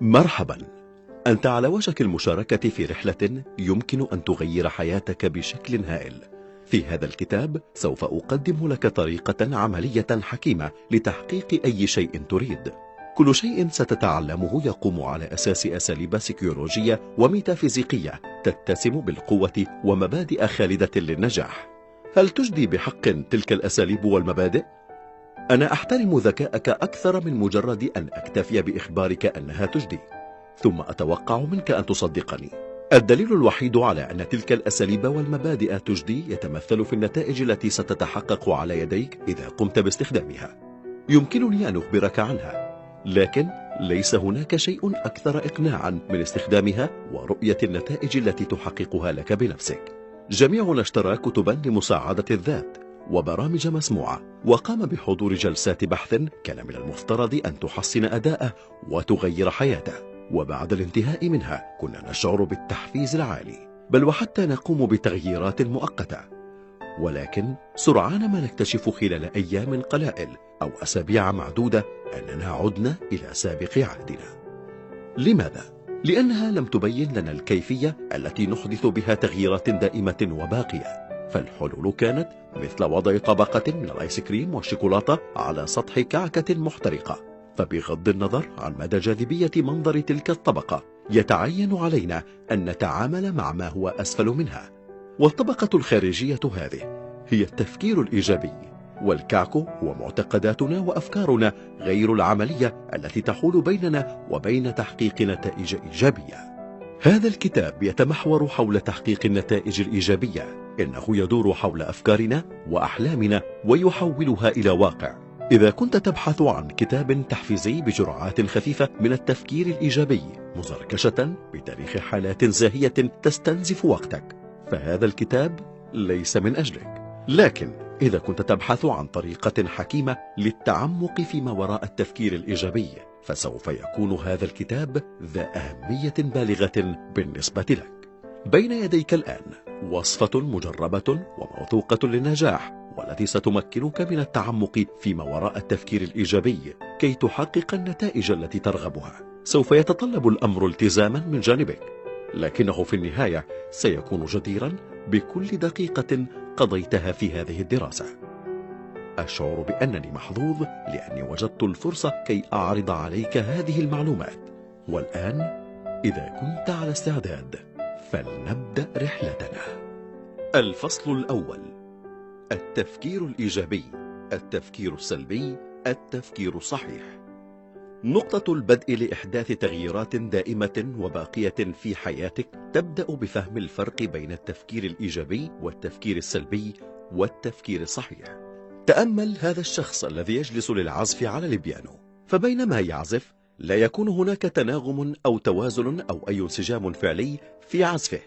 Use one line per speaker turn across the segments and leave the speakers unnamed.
مرحبا. أنت على وشك المشاركة في رحلة يمكن أن تغير حياتك بشكل هائل. في هذا الكتاب سوف أقدم لك طريقة عملية حكيمة لتحقيق أي شيء تريد. كل شيء ستتعلمه يقوم على أساس أساليب سيكيولوجية وميتافيزيقية تتسم بالقوة ومبادئ خالدة للنجاح. هل تجدي بحق تلك الأساليب والمبادئ؟ أنا أحترم ذكاءك أكثر من مجرد أن أكتفي بإخبارك أنها تجدي ثم أتوقع منك أن تصدقني. الدليل الوحيد على أن تلك الأساليب والمبادئ تجدي يتمثل في النتائج التي ستتحقق على يديك إذا قمت باستخدامها. يمكنني أن أخبرك عنها لكن ليس هناك شيء أكثر إقناعا من استخدامها ورؤية النتائج التي تحققها لك بنفسك. جميعنا اشترى كتبا لمساعدة الذات. وبرامج مسموعة. وقام بحضور جلسات بحث كان من المفترض أن تحسن أداءه وتغير حياته. وبعد الانتهاء منها كنا نشعر بالتحفيز العالي. بل وحتى نقوم بتغييرات مؤقتة. ولكن سرعان ما نكتشف خلال أيام قلائل أو أسابيع معدودة أننا عدنا إلى سابق عهدنا. لماذا؟ لأنها لم تبين لنا الكيفية التي نحدث بها تغييرات دائمة وباقية. فالحلول كانت مثل وضع طبقة من الآيس كريم والشوكولاتة على سطح كعكة محترقة. فبغض النظر عن مدى جاذبية منظر تلك الطبقة يتعين علينا أن نتعامل مع ما هو أسفل منها. والطبقة الخارجية هذه هي التفكير الإيجابي والكعك هو معتقداتنا وأفكارنا غير العملية التي تحول بيننا وبين تحقيق نتائج إيجابية. هذا الكتاب يتمحور حول تحقيق النتائج الإيجابية. إنه يدور حول أفكارنا وأحلامنا ويحولها إلى واقع. إذا كنت تبحث عن كتاب تحفيزي بجرعات خفيفة من التفكير الإيجابي مزركشة بتاريخ حالات زاهية تستنزف وقتك فهذا الكتاب ليس من أجلك. لكن إذا كنت تبحث عن طريقة حكيمة للتعمق فيما وراء التفكير الإيجابي فسوف يكون هذا الكتاب ذا أهمية بالغة بالنسبة لك. بين يديك الآن. وصفة مجربة وموثوقة للنجاح والتي ستمكنك من التعمق فيما وراء التفكير الإيجابي كي تحقق النتائج التي ترغبها. سوف يتطلب الأمر التزاما من جانبك لكنه في النهاية سيكون جديرا بكل دقيقة قضيتها في هذه الدراسة. أشعر بأنني محظوظ لأني وجدت الفرصة كي أعرض عليك هذه المعلومات. والآن إذا كنت على استعداد فلنبدأ رحلتنا. الفصل الأول. التفكير الإيجابي التفكير السلبي التفكير الصحيح. نقطة البدء لإحداث تغييرات دائمة وباقية في حياتك تبدأ بفهم الفرق بين التفكير الإيجابي والتفكير السلبي والتفكير الصحيح. تأمل هذا الشخص الذي يجلس للعزف على البيانو. فبينما يعزف لا يكون هناك تناغم أو توازن أو أي انسجام فعلي في عزفه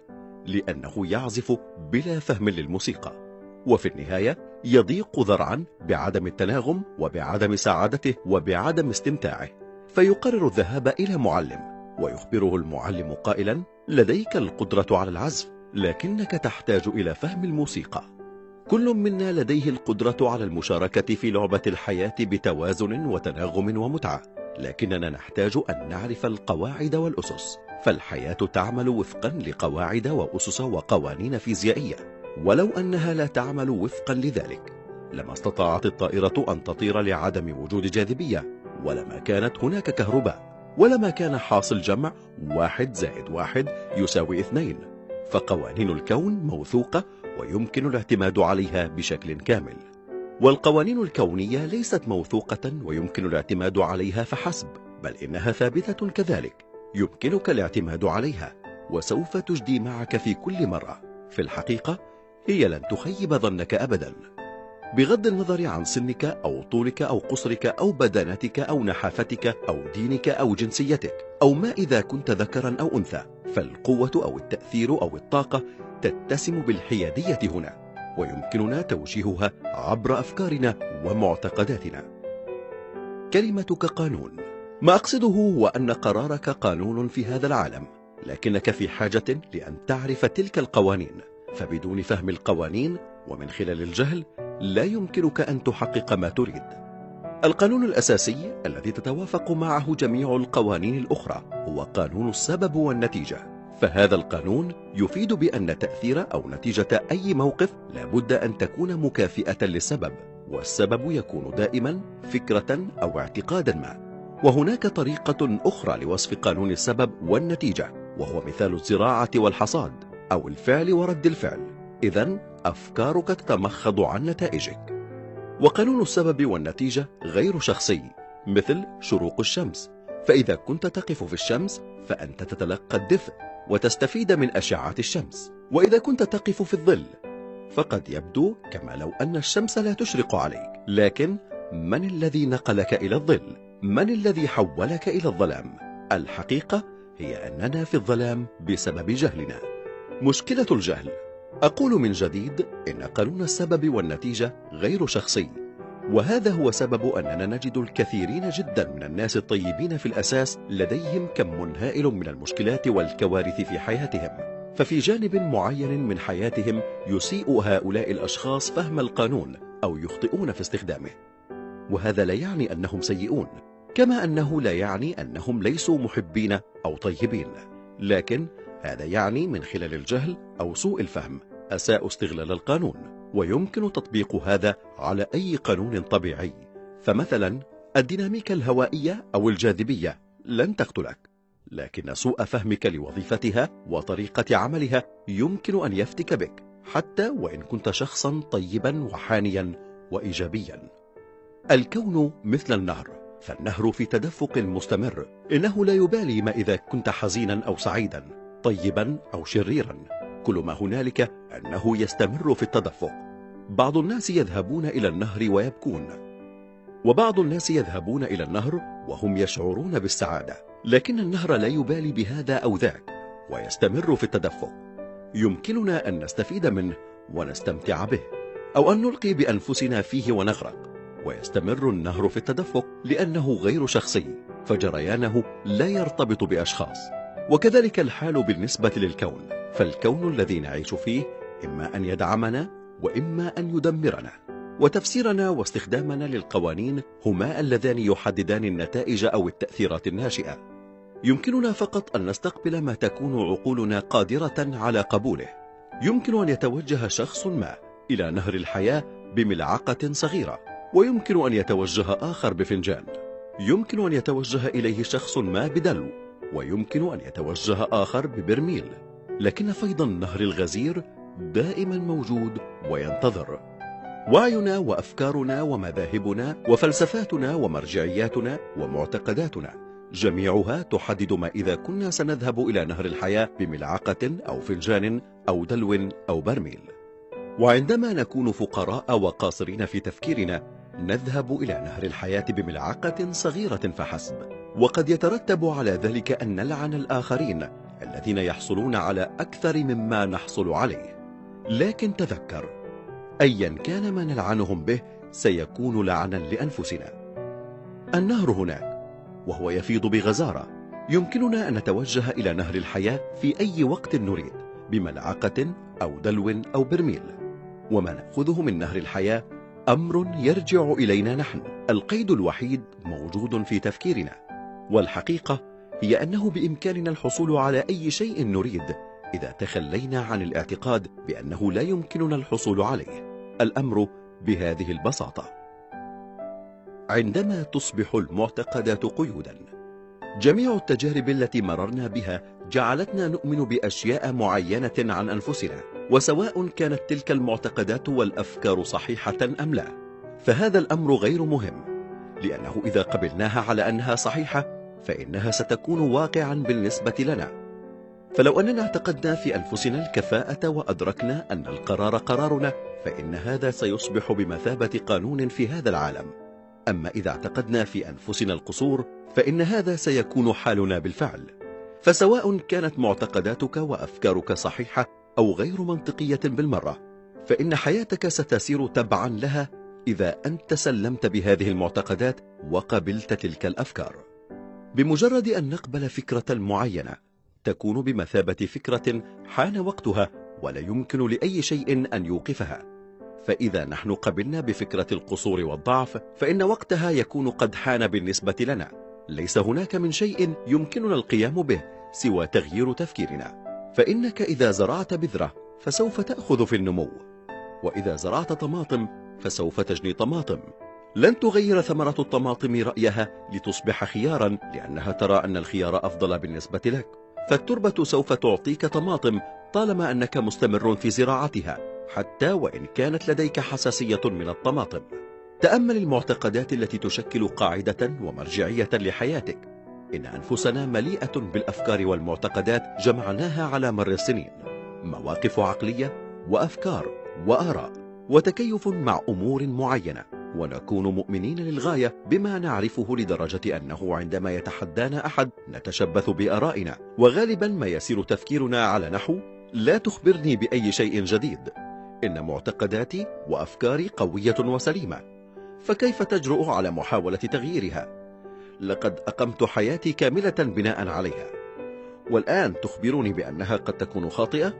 لأنه يعزف بلا فهم للموسيقى. وفي النهاية يضيق ذرعا بعدم التناغم وبعدم سعادته وبعدم استمتاعه فيقرر الذهاب إلى معلم ويخبره المعلم قائلا لديك القدرة على العزف لكنك تحتاج إلى فهم الموسيقى. كل منا لديه القدرة على المشاركة في لعبة الحياة بتوازن وتناغم ومتعة. لكننا نحتاج أن نعرف القواعد والأسس. فالحياة تعمل وفقا لقواعد وأسس وقوانين فيزيائية. ولو أنها لا تعمل وفقا لذلك لما استطاعت الطائرة أن تطير لعدم وجود جاذبية ولما كانت هناك كهرباء ولما كان حاصل جمع واحد زائد واحد يساوي اثنين. فقوانين الكون موثوقة ويمكن الاعتماد عليها بشكل كامل. والقوانين الكونية ليست موثوقة ويمكن الاعتماد عليها فحسب بل إنها ثابتة كذلك يمكنك الاعتماد عليها وسوف تجدي معك في كل مرة. في الحقيقة هي لن تخيب ظنك أبدا. بغض النظر عن سنك أو طولك أو قصرك أو بدانتك أو نحافتك أو دينك أو جنسيتك أو ما إذا كنت ذكرا أو أنثى فالقوة أو التأثير أو الطاقة تتسم بالحيادية هنا. ويمكننا توجيهها عبر أفكارنا ومعتقداتنا. كلمتك قانون. ما أقصده هو أن قرارك قانون في هذا العالم لكنك في حاجة لأن تعرف تلك القوانين. فبدون فهم القوانين ومن خلال الجهل لا يمكنك أن تحقق ما تريد. القانون الأساسي الذي تتوافق معه جميع القوانين الأخرى هو قانون السبب والنتيجة. فهذا القانون يفيد بأن تأثير أو نتيجة أي موقف لابد أن تكون مكافئة للسبب والسبب يكون دائما فكرة أو اعتقادا ما. وهناك طريقة أخرى لوصف قانون السبب والنتيجة وهو مثال الزراعة والحصاد أو الفعل ورد الفعل. إذا أفكارك تتمخض عن نتائجك. وقانون السبب والنتيجة غير شخصي مثل شروق الشمس. فإذا كنت تقف في الشمس فأنت تتلقى الدفء. وتستفيد من أشعة الشمس. وإذا كنت تقف في الظل فقد يبدو كما لو أن الشمس لا تشرق عليك. لكن من الذي نقلك إلى الظل؟ من الذي حولك إلى الظلام؟ الحقيقة هي أننا في الظلام بسبب جهلنا. مشكلة الجهل. أقول من جديد إن قانون السبب والنتيجة غير شخصي. وهذا هو سبب أننا نجد الكثيرين جدا من الناس الطيبين في الأساس لديهم كم هائل من المشكلات والكوارث في حياتهم. ففي جانب معين من حياتهم يسيء هؤلاء الأشخاص فهم القانون أو يخطئون في استخدامه. وهذا لا يعني أنهم سيئون كما أنه لا يعني أنهم ليسوا محبين أو طيبين. لكن هذا يعني من خلال الجهل أو سوء الفهم أساء استغلال القانون. ويمكن تطبيق هذا على أي قانون طبيعي. فمثلا الديناميكا الهوائية أو الجاذبية لن تقتلك لكن سوء فهمك لوظيفتها وطريقة عملها يمكن أن يفتك بك حتى وإن كنت شخصا طيبا وحانيا وإيجابيا. الكون مثل النهر فالنهر في تدفق مستمر. إنه لا يبالي ما إذا كنت حزينا أو سعيدا طيبا أو شريرا. كل ما هنالك أنه يستمر في التدفق. بعض الناس يذهبون إلى النهر ويبكون. وبعض الناس يذهبون إلى النهر وهم يشعرون بالسعادة لكن النهر لا يبالي بهذا أو ذاك ويستمر في التدفق. يمكننا أن نستفيد منه ونستمتع به أو أن نلقي بأنفسنا فيه ونغرق. ويستمر النهر في التدفق لأنه غير شخصي فجريانه لا يرتبط بأشخاص. وكذلك الحال بالنسبة للكون. فالكون الذي نعيش فيه إما أن يدعمنا وإما أن يدمرنا. وتفسيرنا واستخدامنا للقوانين هما اللذان يحددان النتائج أو التأثيرات الناشئة. يمكننا فقط أن نستقبل ما تكون عقولنا قادرة على قبوله. يمكن أن يتوجه شخص ما إلى نهر الحياة بملعقة صغيرة ويمكن أن يتوجه آخر بفنجان. يمكن أن يتوجه إليه شخص ما بدلو ويمكن أن يتوجه آخر ببرميل. لكن فيض النهر الغزير دائما موجود وينتظر. وعينا وأفكارنا ومذاهبنا وفلسفاتنا ومرجعياتنا ومعتقداتنا. جميعها تحدد ما إذا كنا سنذهب إلى نهر الحياة بملعقة أو فنجان أو دلو أو برميل. وعندما نكون فقراء وقاصرين في تفكيرنا نذهب إلى نهر الحياة بملعقة صغيرة فحسب. وقد يترتب على ذلك أن نلعن الآخرين الذين يحصلون على أكثر مما نحصل عليه. لكن تذكر أيا كان ما نلعنهم به سيكون لعنا لأنفسنا. النهر هناك وهو يفيض بغزارة. يمكننا أن نتوجه إلى نهر الحياة في أي وقت نريد بملعقة أو دلو أو برميل. وما نأخذه من نهر الحياة؟ أمر يرجع إلينا نحن. القيد الوحيد موجود في تفكيرنا. والحقيقة هي أنه بإمكاننا الحصول على أي شيء نريد إذا تخلينا عن الاعتقاد بأنه لا يمكننا الحصول عليه. الأمر بهذه البساطة. عندما تصبح المعتقدات قيودا جميع التجارب التي مررنا بها جعلتنا نؤمن بأشياء معينة عن أنفسنا وسواء كانت تلك المعتقدات والأفكار صحيحة أم لا. فهذا الأمر غير مهم لأنه إذا قبلناها على أنها صحيحة فإنها ستكون واقعا بالنسبة لنا. فلو أننا اعتقدنا في أنفسنا الكفاءة وأدركنا أن القرار قرارنا فإن هذا سيصبح بمثابة قانون في هذا العالم. أما إذا اعتقدنا في أنفسنا القصور فإن هذا سيكون حالنا بالفعل. فسواء كانت معتقداتك وأفكارك صحيحة أو غير منطقية بالمرة فإن حياتك ستسير تبعا لها إذا أنت سلمت بهذه المعتقدات وقبلت تلك الأفكار. بمجرد أن نقبل فكرة معينة تكون بمثابة فكرة حان وقتها ولا يمكن لأي شيء أن يوقفها. فإذا نحن قبلنا بفكرة القصور والضعف فإن وقتها يكون قد حان بالنسبة لنا. ليس هناك من شيء يمكننا القيام به سوى تغيير تفكيرنا. فإنك إذا زرعت بذرة فسوف تأخذ في النمو. وإذا زرعت طماطم فسوف تجني طماطم. لن تغير ثمرة الطماطم رأيها لتصبح خيارا لأنها ترى أن الخيار أفضل بالنسبة لك. فالتربة سوف تعطيك طماطم طالما أنك مستمر في زراعتها حتى وإن كانت لديك حساسية من الطماطم. تأمل المعتقدات التي تشكل قاعدة ومرجعية لحياتك. إن أنفسنا مليئة بالأفكار والمعتقدات جمعناها على مر السنين. مواقف عقلية وأفكار وآراء وتكيف مع أمور معينة. ونكون مؤمنين للغاية بما نعرفه لدرجة أنه عندما يتحدانا أحد نتشبث بأرائنا وغالبا ما يسير تفكيرنا على نحو لا تخبرني بأي شيء جديد إن معتقداتي وأفكاري قوية وسليمة فكيف تجرؤ على محاولة تغييرها؟ لقد أقمت حياتي كاملة بناء عليها والآن تخبرني بأنها قد تكون خاطئة؟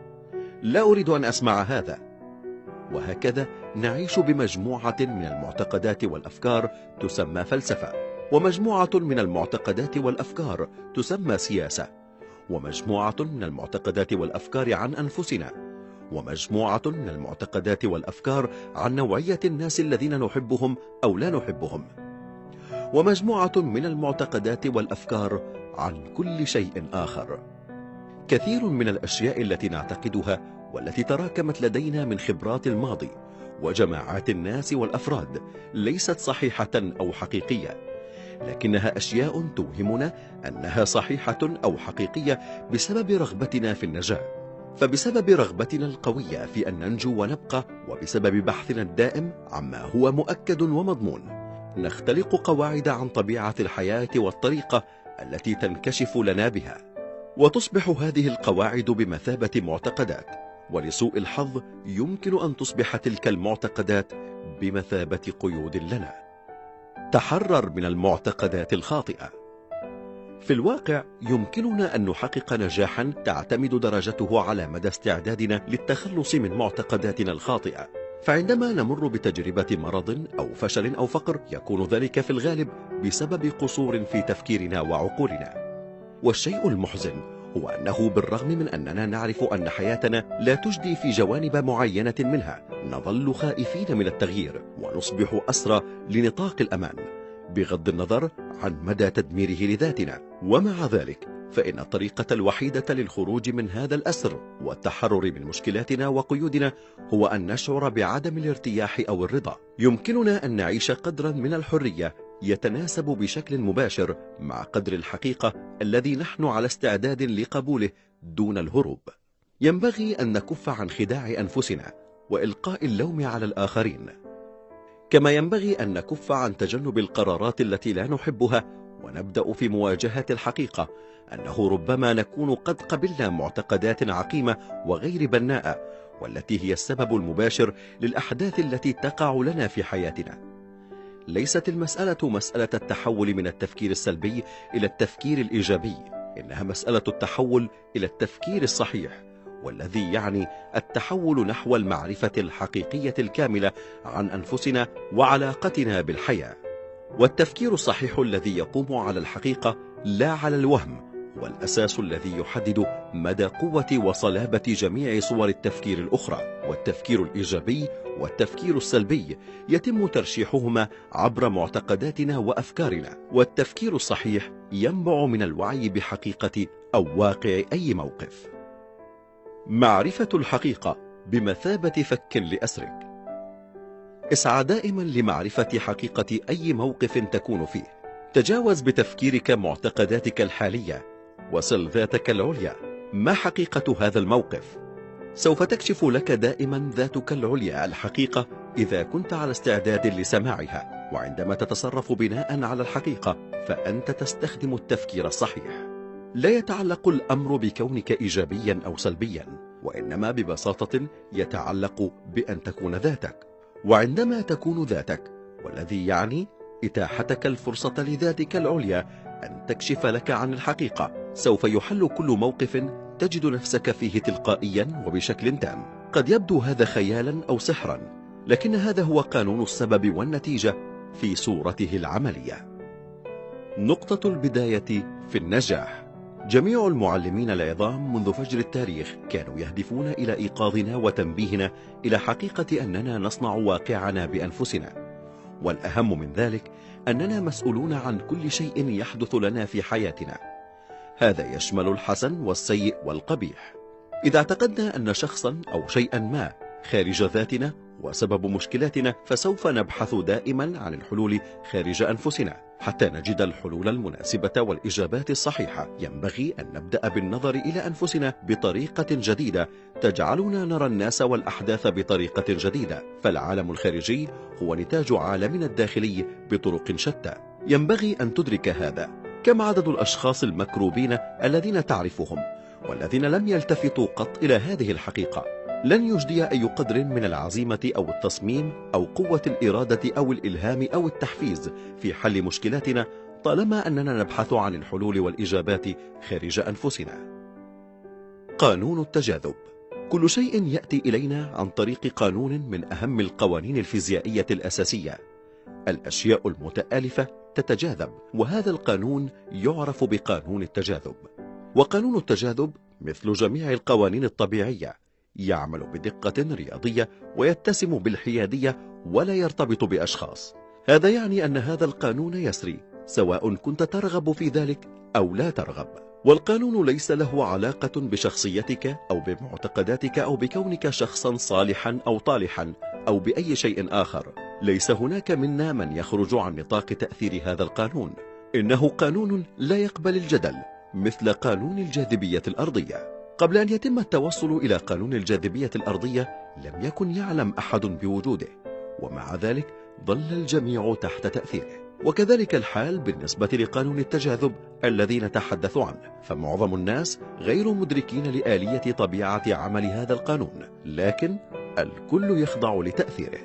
لا أريد أن أسمع هذا وهكذا نعيش بمجموعة من المعتقدات والأفكار تسمى فلسفة ومجموعة من المعتقدات والأفكار تسمى سياسة ومجموعة من المعتقدات والأفكار عن أنفسنا ومجموعة من المعتقدات والأفكار عن نوعية الناس الذين نحبهم أو لا نحبهم ومجموعة من المعتقدات والأفكار عن كل شيء آخر. كثير من الأشياء التي نعتقدها والتي تراكمت لدينا من خبرات الماضي وجماعات الناس والأفراد ليست صحيحة أو حقيقية لكنها أشياء توهمنا أنها صحيحة أو حقيقية بسبب رغبتنا في النجاة. فبسبب رغبتنا القوية في أن ننجو ونبقى وبسبب بحثنا الدائم عما هو مؤكد ومضمون نختلق قواعد عن طبيعة الحياة والطريقة التي تنكشف لنا بها. وتصبح هذه القواعد بمثابة معتقدات ولسوء الحظ يمكن أن تصبح تلك المعتقدات بمثابة قيود لنا. تحرر من المعتقدات الخاطئة. في الواقع يمكننا أن نحقق نجاحا تعتمد درجته على مدى استعدادنا للتخلص من معتقداتنا الخاطئة. فعندما نمر بتجربة مرض أو فشل أو فقر يكون ذلك في الغالب بسبب قصور في تفكيرنا وعقولنا. والشيء المحزن هو أنه بالرغم من أننا نعرف أن حياتنا لا تجدي في جوانب معينة منها نظل خائفين من التغيير ونصبح أسرى لنطاق الأمان. بغض النظر عن مدى تدميره لذاتنا. ومع ذلك فإن الطريقة الوحيدة للخروج من هذا الأسر والتحرر من مشكلاتنا وقيودنا هو أن نشعر بعدم الارتياح أو الرضا. يمكننا أن نعيش قدرا من الحرية يتناسب بشكل مباشر مع قدر الحقيقة الذي نحن على استعداد لقبوله دون الهروب. ينبغي أن نكف عن خداع أنفسنا وإلقاء اللوم على الآخرين. كما ينبغي أن نكف عن تجنب القرارات التي لا نحبها ونبدأ في مواجهة الحقيقة أنه ربما نكون قد قبلنا معتقدات عقيمة وغير بناءة والتي هي السبب المباشر للأحداث التي تقع لنا في حياتنا. ليست المسألة مسألة التحول من التفكير السلبي إلى التفكير الإيجابي إنها مسألة التحول إلى التفكير الصحيح والذي يعني التحول نحو المعرفة الحقيقية الكاملة عن أنفسنا وعلاقتنا بالحياة. والتفكير الصحيح الذي يقوم على الحقيقة لا على الوهم هو الأساس الذي يحدد مدى قوة وصلابة جميع صور التفكير الأخرى والتفكير الإيجابي والتفكير السلبي يتم ترشيحهما عبر معتقداتنا وأفكارنا. والتفكير الصحيح ينبع من الوعي بحقيقة أو واقع أي موقف. معرفة الحقيقة بمثابة فك لأسرك. اسعى دائما لمعرفة حقيقة أي موقف تكون فيه. تجاوز بتفكيرك معتقداتك الحالية. وصل ذاتك العليا. ما حقيقة هذا الموقف؟ سوف تكشف لك دائما ذاتك العليا الحقيقة إذا كنت على استعداد لسماعها. وعندما تتصرف بناء على الحقيقة فأنت تستخدم التفكير الصحيح. لا يتعلق الأمر بكونك إيجابيا أو سلبيا وإنما ببساطة يتعلق بأن تكون ذاتك. وعندما تكون ذاتك والذي يعني إتاحتك الفرصة لذاتك العليا أن تكشف لك عن الحقيقة. سوف يحل كل موقف تجد نفسك فيه تلقائيا وبشكل تام. قد يبدو هذا خيالا أو سحرا لكن هذا هو قانون السبب والنتيجة في صورته العملية. نقطة البداية في النجاح. جميع المعلمين العظام منذ فجر التاريخ كانوا يهدفون إلى إيقاظنا وتنبيهنا إلى حقيقة أننا نصنع واقعنا بأنفسنا. والأهم من ذلك أننا مسؤولون عن كل شيء يحدث لنا في حياتنا. هذا يشمل الحسن والسيء والقبيح. إذا اعتقدنا أن شخصا أو شيئا ما خارج ذاتنا وسبب مشكلاتنا فسوف نبحث دائما عن الحلول خارج أنفسنا حتى نجد الحلول المناسبة والإجابات الصحيحة. ينبغي أن نبدأ بالنظر إلى أنفسنا بطريقة جديدة. تجعلنا نرى الناس والأحداث بطريقة جديدة. فالعالم الخارجي هو نتاج عالمنا الداخلي بطرق شتى. ينبغي أن تدرك هذا. كم عدد الأشخاص المكروبين الذين تعرفهم والذين لم يلتفتوا قط إلى هذه الحقيقة؟ لن يجدي أي قدر من العزيمة أو التصميم أو قوة الإرادة أو الإلهام أو التحفيز في حل مشكلاتنا طالما أننا نبحث عن الحلول والإجابات خارج أنفسنا. قانون التجاذب. كل شيء يأتي إلينا عن طريق قانون من أهم القوانين الفيزيائية الأساسية. الأشياء المتآلفة تتجاذب وهذا القانون يعرف بقانون التجاذب. وقانون التجاذب مثل جميع القوانين الطبيعية يعمل بدقة رياضية ويتسم بالحيادية ولا يرتبط بأشخاص. هذا يعني أن هذا القانون يسري سواء كنت ترغب في ذلك أو لا ترغب. والقانون ليس له علاقة بشخصيتك أو بمعتقداتك أو بكونك شخصا صالحا أو طالحا أو بأي شيء آخر. ليس هناك منا من يخرج عن نطاق تأثير هذا القانون. إنه قانون لا يقبل الجدل مثل قانون الجاذبية الأرضية. قبل أن يتم التوصل إلى قانون الجاذبية الأرضية لم يكن يعلم أحد بوجوده. ومع ذلك ظل الجميع تحت تأثيره. وكذلك الحال بالنسبة لقانون التجاذب الذي نتحدث عنه. فمعظم الناس غير مدركين لآلية طبيعة عمل هذا القانون. لكن الكل يخضع لتأثيره.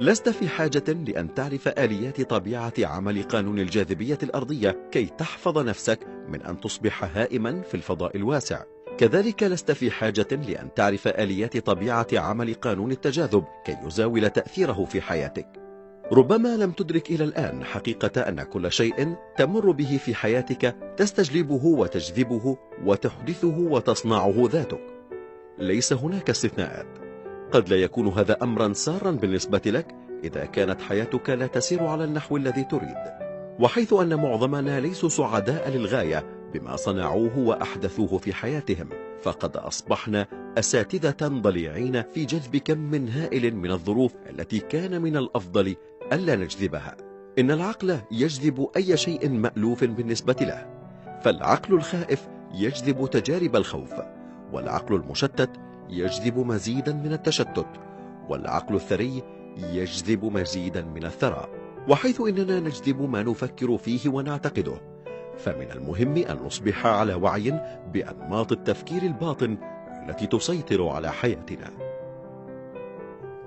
لست في حاجة لأن تعرف آليات طبيعة عمل قانون الجاذبية الأرضية كي تحفظ نفسك من أن تصبح هائما في الفضاء الواسع. كذلك لست في حاجة لأن تعرف آليات طبيعة عمل قانون التجاذب كي يزاول تأثيره في حياتك. ربما لم تدرك إلى الآن حقيقة أن كل شيء تمر به في حياتك تستجلبه وتجذبه وتحدثه وتصنعه ذاتك. ليس هناك استثناءات. قد لا يكون هذا أمرا سارا بالنسبة لك إذا كانت حياتك لا تسير على النحو الذي تريد وحيث أن معظمنا ليسوا سعداء للغاية بما صنعوه وأحدثوه في حياتهم فقد أصبحنا أساتذة ضليعين في جذب كم من هائل من الظروف التي كان من الأفضل ألا نجذبها. إن العقل يجذب أي شيء مألوف بالنسبة له فالعقل الخائف يجذب تجارب الخوف والعقل المشتت يجذب مزيدا من التشتت والعقل الثري يجذب مزيدا من الثراء وحيث إننا نجذب ما نفكر فيه ونعتقده. فمن المهم أن نصبح على وعي بأنماط التفكير الباطن التي تسيطر على حياتنا.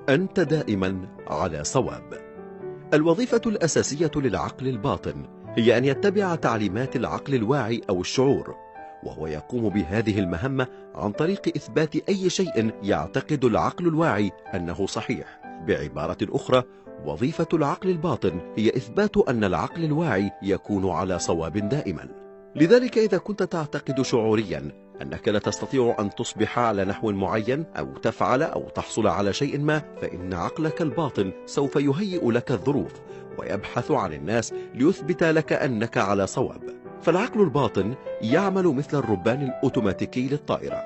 أنت دائما على صواب. الوظيفة الأساسية للعقل الباطن هي أن يتبع تعليمات العقل الواعي أو الشعور. وهو يقوم بهذه المهمة عن طريق إثبات أي شيء يعتقد العقل الواعي أنه صحيح. بعبارة أخرى وظيفة العقل الباطن هي إثبات أن العقل الواعي يكون على صواب دائما. لذلك إذا كنت تعتقد شعوريا أنك لا تستطيع أن تصبح على نحو معين أو تفعل أو تحصل على شيء ما فإن عقلك الباطن سوف يهيئ لك الظروف ويبحث عن الناس ليثبت لك أنك على صواب. فالعقل الباطن يعمل مثل الربان الأوتوماتيكي للطائرة.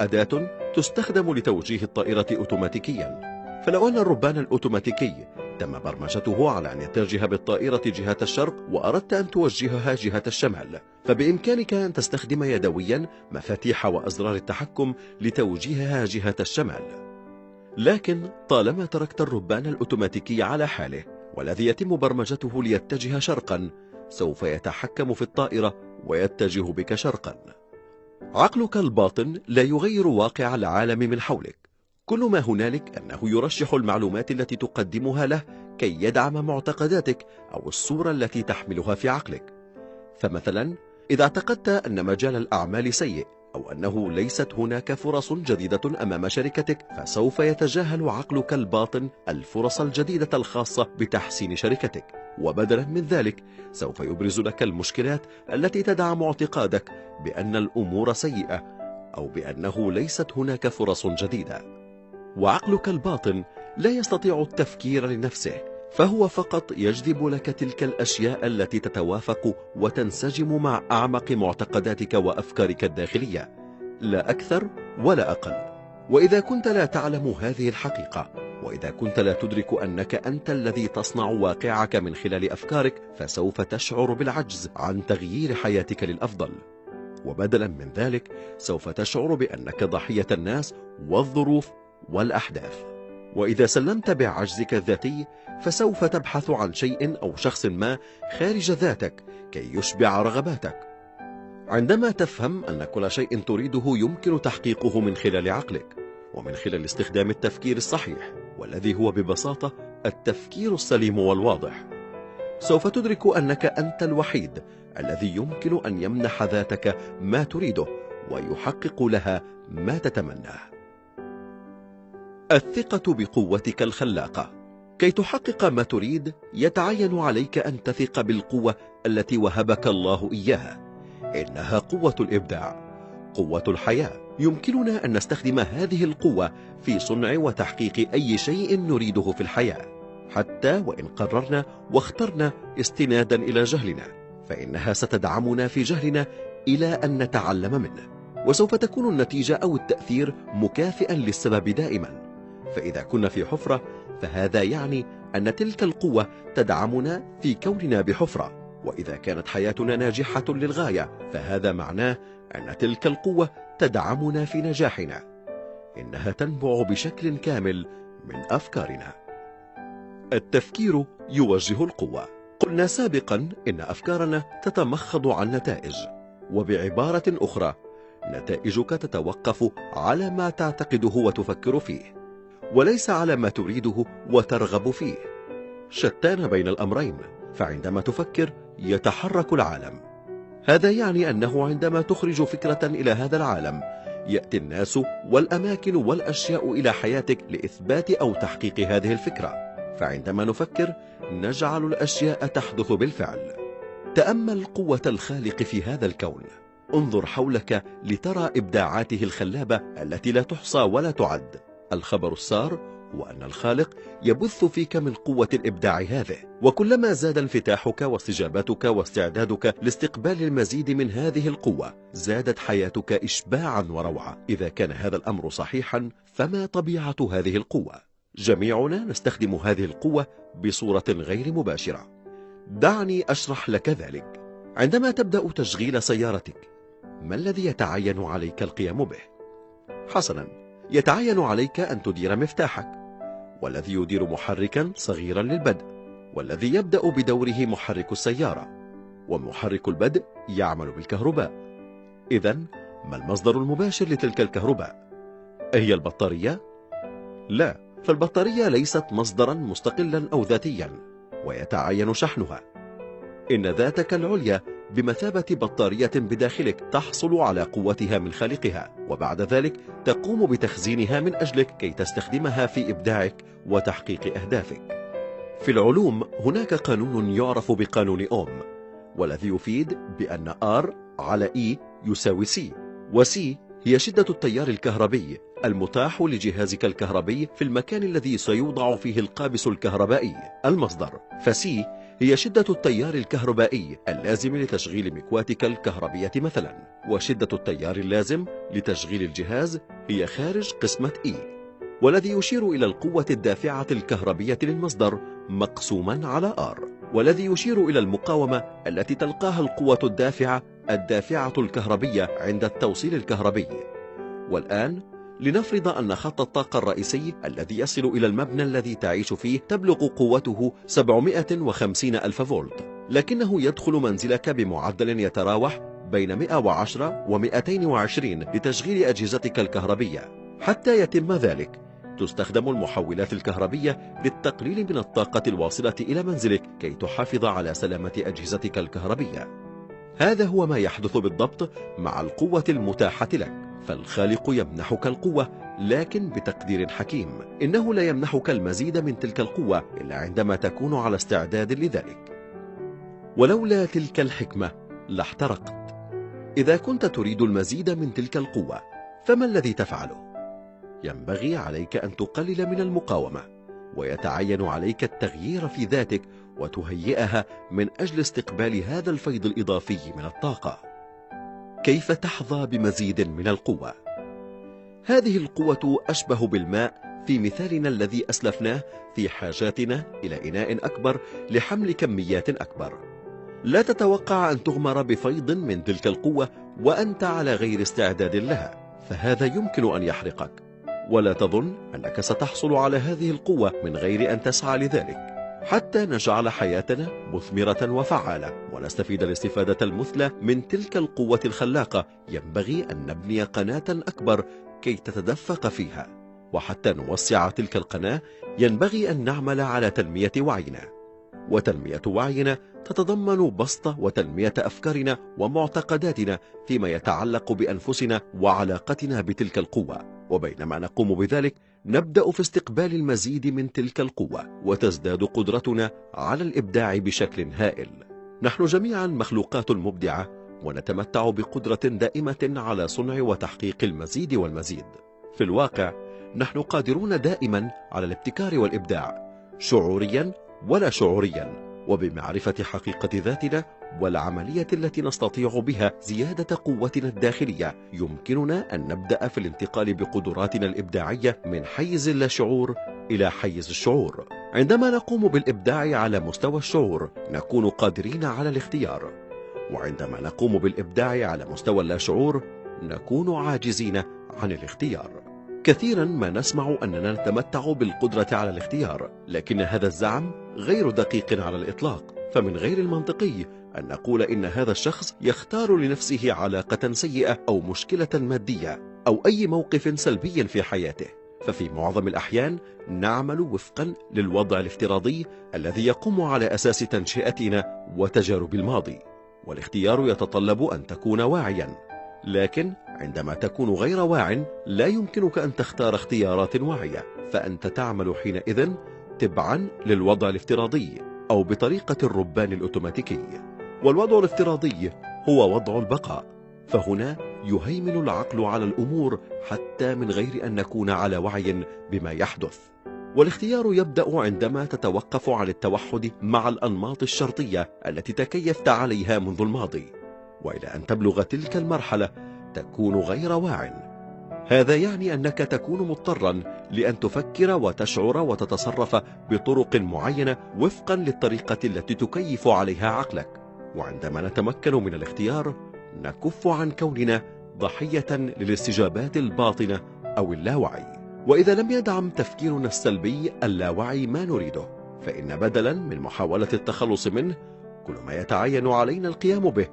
أداة تستخدم لتوجيه الطائرة أوتوماتيكيا. فلو أن الربان الأوتوماتيكي تم برمجته على أن يتجه بالطائرة جهة الشرق وأردت أن توجهها جهة الشمال فبإمكانك أن تستخدم يدويا مفاتيح وأزرار التحكم لتوجيهها جهة الشمال. لكن طالما تركت الربان الأوتوماتيكي على حاله والذي يتم برمجته ليتجه شرقا سوف يتحكم في الطائرة ويتجه بك شرقا. عقلك الباطن لا يغير واقع العالم من حولك. كل ما هنالك أنه يرشح المعلومات التي تقدمها له كي يدعم معتقداتك أو الصورة التي تحملها في عقلك. فمثلا إذا اعتقدت أن مجال الأعمال سيء أو أنه ليست هناك فرص جديدة أمام شركتك فسوف يتجاهل عقلك الباطن الفرص الجديدة الخاصة بتحسين شركتك. وبدلا من ذلك سوف يبرز لك المشكلات التي تدعم اعتقادك بأن الأمور سيئة أو بأنه ليست هناك فرص جديدة. وعقلك الباطن لا يستطيع التفكير لنفسه. فهو فقط يجذب لك تلك الأشياء التي تتوافق وتنسجم مع أعمق معتقداتك وأفكارك الداخلية لا أكثر ولا أقل. وإذا كنت لا تعلم هذه الحقيقة وإذا كنت لا تدرك أنك أنت الذي تصنع واقعك من خلال أفكارك فسوف تشعر بالعجز عن تغيير حياتك للأفضل. وبدلا من ذلك سوف تشعر بأنك ضحية الناس والظروف والأحداث. وإذا سلمت بعجزك الذاتي فسوف تبحث عن شيء أو شخص ما خارج ذاتك كي يشبع رغباتك. عندما تفهم أن كل شيء تريده يمكن تحقيقه من خلال عقلك ومن خلال استخدام التفكير الصحيح والذي هو ببساطة التفكير السليم والواضح. سوف تدرك أنك أنت الوحيد الذي يمكن أن يمنح ذاتك ما تريده ويحقق لها ما تتمناه. الثقة بقوتك الخلاقة. كي تحقق ما تريد يتعين عليك أن تثق بالقوة التي وهبك الله إياها. إنها قوة الإبداع قوة الحياة. يمكننا أن نستخدم هذه القوة في صنع وتحقيق أي شيء نريده في الحياة. حتى وإن قررنا واخترنا استنادا إلى جهلنا فإنها ستدعمنا في جهلنا إلى أن نتعلم منه. وسوف تكون النتيجة أو التأثير مكافئا للسبب دائما. فإذا كنا في حفرة فهذا يعني أن تلك القوة تدعمنا في كوننا بحفرة وإذا كانت حياتنا ناجحة للغاية فهذا معناه أن تلك القوة تدعمنا في نجاحنا. إنها تنبع بشكل كامل من أفكارنا. التفكير يوجه القوة. قلنا سابقا إن أفكارنا تتمخض عن نتائج. وبعبارة أخرى نتائجك تتوقف على ما تعتقده وتفكر فيه. وليس على ما تريده وترغب فيه. شتان بين الأمرين فعندما تفكر يتحرك العالم. هذا يعني أنه عندما تخرج فكرة إلى هذا العالم يأتي الناس والأماكن والأشياء إلى حياتك لإثبات أو تحقيق هذه الفكرة. فعندما نفكر نجعل الأشياء تحدث بالفعل. تأمل قوة الخالق في هذا الكون. انظر حولك لترى إبداعاته الخلابة التي لا تحصى ولا تعد. الخبر السار هو أن الخالق يبث فيك من قوة الإبداع هذه. وكلما زاد انفتاحك واستجابتك واستعدادك لاستقبال المزيد من هذه القوة زادت حياتك إشباعا وروعة إذا كان هذا الأمر صحيحا فما طبيعة هذه القوة؟ جميعنا نستخدم هذه القوة بصورة غير مباشرة. دعني أشرح لك ذلك. عندما تبدأ تشغيل سيارتك ما الذي يتعين عليك القيام به؟ حسنا. يتعين عليك أن تدير مفتاحك والذي يدير محركا صغيرا للبدء والذي يبدأ بدوره محرك السيارة ومحرك البدء يعمل بالكهرباء إذا ما المصدر المباشر لتلك الكهرباء؟ هي البطارية؟ لا فالبطارية ليست مصدرا مستقلا أو ذاتيا ويتعين شحنها إن ذاتك العليا بمثابة بطارية بداخلك تحصل على قوتها من خالقها وبعد ذلك تقوم بتخزينها من أجلك كي تستخدمها في إبداعك وتحقيق أهدافك. في العلوم هناك قانون يعرف بقانون أوم والذي يفيد بأن R على E يساوي C و C هي شدة التيار الكهربي المتاح لجهازك الكهربي في المكان الذي سيوضع فيه القابس الكهربائي المصدر فسي هي شدة التيار الكهربائي اللازم لتشغيل مكواتك الكهربية مثلا. وشدة التيار اللازم لتشغيل الجهاز هي خارج قسمة E والذي يشير إلى القوة الدافعة الكهربية للمصدر مقسوما على R. والذي يشير إلى المقاومة التي تلقاها القوة الدافعة الدافعة الكهربية عند التوصيل الكهربي. والآن لنفرض أن خط الطاقة الرئيسي الذي يصل إلى المبنى الذي تعيش فيه تبلغ قوته 750 ألف فولت لكنه يدخل منزلك بمعدل يتراوح بين 110 و 220 لتشغيل أجهزتك الكهربية. حتى يتم ذلك تستخدم المحولات الكهربية للتقليل من الطاقة الواصلة إلى منزلك كي تحافظ على سلامة أجهزتك الكهربية. هذا هو ما يحدث بالضبط مع القوة المتاحة لك فالخالق يمنحك القوة لكن بتقدير حكيم. إنه لا يمنحك المزيد من تلك القوة إلا عندما تكون على استعداد لذلك. ولولا تلك الحكمة لاحترقت. إذا كنت تريد المزيد من تلك القوة فما الذي تفعله؟ ينبغي عليك أن تقلل من المقاومة ويتعين عليك التغيير في ذاتك وتهيئها من أجل استقبال هذا الفيض الإضافي من الطاقة. كيف تحظى بمزيد من القوة؟ هذه القوة أشبه بالماء في مثالنا الذي أسلفناه في حاجاتنا إلى إناء أكبر لحمل كميات أكبر. لا تتوقع أن تغمر بفيض من تلك القوة وأنت على غير استعداد لها فهذا يمكن أن يحرقك. ولا تظن أنك ستحصل على هذه القوة من غير أن تسعى لذلك. حتى نجعل حياتنا مثمرة وفعالة ونستفيد الاستفادة المثلى من تلك القوة الخلاقة. ينبغي أن نبني قناة أكبر كي تتدفق فيها. وحتى نوسع تلك القناة ينبغي أن نعمل على تنمية وعينا. وتنمية وعينا تتضمن بسط وتنمية أفكارنا ومعتقداتنا فيما يتعلق بأنفسنا وعلاقتنا بتلك القوة. وبينما نقوم بذلك نبدأ في استقبال المزيد من تلك القوة وتزداد قدرتنا على الإبداع بشكل هائل. نحن جميعا مخلوقات مبدعة ونتمتع بقدرة دائمة على صنع وتحقيق المزيد والمزيد. في الواقع نحن قادرون دائما على الابتكار والإبداع شعوريا ولا شعوريا. وبمعرفة حقيقة ذاتنا والعملية التي نستطيع بها زيادة قوتنا الداخلية يمكننا أن نبدأ في الانتقال بقدراتنا الإبداعية من حيز اللاشعور إلى حيز الشعور. عندما نقوم بالإبداع على مستوى الشعور نكون قادرين على الاختيار. وعندما نقوم بالإبداع على مستوى اللاشعور نكون عاجزين عن الاختيار. كثيرا ما نسمع أننا نتمتع بالقدرة على الاختيار لكن هذا الزعم غير دقيق على الإطلاق. فمن غير المنطقي أن نقول إن هذا الشخص يختار لنفسه علاقة سيئة أو مشكلة مادية أو أي موقف سلبي في حياته. ففي معظم الأحيان نعمل وفقا للوضع الافتراضي الذي يقوم على أساس تنشئتنا وتجارب الماضي. والاختيار يتطلب أن تكون واعيا. لكن عندما تكون غير واع لا يمكنك أن تختار اختيارات واعية فأنت تعمل حينئذ تبعا للوضع الافتراضي أو بطريقة الربان الأوتوماتيكي. والوضع الافتراضي هو وضع البقاء فهنا يهيمن العقل على الأمور حتى من غير أن نكون على وعي بما يحدث. والاختيار يبدأ عندما تتوقف عن التوحد مع الأنماط الشرطية التي تكيفت عليها منذ الماضي. وإلى أن تبلغ تلك المرحلة تكون غير واع. هذا يعني أنك تكون مضطرا لأن تفكر وتشعر وتتصرف بطرق معينة وفقا للطريقة التي تكيف عليها عقلك. وعندما نتمكن من الاختيار نكف عن كوننا ضحية للاستجابات الباطنة أو اللاوعي. وإذا لم يدعم تفكيرنا السلبي اللاوعي ما نريده. فإن بدلا من محاولة التخلص منه كل ما يتعين علينا القيام به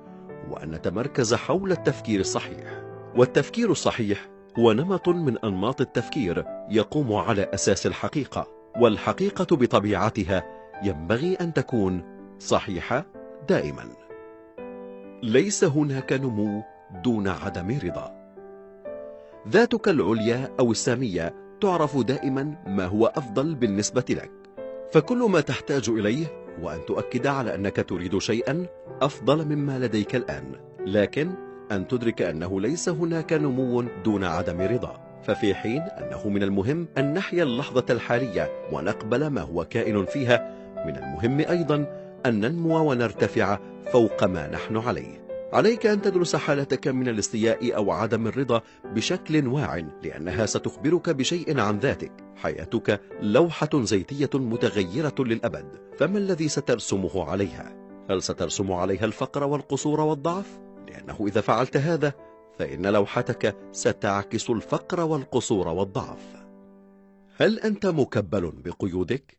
وأن نتمركز حول التفكير الصحيح. والتفكير الصحيح هو نمط من أنماط التفكير يقوم على أساس الحقيقة والحقيقة بطبيعتها ينبغي أن تكون صحيحة دائما. ليس هناك نمو دون عدم رضا. ذاتك العليا أو السامية تعرف دائما ما هو أفضل بالنسبة لك فكل ما تحتاج إليه وأن تؤكد على أنك تريد شيئا أفضل مما لديك الآن لكن أن تدرك أنه ليس هناك نمو دون عدم رضا. ففي حين أنه من المهم أن نحيا اللحظة الحالية ونقبل ما هو كائن فيها من المهم أيضا أن ننمو ونرتفع فوق ما نحن عليه. عليك أن تدرس حالتك من الاستياء أو عدم الرضا بشكل واع لأنها ستخبرك بشيء عن ذاتك حياتك لوحة زيتية متغيرة للأبد فما الذي سترسمه عليها؟ هل سترسم عليها الفقر والقصور والضعف؟ لأنه إذا فعلت هذا فإن لوحتك ستعكس الفقر والقصور والضعف هل أنت مكبل بقيودك؟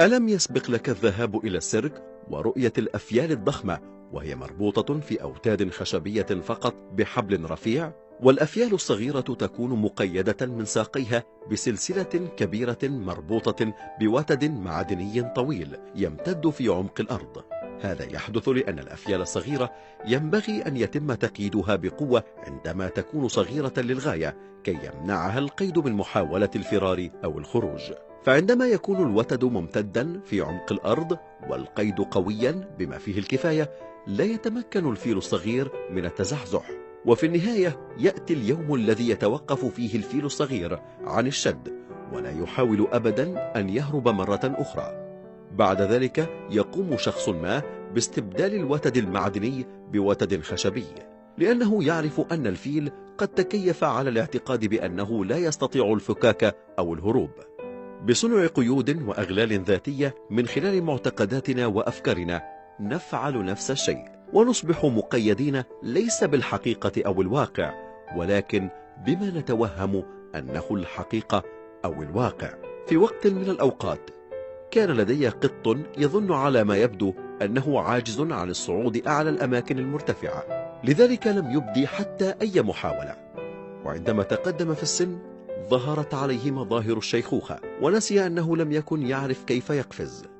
ألم يسبق لك الذهاب إلى السيرك ورؤية الأفيال الضخمة وهي مربوطة في أوتاد خشبية فقط بحبل رفيع؟ والأفيال الصغيرة تكون مقيدة من ساقيها بسلسلة كبيرة مربوطة بوتد معدني طويل يمتد في عمق الأرض هذا يحدث لأن الأفيال الصغيرة ينبغي أن يتم تقييدها بقوة عندما تكون صغيرة للغاية كي يمنعها القيد من محاولة الفرار أو الخروج فعندما يكون الوتد ممتدا في عمق الأرض والقيد قويا بما فيه الكفاية لا يتمكن الفيل الصغير من التزحزح. وفي النهاية يأتي اليوم الذي يتوقف فيه الفيل الصغير عن الشد ولا يحاول أبدا أن يهرب مرة أخرى. بعد ذلك يقوم شخص ما باستبدال الوتد المعدني بوتد خشبي لأنه يعرف أن الفيل قد تكيف على الاعتقاد بأنه لا يستطيع الفكاك أو الهروب. بصنع قيود وأغلال ذاتية من خلال معتقداتنا وأفكارنا نفعل نفس الشيء ونصبح مقيدين ليس بالحقيقة أو الواقع ولكن بما نتوهم أنه الحقيقة أو الواقع. في وقت من الأوقات كان لدي قط يظن على ما يبدو أنه عاجز عن الصعود أعلى الأماكن المرتفعة لذلك لم يبدي حتى أي محاولة. وعندما تقدم في السن ظهرت عليه مظاهر الشيخوخة ونسي أنه لم يكن يعرف كيف يقفز.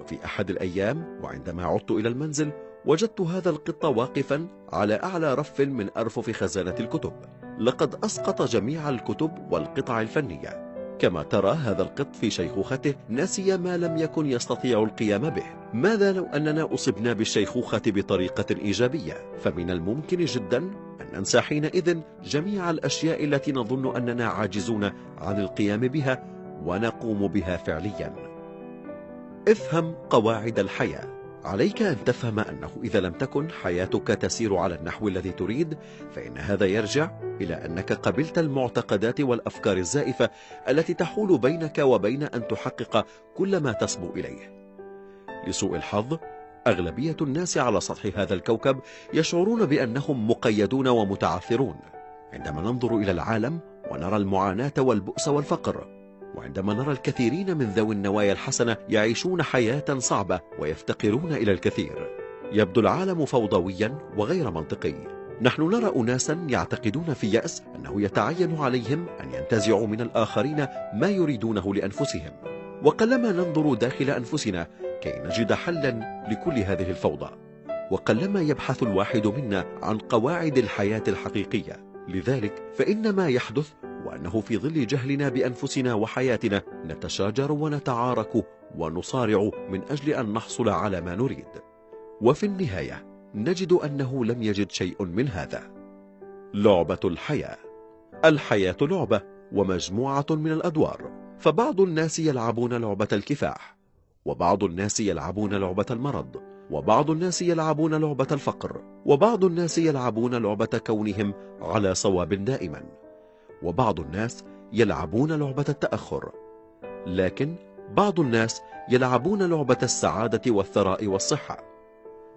وفي أحد الأيام وعندما عدت إلى المنزل وجدت هذا القط واقفا على أعلى رف من أرفف خزانة الكتب. لقد أسقط جميع الكتب والقطع الفنية. كما ترى هذا القط في شيخوخته نسي ما لم يكن يستطيع القيام به. ماذا لو أننا أصبنا بالشيخوخة بطريقة إيجابية؟ فمن الممكن جدا أن ننسى حينئذ جميع الأشياء التي نظن أننا عاجزون عن القيام بها ونقوم بها فعليا. افهم قواعد الحياة. عليك أن تفهم أنه إذا لم تكن حياتك تسير على النحو الذي تريد فإن هذا يرجع إلى أنك قبلت المعتقدات والأفكار الزائفة التي تحول بينك وبين أن تحقق كل ما تصبو إليه. لسوء الحظ أغلبية الناس على سطح هذا الكوكب يشعرون بأنهم مقيدون ومتعثرون. عندما ننظر إلى العالم ونرى المعاناة والبؤس والفقر وعندما نرى الكثيرين من ذوي النوايا الحسنة يعيشون حياة صعبة ويفتقرون إلى الكثير يبدو العالم فوضويا وغير منطقي. نحن نرى أناسا يعتقدون في يأس أنه يتعين عليهم أن ينتزعوا من الآخرين ما يريدونه لأنفسهم. وقلما ننظر داخل أنفسنا كي نجد حلا لكل هذه الفوضى. وقلما يبحث الواحد منا عن قواعد الحياة الحقيقية. لذلك فإن ما يحدث وأنه في ظل جهلنا بأنفسنا وحياتنا نتشاجر ونتعارك ونصارع من أجل أن نحصل على ما نريد. وفي النهاية نجد أنه لم يجد شيء من هذا. لعبة الحياة. الحياة لعبة ومجموعة من الأدوار فبعض الناس يلعبون لعبة الكفاح وبعض الناس يلعبون لعبة المرض وبعض الناس يلعبون لعبة الفقر وبعض الناس يلعبون لعبة كونهم على صواب دائما. وبعض الناس يلعبون لعبة التأخر. لكن بعض الناس يلعبون لعبة السعادة والثراء والصحة.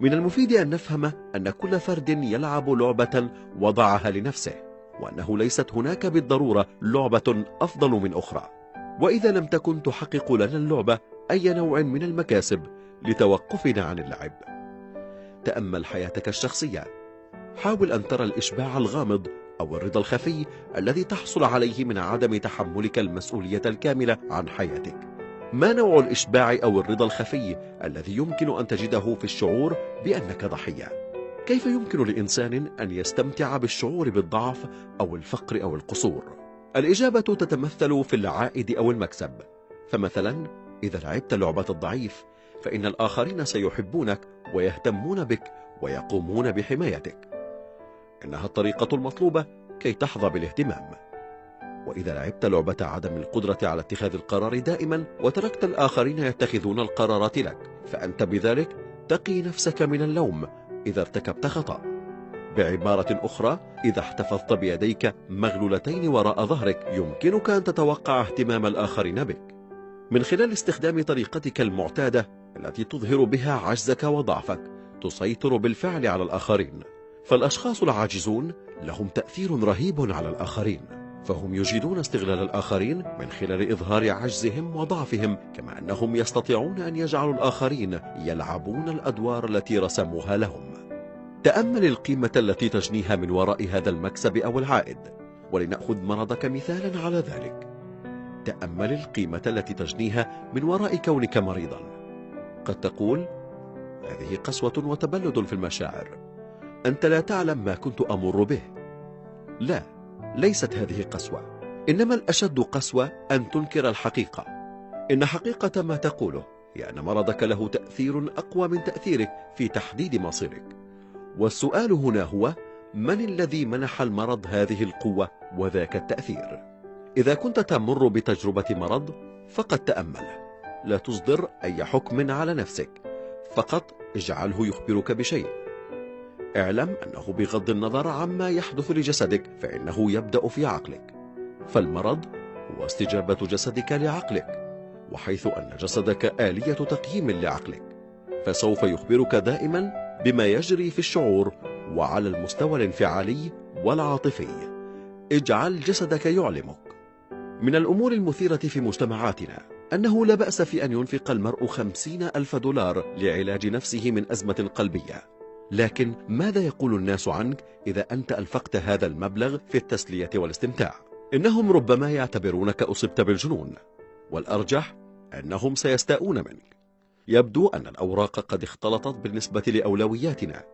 من المفيد أن نفهم أن كل فرد يلعب لعبة وضعها لنفسه وأنه ليست هناك بالضرورة لعبة أفضل من أخرى. وإذا لم تكن تحقق لنا اللعبة أي نوع من المكاسب لتوقفنا عن اللعب. تأمل حياتك الشخصية. حاول أن ترى الإشباع الغامض أو الرضا الخفي الذي تحصل عليه من عدم تحملك المسؤولية الكاملة عن حياتك. ما نوع الإشباع أو الرضا الخفي الذي يمكن أن تجده في الشعور بأنك ضحية؟ كيف يمكن لإنسان أن يستمتع بالشعور بالضعف أو الفقر أو القصور؟ الإجابة تتمثل في العائد أو المكسب. فمثلا إذا لعبت لعبة الضعيف فإن الآخرين سيحبونك ويهتمون بك ويقومون بحمايتك. إنها الطريقة المطلوبة كي تحظى بالاهتمام. وإذا لعبت لعبة عدم القدرة على اتخاذ القرار دائما وتركت الآخرين يتخذون القرارات لك فأنت بذلك تقي نفسك من اللوم إذا ارتكبت خطأ. بعبارة أخرى إذا احتفظت بيديك مغلولتين وراء ظهرك يمكنك أن تتوقع اهتمام الآخرين بك. من خلال استخدام طريقتك المعتادة التي تظهر بها عجزك وضعفك تسيطر بالفعل على الآخرين. فالأشخاص العاجزون لهم تأثير رهيب على الآخرين فهم يجيدون استغلال الآخرين من خلال إظهار عجزهم وضعفهم كما أنهم يستطيعون أن يجعلوا الآخرين يلعبون الأدوار التي رسموها لهم. تأمل القيمة التي تجنيها من وراء هذا المكسب أو العائد ولنأخذ مرضك مثالا على ذلك. تأمل القيمة التي تجنيها من وراء كونك مريضا. قد تقول هذه قسوة وتبلد في المشاعر. أنت لا تعلم ما كنت أمر به. لا ليست هذه قسوة. إنما الأشد قسوة أن تنكر الحقيقة. إن حقيقة ما تقوله هي أن مرضك له تأثير أقوى من تأثيرك في تحديد مصيرك. والسؤال هنا هو من الذي منح المرض هذه القوة وذاك التأثير؟ إذا كنت تمر بتجربة مرض فقد تأمل. لا تصدر أي حكم على نفسك. فقط اجعله يخبرك بشيء. اعلم أنه بغض النظر عما يحدث لجسدك فإنه يبدأ في عقلك. فالمرض هو استجابة جسدك لعقلك وحيث أن جسدك آلية تقييم لعقلك. فسوف يخبرك دائما بما يجري في الشعور وعلى المستوى الانفعالي والعاطفي. اجعل جسدك يعلمك. من الأمور المثيرة في مجتمعاتنا أنه لا بأس في أن ينفق المرء خمسين ألف دولار لعلاج نفسه من أزمة قلبية. لكن ماذا يقول الناس عنك إذا أنت أنفقت هذا المبلغ في التسلية والاستمتاع؟ إنهم ربما يعتبرونك أصبت بالجنون والأرجح أنهم سيستاءون منك. يبدو أن الأوراق قد اختلطت بالنسبة لأولوياتنا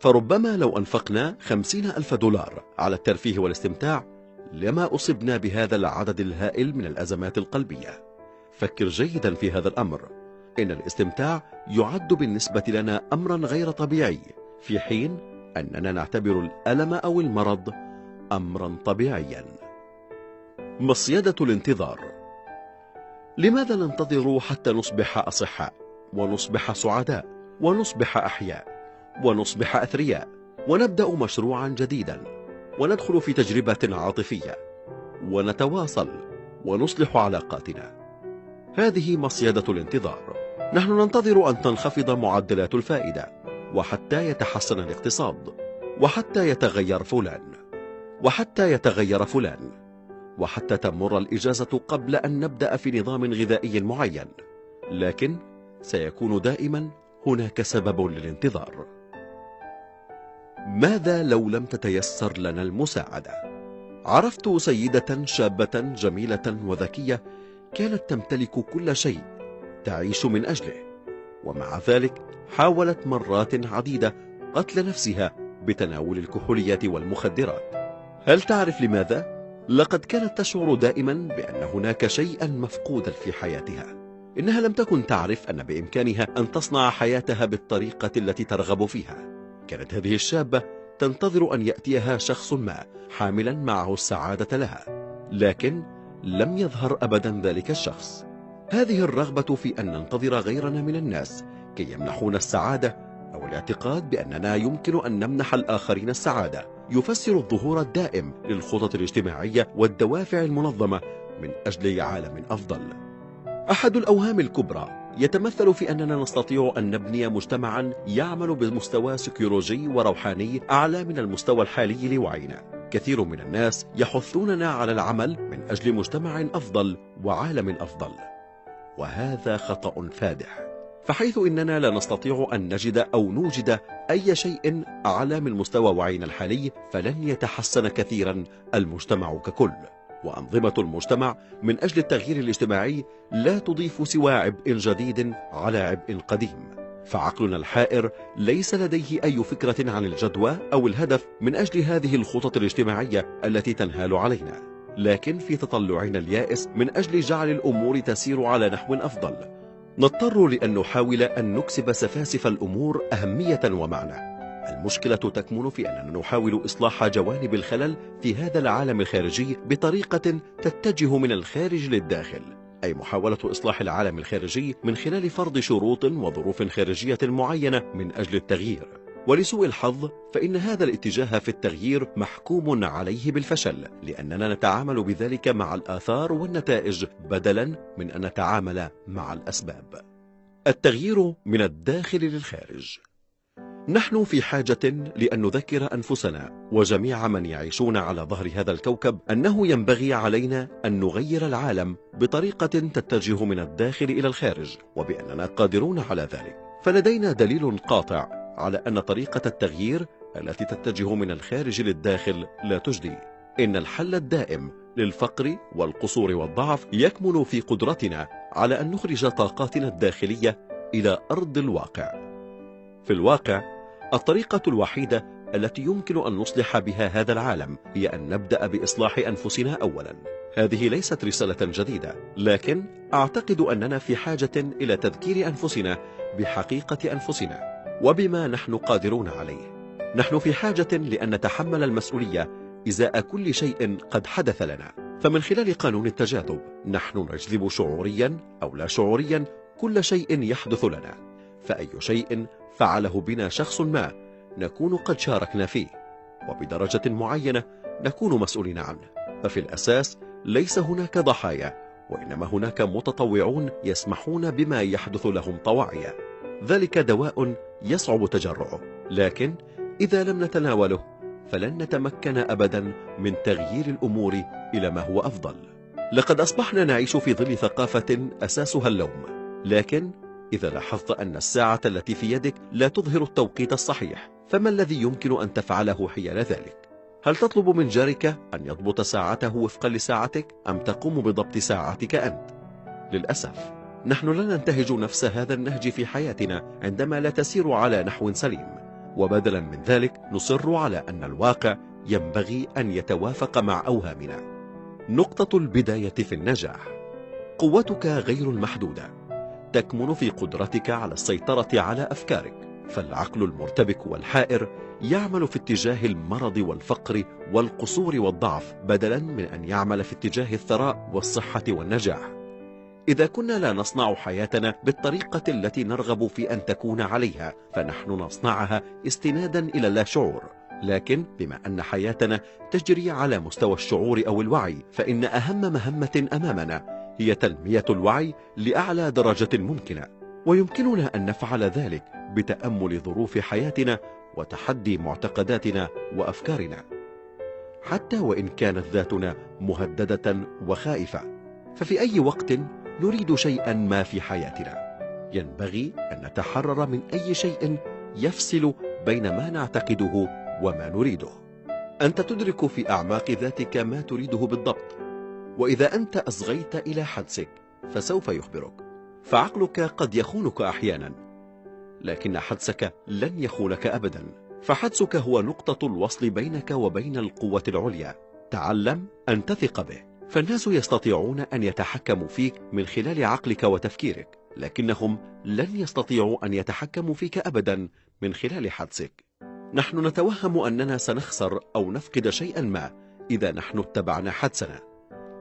فربما لو أنفقنا خمسين ألف دولار على الترفيه والاستمتاع لما أصبنا بهذا العدد الهائل من الأزمات القلبية. فكر جيدا في هذا الأمر. إن الاستمتاع يعد بالنسبة لنا أمرا غير طبيعي في حين أننا نعتبر الألم أو المرض أمرا طبيعيا. مصيدة الانتظار؟ لماذا ننتظر حتى نصبح أصحاء ونصبح سعداء ونصبح أحياء ونصبح أثرياء ونبدأ مشروعا جديدا وندخل في تجربة عاطفية ونتواصل ونصلح علاقاتنا؟ هذه مصيدة الانتظار. نحن ننتظر أن تنخفض معدلات الفائدة وحتى يتحسن الاقتصاد وحتى يتغير فلان وحتى يتغير فلان وحتى تمر الإجازة قبل أن نبدأ في نظام غذائي معين لكن سيكون دائما هناك سبب للانتظار ماذا لو لم تتيسر لنا المساعدة؟ عرفت سيدة شابة جميلة وذكية كانت تمتلك كل شيء تعيش من أجله. ومع ذلك حاولت مرات عديدة قتل نفسها بتناول الكحوليات والمخدرات. هل تعرف لماذا؟ لقد كانت تشعر دائما بأن هناك شيئا مفقودا في حياتها. إنها لم تكن تعرف أن بإمكانها أن تصنع حياتها بالطريقة التي ترغب فيها. كانت هذه الشابة تنتظر أن يأتيها شخص ما حاملا معه السعادة لها. لكن لم يظهر أبدا ذلك الشخص. هذه الرغبة في أن ننتظر غيرنا من الناس كي يمنحون السعادة أو الاعتقاد بأننا يمكن أن نمنح الآخرين السعادة. يفسر الظهور الدائم للخطط الاجتماعية والدوافع المنظمة من أجل عالم أفضل. أحد الأوهام الكبرى يتمثل في أننا نستطيع أن نبني مجتمعا يعمل بمستوى سيكولوجي وروحاني أعلى من المستوى الحالي لوعينا. كثير من الناس يحثوننا على العمل من أجل مجتمع أفضل وعالم أفضل. وهذا خطأ فادح. فحيث إننا لا نستطيع أن نجد أو نوجد أي شيء أعلى من مستوى وعينا الحالي فلن يتحسن كثيرا المجتمع ككل. وأنظمة المجتمع من أجل التغيير الاجتماعي لا تضيف سوى عبء جديد على عبء قديم. فعقلنا الحائر ليس لديه أي فكرة عن الجدوى أو الهدف من أجل هذه الخطط الاجتماعية التي تنهال علينا. لكن في تطلعنا اليائس من أجل جعل الأمور تسير على نحو أفضل. نضطر لأن نحاول أن نكسب سفاسف الأمور أهمية ومعنى. المشكلة تكمن في أننا نحاول إصلاح جوانب الخلل في هذا العالم الخارجي بطريقة تتجه من الخارج للداخل أي محاولة إصلاح العالم الخارجي من خلال فرض شروط وظروف خارجية معينة من أجل التغيير. ولسوء الحظ فإن هذا الاتجاه في التغيير محكوم عليه بالفشل لأننا نتعامل بذلك مع الآثار والنتائج بدلا من أن نتعامل مع الأسباب. التغيير من الداخل للخارج. نحن في حاجة لأن نذكر أنفسنا وجميع من يعيشون على ظهر هذا الكوكب أنه ينبغي علينا أن نغير العالم بطريقة تتجه من الداخل إلى الخارج وبأننا قادرون على ذلك. فلدينا دليل قاطع على أن طريقة التغيير التي تتجه من الخارج للداخل لا تجدي. إن الحل الدائم للفقر والقصور والضعف يكمن في قدرتنا على أن نخرج طاقاتنا الداخلية إلى أرض الواقع. في الواقع الطريقة الوحيدة التي يمكن أن نصلح بها هذا العالم هي أن نبدأ بإصلاح أنفسنا أولا. هذه ليست رسالة جديدة لكن أعتقد أننا في حاجة إلى تذكير أنفسنا بحقيقة أنفسنا. وبما نحن قادرون عليه. نحن في حاجة لأن نتحمل المسؤولية إزاء كل شيء قد حدث لنا. فمن خلال قانون التجاذب نحن نجذب شعوريا أو لا شعوريا كل شيء يحدث لنا. فأي شيء فعله بنا شخص ما نكون قد شاركنا فيه. وبدرجة معينة نكون مسؤولين عنه. ففي الأساس ليس هناك ضحايا وإنما هناك متطوعون يسمحون بما يحدث لهم طواعية. ذلك دواء يصعب تجرعه لكن إذا لم نتناوله فلن نتمكن أبدا من تغيير الأمور إلى ما هو أفضل لقد أصبحنا نعيش في ظل ثقافة أساسها اللوم لكن إذا لاحظت أن الساعة التي في يدك لا تظهر التوقيت الصحيح فما الذي يمكن أن تفعله حيال ذلك؟ هل تطلب من جارك أن يضبط ساعته وفقا لساعتك أم تقوم بضبط ساعتك أنت؟ للأسف نحن لا ننتهج نفس هذا النهج في حياتنا عندما لا تسير على نحو سليم. وبدلا من ذلك نصر على أن الواقع ينبغي أن يتوافق مع أوهامنا. نقطة البداية في النجاح. قوتك غير المحدودة. تكمن في قدرتك على السيطرة على أفكارك. فالعقل المرتبك والحائر يعمل في اتجاه المرض والفقر والقصور والضعف بدلا من أن يعمل في اتجاه الثراء والصحة والنجاح. إذا كنا لا نصنع حياتنا بالطريقة التي نرغب في أن تكون عليها فنحن نصنعها استنادا إلى اللاشعور لكن بما أن حياتنا تجري على مستوى الشعور أو الوعي فإن أهم مهمة أمامنا هي تنمية الوعي لأعلى درجة ممكنة. ويمكننا أن نفعل ذلك بتأمل ظروف حياتنا وتحدي معتقداتنا وأفكارنا. حتى وإن كانت ذاتنا مهددة وخائفة ففي أي وقت نريد شيئا ما في حياتنا. ينبغي أن نتحرر من أي شيء يفصل بين ما نعتقده وما نريده. أنت تدرك في أعماق ذاتك ما تريده بالضبط. وإذا أنت أصغيت إلى حدسك فسوف يخبرك. فعقلك قد يخونك أحيانا. لكن حدسك لن يخونك أبدا. فحدسك هو نقطة الوصل بينك وبين القوة العليا. تعلم أن تثق به. فالناس يستطيعون أن يتحكموا فيك من خلال عقلك وتفكيرك لكنهم لن يستطيعوا أن يتحكموا فيك أبدا من خلال حدسك. نحن نتوهم أننا سنخسر أو نفقد شيئا ما إذا نحن اتبعنا حدسنا.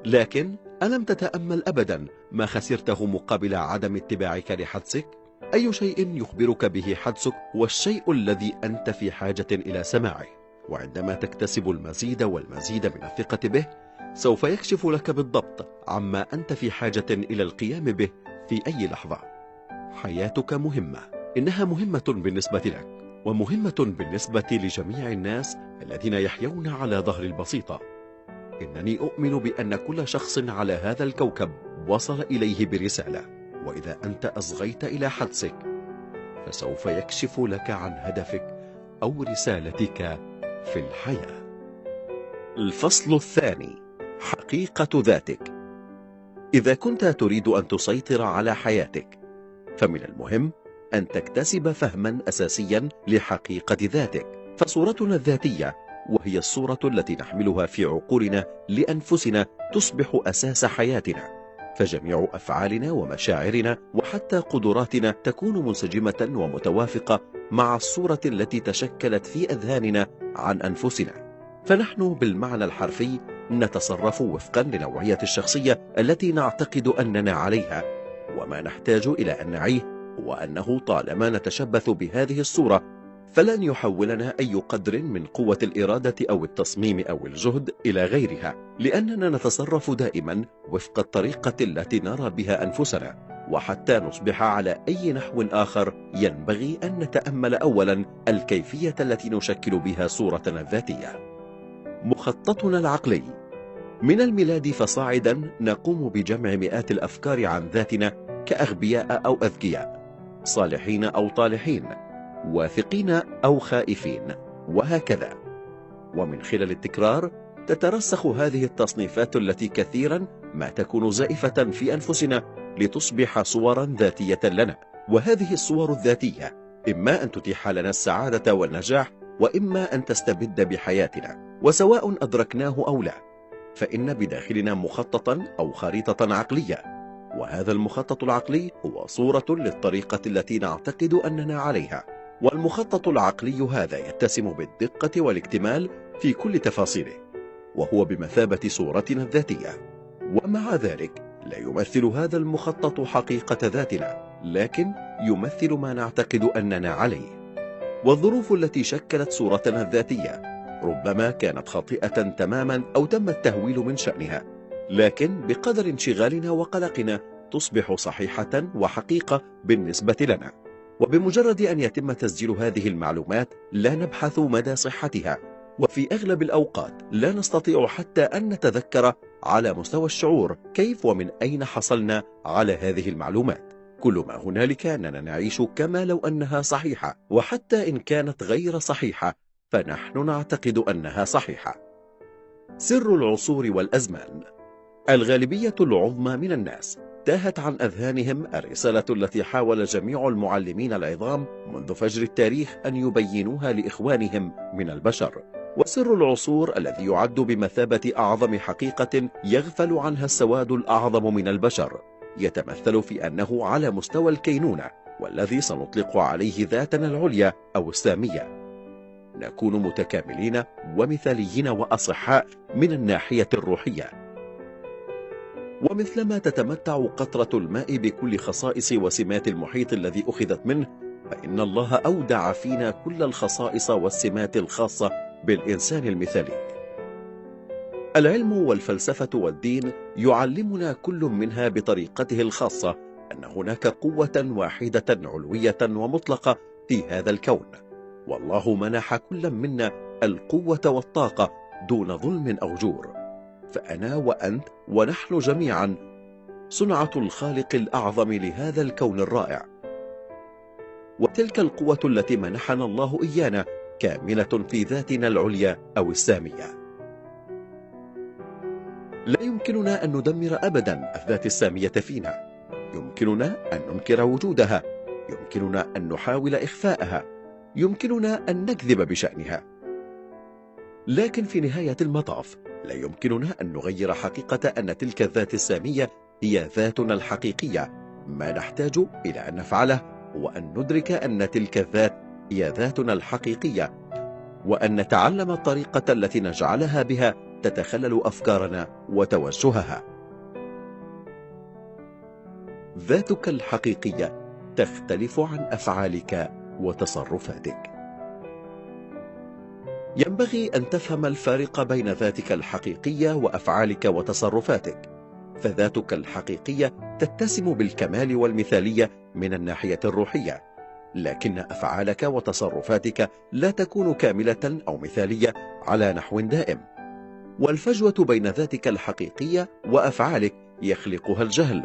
لكن ألم تتأمل أبدا ما خسرته مقابل عدم اتباعك لحدسك؟ أي شيء يخبرك به حدسك هو الشيء الذي أنت في حاجة إلى سماعه. وعندما تكتسب المزيد والمزيد من الثقة به سوف يكشف لك بالضبط عما أنت في حاجة إلى القيام به في أي لحظة. حياتك مهمة. إنها مهمة بالنسبة لك ومهمة بالنسبة لجميع الناس الذين يحيون على ظهر البسيطة. إنني أؤمن بأن كل شخص على هذا الكوكب وصل إليه برسالة وإذا أنت أصغيت إلى حدسك فسوف يكشف لك عن هدفك أو رسالتك في الحياة. الفصل الثاني. حقيقة ذاتك. إذا كنت تريد أن تسيطر على حياتك فمن المهم أن تكتسب فهما أساسيا لحقيقة ذاتك. فصورتنا الذاتية وهي الصورة التي نحملها في عقولنا لأنفسنا تصبح أساس حياتنا. فجميع أفعالنا ومشاعرنا وحتى قدراتنا تكون منسجمة ومتوافقة مع الصورة التي تشكلت في أذهاننا عن أنفسنا. فنحن بالمعنى الحرفي نتصرف وفقا لنوعية الشخصية التي نعتقد أننا عليها. وما نحتاج إلى أن نعيه هو أنه طالما نتشبث بهذه الصورة فلن يحولنا أي قدر من قوة الإرادة أو التصميم أو الجهد إلى غيرها لأننا نتصرف دائما وفق الطريقة التي نرى بها أنفسنا. وحتى نصبح على أي نحو آخر ينبغي أن نتأمل أولا الكيفية التي نشكل بها صورتنا الذاتية. مخططنا العقلي من الميلاد فصاعدا نقوم بجمع مئات الأفكار عن ذاتنا كأغبياء أو أذكياء صالحين أو طالحين واثقين أو خائفين وهكذا. ومن خلال التكرار تترسخ هذه التصنيفات التي كثيرا ما تكون زائفة في أنفسنا لتصبح صورا ذاتية لنا. وهذه الصور الذاتية إما أن تتيح لنا السعادة والنجاح وإما أن تستبد بحياتنا وسواء أدركناه أو لا. فإن بداخلنا مخططا أو خريطة عقلية وهذا المخطط العقلي هو صورة للطريقة التي نعتقد أننا عليها. والمخطط العقلي هذا يتسم بالدقة والاكتمال في كل تفاصيله وهو بمثابة صورتنا الذاتية. ومع ذلك لا يمثل هذا المخطط حقيقة ذاتنا لكن يمثل ما نعتقد أننا عليه. والظروف التي شكلت صورتنا الذاتية ربما كانت خاطئة تماما أو تم التهويل من شأنها لكن بقدر انشغالنا وقلقنا تصبح صحيحة وحقيقة بالنسبة لنا. وبمجرد أن يتم تسجيل هذه المعلومات لا نبحث مدى صحتها. وفي أغلب الأوقات لا نستطيع حتى أن نتذكر على مستوى الشعور كيف ومن أين حصلنا على هذه المعلومات. كل ما هنالك أننا نعيش كما لو أنها صحيحة وحتى إن كانت غير صحيحة فنحن نعتقد أنها صحيحة. سر العصور والأزمان. الغالبية العظمى من الناس تاهت عن أذهانهم الرسالة التي حاول جميع المعلمين العظام منذ فجر التاريخ أن يبينوها لإخوانهم من البشر. وسر العصور الذي يعد بمثابة أعظم حقيقة يغفل عنها السواد الأعظم من البشر. يتمثل في أنه على مستوى الكينونة والذي سنطلق عليه ذاتنا العليا أو السامية. نكون متكاملين ومثاليين وأصحاء من الناحية الروحية. ومثلما تتمتع قطرة الماء بكل خصائص وسمات المحيط الذي أخذت منه فإن الله أودع فينا كل الخصائص والسمات الخاصة بالإنسان المثالي. العلم والفلسفة والدين يعلمنا كل منها بطريقته الخاصة أن هناك قوة واحدة علوية ومطلقة في هذا الكون. والله منح كل منا القوة والطاقة دون ظلم أو جور. فأنا وأنت ونحن جميعا صنعة الخالق الأعظم لهذا الكون الرائع. وتلك القوة التي منحنا الله إيانا كاملة في ذاتنا العليا أو السامية. لا يمكننا أن ندمر أبدا الذات السامية فينا. يمكننا أن ننكر وجودها. يمكننا أن نحاول إخفاءها. يمكننا أن نكذب بشأنها. لكن في نهاية المطاف لا يمكننا أن نغير حقيقة أن تلك الذات السامية هي ذاتنا الحقيقية. ما نحتاج إلى أن نفعله هو أن ندرك أن تلك الذات هي ذاتنا الحقيقية وأن نتعلم الطريقة التي نجعلها بها تتخلل أفكارنا وتوجهها. ذاتك الحقيقية تختلف عن أفعالك. وتصرفاتك. ينبغي أن تفهم الفارق بين ذاتك الحقيقية وأفعالك وتصرفاتك. فذاتك الحقيقية تتسم بالكمال والمثالية من الناحية الروحية. لكن أفعالك وتصرفاتك لا تكون كاملة أو مثالية على نحو دائم. والفجوة بين ذاتك الحقيقية وأفعالك يخلقها الجهل.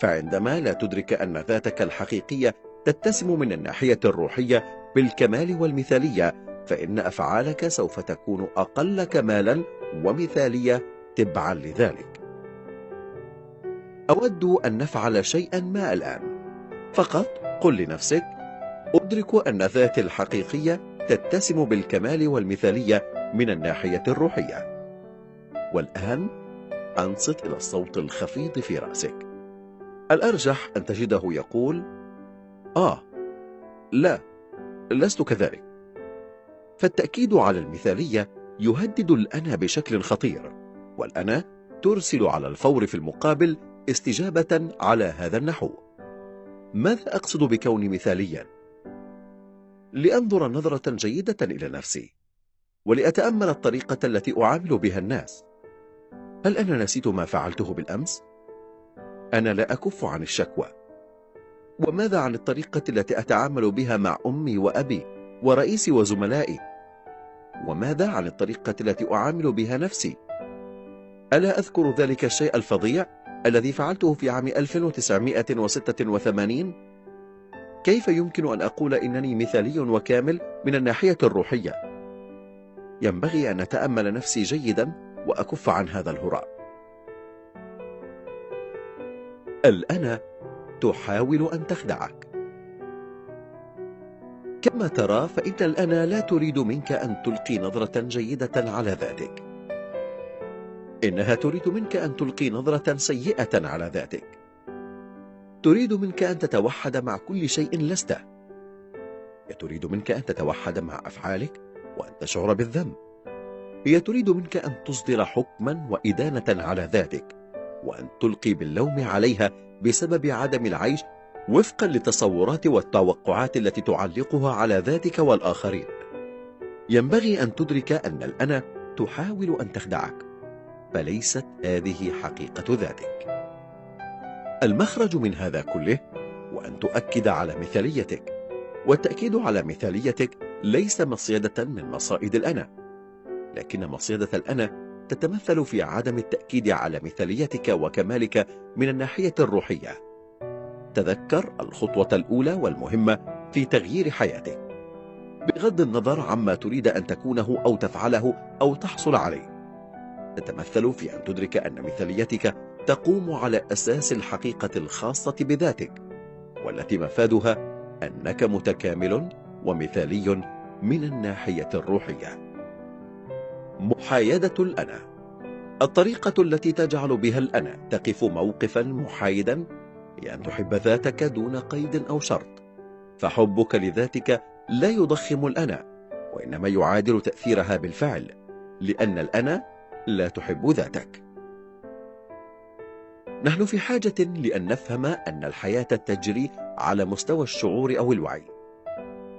فعندما لا تدرك أن ذاتك الحقيقية تتسم من الناحية الروحية بالكمال والمثالية فإن أفعالك سوف تكون أقل كمالا ومثالية تبعا لذلك. أود أن نفعل شيئا ما الآن. فقط قل لنفسك أدرك أن ذاتي الحقيقية تتسم بالكمال والمثالية من الناحية الروحية. والآن أنصت إلى الصوت الخفيض في رأسك. الأرجح أن تجده يقول آه لا لست كذلك فالتأكيد على المثالية يهدد الأنا بشكل خطير والأنا ترسل على الفور في المقابل استجابة على هذا النحو ماذا أقصد بكوني مثاليا؟ لأنظر نظرة جيدة إلى نفسي ولأتأمل الطريقة التي أعامل بها الناس هل أنا نسيت ما فعلته بالأمس؟ أنا لا أكف عن الشكوى وماذا عن الطريقة التي أتعامل بها مع أمي وأبي ورئيسي وزملائي؟ وماذا عن الطريقة التي أعامل بها نفسي؟ ألا أذكر ذلك الشيء الفظيع الذي فعلته في عام 1986 كيف يمكن أن أقول إنني مثالي وكامل من الناحية الروحية؟ ينبغي أن نتأمل نفسي جيدا وأكف عن هذا الهراء الأنا تحاول أن تخدعك. كما ترى فإن الأنا لا تريد منك أن تلقي نظرة جيدة على ذاتك. إنها تريد منك أن تلقي نظرة سيئة على ذاتك. تريد منك أن تتوحد مع كل شيء لست. هي تريد منك أن تتوحد مع أفعالك وأن تشعر بالذنب. هي تريد منك أن تصدر حكما وإدانة على ذاتك وأن تلقي باللوم عليها بسبب عدم العيش وفقا للتصورات والتوقعات التي تعلقها على ذاتك والآخرين. ينبغي أن تدرك أن الأنا تحاول أن تخدعك فليست هذه حقيقة ذاتك. المخرج من هذا كله وأن تؤكد على مثاليتك والتأكيد على مثاليتك ليس مصيدة من مصائد الأنا لكن مصيدة الأنا تتمثل في عدم التأكيد على مثاليتك وكمالك من الناحية الروحية. تذكر الخطوة الأولى والمهمة في تغيير حياتك. بغض النظر عما تريد أن تكونه أو تفعله أو تحصل عليه. تتمثل في أن تدرك أن مثاليتك تقوم على أساس الحقيقة الخاصة بذاتك والتي مفادها أنك متكامل ومثالي من الناحية الروحية. محايدة الأنا. الطريقة التي تجعل بها الأنا تقف موقفا محايدا هي أن تحب ذاتك دون قيد أو شرط. فحبك لذاتك لا يضخم الأنا وإنما يعادل تأثيرها بالفعل لأن الأنا لا تحب ذاتك. نحن في حاجة لأن نفهم أن الحياة تجري على مستوى الشعور أو الوعي.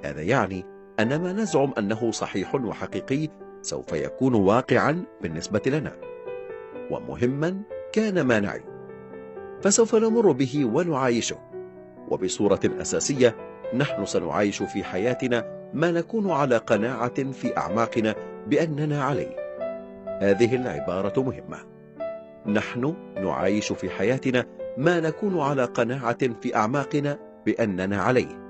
هذا يعني أن ما نزعم أنه صحيح وحقيقي سوف يكون واقعا بالنسبة لنا. ومهما كان ما نعي. فسوف نمر به ونعايشه. وبصورة أساسية نحن سنعايش في حياتنا ما نكون على قناعة في أعماقنا بأننا عليه. هذه العبارة مهمة. نحن نعايش في حياتنا ما نكون على قناعة في أعماقنا بأننا عليه.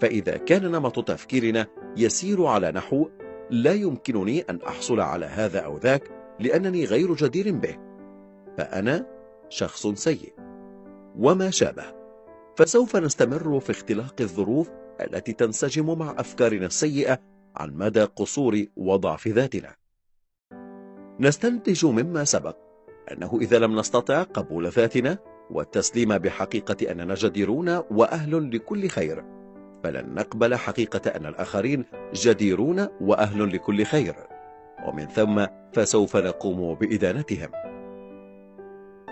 فإذا كان نمط تفكيرنا يسير على نحو لا يمكنني أن أحصل على هذا أو ذاك لأنني غير جدير به فأنا شخص سيء وما شابه. فسوف نستمر في اختلاق الظروف التي تنسجم مع أفكارنا السيئة عن مدى قصور وضعف ذاتنا. نستنتج مما سبق أنه إذا لم نستطع قبول ذاتنا والتسليم بحقيقة أننا جديرون وأهل لكل خير. فلن نقبل حقيقة أن الآخرين جديرون وأهل لكل خير. ومن ثم فسوف نقوم بإدانتهم.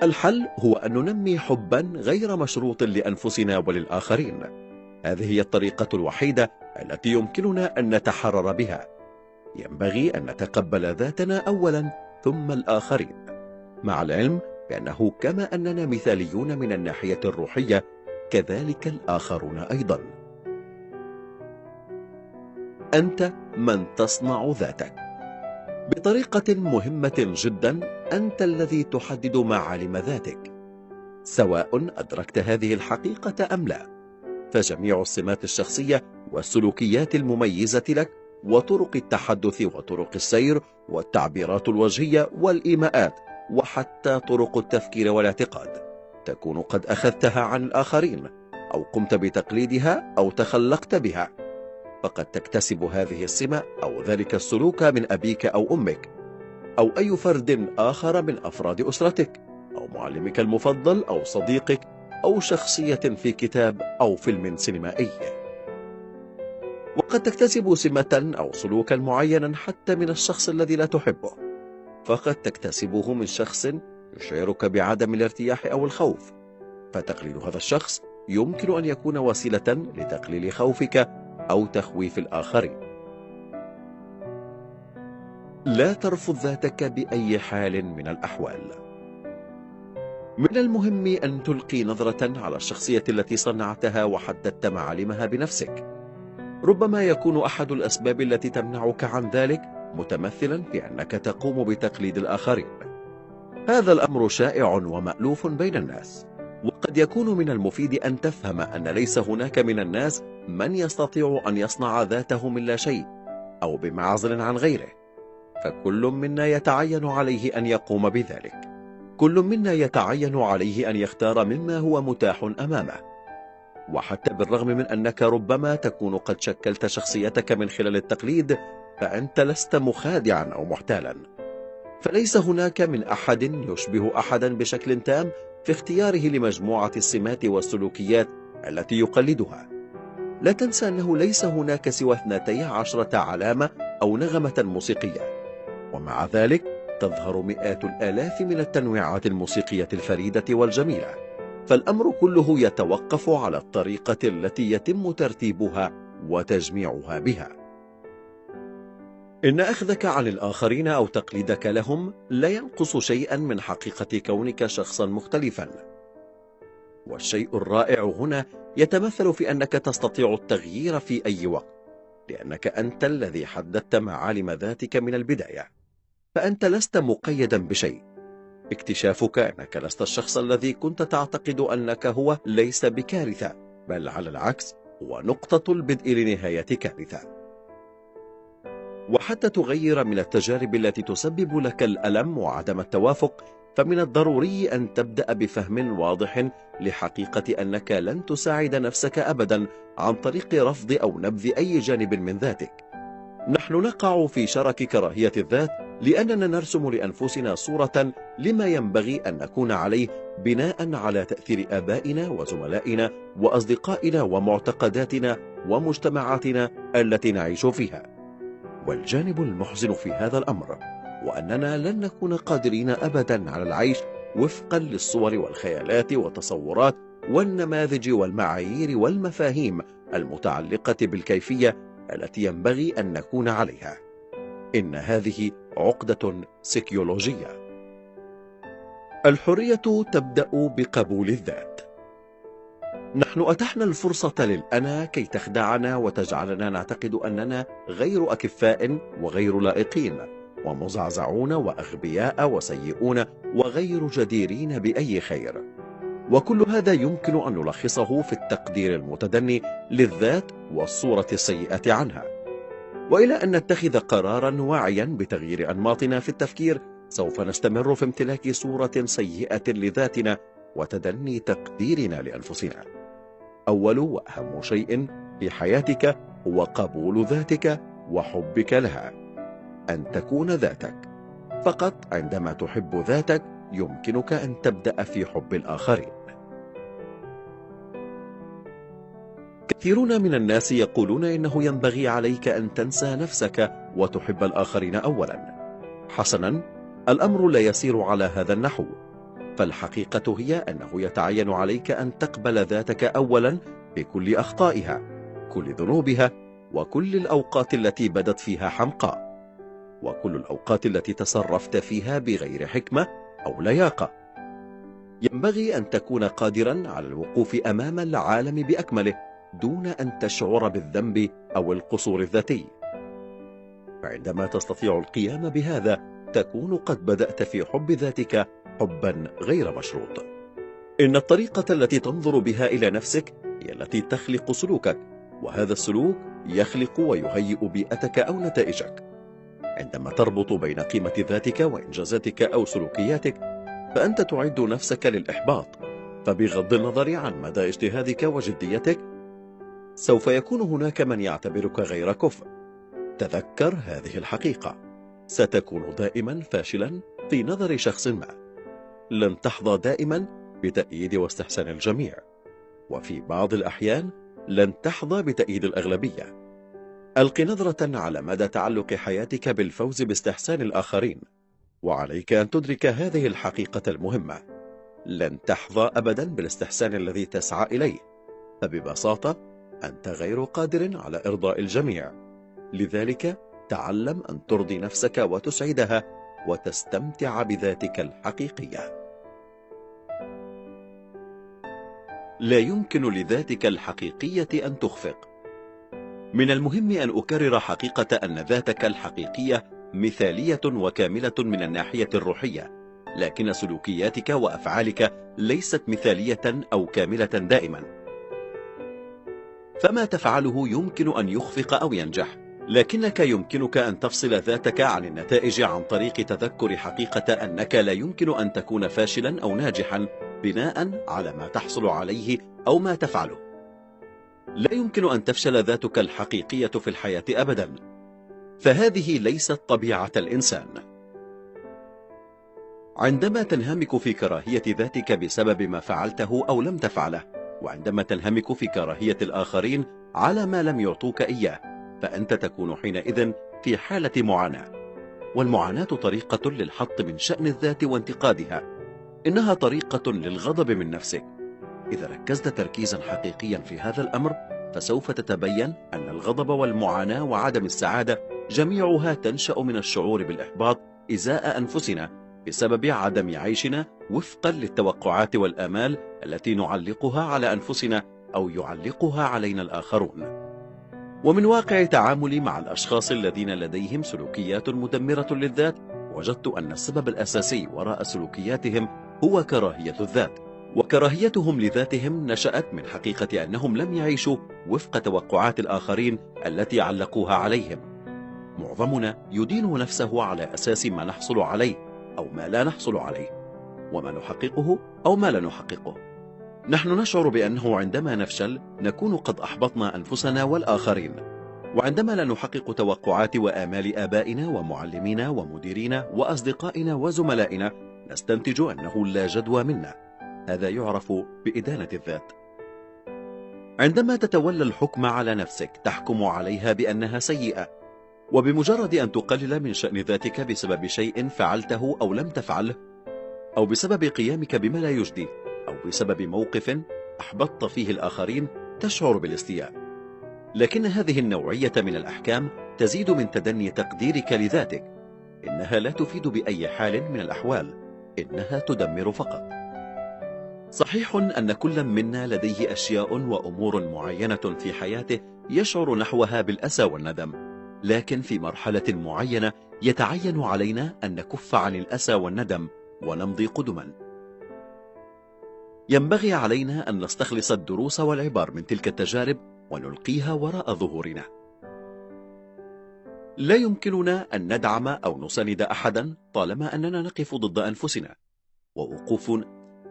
الحل هو أن ننمي حبا غير مشروط لأنفسنا وللآخرين. هذه هي الطريقة الوحيدة التي يمكننا أن نتحرر بها. ينبغي أن نتقبل ذاتنا أولا ثم الآخرين. مع العلم بأنه كما أننا مثاليون من الناحية الروحية كذلك الآخرون أيضا. أنت من تصنع ذاتك. بطريقة مهمة جدا أنت الذي تحدد معالم ذاتك. سواء أدركت هذه الحقيقة أم لا. فجميع السمات الشخصية والسلوكيات المميزة لك وطرق التحدث وطرق السير والتعبيرات الوجهية والإيماءات وحتى طرق التفكير والاعتقاد. تكون قد أخذتها عن الآخرين أو قمت بتقليدها أو تخلقت بها. فقد تكتسب هذه السمة أو ذلك السلوك من أبيك أو أمك أو أي فرد آخر من أفراد أسرتك أو معلمك المفضل أو صديقك أو شخصية في كتاب أو فيلم سينمائي. وقد تكتسب سمة أو سلوكا معينا حتى من الشخص الذي لا تحبه. فقد تكتسبه من شخص يشعرك بعدم الارتياح أو الخوف. فتقليل هذا الشخص يمكن أن يكون وسيلة لتقليل خوفك أو تخويف الآخرين. لا ترفض ذاتك بأي حال من الأحوال. من المهم أن تلقي نظرة على الشخصية التي صنعتها وحددت معالمها بنفسك. ربما يكون أحد الأسباب التي تمنعك عن ذلك متمثلا في أنك تقوم بتقليد الآخرين. هذا الأمر شائع ومألوف بين الناس وقد يكون من المفيد أن تفهم أن ليس هناك من الناس من يستطيع أن يصنع ذاته من لا شيء أو بمعزل عن غيره فكل منا يتعين عليه أن يقوم بذلك. كل منا يتعين عليه أن يختار مما هو متاح أمامه. وحتى بالرغم من أنك ربما تكون قد شكلت شخصيتك من خلال التقليد فأنت لست مخادعا أو محتالا. فليس هناك من أحد يشبه أحدا بشكل تام في اختياره لمجموعة السمات والسلوكيات التي يقلدها. لا تنسى أنه ليس هناك سوى اثنتي عشرة علامة أو نغمة موسيقية. ومع ذلك تظهر مئات الآلاف من التنويعات الموسيقية الفريدة والجميلة. فالأمر كله يتوقف على الطريقة التي يتم ترتيبها وتجميعها بها. إن أخذك عن الآخرين أو تقليدك لهم لا ينقص شيئا من حقيقة كونك شخصا مختلفا. والشيء الرائع هنا يتمثل في أنك تستطيع التغيير في أي وقت لأنك أنت الذي حددت معالم ذاتك من البداية فأنت لست مقيدا بشيء. اكتشافك أنك لست الشخص الذي كنت تعتقد أنك هو ليس بكارثة بل على العكس هو نقطة البدء لنهاية كارثة. وحتى تغير من التجارب التي تسبب لك الألم وعدم التوافق فمن الضروري أن تبدأ بفهم واضح لحقيقة أنك لن تساعد نفسك أبدا عن طريق رفض أو نبذ أي جانب من ذاتك. نحن نقع في شرك كراهية الذات لأننا نرسم لأنفسنا صورة لما ينبغي أن نكون عليه بناء على تأثير آبائنا وزملائنا وأصدقائنا ومعتقداتنا ومجتمعاتنا التي نعيش فيها. والجانب المحزن في هذا الأمر وأننا لن نكون قادرين أبدا على العيش وفقا للصور والخيالات والتصورات والنماذج والمعايير والمفاهيم المتعلقة بالكيفية التي ينبغي أن نكون عليها. إن هذه عقدة سيكيولوجية. الحرية تبدأ بقبول الذات. نحن أتحنا الفرصة للأنا كي تخدعنا وتجعلنا نعتقد أننا غير أكفاء وغير لائقين. ومزعزعون وأغبياء وسيئون وغير جديرين بأي خير. وكل هذا يمكن أن نلخصه في التقدير المتدني للذات والصورة السيئة عنها. وإلى أن نتخذ قرارا واعيا بتغيير أنماطنا في التفكير سوف نستمر في امتلاك صورة سيئة لذاتنا وتدني تقديرنا لأنفسنا. أول وأهم شيء في حياتك هو قبول ذاتك وحبك لها. أن تكون ذاتك. فقط عندما تحب ذاتك يمكنك أن تبدأ في حب الآخرين. كثيرون من الناس يقولون إنه ينبغي عليك أن تنسى نفسك وتحب الآخرين أولا. حسنا الأمر لا يسير على هذا النحو. فالحقيقة هي أنه يتعين عليك أن تقبل ذاتك أولا بكل أخطائها كل ذنوبها وكل الأوقات التي بدت فيها حمقاء. وكل الأوقات التي تصرفت فيها بغير حكمة أو لياقة. ينبغي أن تكون قادرا على الوقوف أمام العالم بأكمله دون أن تشعر بالذنب أو القصور الذاتي. فعندما تستطيع القيام بهذا تكون قد بدأت في حب ذاتك حبا غير مشروط. إن الطريقة التي تنظر بها إلى نفسك هي التي تخلق سلوكك وهذا السلوك يخلق ويهيئ بيئتك أو نتائجك. عندما تربط بين قيمة ذاتك وإنجازاتك أو سلوكياتك فأنت تعد نفسك للإحباط. فبغض النظر عن مدى اجتهادك وجديتك سوف يكون هناك من يعتبرك غير كفء. تذكر هذه الحقيقة. ستكون دائما فاشلا في نظر شخص ما. لن تحظى دائما بتأييد واستحسان الجميع. وفي بعض الأحيان لن تحظى بتأييد الأغلبية. ألق نظرة على مدى تعلق حياتك بالفوز باستحسان الآخرين وعليك أن تدرك هذه الحقيقة المهمة. لن تحظى أبدا بالاستحسان الذي تسعى إليه فببساطة أنت غير قادر على إرضاء الجميع. لذلك تعلم أن ترضي نفسك وتسعدها وتستمتع بذاتك الحقيقية. لا يمكن لذاتك الحقيقية أن تخفق. من المهم أن أكرر حقيقة أن ذاتك الحقيقية مثالية وكاملة من الناحية الروحية لكن سلوكياتك وأفعالك ليست مثالية أو كاملة دائما. فما تفعله يمكن أن يخفق أو ينجح لكنك يمكنك أن تفصل ذاتك عن النتائج عن طريق تذكر حقيقة أنك لا يمكن أن تكون فاشلا أو ناجحا بناء على ما تحصل عليه أو ما تفعله. لا يمكن أن تفشل ذاتك الحقيقية في الحياة أبدا. فهذه ليست طبيعة الإنسان. عندما تنهمك في كراهية ذاتك بسبب ما فعلته أو لم تفعله وعندما تنهمك في كراهية الآخرين على ما لم يعطوك إياه فأنت تكون حينئذ في حالة معاناة. والمعاناة طريقة للحط من شأن الذات وانتقادها. إنها طريقة للغضب من نفسك. إذا ركزت تركيزا حقيقيا في هذا الأمر فسوف تتبين أن الغضب والمعاناة وعدم السعادة جميعها تنشأ من الشعور بالإحباط إزاء أنفسنا بسبب عدم عيشنا وفقا للتوقعات والآمال التي نعلقها على أنفسنا أو يعلقها علينا الآخرون. ومن واقع تعاملي مع الأشخاص الذين لديهم سلوكيات مدمرة للذات وجدت أن السبب الأساسي وراء سلوكياتهم هو كراهية الذات. وكراهيتهم لذاتهم نشأت من حقيقة أنهم لم يعيشوا وفق توقعات الآخرين التي علقوها عليهم. معظمنا يدين نفسه على أساس ما نحصل عليه أو ما لا نحصل عليه وما نحققه أو ما لا نحققه. نحن نشعر بأنه عندما نفشل نكون قد أحبطنا أنفسنا والآخرين. وعندما لا نحقق توقعات وآمال آبائنا ومعلمينا ومديرينا وأصدقائنا وزملائنا نستنتج أنه لا جدوى منا. هذا يعرف بإدانة الذات. عندما تتولى الحكم على نفسك تحكم عليها بأنها سيئة وبمجرد أن تقلل من شأن ذاتك بسبب شيء فعلته أو لم تفعله أو بسبب قيامك بما لا يجدي أو بسبب موقف أحبطت فيه الآخرين تشعر بالاستياء. لكن هذه النوعية من الأحكام تزيد من تدني تقديرك لذاتك إنها لا تفيد بأي حال من الأحوال إنها تدمر فقط. صحيح أن كل منا لديه أشياء وأمور معينة في حياته يشعر نحوها بالأسى والندم. لكن في مرحلة معينة يتعين علينا أن نكف عن الأسى والندم ونمضي قدما. ينبغي علينا أن نستخلص الدروس والعبار من تلك التجارب ونلقيها وراء ظهورنا. لا يمكننا أن ندعم أو نساند أحدا طالما أننا نقف ضد أنفسنا. ووقوف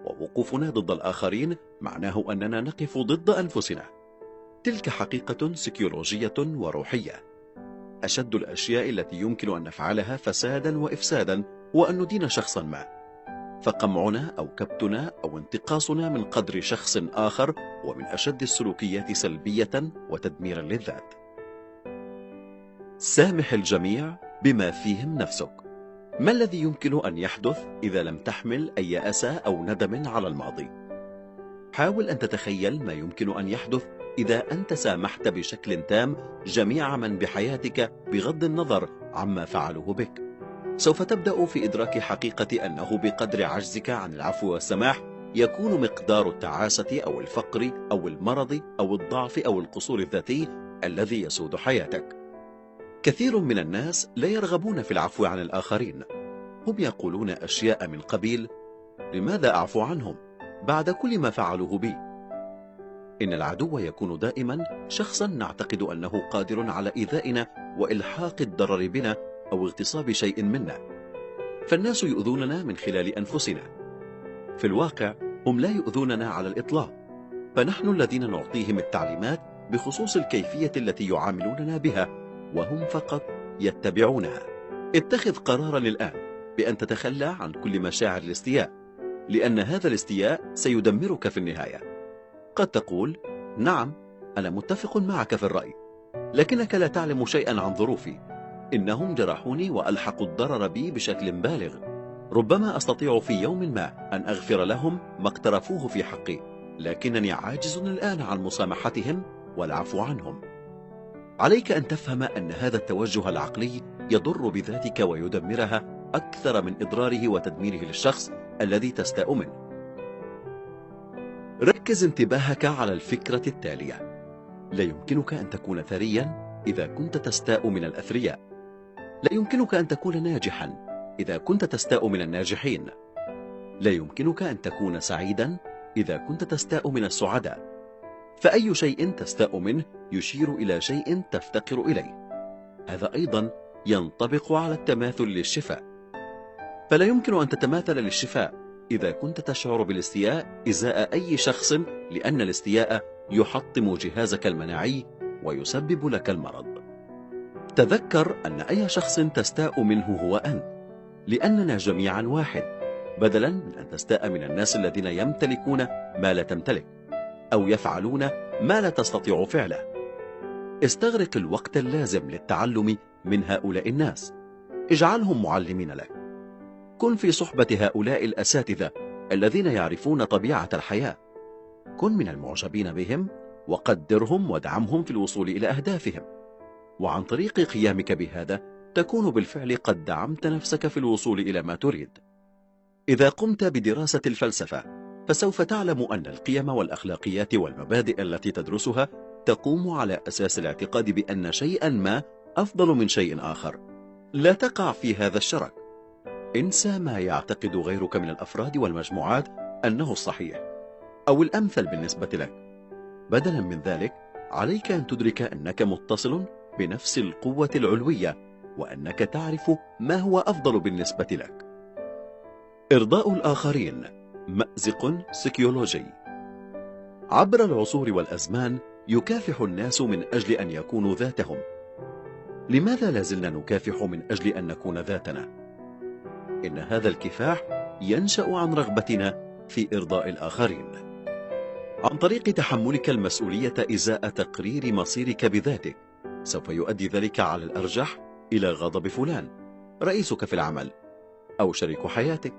ووقوفنا ضد الآخرين معناه أننا نقف ضد أنفسنا. تلك حقيقة سيكيولوجية وروحية. أشد الأشياء التي يمكن أن نفعلها فسادا وإفسادا هو أن ندين شخصا ما. فقمعنا أو كبتنا أو انتقاصنا من قدر شخص آخر ومن أشد السلوكيات سلبية وتدميرا للذات. سامح الجميع بما فيهم نفسك. ما الذي يمكن أن يحدث إذا لم تحمل أي أسى أو ندم على الماضي؟ حاول أن تتخيل ما يمكن أن يحدث إذا أنت سامحت بشكل تام جميع من بحياتك بغض النظر عما فعلوه بك سوف تبدأ في إدراك حقيقة أنه بقدر عجزك عن العفو والسماح يكون مقدار التعاسة أو الفقر أو المرض أو الضعف أو القصور الذاتي الذي يسود حياتك كثير من الناس لا يرغبون في العفو عن الآخرين. هم يقولون أشياء من قبيل لماذا أعفو عنهم بعد كل ما فعلوه بي؟ إن العدو يكون دائما شخصا نعتقد أنه قادر على إيذائنا وإلحاق الضرر بنا أو اغتصاب شيء منا. فالناس يؤذوننا من خلال أنفسنا. في الواقع هم لا يؤذوننا على الإطلاق. فنحن الذين نعطيهم التعليمات بخصوص الكيفية التي يعاملوننا بها. وهم فقط يتبعونها. اتخذ قرارا الآن بأن تتخلى عن كل مشاعر الاستياء لأن هذا الاستياء سيدمرك في النهاية. قد تقول نعم أنا متفق معك في الرأي لكنك لا تعلم شيئا عن ظروفي. إنهم جرحوني وألحقوا الضرر بي بشكل بالغ. ربما أستطيع في يوم ما أن أغفر لهم ما اقترفوه في حقي لكنني عاجز الآن عن مسامحتهم والعفو عنهم. عليك أن تفهم أن هذا التوجه العقلي يضر بذاتك ويدمرها أكثر من إضراره وتدميره للشخص الذي تستاء منه. ركز انتباهك على الفكرة التالية. لا يمكنك أن تكون ثريا إذا كنت تستاء من الأثرياء. لا يمكنك أن تكون ناجحا إذا كنت تستاء من الناجحين. لا يمكنك أن تكون سعيدا إذا كنت تستاء من السعداء. فأي شيء تستاء منه يشير إلى شيء تفتقر إليه. هذا أيضا ينطبق على التماثل للشفاء. فلا يمكن أن تتماثل للشفاء إذا كنت تشعر بالاستياء إزاء أي شخص لأن الاستياء يحطم جهازك المناعي ويسبب لك المرض. تذكر أن أي شخص تستاء منه هو أنت لأننا جميعا واحد بدلا من أن تستاء من الناس الذين يمتلكون ما لا تمتلك أو يفعلون ما لا تستطيع فعله. استغرق الوقت اللازم للتعلم من هؤلاء الناس. اجعلهم معلمين لك. كن في صحبة هؤلاء الأساتذة الذين يعرفون طبيعة الحياة. كن من المعجبين بهم وقدرهم ودعمهم في الوصول إلى أهدافهم. وعن طريق قيامك بهذا تكون بالفعل قد دعمت نفسك في الوصول إلى ما تريد. إذا قمت بدراسة الفلسفة فسوف تعلم أن القيم والأخلاقيات والمبادئ التي تدرسها تقوم على أساس الاعتقاد بأن شيئا ما أفضل من شيء آخر. لا تقع في هذا الشرك. انسى ما يعتقد غيرك من الأفراد والمجموعات أنه الصحيح أو الأمثل بالنسبة لك. بدلا من ذلك عليك أن تدرك أنك متصل بنفس القوة العلوية وأنك تعرف ما هو أفضل بالنسبة لك. إرضاء الآخرين. مأزق سيكيولوجي. عبر العصور والأزمان يكافح الناس من أجل أن يكونوا ذاتهم. لماذا لازلنا نكافح من أجل أن نكون ذاتنا؟ إن هذا الكفاح ينشأ عن رغبتنا في إرضاء الآخرين. عن طريق تحملك المسؤولية إزاء تقرير مصيرك بذاتك سوف يؤدي ذلك على الأرجح إلى غضب فلان رئيسك في العمل أو شريك حياتك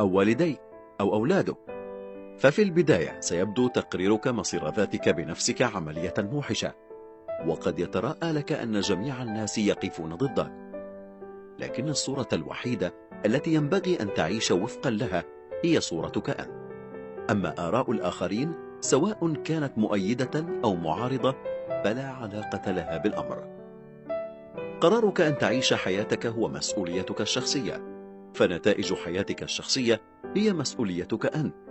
أو والديك أو أولادك. ففي البداية سيبدو تقريرك مصير ذاتك بنفسك عملية موحشة وقد يتراءى لك أن جميع الناس يقفون ضدك. لكن الصورة الوحيدة التي ينبغي أن تعيش وفقا لها هي صورتك أنت. أما آراء الآخرين سواء كانت مؤيدة أو معارضة فلا علاقة لها بالأمر. قرارك أن تعيش حياتك هو مسؤوليتك الشخصية فنتائج حياتك الشخصية هي مسؤوليتك أنت.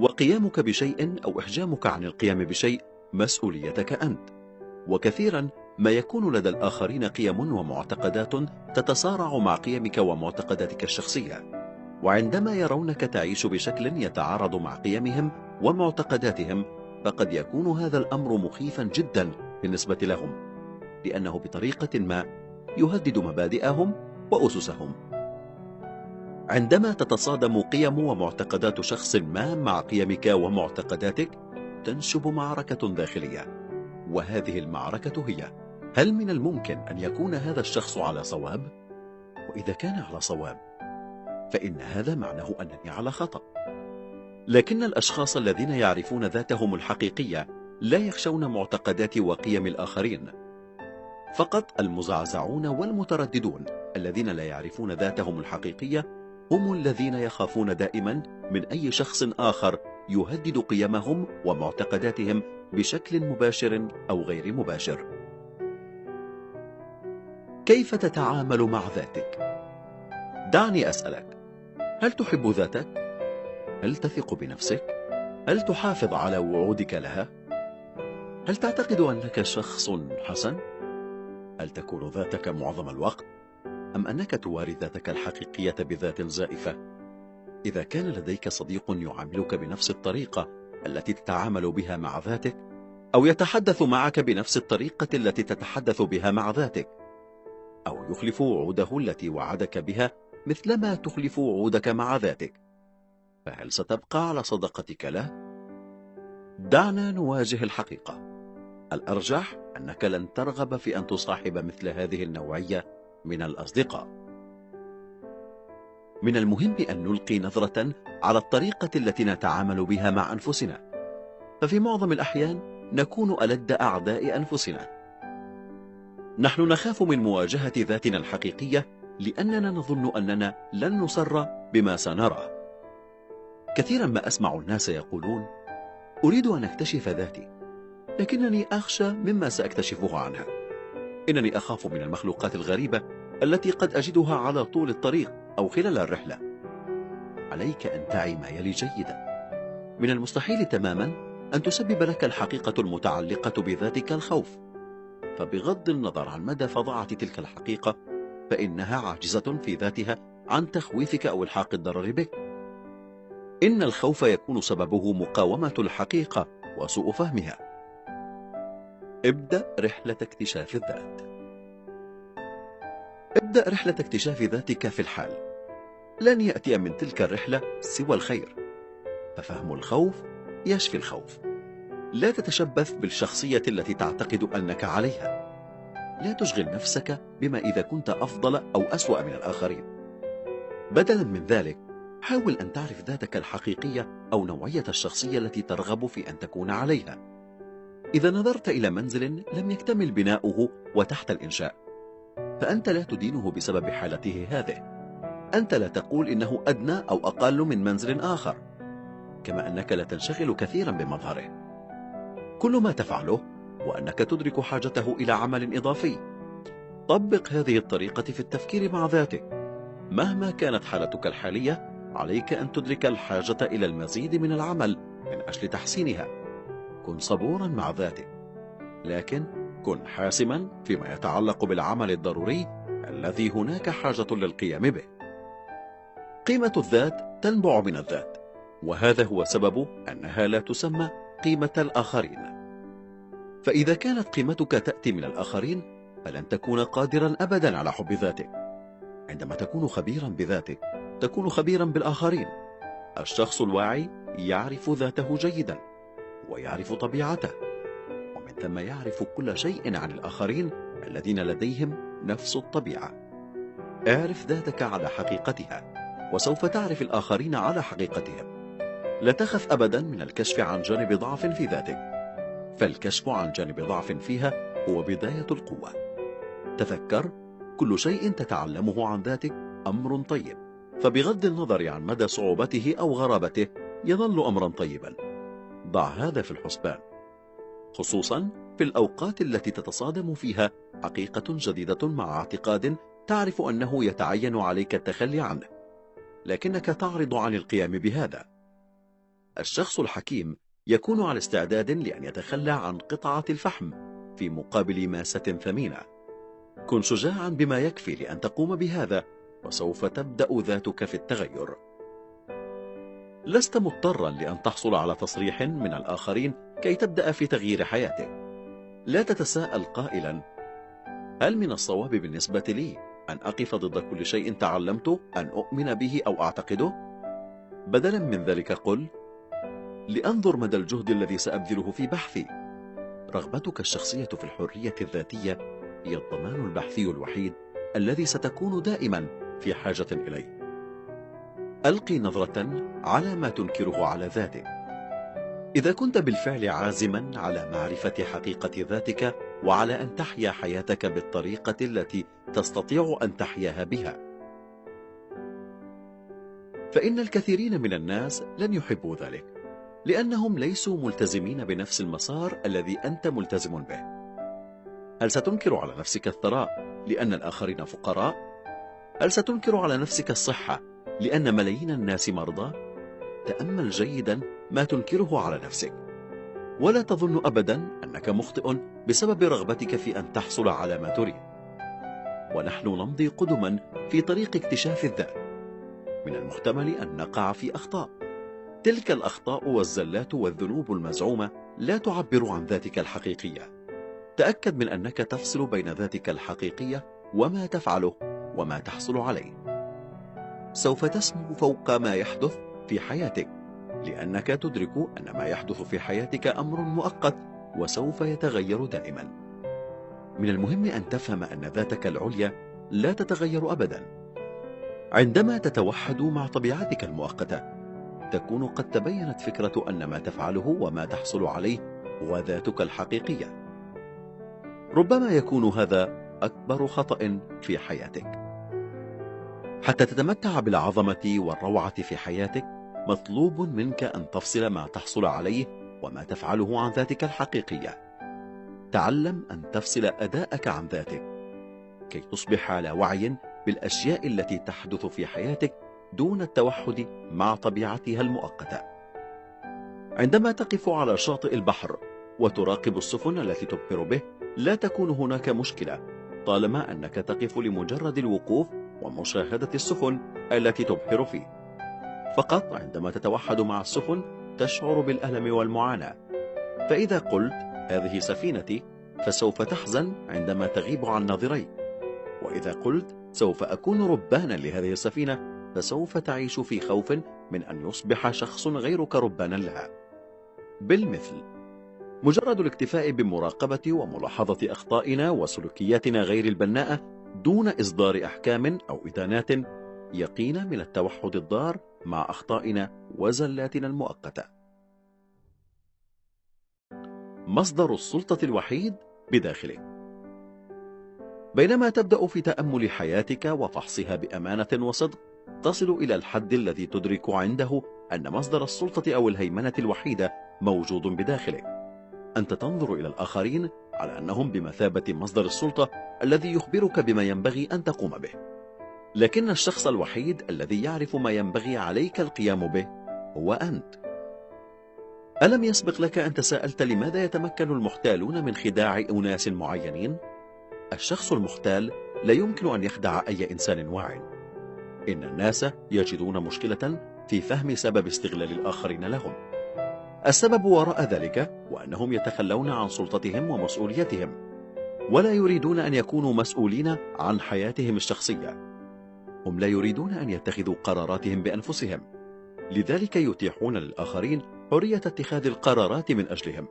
وقيامك بشيء أو إحجامك عن القيام بشيء مسؤوليتك أنت. وكثيرا ما يكون لدى الآخرين قيم ومعتقدات تتصارع مع قيمك ومعتقداتك الشخصية. وعندما يرونك تعيش بشكل يتعارض مع قيمهم ومعتقداتهم فقد يكون هذا الأمر مخيفا جدا بالنسبة لهم لأنه بطريقة ما يهدد مبادئهم وأسسهم. عندما تتصادم قيم ومعتقدات شخص ما مع قيمك ومعتقداتك تنشب معركة داخلية. وهذه المعركة هي هل من الممكن أن يكون هذا الشخص على صواب؟ وإذا كان على صواب فإن هذا معناه أنني على خطأ. لكن الأشخاص الذين يعرفون ذاتهم الحقيقية لا يخشون معتقدات وقيم الآخرين. فقط المزعزعون والمترددون الذين لا يعرفون ذاتهم الحقيقية هم الذين يخافون دائما من أي شخص آخر يهدد قيمهم ومعتقداتهم بشكل مباشر أو غير مباشر كيف تتعامل مع ذاتك؟ دعني أسألك هل تحب ذاتك؟ هل تثق بنفسك؟ هل تحافظ على وعودك لها؟ هل تعتقد أنك شخص حسن؟ هل تكون ذاتك معظم الوقت؟ أم أنك تواري ذاتك الحقيقية بذات زائفة؟ إذا كان لديك صديق يعاملك بنفس الطريقة التي تتعامل بها مع ذاتك أو يتحدث معك بنفس الطريقة التي تتحدث بها مع ذاتك أو يخلف وعوده التي وعدك بها مثلما تخلف وعودك مع ذاتك فهل ستبقى على صداقتك له؟ دعنا نواجه الحقيقة الأرجح أنك لن ترغب في أن تصاحب مثل هذه النوعية من الأصدقاء. من المهم أن نلقي نظرة على الطريقة التي نتعامل بها مع أنفسنا. ففي معظم الأحيان نكون ألد أعداء أنفسنا. نحن نخاف من مواجهة ذاتنا الحقيقية لأننا نظن أننا لن نصر بما سنرى. كثيرا ما أسمع الناس يقولون أريد أن أكتشف ذاتي لكنني أخشى مما سأكتشفه عنها. إنني أخاف من المخلوقات الغريبة التي قد أجدها على طول الطريق أو خلال الرحلة. عليك أن تعي ما يلي جيدا. من المستحيل تماما أن تسبب لك الحقيقة المتعلقة بذاتك الخوف. فبغض النظر عن مدى فظاعة تلك الحقيقة فإنها عاجزة في ذاتها عن تخويفك أو إلحاق الضرر بك. إن الخوف يكون سببه مقاومة الحقيقة وسوء فهمها. ابدأ رحلة اكتشاف الذات. ابدأ رحلة اكتشاف ذاتك في الحال. لن يأتي من تلك الرحلة سوى الخير. ففهم الخوف؟ يشفي الخوف. لا تتشبث بالشخصية التي تعتقد أنك عليها. لا تشغل نفسك بما إذا كنت أفضل أو أسوأ من الآخرين. بدلا من ذلك حاول أن تعرف ذاتك الحقيقية أو نوعية الشخصية التي ترغب في أن تكون عليها. إذا نظرت إلى منزل لم يكتمل بناؤه وتحت الإنشاء. فأنت لا تدينه بسبب حالته هذه. أنت لا تقول إنه أدنى أو أقل من منزل آخر كما أنك لا تنشغل كثيرا بمظهره. كل ما تفعله وأنك تدرك حاجته إلى عمل إضافي. طبق هذه الطريقة في التفكير مع ذاتك مهما كانت حالتك الحالية عليك أن تدرك الحاجة إلى المزيد من العمل من أجل تحسينها. كن صبورا مع ذاتك لكن كن حاسما فيما يتعلق بالعمل الضروري الذي هناك حاجة للقيام به. قيمة الذات تنبع من الذات وهذا هو سبب أنها لا تسمى قيمة الآخرين. فإذا كانت قيمتك تأتي من الآخرين فلن تكون قادرا أبدا على حب ذاتك. عندما تكون خبيرا بذاتك تكون خبيرا بالآخرين. الشخص الواعي يعرف ذاته جيدا ويعرف طبيعته. ثم يعرف كل شيء عن الآخرين الذين لديهم نفس الطبيعة. اعرف ذاتك على حقيقتها وسوف تعرف الآخرين على حقيقتهم. لا تخف أبدا من الكشف عن جانب ضعف في ذاتك. فالكشف عن جانب ضعف فيها هو بداية القوة. تذكر كل شيء تتعلمه عن ذاتك أمر طيب. فبغض النظر عن مدى صعوبته أو غرابته يظل أمرا طيبا. ضع هذا في الحسبان. خصوصا في الأوقات التي تتصادم فيها حقيقة جديدة مع اعتقاد تعرف أنه يتعين عليك التخلي عنه. لكنك تعرض عن القيام بهذا. الشخص الحكيم يكون على استعداد لأن يتخلى عن قطعة الفحم في مقابل ماسة ثمينة. كن شجاعا بما يكفي لأن تقوم بهذا وسوف تبدأ ذاتك في التغير. لست مضطرا لأن تحصل على تصريح من الآخرين كي تبدأ في تغيير حياتك. لا تتساءل قائلا هل من الصواب بالنسبة لي أن أقف ضد كل شيء تعلمته أن أؤمن به أو أعتقده؟ بدلا من ذلك قل لأنظر مدى الجهد الذي سأبذله في بحثي. رغبتك الشخصية في الحرية الذاتية هي الضمان البحثي الوحيد الذي ستكون دائما في حاجة إليه. ألقي نظرة على ما تنكره على ذاتك. إذا كنت بالفعل عازما على معرفة حقيقة ذاتك وعلى أن تحيا حياتك بالطريقة التي تستطيع أن تحياها بها. فإن الكثيرين من الناس لن يحبوا ذلك لأنهم ليسوا ملتزمين بنفس المسار الذي أنت ملتزم به. هل ستنكر على نفسك الثراء لأن الآخرين فقراء؟ هل ستنكر على نفسك الصحة لأن ملايين الناس مرضى؟ تأمل جيدا ما تنكره على نفسك. ولا تظن أبدا أنك مخطئ بسبب رغبتك في أن تحصل على ما تريد. ونحن نمضي قدما في طريق اكتشاف الذات. من المحتمل أن نقع في أخطاء. تلك الأخطاء والزلات والذنوب المزعومة لا تعبر عن ذاتك الحقيقية. تأكد من أنك تفصل بين ذاتك الحقيقية وما تفعله وما تحصل عليه. سوف تسمو فوق ما يحدث في حياتك لأنك تدرك أن ما يحدث في حياتك أمر مؤقت وسوف يتغير دائما. من المهم أن تفهم أن ذاتك العليا لا تتغير أبدا. عندما تتوحد مع طبيعتك المؤقتة تكون قد تبينت فكرة أن ما تفعله وما تحصل عليه هو ذاتك الحقيقية. ربما يكون هذا أكبر خطأ في حياتك. حتى تتمتع بالعظمة والروعة في حياتك مطلوب منك أن تفصل ما تحصل عليه وما تفعله عن ذاتك الحقيقية. تعلم أن تفصل أداءك عن ذاتك. كي تصبح على وعي بالأشياء التي تحدث في حياتك دون التوحد مع طبيعتها المؤقتة. عندما تقف على شاطئ البحر وتراقب السفن التي تبحر به لا تكون هناك مشكلة طالما أنك تقف لمجرد الوقوف ومشاهدة السفن التي تبحر فيه. فقط عندما تتوحد مع السفن تشعر بالألم والمعاناة. فإذا قلت هذه سفينتي فسوف تحزن عندما تغيب عن ناظريك وإذا قلت سوف أكون ربانا لهذه السفينة فسوف تعيش في خوف من أن يصبح شخص غيرك ربانا لها. بالمثل مجرد الاكتفاء بمراقبة وملاحظة أخطائنا وسلوكياتنا غير البناءة دون إصدار أحكام أو إدانات يقينا من التوحد الضار مع أخطائنا وزلاتنا المؤقتة. مصدر السلطة الوحيد بداخلك بينما تبدأ في تأمل حياتك وفحصها بأمانة وصدق تصل إلى الحد الذي تدرك عنده أن مصدر السلطة أو الهيمنة الوحيدة موجود بداخلك أنت تنظر إلى الآخرين على أنهم بمثابة مصدر السلطة الذي يخبرك بما ينبغي أن تقوم به. لكن الشخص الوحيد الذي يعرف ما ينبغي عليك القيام به هو أنت. ألم يسبق لك أن تساءلت لماذا يتمكن المحتالون من خداع أناس معينين؟ الشخص المحتال لا يمكن أن يخدع أي إنسان واعٍ. إن الناس يجدون مشكلة في فهم سبب استغلال الآخرين لهم. السبب وراء ذلك وأنهم يتخلون عن سلطتهم ومسؤوليتهم ولا يريدون أن يكونوا مسؤولين عن حياتهم الشخصية. هم لا يريدون أن يتخذوا قراراتهم بأنفسهم. لذلك يتيحون للآخرين حرية اتخاذ القرارات من أجلهم.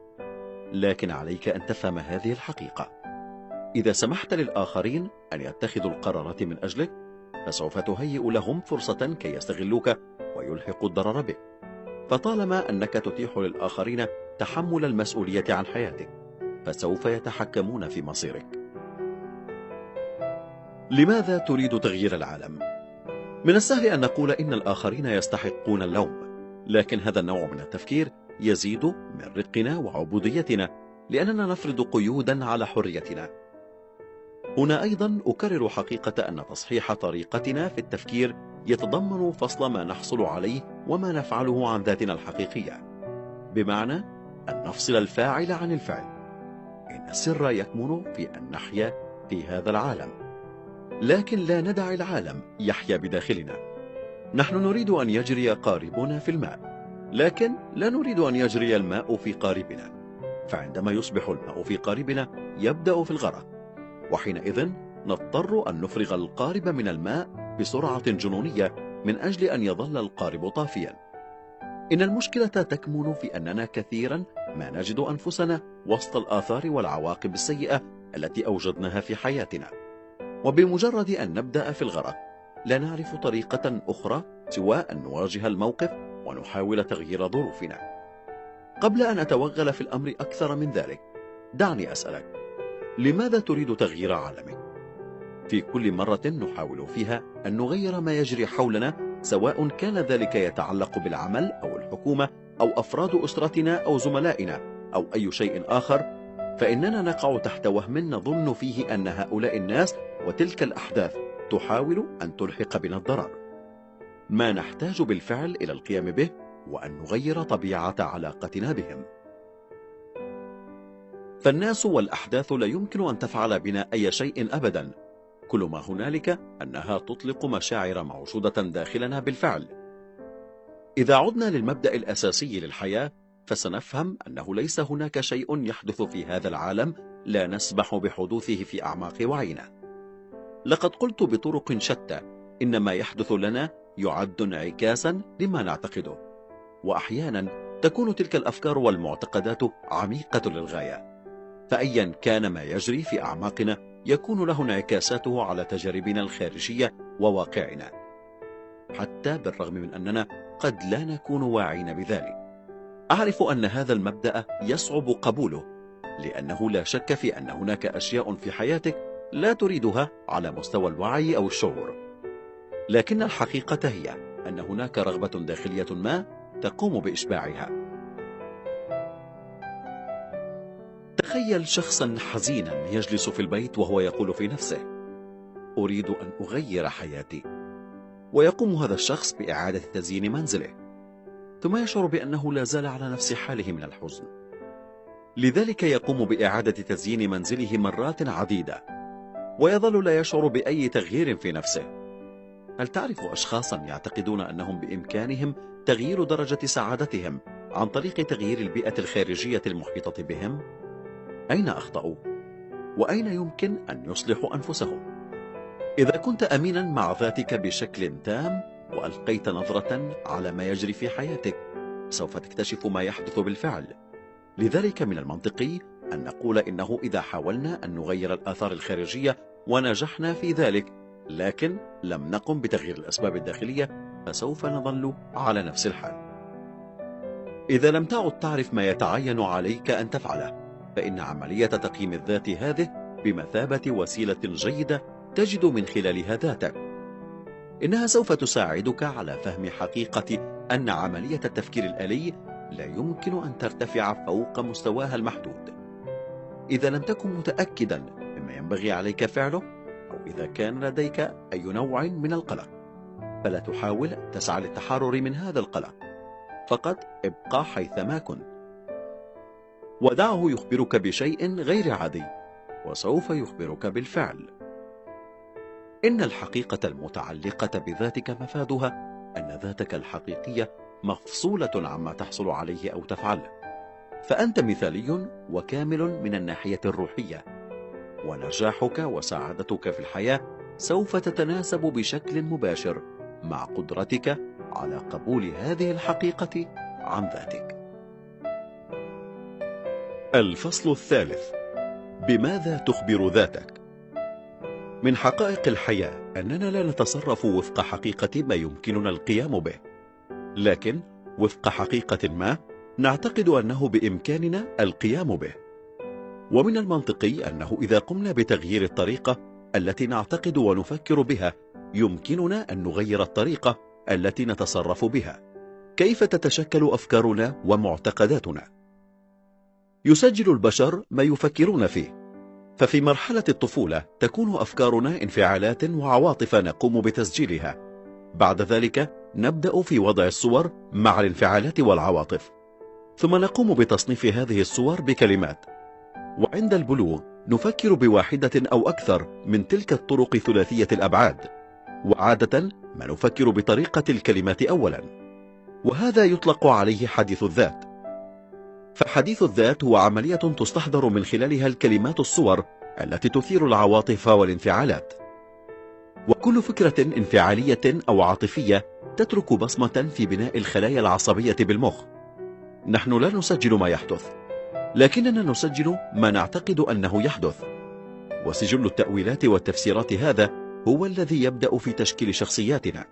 لكن عليك أن تفهم هذه الحقيقة. إذا سمحت للآخرين أن يتخذوا القرارات من أجلك فسوف تهيئ لهم فرصة كي يستغلوك ويلحقوا الضرر بك فطالما أنك تتيح للآخرين تحمل المسؤولية عن حياتك فسوف يتحكمون في مصيرك لماذا تريد تغيير العالم؟ من السهل أن نقول إن الآخرين يستحقون اللوم لكن هذا النوع من التفكير يزيد من رقنا وعبوديتنا لأننا نفرض قيودا على حريتنا هنا أيضا أكرر حقيقة أن تصحيح طريقتنا في التفكير يتضمن فصل ما نحصل عليه وما نفعله عن ذاتنا الحقيقية. بمعنى أن نفصل الفاعل عن الفعل. إن السر يكمن في أن نحيا في هذا العالم. لكن لا ندع العالم يحيا بداخلنا. نحن نريد أن يجري قاربنا في الماء. لكن لا نريد أن يجري الماء في قاربنا. فعندما يصبح الماء في قاربنا يبدأ في الغرق. وحينئذ نضطر أن نفرغ القارب من الماء بسرعة جنونية من أجل أن يظل القارب طافيا. إن المشكلة تكمن في أننا كثيرا ما نجد أنفسنا وسط الآثار والعواقب السيئة التي أوجدناها في حياتنا. وبمجرد أن نبدأ في الغرق لا نعرف طريقة أخرى سوى أن نواجه الموقف ونحاول تغيير ظروفنا. قبل أن أتوغل في الأمر أكثر من ذلك دعني أسألك لماذا تريد تغيير عالمك؟ في كل مرة نحاول فيها أن نغير ما يجري حولنا سواء كان ذلك يتعلق بالعمل أو الحكومة أو أفراد أسرتنا أو زملائنا أو أي شيء آخر فإننا نقع تحت وهم نظن فيه أن هؤلاء الناس وتلك الأحداث تحاول أن تلحق بنا الضرر ما نحتاج بالفعل إلى القيام به وأن نغير طبيعة علاقتنا بهم فالناس والأحداث لا يمكن أن تفعل بنا أي شيء أبدا. كل ما هنالك أنها تطلق مشاعر موجودة داخلنا بالفعل. إذا عدنا للمبدأ الأساسي للحياة فسنفهم أنه ليس هناك شيء يحدث في هذا العالم لا نسبح بحدوثه في أعماق وعينا. لقد قلت بطرق شتى إن ما يحدث لنا يعد انعكاسا لما نعتقده. وأحيانا تكون تلك الأفكار والمعتقدات عميقة للغاية. فأيا كان ما يجري في أعماقنا يكون له انعكاساته على تجاربنا الخارجية وواقعنا. حتى بالرغم من أننا قد لا نكون واعين بذلك. أعرف أن هذا المبدأ يصعب قبوله لأنه لا شك في أن هناك أشياء في حياتك لا تريدها على مستوى الوعي أو الشعور. لكن الحقيقة هي أن هناك رغبة داخلية ما تقوم بإشباعها. تخيل شخصا حزينا يجلس في البيت وهو يقول في نفسه أريد أن أغير حياتي. ويقوم هذا الشخص بإعادة تزيين منزله ثم يشعر بأنه لا زال على نفس حاله من الحزن. لذلك يقوم بإعادة تزيين منزله مرات عديدة ويظل لا يشعر بأي تغيير في نفسه. هل تعرف أشخاصا يعتقدون أنهم بإمكانهم تغيير درجة سعادتهم عن طريق تغيير البيئة الخارجية المحيطة بهم؟ أين أخطأوا؟ وأين يمكن أن يصلحوا أنفسهم؟ إذا كنت أمينا مع ذاتك بشكل تام وألقيت نظرة على ما يجري في حياتك سوف تكتشف ما يحدث بالفعل. لذلك من المنطقي أن نقول إنه إذا حاولنا أن نغير الآثار الخارجية ونجحنا في ذلك لكن لم نقم بتغيير الأسباب الداخلية فسوف نظل على نفس الحال. إذا لم تعد تعرف ما يتعين عليك أن تفعله. فإن عملية تقييم الذات هذه بمثابة وسيلة جيدة تجد من خلالها ذاتك. إنها سوف تساعدك على فهم حقيقة أن عملية التفكير الآلي لا يمكن أن ترتفع فوق مستواها المحدود. إذا لم تكن متأكدا مما ينبغي عليك فعله أو إذا كان لديك أي نوع من القلق فلا تحاول تسعى للتحرر من هذا القلق. فقط ابقى حيثما كنت. ودعه يخبرك بشيء غير عادي وسوف يخبرك بالفعل. إن الحقيقة المتعلقة بذاتك مفادها أن ذاتك الحقيقية مفصولة عما تحصل عليه أو تفعله فأنت مثالي وكامل من الناحية الروحية ونجاحك وسعادتك في الحياة سوف تتناسب بشكل مباشر مع قدرتك على قبول هذه الحقيقة عن ذاتك. الفصل الثالث. بماذا تخبر ذاتك؟ من حقائق الحياة أننا لا نتصرف وفق حقيقة ما يمكننا القيام به. لكن وفق حقيقة ما نعتقد أنه بإمكاننا القيام به. ومن المنطقي أنه إذا قمنا بتغيير الطريقة التي نعتقد ونفكر بها يمكننا أن نغير الطريقة التي نتصرف بها. كيف تتشكل أفكارنا ومعتقداتنا؟ يسجل البشر ما يفكرون فيه. ففي مرحلة الطفولة تكون أفكارنا انفعالات وعواطف نقوم بتسجيلها. بعد ذلك نبدأ في وضع الصور مع الانفعالات والعواطف. ثم نقوم بتصنيف هذه الصور بكلمات. وعند البلوغ نفكر بواحدة أو أكثر من تلك الطرق ثلاثية الأبعاد. وعادة ما نفكر بطريقة الكلمات أولا. وهذا يطلق عليه حديث الذات. فحديث الذات هو عملية تستحضر من خلالها الكلمات الصور التي تثير العواطف والانفعالات. وكل فكرة انفعالية أو عاطفية تترك بصمة في بناء الخلايا العصبية بالمخ. نحن لا نسجل ما يحدث لكننا نسجل ما نعتقد أنه يحدث. وسجل التأويلات والتفسيرات هذا هو الذي يبدأ في تشكيل شخصياتنا.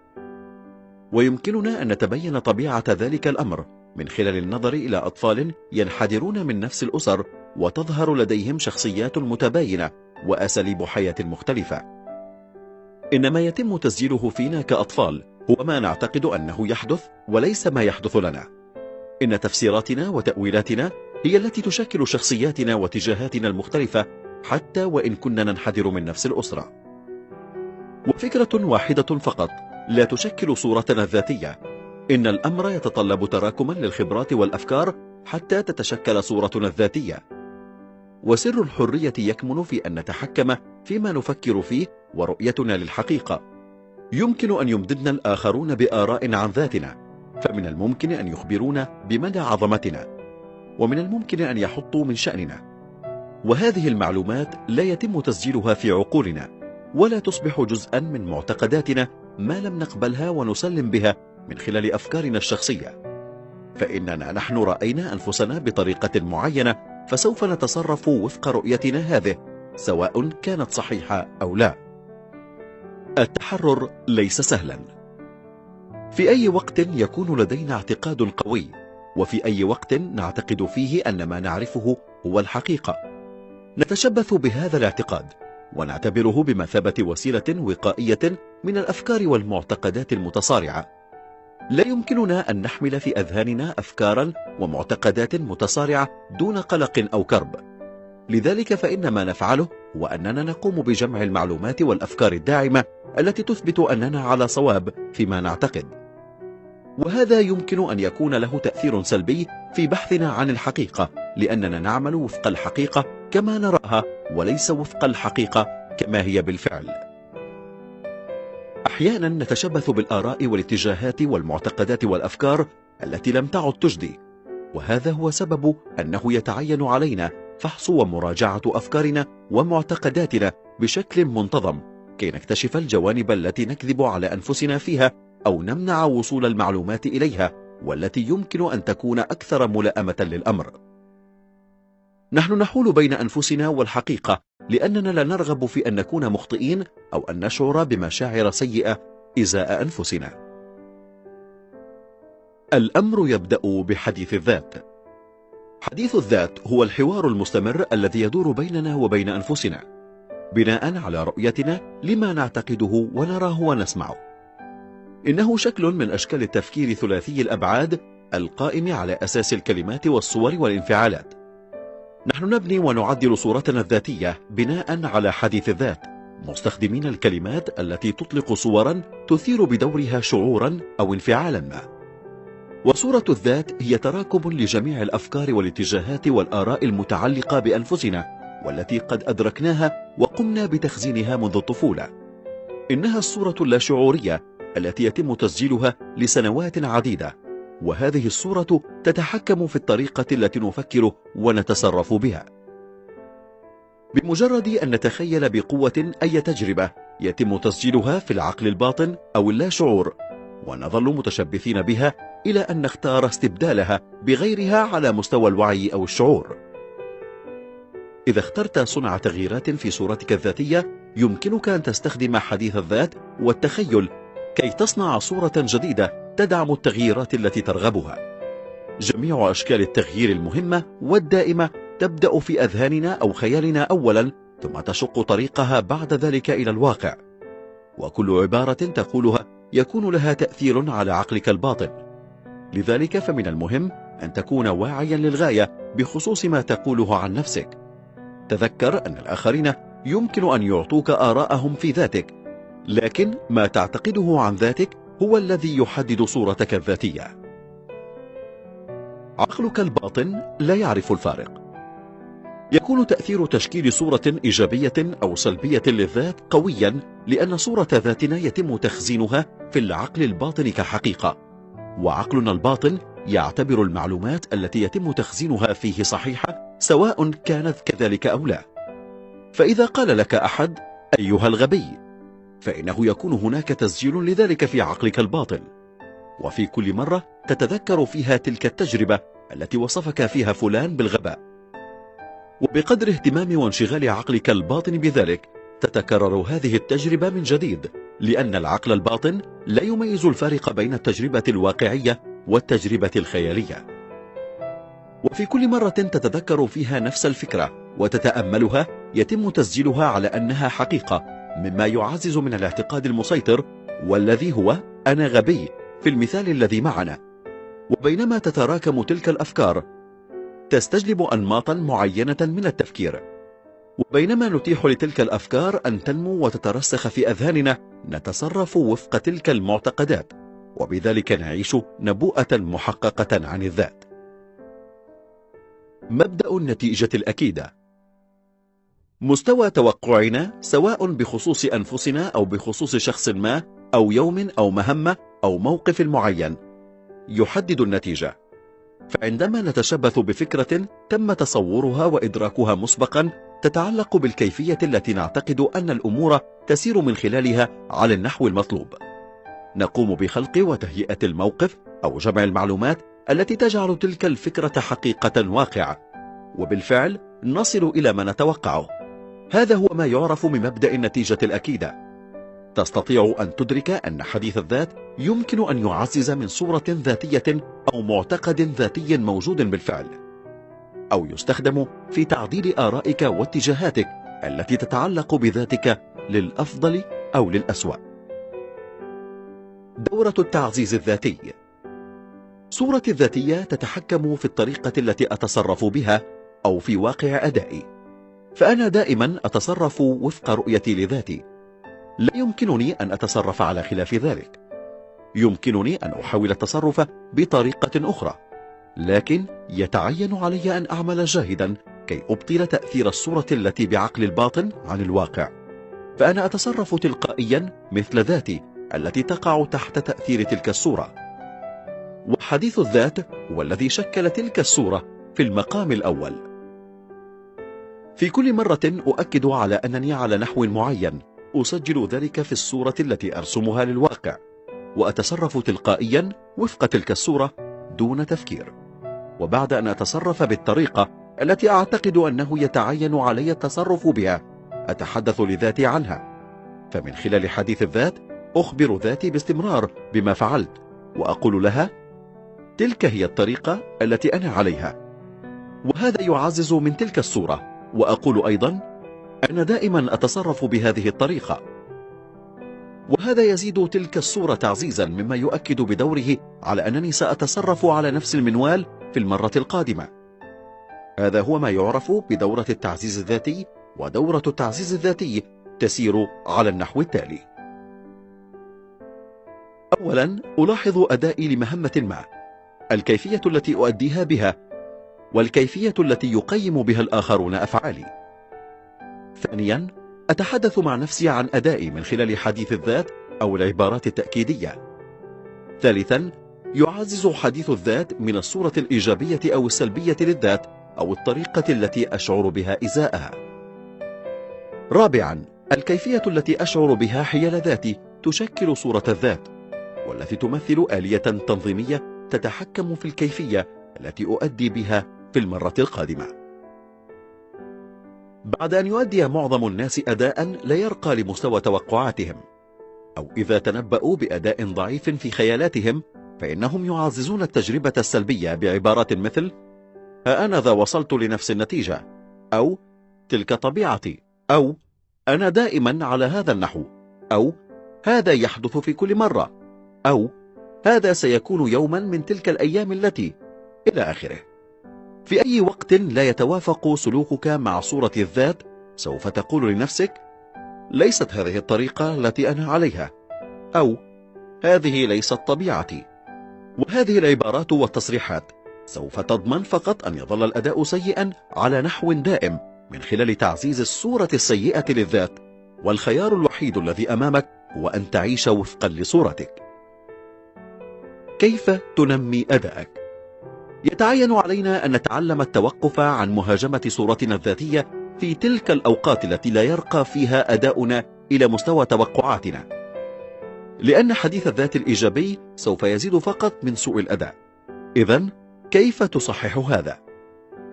ويمكننا أن نتبين طبيعة ذلك الأمر. من خلال النظر إلى أطفال ينحدرون من نفس الأسر وتظهر لديهم شخصيات متباينة وأساليب حياة مختلفة. إن ما يتم تسجيله فينا كأطفال هو ما نعتقد أنه يحدث وليس ما يحدث لنا. إن تفسيراتنا وتأويلاتنا هي التي تشكل شخصياتنا واتجاهاتنا المختلفة حتى وإن كنا ننحدر من نفس الأسرة. وفكرة واحدة فقط لا تشكل صورتنا الذاتية إن الأمر يتطلب تراكما للخبرات والأفكار حتى تتشكل صورتنا الذاتية. وسر الحرية يكمن في أن نتحكم فيما نفكر فيه ورؤيتنا للحقيقة. يمكن أن يمددنا الآخرون بآراء عن ذاتنا فمن الممكن أن يخبرونا بمدى عظمتنا ومن الممكن أن يحطوا من شأننا. وهذه المعلومات لا يتم تسجيلها في عقولنا ولا تصبح جزءا من معتقداتنا ما لم نقبلها ونسلم بها من خلال أفكارنا الشخصية. فإننا نحن رأينا أنفسنا بطريقة معينة فسوف نتصرف وفق رؤيتنا هذه سواء كانت صحيحة أو لا. التحرر ليس سهلا. في أي وقت يكون لدينا اعتقاد قوي وفي أي وقت نعتقد فيه أن ما نعرفه هو الحقيقة. نتشبث بهذا الاعتقاد ونعتبره بمثابة وسيلة وقائية من الأفكار والمعتقدات المتصارعة. لا يمكننا أن نحمل في أذهاننا أفكارا ومعتقدات متصارعة دون قلق أو كرب. لذلك فإن ما نفعله هو أننا نقوم بجمع المعلومات والأفكار الداعمة التي تثبت أننا على صواب فيما نعتقد. وهذا يمكن أن يكون له تأثير سلبي في بحثنا عن الحقيقة لأننا نعمل وفق الحقيقة كما نراها وليس وفق الحقيقة كما هي بالفعل. أحيانا نتشبث بالآراء والاتجاهات والمعتقدات والأفكار التي لم تعد تجدي. وهذا هو سبب أنه يتعين علينا فحص ومراجعة أفكارنا ومعتقداتنا بشكل منتظم كي نكتشف الجوانب التي نكذب على أنفسنا فيها أو نمنع وصول المعلومات إليها والتي يمكن أن تكون أكثر ملائمة للأمر. نحن نحول بين أنفسنا والحقيقة لأننا لا نرغب في أن نكون مخطئين أو أن نشعر بمشاعر سيئة إزاء أنفسنا. الأمر يبدأ بحديث الذات. حديث الذات هو الحوار المستمر الذي يدور بيننا وبين أنفسنا بناء على رؤيتنا لما نعتقده ونراه ونسمعه. إنه شكل من أشكال التفكير ثلاثي الأبعاد القائم على أساس الكلمات والصور والانفعالات. نحن نبني ونعدل صورتنا الذاتية بناء على حديث الذات. مستخدمين الكلمات التي تطلق صورا تثير بدورها شعورا أو انفعالا ما. وصورة الذات هي تراكم لجميع الأفكار والاتجاهات والآراء المتعلقة بأنفسنا والتي قد أدركناها وقمنا بتخزينها منذ الطفولة. إنها الصورة اللاشعورية التي يتم تسجيلها لسنوات عديدة. وهذه الصورة تتحكم في الطريقة التي نفكر ونتصرف بها. بمجرد أن نتخيل بقوة أي تجربة يتم تسجيلها في العقل الباطن أو اللاشعور ونظل متشبثين بها إلى أن نختار استبدالها بغيرها على مستوى الوعي أو الشعور. إذا اخترت صنع تغييرات في صورتك الذاتية يمكنك أن تستخدم حديث الذات والتخيل كي تصنع صورة جديدة تدعم التغييرات التي ترغبها. جميع أشكال التغيير المهمة والدائمة تبدأ في أذهاننا أو خيالنا أولا ثم تشق طريقها بعد ذلك إلى الواقع. وكل عبارة تقولها يكون لها تأثير على عقلك الباطن. لذلك فمن المهم أن تكون واعيا للغاية بخصوص ما تقوله عن نفسك. تذكر أن الآخرين يمكن أن يعطوك آراءهم في ذاتك لكن ما تعتقده عن ذاتك هو الذي يحدد صورتك الذاتية. عقلك الباطن لا يعرف الفارق. يكون تأثير تشكيل صورة إيجابية أو سلبية للذات قويا لأن صورة ذاتنا يتم تخزينها في العقل الباطن كحقيقة. وعقلنا الباطن يعتبر المعلومات التي يتم تخزينها فيه صحيحة سواء كانت كذلك أو لا. فإذا قال لك أحد أيها الغبي فإنه يكون هناك تسجيل لذلك في عقلك الباطن وفي كل مرة تتذكر فيها تلك التجربة التي وصفك فيها فلان بالغباء. وبقدر اهتمام وانشغال عقلك الباطن بذلك تتكرر هذه التجربة من جديد لأن العقل الباطن لا يميز الفارق بين التجربة الواقعية والتجربة الخيالية. وفي كل مرة تتذكر فيها نفس الفكرة وتتأملها يتم تسجيلها على أنها حقيقة مما يعزز من الاعتقاد المسيطر والذي هو أنا غبي في المثال الذي معنا. وبينما تتراكم تلك الأفكار تستجلب أنماطا معينة من التفكير. وبينما نتيح لتلك الأفكار أن تنمو وتترسخ في أذهاننا نتصرف وفق تلك المعتقدات. وبذلك نعيش نبوءة محققة عن الذات. مبدأ النتيجة الأكيدة. مستوى توقعنا سواء بخصوص أنفسنا أو بخصوص شخص ما أو يوم أو مهمة أو موقف معين. يحدد النتيجة. فعندما نتشبث بفكرة تم تصورها وإدراكها مسبقا تتعلق بالكيفية التي نعتقد أن الأمور تسير من خلالها على النحو المطلوب. نقوم بخلق وتهيئة الموقف أو جمع المعلومات التي تجعل تلك الفكرة حقيقة واقعة. وبالفعل نصل إلى ما نتوقعه. هذا هو ما يعرف من مبدأ النتيجة الأكيدة. تستطيع أن تدرك أن حديث الذات يمكن أن يعزز من صورة ذاتية أو معتقد ذاتي موجود بالفعل أو يستخدم في تعديل آرائك واتجاهاتك التي تتعلق بذاتك للأفضل أو للأسوأ. دورة التعزيز الذاتي. صورتي الذاتية تتحكم في الطريقة التي أتصرف بها أو في واقع أدائي. فأنا دائما أتصرف وفق رؤيتي لذاتي. لا يمكنني أن أتصرف على خلاف ذلك. يمكنني أن أحاول التصرف بطريقة أخرى. لكن يتعين علي أن أعمل جاهدا كي أبطل تأثير الصورة التي بعقل الباطن عن الواقع. فأنا أتصرف تلقائيا مثل ذاتي التي تقع تحت تأثير تلك الصورة. وحديث الذات هو الذي شكل تلك الصورة في المقام الأول. في كل مرة أؤكد على أنني على نحو معين. أسجل ذلك في الصورة التي أرسمها للواقع. وأتصرف تلقائيا وفق تلك الصورة دون تفكير. وبعد أن أتصرف بالطريقة التي أعتقد أنه يتعين علي التصرف بها أتحدث لذاتي عنها. فمن خلال حديث الذات أخبر ذاتي باستمرار بما فعلت وأقول لها تلك هي الطريقة التي أنا عليها. وهذا يعزز من تلك الصورة. وأقول أيضا أنا دائما أتصرف بهذه الطريقة. وهذا يزيد تلك الصورة تعزيزا مما يؤكد بدوره على أنني سأتصرف على نفس المنوال في المرة القادمة. هذا هو ما يعرف بدورة التعزيز الذاتي ودورة التعزيز الذاتي تسير على النحو التالي. أولا ألاحظ أدائي لمهمة ما الكيفية التي أؤديها بها والكيفية التي يقيم بها الآخرون أفعالي. ثانيا أتحدث مع نفسي عن أدائي من خلال حديث الذات أو العبارات التأكيدية. ثالثا يعزز حديث الذات من الصورة الإيجابية أو السلبية للذات أو الطريقة التي أشعر بها إزاءها. رابعا الكيفية التي أشعر بها حيال ذاتي تشكل صورة الذات والتي تمثل آلية تنظيمية تتحكم في الكيفية التي أؤدي بها في المرة القادمة. بعد أن يؤدي معظم الناس أداء لا يرقى لمستوى توقعاتهم أو إذا تنبأوا بأداء ضعيف في خيالاتهم فإنهم يعززون التجربة السلبية بعبارات مثل أنا ذا وصلت لنفس النتيجة أو تلك طبيعتي أو أنا دائما على هذا النحو أو هذا يحدث في كل مرة أو هذا سيكون يوما من تلك الأيام التي إلى آخره. في أي وقت لا يتوافق سلوكك مع صورة الذات سوف تقول لنفسك ليست هذه الطريقة التي أنا عليها أو هذه ليست طبيعتي وهذه العبارات والتصريحات سوف تضمن فقط أن يظل الأداء سيئا على نحو دائم من خلال تعزيز الصورة السيئة للذات والخيار الوحيد الذي أمامك هو أن تعيش وفقا لصورتك كيف تنمي أدائك؟ يتعين علينا أن نتعلم التوقف عن مهاجمة صورتنا الذاتية في تلك الأوقات التي لا يرقى فيها أداؤنا إلى مستوى توقعاتنا. لأن حديث الذات الإيجابي سوف يزيد فقط من سوء الأداء. إذا كيف تصحح هذا؟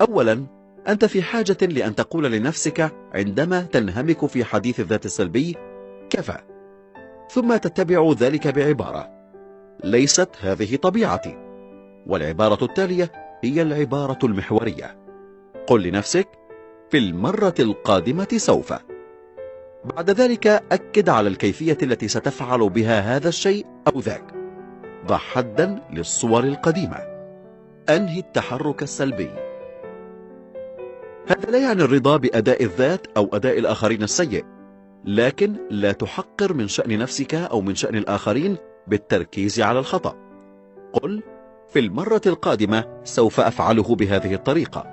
أولا أنت في حاجة لأن تقول لنفسك عندما تنهمك في حديث الذات السلبي كفى. ثم تتبع ذلك بعبارة. ليست هذه طبيعتي. والعبارة التالية هي العبارة المحورية. قل لنفسك في المرة القادمة سوف. بعد ذلك أكد على الكيفية التي ستفعل بها هذا الشيء أو ذاك. ضع حدا للصور القديمة. أنهي التحرك السلبي. هذا لا يعني الرضا بأداء الذات أو أداء الآخرين السيء لكن لا تحقر من شأن نفسك أو من شأن الآخرين بالتركيز على الخطأ. قل في المرة القادمة سوف أفعله بهذه الطريقة.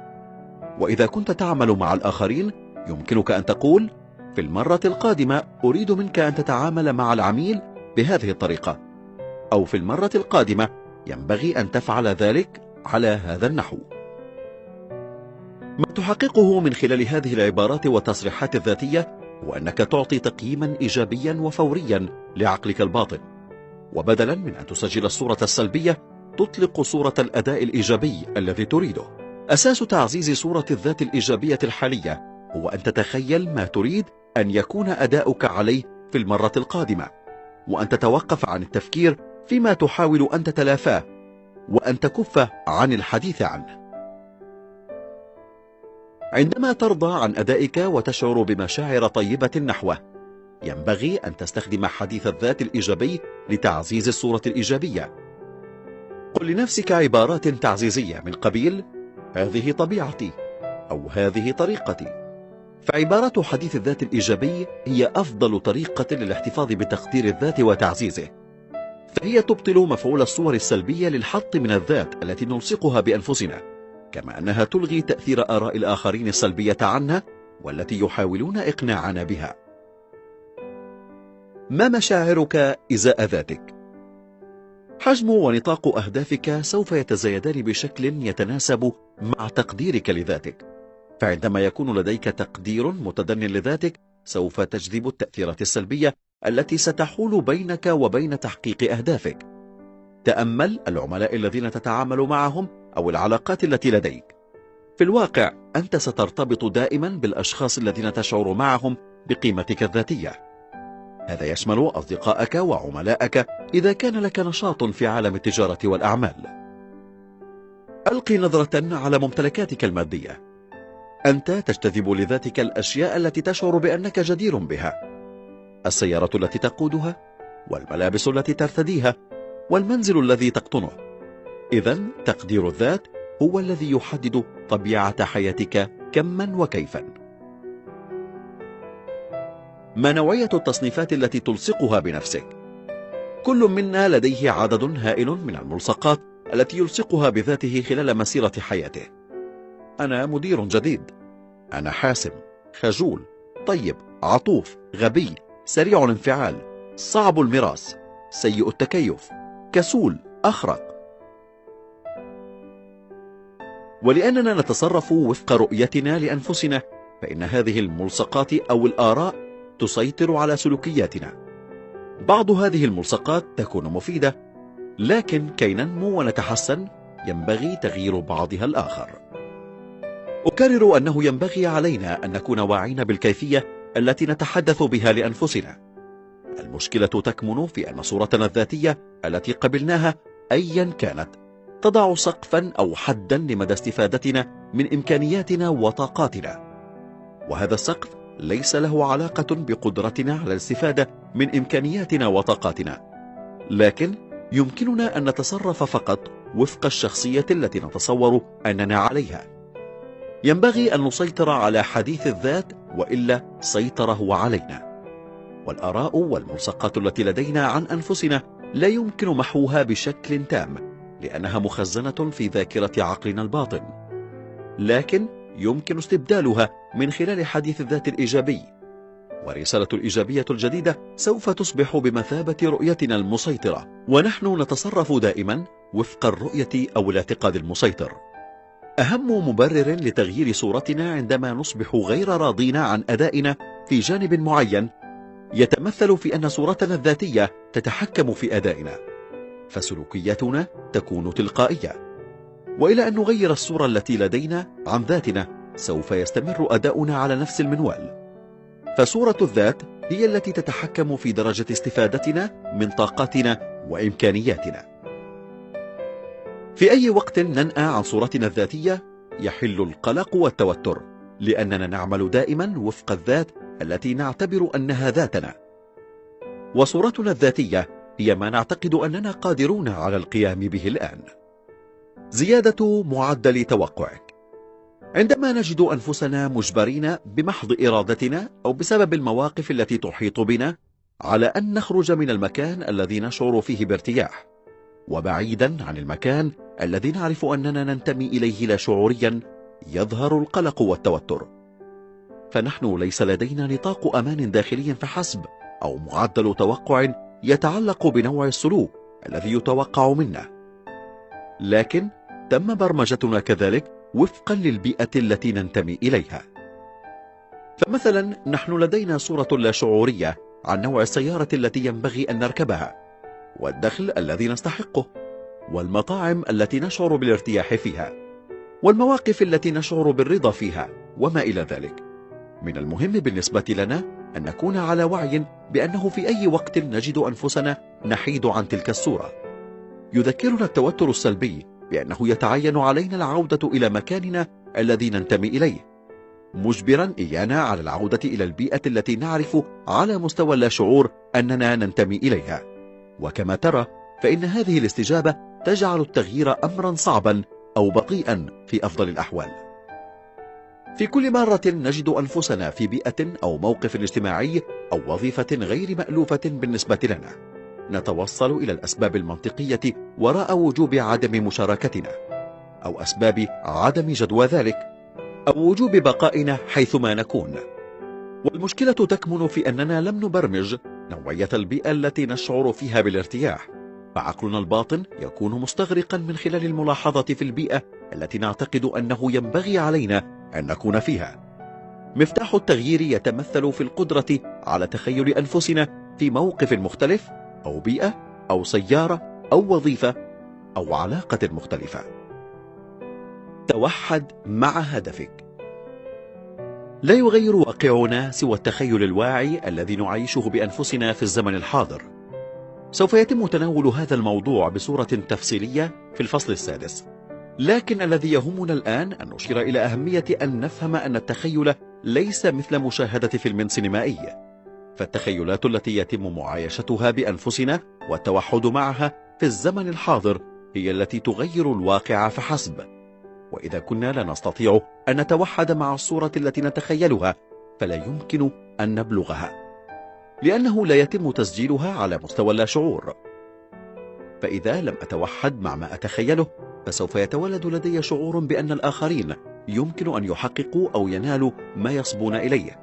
وإذا كنت تعمل مع الآخرين يمكنك أن تقول في المرة القادمة أريد منك أن تتعامل مع العميل بهذه الطريقة. أو في المرة القادمة ينبغي أن تفعل ذلك على هذا النحو. ما تحققه من خلال هذه العبارات والتصريحات الذاتية هو أنك تعطي تقييما إيجابيا وفوريا لعقلك الباطن. وبدلا من أن تسجل الصورة السلبية تطلق صورة الأداء الإيجابي الذي تريده. أساس تعزيز صورة الذات الإيجابية الحالية هو أن تتخيل ما تريد أن يكون أداؤك عليه في المرة القادمة وأن تتوقف عن التفكير فيما تحاول أن تتلافاه وأن تكف عن الحديث عنه. عندما ترضى عن أدائك وتشعر بمشاعر طيبة نحوه ينبغي أن تستخدم حديث الذات الإيجابي لتعزيز الصورة الإيجابية. قل لنفسك عبارات تعزيزية من قبيل هذه طبيعتي أو هذه طريقتي. فعبارة حديث الذات الإيجابي هي أفضل طريقة للاحتفاظ بتقدير الذات وتعزيزه. فهي تبطل مفعول الصور السلبية للحط من الذات التي نلصقها بأنفسنا كما أنها تلغي تأثير آراء الآخرين السلبية عنها والتي يحاولون إقناعنا بها. ما مشاعرك إزاء ذاتك؟ حجم ونطاق أهدافك سوف يتزايدان بشكل يتناسب مع تقديرك لذاتك. فعندما يكون لديك تقدير متدن لذاتك سوف تجذب التأثيرات السلبية التي ستحول بينك وبين تحقيق أهدافك. تأمل العملاء الذين تتعامل معهم أو العلاقات التي لديك. في الواقع أنت سترتبط دائما بالأشخاص الذين تشعر معهم بقيمتك الذاتية. هذا يشمل أصدقائك وعملائك إذا كان لك نشاط في عالم التجارة والأعمال. ألقي نظرة على ممتلكاتك المادية. أنت تجتذب لذاتك الأشياء التي تشعر بأنك جدير بها. السيارة التي تقودها والملابس التي ترتديها والمنزل الذي تقطنه. إذا تقدير الذات هو الذي يحدد طبيعة حياتك كما وكيفا. ما نوعية التصنيفات التي تلصقها بنفسك؟ كل منا لديه عدد هائل من الملصقات التي يلصقها بذاته خلال مسيرة حياته. أنا مدير جديد. أنا حاسم خجول طيب عطوف غبي سريع الانفعال صعب المراس سيء التكيف كسول أخرق. ولأننا نتصرف وفق رؤيتنا لأنفسنا فإن هذه الملصقات أو الآراء تسيطر على سلوكياتنا. بعض هذه الملصقات تكون مفيدة لكن كي ننمو ونتحسن ينبغي تغيير بعضها الآخر. أكرر أنه ينبغي علينا أن نكون واعين بالكيفية التي نتحدث بها لأنفسنا. المشكلة تكمن في أن صورتنا الذاتية التي قبلناها أيا كانت تضع سقفا أو حدا لمدى استفادتنا من إمكانياتنا وطاقاتنا. وهذا السقف ليس له علاقة بقدرتنا على الاستفادة من إمكانياتنا وطاقاتنا. لكن يمكننا أن نتصرف فقط وفق الشخصية التي نتصور أننا عليها. ينبغي أن نسيطر على حديث الذات وإلا سيطر هو علينا. والآراء والملصقات التي لدينا عن أنفسنا لا يمكن محوها بشكل تام لأنها مخزنة في ذاكرة عقلنا الباطن. لكن يمكن استبدالها من خلال حديث الذات الإيجابي. ورسالة الإيجابية الجديدة سوف تصبح بمثابة رؤيتنا المسيطرة ونحن نتصرف دائما وفق الرؤية أو الاعتقاد المسيطر. أهم مبرر لتغيير صورتنا عندما نصبح غير راضين عن أدائنا في جانب معين يتمثل في أن صورتنا الذاتية تتحكم في أدائنا. فسلوكياتنا تكون تلقائية. وإلى أن نغير الصورة التي لدينا عن ذاتنا سوف يستمر أداؤنا على نفس المنوال. فصورة الذات هي التي تتحكم في درجة استفادتنا من طاقاتنا وإمكانياتنا. في أي وقت ننأى عن صورتنا الذاتية يحل القلق والتوتر لأننا نعمل دائما وفق الذات التي نعتبر أنها ذاتنا. وصورتنا الذاتية هي ما نعتقد أننا قادرون على القيام به الآن. زيادة معدل توقعك عندما نجد أنفسنا مجبرين بمحض إرادتنا أو بسبب المواقف التي تحيط بنا على أن نخرج من المكان الذي نشعر فيه بارتياح. وبعيدا عن المكان الذي نعرف أننا ننتمي إليه لا شعوريا يظهر القلق والتوتر. فنحن ليس لدينا نطاق أمان داخلي فحسب أو معدل توقع يتعلق بنوع السلوك الذي يتوقع منا. لكن تم برمجتنا كذلك وفقا للبيئة التي ننتمي إليها. فمثلا نحن لدينا صورة لا شعورية عن نوع السيارة التي ينبغي أن نركبها والدخل الذي نستحقه والمطاعم التي نشعر بالارتياح فيها والمواقف التي نشعر بالرضا فيها وما إلى ذلك. من المهم بالنسبة لنا أن نكون على وعي بأنه في أي وقت نجد أنفسنا نحيد عن تلك الصورة. يذكرنا التوتر السلبي بأنه يتعين علينا العودة إلى مكاننا الذي ننتمي إليه. مجبرا إيانا على العودة إلى البيئة التي نعرف على مستوى لا شعور أننا ننتمي إليها. وكما ترى فإن هذه الاستجابة تجعل التغيير أمرا صعبا أو بطيئا في أفضل الأحوال. في كل مرة نجد أنفسنا في بيئة أو موقف اجتماعي أو وظيفة غير مألوفة بالنسبة لنا. نتوصل إلى الأسباب المنطقية وراء وجوب عدم مشاركتنا أو أسباب عدم جدوى ذلك أو وجوب بقائنا حيثما نكون. والمشكلة تكمن في أننا لم نبرمج نوعية البيئة التي نشعر فيها بالارتياح فعقلنا الباطن يكون مستغرقا من خلال الملاحظة في البيئة التي نعتقد أنه ينبغي علينا أن نكون فيها. مفتاح التغيير يتمثل في القدرة على تخيل أنفسنا في موقف مختلف أو بيئة أو سيارة أو وظيفة أو علاقة مختلفة. توحد مع هدفك. لا يغير واقعنا سوى التخيل الواعي الذي نعيشه بأنفسنا في الزمن الحاضر. سوف يتم تناول هذا الموضوع بصورة تفصيلية في الفصل السادس. لكن الذي يهمنا الآن أن نشير إلى أهمية أن نفهم أن التخيل ليس مثل مشاهدة فيلم سينمائي. فالتخيلات التي يتم معايشتها بأنفسنا والتوحد معها في الزمن الحاضر هي التي تغير الواقع فحسب. وإذا كنا لا نستطيع أن نتوحد مع الصورة التي نتخيلها فلا يمكن أن نبلغها لأنه لا يتم تسجيلها على مستوى اللاشعور فإذا لم أتوحد مع ما أتخيله فسوف يتولد لدي شعور بأن الآخرين يمكن أن يحققوا أو ينالوا ما يصبون إليه.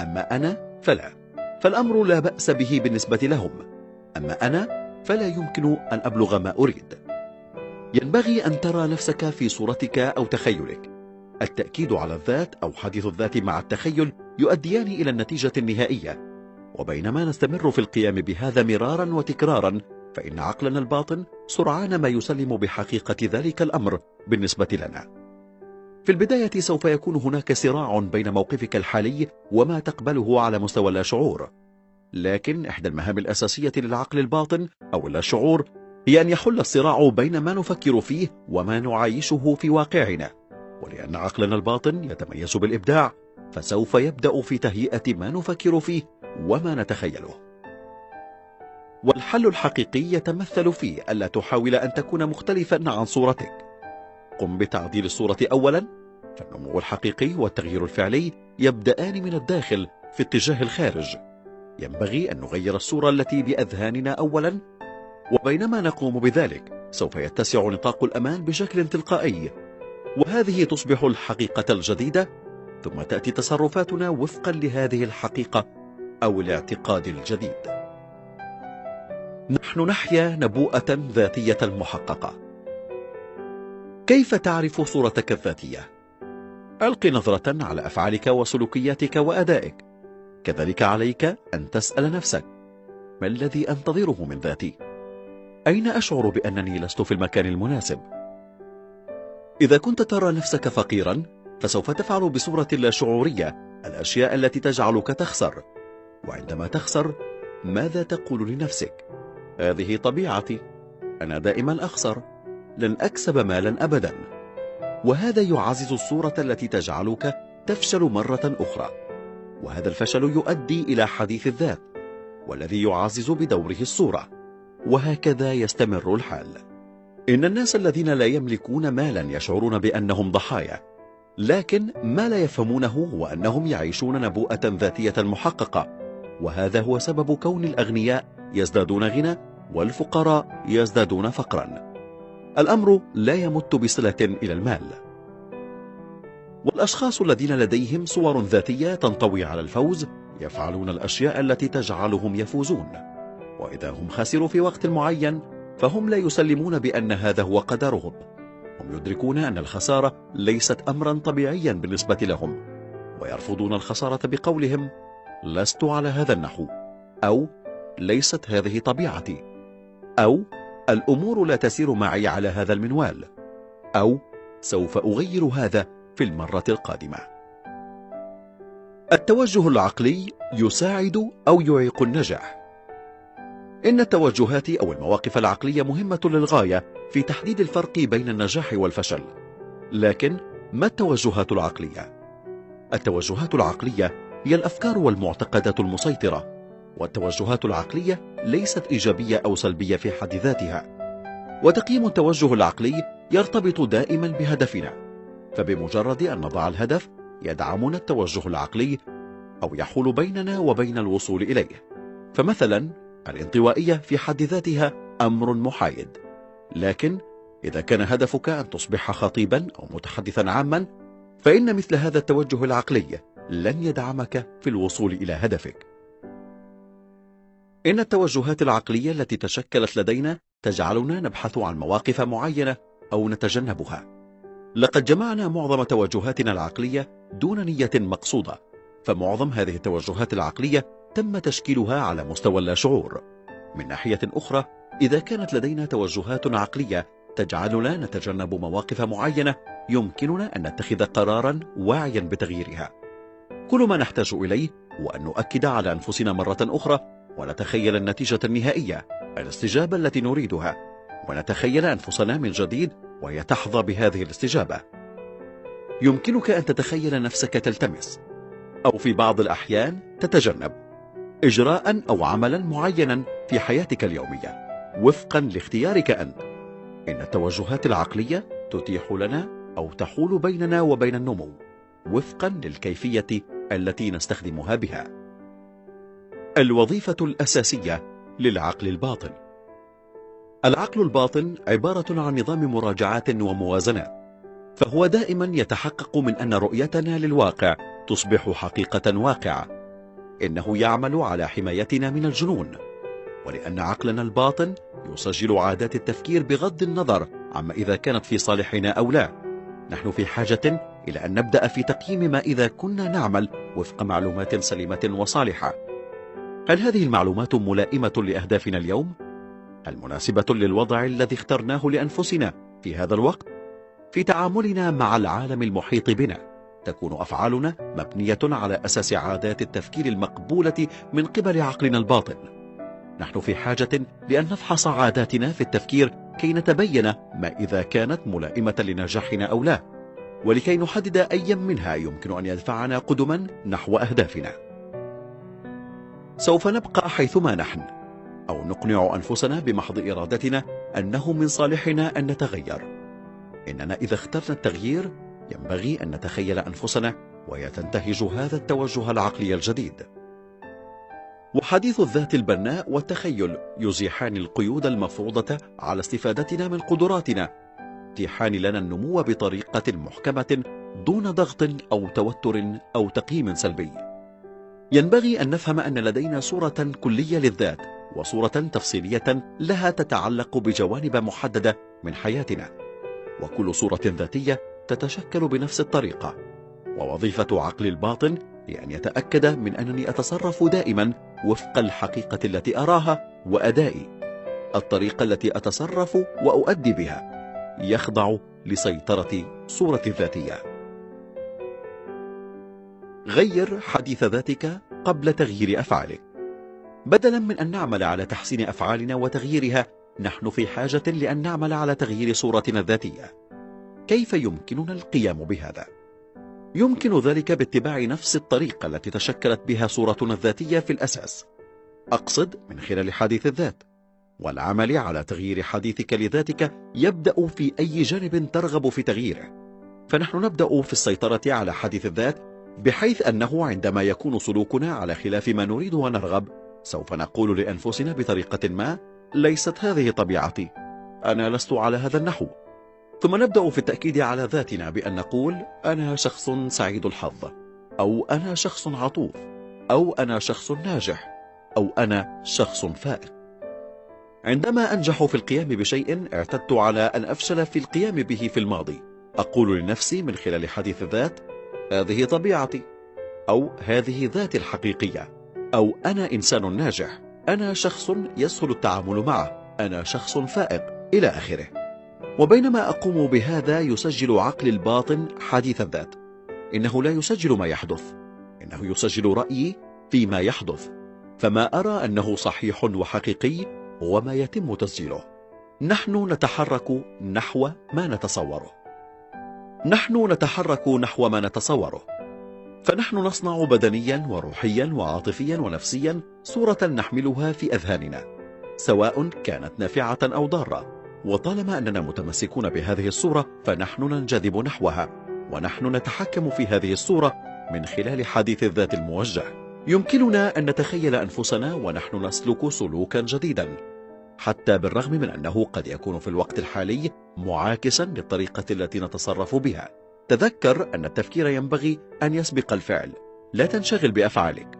أما أنا فلا. فالأمر لا بأس به بالنسبة لهم. أما أنا فلا يمكن أن أبلغ ما أريد. ينبغي أن ترى نفسك في صورتك أو تخيلك. التأكيد على الذات أو حديث الذات مع التخيل يؤديان إلى النتيجة النهائية. وبينما نستمر في القيام بهذا مرارا وتكرارا فإن عقلنا الباطن سرعان ما يسلم بحقيقة ذلك الأمر بالنسبة لنا. في البداية سوف يكون هناك صراع بين موقفك الحالي وما تقبله على مستوى اللاشعور لكن إحدى المهام الأساسية للعقل الباطن أو اللاشعور هي أن يحل الصراع بين ما نفكر فيه وما نعايشه في واقعنا. ولأن عقلنا الباطن يتميز بالإبداع فسوف يبدأ في تهيئة ما نفكر فيه وما نتخيله. والحل الحقيقي يتمثل في ألا تحاول أن تكون مختلفا عن صورتك. قم بتعديل الصورة أولا فالنمو الحقيقي والتغيير الفعلي يبدأان من الداخل في اتجاه الخارج. ينبغي أن نغير الصورة التي بأذهاننا أولا وبينما نقوم بذلك سوف يتسع نطاق الأمان بشكل تلقائي. وهذه تصبح الحقيقة الجديدة ثم تأتي تصرفاتنا وفقا لهذه الحقيقة أو الاعتقاد الجديد. نحن نحيا نبوءة ذاتية محققة. كيف تعرف صورتك الذاتية؟ ألق نظرة على أفعالك وسلوكياتك وأدائك كذلك عليك أن تسأل نفسك ما الذي أنتظره من ذاتي؟ أين أشعر بأنني لست في المكان المناسب؟ إذا كنت ترى نفسك فقيرا فسوف تفعل بصورة لا شعورية الأشياء التي تجعلك تخسر وعندما تخسر ماذا تقول لنفسك؟ هذه طبيعتي أنا دائما أخسر لن أكسب مالا أبدا. وهذا يعزز الصورة التي تجعلك تفشل مرة أخرى. وهذا الفشل يؤدي إلى حديث الذات والذي يعزز بدوره الصورة. وهكذا يستمر الحال. إن الناس الذين لا يملكون مالا يشعرون بأنهم ضحايا لكن ما لا يفهمونه هو أنهم يعيشون نبوءة ذاتية محققة. وهذا هو سبب كون الأغنياء يزدادون غنى والفقراء يزدادون فقرا. الأمر لا يمت بصلة إلى المال. والأشخاص الذين لديهم صور ذاتية تنطوي على الفوز يفعلون الأشياء التي تجعلهم يفوزون. وإذا هم خسروا في وقت معين فهم لا يسلمون بأن هذا هو قدرهم. هم يدركون أن الخسارة ليست أمرا طبيعيا بالنسبة لهم ويرفضون الخسارة بقولهم لست على هذا النحو. أو ليست هذه طبيعتي. أو الأمور لا تسير معي على هذا المنوال أو سوف أغير هذا في المرة القادمة. التوجه العقلي يساعد أو يعيق النجاح. إن التوجهات أو المواقف العقلية مهمة للغاية في تحديد الفرق بين النجاح والفشل. لكن ما التوجهات العقلية؟ التوجهات العقلية هي الأفكار والمعتقدات المسيطرة والتوجهات العقلية ليست إيجابية أو سلبية في حد ذاتها. وتقييم التوجه العقلي يرتبط دائما بهدفنا. فبمجرد أن نضع الهدف يدعمنا التوجه العقلي أو يحول بيننا وبين الوصول إليه. فمثلا الانطوائية في حد ذاتها أمر محايد. لكن إذا كان هدفك أن تصبح خطيبا أو متحدثا عاما فإن مثل هذا التوجه العقلي لن يدعمك في الوصول إلى هدفك. إن التوجهات العقلية التي تشكلت لدينا تجعلنا نبحث عن مواقف معينة أو نتجنبها. لقد جمعنا معظم توجهاتنا العقلية دون نية مقصودة فمعظم هذه التوجهات العقلية تم تشكيلها على مستوى اللاشعور. من ناحية أخرى إذا كانت لدينا توجهات عقلية تجعلنا نتجنب مواقف معينة يمكننا أن نتخذ قرارا واعيا بتغييرها. كل ما نحتاج إليه هو أن نؤكد على أنفسنا مرة أخرى ونتخيل النتيجة النهائية الاستجابة التي نريدها. ونتخيل أنفسنا من جديد وهي تحظى بهذه الاستجابة. يمكنك أن تتخيل نفسك تلتمس أو في بعض الأحيان تتجنب إجراء أو عملا معينا في حياتك اليومية. وفقا لاختيارك أنت. إن التوجهات العقلية تتيح لنا أو تحول بيننا وبين النمو. وفقا للكيفية التي نستخدمها بها. الوظيفة الأساسية للعقل الباطن. العقل الباطن عبارة عن نظام مراجعات وموازنات فهو دائما يتحقق من أن رؤيتنا للواقع تصبح حقيقة واقعة. إنه يعمل على حمايتنا من الجنون ولأن عقلنا الباطن يسجل عادات التفكير بغض النظر عما إذا كانت في صالحنا أو لا. نحن في حاجة إلى أن نبدأ في تقييم ما إذا كنا نعمل وفق معلومات سليمة وصالحة. هل هذه المعلومات ملائمة لأهدافنا اليوم؟ هل مناسبة للوضع الذي اخترناه لأنفسنا في هذا الوقت؟ في تعاملنا مع العالم المحيط بنا تكون أفعالنا مبنية على أساس عادات التفكير المقبولة من قبل عقلنا الباطن نحن في حاجة لأن نفحص عاداتنا في التفكير كي نتبين ما إذا كانت ملائمة لنجاحنا أو لا ولكي نحدد أي منها يمكن أن يدفعنا قدما نحو أهدافنا سوف نبقى حيثما نحن أو نقنع أنفسنا بمحض إرادتنا أنه من صالحنا أن نتغير. إننا إذا اخترنا التغيير ينبغي أن نتخيل أنفسنا وهي تنتهج هذا التوجه العقلي الجديد. وحديث الذات البناء والتخيل يزيحان القيود المفروضة على استفادتنا من قدراتنا يتيحان لنا النمو بطريقة محكمة دون ضغط أو توتر أو تقييم سلبي. ينبغي أن نفهم أن لدينا صورة كلية للذات وصورة تفصيلية لها تتعلق بجوانب محددة من حياتنا. وكل صورة ذاتية تتشكل بنفس الطريقة. ووظيفة عقل الباطن هي أن يتأكد من أنني أتصرف دائما وفق الحقيقة التي أراها وأدائي. الطريقة التي أتصرف وأؤدي بها يخضع لسيطرة صورة الذاتية. غير حديث ذاتك قبل تغيير أفعالك. بدلا من أن نعمل على تحسين أفعالنا وتغييرها نحن في حاجة لأن نعمل على تغيير صورتنا الذاتية. كيف يمكننا القيام بهذا؟ يمكن ذلك باتباع نفس الطريقة التي تشكلت بها صورتنا الذاتية في الأساس. أقصد من خلال حديث الذات. والعمل على تغيير حديثك لذاتك يبدأ في أي جانب ترغب في تغييره. فنحن نبدأ في السيطرة على حديث الذات بحيث أنه عندما يكون سلوكنا على خلاف ما نريد ونرغب سوف نقول لأنفسنا بطريقة ما ليست هذه طبيعتي. أنا لست على هذا النحو. ثم نبدأ في التأكيد على ذاتنا بأن نقول أنا شخص سعيد الحظ أو أنا شخص عطوف أو أنا شخص ناجح أو أنا شخص فائق. عندما أنجح في القيام بشيء اعتدت على أن أفشل في القيام به في الماضي. أقول لنفسي من خلال حديث الذات هذه طبيعتي أو هذه ذاتي الحقيقية أو أنا إنسان ناجح. أنا شخص يسهل التعامل معه. أنا شخص فائق إلى آخره. وبينما أقوم بهذا يسجل عقل الباطن حديث الذات. إنه لا يسجل ما يحدث. إنه يسجل رأيي فيما يحدث. فما أرى أنه صحيح وحقيقي هو ما يتم تسجيله. نحن نتحرك نحو ما نتصوره. نحن نتحرك نحو ما نتصوره. فنحن نصنع بدنيا وروحيا وعاطفيا ونفسيا صورة نحملها في أذهاننا سواء كانت نافعة أو ضارة. وطالما أننا متمسكون بهذه الصورة فنحن ننجذب نحوها ونحن نتحكم في هذه الصورة من خلال حديث الذات الموجه. يمكننا أن نتخيل أنفسنا ونحن نسلك سلوكا جديدا. حتى بالرغم من أنه قد يكون في الوقت الحالي معاكسا للطريقة التي نتصرف بها. تذكر أن التفكير ينبغي أن يسبق الفعل. لا تنشغل بأفعالك.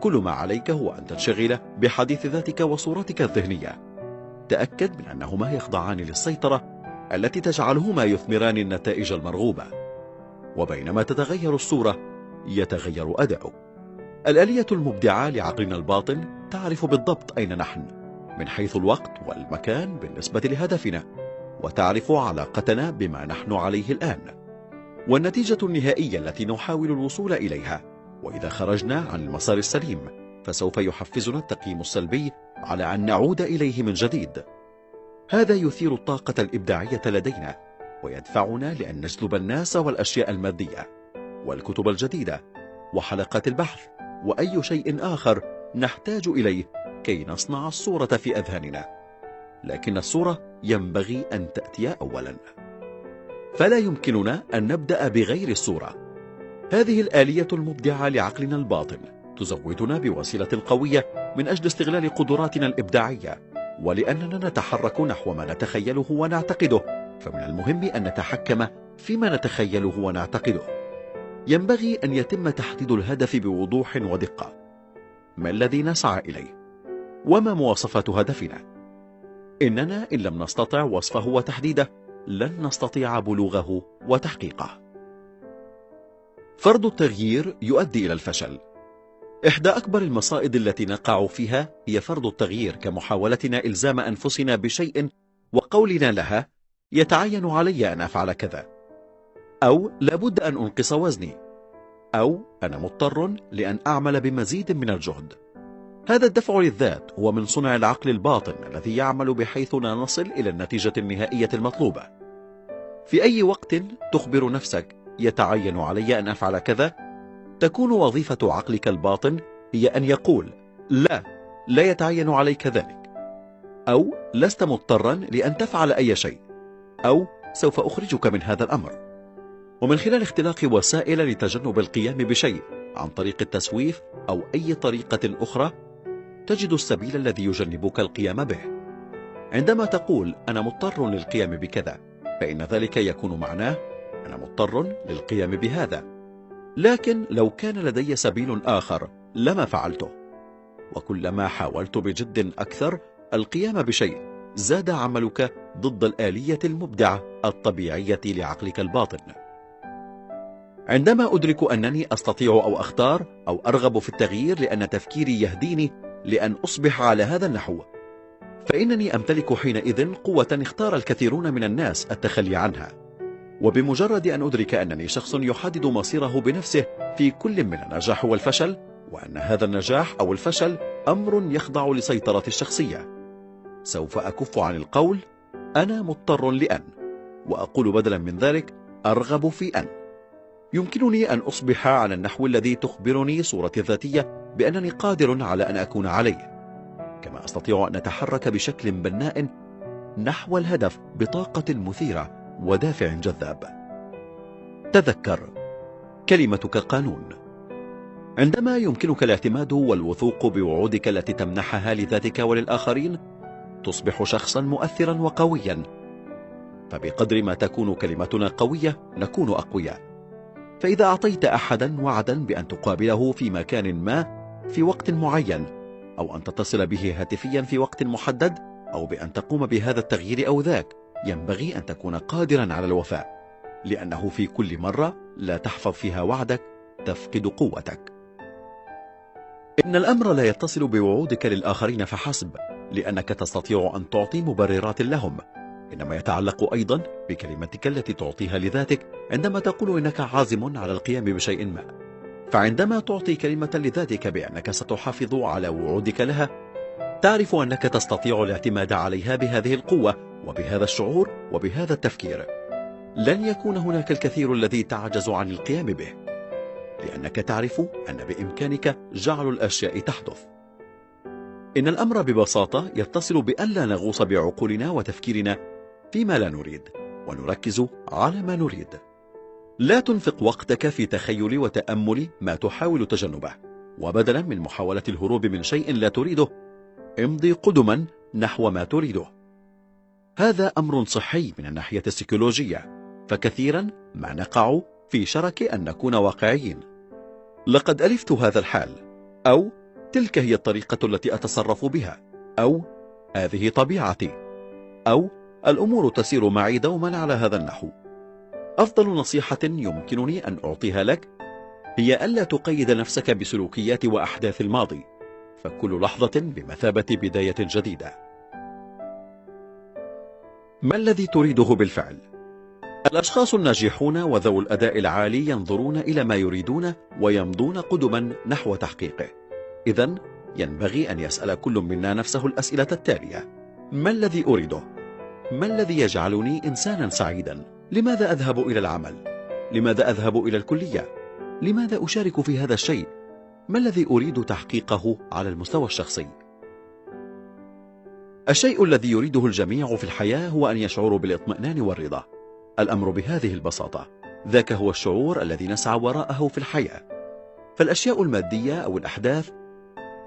كل ما عليك هو أن تنشغل بحديث ذاتك وصورتك الذهنية. تأكد من أنهما يخضعان للسيطرة التي تجعلهما يثمران النتائج المرغوبة. وبينما تتغير الصورة يتغير أداؤه الآلية المبدعة لعقلنا الباطن تعرف بالضبط أين نحن. من حيث الوقت والمكان بالنسبة لهدفنا وتعرف علاقتنا بما نحن عليه الآن والنتيجة النهائية التي نحاول الوصول إليها. وإذا خرجنا عن المسار السليم فسوف يحفزنا التقييم السلبي على أن نعود إليه من جديد. هذا يثير الطاقة الإبداعية لدينا ويدفعنا لأن نجذب الناس والأشياء المادية والكتب الجديدة وحلقات البحث وأي شيء آخر نحتاج إليه كي نصنع الصورة في أذهاننا. لكن الصورة ينبغي أن تأتي أولا. فلا يمكننا أن نبدأ بغير الصورة. هذه الآلية المبدعة لعقلنا الباطن تزودنا بوسيلة قوية من أجل استغلال قدراتنا الإبداعية. ولأننا نتحرك نحو ما نتخيله ونعتقده فمن المهم أن نتحكم فيما نتخيله ونعتقده. ينبغي أن يتم تحديد الهدف بوضوح ودقة. ما الذي نسعى إليه؟ وما مواصفات هدفنا؟ إننا إن لم نستطع وصفه وتحديده لن نستطيع بلوغه وتحقيقه. فرض التغيير يؤدي إلى الفشل. إحدى أكبر المصائد التي نقع فيها هي فرض التغيير كمحاولتنا إلزام أنفسنا بشيء وقولنا لها يتعين علي أن أفعل كذا. أو لابد أن أنقص وزني. أو أنا مضطر لأن أعمل بمزيد من الجهد. هذا الدفع للذات هو من صنع العقل الباطن الذي يعمل بحيث لا نصل إلى النتيجة النهائية المطلوبة. في أي وقت تخبر نفسك يتعين علي أن أفعل كذا؟ تكون وظيفة عقلك الباطن هي أن يقول لا لا يتعين عليك ذلك. أو لست مضطرا لأن تفعل أي شيء. أو سوف أخرجك من هذا الأمر. ومن خلال اختلاق وسائل لتجنب القيام بشيء عن طريق التسويف أو أي طريقة أخرى تجد السبيل الذي يجنبك القيام به. عندما تقول أنا مضطر للقيام بكذا فإن ذلك يكون معناه أنا مضطر للقيام بهذا. لكن لو كان لدي سبيل آخر لما فعلته. وكلما حاولت بجد أكثر القيام بشيء زاد عملك ضد الآلية المبدعة الطبيعية لعقلك الباطن. عندما أدرك أنني أستطيع أو أختار أو أرغب في التغيير لأن تفكيري يهديني لأن أصبح على هذا النحو. فإنني أمتلك حينئذ قوة اختار الكثيرون من الناس التخلي عنها. وبمجرد أن أدرك أنني شخص يحدد مصيره بنفسه في كل من النجاح والفشل وأن هذا النجاح أو الفشل أمر يخضع لسيطرة الشخصية. سوف أكف عن القول أنا مضطر لأن وأقول بدلا من ذلك أرغب في أن. يمكنني أن أصبح على النحو الذي تخبرني صورتي الذاتية بأنني قادر على أن أكون عليه. كما أستطيع أن أتحرك بشكل بناء نحو الهدف بطاقة مثيرة ودافع جذاب. تذكر كلمتك قانون. عندما يمكنك الاعتماد والوثوق بوعودك التي تمنحها لذاتك وللآخرين تصبح شخصا مؤثرا وقويا. فبقدر ما تكون كلمتنا قوية نكون أقوياء. فإذا أعطيت أحدا وعدا بأن تقابله في مكان ما في وقت معين أو أن تتصل به هاتفيا في وقت محدد أو بأن تقوم بهذا التغيير أو ذاك ينبغي أن تكون قادرا على الوفاء لأنه في كل مرة لا تحفظ فيها وعدك تفقد قوتك. إن الأمر لا يتصل بوعودك للآخرين فحسب لأنك تستطيع أن تعطي مبررات لهم. إنما يتعلق أيضا بكلمتك التي تعطيها لذاتك عندما تقول إنك عازم على القيام بشيء ما. فعندما تعطي كلمة لذاتك بأنك ستحافظ على وعودك لها تعرف أنك تستطيع الاعتماد عليها بهذه القوة وبهذا الشعور وبهذا التفكير. لن يكون هناك الكثير الذي تعجز عن القيام به لأنك تعرف أن بإمكانك جعل الأشياء تحدث. إن الأمر ببساطة يتصل بأن لا نغوص بعقولنا وتفكيرنا فيما لا نريد ونركز على ما نريد. لا تنفق وقتك في تخيل وتأمل ما تحاول تجنبه وبدلا من محاولة الهروب من شيء لا تريده امضي قدما نحو ما تريده. هذا أمر صحي من الناحية السيكولوجية فكثيرا ما نقع في شرك أن نكون واقعيين. لقد ألفت هذا الحال أو تلك هي الطريقة التي أتصرف بها أو هذه طبيعتي أو الأمور تسير معي دوما على هذا النحو أفضل نصيحة يمكنني أن أعطيها لك هي ألا تقيد نفسك بسلوكيات وأحداث الماضي فكل لحظة بمثابة بداية جديدة ما الذي تريده بالفعل؟ الأشخاص الناجحون وذو الأداء العالي ينظرون إلى ما يريدون ويمضون قدما نحو تحقيقه إذا ينبغي أن يسأل كل منا نفسه الأسئلة التالية ما الذي أريده؟ ما الذي يجعلني إنسانا سعيدا؟ لماذا أذهب إلى العمل؟ لماذا أذهب إلى الكلية؟ لماذا أشارك في هذا الشيء؟ ما الذي أريد تحقيقه على المستوى الشخصي؟ الشيء الذي يريده الجميع في الحياة هو أن يشعروا بالاطمئنان والرضا الأمر بهذه البساطة ذاك هو الشعور الذي نسعى وراءه في الحياة فالأشياء المادية أو الأحداث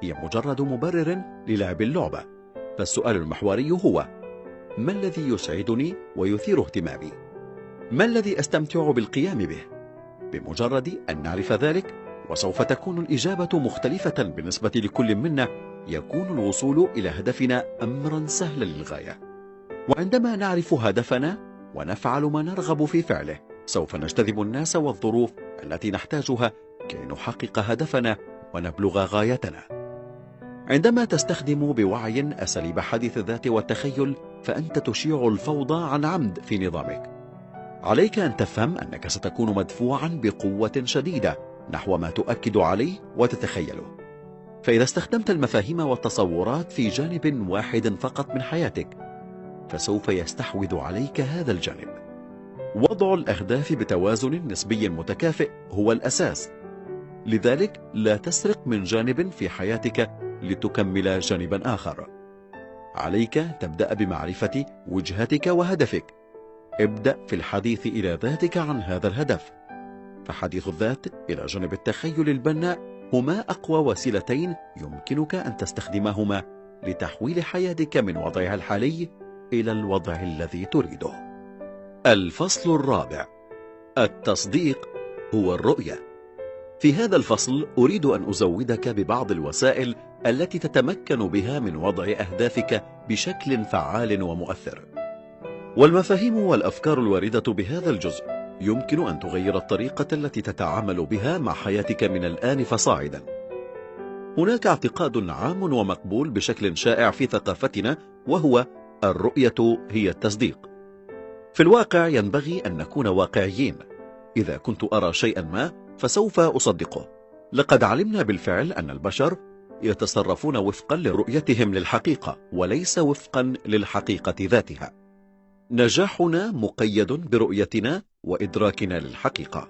هي مجرد مبرر للعب اللعبة فالسؤال المحوري هو ما الذي يسعدني ويثير اهتمامي؟ ما الذي أستمتع بالقيام به؟ بمجرد أن نعرف ذلك وسوف تكون الإجابة مختلفة بالنسبة لكل منا يكون الوصول إلى هدفنا أمرا سهلا للغاية وعندما نعرف هدفنا ونفعل ما نرغب في فعله سوف نجتذب الناس والظروف التي نحتاجها كي نحقق هدفنا ونبلغ غايتنا عندما تستخدم بوعي أساليب حديث الذات والتخيل فأنت تشيع الفوضى عن عمد في نظامك. عليك أن تفهم أنك ستكون مدفوعا بقوة شديدة نحو ما تؤكد عليه وتتخيله. فإذا استخدمت المفاهيم والتصورات في جانب واحد فقط من حياتك فسوف يستحوذ عليك هذا الجانب. وضع الأهداف بتوازن نسبي متكافئ هو الأساس. لذلك لا تسرق من جانب في حياتك لتكمل جانبا آخر. عليك تبدأ بمعرفة وجهتك وهدفك. ابدأ في الحديث إلى ذاتك عن هذا الهدف. فحديث الذات إلى جانب التخيل البناء هما أقوى وسيلتين يمكنك أن تستخدمهما لتحويل حياتك من وضعها الحالي إلى الوضع الذي تريده. الفصل الرابع. التصديق هو الرؤية. في هذا الفصل أريد أن أزودك ببعض الوسائل التي تتمكن بها من وضع أهدافك بشكل فعال ومؤثر. والمفاهيم والأفكار الواردة بهذا الجزء يمكن أن تغير الطريقة التي تتعامل بها مع حياتك من الآن فصاعدا. هناك اعتقاد عام ومقبول بشكل شائع في ثقافتنا وهو الرؤية هي التصديق. في الواقع ينبغي أن نكون واقعيين. إذا كنت أرى شيئا ما فسوف أصدقه. لقد علمنا بالفعل أن البشر يتصرفون وفقا لرؤيتهم للحقيقة وليس وفقا للحقيقة ذاتها. نجاحنا مقيد برؤيتنا وإدراكنا للحقيقة.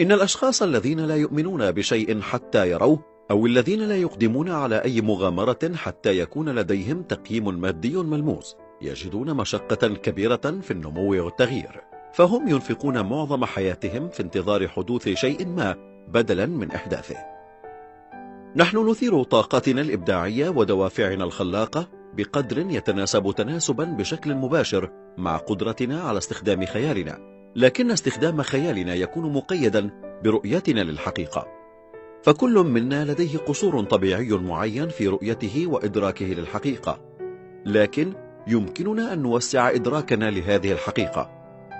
إن الأشخاص الذين لا يؤمنون بشيء حتى يروه أو الذين لا يقدمون على أي مغامرة حتى يكون لديهم تقييم مادي ملموس يجدون مشقة كبيرة في النمو والتغيير. فهم ينفقون معظم حياتهم في انتظار حدوث شيء ما بدلا من إحداثه. نحن نثير طاقاتنا الإبداعية ودوافعنا الخلاقة بقدر يتناسب تناسبا بشكل مباشر مع قدرتنا على استخدام خيالنا. لكن استخدام خيالنا يكون مقيدا برؤيتنا للحقيقة. فكل منا لديه قصور طبيعي معين في رؤيته وإدراكه للحقيقة. لكن يمكننا أن نوسع إدراكنا لهذه الحقيقة.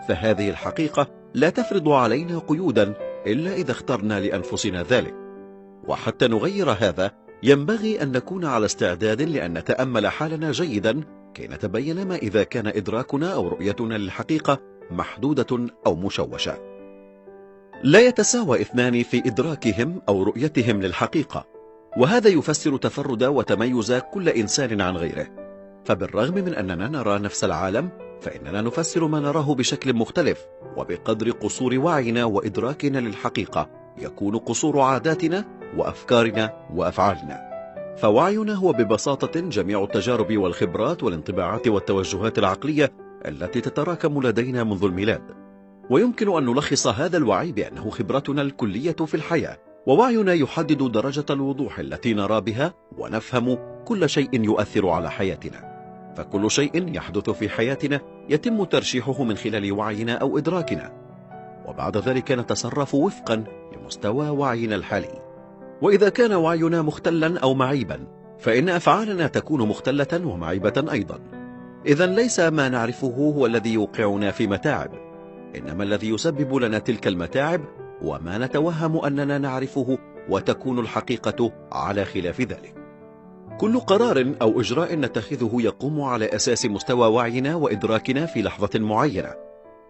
فهذه الحقيقة لا تفرض علينا قيودا إلا إذا اخترنا لأنفسنا ذلك. وحتى نغير هذا ينبغي أن نكون على استعداد لأن نتأمل حالنا جيدا كي نتبين ما إذا كان إدراكنا أو رؤيتنا للحقيقة محدودة أو مشوشة. لا يتساوى اثنان في إدراكهم أو رؤيتهم للحقيقة وهذا يفسر تفرد وتميز كل إنسان عن غيره. فبالرغم من أننا نرى نفس العالم فإننا نفسر ما نراه بشكل مختلف وبقدر قصور وعينا وإدراكنا للحقيقة يكون قصور عاداتنا وأفكارنا وأفعالنا. فوعينا هو ببساطة جميع التجارب والخبرات والانطباعات والتوجهات العقلية التي تتراكم لدينا منذ الميلاد. ويمكن أن نلخص هذا الوعي بأنه خبرتنا الكلية في الحياة. ووعينا يحدد درجة الوضوح التي نرى بها ونفهم كل شيء يؤثر على حياتنا. فكل شيء يحدث في حياتنا يتم ترشيحه من خلال وعينا أو إدراكنا. وبعد ذلك نتصرف وفقا لمستوى وعينا الحالي. وإذا كان وعينا مختلا أو معيبا فإن أفعالنا تكون مختلة ومعيبة أيضا. إذا ليس ما نعرفه هو الذي يوقعنا في متاعب. إنما الذي يسبب لنا تلك المتاعب وما نتوهم أننا نعرفه وتكون الحقيقة على خلاف ذلك. كل قرار أو إجراء نتخذه يقوم على أساس مستوى وعينا وإدراكنا في لحظة معينة.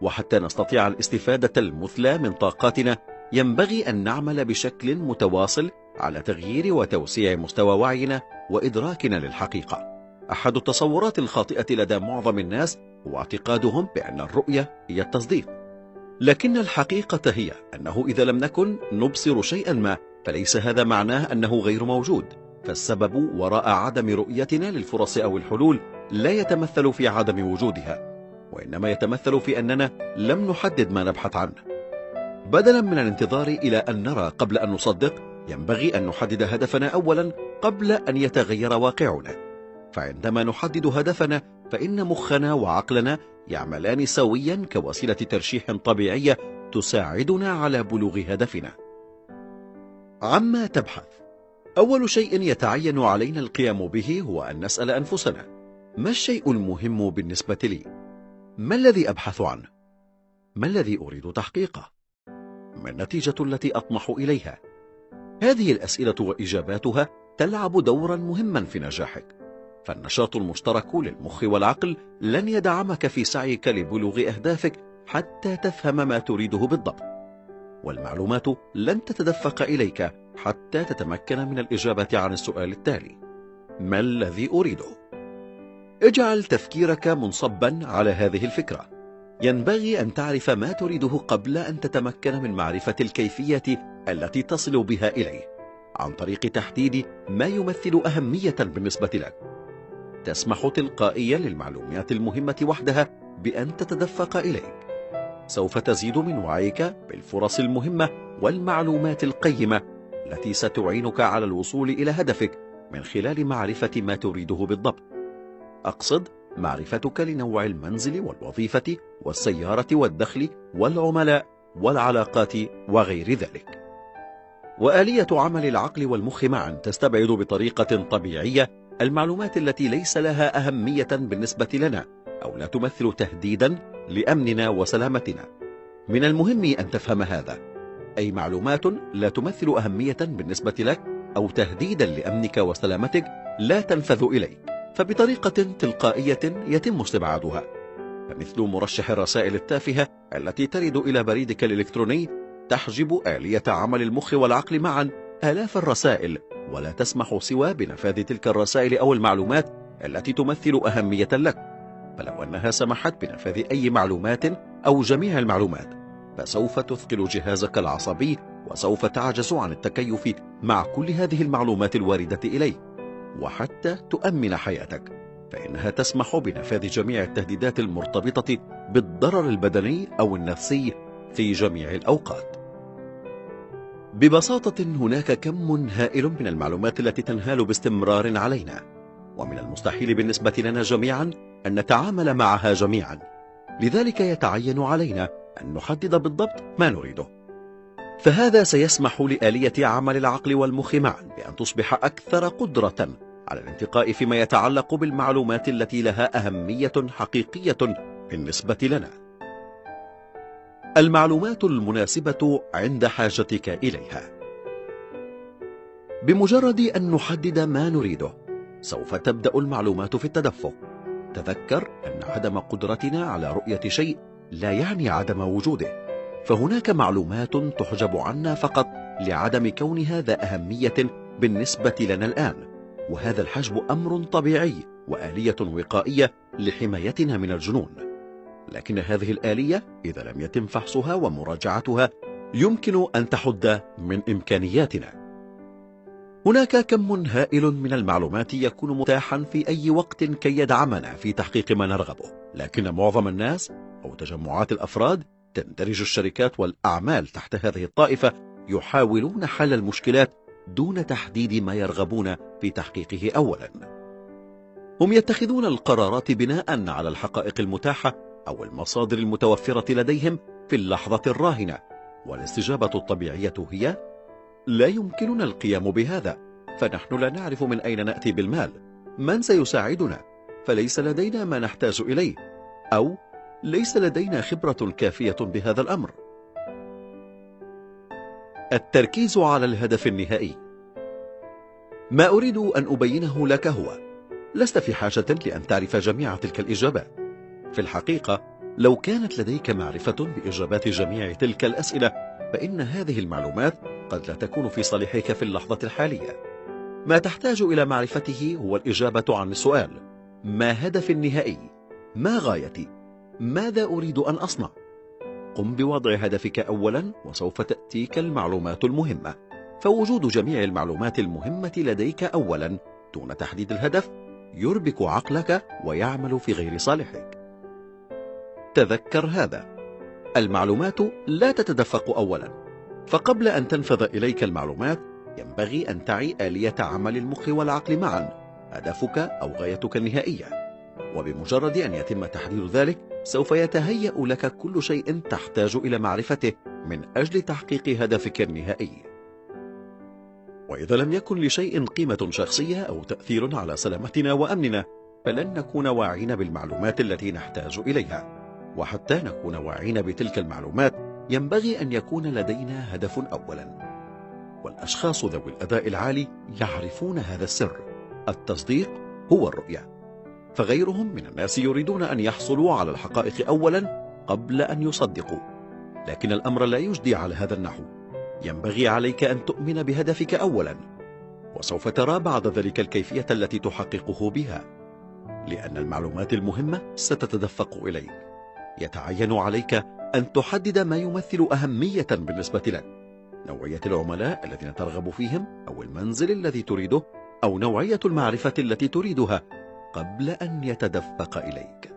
وحتى نستطيع الاستفادة المثلى من طاقاتنا ينبغي أن نعمل بشكل متواصل على تغيير وتوسيع مستوى وعينا وإدراكنا للحقيقة. أحد التصورات الخاطئة لدى معظم الناس هو اعتقادهم بأن الرؤية هي التصديق. لكن الحقيقة هي أنه إذا لم نكن نبصر شيئا ما فليس هذا معناه أنه غير موجود. فالسبب وراء عدم رؤيتنا للفرص أو الحلول لا يتمثل في عدم وجودها وإنما يتمثل في أننا لم نحدد ما نبحث عنه. بدلا من الانتظار إلى أن نرى قبل أن نصدق ينبغي أن نحدد هدفنا أولا قبل أن يتغير واقعنا فعندما نحدد هدفنا فإن مخنا وعقلنا يعملان سويا كوسيلة ترشيح طبيعية تساعدنا على بلوغ هدفنا عما تبحث أول شيء يتعين علينا القيام به هو أن نسأل أنفسنا ما الشيء المهم بالنسبة لي؟ ما الذي أبحث عنه؟ ما الذي أريد تحقيقه؟ ما النتيجة التي أطمح إليها؟ هذه الأسئلة وإجاباتها تلعب دورا مهما في نجاحك فالنشاط المشترك للمخ والعقل لن يدعمك في سعيك لبلوغ أهدافك حتى تفهم ما تريده بالضبط والمعلومات لن تتدفق إليك حتى تتمكن من الإجابة عن السؤال التالي ما الذي أريده؟ اجعل تفكيرك منصبا على هذه الفكرة ينبغي أن تعرف ما تريده قبل أن تتمكن من معرفة الكيفية التي تصل بها إليه عن طريق تحديد ما يمثل أهمية بالنسبة لك. تسمح تلقائيا للمعلومات المهمة وحدها بأن تتدفق إليك. سوف تزيد من وعيك بالفرص المهمة والمعلومات القيمة التي ستعينك على الوصول إلى هدفك من خلال معرفة ما تريده بالضبط. أقصد معرفتك لنوع المنزل والوظيفة والسيارة والدخل والعملاء والعلاقات وغير ذلك. وآلية عمل العقل والمخ معا تستبعد بطريقة طبيعية المعلومات التي ليس لها أهمية بالنسبة لنا أو لا تمثل تهديدا لأمننا وسلامتنا. من المهم أن تفهم هذا. أي معلومات لا تمثل أهمية بالنسبة لك أو تهديدا لأمنك وسلامتك لا تنفذ إليك. فبطريقة تلقائية يتم استبعادها فمثل مرشح الرسائل التافهة التي ترد إلى بريدك الإلكتروني تحجب آلية عمل المخ والعقل معا آلاف الرسائل ولا تسمح سوى بنفاذ تلك الرسائل أو المعلومات التي تمثل أهمية لك. فلو أنها سمحت بنفاذ أي معلومات أو جميع المعلومات فسوف تثقل جهازك العصبي وسوف تعجز عن التكيف مع كل هذه المعلومات الواردة إليك. وحتى تؤمن حياتك فإنها تسمح بنفاذ جميع التهديدات المرتبطة بالضرر البدني أو النفسي في جميع الأوقات. ببساطة هناك كم هائل من المعلومات التي تنهال باستمرار علينا ومن المستحيل بالنسبة لنا جميعا أن نتعامل معها جميعا. لذلك يتعين علينا أن نحدد بالضبط ما نريده. فهذا سيسمح لآلية عمل العقل والمخ معا بأن تصبح أكثر قدرة على الانتقاء فيما يتعلق بالمعلومات التي لها أهمية حقيقية بالنسبة لنا. المعلومات المناسبة عند حاجتك إليها. بمجرد أن نحدد ما نريده سوف تبدأ المعلومات في التدفق. تذكر أن عدم قدرتنا على رؤية شيء لا يعني عدم وجوده. فهناك معلومات تحجب عنا فقط لعدم كونها ذا أهمية بالنسبة لنا الآن وهذا الحجب أمر طبيعي وآلية وقائية لحمايتنا من الجنون. لكن هذه الآلية إذا لم يتم فحصها ومراجعتها يمكن أن تحد من إمكانياتنا. هناك كم هائل من المعلومات يكون متاحا في أي وقت كي يدعمنا في تحقيق ما نرغبه لكن معظم الناس أو تجمعات الأفراد تندرج الشركات والأعمال تحت هذه الطائفة يحاولون حل المشكلات دون تحديد ما يرغبون في تحقيقه أولا. هم يتخذون القرارات بناء على الحقائق المتاحة أو المصادر المتوفرة لديهم في اللحظة الراهنة والاستجابة الطبيعية هي لا يمكننا القيام بهذا فنحن لا نعرف من أين نأتي بالمال. من سيساعدنا؟ فليس لدينا ما نحتاج إليه أو ليس لدينا خبرة كافية بهذا الأمر. التركيز على الهدف النهائي. ما أريد أن أبينه لك هو. لست في حاجة لأن تعرف جميع تلك الإجابات. في الحقيقة لو كانت لديك معرفة بإجابات جميع تلك الأسئلة فإن هذه المعلومات قد لا تكون في صالحك في اللحظة الحالية. ما تحتاج إلى معرفته هو الإجابة عن السؤال. ما هدفي النهائي؟ ما غايتي؟ ماذا أريد أن أصنع؟ قم بوضع هدفك أولا وسوف تأتيك المعلومات المهمة. فوجود جميع المعلومات المهمة لديك أولا دون تحديد الهدف يربك عقلك ويعمل في غير صالحك. تذكر هذا. المعلومات لا تتدفق أولا. فقبل أن تنفذ إليك المعلومات ينبغي أن تعي آلية عمل المخ والعقل معا هدفك أو غايتك النهائية. وبمجرد أن يتم تحديد ذلك سوف يتهيأ لك كل شيء تحتاج إلى معرفته من أجل تحقيق هدفك النهائي. وإذا لم يكن لشيء قيمة شخصية أو تأثير على سلامتنا وأمننا فلن نكون واعين بالمعلومات التي نحتاج إليها. وحتى نكون واعين بتلك المعلومات ينبغي أن يكون لدينا هدف أولا. والأشخاص ذوي الأداء العالي يعرفون هذا السر. التصديق هو الرؤية. فغيرهم من الناس يريدون أن يحصلوا على الحقائق أولا قبل أن يصدقوا. لكن الأمر لا يجدي على هذا النحو. ينبغي عليك أن تؤمن بهدفك أولا وسوف ترى بعد ذلك الكيفية التي تحققه بها. لأن المعلومات المهمة ستتدفق إليك. يتعين عليك أن تحدد ما يمثل أهمية بالنسبة لك. نوعية العملاء الذين ترغب فيهم أو المنزل الذي تريده أو نوعية المعرفة التي تريدها. قبل أن يتدفق إليك.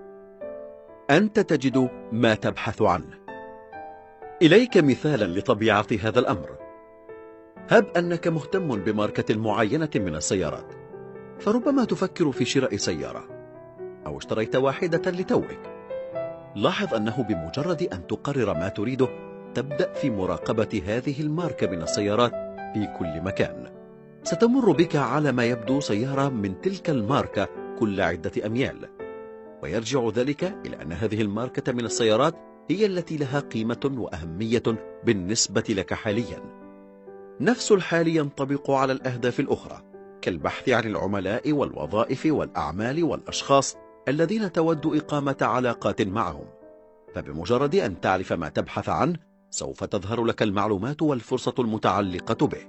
أنت تجد ما تبحث عنه. إليك مثالا لطبيعة هذا الأمر. هب أنك مهتم بماركة معينة من السيارات. فربما تفكر في شراء سيارة. أو اشتريت واحدة لتوك. لاحظ أنه بمجرد أن تقرر ما تريده تبدأ في مراقبة هذه الماركة من السيارات في كل مكان. ستمر بك على ما يبدو سيارة من تلك الماركة كل عدة أميال. ويرجع ذلك إلى أن هذه الماركة من السيارات هي التي لها قيمة وأهمية بالنسبة لك حاليا. نفس الحال ينطبق على الأهداف الأخرى كالبحث عن العملاء والوظائف والأعمال والأشخاص الذين تود إقامة علاقات معهم. فبمجرد أن تعرف ما تبحث عنه سوف تظهر لك المعلومات والفرصة المتعلقة به.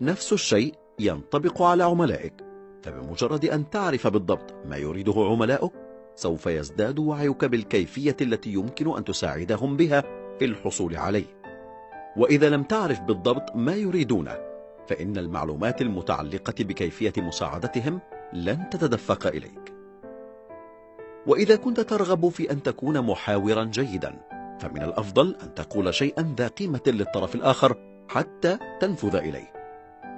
نفس الشيء ينطبق على عملائك. فبمجرد أن تعرف بالضبط ما يريده عملاؤك سوف يزداد وعيك بالكيفية التي يمكن أن تساعدهم بها في الحصول عليه. وإذا لم تعرف بالضبط ما يريدونه فإن المعلومات المتعلقة بكيفية مساعدتهم لن تتدفق إليك. وإذا كنت ترغب في أن تكون محاورا جيدا فمن الأفضل أن تقول شيئا ذا قيمة للطرف الآخر حتى تنفذ إليه.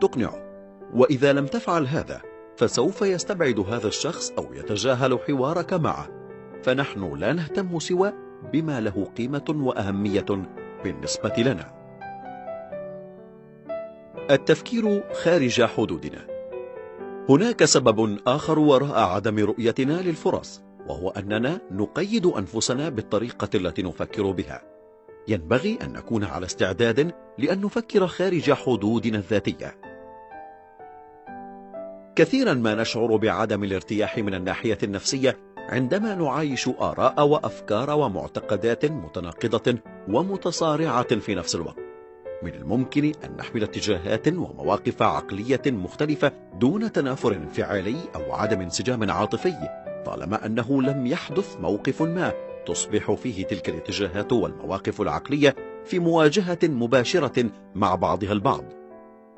تقنعه. وإذا لم تفعل هذا فسوف يستبعد هذا الشخص أو يتجاهل حوارك معه. فنحن لا نهتم سوى بما له قيمة وأهمية بالنسبة لنا. التفكير خارج حدودنا. هناك سبب آخر وراء عدم رؤيتنا للفرص وهو أننا نقيد أنفسنا بالطريقة التي نفكر بها. ينبغي أن نكون على استعداد لأن نفكر خارج حدودنا الذاتية. كثيرا ما نشعر بعدم الارتياح من الناحية النفسية عندما نعايش آراء وأفكار ومعتقدات متناقضة ومتصارعة في نفس الوقت. من الممكن أن نحمل اتجاهات ومواقف عقلية مختلفة دون تنافر انفعالي أو عدم انسجام عاطفي طالما أنه لم يحدث موقف ما تصبح فيه تلك الاتجاهات والمواقف العقلية في مواجهة مباشرة مع بعضها البعض.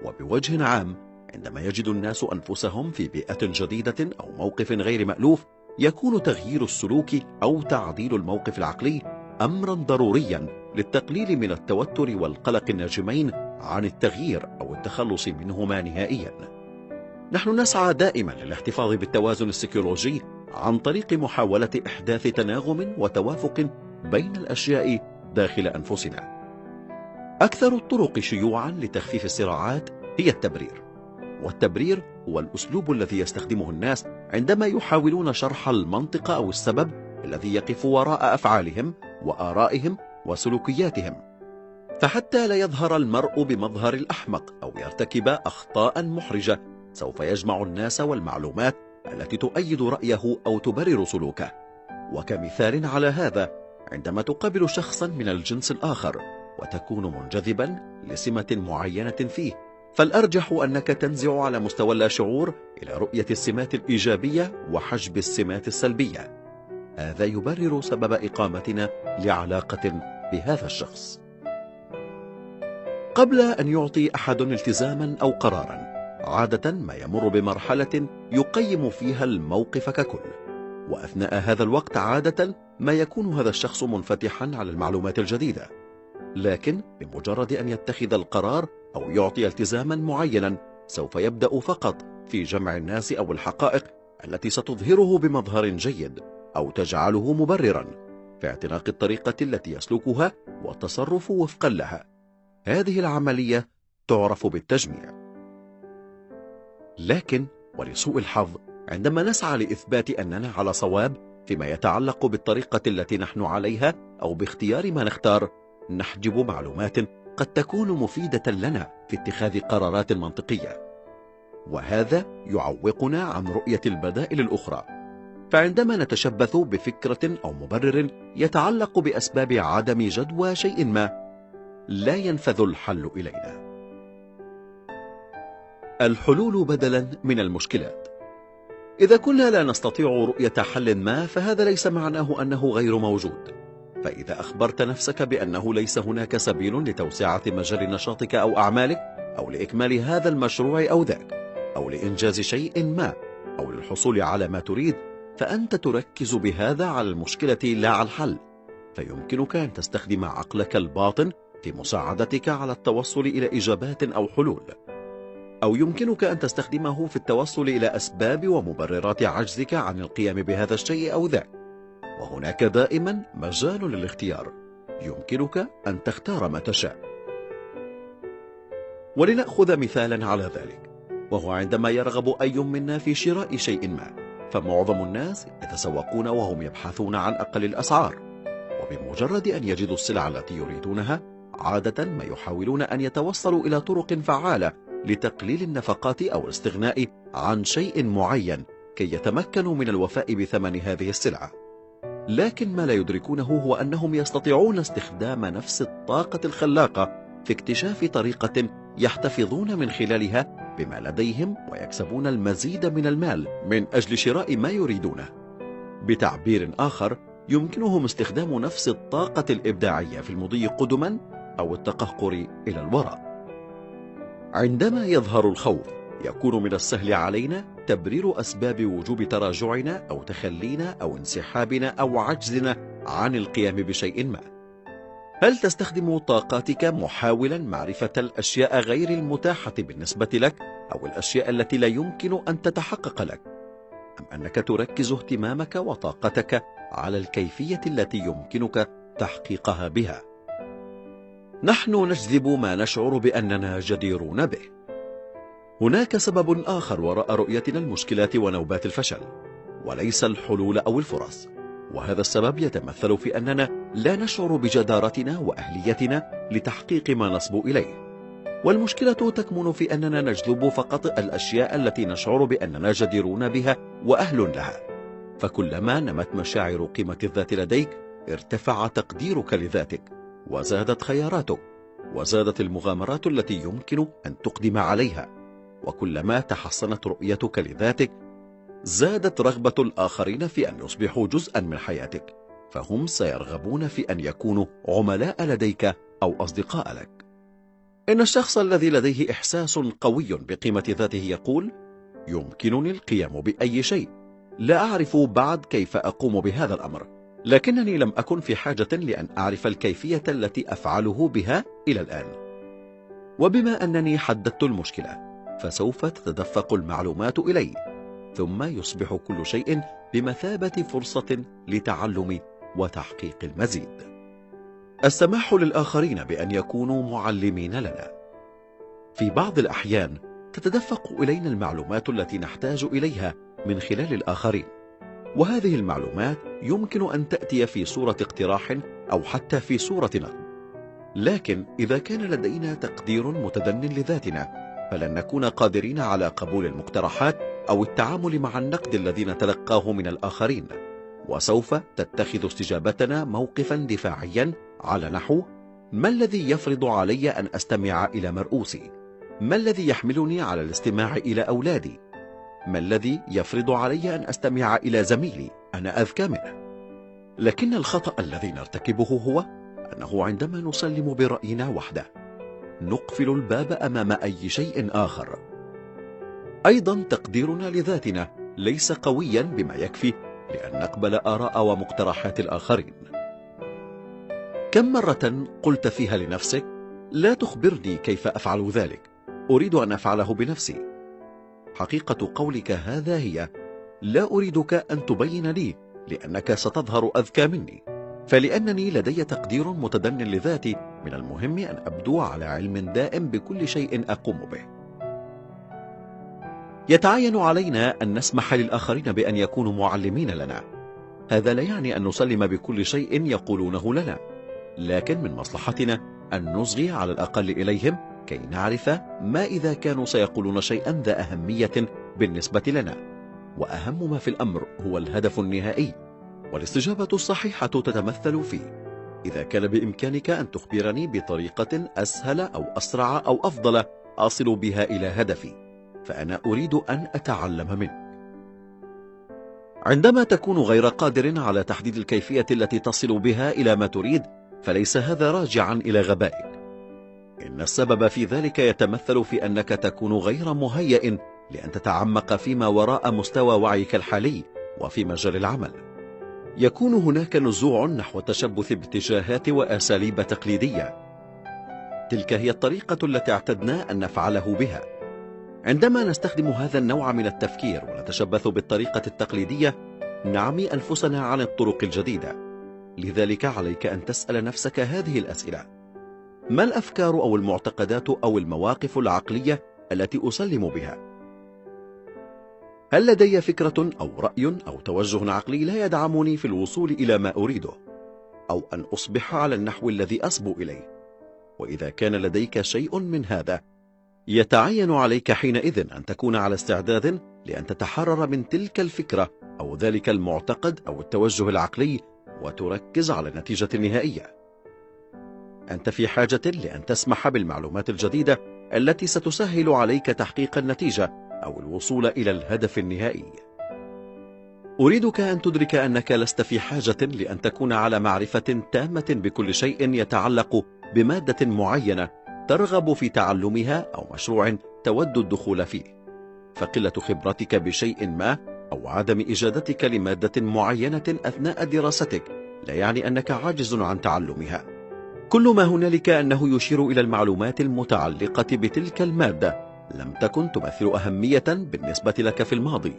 وبوجه عام عندما يجد الناس أنفسهم في بيئة جديدة أو موقف غير مألوف يكون تغيير السلوك أو تعديل الموقف العقلي أمرا ضروريا للتقليل من التوتر والقلق الناجمين عن التغيير أو التخلص منهما نهائيا. نحن نسعى دائما للاحتفاظ بالتوازن السيكولوجي عن طريق محاولة إحداث تناغم وتوافق بين الأشياء داخل أنفسنا. أكثر الطرق شيوعا لتخفيف الصراعات هي التبرير. والتبرير هو الأسلوب الذي يستخدمه الناس عندما يحاولون شرح المنطق أو السبب الذي يقف وراء أفعالهم وآرائهم وسلوكياتهم. فحتى لا يظهر المرء بمظهر الأحمق أو يرتكب أخطاء محرجة سوف يجمع الناس والمعلومات التي تؤيد رأيه أو تبرر سلوكه. وكمثال على هذا عندما تقابل شخصا من الجنس الآخر وتكون منجذبا لسمة معينة فيه فالأرجح أنك تنزع على مستوى اللاشعور إلى رؤية السمات الإيجابية وحجب السمات السلبية. هذا يبرر سبب إقامتنا لعلاقة بهذا الشخص. قبل أن يعطي أحد التزاما أو قرارا عادة ما يمر بمرحلة يقيم فيها الموقف ككل. وأثناء هذا الوقت عادة ما يكون هذا الشخص منفتحا على المعلومات الجديدة. لكن بمجرد أن يتخذ القرار أو يعطي التزاما معينا سوف يبدأ فقط في جمع الناس أو الحقائق التي ستظهره بمظهر جيد أو تجعله مبررا في اعتناق الطريقة التي يسلكها والتصرف وفقا لها. هذه العملية تعرف بالتجميع. لكن ولسوء الحظ عندما نسعى لإثبات أننا على صواب فيما يتعلق بالطريقة التي نحن عليها أو باختيار ما نختار نحجب معلومات قد تكون مفيدة لنا في اتخاذ قرارات منطقية وهذا يعوقنا عن رؤية البدائل الأخرى. فعندما نتشبث بفكرة أو مبرر يتعلق بأسباب عدم جدوى شيء ما لا ينفذ الحل إلينا. الحلول بدلا من المشكلات. إذا كنا لا نستطيع رؤية حل ما فهذا ليس معناه أنه غير موجود. فإذا أخبرت نفسك بأنه ليس هناك سبيل لتوسعة مجال نشاطك أو أعمالك أو لإكمال هذا المشروع أو ذاك أو لإنجاز شيء ما أو للحصول على ما تريد فأنت تركز بهذا على المشكلة لا على الحل. فيمكنك أن تستخدم عقلك الباطن في مساعدتك على التوصل إلى إجابات أو حلول. أو يمكنك أن تستخدمه في التوصل إلى أسباب ومبررات عجزك عن القيام بهذا الشيء أو ذاك. وهناك دائما مجال للاختيار. يمكنك أن تختار ما تشاء. ولنأخذ مثالا على ذلك. وهو عندما يرغب أي منا في شراء شيء ما فمعظم الناس يتسوقون وهم يبحثون عن أقل الأسعار. وبمجرد أن يجدوا السلع التي يريدونها عادة ما يحاولون أن يتوصلوا إلى طرق فعالة لتقليل النفقات أو الاستغناء عن شيء معين كي يتمكنوا من الوفاء بثمن هذه السلعة. لكن ما لا يدركونه هو أنهم يستطيعون استخدام نفس الطاقة الخلاقة في اكتشاف طريقة يحتفظون من خلالها بما لديهم ويكسبون المزيد من المال من أجل شراء ما يريدونه. بتعبير آخر يمكنهم استخدام نفس الطاقة الإبداعية في المضي قدما أو التقهقر إلى الوراء. عندما يظهر الخوف يكون من السهل علينا تبرير أسباب وجوب تراجعنا أو تخلينا أو انسحابنا أو عجزنا عن القيام بشيء ما. هل تستخدم طاقاتك محاولا معرفة الأشياء غير المتاحة بالنسبة لك أو الأشياء التي لا يمكن أن تتحقق لك؟ أم أنك تركز اهتمامك وطاقتك على الكيفية التي يمكنك تحقيقها بها؟ نحن نجذب ما نشعر بأننا جديرون به. هناك سبب آخر وراء رؤيتنا المشكلات ونوبات الفشل وليس الحلول أو الفرص. وهذا السبب يتمثل في أننا لا نشعر بجدارتنا وأهليتنا لتحقيق ما نصبو إليه. والمشكلة تكمن في أننا نجذب فقط الأشياء التي نشعر بأننا جديرون بها وأهل لها. فكلما نمت مشاعر قيمة الذات لديك ارتفع تقديرك لذاتك وزادت خياراتك وزادت المغامرات التي يمكن أن تقدم عليها. وكلما تحسنت رؤيتك لذاتك زادت رغبة الآخرين في أن يصبحوا جزءا من حياتك فهم سيرغبون في أن يكونوا عملاء لديك أو أصدقاء لك. إن الشخص الذي لديه إحساس قوي بقيمة ذاته يقول يمكنني القيام بأي شيء. لا أعرف بعد كيف أقوم بهذا الأمر لكنني لم أكن في حاجة لأن أعرف الكيفية التي أفعله بها إلى الآن. وبما أنني حددت المشكلة فسوف تتدفق المعلومات إلي ثم يصبح كل شيء بمثابة فرصة لتعلم وتحقيق المزيد. السماح للآخرين بأن يكونوا معلمين لنا. في بعض الأحيان تتدفق إلينا المعلومات التي نحتاج إليها من خلال الآخرين وهذه المعلومات يمكن أن تأتي في صورة اقتراح أو حتى في صورة نقد لكن إذا كان لدينا تقدير متدن لذاتنا فلن نكون قادرين على قبول المقترحات أو التعامل مع النقد الذي نتلقاه من الآخرين وسوف تتخذ استجابتنا موقفا دفاعيا على نحو ما الذي يفرض علي أن أستمع إلى مرؤوسي؟ ما الذي يحملني على الاستماع إلى أولادي؟ ما الذي يفرض علي أن أستمع إلى زميلي أنا أذكى منه؟ لكن الخطأ الذي نرتكبه هو أنه عندما نسلم برأينا وحده نقفل الباب أمام أي شيء آخر. أيضا تقديرنا لذاتنا ليس قويا بما يكفي لأن نقبل آراء ومقترحات الآخرين. كم مرة قلت فيها لنفسك لا تخبرني كيف أفعل ذلك أريد أن أفعله بنفسي. حقيقة قولك هذا هي لا أريدك أن تبين لي لأنك ستظهر أذكى مني فلأنني لدي تقدير متدن لذاتي من المهم أن أبدو على علم دائم بكل شيء أقوم به. يتعين علينا أن نسمح للآخرين بأن يكونوا معلمين لنا. هذا لا يعني أن نسلم بكل شيء يقولونه لنا. لكن من مصلحتنا أن نصغي على الأقل إليهم كي نعرف ما إذا كانوا سيقولون شيئا ذا أهمية بالنسبة لنا. وأهم ما في الأمر هو الهدف النهائي. والاستجابة الصحيحة تتمثل في إذا كان بإمكانك أن تخبرني بطريقة أسهل أو أسرع أو أفضل أصل بها إلى هدفي فأنا أريد أن أتعلم منك. عندما تكون غير قادر على تحديد الكيفية التي تصل بها إلى ما تريد فليس هذا راجعا إلى غبائك. إن السبب في ذلك يتمثل في أنك تكون غير مهيئ لأن تتعمق فيما وراء مستوى وعيك الحالي وفي مجال العمل. يكون هناك نزوع نحو التشبث باتجاهات وأساليب تقليدية. تلك هي الطريقة التي اعتدنا أن نفعله بها. عندما نستخدم هذا النوع من التفكير ونتشبث بالطريقة التقليدية نعمي أنفسنا عن الطرق الجديدة. لذلك عليك أن تسأل نفسك هذه الأسئلة. ما الأفكار أو المعتقدات أو المواقف العقلية التي أسلم بها؟ هل لدي فكرة أو رأي أو توجه عقلي لا يدعمني في الوصول إلى ما أريده أو أن أصبح على النحو الذي أصبو إليه؟ وإذا كان لديك شيء من هذا يتعين عليك حينئذ أن تكون على استعداد لأن تتحرر من تلك الفكرة أو ذلك المعتقد أو التوجه العقلي وتركز على النتيجة النهائية. أنت في حاجة لأن تسمح بالمعلومات الجديدة التي ستسهل عليك تحقيق النتيجة أو الوصول إلى الهدف النهائي. أريدك أن تدرك أنك لست في حاجة لأن تكون على معرفة تامة بكل شيء يتعلق بمادة معينة ترغب في تعلمها أو مشروع تود الدخول فيه. فقلة خبرتك بشيء ما أو عدم إجادتك لمادة معينة أثناء دراستك لا يعني أنك عاجز عن تعلمها. كل ما هنالك أنه يشير إلى المعلومات المتعلقة بتلك المادة لم تكن تمثل أهمية بالنسبة لك في الماضي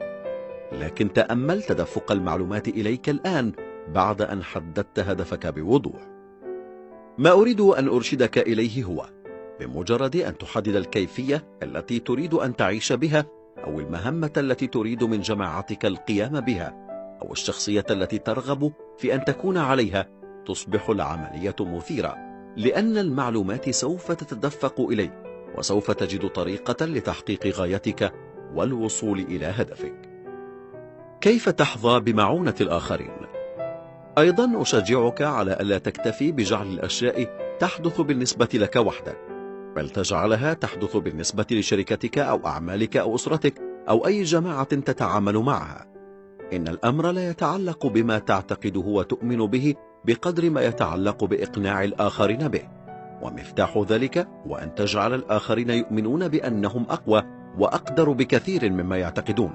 لكن تأمل تدفق المعلومات إليك الآن بعد أن حددت هدفك بوضوح. ما أريد أن أرشدك إليه هو بمجرد أن تحدد الكيفية التي تريد أن تعيش بها أو المهمة التي تريد من جماعتك القيام بها أو الشخصية التي ترغب في أن تكون عليها تصبح العملية مثيرة لأن المعلومات سوف تتدفق إليك. وسوف تجد طريقة لتحقيق غايتك والوصول إلى هدفك. كيف تحظى بمعونة الآخرين؟ أيضا أشجعك على ألا تكتفي بجعل الأشياء تحدث بالنسبة لك وحدك بل تجعلها تحدث بالنسبة لشركتك أو أعمالك أو أسرتك أو أي جماعة تتعامل معها. إن الأمر لا يتعلق بما تعتقده وتؤمن به بقدر ما يتعلق بإقناع الآخرين به. ومفتاح ذلك وأن تجعل الآخرين يؤمنون بأنهم أقوى وأقدر بكثير مما يعتقدون.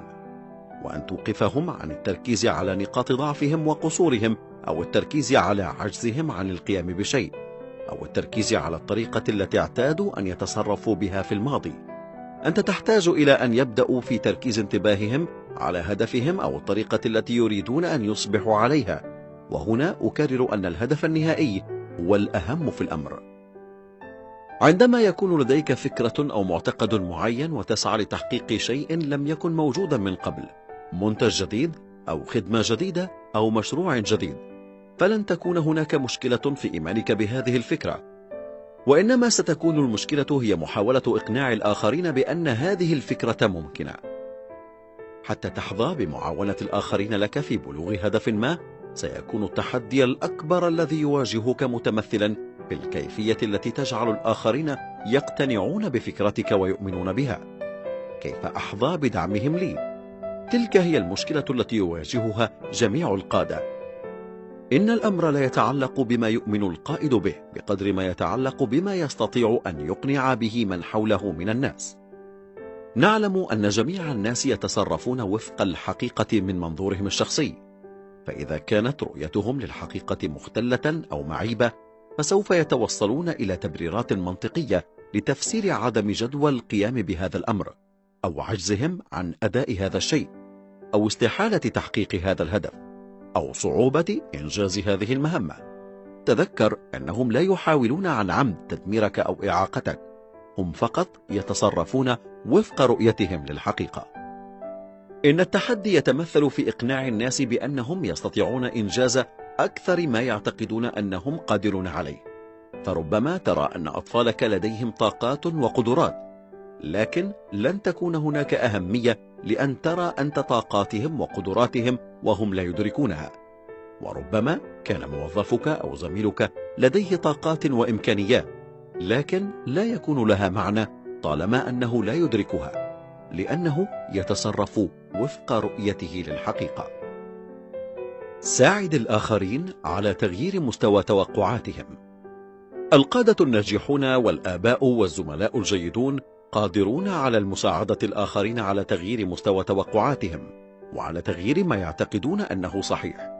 وأن توقفهم عن التركيز على نقاط ضعفهم وقصورهم أو التركيز على عجزهم عن القيام بشيء أو التركيز على الطريقة التي اعتادوا أن يتصرفوا بها في الماضي. أنت تحتاج إلى أن يبدأوا في تركيز انتباههم على هدفهم أو الطريقة التي يريدون أن يصبحوا عليها. وهنا أكرر أن الهدف النهائي هو الأهم في الأمر. عندما يكون لديك فكرة أو معتقد معين وتسعى لتحقيق شيء لم يكن موجودا من قبل منتج جديد أو خدمة جديدة أو مشروع جديد فلن تكون هناك مشكلة في إيمانك بهذه الفكرة. وإنما ستكون المشكلة هي محاولة إقناع الآخرين بأن هذه الفكرة ممكنة. حتى تحظى بمعاونة الآخرين لك في بلوغ هدف ما سيكون التحدي الأكبر الذي يواجهك متمثلا بالكيفية التي تجعل الآخرين يقتنعون بفكرتك ويؤمنون بها. كيف أحظى بدعمهم لي؟ تلك هي المشكلة التي يواجهها جميع القادة. إن الأمر لا يتعلق بما يؤمن القائد به بقدر ما يتعلق بما يستطيع أن يقنع به من حوله من الناس. نعلم أن جميع الناس يتصرفون وفق الحقيقة من منظورهم الشخصي. فإذا كانت رؤيتهم للحقيقة مختلة أو معيبة فسوف يتوصلون إلى تبريرات منطقية لتفسير عدم جدوى القيام بهذا الأمر أو عجزهم عن أداء هذا الشيء أو استحالة تحقيق هذا الهدف أو صعوبة إنجاز هذه المهمة. تذكر أنهم لا يحاولون عن عمد تدميرك أو إعاقتك هم فقط يتصرفون وفق رؤيتهم للحقيقة. إن التحدي يتمثل في إقناع الناس بأنهم يستطيعون إنجاز أكثر ما يعتقدون أنهم قادرون عليه. فربما ترى أن أطفالك لديهم طاقات وقدرات لكن لن تكون هناك أهمية لأن ترى أنت طاقاتهم وقدراتهم وهم لا يدركونها. وربما كان موظفك أو زميلك لديه طاقات وإمكانيات لكن لا يكون لها معنى طالما أنه لا يدركها لأنه يتصرف وفق رؤيته للحقيقة. ساعد الآخرين على تغيير مستوى توقعاتهم. القادة الناجحون والآباء والزملاء الجيدون قادرون على المساعدة الآخرين على تغيير مستوى توقعاتهم وعلى تغيير ما يعتقدون أنه صحيح.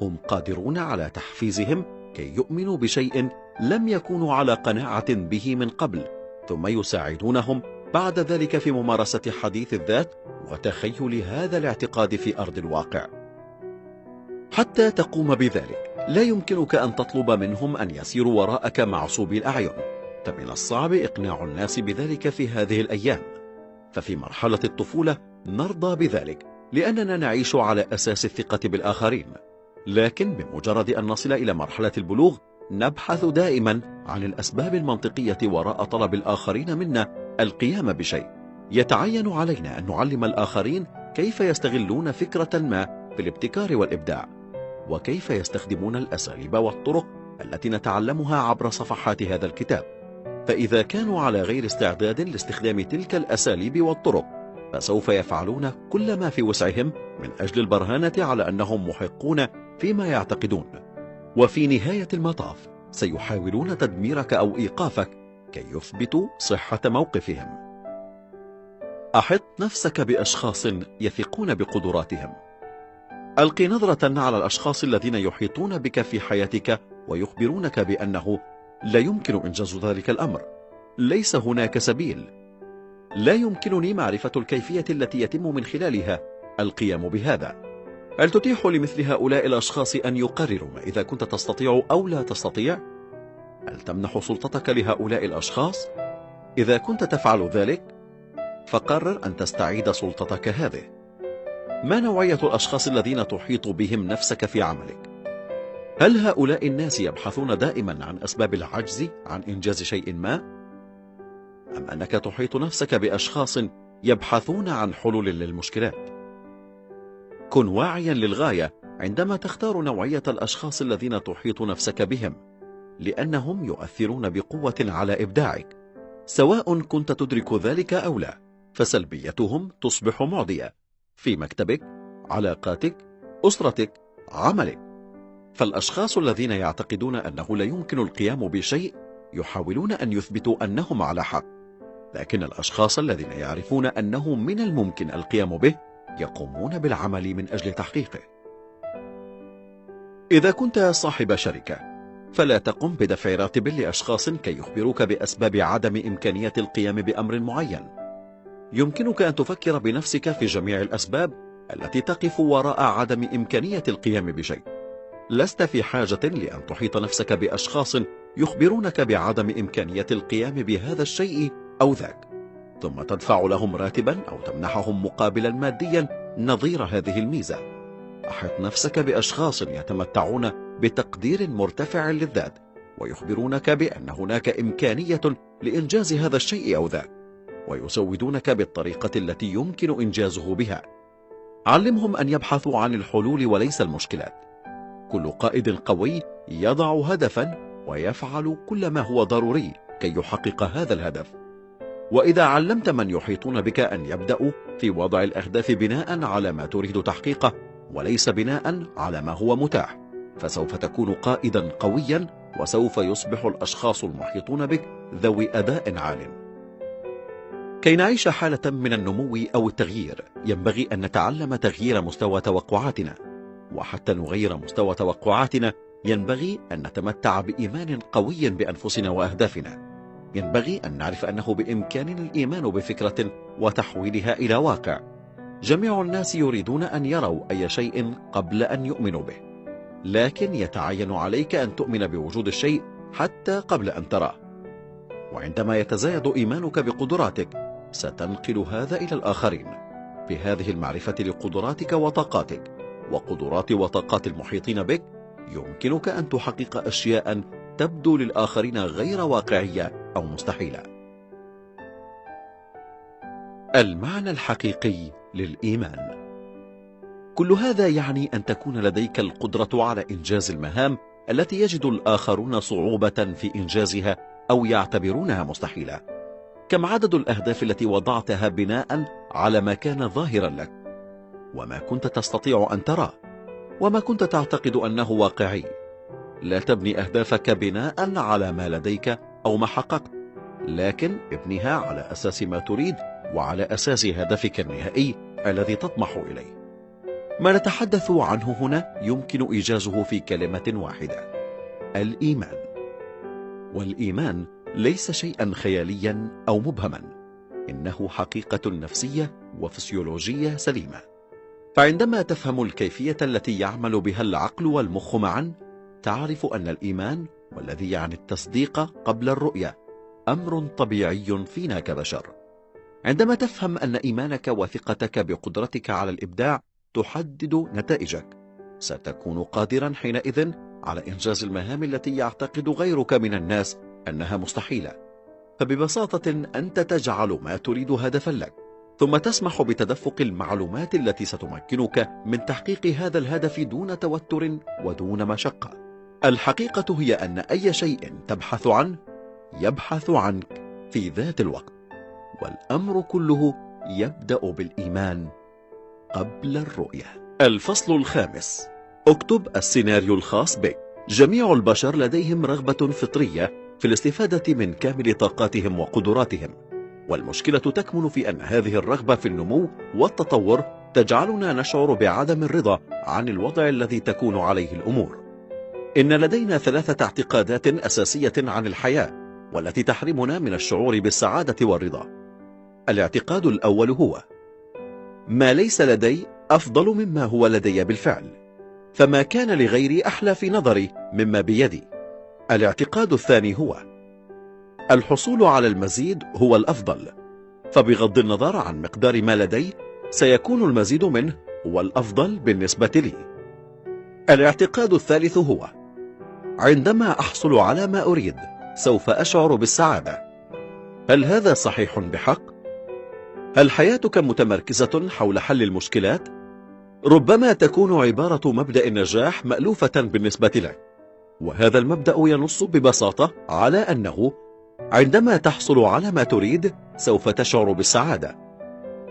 هم قادرون على تحفيزهم كي يؤمنوا بشيء لم يكونوا على قناعة به من قبل ثم يساعدونهم بعد ذلك في ممارسة حديث الذات وتخيل هذا الاعتقاد في أرض الواقع. حتى تقوم بذلك لا يمكنك أن تطلب منهم أن يسيروا وراءك معصوبي الأعين. فمن الصعب إقناع الناس بذلك في هذه الأيام. ففي مرحلة الطفولة نرضى بذلك لأننا نعيش على أساس الثقة بالآخرين. لكن بمجرد أن نصل إلى مرحلة البلوغ نبحث دائما عن الأسباب المنطقية وراء طلب الآخرين منا القيام بشيء. يتعين علينا أن نعلم الآخرين كيف يستغلون فكرة ما في الابتكار والإبداع وكيف يستخدمون الأساليب والطرق التي نتعلمها عبر صفحات هذا الكتاب. فإذا كانوا على غير استعداد لاستخدام تلك الأساليب والطرق فسوف يفعلون كل ما في وسعهم من أجل البرهانة على أنهم محقون فيما يعتقدون. وفي نهاية المطاف سيحاولون تدميرك أو إيقافك كي يثبتوا صحة موقفهم. أحط نفسك بأشخاص يثقون بقدراتهم. ألقي نظرة على الأشخاص الذين يحيطون بك في حياتك ويخبرونك بأنه لا يمكن إنجاز ذلك الأمر. ليس هناك سبيل. لا يمكنني معرفة الكيفية التي يتم من خلالها القيام بهذا. هل تتيح لمثل هؤلاء الأشخاص أن يقرروا ما إذا كنت تستطيع أو لا تستطيع؟ هل تمنح سلطتك لهؤلاء الأشخاص؟ إذا كنت تفعل ذلك فقرر أن تستعيد سلطتك هذه ما نوعية الأشخاص الذين تحيط بهم نفسك في عملك؟ هل هؤلاء الناس يبحثون دائما عن أسباب العجز عن إنجاز شيء ما؟ أم أنك تحيط نفسك بأشخاص يبحثون عن حلول للمشكلات؟ كن واعيا للغاية عندما تختار نوعية الأشخاص الذين تحيط نفسك بهم لأنهم يؤثرون بقوة على إبداعك. سواء كنت تدرك ذلك أو لا فسلبيتهم تصبح معدية في مكتبك علاقاتك أسرتك عملك. فالأشخاص الذين يعتقدون أنه لا يمكن القيام بشيء يحاولون أن يثبتوا أنهم على حق. لكن الأشخاص الذين يعرفون أنه من الممكن القيام به يقومون بالعمل من أجل تحقيقه. إذا كنت صاحب شركة فلا تقم بدفع راتب لأشخاص كي يخبروك بأسباب عدم إمكانية القيام بأمر معين. يمكنك أن تفكر بنفسك في جميع الأسباب التي تقف وراء عدم إمكانية القيام بشيء. لست في حاجة لأن تحيط نفسك بأشخاص يخبرونك بعدم إمكانية القيام بهذا الشيء أو ذاك. ثم تدفع لهم راتبا أو تمنحهم مقابلا ماديا نظير هذه الميزة. أحط نفسك بأشخاص يتمتعون بتقدير مرتفع للذات ويخبرونك بأن هناك إمكانية لإنجاز هذا الشيء أو ذاك ويسودونك بالطريقة التي يمكن إنجازه بها. علمهم أن يبحثوا عن الحلول وليس المشكلات. كل قائد قوي يضع هدفا ويفعل كل ما هو ضروري كي يحقق هذا الهدف. وإذا علمت من يحيطون بك أن يبدأوا في وضع الأهداف بناء على ما تريد تحقيقه وليس بناء على ما هو متاح. فسوف تكون قائدا قويا وسوف يصبح الأشخاص المحيطون بك ذوي أداء عال كي نعيش حالة من النمو أو التغيير ينبغي أن نتعلم تغيير مستوى توقعاتنا. وحتى نغير مستوى توقعاتنا ينبغي أن نتمتع بإيمان قوي بأنفسنا وأهدافنا. ينبغي أن نعرف أنه بإمكاننا الإيمان بفكرة وتحويلها إلى واقع. جميع الناس يريدون أن يروا أي شيء قبل أن يؤمنوا به. لكن يتعين عليك أن تؤمن بوجود الشيء حتى قبل أن تراه. وعندما يتزايد إيمانك بقدراتك ستنقل هذا إلى الآخرين بهذه المعرفة لقدراتك وطاقاتك. وقدرات وطاقات المحيطين بك يمكنك أن تحقق أشياء تبدو للآخرين غير واقعية أو مستحيلة. المعنى الحقيقي للإيمان. كل هذا يعني أن تكون لديك القدرة على إنجاز المهام التي يجد الآخرون صعوبة في إنجازها أو يعتبرونها مستحيلة. كم عدد الأهداف التي وضعتها بناء على ما كان ظاهرا لك؟ وما كنت تستطيع أن تراه وما كنت تعتقد أنه واقعي؟ لا تبني أهدافك بناء على ما لديك أو ما حققت لكن ابنها على أساس ما تريد وعلى أساس هدفك النهائي الذي تطمح إليه. ما نتحدث عنه هنا يمكن إيجازه في كلمة واحدة الإيمان. والإيمان ليس شيئا خياليا أو مبهما إنه حقيقة نفسية وفسيولوجية سليمة. فعندما تفهم الكيفية التي يعمل بها العقل والمخ معا تعرف أن الإيمان والذي يعني التصديق قبل الرؤية أمر طبيعي فينا كبشر. عندما تفهم أن إيمانك وثقتك بقدرتك على الإبداع تحدد نتائجك. ستكون قادرا حينئذ على إنجاز المهام التي يعتقد غيرك من الناس أنها مستحيلة. فببساطة أنت تجعل ما تريد هدفا لك ثم تسمح بتدفق المعلومات التي ستمكنك من تحقيق هذا الهدف دون توتر ودون مشقة. الحقيقة هي أن أي شيء تبحث عنه يبحث عنك في ذات الوقت والأمر كله يبدأ بالإيمان. قبل الرؤية. الفصل الخامس. اكتب السيناريو الخاص بك جميع البشر لديهم رغبة فطرية في الاستفادة من كامل طاقاتهم وقدراتهم. والمشكلة تكمن في أن هذه الرغبة في النمو والتطور تجعلنا نشعر بعدم الرضا عن الوضع الذي تكون عليه الأمور. إن لدينا ثلاثة اعتقادات أساسية عن الحياة والتي تحرمنا من الشعور بالسعادة والرضا. الاعتقاد الأول هو ما ليس لدي أفضل مما هو لدي بالفعل فما كان لغيري أحلى في نظري مما بيدي. الاعتقاد الثاني هو الحصول على المزيد هو الأفضل فبغض النظر عن مقدار ما لدي سيكون المزيد منه هو الأفضل بالنسبة لي. الاعتقاد الثالث هو عندما أحصل على ما أريد سوف أشعر بالسعادة. هل هذا صحيح بحق؟ هل حياتك متمركزة حول حل المشكلات؟ ربما تكون عبارة مبدأ النجاح مألوفة بالنسبة لك. وهذا المبدأ ينص ببساطة على أنه عندما تحصل على ما تريد سوف تشعر بالسعادة.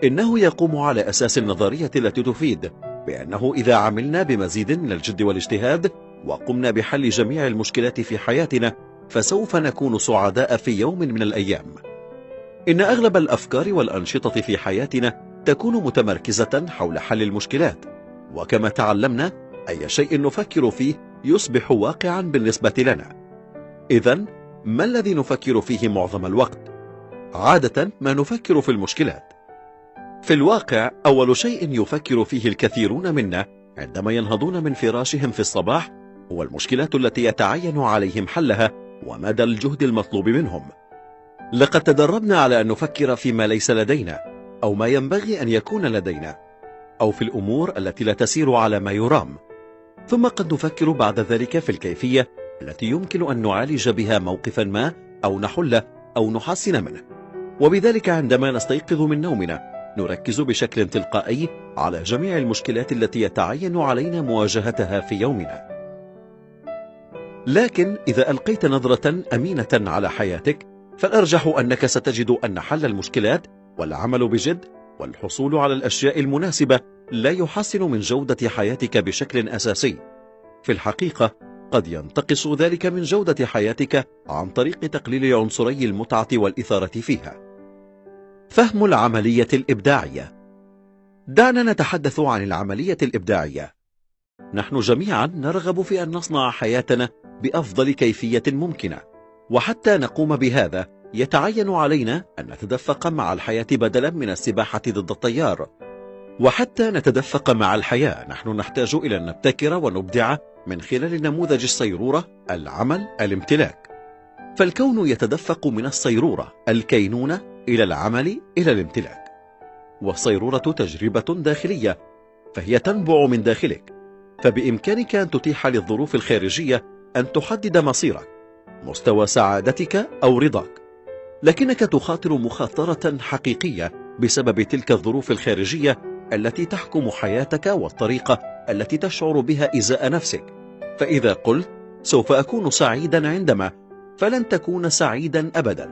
إنه يقوم على أساس النظرية التي تفيد بأنه إذا عملنا بمزيد من الجد والاجتهاد وقمنا بحل جميع المشكلات في حياتنا فسوف نكون سعداء في يوم من الأيام. إن أغلب الأفكار والأنشطة في حياتنا تكون متمركزة حول حل المشكلات. وكما تعلمنا أي شيء نفكر فيه يصبح واقعا بالنسبة لنا. إذا ما الذي نفكر فيه معظم الوقت؟ عادة ما نفكر في المشكلات. في الواقع أول شيء يفكر فيه الكثيرون منا عندما ينهضون من فراشهم في الصباح هو المشكلات التي يتعين عليهم حلها ومدى الجهد المطلوب منهم. لقد تدربنا على أن نفكر فيما ليس لدينا أو ما ينبغي أن يكون لدينا أو في الأمور التي لا تسير على ما يرام. ثم قد نفكر بعد ذلك في الكيفية التي يمكن أن نعالج بها موقفا ما أو نحله أو نحسن منه. وبذلك عندما نستيقظ من نومنا نركز بشكل تلقائي على جميع المشكلات التي يتعين علينا مواجهتها في يومنا. لكن إذا ألقيت نظرة أمينة على حياتك فالأرجح أنك ستجد أن حل المشكلات والعمل بجد والحصول على الأشياء المناسبة لا يحسن من جودة حياتك بشكل أساسي. في الحقيقة قد ينتقص ذلك من جودة حياتك عن طريق تقليل عنصري المتعة والإثارة فيها. فهم العملية الإبداعية. دعنا نتحدث عن العملية الإبداعية. نحن جميعا نرغب في أن نصنع حياتنا بأفضل كيفية ممكنة. وحتى نقوم بهذا يتعين علينا أن نتدفق مع الحياة بدلا من السباحة ضد التيار وحتى نتدفق مع الحياة نحن نحتاج إلى أن نبتكر ونبدع من خلال نموذج الصيرورة العمل الامتلاك. فالكون يتدفق من الصيرورة الكينونة إلى العمل إلى الامتلاك. والصيرورة تجربة داخلية فهي تنبع من داخلك. فبإمكانك أن تتيح للظروف الخارجية أن تحدد مصيرك. مستوى سعادتك أو رضاك. لكنك تخاطر مخاطرة حقيقية بسبب تلك الظروف الخارجية التي تحكم حياتك والطريقة التي تشعر بها إزاء نفسك. فإذا قلت سوف أكون سعيدا عندما فلن تكون سعيدا أبدا.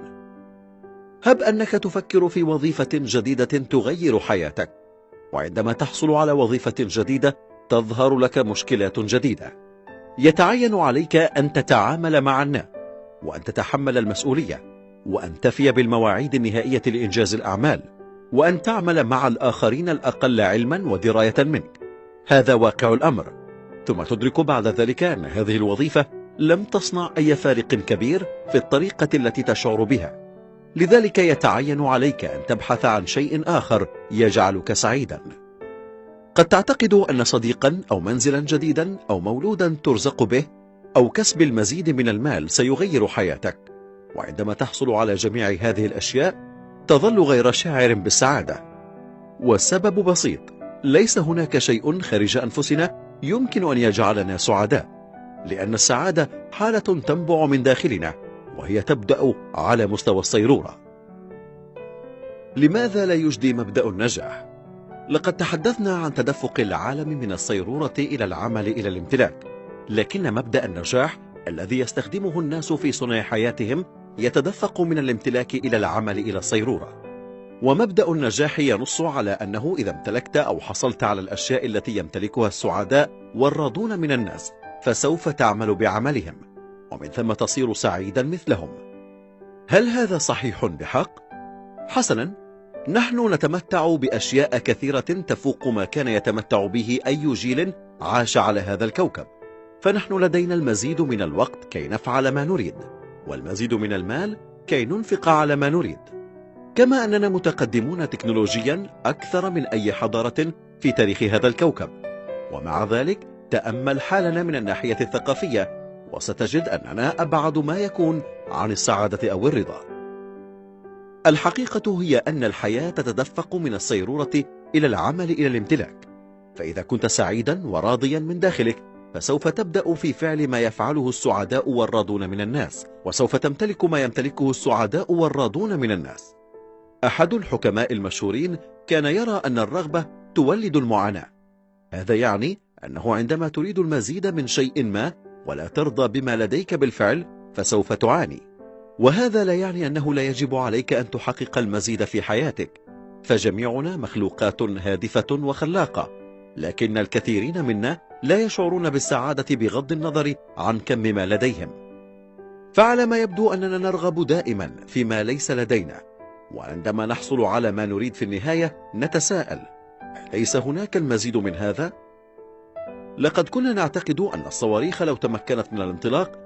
هب أنك تفكر في وظيفة جديدة تغير حياتك. وعندما تحصل على وظيفة جديدة تظهر لك مشكلات جديدة. يتعين عليك أن تتعامل مع الناس وأن تتحمل المسؤولية وأن تفي بالمواعيد النهائية لإنجاز الأعمال وأن تعمل مع الآخرين الأقل علما ودراية منك. هذا واقع الأمر. ثم تدرك بعد ذلك أن هذه الوظيفة لم تصنع أي فارق كبير في الطريقة التي تشعر بها. لذلك يتعين عليك أن تبحث عن شيء آخر يجعلك سعيدا. قد تعتقد أن صديقا أو منزلا جديدا أو مولودا ترزق به أو كسب المزيد من المال سيغير حياتك. وعندما تحصل على جميع هذه الأشياء تظل غير شاعر بالسعادة. والسبب بسيط ليس هناك شيء خارج أنفسنا يمكن أن يجعلنا سعداء لأن السعادة حالة تنبع من داخلنا وهي تبدأ على مستوى الصيرورة. لماذا لا يجدي مبدأ النجاح؟ لقد تحدثنا عن تدفق العالم من الصيرورة إلى العمل إلى الامتلاك. لكن مبدأ النجاح الذي يستخدمه الناس في صنع حياتهم يتدفق من الامتلاك إلى العمل إلى الصيرورة. ومبدأ النجاح ينص على أنه إذا امتلكت أو حصلت على الأشياء التي يمتلكها السعداء والراضون من الناس فسوف تعمل بعملهم ومن ثم تصير سعيدا مثلهم. هل هذا صحيح بحق؟ حسنا نحن نتمتع بأشياء كثيرة تفوق ما كان يتمتع به أي جيل عاش على هذا الكوكب. فنحن لدينا المزيد من الوقت كي نفعل ما نريد والمزيد من المال كي ننفق على ما نريد. كما أننا متقدمون تكنولوجيا أكثر من أي حضارة في تاريخ هذا الكوكب. ومع ذلك تأمل حالنا من الناحية الثقافية وستجد أننا أبعد ما يكون عن السعادة أو الرضا. الحقيقة هي أن الحياة تتدفق من الصيرورة إلى العمل إلى الامتلاك. فإذا كنت سعيدا وراضيا من داخلك فسوف تبدأ في فعل ما يفعله السعداء والراضون من الناس وسوف تمتلك ما يمتلكه السعداء والراضون من الناس. أحد الحكماء المشهورين كان يرى أن الرغبة تولد المعاناة. هذا يعني أنه عندما تريد المزيد من شيء ما ولا ترضى بما لديك بالفعل فسوف تعاني. وهذا لا يعني أنه لا يجب عليك أن تحقق المزيد في حياتك. فجميعنا مخلوقات هادفة وخلاقة لكن الكثيرين منا لا يشعرون بالسعادة بغض النظر عن كم ما لديهم. فعلى ما يبدو أننا نرغب دائما فيما ليس لدينا وعندما نحصل على ما نريد في النهاية نتساءل ليس هناك المزيد من هذا؟ لقد كنا نعتقد أن الصواريخ لو تمكنت من الانطلاق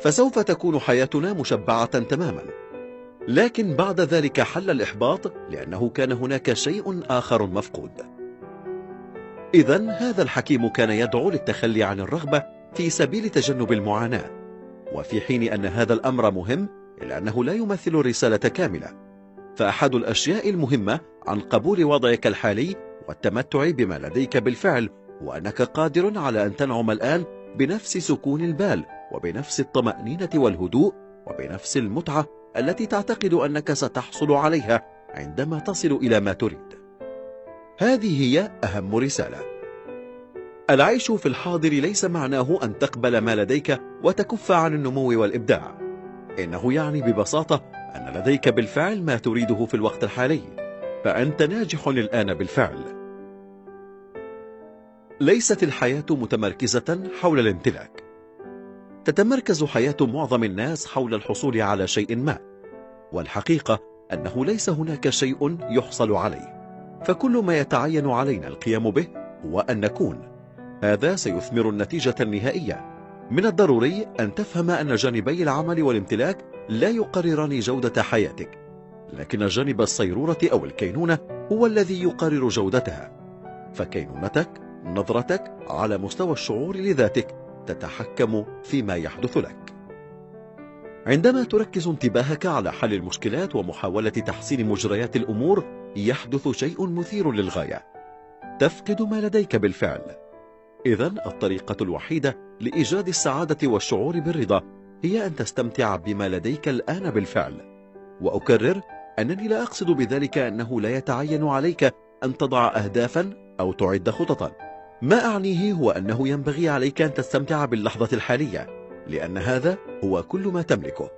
فسوف تكون حياتنا مشبعة تماما. لكن بعد ذلك حل الإحباط لأنه كان هناك شيء آخر مفقود. إذا هذا الحكيم كان يدعو للتخلي عن الرغبة في سبيل تجنب المعاناة وفي حين أن هذا الأمر مهم إلا أنه لا يمثل الرسالة كاملة. فأحد الأشياء المهمة عن قبول وضعك الحالي والتمتع بما لديك بالفعل هو أنك قادر على أن تنعم الآن بنفس سكون البال وبنفس الطمأنينة والهدوء وبنفس المتعة التي تعتقد أنك ستحصل عليها عندما تصل إلى ما تريد. هذه هي أهم رسالة. العيش في الحاضر ليس معناه أن تقبل ما لديك وتكف عن النمو والإبداع. إنه يعني ببساطة أن لديك بالفعل ما تريده في الوقت الحالي فأنت ناجح الآن بالفعل. ليست الحياة متمركزة حول الامتلاك. تتمركز حياة معظم الناس حول الحصول على شيء ما والحقيقة أنه ليس هناك شيء يحصل عليه. فكل ما يتعين علينا القيام به هو أن نكون. هذا سيثمر النتيجة النهائية. من الضروري أن تفهم أن جانبي العمل والامتلاك لا يقرران جودة حياتك. لكن جانب الصيرورة أو الكينونة هو الذي يقرر جودتها. فكينونتك نظرتك على مستوى الشعور لذاتك تتحكم فيما يحدث لك. عندما تركز انتباهك على حل المشكلات ومحاولة تحسين مجريات الأمور يحدث شيء مثير للغاية. تفقد ما لديك بالفعل. إذا الطريقة الوحيدة لإيجاد السعادة والشعور بالرضا هي أن تستمتع بما لديك الآن بالفعل. وأكرر أنني لا أقصد بذلك أنه لا يتعين عليك أن تضع أهدافا أو تعد خططا. ما أعنيه هو أنه ينبغي عليك أن تستمتع باللحظة الحالية لأن هذا هو كل ما تملكه.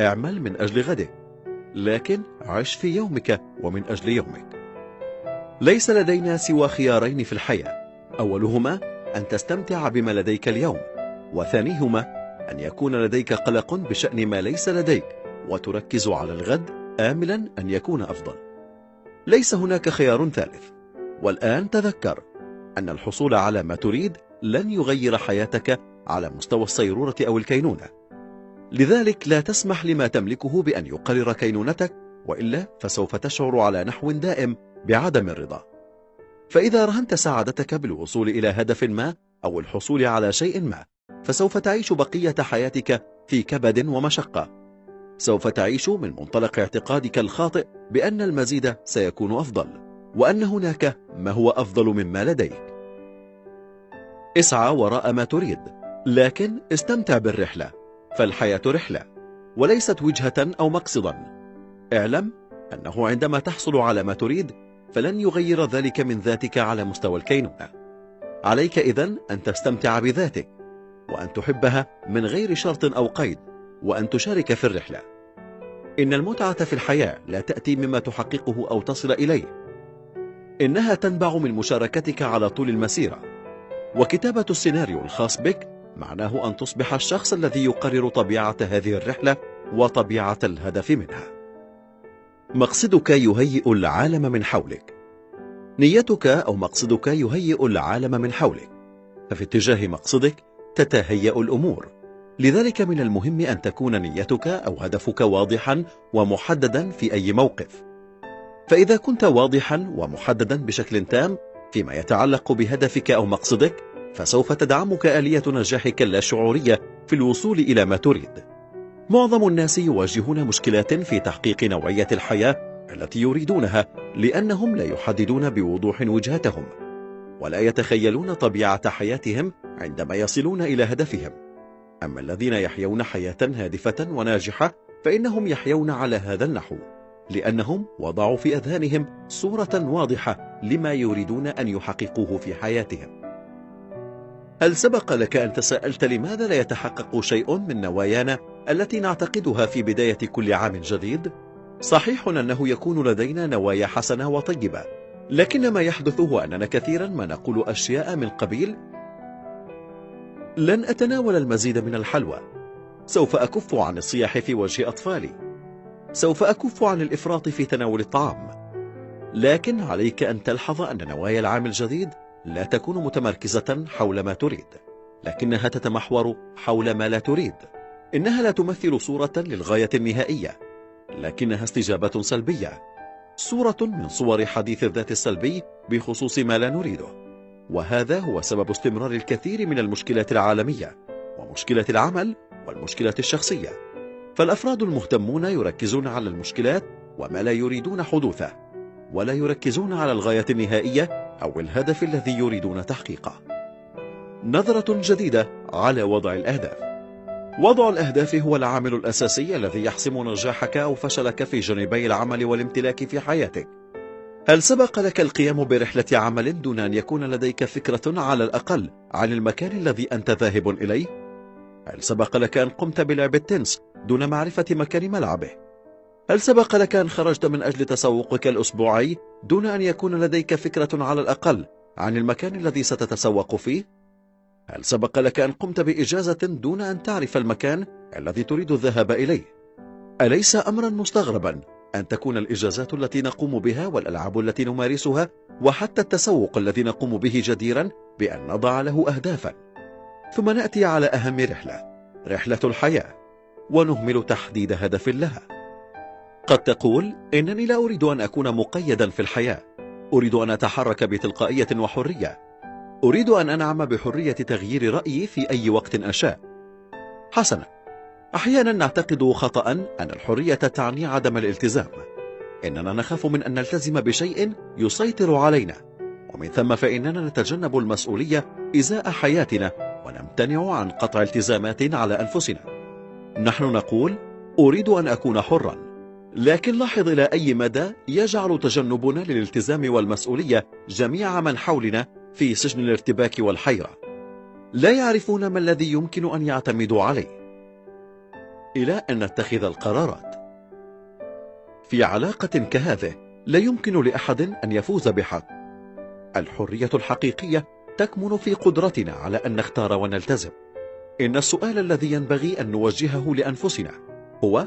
اعمل من أجل غدك لكن عش في يومك ومن أجل يومك. ليس لدينا سوى خيارين في الحياة. أولهما أن تستمتع بما لديك اليوم وثانيهما أن يكون لديك قلق بشأن ما ليس لديك وتركز على الغد آملا أن يكون أفضل. ليس هناك خيار ثالث. والآن تذكر أن الحصول على ما تريد لن يغير حياتك على مستوى الصيرورة أو الكينونة. لذلك لا تسمح لما تملكه بأن يقرر كينونتك وإلا فسوف تشعر على نحو دائم بعدم الرضا. فإذا رهنت سعادتك بالوصول إلى هدف ما أو الحصول على شيء ما فسوف تعيش بقية حياتك في كبد ومشقة. سوف تعيش من منطلق اعتقادك الخاطئ بأن المزيد سيكون أفضل وأن هناك ما هو أفضل مما لديك. اسعى وراء ما تريد لكن استمتع بالرحلة. فالحياة رحلة وليست وجهة أو مقصدا. اعلم أنه عندما تحصل على ما تريد فلن يغير ذلك من ذاتك على مستوى الكينونة. عليك إذن أن تستمتع بذاتك وأن تحبها من غير شرط أو قيد وأن تشارك في الرحلة. إن المتعة في الحياة لا تأتي مما تحققه أو تصل إليه. إنها تنبع من مشاركتك على طول المسيرة. وكتابة السيناريو الخاص بك معناه أن تصبح الشخص الذي يقرر طبيعة هذه الرحلة وطبيعة الهدف منها. مقصدك يهيئ العالم من حولك. نيتك أو مقصدك يهيئ العالم من حولك. ففي اتجاه مقصدك تتهيأ الأمور. لذلك من المهم أن تكون نيتك أو هدفك واضحا ومحددا في أي موقف. فإذا كنت واضحا ومحددا بشكل تام فيما يتعلق بهدفك أو مقصدك فسوف تدعمك آلية نجاحك اللاشعورية في الوصول إلى ما تريد. معظم الناس يواجهون مشكلات في تحقيق نوعية الحياة التي يريدونها لأنهم لا يحددون بوضوح وجهتهم ولا يتخيلون طبيعة حياتهم عندما يصلون إلى هدفهم. أما الذين يحيون حياة هادفة وناجحة فإنهم يحيون على هذا النحو لأنهم وضعوا في أذهانهم صورة واضحة لما يريدون أن يحققوه في حياتهم. هل سبق لك أن تساءلت لماذا لا يتحقق شيء من نوايانا التي نعتقدها في بداية كل عام جديد؟ صحيح أنه يكون لدينا نوايا حسنة وطيبة لكن ما يحدث هو أننا كثيرا ما نقول أشياء من قبيل؟ لن أتناول المزيد من الحلوى. سوف أكف عن الصياح في وجه أطفالي. سوف أكف عن الإفراط في تناول الطعام. لكن عليك أن تلحظ أن نوايا العام الجديد لا تكون متمركزة حول ما تريد لكنها تتمحور حول ما لا تريد. إنها لا تمثل صورة للغاية النهائية لكنها استجابة سلبية. صورة من صور حديث الذات السلبي بخصوص ما لا نريده. وهذا هو سبب استمرار الكثير من المشكلات العالمية ومشكلة العمل والمشكلة الشخصية. فالأفراد المهتمون يركزون على المشكلات وما لا يريدون حدوثه. ولا يركزون على الغاية النهائية أو الهدف الذي يريدون تحقيقه نظرة جديدة على وضع الأهداف وضع الأهداف هو العامل الأساسي الذي يحسم نجاحك أو فشلك في جانبي العمل والامتلاك في حياتك هل سبق لك القيام برحلة عمل دون أن يكون لديك فكرة على الأقل عن المكان الذي أنت ذاهب إليه؟ هل سبق لك أن قمت بلعب التنس دون معرفة مكان ملعبه؟ هل سبق لك أن خرجت من أجل تسوقك الأسبوعي دون أن يكون لديك فكرة على الأقل عن المكان الذي ستتسوق فيه؟ هل سبق لك أن قمت بإجازة دون أن تعرف المكان الذي تريد الذهاب إليه؟ أليس أمرا مستغربا أن تكون الإجازات التي نقوم بها والألعاب التي نمارسها وحتى التسوق الذي نقوم به جديرا بأن نضع له أهدافا ثم نأتي على أهم رحلة رحلة الحياة ونهمل تحديد هدف لها قد تقول إنني لا أريد أن أكون مقيدا في الحياة. أريد أن أتحرك بتلقائية وحرية. أريد أن أنعم بحرية تغيير رأيي في أي وقت أشاء. حسنا. أحيانا نعتقد خطأ أن الحرية تعني عدم الالتزام. إننا نخاف من أن نلتزم بشيء يسيطر علينا. ومن ثم فإننا نتجنب المسؤولية إزاء حياتنا ونمتنع عن قطع التزامات على أنفسنا. نحن نقول أريد أن أكون حرا. لكن لاحظ إلى أي مدى يجعل تجنبنا للالتزام والمسؤولية جميع من حولنا في سجن الارتباك والحيرة. لا يعرفون ما الذي يمكن أن يعتمدوا عليه. إلى أن نتخذ القرارات. في علاقة كهذه لا يمكن لأحد أن يفوز بحق الحرية الحقيقية تكمن في قدرتنا على أن نختار ونلتزم. إن السؤال الذي ينبغي أن نوجهه لأنفسنا هو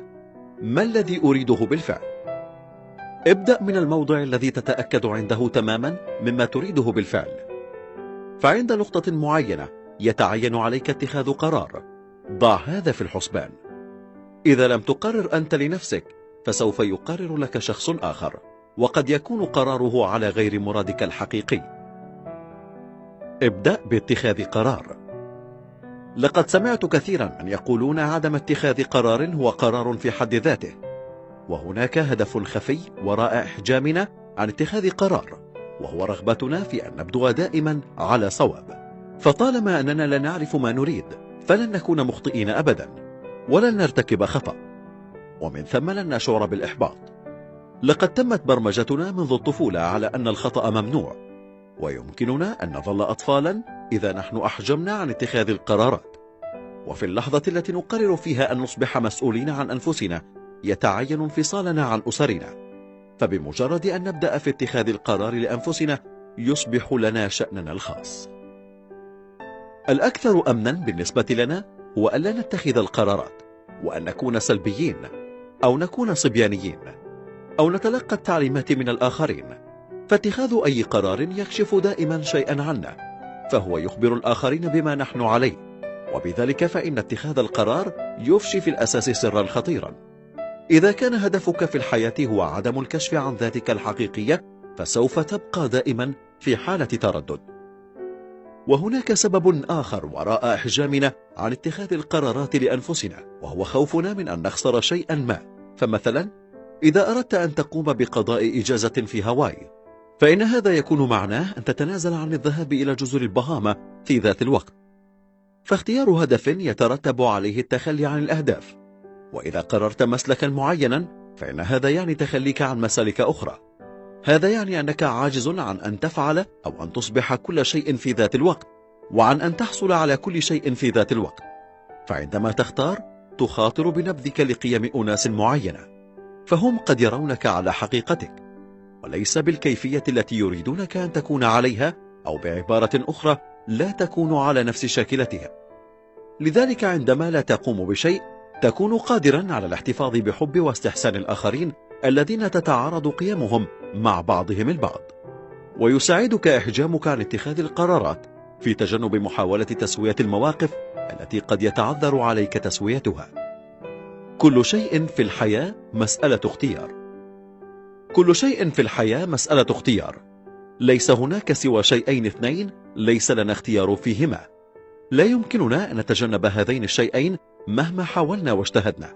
ما الذي أريده بالفعل؟ ابدأ من الموضع الذي تتأكد عنده تماما مما تريده بالفعل. فعند نقطة معينة يتعين عليك اتخاذ قرار. ضع هذا في الحسبان. إذا لم تقرر أنت لنفسك فسوف يقرر لك شخص آخر وقد يكون قراره على غير مرادك الحقيقي. ابدأ باتخاذ قرار. لقد سمعت كثيرا من يقولون عدم اتخاذ قرار هو قرار في حد ذاته. وهناك هدف خفي وراء إحجامنا عن اتخاذ قرار وهو رغبتنا في أن نبدو دائما على صواب. فطالما أننا لا نعرف ما نريد فلن نكون مخطئين أبدا ولن نرتكب خطأ. ومن ثم لن نشعر بالإحباط. لقد تمت برمجتنا منذ الطفولة على أن الخطأ ممنوع. ويمكننا أن نظل أطفالا إذا نحن أحجمنا عن اتخاذ القرارات. وفي اللحظة التي نقرر فيها أن نصبح مسؤولين عن أنفسنا يتعين انفصالنا عن أسرنا. فبمجرد أن نبدأ في اتخاذ القرار لأنفسنا يصبح لنا شأننا الخاص. الأكثر أمنا بالنسبة لنا هو ألا نتخذ القرارات وأن نكون سلبيين أو نكون صبيانيين أو نتلقى التعليمات من الآخرين. فاتخاذ أي قرار يكشف دائما شيئا عنا فهو يخبر الآخرين بما نحن عليه. وبذلك فإن اتخاذ القرار يفشي في الأساس سرا خطيرا. إذا كان هدفك في الحياة هو عدم الكشف عن ذاتك الحقيقية فسوف تبقى دائما في حالة تردد. وهناك سبب آخر وراء إحجامنا عن اتخاذ القرارات لأنفسنا وهو خوفنا من أن نخسر شيئا ما. فمثلا إذا أردت أن تقوم بقضاء إجازة في هاواي فإن هذا يكون معناه أن تتنازل عن الذهاب إلى جزر البهاما في ذات الوقت. فاختيار هدف يترتب عليه التخلي عن الأهداف. وإذا قررت مسلكا معينا فإن هذا يعني تخليك عن مسالك أخرى. هذا يعني أنك عاجز عن أن تفعل أو أن تصبح كل شيء في ذات الوقت وعن أن تحصل على كل شيء في ذات الوقت. فعندما تختار تخاطر بنبذك لقيم أناس معينة. فهم قد يرونك على حقيقتك. وليس بالكيفية التي يريدونك أن تكون عليها أو بعبارة أخرى لا تكون على نفس شاكلتها. لذلك عندما لا تقوم بشيء تكون قادرا على الاحتفاظ بحب واستحسان الآخرين الذين تتعارض قيمهم مع بعضهم البعض. ويساعدك إحجامك عن اتخاذ القرارات في تجنب محاولة تسوية المواقف التي قد يتعذر عليك تسويتها. كل شيء في الحياة مسألة اختيار. كل شيء في الحياة مسألة اختيار. ليس هناك سوى شيئين اثنين ليس لنا اختيار فيهما. لا يمكننا أن نتجنب هذين الشيئين مهما حاولنا واجتهدنا.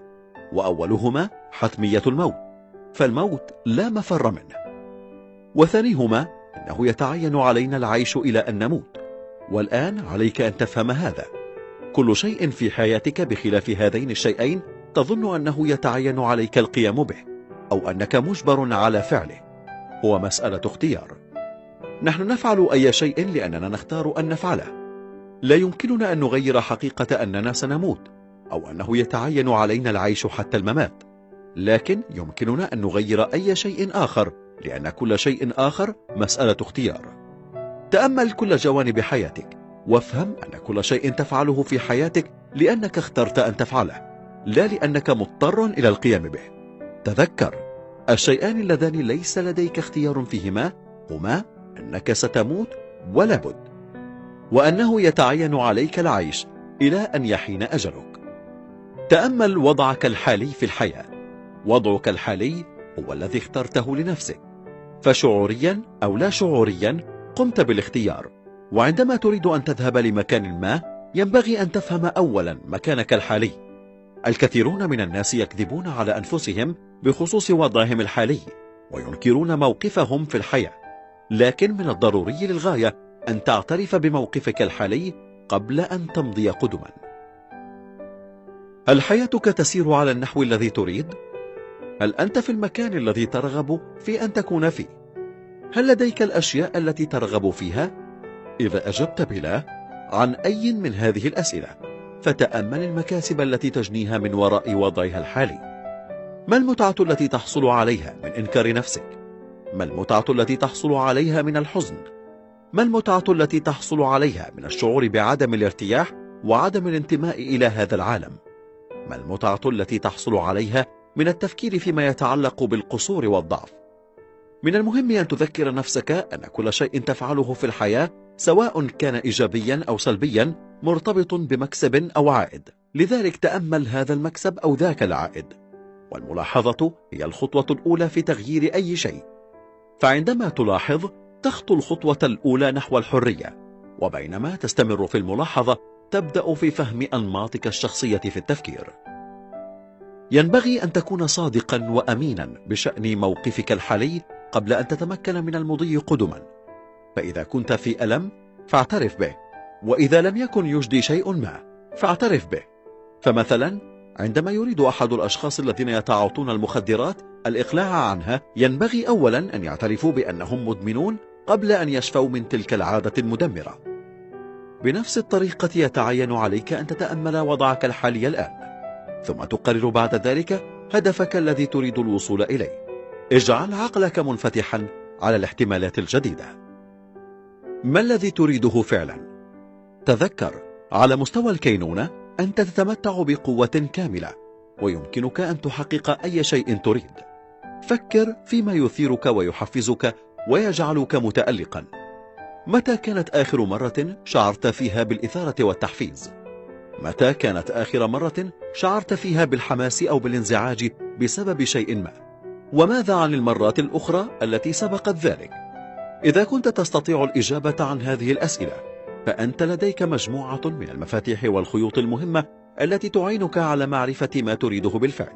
وأولهما حتمية الموت. فالموت لا مفر منه. وثانيهما أنه يتعين علينا العيش إلى أن نموت. والآن عليك أن تفهم هذا. كل شيء في حياتك بخلاف هذين الشيئين تظن أنه يتعين عليك القيام به أو أنك مجبر على فعله. هو مسألة اختيار. نحن نفعل أي شيء لأننا نختار أن نفعله. لا يمكننا أن نغير حقيقة أننا سنموت أو أنه يتعين علينا العيش حتى الممات. لكن يمكننا أن نغير أي شيء آخر لأن كل شيء آخر مسألة اختيار. تأمل كل جوانب حياتك وافهم أن كل شيء تفعله في حياتك لأنك اخترت أن تفعله لا لأنك مضطر إلى القيام به. تذكر الشيئان اللذان ليس لديك اختيار فيهما هما أنك ستموت ولا بد. وأنه يتعين عليك العيش إلى أن يحين أجلك. تأمل وضعك الحالي في الحياة. وضعك الحالي هو الذي اخترته لنفسك. فشعوريا أو لا شعوريا قمت بالاختيار. وعندما تريد أن تذهب لمكان ما ينبغي أن تفهم أولا مكانك الحالي. الكثيرون من الناس يكذبون على أنفسهم بخصوص وضعهم الحالي وينكرون موقفهم في الحياة. لكن من الضروري للغاية أن تعترف بموقفك الحالي قبل أن تمضي قدما هل حياتك تسير على النحو الذي تريد؟ هل أنت في المكان الذي ترغب في أن تكون فيه؟ هل لديك الأشياء التي ترغب فيها؟ إذا أجبت بلا عن أي من هذه الأسئلة فتأمل المكاسب التي تجنيها من وراء وضعها الحالي ما المتعة التي تحصل عليها من إنكار نفسك؟ ما المتعة التي تحصل عليها من الحزن؟ ما المتعة التي تحصل عليها من الشعور بعدم الارتياح وعدم الانتماء إلى هذا العالم؟ ما المتعة التي تحصل عليها من التفكير فيما يتعلق بالقصور والضعف؟ من المهم أن تذكر نفسك أن كل شيء تفعله في الحياة سواء كان إيجابيا أو سلبيا مرتبط بمكسب أو عائد لذلك تأمل هذا المكسب أو ذاك العائد والملاحظة هي الخطوة الأولى في تغيير أي شيء فعندما تلاحظ تخطو الخطوة الأولى نحو الحرية وبينما تستمر في الملاحظة تبدأ في فهم أنماطك الشخصية في التفكير. ينبغي أن تكون صادقا وأمينا بشأن موقفك الحالي قبل أن تتمكن من المضي قدما. فإذا كنت في ألم فاعترف به وإذا لم يكن يجدي شيء ما فاعترف به. فمثلا عندما يريد أحد الأشخاص الذين يتعاطون المخدرات الإقلاع عنها ينبغي أولا أن يعترفوا بأنهم مدمنون قبل أن يشفوا من تلك العادة المدمرة. بنفس الطريقة يتعين عليك أن تتأمل وضعك الحالي الآن ثم تقرر بعد ذلك هدفك الذي تريد الوصول إليه. اجعل عقلك منفتحا على الاحتمالات الجديدة. ما الذي تريده فعلا؟ تذكر على مستوى الكينونة أنت تتمتع بقوة كاملة ويمكنك أن تحقق أي شيء تريد. فكر فيما يثيرك ويحفزك ويجعلك متألقا متى كانت آخر مرة شعرت فيها بالإثارة والتحفيز؟ متى كانت آخر مرة شعرت فيها بالحماس أو بالانزعاج بسبب شيء ما؟ وماذا عن المرات الأخرى التي سبقت ذلك؟ إذا كنت تستطيع الإجابة عن هذه الأسئلة فأنت لديك مجموعة من المفاتيح والخيوط المهمة التي تعينك على معرفة ما تريده بالفعل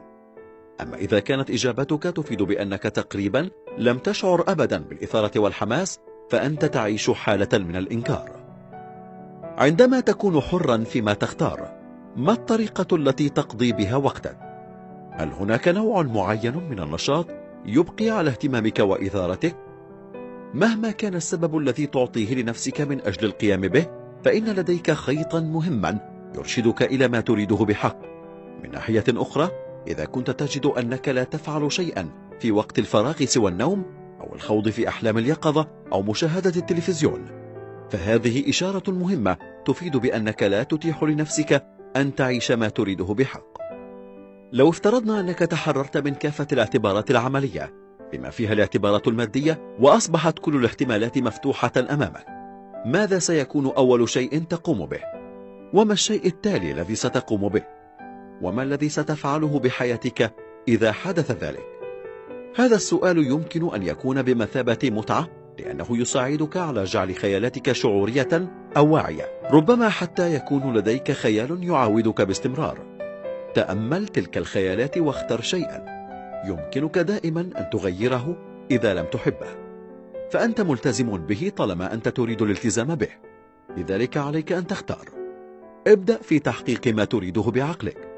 أما إذا كانت إجابتك تفيد بأنك تقريبا لم تشعر أبدا بالإثارة والحماس فأنت تعيش حالة من الإنكار عندما تكون حرا فيما تختار ما الطريقة التي تقضي بها وقتك؟ هل هناك نوع معين من النشاط يبقي على اهتمامك وإثارتك؟ مهما كان السبب الذي تعطيه لنفسك من أجل القيام به فإن لديك خيطا مهما يرشدك إلى ما تريده بحق من ناحية أخرى إذا كنت تجد أنك لا تفعل شيئا في وقت الفراغ سوى النوم أو الخوض في أحلام اليقظة أو مشاهدة التلفزيون فهذه إشارة مهمة تفيد بأنك لا تتيح لنفسك أن تعيش ما تريده بحق لو افترضنا أنك تحررت من كافة الاعتبارات العملية بما فيها الاعتبارات المادية وأصبحت كل الاحتمالات مفتوحة أمامك ماذا سيكون أول شيء تقوم به؟ وما الشيء التالي الذي ستقوم به؟ وما الذي ستفعله بحياتك إذا حدث ذلك؟ هذا السؤال يمكن أن يكون بمثابة متعة لأنه يساعدك على جعل خيالاتك شعورية أو واعية. ربما حتى يكون لديك خيال يعاودك باستمرار. تأمل تلك الخيالات واختر شيئا. يمكنك دائما أن تغيره إذا لم تحبه. فأنت ملتزم به طالما أنت تريد الالتزام به. لذلك عليك أن تختار. ابدأ في تحقيق ما تريده بعقلك.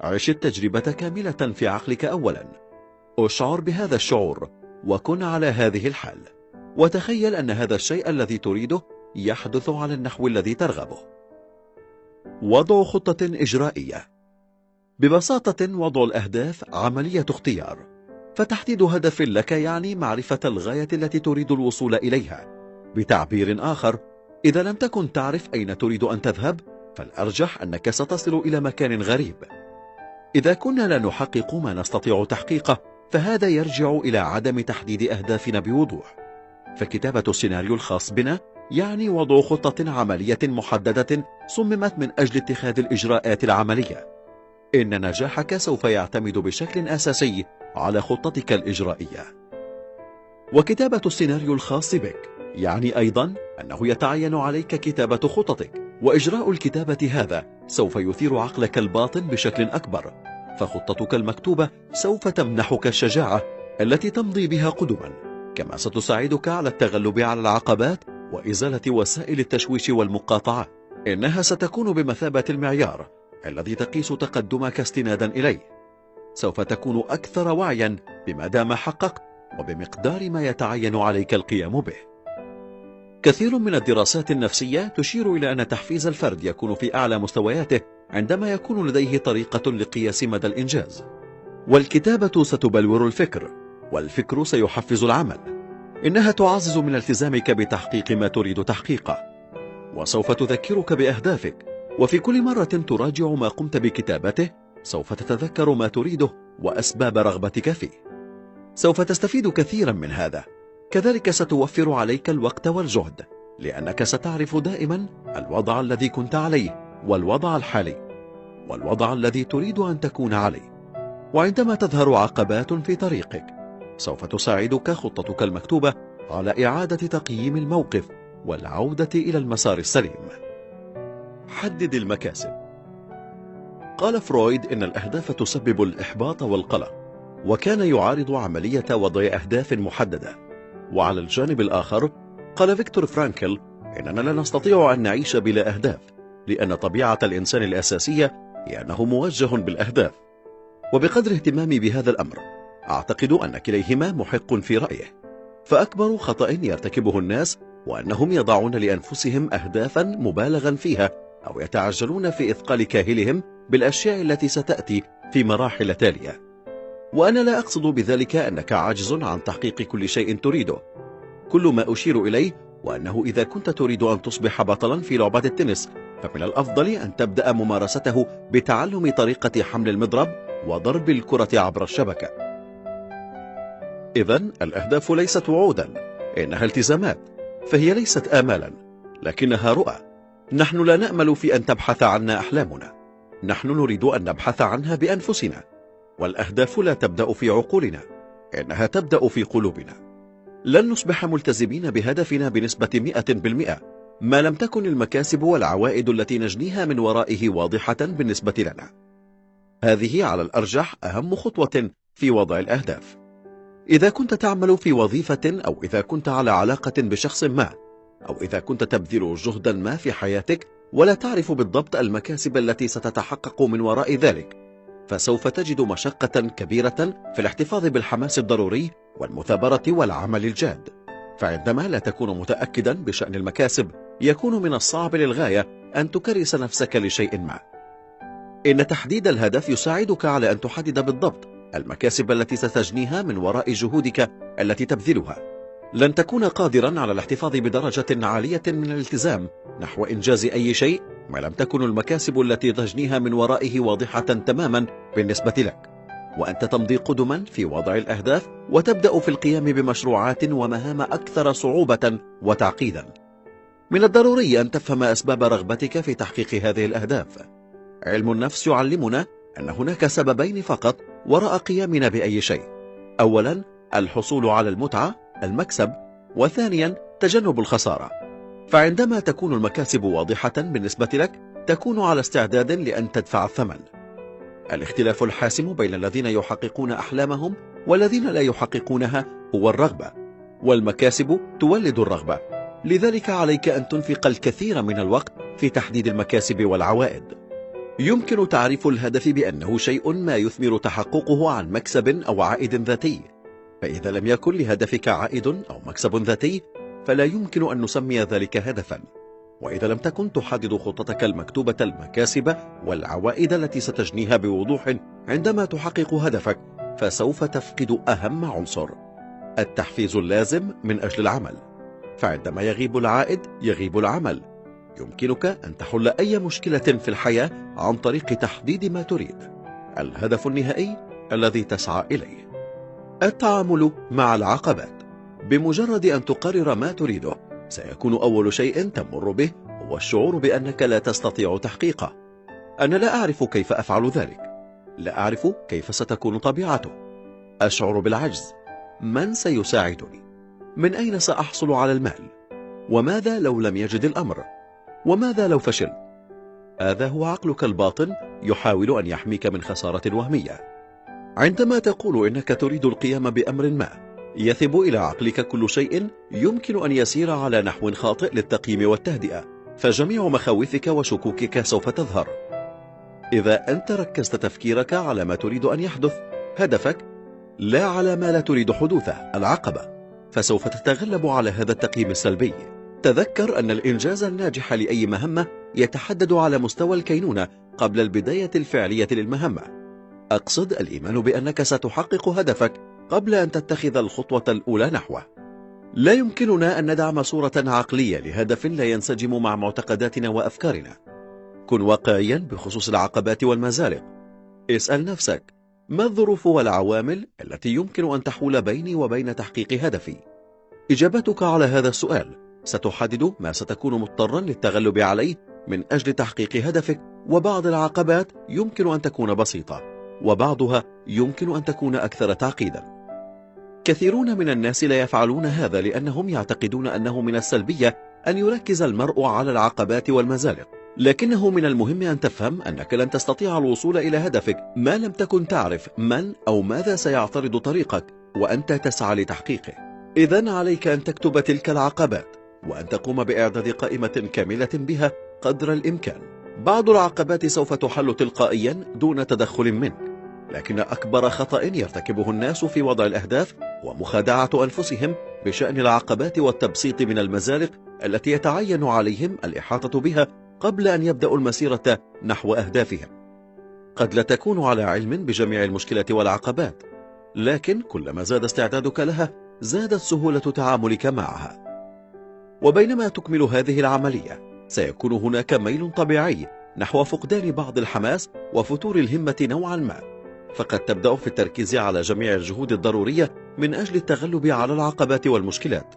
عش التجربة كاملة في عقلك أولا. أشعر بهذا الشعور وكن على هذه الحال. وتخيل أن هذا الشيء الذي تريده يحدث على النحو الذي ترغبه. وضع خطة إجرائية. ببساطة وضع الأهداف عملية اختيار. فتحديد هدف لك يعني معرفة الغاية التي تريد الوصول إليها. بتعبير آخر إذا لم تكن تعرف أين تريد أن تذهب فالأرجح أنك ستصل إلى مكان غريب. إذا كنا لا نحقق ما نستطيع تحقيقه فهذا يرجع إلى عدم تحديد أهدافنا بوضوح فكتابة السيناريو الخاص بنا يعني وضع خطة عملية محددة صممت من أجل اتخاذ الإجراءات العملية. إن نجاحك سوف يعتمد بشكل أساسي على خطتك الإجرائية. وكتابة السيناريو الخاص بك يعني أيضا أنه يتعين عليك كتابة خططك وإجراء الكتابة هذا سوف يثير عقلك الباطن بشكل أكبر. فخطتك المكتوبة سوف تمنحك الشجاعة التي تمضي بها قدما. كما ستساعدك على التغلب على العقبات وإزالة وسائل التشويش والمقاطعة. إنها ستكون بمثابة المعيار الذي تقيس تقدمك استنادا إليه. سوف تكون أكثر وعيا بما دام حققت وبمقدار ما يتعين عليك القيام به. كثير من الدراسات النفسية تشير إلى أن تحفيز الفرد يكون في أعلى مستوياته عندما يكون لديه طريقة لقياس مدى الإنجاز. والكتابة ستبلور الفكر والفكر سيحفز العمل. إنها تعزز من التزامك بتحقيق ما تريد تحقيقه. وسوف تذكرك بأهدافك. وفي كل مرة تراجع ما قمت بكتابته سوف تتذكر ما تريده وأسباب رغبتك فيه. سوف تستفيد كثيرا من هذا. كذلك ستوفر عليك الوقت والجهد لأنك ستعرف دائما الوضع الذي كنت عليه. والوضع الحالي والوضع الذي تريد أن تكون عليه. وعندما تظهر عقبات في طريقك سوف تساعدك خطتك المكتوبة على إعادة تقييم الموقف والعودة إلى المسار السليم. حدد المكاسب. قال فرويد إن الأهداف تسبب الإحباط والقلق وكان يعارض عملية وضع أهداف محددة. وعلى الجانب الآخر قال فيكتور فرانكل إننا لا نستطيع أن نعيش بلا أهداف. لأن طبيعة الإنسان الأساسية هي أنه موجه بالأهداف. وبقدر اهتمامي بهذا الأمر أعتقد أن كليهما محق في رأيه. فأكبر خطأ يرتكبه الناس وأنهم يضعون لأنفسهم أهدافا مبالغا فيها أو يتعجلون في إثقال كاهلهم بالأشياء التي ستأتي في مراحل تالية. وأنا لا أقصد بذلك أنك عاجز عن تحقيق كل شيء تريده. كل ما أشير إليه وأنه إذا كنت تريد أن تصبح بطلا في لعبة التنس فمن الأفضل أن تبدأ ممارسته بتعلم طريقة حمل المضرب وضرب الكرة عبر الشبكة. إذا الأهداف ليست وعودا إنها التزامات فهي ليست آمالا لكنها رؤى. نحن لا نأمل في أن تبحث عنا أحلامنا. نحن نريد أن نبحث عنها بأنفسنا. والأهداف لا تبدأ في عقولنا إنها تبدأ في قلوبنا. لن نصبح ملتزمين بهدفنا بنسبة مئة بالمئة. ما لم تكن المكاسب والعوائد التي نجنيها من ورائه واضحة بالنسبة لنا. هذه على الأرجح أهم خطوة في وضع الأهداف. إذا كنت تعمل في وظيفة أو إذا كنت على علاقة بشخص ما أو إذا كنت تبذل جهدا ما في حياتك ولا تعرف بالضبط المكاسب التي ستتحقق من وراء ذلك. فسوف تجد مشقة كبيرة في الاحتفاظ بالحماس الضروري والمثابرة والعمل الجاد. فعندما لا تكون متأكدا بشأن المكاسب يكون من الصعب للغاية أن تكرس نفسك لشيء ما. إن تحديد الهدف يساعدك على أن تحدد بالضبط المكاسب التي ستجنيها من وراء جهودك التي تبذلها. لن تكون قادرا على الاحتفاظ بدرجة عالية من الالتزام نحو إنجاز أي شيء ما لم تكن المكاسب التي تجنيها من ورائه واضحة تماما بالنسبة لك. وأنت تمضي قدما في وضع الأهداف وتبدأ في القيام بمشروعات ومهام أكثر صعوبة وتعقيدا. من الضروري أن تفهم أسباب رغبتك في تحقيق هذه الأهداف. علم النفس يعلمنا أن هناك سببين فقط وراء قيامنا بأي شيء. أولا الحصول على المتعة المكسب وثانيا تجنب الخسارة. فعندما تكون المكاسب واضحة بالنسبة لك تكون على استعداد لأن تدفع الثمن. الاختلاف الحاسم بين الذين يحققون أحلامهم والذين لا يحققونها هو الرغبة والمكاسب تولد الرغبة. لذلك عليك أن تنفق الكثير من الوقت في تحديد المكاسب والعوائد. يمكن تعريف الهدف بأنه شيء ما يثمر تحققه عن مكسب أو عائد ذاتي. فإذا لم يكن لهدفك عائد أو مكسب ذاتي فلا يمكن أن نسمي ذلك هدفا. وإذا لم تكن تحدد خطتك المكتوبة المكاسب والعوائد التي ستجنيها بوضوح عندما تحقق هدفك فسوف تفقد أهم عنصر التحفيز اللازم من أجل العمل. فعندما يغيب العائد يغيب العمل. يمكنك أن تحل أي مشكلة في الحياة عن طريق تحديد ما تريد. الهدف النهائي الذي تسعى إليه. التعامل مع العقبات. بمجرد أن تقرر ما تريده سيكون أول شيء تمر به هو الشعور بأنك لا تستطيع تحقيقه. أنا لا أعرف كيف أفعل ذلك. لا أعرف كيف ستكون طبيعته. أشعر بالعجز. من سيساعدني؟ من أين سأحصل على المال؟ وماذا لو لم يجد الأمر؟ وماذا لو فشل هذا هو عقلك الباطن يحاول أن يحميك من خسارة وهمية. عندما تقول إنك تريد القيام بأمر ما يثب إلى عقلك كل شيء يمكن أن يسير على نحو خاطئ للتقييم والتهدئة فجميع مخاوفك وشكوكك سوف تظهر. إذا أنت ركزت تفكيرك على ما تريد أن يحدث هدفك لا على ما لا تريد حدوثه العقبة. فسوف تتغلب على هذا التقييم السلبي. تذكر أن الإنجاز الناجح لأي مهمة يتحدد على مستوى الكينونة قبل البداية الفعلية للمهمة. أقصد الإيمان بأنك ستحقق هدفك قبل أن تتخذ الخطوة الأولى نحوه. لا يمكننا أن ندعم صورة عقلية لهدف لا ينسجم مع معتقداتنا وأفكارنا. كن واقعيا بخصوص العقبات والمزالق اسأل نفسك ما الظروف والعوامل التي يمكن أن تحول بيني وبين تحقيق هدفي؟ إجابتك على هذا السؤال ستحدد ما ستكون مضطرا للتغلب عليه من أجل تحقيق هدفك وبعض العقبات يمكن أن تكون بسيطة وبعضها يمكن أن تكون أكثر تعقيدا. كثيرون من الناس لا يفعلون هذا لأنهم يعتقدون أنه من السلبية أن يركز المرء على العقبات والمزالق لكنه من المهم أن تفهم أنك لن تستطيع الوصول إلى هدفك. ما لم تكن تعرف من أو ماذا سيعترض طريقك وأنت تسعى لتحقيقه. إذا عليك أن تكتب تلك العقبات وأن تقوم بإعداد قائمة كاملة بها قدر الإمكان. بعض العقبات سوف تحل تلقائيا دون تدخل منك لكن أكبر خطأ يرتكبه الناس في وضع الأهداف ومخادعة أنفسهم بشأن العقبات والتبسيط من المزالق التي يتعين عليهم الإحاطة بها قبل أن يبدأوا المسيرة نحو أهدافهم. قد لا تكون على علم بجميع المشكلة والعقبات لكن كلما زاد استعدادك لها زادت سهولة تعاملك معها. وبينما تكمل هذه العملية سيكون هناك ميل طبيعي نحو فقدان بعض الحماس وفتور الهمة نوعا ما. فقد تبدأ في التركيز على جميع الجهود الضرورية من أجل التغلب على العقبات والمشكلات.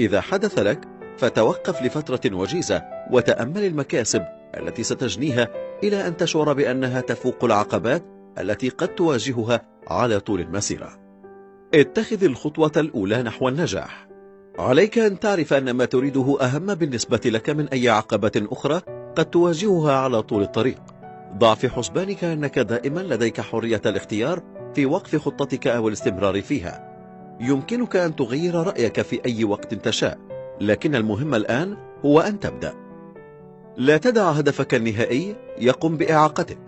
إذا حدث لك فتوقف لفترة وجيزة وتأمل المكاسب التي ستجنيها إلى أن تشعر بأنها تفوق العقبات التي قد تواجهها على طول المسيرة. اتخذ الخطوة الأولى نحو النجاح. عليك أن تعرف أن ما تريده أهم بالنسبة لك من أي عقبة أخرى قد تواجهها على طول الطريق. ضع في حسبانك أنك دائما لديك حرية الاختيار في وقف خطتك أو الاستمرار فيها. يمكنك أن تغير رأيك في أي وقت تشاء لكن المهم الآن هو أن تبدأ. لا تدع هدفك النهائي يقوم بإعاقتك.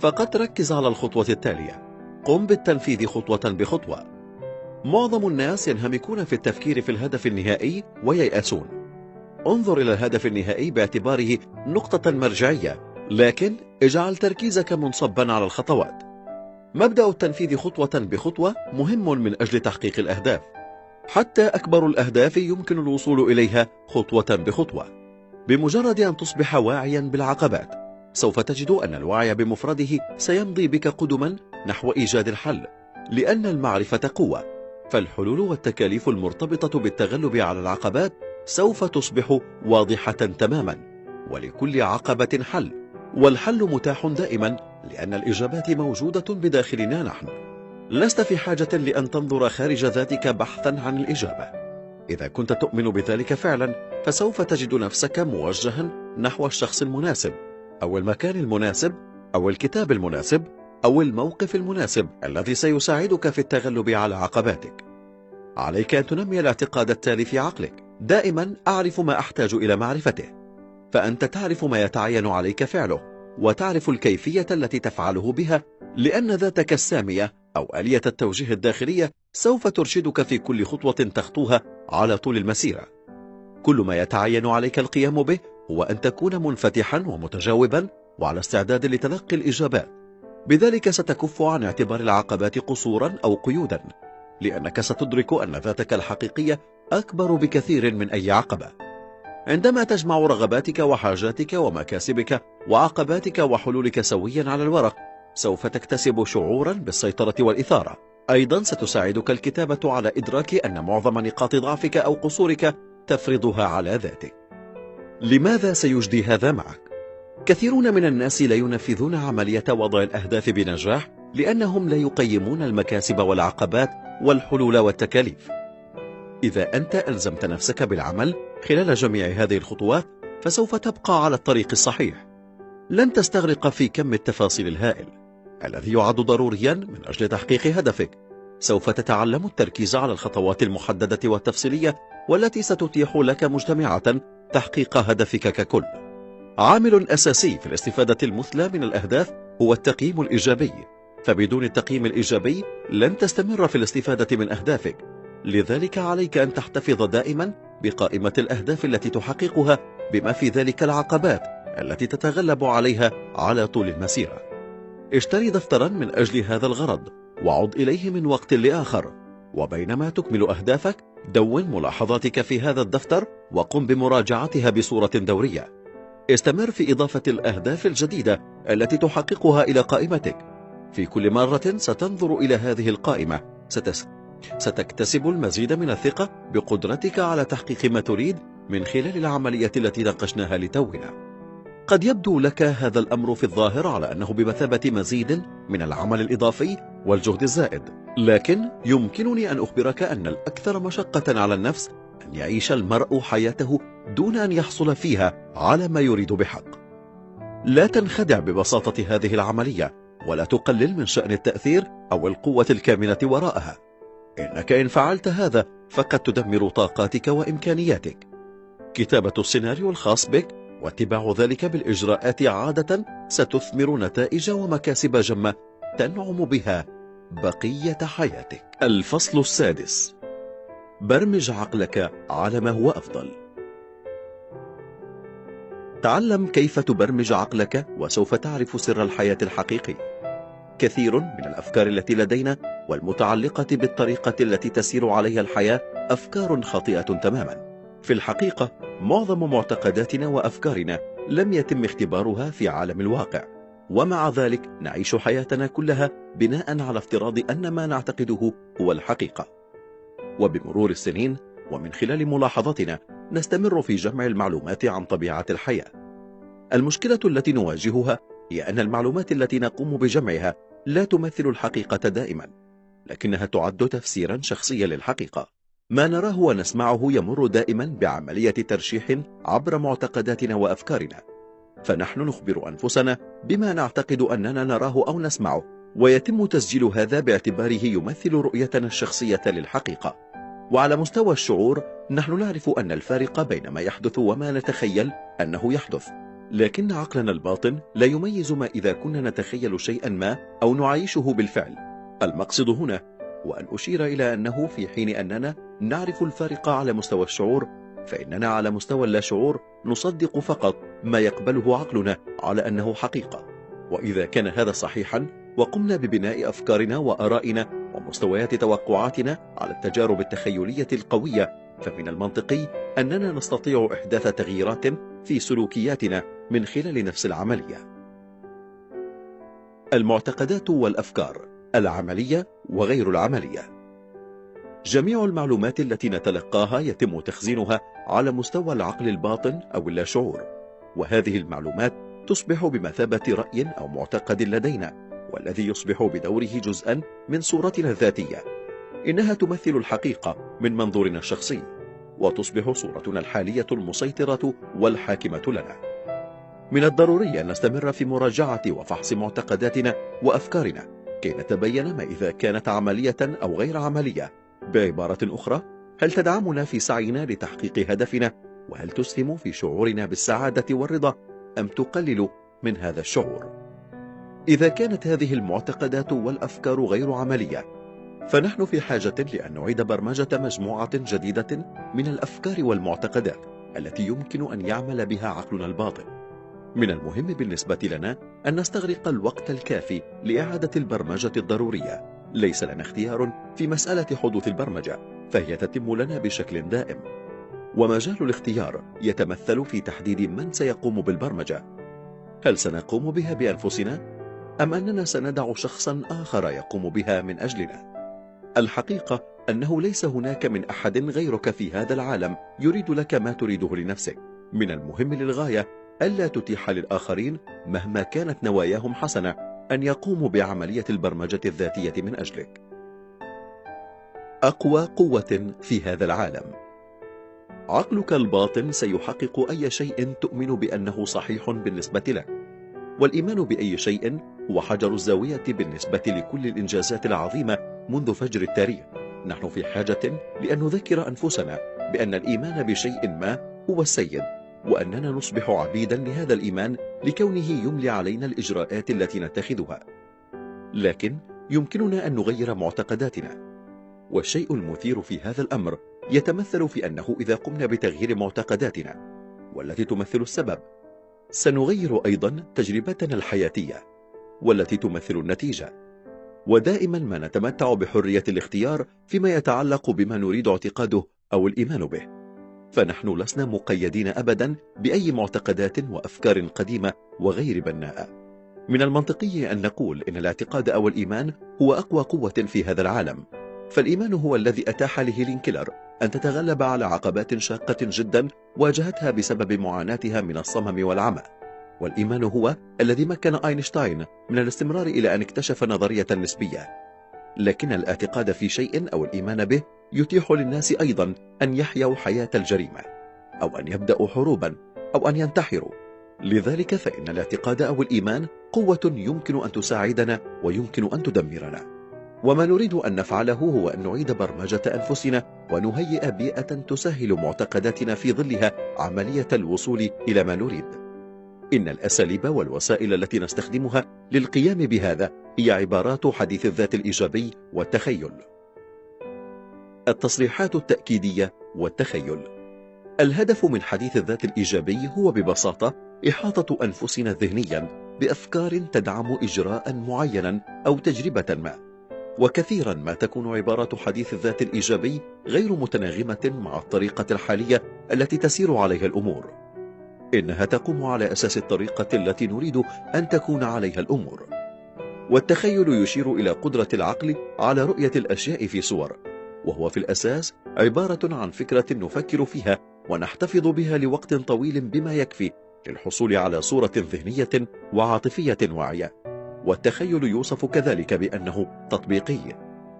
فقد ركز على الخطوة التالية. قم بالتنفيذ خطوة بخطوة. معظم الناس ينهمكون في التفكير في الهدف النهائي وييأسون. انظر إلى الهدف النهائي باعتباره نقطة مرجعية. لكن اجعل تركيزك منصبا على الخطوات. مبدأ التنفيذ خطوة بخطوة مهم من أجل تحقيق الأهداف. حتى أكبر الأهداف يمكن الوصول إليها خطوة بخطوة بمجرد أن تصبح واعيا بالعقبات. سوف تجد أن الوعي بمفرده سيمضي بك قدما نحو إيجاد الحل لأن المعرفة قوة. فالحلول والتكاليف المرتبطة بالتغلب على العقبات سوف تصبح واضحة تماما ولكل عقبة حل. والحل متاح دائما لأن الإجابات موجودة بداخلنا نحن. لست في حاجة لأن تنظر خارج ذاتك بحثا عن الإجابة. إذا كنت تؤمن بذلك فعلا فسوف تجد نفسك موجها نحو الشخص المناسب أو المكان المناسب أو الكتاب المناسب أو الموقف المناسب الذي سيساعدك في التغلب على عقباتك. عليك أن تنمي الاعتقاد التالي في عقلك. دائما أعرف ما أحتاج إلى معرفته. فأنت تعرف ما يتعين عليك فعله وتعرف الكيفية التي تفعله بها لأن ذاتك السامية أو آلية التوجيه الداخلية سوف ترشدك في كل خطوة تخطوها على طول المسيرة. كل ما يتعين عليك القيام به هو أن تكون منفتحا ومتجاوبا وعلى استعداد لتلقي الإجابات. بذلك ستكف عن اعتبار العقبات قصورا أو قيودا لأنك ستدرك أن ذاتك الحقيقية أكبر بكثير من أي عقبة. عندما تجمع رغباتك وحاجاتك ومكاسبك وعقباتك وحلولك سويا على الورق سوف تكتسب شعورا بالسيطرة والإثارة. أيضا ستساعدك الكتابة على إدراك أن معظم نقاط ضعفك أو قصورك تفرضها على ذاتك. لماذا سيجدي هذا معك؟ كثيرون من الناس لا ينفذون عملية وضع الأهداف بنجاح لأنهم لا يقيمون المكاسب والعقبات والحلول والتكاليف. إذا أنت ألزمت نفسك بالعمل خلال جميع هذه الخطوات فسوف تبقى على الطريق الصحيح. لن تستغرق في كم التفاصيل الهائل الذي يعد ضروريا من أجل تحقيق هدفك. سوف تتعلم التركيز على الخطوات المحددة والتفصيلية والتي ستتيح لك مجتمعة تحقيق هدفك ككل. عامل أساسي في الاستفادة المثلى من الأهداف هو التقييم الإيجابي. فبدون التقييم الإيجابي لن تستمر في الاستفادة من أهدافك. لذلك عليك أن تحتفظ دائما بقائمة الأهداف التي تحققها بما في ذلك العقبات التي تتغلب عليها على طول المسيرة. اشتري دفترا من أجل هذا الغرض وعد إليه من وقت لآخر. وبينما تكمل أهدافك دون ملاحظاتك في هذا الدفتر وقم بمراجعتها بصورة دورية. استمر في إضافة الأهداف الجديدة التي تحققها إلى قائمتك. في كل مرة ستنظر إلى هذه القائمة ستس... ستكتسب المزيد من الثقة بقدرتك على تحقيق ما تريد من خلال العملية التي ناقشناها لتونا. قد يبدو لك هذا الأمر في الظاهر على أنه بمثابة مزيد من العمل الإضافي والجهد الزائد. لكن يمكنني أن أخبرك أن الأكثر مشقة على النفس أن يعيش المرء حياته دون أن يحصل فيها على ما يريد بحق. لا تنخدع ببساطة هذه العملية ولا تقلل من شأن التأثير أو القوة الكامنة وراءها. إنك إن فعلت هذا فقد تدمر طاقاتك وإمكانياتك. كتابة السيناريو الخاص بك واتباع ذلك بالإجراءات عادة ستثمر نتائج ومكاسب جمة تنعم بها بقية حياتك. الفصل السادس. برمج عقلك على ما هو أفضل. تعلم كيف تبرمج عقلك وسوف تعرف سر الحياة الحقيقي كثير من الأفكار التي لدينا والمتعلقة بالطريقة التي تسير عليها الحياة أفكار خاطئة تماما. في الحقيقة معظم معتقداتنا وأفكارنا لم يتم اختبارها في عالم الواقع. ومع ذلك نعيش حياتنا كلها بناء على افتراض أن ما نعتقده هو الحقيقة. وبمرور السنين ومن خلال ملاحظتنا نستمر في جمع المعلومات عن طبيعة الحياة. المشكلة التي نواجهها هي أن المعلومات التي نقوم بجمعها لا تمثل الحقيقة دائما لكنها تعد تفسيرا شخصيا للحقيقة. ما نراه ونسمعه يمر دائما بعملية ترشيح عبر معتقداتنا وأفكارنا. فنحن نخبر أنفسنا بما نعتقد أننا نراه أو نسمعه ويتم تسجيل هذا باعتباره يمثل رؤيتنا الشخصية للحقيقة. وعلى مستوى الشعور نحن نعرف أن الفارق بين ما يحدث وما نتخيل أنه يحدث. لكن عقلنا الباطن لا يميز ما إذا كنا نتخيل شيئا ما أو نعيشه بالفعل. المقصد هنا وأن أشير إلى أنه في حين أننا نعرف الفارق على مستوى الشعور فإننا على مستوى اللاشعور نصدق فقط ما يقبله عقلنا على أنه حقيقة. وإذا كان هذا صحيحا وقمنا ببناء أفكارنا وأرائنا ومستويات توقعاتنا على التجارب التخيلية القوية فمن المنطقي أننا نستطيع إحداث تغييرات في سلوكياتنا من خلال نفس العملية. المعتقدات والأفكار العملية وغير العملية. جميع المعلومات التي نتلقاها يتم تخزينها على مستوى العقل الباطن أو اللاشعور. وهذه المعلومات تصبح بمثابة رأي أو معتقد لدينا والذي يصبح بدوره جزءا من صورتنا الذاتية. إنها تمثل الحقيقة من منظورنا الشخصي. وتصبح صورتنا الحالية المسيطرة والحاكمة لنا. من الضروري أن نستمر في مراجعة وفحص معتقداتنا وأفكارنا كي نتبين ما إذا كانت عملية أو غير عملية. بعبارة أخرى هل تدعمنا في سعينا لتحقيق هدفنا؟ وهل تسهم في شعورنا بالسعادة والرضا؟ أم تقلل من هذا الشعور؟ إذا كانت هذه المعتقدات والأفكار غير عملية فنحن في حاجة لأن نعيد برمجة مجموعة جديدة من الأفكار والمعتقدات التي يمكن أن يعمل بها عقلنا الباطن من المهم بالنسبة لنا أن نستغرق الوقت الكافي لإعادة البرمجة الضرورية ليس لنا اختيار في مسألة حدوث البرمجة فهي تتم لنا بشكل دائم ومجال الاختيار يتمثل في تحديد من سيقوم بالبرمجة هل سنقوم بها بأنفسنا؟ أم أننا سندع شخصا آخر يقوم بها من أجلنا؟ الحقيقة أنه ليس هناك من أحد غيرك في هذا العالم يريد لك ما تريده لنفسك. من المهم للغاية ألا تتيح للآخرين مهما كانت نواياهم حسنة أن يقوموا بعملية البرمجة الذاتية من أجلك. أقوى قوة في هذا العالم. عقلك الباطن سيحقق أي شيء تؤمن بأنه صحيح بالنسبة لك. والإيمان بأي شيء هو حجر الزاوية بالنسبة لكل الإنجازات العظيمة منذ فجر التاريخ. نحن في حاجة لأن نذكر أنفسنا بأن الإيمان بشيء ما هو السيد وأننا نصبح عبيدا لهذا الإيمان لكونه يملي علينا الإجراءات التي نتخذها. لكن يمكننا أن نغير معتقداتنا. والشيء المثير في هذا الأمر يتمثل في أنه إذا قمنا بتغيير معتقداتنا والتي تمثل السبب. سنغير أيضا تجربتنا الحياتية. والتي تمثل النتيجة. ودائما ما نتمتع بحرية الاختيار فيما يتعلق بما نريد اعتقاده أو الإيمان به. فنحن لسنا مقيدين أبدا بأي معتقدات وأفكار قديمة وغير بناءة. من المنطقي أن نقول إن الاعتقاد أو الإيمان هو أقوى قوة في هذا العالم. فالإيمان هو الذي أتاح لهيلين كيلر أن تتغلب على عقبات شاقة جدا واجهتها بسبب معاناتها من الصمم والعمى. والإيمان هو الذي مكن أينشتاين من الاستمرار إلى أن اكتشف نظرية النسبية لكن الاعتقاد في شيء أو الإيمان به يتيح للناس أيضا أن يحيوا حياة الجريمة أو أن يبدأوا حروبا أو أن ينتحروا. لذلك فإن الاعتقاد أو الإيمان قوة يمكن أن تساعدنا ويمكن أن تدمرنا. وما نريد أن نفعله هو أن نعيد برمجة أنفسنا ونهيئ بيئة تسهل معتقداتنا في ظلها عملية الوصول إلى ما نريد. إن الأساليب والوسائل التي نستخدمها للقيام بهذا هي عبارات حديث الذات الإيجابي والتخيل. التصريحات التأكيدية والتخيل. الهدف من حديث الذات الإيجابي هو ببساطة إحاطة أنفسنا ذهنيا بأفكار تدعم إجراء معينا أو تجربة ما. وكثيرا ما تكون عبارات حديث الذات الإيجابي غير متناغمة مع الطريقة الحالية التي تسير عليها الأمور. إنها تقوم على أساس الطريقة التي نريد أن تكون عليها الأمور. والتخيل يشير إلى قدرة العقل على رؤية الأشياء في صور وهو في الأساس عبارة عن فكرة نفكر فيها ونحتفظ بها لوقت طويل بما يكفي للحصول على صورة ذهنية وعاطفية واعية. والتخيل يوصف كذلك بأنه تطبيقي.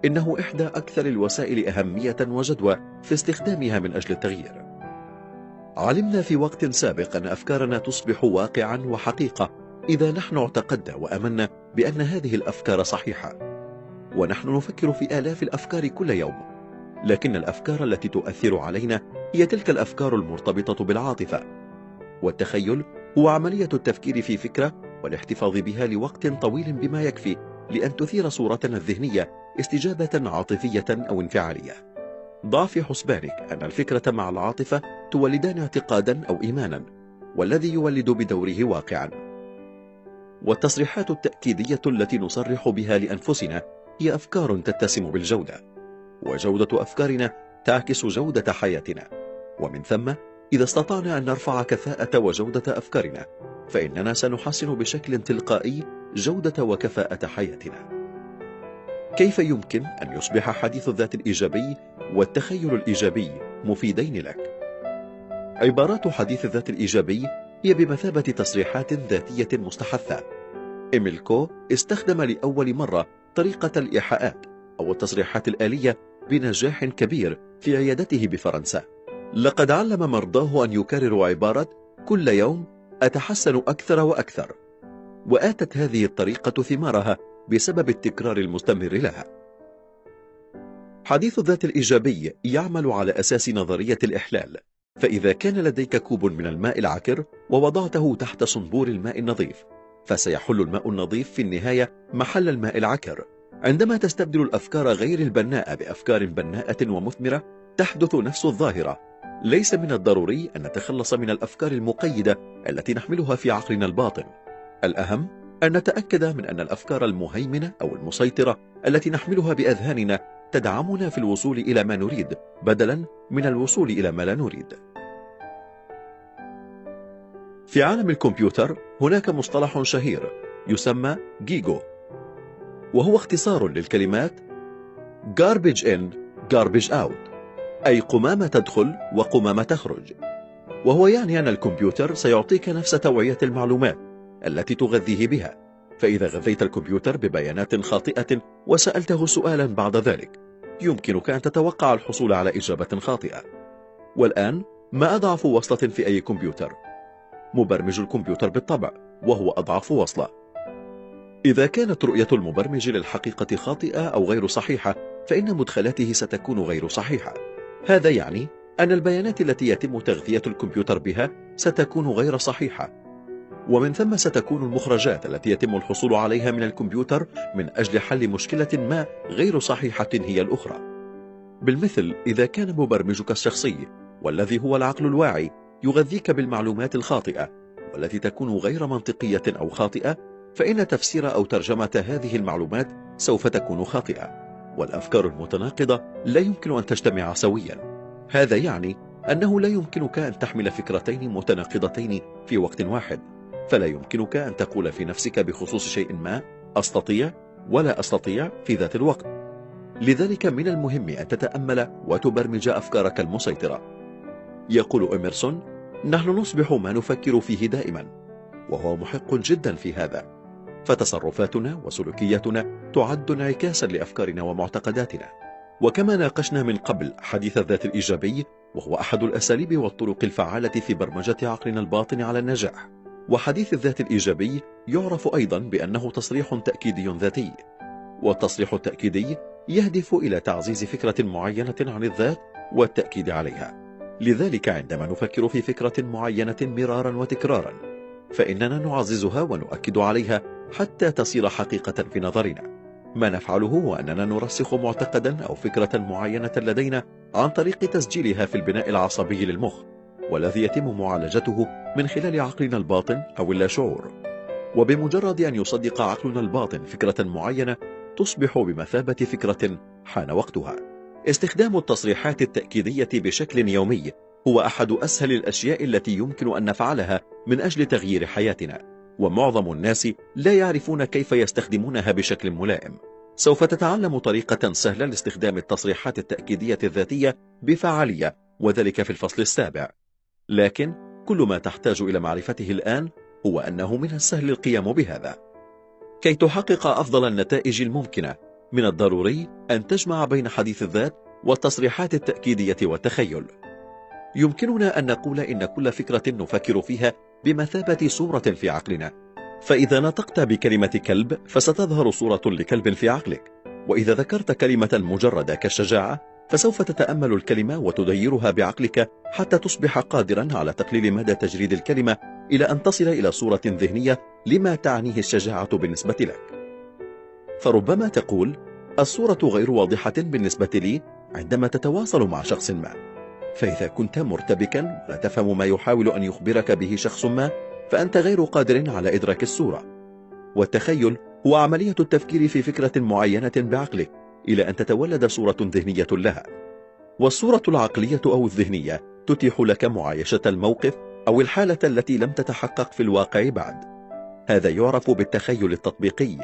إنه إحدى أكثر الوسائل أهمية وجدوى في استخدامها من أجل التغيير. علمنا في وقت سابق أن أفكارنا تصبح واقعا وحقيقة. إذا نحن اعتقدنا وأمنا بأن هذه الأفكار صحيحة. ونحن نفكر في آلاف الأفكار كل يوم. لكن الأفكار التي تؤثر علينا هي تلك الأفكار المرتبطة بالعاطفة. والتخيل هو عملية التفكير في فكرة والاحتفاظ بها لوقت طويل بما يكفي لأن تثير صورتنا الذهنية استجابة عاطفية أو انفعالية. ضع في حسبانك أن الفكرة مع العاطفة تولدان اعتقادا أو إيمانا والذي يولد بدوره واقعا. والتصريحات التأكيدية التي نصرح بها لأنفسنا هي أفكار تتسم بالجودة وجودة أفكارنا تعكس جودة حياتنا. ومن ثم إذا استطعنا أن نرفع كفاءة وجودة أفكارنا فإننا سنحسن بشكل تلقائي جودة وكفاءة حياتنا. كيف يمكن أن يصبح حديث الذات الإيجابي والتخيل الإيجابي مفيدين لك؟ عبارات حديث الذات الإيجابي هي بمثابة تصريحات ذاتية مستحثة. إيميل كو استخدم لأول مرة طريقة الإيحاءات أو التصريحات الآلية بنجاح كبير في عيادته بفرنسا. لقد علم مرضاه أن يكرروا عبارة كل يوم أتحسن أكثر وأكثر. وآتت هذه الطريقة ثمارها بسبب التكرار المستمر لها. حديث الذات الإيجابي يعمل على أساس نظرية الإحلال فإذا كان لديك كوب من الماء العكر ووضعته تحت صنبور الماء النظيف فسيحل الماء النظيف في النهاية محل الماء العكر. عندما تستبدل الأفكار غير البناءة بأفكار بناءة ومثمرة تحدث نفس الظاهرة. ليس من الضروري أن نتخلص من الأفكار المقيدة التي نحملها في عقلنا الباطن. الأهم أن نتأكد من أن الأفكار المهيمنة أو المسيطرة التي نحملها بأذهاننا تدعمنا في الوصول إلى ما نريد بدلا من الوصول إلى ما لا نريد. في عالم الكمبيوتر هناك مصطلح شهير يسمى جيجو وهو اختصار للكلمات garbage in garbage out أي قمامة تدخل وقمامة تخرج. وهو يعني أن الكمبيوتر سيعطيك نفس توعية المعلومات. التي تغذيه بها. فإذا غذيت الكمبيوتر ببيانات خاطئة وسألته سؤالا بعد ذلك يمكنك أن تتوقع الحصول على إجابة خاطئة. والآن ما أضعف وصلة في أي كمبيوتر؟ مبرمج الكمبيوتر بالطبع وهو أضعف وصلة. إذا كانت رؤية المبرمج للحقيقة خاطئة أو غير صحيحة فإن مدخلاته ستكون غير صحيحة. هذا يعني أن البيانات التي يتم تغذية الكمبيوتر بها ستكون غير صحيحة. ومن ثم ستكون المخرجات التي يتم الحصول عليها من الكمبيوتر من أجل حل مشكلة ما غير صحيحة هي الأخرى. بالمثل إذا كان مبرمجك الشخصي والذي هو العقل الواعي يغذيك بالمعلومات الخاطئة والتي تكون غير منطقية أو خاطئة فإن تفسير أو ترجمة هذه المعلومات سوف تكون خاطئة والأفكار المتناقضة لا يمكن أن تجتمع سويا. هذا يعني أنه لا يمكنك أن تحمل فكرتين متناقضتين في وقت واحد. فلا يمكنك أن تقول في نفسك بخصوص شيء ما أستطيع ولا أستطيع في ذات الوقت. لذلك من المهم أن تتأمل وتبرمج أفكارك المسيطرة. يقول إميرسون نحن نصبح ما نفكر فيه دائما وهو محق جدا في هذا. فتصرفاتنا وسلوكياتنا تعد انعكاسا لأفكارنا ومعتقداتنا. وكما ناقشنا من قبل حديث الذات الإيجابي وهو أحد الأساليب والطرق الفعالة في برمجة عقلنا الباطن على النجاح. وحديث الذات الإيجابي يعرف أيضا بأنه تصريح تأكيدي ذاتي والتصريح التأكيدي يهدف إلى تعزيز فكرة معينة عن الذات والتأكيد عليها. لذلك عندما نفكر في فكرة معينة مرارا وتكرارا فإننا نعززها ونؤكد عليها حتى تصير حقيقة في نظرنا. ما نفعله هو أننا نرسخ معتقدا أو فكرة معينة لدينا عن طريق تسجيلها في البناء العصبي للمخ. والذي يتم معالجته من خلال عقلنا الباطن أو اللاشعور. وبمجرد أن يصدق عقلنا الباطن فكرة معينة تصبح بمثابة فكرة حان وقتها. استخدام التصريحات التأكيدية بشكل يومي هو أحد أسهل الأشياء التي يمكن أن نفعلها من أجل تغيير حياتنا. ومعظم الناس لا يعرفون كيف يستخدمونها بشكل ملائم. سوف تتعلم طريقة سهلة لاستخدام التصريحات التأكيدية الذاتية بفعالية وذلك في الفصل السابع. لكن كل ما تحتاج إلى معرفته الآن هو أنه من السهل القيام بهذا. كي تحقق أفضل النتائج الممكنة من الضروري أن تجمع بين حديث الذات والتصريحات التأكيدية والتخيل. يمكننا أن نقول إن كل فكرة نفكر فيها بمثابة صورة في عقلنا. فإذا نطقت بكلمة كلب فستظهر صورة لكلب في عقلك. وإذا ذكرت كلمة مجردة كالشجاعة فسوف تتأمل الكلمة وتديرها بعقلك حتى تصبح قادرا على تقليل مدى تجريد الكلمة إلى أن تصل إلى صورة ذهنية لما تعنيه الشجاعة بالنسبة لك. فربما تقول الصورة غير واضحة بالنسبة لي عندما تتواصل مع شخص ما. فإذا كنت مرتبكا لا تفهم ما يحاول أن يخبرك به شخص ما فأنت غير قادر على إدراك الصورة. والتخيل هو عملية التفكير في فكرة معينة بعقلك. إلى أن تتولد صورة ذهنية لها. والصورة العقلية أو الذهنية تتيح لك معايشة الموقف أو الحالة التي لم تتحقق في الواقع بعد. هذا يعرف بالتخيل التطبيقي.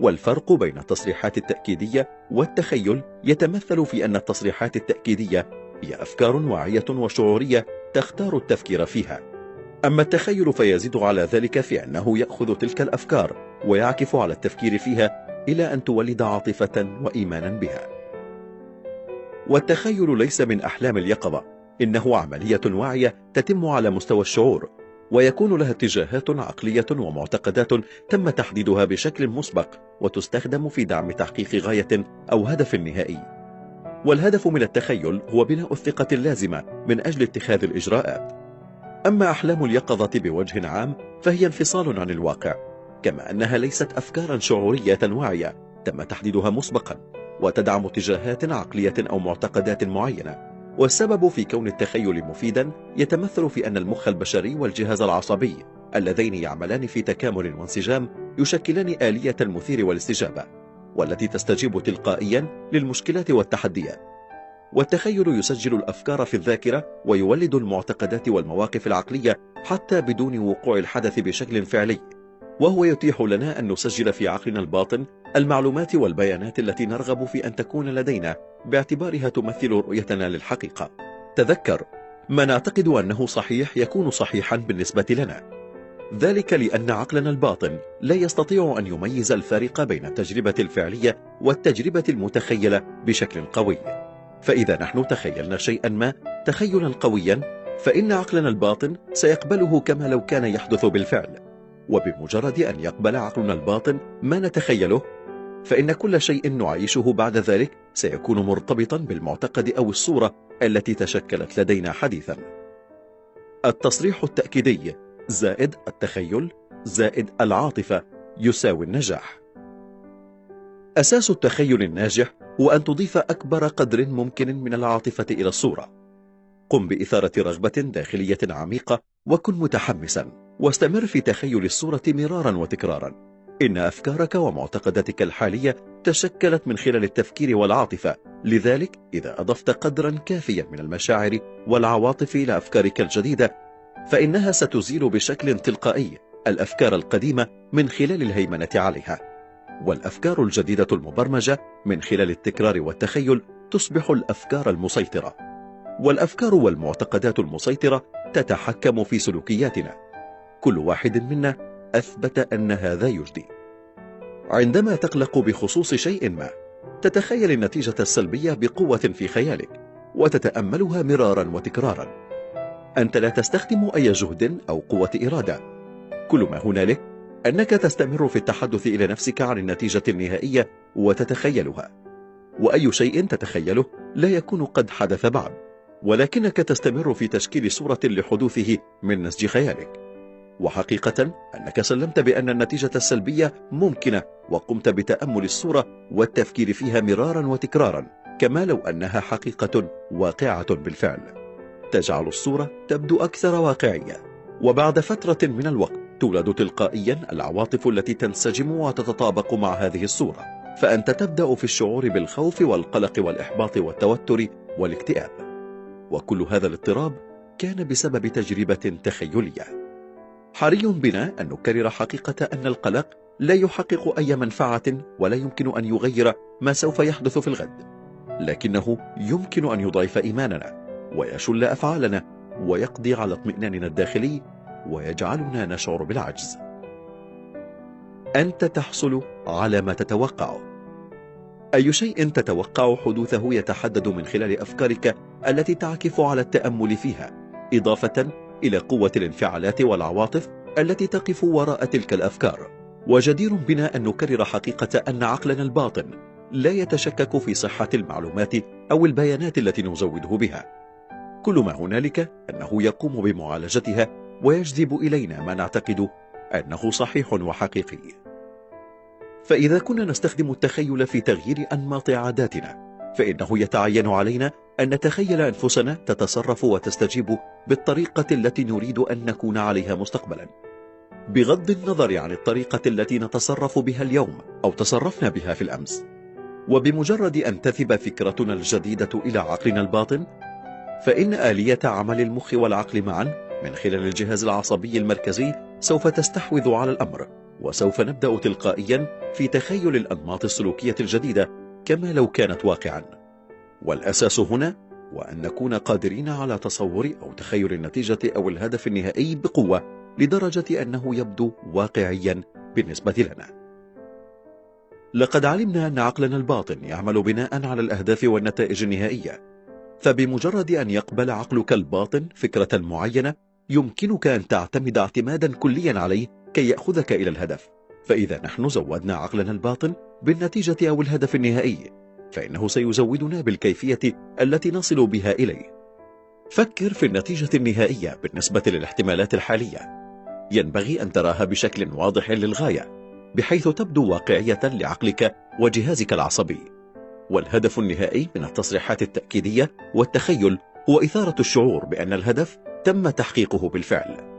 والفرق بين التصريحات التأكيدية والتخيل يتمثل في أن التصريحات التأكيدية هي أفكار واعية وشعورية تختار التفكير فيها. أما التخيل فيزيد على ذلك في أنه يأخذ تلك الأفكار ويعكف على التفكير فيها إلى أن تولد عاطفة وإيمانا بها. والتخيل ليس من أحلام اليقظة. إنه عملية واعية تتم على مستوى الشعور ويكون لها اتجاهات عقلية ومعتقدات تم تحديدها بشكل مسبق وتستخدم في دعم تحقيق غاية أو هدف نهائي. والهدف من التخيل هو بناء الثقة اللازمة من أجل اتخاذ الإجراءات. أما أحلام اليقظة بوجه عام فهي انفصال عن الواقع. كما أنها ليست أفكارا شعورية واعية تم تحديدها مسبقا وتدعم اتجاهات عقلية أو معتقدات معينة. والسبب في كون التخيل مفيدا يتمثل في أن المخ البشري والجهاز العصبي اللذين يعملان في تكامل وانسجام يشكلان آلية المثير والاستجابة والتي تستجيب تلقائيا للمشكلات والتحديات. والتخيل يسجل الأفكار في الذاكرة ويولد المعتقدات والمواقف العقلية حتى بدون وقوع الحدث بشكل فعلي. وهو يتيح لنا أن نسجل في عقلنا الباطن المعلومات والبيانات التي نرغب في أن تكون لدينا باعتبارها تمثل رؤيتنا للحقيقة. تذكر ما نعتقد أنه صحيح يكون صحيحا بالنسبة لنا. ذلك لأن عقلنا الباطن لا يستطيع أن يميز الفارق بين التجربة الفعلية والتجربة المتخيلة بشكل قوي. فإذا نحن تخيلنا شيئا ما تخيلا قويا فإن عقلنا الباطن سيقبله كما لو كان يحدث بالفعل. وبمجرد أن يقبل عقلنا الباطن ما نتخيله فإن كل شيء نعيشه بعد ذلك سيكون مرتبطا بالمعتقد أو الصورة التي تشكلت لدينا حديثا. التصريح التأكيدي زائد التخيل زائد العاطفة يساوي النجاح. أساس التخيل الناجح هو أن تضيف أكبر قدر ممكن من العاطفة إلى الصورة. قم بإثارة رغبة داخلية عميقة وكن متحمسا. واستمر في تخيل الصورة مرارا وتكرارا. إن أفكارك ومعتقداتك الحالية تشكلت من خلال التفكير والعاطفة. لذلك إذا أضفت قدرا كافيا من المشاعر والعواطف إلى أفكارك الجديدة فإنها ستزيل بشكل تلقائي الأفكار القديمة من خلال الهيمنة عليها. والأفكار الجديدة المبرمجة من خلال التكرار والتخيل تصبح الأفكار المسيطرة. والأفكار والمعتقدات المسيطرة تتحكم في سلوكياتنا. كل واحد منا أثبت أن هذا يجدي. عندما تقلق بخصوص شيء ما تتخيل النتيجة السلبية بقوة في خيالك وتتأملها مرارا وتكرارا. أنت لا تستخدم أي جهد أو قوة إرادة. كل ما هنالك أنك تستمر في التحدث إلى نفسك عن النتيجة النهائية وتتخيلها. وأي شيء تتخيله لا يكون قد حدث بعد ولكنك تستمر في تشكيل صورة لحدوثه من نسج خيالك. وحقيقة أنك سلمت بأن النتيجة السلبية ممكنة وقمت بتأمل الصورة والتفكير فيها مرارا وتكرارا كما لو أنها حقيقة واقعة بالفعل. تجعل الصورة تبدو أكثر واقعية. وبعد فترة من الوقت تولد تلقائيا العواطف التي تنسجم وتتطابق مع هذه الصورة. فأنت تبدأ في الشعور بالخوف والقلق والإحباط والتوتر والاكتئاب. وكل هذا الاضطراب كان بسبب تجربة تخيلية. حري بنا أن نكرر حقيقة أن القلق لا يحقق أي منفعة ولا يمكن أن يغير ما سوف يحدث في الغد. لكنه يمكن أن يضعف إيماننا ويشل أفعالنا ويقضي على اطمئناننا الداخلي ويجعلنا نشعر بالعجز. أنت تحصل على ما تتوقعه أي شيء تتوقع حدوثه يتحدد من خلال أفكارك التي تعكف على التأمل فيها إضافة إلى قوة الانفعالات والعواطف التي تقف وراء تلك الأفكار. وجدير بنا أن نكرر حقيقة أن عقلنا الباطن لا يتشكك في صحة المعلومات أو البيانات التي نزوده بها. كل ما هنالك أنه يقوم بمعالجتها ويجذب إلينا ما نعتقد أنه صحيح وحقيقي. فإذا كنا نستخدم التخيل في تغيير أنماط عاداتنا فإنه يتعين علينا أن نتخيل أنفسنا تتصرف وتستجيب بالطريقة التي نريد أن نكون عليها مستقبلا. بغض النظر عن الطريقة التي نتصرف بها اليوم أو تصرفنا بها في الأمس وبمجرد أن تثب فكرتنا الجديدة إلى عقلنا الباطن فإن آلية عمل المخ والعقل معا من خلال الجهاز العصبي المركزي سوف تستحوذ على الأمر وسوف نبدأ تلقائيا في تخيل الأنماط السلوكية الجديدة كما لو كانت واقعا. والأساس هنا وأن نكون قادرين على تصور أو تخيل النتيجة أو الهدف النهائي بقوة لدرجة أنه يبدو واقعيا بالنسبة لنا. لقد علمنا أن عقلنا الباطن يعمل بناء على الأهداف والنتائج النهائية. فبمجرد أن يقبل عقلك الباطن فكرة معينة يمكنك أن تعتمد اعتمادا كليا عليه كي يأخذك إلى الهدف. فإذا نحن زودنا عقلنا الباطن بالنتيجة أو الهدف النهائي فإنه سيزودنا بالكيفية التي نصل بها إليه. فكر في النتيجة النهائية بالنسبة للاحتمالات الحالية. ينبغي أن تراها بشكل واضح للغاية بحيث تبدو واقعية لعقلك وجهازك العصبي. والهدف النهائي من التصريحات التأكيدية والتخيل هو إثارة الشعور بأن الهدف تم تحقيقه بالفعل.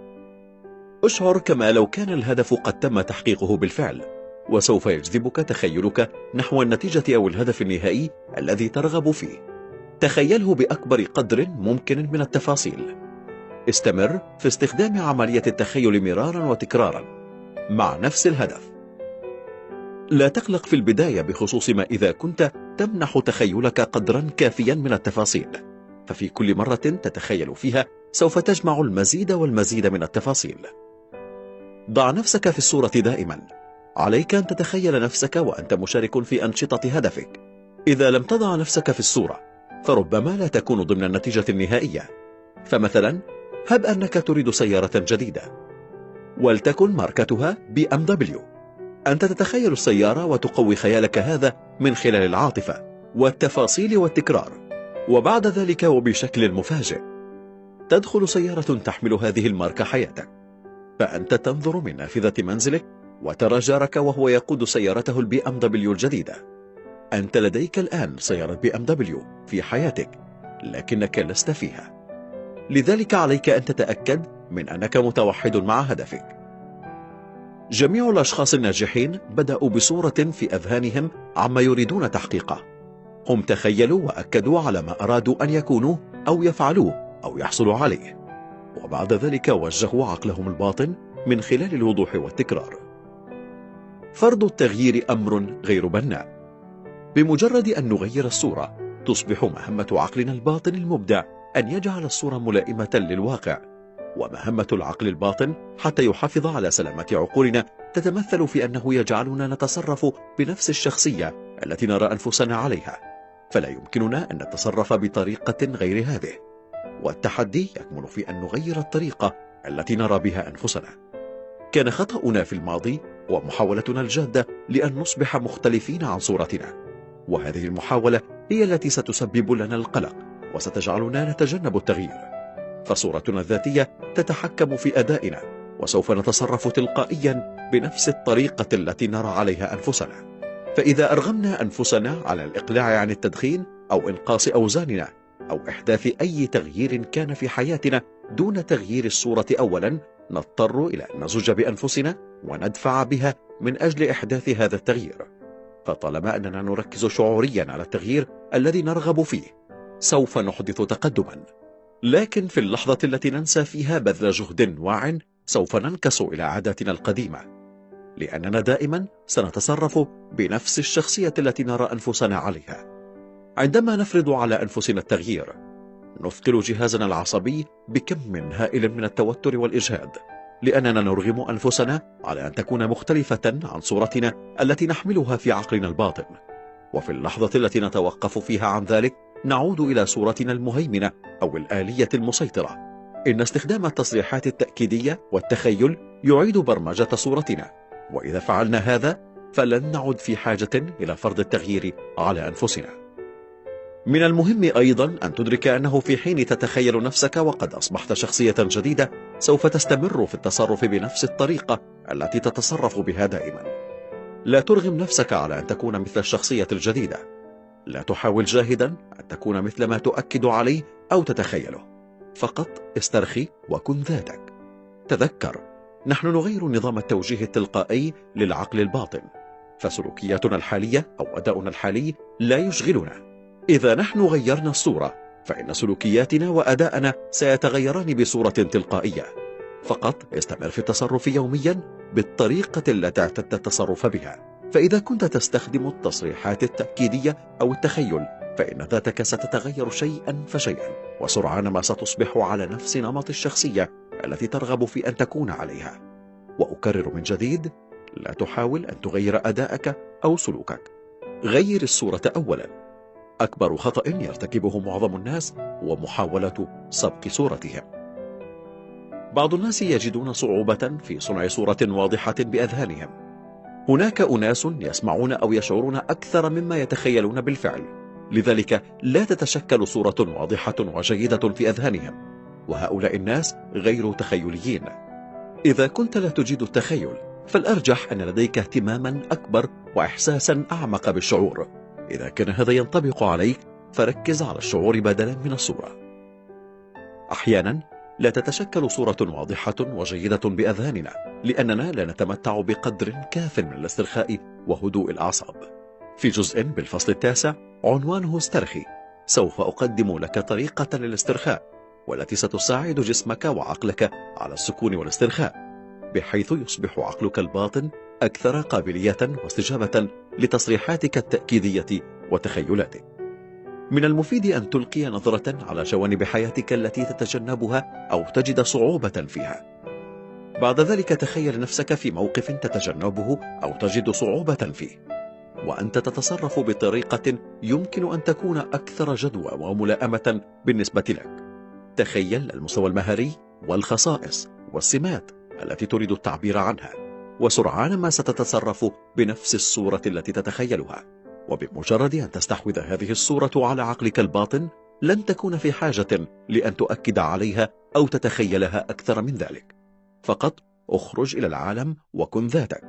أشعر كما لو كان الهدف قد تم تحقيقه بالفعل وسوف يجذبك تخيلك نحو النتيجة أو الهدف النهائي الذي ترغب فيه. تخيله بأكبر قدر ممكن من التفاصيل. استمر في استخدام عملية التخيل مرارا وتكرارا مع نفس الهدف. لا تقلق في البداية بخصوص ما إذا كنت تمنح تخيلك قدرا كافيا من التفاصيل ففي كل مرة تتخيل فيها سوف تجمع المزيد والمزيد من التفاصيل. ضع نفسك في الصورة دائما. عليك أن تتخيل نفسك وأنت مشارك في أنشطة هدفك. إذا لم تضع نفسك في الصورة فربما لا تكون ضمن النتيجة النهائية. فمثلا هب أنك تريد سيارة جديدة. ولتكن ماركتها بي إم دبليو. أنت تتخيل السيارة وتقوي خيالك هذا من خلال العاطفة والتفاصيل والتكرار. وبعد ذلك وبشكل مفاجئ. تدخل سيارة تحمل هذه الماركة حياتك. فأنت تنظر من نافذة منزلك وترى جارك وهو يقود سيارته ال BMW الجديدة. أنت لديك الآن سيارة BMW في حياتك لكنك لست فيها. لذلك عليك أن تتأكد من أنك متوحد مع هدفك. جميع الأشخاص الناجحين بدأوا بصورة في أذهانهم عما يريدون تحقيقه. هم تخيلوا وأكدوا على ما أرادوا أن يكونوا أو يفعلوه أو يحصلوا عليه. وبعد ذلك وجهوا عقلهم الباطن من خلال الوضوح والتكرار. فرض التغيير أمر غير بناء. بمجرد أن نغير الصورة تصبح مهمة عقلنا الباطن المبدع أن يجعل الصورة ملائمة للواقع. ومهمة العقل الباطن حتى يحافظ على سلامة عقولنا تتمثل في أنه يجعلنا نتصرف بنفس الشخصية التي نرى أنفسنا عليها. فلا يمكننا أن نتصرف بطريقة غير هذه. والتحدي يكمن في أن نغير الطريقة التي نرى بها أنفسنا. كان خطأنا في الماضي ومحاولتنا الجادة لأن نصبح مختلفين عن صورتنا. وهذه المحاولة هي التي ستسبب لنا القلق وستجعلنا نتجنب التغيير. فصورتنا الذاتية تتحكم في أدائنا وسوف نتصرف تلقائيا بنفس الطريقة التي نرى عليها أنفسنا. فإذا أرغمنا أنفسنا على الإقلاع عن التدخين أو إنقاص أوزاننا أو إحداث أي تغيير كان في حياتنا دون تغيير الصورة أولا نضطر إلى أن نزج بأنفسنا وندفع بها من أجل إحداث هذا التغيير. فطالما أننا نركز شعوريا على التغيير الذي نرغب فيه سوف نحدث تقدما. لكن في اللحظة التي ننسى فيها بذل جهد واع سوف ننكس إلى عاداتنا القديمة. لأننا دائما سنتصرف بنفس الشخصية التي نرى أنفسنا عليها. عندما نفرض على أنفسنا التغيير نثقل جهازنا العصبي بكم هائل من التوتر والإجهاد لأننا نرغم أنفسنا على أن تكون مختلفة عن صورتنا التي نحملها في عقلنا الباطن. وفي اللحظة التي نتوقف فيها عن ذلك نعود إلى صورتنا المهيمنة أو الآلية المسيطرة. إن استخدام التصريحات التأكيدية والتخيل يعيد برمجة صورتنا. وإذا فعلنا هذا فلن نعد في حاجة إلى فرض التغيير على أنفسنا. من المهم أيضا أن تدرك أنه في حين تتخيل نفسك وقد أصبحت شخصية جديدة سوف تستمر في التصرف بنفس الطريقة التي تتصرف بها دائما. لا ترغم نفسك على أن تكون مثل الشخصية الجديدة. لا تحاول جاهدا أن تكون مثل ما تؤكد عليه أو تتخيله. فقط استرخي وكن ذاتك. تذكر نحن نغير نظام التوجيه التلقائي للعقل الباطن. فسلوكياتنا الحالية أو أداؤنا الحالي لا يشغلنا. إذا نحن غيرنا الصورة فإن سلوكياتنا وأداءنا سيتغيران بصورة تلقائية. فقط استمر في التصرف يوميا بالطريقة التي اعتدت التصرف بها. فإذا كنت تستخدم التصريحات التأكيدية أو التخيل فإن ذاتك ستتغير شيئا فشيئا وسرعان ما ستصبح على نفس نمط الشخصية التي ترغب في أن تكون عليها. وأكرر من جديد لا تحاول أن تغير أداءك أو سلوكك. غير الصورة أولا. أكبر خطأ يرتكبه معظم الناس هو محاولة سبق صورتهم. بعض الناس يجدون صعوبة في صنع صورة واضحة بأذهانهم. هناك أناس يسمعون أو يشعرون أكثر مما يتخيلون بالفعل. لذلك لا تتشكل صورة واضحة وجيدة في أذهانهم. وهؤلاء الناس غير تخيليين. إذا كنت لا تجيد التخيل فالأرجح أن لديك اهتماما أكبر وإحساسا أعمق بالشعور. إذا كان هذا ينطبق عليك فركز على الشعور بدلا من الصورة. أحيانا لا تتشكل صورة واضحة وجيدة بأذهاننا لأننا لا نتمتع بقدر كاف من الاسترخاء وهدوء الأعصاب. في جزء بالفصل التاسع عنوانه استرخي. سوف أقدم لك طريقة للاسترخاء والتي ستساعد جسمك وعقلك على السكون والاسترخاء بحيث يصبح عقلك الباطن أكثر قابلية واستجابة لتصريحاتك التأكيدية وتخيلاتك. من المفيد أن تلقي نظرة على جوانب حياتك التي تتجنبها أو تجد صعوبة فيها. بعد ذلك تخيل نفسك في موقف تتجنبه أو تجد صعوبة فيه. وأنت تتصرف بطريقة يمكن أن تكون أكثر جدوى وملائمة بالنسبة لك. تخيل المستوى المهاري والخصائص والسمات التي تريد التعبير عنها. وسرعان ما ستتصرف بنفس الصورة التي تتخيلها. وبمجرد أن تستحوذ هذه الصورة على عقلك الباطن لن تكون في حاجة لأن تؤكد عليها أو تتخيلها أكثر من ذلك. فقط اخرج إلى العالم وكن ذاتك.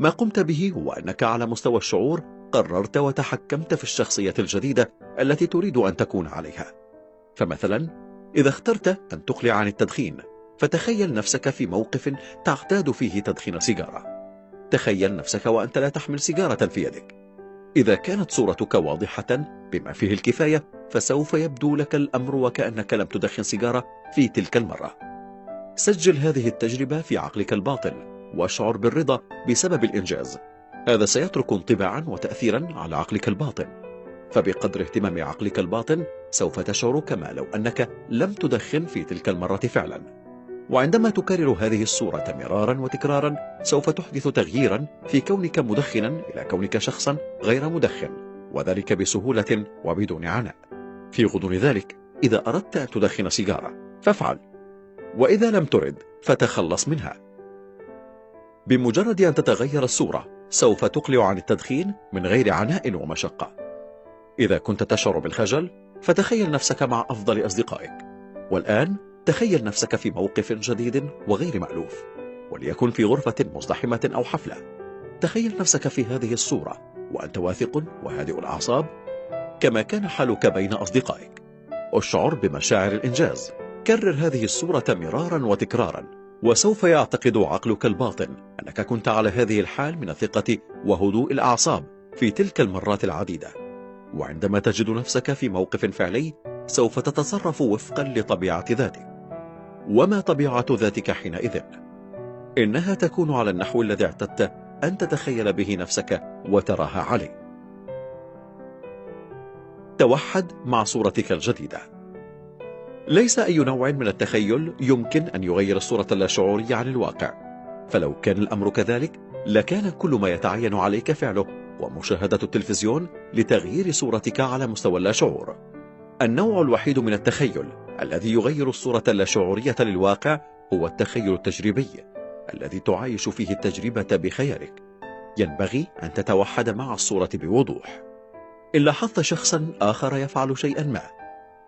ما قمت به هو أنك على مستوى الشعور قررت وتحكمت في الشخصية الجديدة التي تريد أن تكون عليها. فمثلا إذا اخترت أن تقلع عن التدخين فتخيل نفسك في موقف تعتاد فيه تدخين سيجارة. تخيل نفسك وأنت لا تحمل سيجارة في يدك. إذا كانت صورتك واضحة بما فيه الكفاية فسوف يبدو لك الأمر وكأنك لم تدخن سيجارة في تلك المرة. سجل هذه التجربة في عقلك الباطن واشعر بالرضا بسبب الإنجاز. هذا سيترك انطباعا وتأثيرا على عقلك الباطن. فبقدر اهتمام عقلك الباطن سوف تشعر كما لو أنك لم تدخن في تلك المرة فعلا. وعندما تكرر هذه الصورة مرارا وتكرارا سوف تحدث تغييرا في كونك مدخنا إلى كونك شخصا غير مدخن وذلك بسهولة وبدون عناء. في غضون ذلك إذا أردت أن تدخن سيجارة فافعل. وإذا لم ترد فتخلص منها. بمجرد أن تتغير الصورة سوف تقلع عن التدخين من غير عناء ومشقة. إذا كنت تشعر بالخجل فتخيل نفسك مع أفضل أصدقائك. والآن تخيل نفسك في موقف جديد وغير مألوف وليكن في غرفة مزدحمة أو حفلة. تخيل نفسك في هذه الصورة وأنت واثق وهادئ الأعصاب. كما كان حالك بين أصدقائك. أشعر بمشاعر الإنجاز. كرر هذه الصورة مرارا وتكرارا وسوف يعتقد عقلك الباطن أنك كنت على هذه الحال من الثقة وهدوء الأعصاب في تلك المرات العديدة. وعندما تجد نفسك في موقف فعلي سوف تتصرف وفقا لطبيعة ذاتك. وما طبيعة ذاتك حينئذ؟ إنها تكون على النحو الذي اعتدت أن تتخيل به نفسك وتراها عليه توحد مع صورتك الجديدة. ليس أي نوع من التخيل يمكن أن يغير الصورة اللاشعورية عن الواقع. فلو كان الأمر كذلك لكان كل ما يتعين عليك فعله ومشاهدة التلفزيون لتغيير صورتك على مستوى اللاشعور. النوع الوحيد من التخيل الذي يغير الصورة اللاشعورية للواقع هو التخيل التجريبي الذي تعايش فيه التجربة بخيالك ينبغي أن تتوحد مع الصورة بوضوح. إن لاحظت شخصا آخر يفعل شيئا ما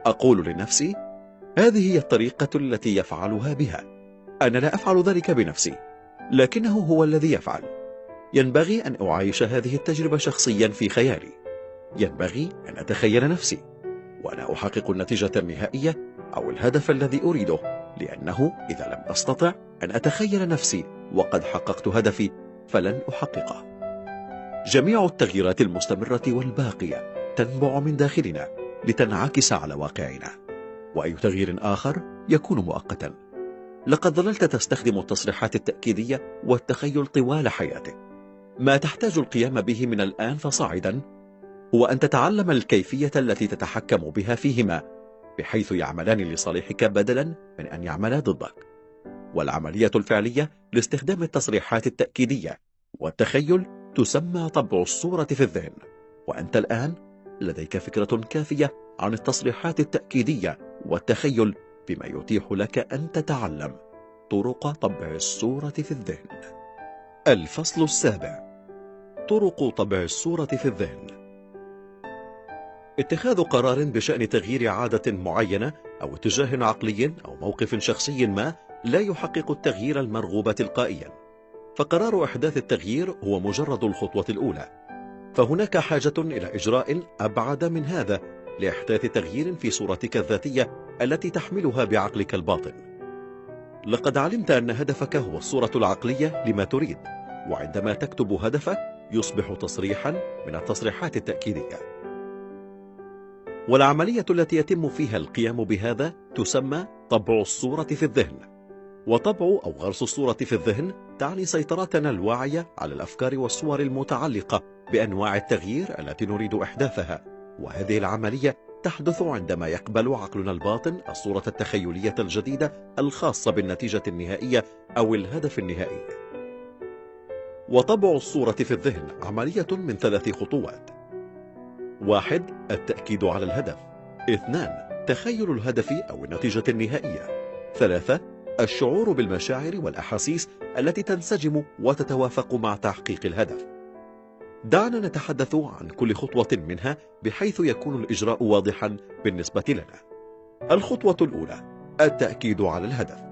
أقول لنفسي هذه هي الطريقة التي يفعلها بها. أنا لا أفعل ذلك بنفسي لكنه هو الذي يفعل. ينبغي أن أعايش هذه التجربة شخصيا في خيالي. ينبغي أن أتخيل نفسي وأنا أحقق النتيجة النهائية أو الهدف الذي أريده لأنه إذا لم أستطع أن أتخيل نفسي وقد حققت هدفي فلن أحققه. جميع التغييرات المستمرة والباقية تنبع من داخلنا لتنعكس على واقعنا. وأي تغيير آخر يكون مؤقتا. لقد ظللت تستخدم التصريحات التأكيدية والتخيل طوال حياتك. ما تحتاج القيام به من الآن فصاعدا هو أن تتعلم الكيفية التي تتحكم بها فيهما بحيث يعملان لصالحك بدلا من أن يعملا ضدك. والعملية الفعلية لاستخدام التصريحات التأكيدية والتخيل تسمى طبع الصورة في الذهن. وأنت الآن لديك فكرة كافية عن التصريحات التأكيدية والتخيل بما يتيح لك أن تتعلم طرق طبع الصورة في الذهن. الفصل السابع. طرق طبع الصورة في الذهن. اتخاذ قرار بشأن تغيير عادة معينة أو اتجاه عقلي أو موقف شخصي ما لا يحقق التغيير المرغوب تلقائيا. فقرار إحداث التغيير هو مجرد الخطوة الأولى. فهناك حاجة إلى إجراء أبعد من هذا لإحداث تغيير في صورتك الذاتية التي تحملها بعقلك الباطن. لقد علمت أن هدفك هو الصورة العقلية لما تريد وعندما تكتب هدفك يصبح تصريحا من التصريحات التأكيدية. والعملية التي يتم فيها القيام بهذا تسمى طبع الصورة في الذهن. وطبع أو غرس الصورة في الذهن تعني سيطرتنا الواعية على الأفكار والصور المتعلقة بأنواع التغيير التي نريد إحداثها. وهذه العملية تحدث عندما يقبل عقلنا الباطن الصورة التخيلية الجديدة الخاصة بالنتيجة النهائية أو الهدف النهائي. وطبع الصورة في الذهن عملية من ثلاث خطوات. واحد التأكيد على الهدف. اثنان تخيل الهدف أو النتيجة النهائية. ثلاثة الشعور بالمشاعر والأحاسيس التي تنسجم وتتوافق مع تحقيق الهدف. دعنا نتحدث عن كل خطوة منها بحيث يكون الإجراء واضحا بالنسبة لنا. الخطوة الأولى التأكيد على الهدف.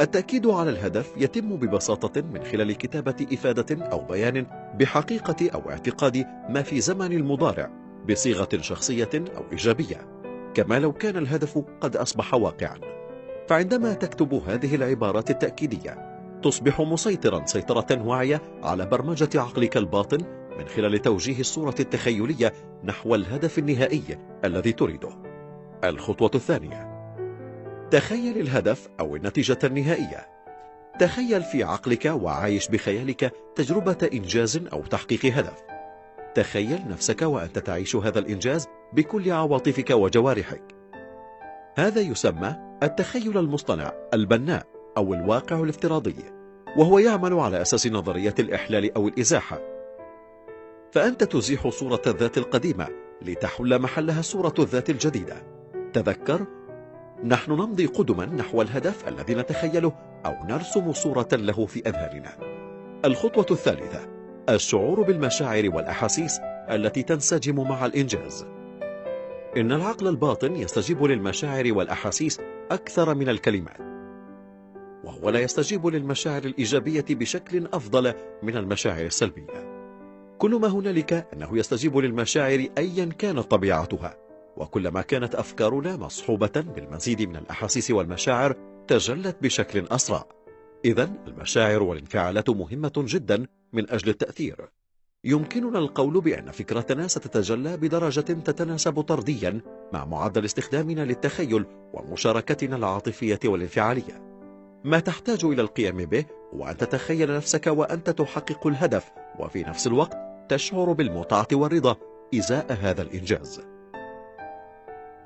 التأكيد على الهدف يتم ببساطة من خلال كتابة إفادة أو بيان بحقيقة أو اعتقاد ما في زمن المضارع. بصيغة شخصية أو إيجابية. كما لو كان الهدف قد أصبح واقعا. فعندما تكتب هذه العبارات التأكيدية تصبح مسيطرا سيطرة واعية على برمجة عقلك الباطن من خلال توجيه الصورة التخيلية نحو الهدف النهائي الذي تريده. الخطوة الثانية. تخيل الهدف أو النتيجة النهائية. تخيل في عقلك وعايش بخيالك تجربة إنجاز أو تحقيق هدف. تخيل نفسك وأنت تعيش هذا الإنجاز بكل عواطفك وجوارحك. هذا يسمى التخيل المصطنع البناء أو الواقع الافتراضي وهو يعمل على أساس نظرية الإحلال أو الإزاحة. فأنت تزيح صورة الذات القديمة لتحل محلها صورة الذات الجديدة. تذكر؟ نحن نمضي قدما نحو الهدف الذي نتخيله أو نرسم صورة له في أذهاننا. الخطوة الثالثة الشعور بالمشاعر والأحاسيس التي تنسجم مع الإنجاز. إن العقل الباطن يستجيب للمشاعر والأحاسيس أكثر من الكلمات وهو لا يستجيب للمشاعر الإيجابية بشكل أفضل من المشاعر السلبية. كل ما هنالك أنه يستجيب للمشاعر أيا كانت طبيعتها وكلما كانت أفكارنا مصحوبة بالمزيد من الأحاسيس والمشاعر تجلت بشكل أسرع. إذا المشاعر والانفعالات مهمة جدا من أجل التأثير. يمكننا القول بأن فكرتنا ستتجلى بدرجة تتناسب طرديا مع معدل استخدامنا للتخيل ومشاركتنا العاطفية والانفعالية. ما تحتاج إلى القيام به هو أن تتخيل نفسك وأنت تحقق الهدف وفي نفس الوقت تشعر بالمتعة والرضا إزاء هذا الإنجاز.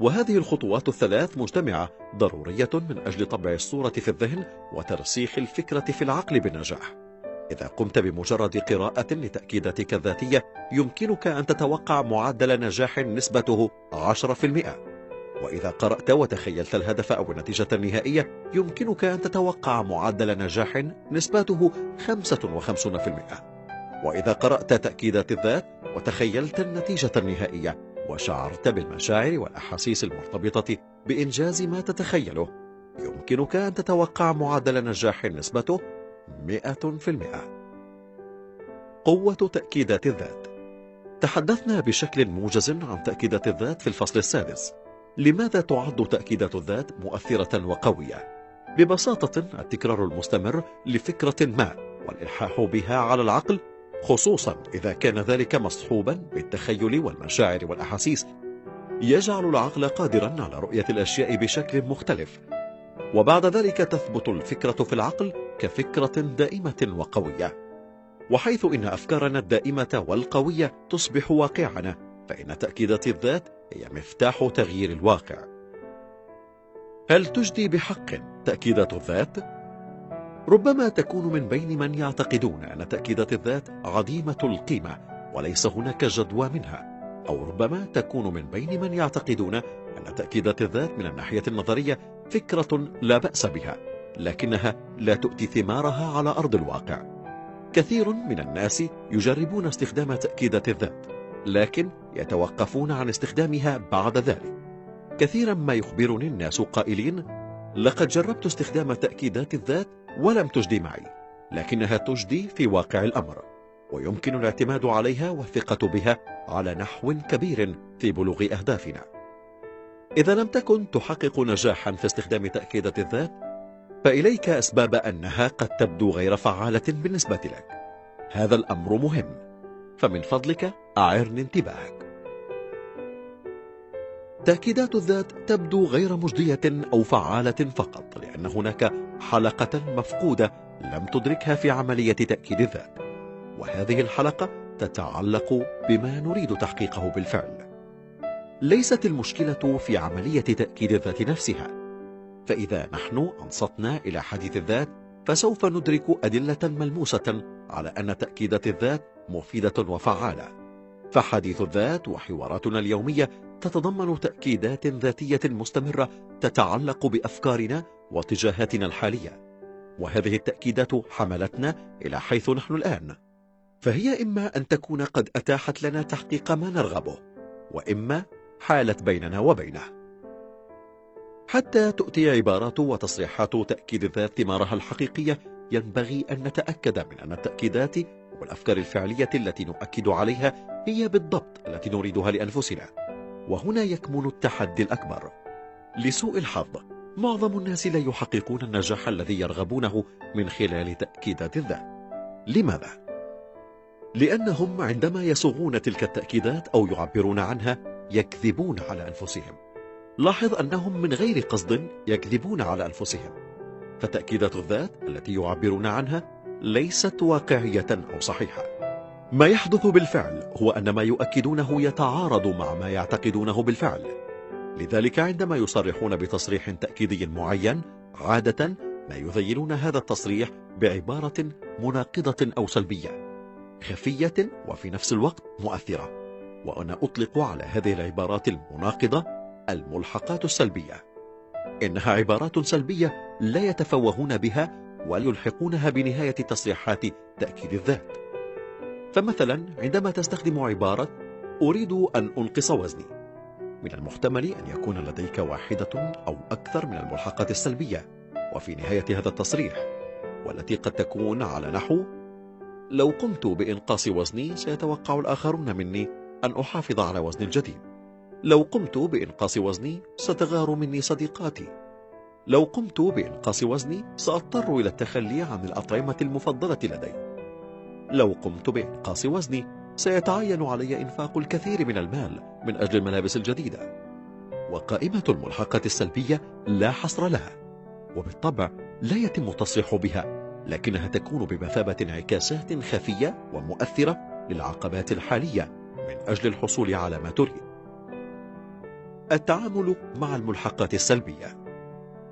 وهذه الخطوات الثلاث مجتمعة ضرورية من أجل طبع الصورة في الذهن وترسيخ الفكرة في العقل بالنجاح إذا قمت بمجرد قراءة لتأكيداتك الذاتية يمكنك أن تتوقع معدل نجاح نسبته 10% وإذا قرأت وتخيلت الهدف أو النتيجة النهائية يمكنك أن تتوقع معدل نجاح نسبته 55% وإذا قرأت تأكيدات الذات وتخيلت النتيجة النهائية وشعرت بالمشاعر والأحاسيس المرتبطة بإنجاز ما تتخيله. يمكنك أن تتوقع معدل نجاح نسبته 100% قوة تأكيدات الذات. تحدثنا بشكل موجز عن تأكيدات الذات في الفصل السادس. لماذا تعد تأكيدات الذات مؤثرة وقوية؟ ببساطة التكرار المستمر لفكرة ما والإلحاح بها على العقل خصوصا إذا كان ذلك مصحوبا بالتخيل والمشاعر والأحاسيس. يجعل العقل قادرا على رؤية الأشياء بشكل مختلف. وبعد ذلك تثبت الفكرة في العقل كفكرة دائمة وقوية. وحيث إن أفكارنا الدائمة والقوية تصبح واقعنا فإن تأكيدات الذات هي مفتاح تغيير الواقع. هل تجدي بحق تأكيدات الذات؟ ربما تكون من بين من يعتقدون أن تأكيدات الذات عديمة القيمة وليس هناك جدوى منها أو ربما تكون من بين من يعتقدون أن تأكيدات الذات من الناحية النظرية فكرة لا بأس بها لكنها لا تؤتي ثمارها على أرض الواقع. كثير من الناس يجربون استخدام تأكيدات الذات لكن يتوقفون عن استخدامها بعد ذلك. كثيرا ما يخبرني الناس قائلين لقد جربت استخدام تأكيدات الذات ولم تجدي معي لكنها تجدي في واقع الأمر ويمكن الاعتماد عليها والثقة بها على نحو كبير في بلوغ أهدافنا. إذا لم تكن تحقق نجاحا في استخدام تأكيدات الذات فإليك أسباب أنها قد تبدو غير فعالة بالنسبة لك. هذا الأمر مهم فمن فضلك أعرن انتباهك. تأكيدات الذات تبدو غير مجدية أو فعالة فقط لأن هناك حلقة مفقودة لم تدركها في عملية تأكيد الذات. وهذه الحلقة تتعلق بما نريد تحقيقه بالفعل. ليست المشكلة في عملية تأكيد الذات نفسها. فإذا نحن أنصتنا إلى حديث الذات فسوف ندرك أدلة ملموسة على أن تأكيدات الذات مفيدة وفعالة. فحديث الذات وحواراتنا اليومية تتضمن تأكيدات ذاتية مستمرة تتعلق بأفكارنا واتجاهاتنا الحالية وهذه التأكيدات حملتنا إلى حيث نحن الآن. فهي إما أن تكون قد أتاحت لنا تحقيق ما نرغبه وإما حالت بيننا وبينه. حتى تؤتي عبارات وتصريحات تأكيد الذات ثمارها الحقيقية ينبغي أن نتأكد من أن التأكيدات والأفكار الفعلية التي نؤكد عليها هي بالضبط التي نريدها لأنفسنا. وهنا يكمن التحدي الأكبر لسوء الحظ. معظم الناس لا يحققون النجاح الذي يرغبونه من خلال تأكيدات الذات. لماذا؟ لأنهم عندما يصوغون تلك التأكيدات أو يعبرون عنها يكذبون على أنفسهم. لاحظ أنهم من غير قصد يكذبون على أنفسهم. فتأكيدات الذات التي يعبرون عنها ليست واقعية أو صحيحة. ما يحدث بالفعل هو أن ما يؤكدونه يتعارض مع ما يعتقدونه بالفعل. لذلك عندما يصرحون بتصريح تأكيدي معين عادة ما يذيلون هذا التصريح بعبارة مناقضة أو سلبية خفية وفي نفس الوقت مؤثرة. وأنا أطلق على هذه العبارات المناقضة الملحقات السلبية. إنها عبارات سلبية لا يتفوهون بها ويلحقونها بنهاية تصريحات تأكيد الذات. فمثلا عندما تستخدم عبارة أريد أن أنقص وزني. من المحتمل أن يكون لديك واحدة أو أكثر من الملحقات السلبية. وفي نهاية هذا التصريح والتي قد تكون على نحو لو قمت بإنقاص وزني سيتوقع الآخرون مني أن أحافظ على وزني الجديد. لو قمت بإنقاص وزني ستغار مني صديقاتي. لو قمت بإنقاص وزني سأضطر إلى التخلي عن الأطعمة المفضلة لدي. لو قمت بإنقاص وزني سيتعين علي إنفاق الكثير من المال من أجل الملابس الجديدة وقائمة الملحقات السلبية لا حصر لها وبالطبع لا يتم التصريح بها لكنها تكون بمثابة انعكاسات خفية ومؤثرة للعقبات الحالية من أجل الحصول على ما تريد. التعامل مع الملحقات السلبية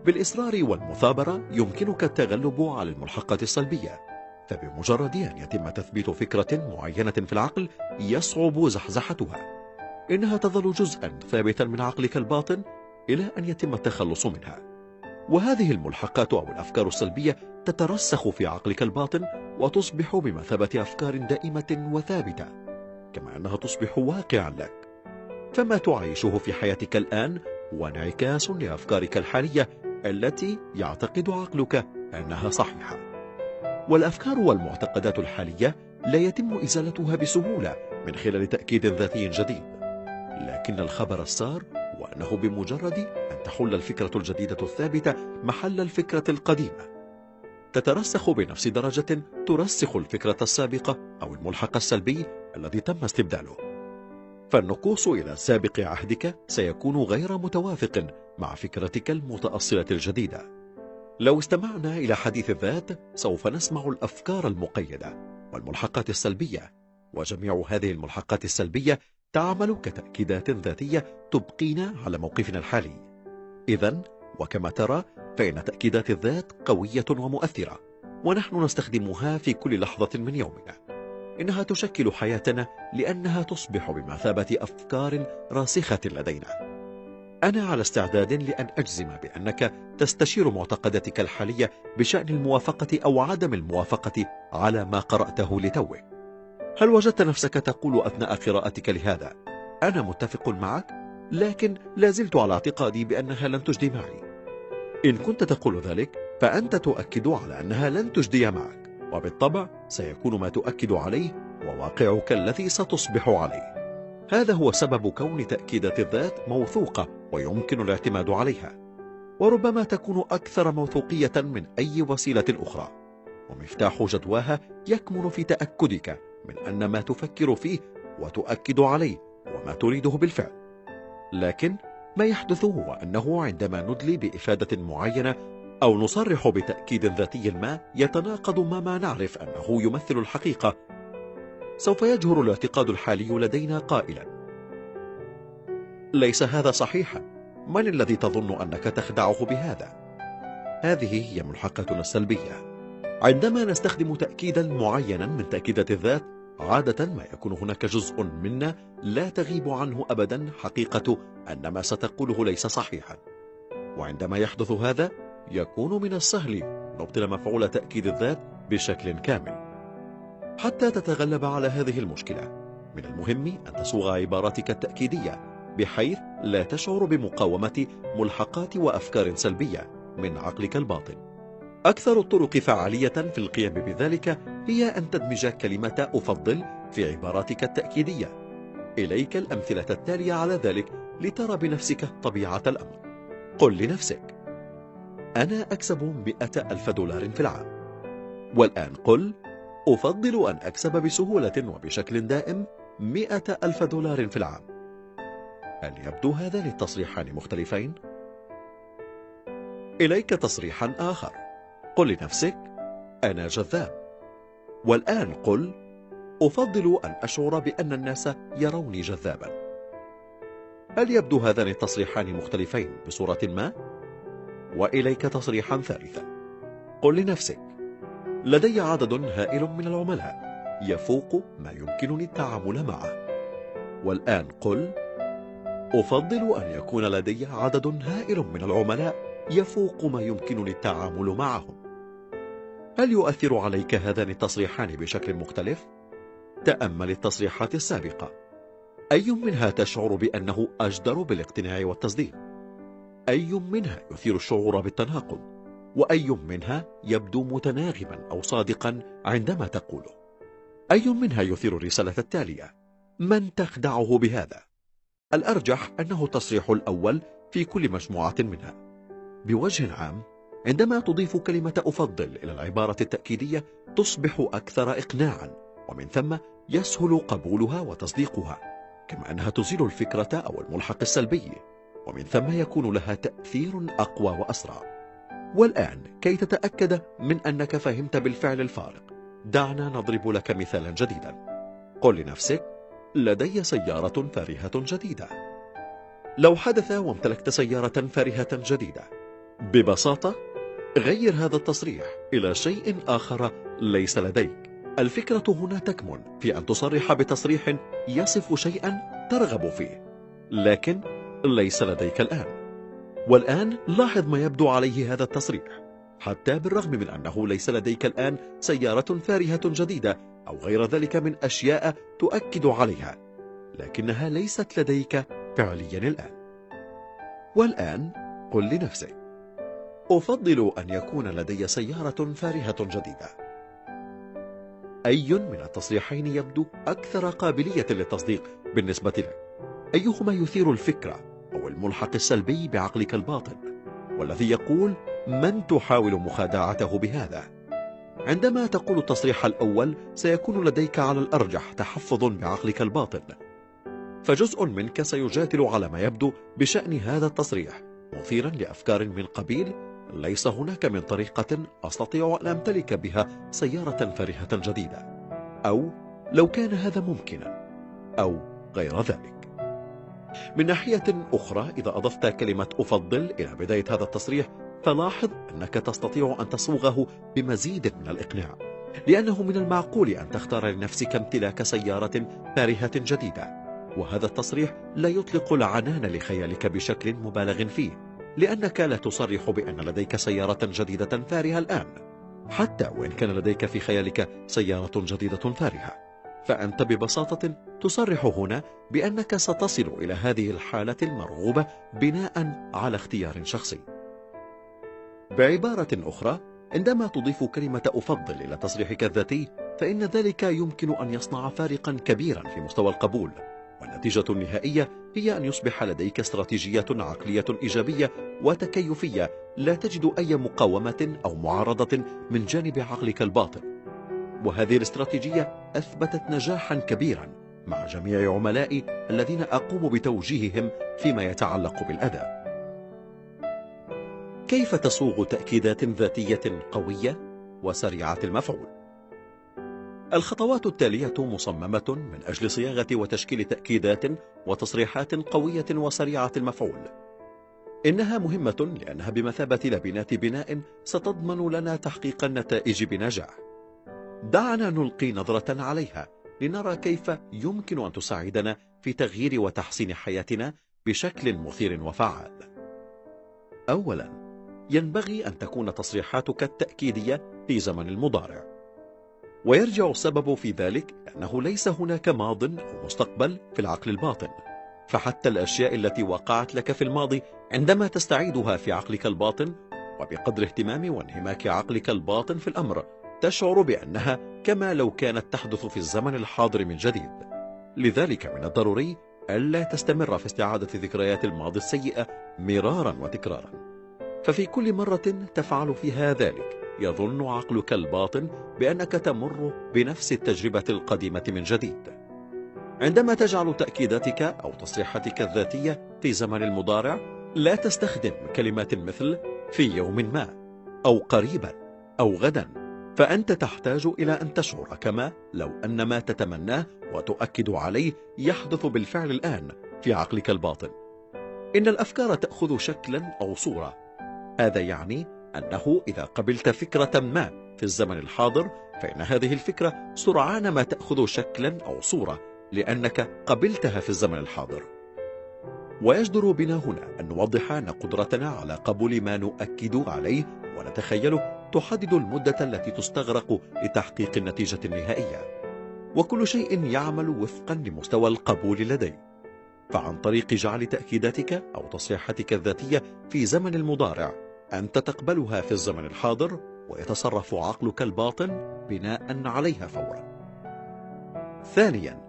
بالإصرار والمثابرة يمكنك التغلب على الملحقات السلبية فبمجرد أن يتم تثبيت فكرة معينة في العقل يصعب زحزحتها. إنها تظل جزءا ثابتا من عقلك الباطن إلى أن يتم التخلص منها. وهذه الملحقات أو الأفكار السلبية تترسخ في عقلك الباطن وتصبح بمثابة أفكار دائمة وثابتة كما أنها تصبح واقعا لك. فما تعيشه في حياتك الآن هو انعكاس لأفكارك الحالية التي يعتقد عقلك أنها صحيحة. والأفكار والمعتقدات الحالية لا يتم إزالتها بسهولة من خلال تأكيد ذاتي جديد. لكن الخبر السار وأنه بمجرد أن تحل الفكرة الجديدة الثابتة محل الفكرة القديمة. تترسخ بنفس درجة ترسخ الفكرة السابقة أو الملحق السلبي الذي تم استبداله. فالنقوص إلى سابق عهدك سيكون غير متوافق مع فكرتك المتأصلة الجديدة. لو استمعنا إلى حديث الذات سوف نسمع الأفكار المقيدة والملحقات السلبية. وجميع هذه الملحقات السلبية تعمل كتأكيدات ذاتية تبقينا على موقفنا الحالي. إذا وكما ترى فإن تأكيدات الذات قوية ومؤثرة ونحن نستخدمها في كل لحظة من يومنا. إنها تشكل حياتنا لأنها تصبح بمثابة أفكار راسخة لدينا. أنا على استعداد لأن أجزم بأنك تستشير معتقداتك الحالية بشأن الموافقة أو عدم الموافقة على ما قرأته لتوه هل وجدت نفسك تقول أثناء قراءتك لهذا أنا متفق معك لكن لازلت على اعتقادي بأنها لن تجدي معي. إن كنت تقول ذلك فأنت تؤكد على أنها لن تجدي معك وبالطبع سيكون ما تؤكد عليه وواقعك الذي ستصبح عليه. هذا هو سبب كون تأكيدات الذات موثوقة ويمكن الاعتماد عليها. وربما تكون أكثر موثوقية من أي وسيلة أخرى. ومفتاح جدواها يكمن في تأكدك من أن ما تفكر فيه وتؤكد عليه وما تريده بالفعل. لكن ما يحدث هو أنه عندما ندلي بإفادة معينة أو نصرح بتأكيد ذاتي ما يتناقض ما ما نعرف أنه يمثل الحقيقة سوف يجهر الاعتقاد الحالي لدينا قائلا. ليس هذا صحيحا. من الذي تظن أنك تخدعه بهذا؟ هذه هي ملحقتنا السلبية. عندما نستخدم تأكيدا معينا من تأكيدات الذات عادة ما يكون هناك جزء منا لا تغيب عنه أبدا حقيقة أن ما ستقوله ليس صحيحا. وعندما يحدث هذا يكون من السهل نبطل مفعول تأكيد الذات بشكل كامل. حتى تتغلب على هذه المشكلة. من المهم أن تصوغ عباراتك التأكيدية بحيث لا تشعر بمقاومة ملحقات وأفكار سلبية من عقلك الباطن. أكثر الطرق فعالية في القيام بذلك هي أن تدمج كلمة أفضل في عباراتك التأكيدية. إليك الأمثلة التالية على ذلك لترى بنفسك طبيعة الأمر. قل لنفسك أنا أكسب مئة ألف دولار في العام. والآن قل أفضل أن أكسب بسهولة وبشكل دائم مئة ألف دولار في العام. هل يبدو هذا للتصريحان مختلفين؟ إليك تصريحا آخر. قل لنفسك أنا جذاب. والآن قل أفضل أن أشعر بأن الناس يروني جذابا. هل يبدو هذان التصريحان مختلفين بصورة ما؟ وإليك تصريحا ثالثا. قل لنفسك لدي عدد هائل من العملاء يفوق ما يمكنني التعامل معه والآن قل أفضل أن يكون لدي عدد هائل من العملاء يفوق ما يمكنني التعامل معهم هل يؤثر عليك هذان التصريحان بشكل مختلف؟ تأمل التصريحات السابقة أي منها تشعر بأنه أجدر بالاقتناع والتصديق؟ أي منها يثير الشعور بالتناقض؟ وأي منها يبدو متناغما أو صادقا عندما تقوله؟ أي منها يثير الرسالة التالية؟ من تخدعه بهذا؟ الأرجح أنه التصريح الأول في كل مجموعة منها بوجه عام عندما تضيف كلمة أفضل إلى العبارة التأكيدية تصبح أكثر إقناعا ومن ثم يسهل قبولها وتصديقها كما أنها تزيل الفكرة أو الملحق السلبي ومن ثم يكون لها تأثير أقوى وأسرع والآن كي تتأكد من أنك فهمت بالفعل الفارق. دعنا نضرب لك مثالا جديدا. قل لنفسك لدي سيارة فارهة جديدة. لو حدث وامتلكت سيارة فارهة جديدة. ببساطة غير هذا التصريح إلى شيء آخر ليس لديك. الفكرة هنا تكمن في أن تصرح بتصريح يصف شيئا ترغب فيه. لكن ليس لديك الآن. والآن لاحظ ما يبدو عليه هذا التصريح حتى بالرغم من أنه ليس لديك الآن سيارة فارهة جديدة أو غير ذلك من أشياء تؤكد عليها لكنها ليست لديك فعليا الآن. والآن قل لنفسك أفضل أن يكون لدي سيارة فارهة جديدة؟ أي من التصريحين يبدو أكثر قابلية للتصديق بالنسبة لك؟ أيهما يثير الفكرة؟ أو الملحق السلبي بعقلك الباطن والذي يقول من تحاول مخادعته بهذا؟ عندما تقول التصريح الأول سيكون لديك على الأرجح تحفظ بعقلك الباطن. فجزء منك سيجادل على ما يبدو بشأن هذا التصريح مثيرا لأفكار من قبيل ليس هناك من طريقة أستطيع أن أمتلك بها سيارة فارهة جديدة. أو لو كان هذا ممكنا. أو غير ذلك. من ناحية أخرى إذا أضفت كلمة أفضل إلى بداية هذا التصريح فلاحظ أنك تستطيع أن تصوغه بمزيد من الإقناع لأنه من المعقول أن تختار لنفسك امتلاك سيارة فارهة جديدة وهذا التصريح لا يطلق العنان لخيالك بشكل مبالغ فيه لأنك لا تصرح بأن لديك سيارة جديدة فارهة الآن حتى وإن كان لديك في خيالك سيارة جديدة فارهة فأنت ببساطة تصرح هنا بأنك ستصل إلى هذه الحالة المرغوبة بناء على اختيار شخصي. بعبارة أخرى عندما تضيف كلمة أفضل إلى تصريحك الذاتي فإن ذلك يمكن أن يصنع فارقا كبيرا في مستوى القبول والنتيجة النهائية هي أن يصبح لديك استراتيجية عقلية إيجابية وتكيفية لا تجد أي مقاومة أو معارضة من جانب عقلك الباطن. وهذه الاستراتيجية أثبتت نجاحا كبيرا مع جميع عملائي الذين أقوم بتوجيههم فيما يتعلق بالأداء. كيف تصوغ تأكيدات ذاتية قوية وسريعة المفعول؟ الخطوات التالية مصممة من أجل صياغة وتشكيل تأكيدات وتصريحات قوية وسريعة المفعول. إنها مهمة لأنها بمثابة لبنات بناء ستضمن لنا تحقيق النتائج بنجاح. دعنا نلقي نظرة عليها. لنرى كيف يمكن أن تساعدنا في تغيير وتحسين حياتنا بشكل مثير وفعال. أولا ينبغي أن تكون تصريحاتك التأكيدية في زمن المضارع. ويرجع السبب في ذلك أنه ليس هناك ماض أو مستقبل في العقل الباطن. فحتى الأشياء التي وقعت لك في الماضي عندما تستعيدها في عقلك الباطن وبقدر اهتمام وانهماك عقلك الباطن في الأمر تشعر بأنها كما لو كانت تحدث في الزمن الحاضر من جديد. لذلك من الضروري ألا تستمر في استعادة ذكريات الماضي السيئة مرارا وتكرارا. ففي كل مرة تفعل فيها ذلك يظن عقلك الباطن بأنك تمر بنفس التجربة القديمة من جديد. عندما تجعل تأكيداتك أو تصريحاتك الذاتية في زمن المضارع لا تستخدم كلمات مثل في يوم ما أو قريبا أو غدا فأنت تحتاج إلى أن تشعر كما لو أن ما تتمناه وتؤكد عليه يحدث بالفعل الآن في عقلك الباطن. إن الأفكار تأخذ شكلا أو صورة. هذا يعني أنه إذا قبلت فكرة ما في الزمن الحاضر فإن هذه الفكرة سرعان ما تأخذ شكلا أو صورة لأنك قبلتها في الزمن الحاضر. ويجدر بنا هنا أن نوضح أن قدرتنا على قبول ما نؤكد عليه ونتخيله تحدد المدة التي تستغرق لتحقيق النتيجة النهائية. وكل شيء يعمل وفقا لمستوى القبول لدي. فعن طريق جعل تأكيداتك أو تصريحاتك الذاتية في زمن المضارع أنت تقبلها في الزمن الحاضر ويتصرف عقلك الباطن بناء عليها فورا. ثانيا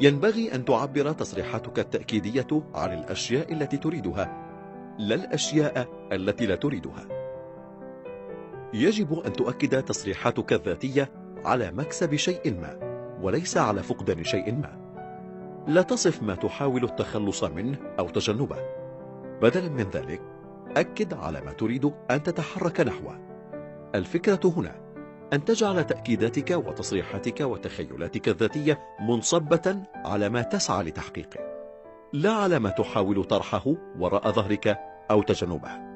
ينبغي أن تعبر تصريحاتك التأكيدية عن الأشياء التي تريدها لا الأشياء التي لا تريدها. يجب أن تؤكد تصريحاتك الذاتية على مكسب شيء ما وليس على فقدان شيء ما. لا تصف ما تحاول التخلص منه أو تجنبه. بدلا من ذلك أكد على ما تريد أن تتحرك نحوه. الفكرة هنا أن تجعل تأكيداتك وتصريحاتك وتخيلاتك الذاتية منصبة على ما تسعى لتحقيقه لا على ما تحاول طرحه وراء ظهرك أو تجنبه.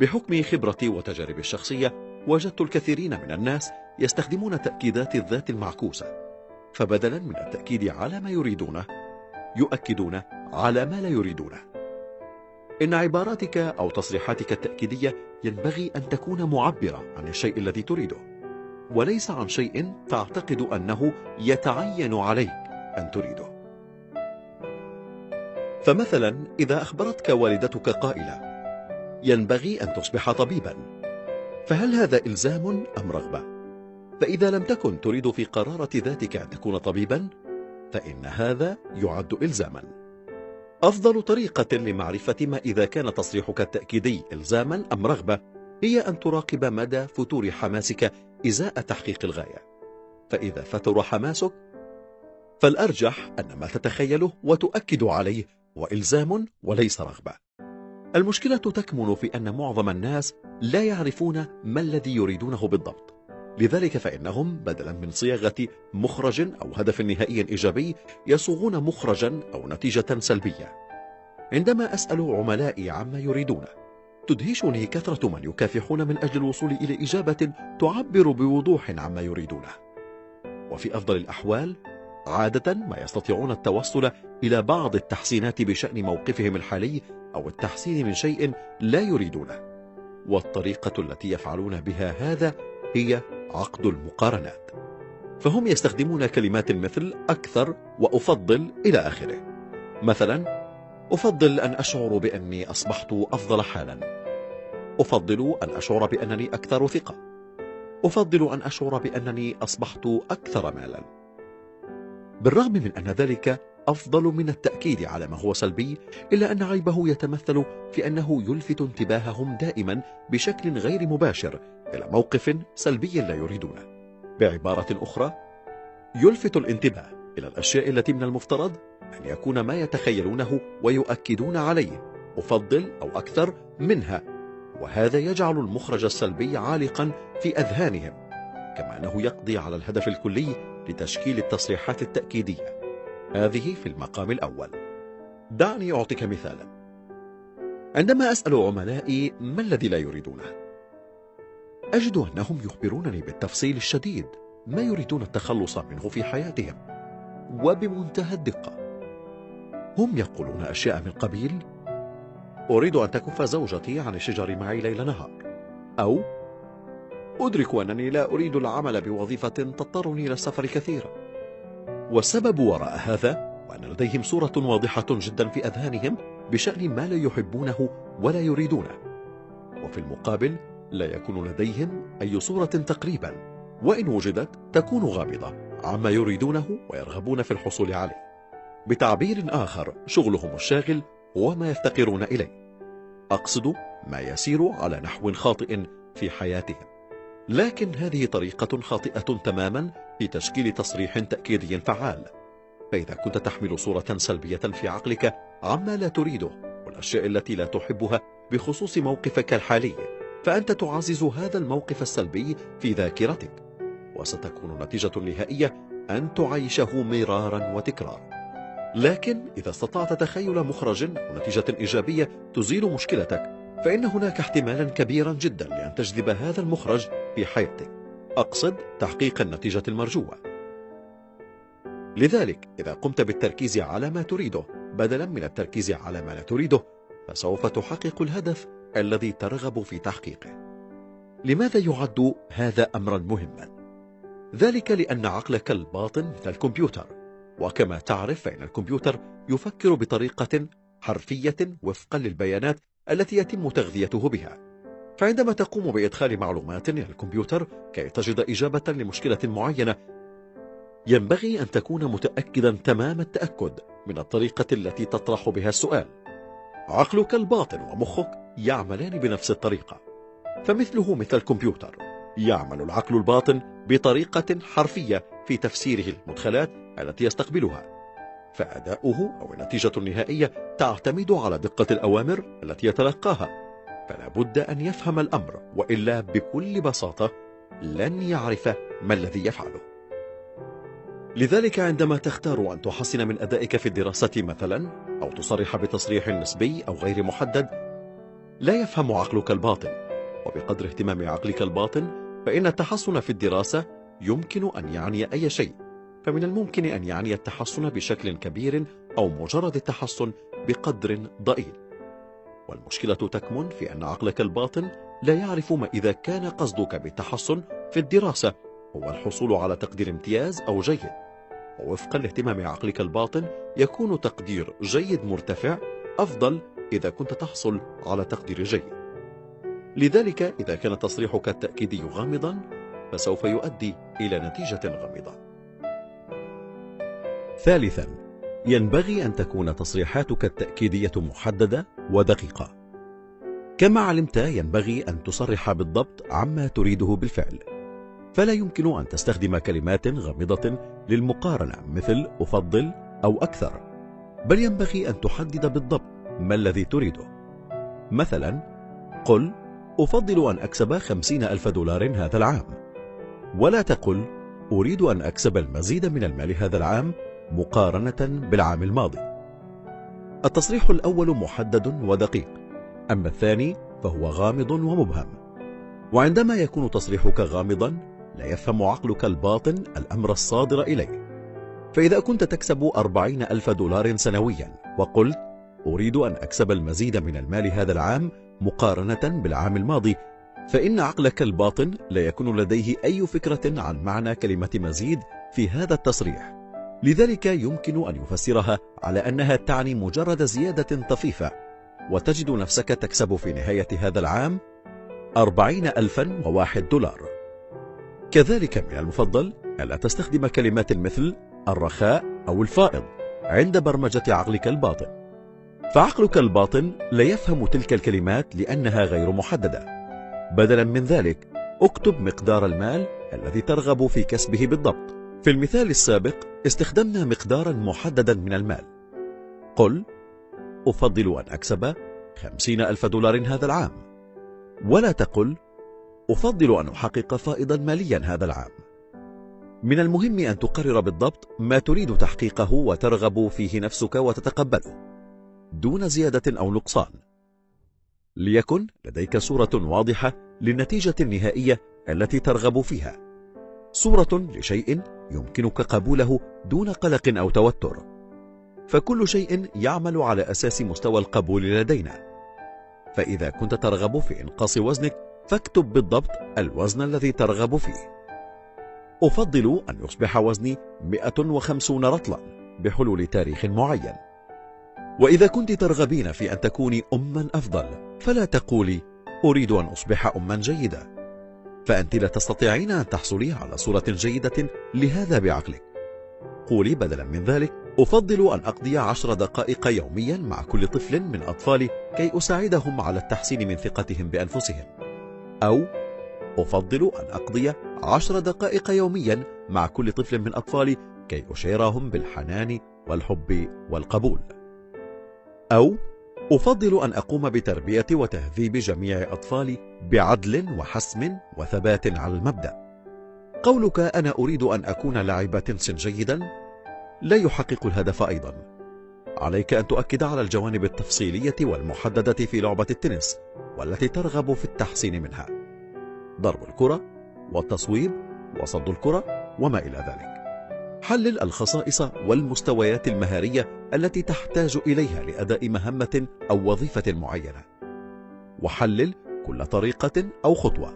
بحكم خبرتي وتجاربي الشخصية وجدت الكثيرين من الناس يستخدمون تأكيدات الذات المعكوسة. فبدلا من التأكيد على ما يريدونه يؤكدون على ما لا يريدونه إن عباراتك أو تصريحاتك التأكيدية ينبغي أن تكون معبرة عن الشيء الذي تريده وليس عن شيء تعتقد أنه يتعين عليك أن تريده. فمثلا إذا أخبرتك والدتك قائلة ينبغي أن تصبح طبيبا. فهل هذا إلزام أم رغبة؟ فإذا لم تكن تريد في قرارة ذاتك أن تكون طبيبا فإن هذا يعد إلزاما. أفضل طريقة لمعرفة ما إذا كان تصريحك التأكيدي إلزاما أم رغبة هي أن تراقب مدى فتور حماسك إزاء تحقيق الغاية. فإذا فتر حماسك فالأرجح أن ما تتخيله وتؤكد عليه هو إلزام وليس رغبة. المشكلة تكمن في أن معظم الناس لا يعرفون ما الذي يريدونه بالضبط. لذلك فإنهم بدلا من صياغة مخرج أو هدف نهائي إيجابي يصوغون مخرجا أو نتيجة سلبية. عندما أسأل عملائي عما يريدونه تدهشني كثرة من يكافحون من أجل الوصول إلى إجابة تعبر بوضوح عما يريدونه وفي أفضل الأحوال عادة ما يستطيعون التوصل إلى بعض التحسينات بشأن موقفهم الحالي أو التحسين من شيء لا يريدونه والطريقة التي يفعلون بها هذا هي عقد المقارنات. فهم يستخدمون كلمات مثل أكثر وأفضل إلى آخره. مثلا أفضل أن أشعر بأني أصبحت أفضل حالا. أفضل أن أشعر بأنني أكثر ثقة. أفضل أن أشعر بأنني أصبحت أكثر مالا. بالرغم من أن ذلك أفضل من التأكيد على ما هو سلبي إلا أن عيبه يتمثل في أنه يلفت انتباههم دائما بشكل غير مباشر إلى موقف سلبي لا يريدونه. بعبارة أخرى يلفت الانتباه إلى الأشياء التي من المفترض أن يكون ما يتخيلونه ويؤكدون عليه أفضل أو أكثر منها وهذا يجعل المخرج السلبي عالقا في أذهانهم كما أنه يقضي على الهدف الكلي لتشكيل التصريحات التأكيدية. هذه في المقام الأول. دعني أعطيك مثالا. عندما أسأل عملائي ما الذي لا يريدونه؟ أجد أنهم يخبرونني بالتفصيل الشديد ما يريدون التخلص منه في حياتهم وبمنتهى الدقة. هم يقولون أشياء من قبيل أريد أن تكف زوجتي عن الشجر معي ليل نهار. أو أدرك أنني لا أريد العمل بوظيفة تضطرني إلى السفر كثيرا. والسبب وراء هذا وأن لديهم صورة واضحة جدا في أذهانهم بشأن ما لا يحبونه ولا يريدونه. وفي المقابل لا يكون لديهم أي صورة تقريبا وإن وجدت تكون غامضة عما يريدونه ويرغبون في الحصول عليه. بتعبير آخر شغلهم الشاغل هو ما يفتقرون إليه. أقصد ما يسير على نحو خاطئ في حياتهم. لكن هذه طريقة خاطئة تماما في تشكيل تصريح تأكيدي فعال. فإذا كنت تحمل صورة سلبية في عقلك عما لا تريده والأشياء التي لا تحبها بخصوص موقفك الحالي. فأنت تعزز هذا الموقف السلبي في ذاكرتك. وستكون النتيجة النهائية أن تعيشه مرارا وتكرارا. لكن إذا استطعت تخيل مخرج ونتيجة إيجابية تزيل مشكلتك فإن هناك احتمالا كبيرا جدا لأن تجذب هذا المخرج في حياتك. أقصد تحقيق النتيجة المرجوة. لذلك إذا قمت بالتركيز على ما تريده بدلا من التركيز على ما لا تريده فسوف تحقق الهدف الذي ترغب في تحقيقه. لماذا يعد هذا أمرا مهما؟ ذلك لأن عقلك الباطن مثل الكمبيوتر. وكما تعرف فإن الكمبيوتر يفكر بطريقة حرفية وفقا للبيانات التي يتم تغذيته بها. فعندما تقوم بإدخال معلومات إلى الكمبيوتر كي تجد إجابة لمشكلة معينة ينبغي أن تكون متأكدا تمام التأكد من الطريقة التي تطرح بها السؤال. عقلك الباطن ومخك يعملان بنفس الطريقة. فمثله مثل الكمبيوتر. يعمل العقل الباطن بطريقة حرفية في تفسيره المدخلات التي يستقبلها. فأداؤه أو النتيجة النهائية تعتمد على دقة الأوامر التي يتلقاها. فلا بد أن يفهم الأمر وإلا بكل بساطة لن يعرف ما الذي يفعله. لذلك عندما تختار أن تحسن من أدائك في الدراسة مثلا أو تصرح بتصريح نسبي أو غير محدد لا يفهم عقلك الباطن. وبقدر اهتمام عقلك الباطن فإن التحسن في الدراسة يمكن أن يعني أي شيء. فمن الممكن أن يعني التحسن بشكل كبير أو مجرد التحسن بقدر ضئيل. والمشكلة تكمن في أن عقلك الباطن لا يعرف ما إذا كان قصدك بالتحسن في الدراسة هو الحصول على تقدير امتياز أو جيد. ووفقا لاهتمام عقلك الباطن يكون تقدير جيد مرتفع أفضل إذا كنت تحصل على تقدير جيد. لذلك إذا كان تصريحك التأكيدي غامضا فسوف يؤدي إلى نتيجة غامضة. ثالثا ينبغي أن تكون تصريحاتك التأكيدية محددة ودقيقة. كما علمت ينبغي أن تصرح بالضبط عما تريده بالفعل. فلا يمكن أن تستخدم كلمات غامضة للمقارنة مثل أفضل أو أكثر. بل ينبغي أن تحدد بالضبط ما الذي تريده. مثلا قل أفضل أن أكسب خمسين ألف دولار هذا العام. ولا تقل أريد أن أكسب المزيد من المال هذا العام مقارنة بالعام الماضي. التصريح الأول محدد ودقيق أما الثاني فهو غامض ومبهم. وعندما يكون تصريحك غامضا لا يفهم عقلك الباطن الأمر الصادر إليه. فإذا كنت تكسب أربعين ألف دولار سنويا وقلت أريد أن أكسب المزيد من المال هذا العام مقارنة بالعام الماضي فإن عقلك الباطن لا يكون لديه أي فكرة عن معنى كلمة مزيد في هذا التصريح. لذلك يمكن أن يفسرها على أنها تعني مجرد زيادة طفيفة وتجد نفسك تكسب في نهاية هذا العام أربعين ألفا وواحد دولار. كذلك من المفضل ألا تستخدم كلمات مثل الرخاء أو الفائض عند برمجة عقلك الباطن. فعقلك الباطن لا يفهم تلك الكلمات لأنها غير محددة. بدلا من ذلك اكتب مقدار المال الذي ترغب في كسبه بالضبط. في المثال السابق استخدمنا مقدارا محددا من المال. قل أفضل أن أكسب خمسين ألف دولار هذا العام. ولا تقل أفضل أن أحقق فائضا ماليا هذا العام. من المهم أن تقرر بالضبط ما تريد تحقيقه وترغب فيه نفسك وتتقبله دون زيادة أو نقصان. ليكن لديك صورة واضحة للنتيجة النهائية التي ترغب فيها. صورة لشيء يمكنك قبوله دون قلق أو توتر. فكل شيء يعمل على أساس مستوى القبول لدينا. فإذا كنت ترغب في إنقاص وزنك فاكتب بالضبط الوزن الذي ترغب فيه. أفضل أن يصبح وزني 150 رطلا بحلول تاريخ معين. وإذا كنت ترغبين في أن تكوني أما أفضل فلا تقولي أريد أن أصبح أما جيدة فأنت لا تستطيعين أن تحصلي على صورة جيدة لهذا بعقلك. قولي بدلا من ذلك أفضل أن أقضي عشر دقائق يوميا مع كل طفل من أطفالي كي أساعدهم على التحسين من ثقتهم بأنفسهم. أو أفضل أن أقضي عشر دقائق يوميا مع كل طفل من أطفالي كي أشيرهم بالحنان والحب والقبول. أو أفضل أن أقوم بتربية وتهذيب جميع أطفالي بعدل وحسم وثبات على المبدأ. قولك أنا أريد أن أكون لاعب تنس جيدا؟ لا يحقق الهدف أيضا. عليك أن تؤكد على الجوانب التفصيلية والمحددة في لعبة التنس والتي ترغب في التحسين منها. ضرب الكرة والتصويب وصد الكرة وما إلى ذلك. حلل الخصائص والمستويات المهارية التي تحتاج إليها لأداء مهمة أو وظيفة معينة. وحلل كل طريقة أو خطوة.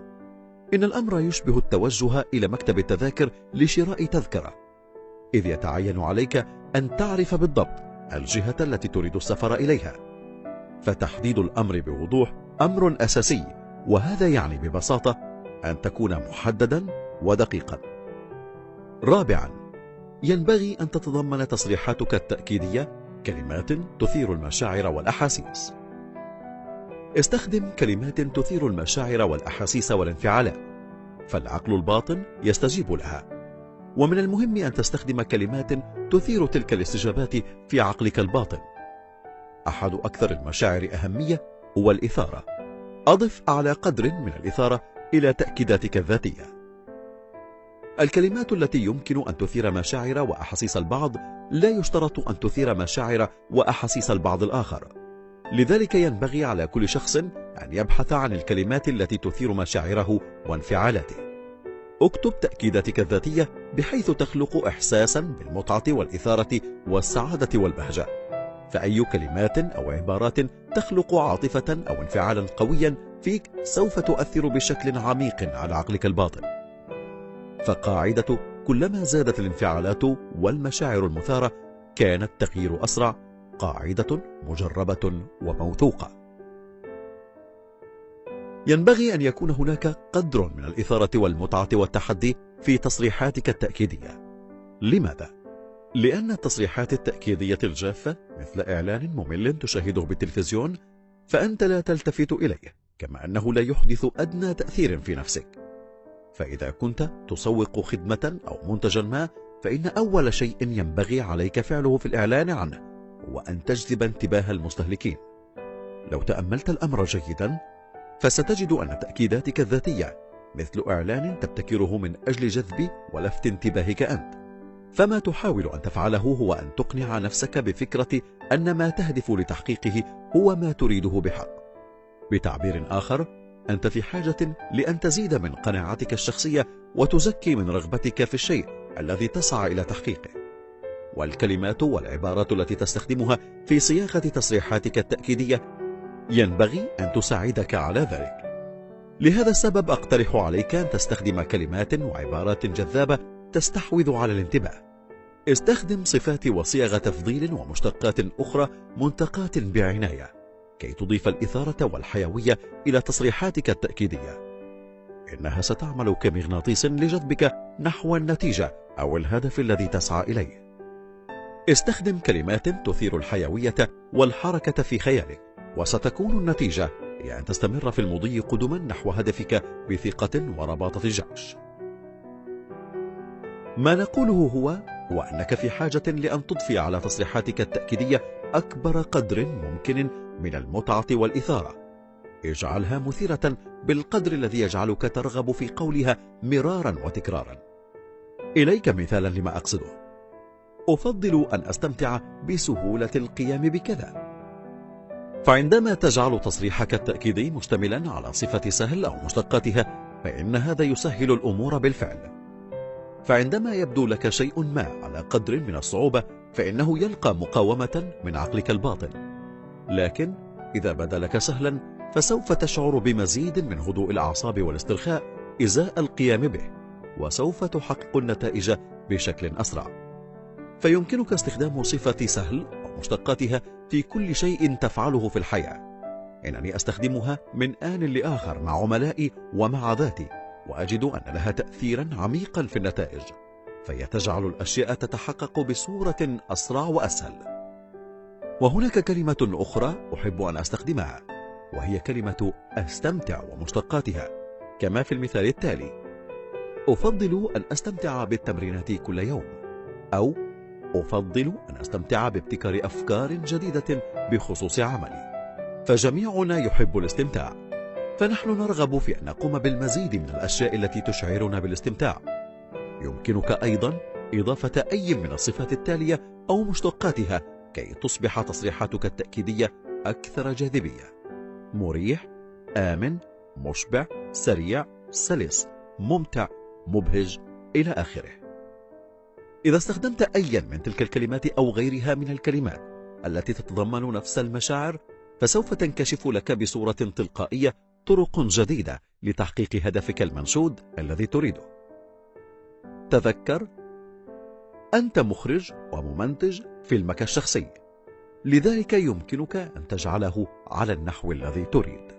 إن الأمر يشبه التوجه إلى مكتب التذاكر لشراء تذكرة. إذ يتعين عليك أن تعرف بالضبط الجهة التي تريد السفر إليها. فتحديد الأمر بوضوح أمر أساسي وهذا يعني ببساطة أن تكون محددا ودقيقا. رابعا ينبغي أن تتضمن تصريحاتك التأكيدية كلمات تثير المشاعر والأحاسيس. استخدم كلمات تثير المشاعر والأحاسيس والانفعالات فالعقل الباطن يستجيب لها. ومن المهم أن تستخدم كلمات تثير تلك الاستجابات في عقلك الباطن. أحد أكثر المشاعر أهمية هو الإثارة. أضف أعلى قدر من الإثارة إلى تأكيداتك الذاتية. الكلمات التي يمكن أن تثير مشاعر وأحاسيس البعض لا يشترط أن تثير مشاعر وأحاسيس البعض الآخر. لذلك ينبغي على كل شخص أن يبحث عن الكلمات التي تثير مشاعره وانفعالاته. اكتب تأكيداتك الذاتية بحيث تخلق إحساسا بالمتعة والإثارة والسعادة والبهجة. فأي كلمات أو عبارات تخلق عاطفة أو انفعالا قويا فيك سوف تؤثر بشكل عميق على عقلك الباطن. فقاعدة كلما زادت الانفعالات والمشاعر المثارة كان التغيير أسرع قاعدة مجربة وموثوقة. ينبغي أن يكون هناك قدر من الإثارة والمتعة والتحدي في تصريحاتك التأكيدية. لماذا؟ لأن التصريحات التأكيدية الجافة مثل إعلان ممل تشاهده بالتلفزيون فأنت لا تلتفت إليه كما أنه لا يحدث أدنى تأثير في نفسك. فإذا كنت تسوق خدمة أو منتجا ما فإن أول شيء ينبغي عليك فعله في الإعلان عنه هو أن تجذب انتباه المستهلكين. لو تأملت الأمر جيدا فستجد أن تأكيداتك الذاتية مثل إعلان تبتكره من أجل جذب ولفت انتباهك أنت. فما تحاول أن تفعله هو أن تقنع نفسك بفكرة أن ما تهدف لتحقيقه هو ما تريده بحق. بتعبير آخر أنت في حاجة لأن تزيد من قناعتك الشخصية وتزكي من رغبتك في الشيء الذي تسعى إلى تحقيقه. والكلمات والعبارات التي تستخدمها في صياغة تصريحاتك التأكيدية ينبغي أن تساعدك على ذلك. لهذا السبب أقترح عليك أن تستخدم كلمات وعبارات جذابة تستحوذ على الانتباه. استخدم صفات وصيغ تفضيل ومشتقات أخرى منتقاة بعناية. كي تضيف الإثارة والحيوية إلى تصريحاتك التأكيدية. إنها ستعمل كمغناطيس لجذبك نحو النتيجة أو الهدف الذي تسعى إليه. استخدم كلمات تثير الحيوية والحركة في خيالك وستكون النتيجة هي أن تستمر في المضي قدما نحو هدفك بثقة ورباطة الجعش ما نقوله هو وأنك في حاجة لأن تضفي على تصريحاتك التأكيدية أكبر قدر ممكن من المتعة والإثارة. اجعلها مثيرة بالقدر الذي يجعلك ترغب في قولها مرارا وتكرارا. إليك مثالا لما أقصده. أفضل أن أستمتع بسهولة القيام بكذا. فعندما تجعل تصريحك التأكيدي مشتملا على صفة سهل أو مشتقاتها فإن هذا يسهل الأمور بالفعل. فعندما يبدو لك شيء ما على قدر من الصعوبة فإنه يلقى مقاومة من عقلك الباطن. لكن إذا بدا لك سهلا فسوف تشعر بمزيد من هدوء الأعصاب والاسترخاء إزاء القيام به وسوف تحقق النتائج بشكل أسرع. فيمكنك استخدام صفة سهل أو مشتقاتها في كل شيء تفعله في الحياة. إنني أستخدمها من آن لآخر مع عملائي ومع ذاتي وأجد أن لها تأثيرا عميقا في النتائج. فهي تجعل الأشياء تتحقق بصورة أسرع وأسهل. وهناك كلمة أخرى أحب أن أستخدمها وهي كلمة أستمتع ومشتقاتها كما في المثال التالي. أفضل أن أستمتع بالتمرينات كل يوم أو أفضل أن أستمتع بابتكار أفكار جديدة بخصوص عملي. فجميعنا يحب الاستمتاع فنحن نرغب في أن نقوم بالمزيد من الأشياء التي تشعرنا بالاستمتاع. يمكنك أيضا إضافة أي من الصفات التالية أو مشتقاتها كي تصبح تصريحاتك التأكيدية أكثر جاذبية. مريح آمن مشبع سريع سلس ممتع مبهج إلى آخره. إذا استخدمت أيا من تلك الكلمات أو غيرها من الكلمات التي تتضمن نفس المشاعر فسوف تنكشف لك بصورة تلقائية طرق جديدة لتحقيق هدفك المنشود الذي تريده. تذكر أنت مخرج وممنتج فيلمك الشخصي. لذلك يمكنك أن تجعله على النحو الذي تريد.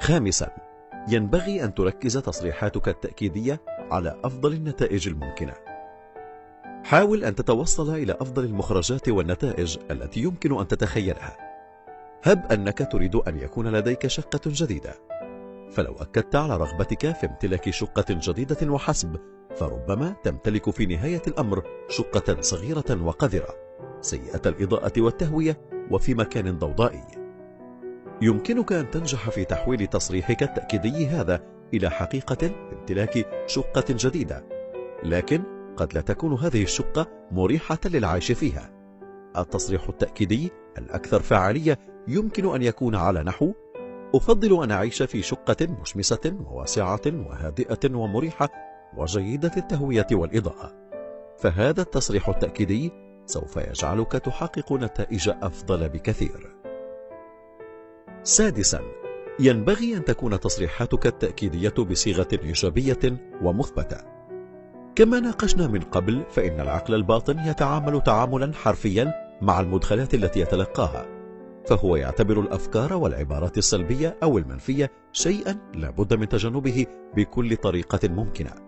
خامسا ينبغي أن تركز تصريحاتك التأكيدية على أفضل النتائج الممكنة. حاول أن تتوصل إلى أفضل المخرجات والنتائج التي يمكن أن تتخيلها. هب أنك تريد أن يكون لديك شقة جديدة. فلو أكدت على رغبتك في امتلاك شقة جديدة وحسب فربما تمتلك في نهاية الأمر شقة صغيرة وقذرة سيئة الإضاءة والتهوية وفي مكان ضوضائي. يمكنك أن تنجح في تحويل تصريحك التأكيدي هذا إلى حقيقة امتلاك شقة جديدة لكن قد لا تكون هذه الشقة مريحة للعيش فيها. التصريح التأكيدي الأكثر فعالية يمكن أن يكون على نحو أفضل أن أعيش في شقة مشمسة وواسعة وهادئة ومريحة وجيدة التهوية والإضاءة. فهذا التصريح التأكيدي سوف يجعلك تحقق نتائج أفضل بكثير. سادسا ينبغي أن تكون تصريحاتك التأكيدية بصيغة إيجابية ومثبتة. كما ناقشنا من قبل فإن العقل الباطن يتعامل تعاملا حرفيا مع المدخلات التي يتلقاها. فهو يعتبر الأفكار والعبارات السلبية أو المنفية شيئا لابد من تجنبه بكل طريقة ممكنة.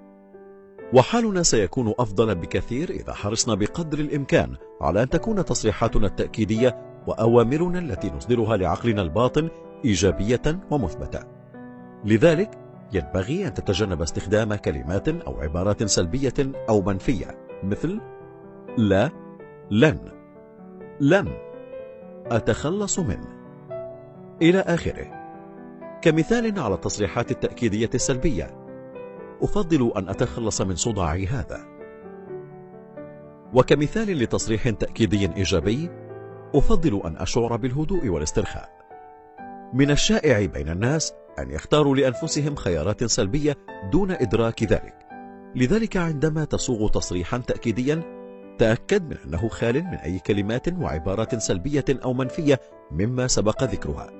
وحالنا سيكون أفضل بكثير إذا حرصنا بقدر الإمكان على أن تكون تصريحاتنا التأكيدية وأوامرنا التي نصدرها لعقلنا الباطن إيجابية ومثبتة. لذلك ينبغي أن تتجنب استخدام كلمات أو عبارات سلبية أو منفية مثل لا لن لن أتخلص من إلى آخره. كمثال على التصريحات التأكيدية السلبية أفضل أن أتخلص من صداعي هذا. وكمثال لتصريح تأكيدي إيجابي أفضل أن أشعر بالهدوء والاسترخاء. من الشائع بين الناس أن يختاروا لأنفسهم خيارات سلبية دون إدراك ذلك. لذلك عندما تصوغ تصريحا تأكيديا تأكد من أنه خال من أي كلمات وعبارات سلبية أو منفية مما سبق ذكرها.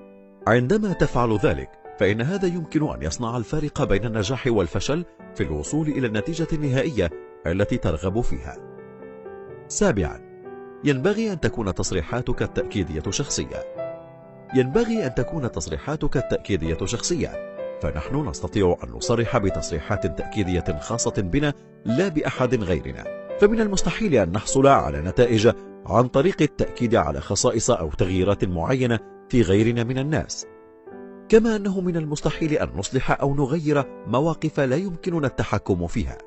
عندما تفعل ذلك فإن هذا يمكن أن يصنع الفارق بين النجاح والفشل في الوصول إلى النتيجة النهائية التي ترغب فيها. سابعا ينبغي أن تكون تصريحاتك التأكيدية شخصية. ينبغي أن تكون تصريحاتك التأكيدية شخصية. فنحن نستطيع أن نصرح بتصريحات تأكيدية خاصة بنا لا بأحد غيرنا. فمن المستحيل أن نحصل على نتائج عن طريق التأكيد على خصائص أو تغييرات معينة في غيرنا من الناس. كما أنه من المستحيل أن نصلح أو نغير مواقف لا يمكننا التحكم فيها.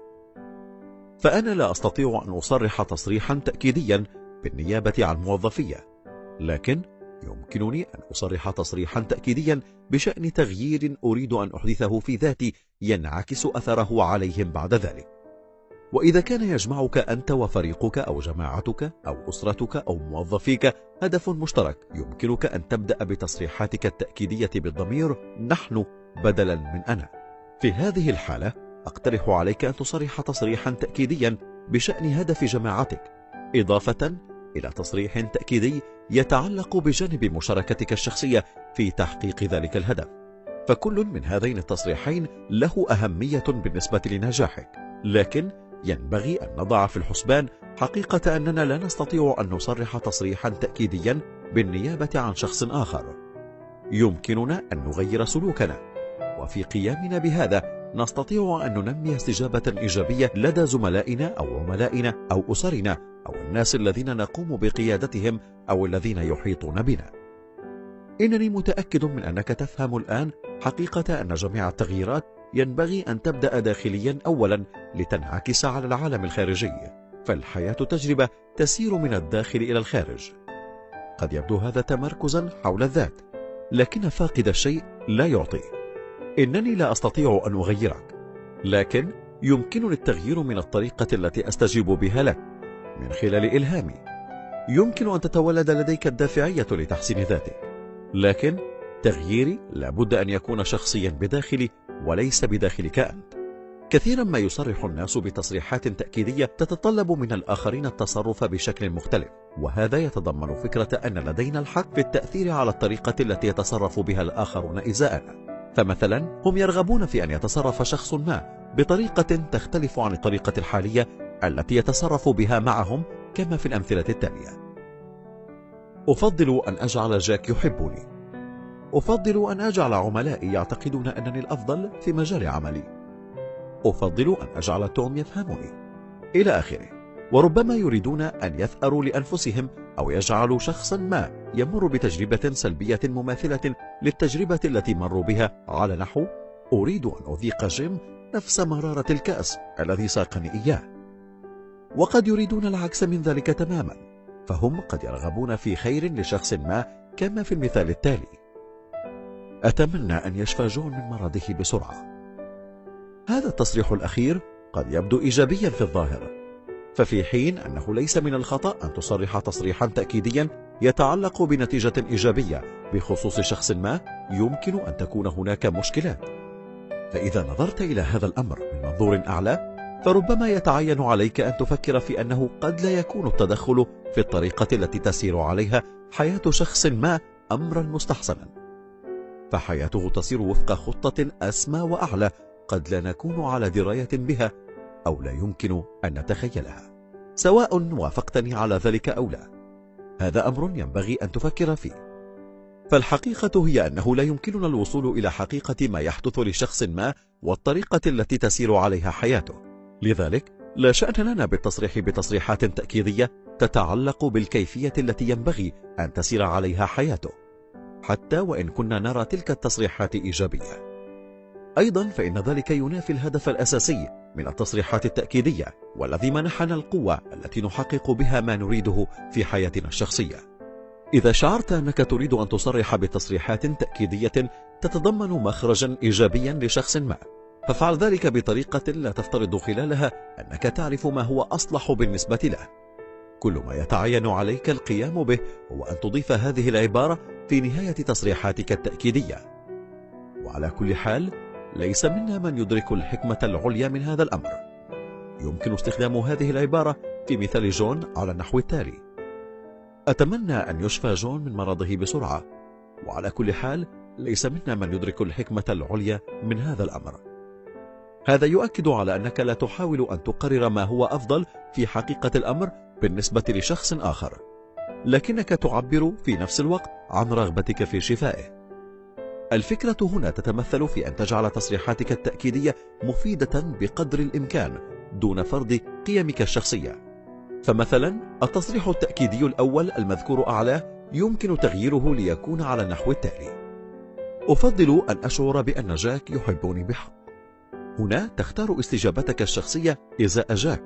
فأنا لا أستطيع أن أصرح تصريحا تأكيديا بالنيابة عن موظفية لكن يمكنني أن أصرح تصريحا تأكيديا بشأن تغيير أريد أن أحدثه في ذاتي ينعكس أثره عليهم بعد ذلك. وإذا كان يجمعك أنت وفريقك أو جماعتك أو أسرتك أو موظفيك هدف مشترك. يمكنك أن تبدأ بتصريحاتك التأكيدية بالضمير نحن بدلا من أنا في هذه الحالة أقترح عليك أن تصرح تصريحا تأكيديا بشأن هدف جماعتك إضافة إلى تصريح تأكيدي يتعلق بجانب مشاركتك الشخصية في تحقيق ذلك الهدف. فكل من هذين التصريحين له أهمية بالنسبة لنجاحك. لكن ينبغي أن نضع في الحسبان حقيقة أننا لا نستطيع أن نصرح تصريحا تأكيديا بالنيابة عن شخص آخر. يمكننا أن نغير سلوكنا وفي قيامنا بهذا نستطيع أن ننمي استجابة إيجابية لدى زملائنا أو عملائنا أو أسرنا أو الناس الذين نقوم بقيادتهم أو الذين يحيطون بنا. إنني متأكد من أنك تفهم الآن حقيقة أن جميع التغييرات ينبغي أن تبدأ داخليا أولا لتنعكس على العالم الخارجي فالحياة تجربة تسير من الداخل إلى الخارج. قد يبدو هذا تمركزا حول الذات لكن فاقد الشيء لا يعطي. إنني لا أستطيع أن أغيرك لكن يمكنني التغيير من الطريقة التي أستجيب بها لك من خلال إلهامي. يمكن أن تتولد لديك الدافعية لتحسين ذاتك لكن تغييري لابد أن يكون شخصيا بداخلي وليس بداخلك أنت كثيرا ما يصرح الناس بتصريحات تأكيدية تتطلب من الآخرين التصرف بشكل مختلف وهذا يتضمن فكرة أن لدينا الحق في التأثير على الطريقة التي يتصرف بها الآخرون إزاءنا فمثلا هم يرغبون في أن يتصرف شخص ما بطريقة تختلف عن الطريقة الحالية التي يتصرف بها معهم كما في الأمثلة التالية. أفضل أن أجعل جاك يحبني. أفضل أن أجعل عملائي يعتقدون أنني الأفضل في مجال عملي. أفضل أن أجعل توم يفهمني إلى آخره. وربما يريدون أن يثأروا لأنفسهم أو يجعلوا شخصا ما يمر بتجربة سلبية مماثلة للتجربة التي مروا بها. على نحو أريد أن أذيق جيم نفس مرارة الكأس الذي ساقني إياه. وقد يريدون العكس من ذلك تماما فهم قد يرغبون في خير لشخص ما كما في المثال التالي. أتمنى أن يشفى جون من مرضه بسرعة. هذا التصريح الأخير قد يبدو إيجابيا في الظاهر ففي حين أنه ليس من الخطأ أن تصرح تصريحا تأكيديا يتعلق بنتيجة إيجابية بخصوص شخص ما يمكن أن تكون هناك مشكلات فإذا نظرت إلى هذا الأمر من منظور أعلى فربما يتعين عليك أن تفكر في أنه قد لا يكون التدخل في الطريقة التي تسير عليها حياة شخص ما أمرا مستحسنا. فحياته تسير وفق خطة أسمى وأعلى قد لا نكون على دراية بها أو لا يمكن أن نتخيلها. سواء وافقتني على ذلك أو لا هذا أمر ينبغي أن تفكر فيه. فالحقيقة هي أنه لا يمكننا الوصول إلى حقيقة ما يحدث لشخص ما والطريقة التي تسير عليها حياته. لذلك لا شأن لنا بالتصريح بتصريحات تأكيدية تتعلق بالكيفية التي ينبغي أن تسير عليها حياته. حتى وإن كنا نرى تلك التصريحات إيجابية. أيضا فإن ذلك ينافي الهدف الأساسي من التصريحات التأكيدية والذي منحنا القوة التي نحقق بها ما نريده في حياتنا الشخصية. إذا شعرت أنك تريد أن تصرح بتصريحات تأكيدية تتضمن مخرجا إيجابيا لشخص ما فافعل ذلك بطريقة لا تفترض خلالها أنك تعرف ما هو أصلح بالنسبة له. كل ما يتعين عليك القيام به هو أن تضيف هذه العبارة في نهاية تصريحاتك التأكيدية. وعلى كل حال ليس منا من يدرك الحكمة العليا من هذا الأمر. يمكن استخدام هذه العبارة في مثال جون على النحو التالي. أتمنى أن يشفى جون من مرضه بسرعة. وعلى كل حال ليس منا من يدرك الحكمة العليا من هذا الأمر. هذا يؤكد على أنك لا تحاول أن تقرر ما هو أفضل في حقيقة الأمر بالنسبة لشخص آخر. لكنك تعبر في نفس الوقت عن رغبتك في شفائه. الفكرة هنا تتمثل في أن تجعل تصريحاتك التأكيدية مفيدة بقدر الإمكان دون فرض قيمك الشخصية. فمثلا التصريح التأكيدي الأول المذكور أعلاه يمكن تغييره ليكون على النحو التالي. أفضل أن أشعر بأن جاك يحبني بحق. هنا تختار استجابتك الشخصية إزاء جاك.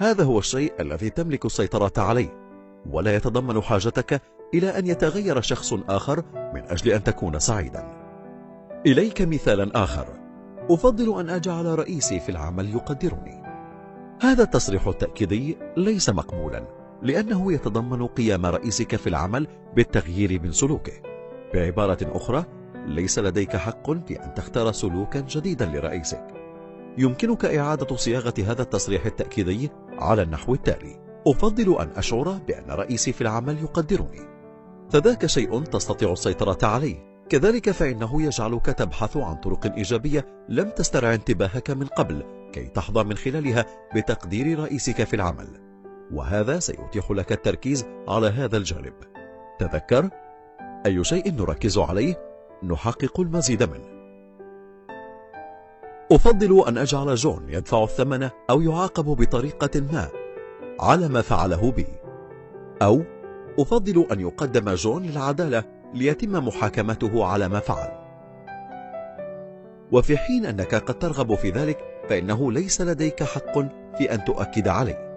هذا هو الشيء الذي تملك السيطرة عليه ولا يتضمن حاجتك إلى أن يتغير شخص آخر من أجل أن تكون سعيدا. إليك مثالا آخر. أفضل أن أجعل رئيسي في العمل يقدرني. هذا التصريح التأكيدي ليس مقبولا لأنه يتضمن قيام رئيسك في العمل بالتغيير من سلوكه. بعبارة أخرى ليس لديك حق في أن تختار سلوكا جديدا لرئيسك. يمكنك إعادة صياغة هذا التصريح التأكيدي على النحو التالي. أفضل أن أشعر بأن رئيسي في العمل يقدرني. فذاك شيء تستطيع السيطرة عليه. كذلك فإنه يجعلك تبحث عن طرق إيجابية لم تسترع انتباهك من قبل كي تحظى من خلالها بتقدير رئيسك في العمل. وهذا سيتيح لك التركيز على هذا الجانب. تذكر؟ أي شيء نركز عليه؟ نحقق المزيد منه. أفضل أن أجعل جون يدفع الثمن أو يعاقب بطريقة ما على ما فعله بي. أو أفضل أن يقدم جون للعدالة ليتم محاكمته على ما فعل. وفي حين أنك قد ترغب في ذلك فإنه ليس لديك حق في أن تؤكد عليه.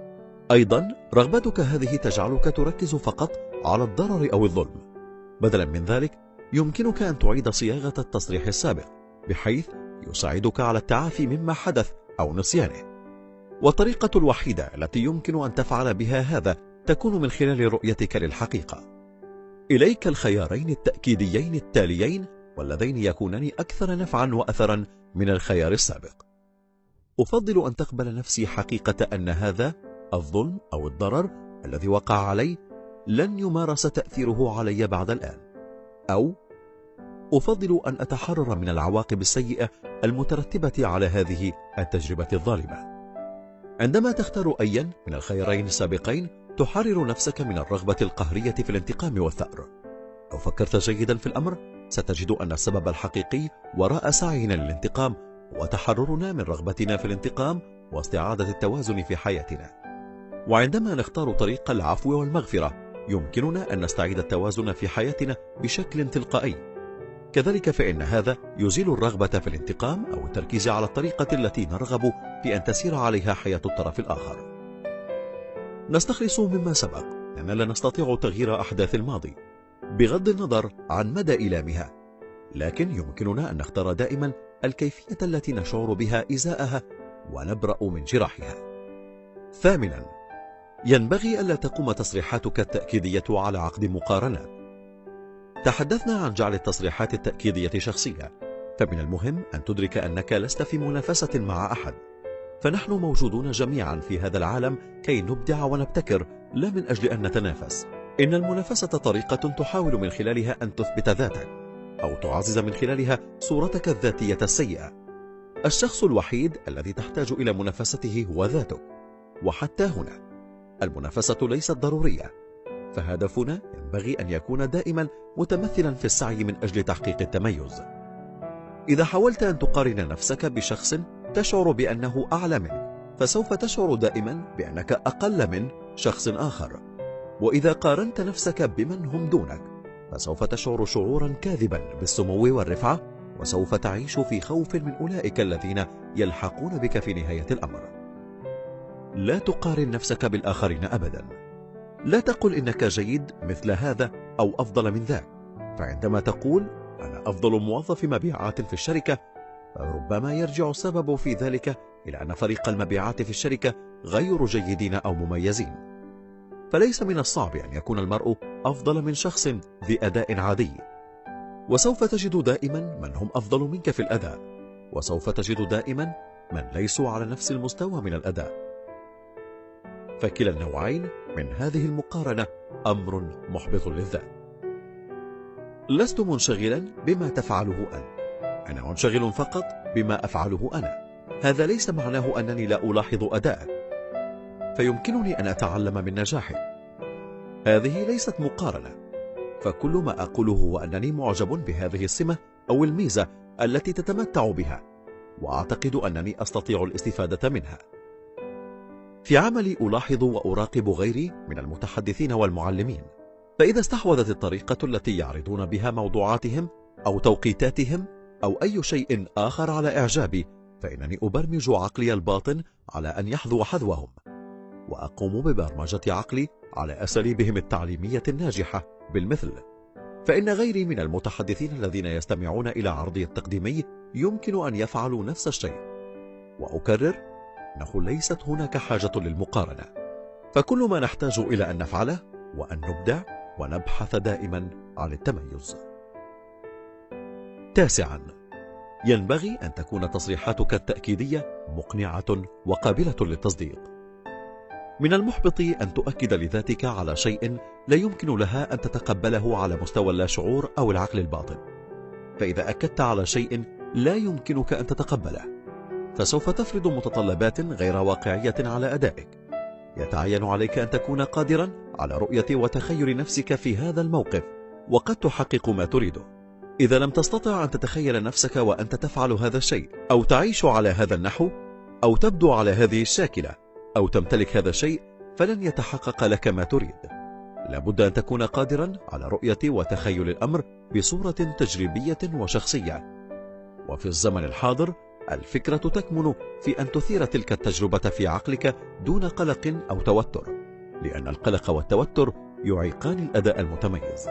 أيضا رغبتك هذه تجعلك تركز فقط على الضرر أو الظلم. بدلا من ذلك يمكنك أن تعيد صياغة التصريح السابق بحيث يساعدك على التعافي مما حدث أو نسيانه. والطريقة الوحيدة التي يمكن أن تفعل بها هذا تكون من خلال رؤيتك للحقيقة. إليك الخيارين التأكيديين التاليين واللذين يكونان أكثر نفعا وأثرا من الخيار السابق. أفضل أن تقبل نفسي حقيقة أن هذا الظلم أو الضرر الذي وقع علي لن يمارس تأثيره علي بعد الآن أو أفضل أن أتحرر من العواقب السيئة المترتبة على هذه التجربة الظالمة. عندما تختار أيا من الخيارين السابقين تحرر نفسك من الرغبة القهرية في الانتقام والثأر. لو فكرت جيدا في الأمر ستجد أن السبب الحقيقي وراء سعينا للانتقام هو تحررنا من رغبتنا في الانتقام واستعادة التوازن في حياتنا. وعندما نختار طريق العفو والمغفرة يمكننا أن نستعيد التوازن في حياتنا بشكل تلقائي. كذلك فإن هذا يزيل الرغبة في الانتقام أو التركيز على الطريقة التي نرغب في أن تسير عليها حياة الطرف الآخر. نستخلص مما سبق. أننا لا نستطيع تغيير أحداث الماضي. بغض النظر عن مدى إيلامها. لكن يمكننا أن نختار دائما الكيفية التي نشعر بها إزاءها ونبرأ من جراحها. ثامنا ينبغي ألا تقوم تصريحاتك التأكيدية على عقد مقارنات تحدثنا عن جعل التصريحات التأكيدية شخصية فمن المهم أن تدرك أنك لست في منافسة مع أحد. فنحن موجودون جميعا في هذا العالم كي نبدع ونبتكر لا من أجل أن نتنافس. إن المنافسة طريقة تحاول من خلالها أن تثبت ذاتك أو تعزز من خلالها صورتك الذاتية السيئة. الشخص الوحيد الذي تحتاج إلى منافسته هو ذاتك وحتى هنا. المنافسة ليست ضرورية. فهدفنا ينبغي أن يكون دائما متمثلا في السعي من أجل تحقيق التميز. إذا حاولت أن تقارن نفسك بشخص تشعر بأنه أعلى منك فسوف تشعر دائما بأنك أقل من شخص آخر. وإذا قارنت نفسك بمن هم دونك فسوف تشعر شعورا كاذبا بالسمو والرفعة وسوف تعيش في خوف من أولئك الذين يلحقون بك في نهاية الأمر. لا تقارن نفسك بالآخرين أبدا. لا تقل إنك جيد مثل هذا أو أفضل من ذاك فعندما تقول أنا أفضل موظف مبيعات في الشركة ربما يرجع السبب في ذلك إلى أن فريق المبيعات في الشركة غير جيدين أو مميزين. فليس من الصعب أن يكون المرء أفضل من شخص ذي أداء عادي. وسوف تجد دائما من هم أفضل منك في الأداء وسوف تجد دائما من ليسوا على نفس المستوى من الأداء. فكلا النوعين من هذه المقارنة أمر محبط للذات. لست منشغلا بما تفعله أنت أنا منشغل فقط بما أفعله أنا. هذا ليس معناه أنني لا ألاحظ أداءك فيمكنني أن أتعلم من نجاحك هذه ليست مقارنة. فكل ما أقوله هو أنني معجب بهذه السمة أو الميزة التي تتمتع بها وأعتقد أنني أستطيع الاستفادة منها. في عملي ألاحظ وأراقب غيري من المتحدثين والمعلمين. فإذا استحوذت الطريقة التي يعرضون بها موضوعاتهم أو توقيتاتهم أو أي شيء آخر على إعجابي فإنني أبرمج عقلي الباطن على أن يحذو حذوهم. وأقوم ببرمجة عقلي على أساليبهم التعليمية الناجحة بالمثل. فإن غيري من المتحدثين الذين يستمعون إلى عرضي التقديمي يمكن أن يفعلوا نفس الشيء. وأكرر أنه ليست هناك حاجة للمقارنة. فكل ما نحتاج إلى أن نفعله وأن نبدع ونبحث دائما عن التميز. تاسعا. ينبغي أن تكون تصريحاتك التأكيدية مقنعة وقابلة للتصديق. من المحبط أن تؤكد لذاتك على شيء لا يمكن لها أن تتقبله على مستوى اللاشعور أو العقل الباطن. فإذا أكدت على شيء لا يمكنك أن تتقبله. فسوف تفرض متطلبات غير واقعية على أدائك. يتعين عليك أن تكون قادرا على رؤية وتخيل نفسك في هذا الموقف وقد تحقق ما تريده. إذا لم تستطع أن تتخيل نفسك وأنت تفعل هذا الشيء أو تعيش على هذا النحو أو تبدو على هذه الشاكلة أو تمتلك هذا الشيء فلن يتحقق لك ما تريد. لابد أن تكون قادرا على رؤية وتخيل الأمر بصورة تجريبية وشخصية. وفي الزمن الحاضر الفكرة تكمن في أن تثير تلك التجربة في عقلك دون قلق أو توتر لأن القلق والتوتر يعيقان الأداء المتميز.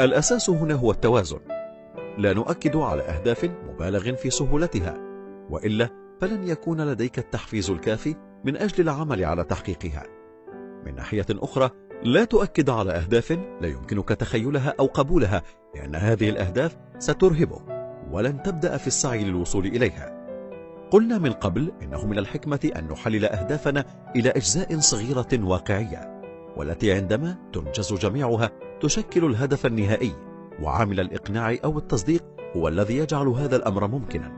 الأساس هنا هو التوازن. لا نؤكد على أهداف مبالغ في سهولتها وإلا فلن يكون لديك التحفيز الكافي من أجل العمل على تحقيقها. من ناحية أخرى لا تؤكد على أهداف لا يمكنك تخيلها أو قبولها لأن هذه الأهداف سترهبك. ولن تبدأ في السعي للوصول إليها. قلنا من قبل إنه من الحكمة أن نحلل أهدافنا إلى أجزاء صغيرة واقعية والتي عندما تنجز جميعها تشكل الهدف النهائي وعامل الإقناع أو التصديق هو الذي يجعل هذا الأمر ممكنا.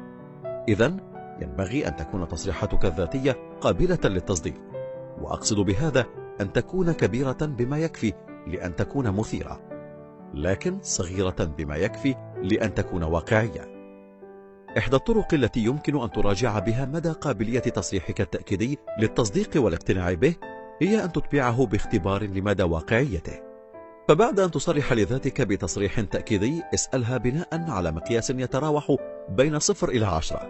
إذا ينبغي أن تكون تصريحاتك الذاتية قابلة للتصديق وأقصد بهذا أن تكون كبيرة بما يكفي لأن تكون مثيرة. لكن صغيرة بما يكفي لأن تكون واقعية. إحدى الطرق التي يمكن أن تراجع بها مدى قابلية تصريحك التأكيدي للتصديق والاقتناع به هي أن تتبعه باختبار لمدى واقعيته. فبعد أن تصرح لذاتك بتصريح تأكيدي اسألها بناء على مقياس يتراوح بين صفر إلى عشرة.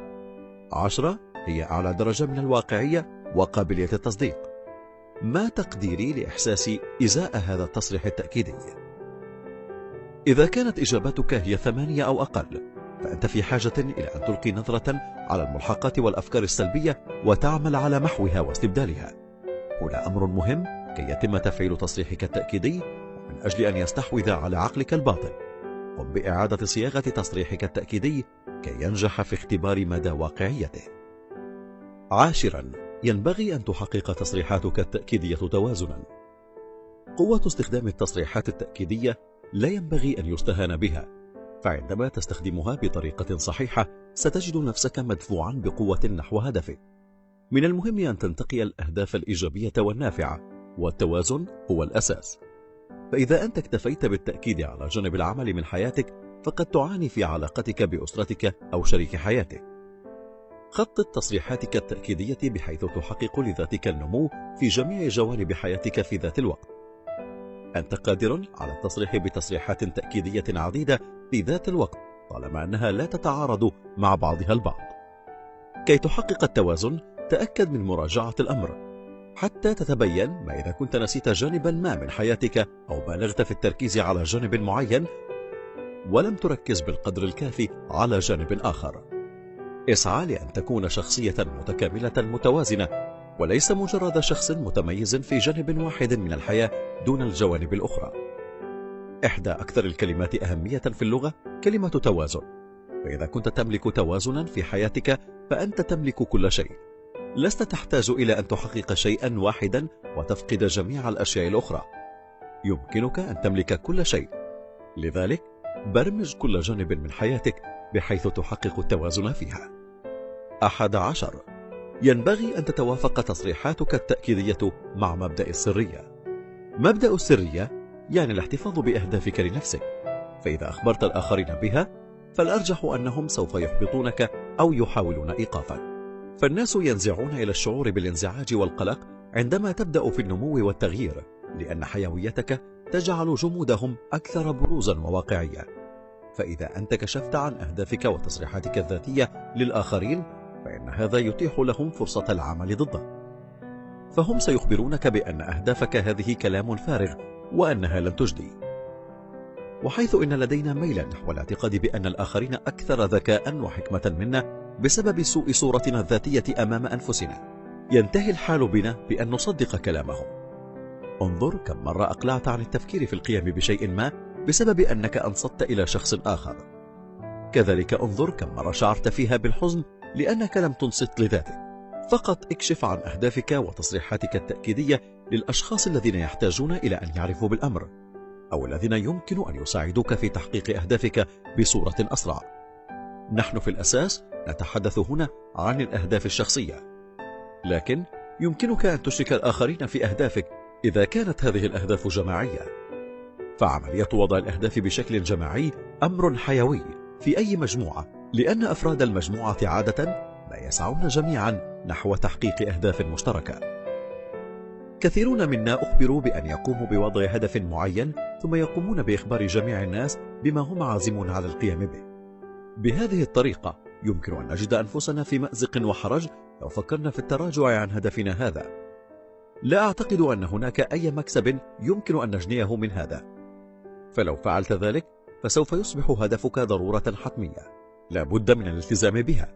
عشرة هي أعلى درجة من الواقعية وقابلية التصديق. ما تقديري لإحساسي إزاء هذا التصريح التأكيدي؟ إذا كانت إجابتك هي ثمانية أو أقل فأنت في حاجة إلى أن تلقي نظرة على الملحقات والأفكار السلبية وتعمل على محوها واستبدالها. هنا أمر مهم كي يتم تفعيل تصريحك التأكيدي من أجل أن يستحوذ على عقلك الباطن. قم بإعادة صياغة تصريحك التأكيدي كي ينجح في اختبار مدى واقعيته. عاشرا ينبغي أن تحقق تصريحاتك التأكيدية توازنا. قوة استخدام التصريحات التأكيدية لا ينبغي أن يستهان بها. فعندما تستخدمها بطريقة صحيحة ستجد نفسك مدفوعا بقوة نحو هدفك. من المهم أن تنتقي الأهداف الإيجابية والنافعة والتوازن هو الأساس. فإذا أنت اكتفيت بالتأكيد على جانب العمل من حياتك فقد تعاني في علاقتك بأسرتك أو شريك حياتك. خطط تصريحاتك التأكيدية بحيث تحقق لذاتك النمو في جميع جوانب حياتك في ذات الوقت. أنت قادر على التصريح بتصريحات تأكيدية عديدة في ذات الوقت طالما أنها لا تتعارض مع بعضها البعض. كي تحقق التوازن تأكد من مراجعة الأمر حتى تتبين ما إذا كنت نسيت جانبا ما من حياتك أو بالغت في التركيز على جانب معين ولم تركز بالقدر الكافي على جانب آخر. اسعى لأن تكون شخصية متكاملة متوازنة وليس مجرد شخص متميز في جانب واحد من الحياة دون الجوانب الأخرى. إحدى أكثر الكلمات أهمية في اللغة كلمة توازن. فإذا كنت تملك توازنا في حياتك فأنت تملك كل شيء. لست تحتاج إلى أن تحقق شيئا واحدا وتفقد جميع الأشياء الأخرى. يمكنك أن تملك كل شيء. لذلك برمج كل جانب من حياتك بحيث تحقق التوازن فيها. أحد عشر ينبغي أن تتوافق تصريحاتك التأكيدية مع مبدأ السرية. مبدأ السرية يعني الاحتفاظ بأهدافك لنفسك. فإذا أخبرت الآخرين بها فالأرجح أنهم سوف يحبطونك أو يحاولون إيقافك. فالناس ينزعون إلى الشعور بالانزعاج والقلق عندما تبدأ في النمو والتغيير لأن حيويتك تجعل جمودهم أكثر بروزا وواقعية. فإذا أنت كشفت عن أهدافك وتصريحاتك الذاتية للآخرين فإن هذا يتيح لهم فرصة العمل ضدك فهم سيخبرونك بأن أهدافك هذه كلام فارغ وأنها لن تجدي. وحيث إن لدينا ميلا نحو الاعتقاد بأن الآخرين أكثر ذكاء وحكمة منا بسبب سوء صورتنا الذاتية أمام أنفسنا. ينتهي الحال بنا بأن نصدق كلامهم. انظر كم مرة أقلعت عن التفكير في القيام بشيء ما بسبب أنك أنصت إلى شخص آخر. كذلك انظر كم مرة شعرت فيها بالحزن لأنك لم تنصت لذاتك. فقط اكشف عن أهدافك وتصريحاتك التأكيدية للأشخاص الذين يحتاجون إلى أن يعرفوا بالأمر أو الذين يمكن أن يساعدوك في تحقيق أهدافك بصورة أسرع. نحن في الأساس نتحدث هنا عن الأهداف الشخصية. لكن يمكنك أن تشرك الآخرين في أهدافك إذا كانت هذه الأهداف جماعية. فعملية وضع الأهداف بشكل جماعي أمر حيوي في أي مجموعة. لأن أفراد المجموعة عادة ما يسعون جميعا نحو تحقيق أهداف مشتركة. كثيرون منا أخبروا بأن يقوموا بوضع هدف معين ثم يقومون بإخبار جميع الناس بما هم عازمون على القيام به. بهذه الطريقة يمكن أن نجد أنفسنا في مأزق وحرج لو فكرنا في التراجع عن هدفنا هذا. لا أعتقد أن هناك أي مكسب يمكن أن نجنيه من هذا. فلو فعلت ذلك فسوف يصبح هدفك ضرورة حتمية. لا بد من الالتزام بها.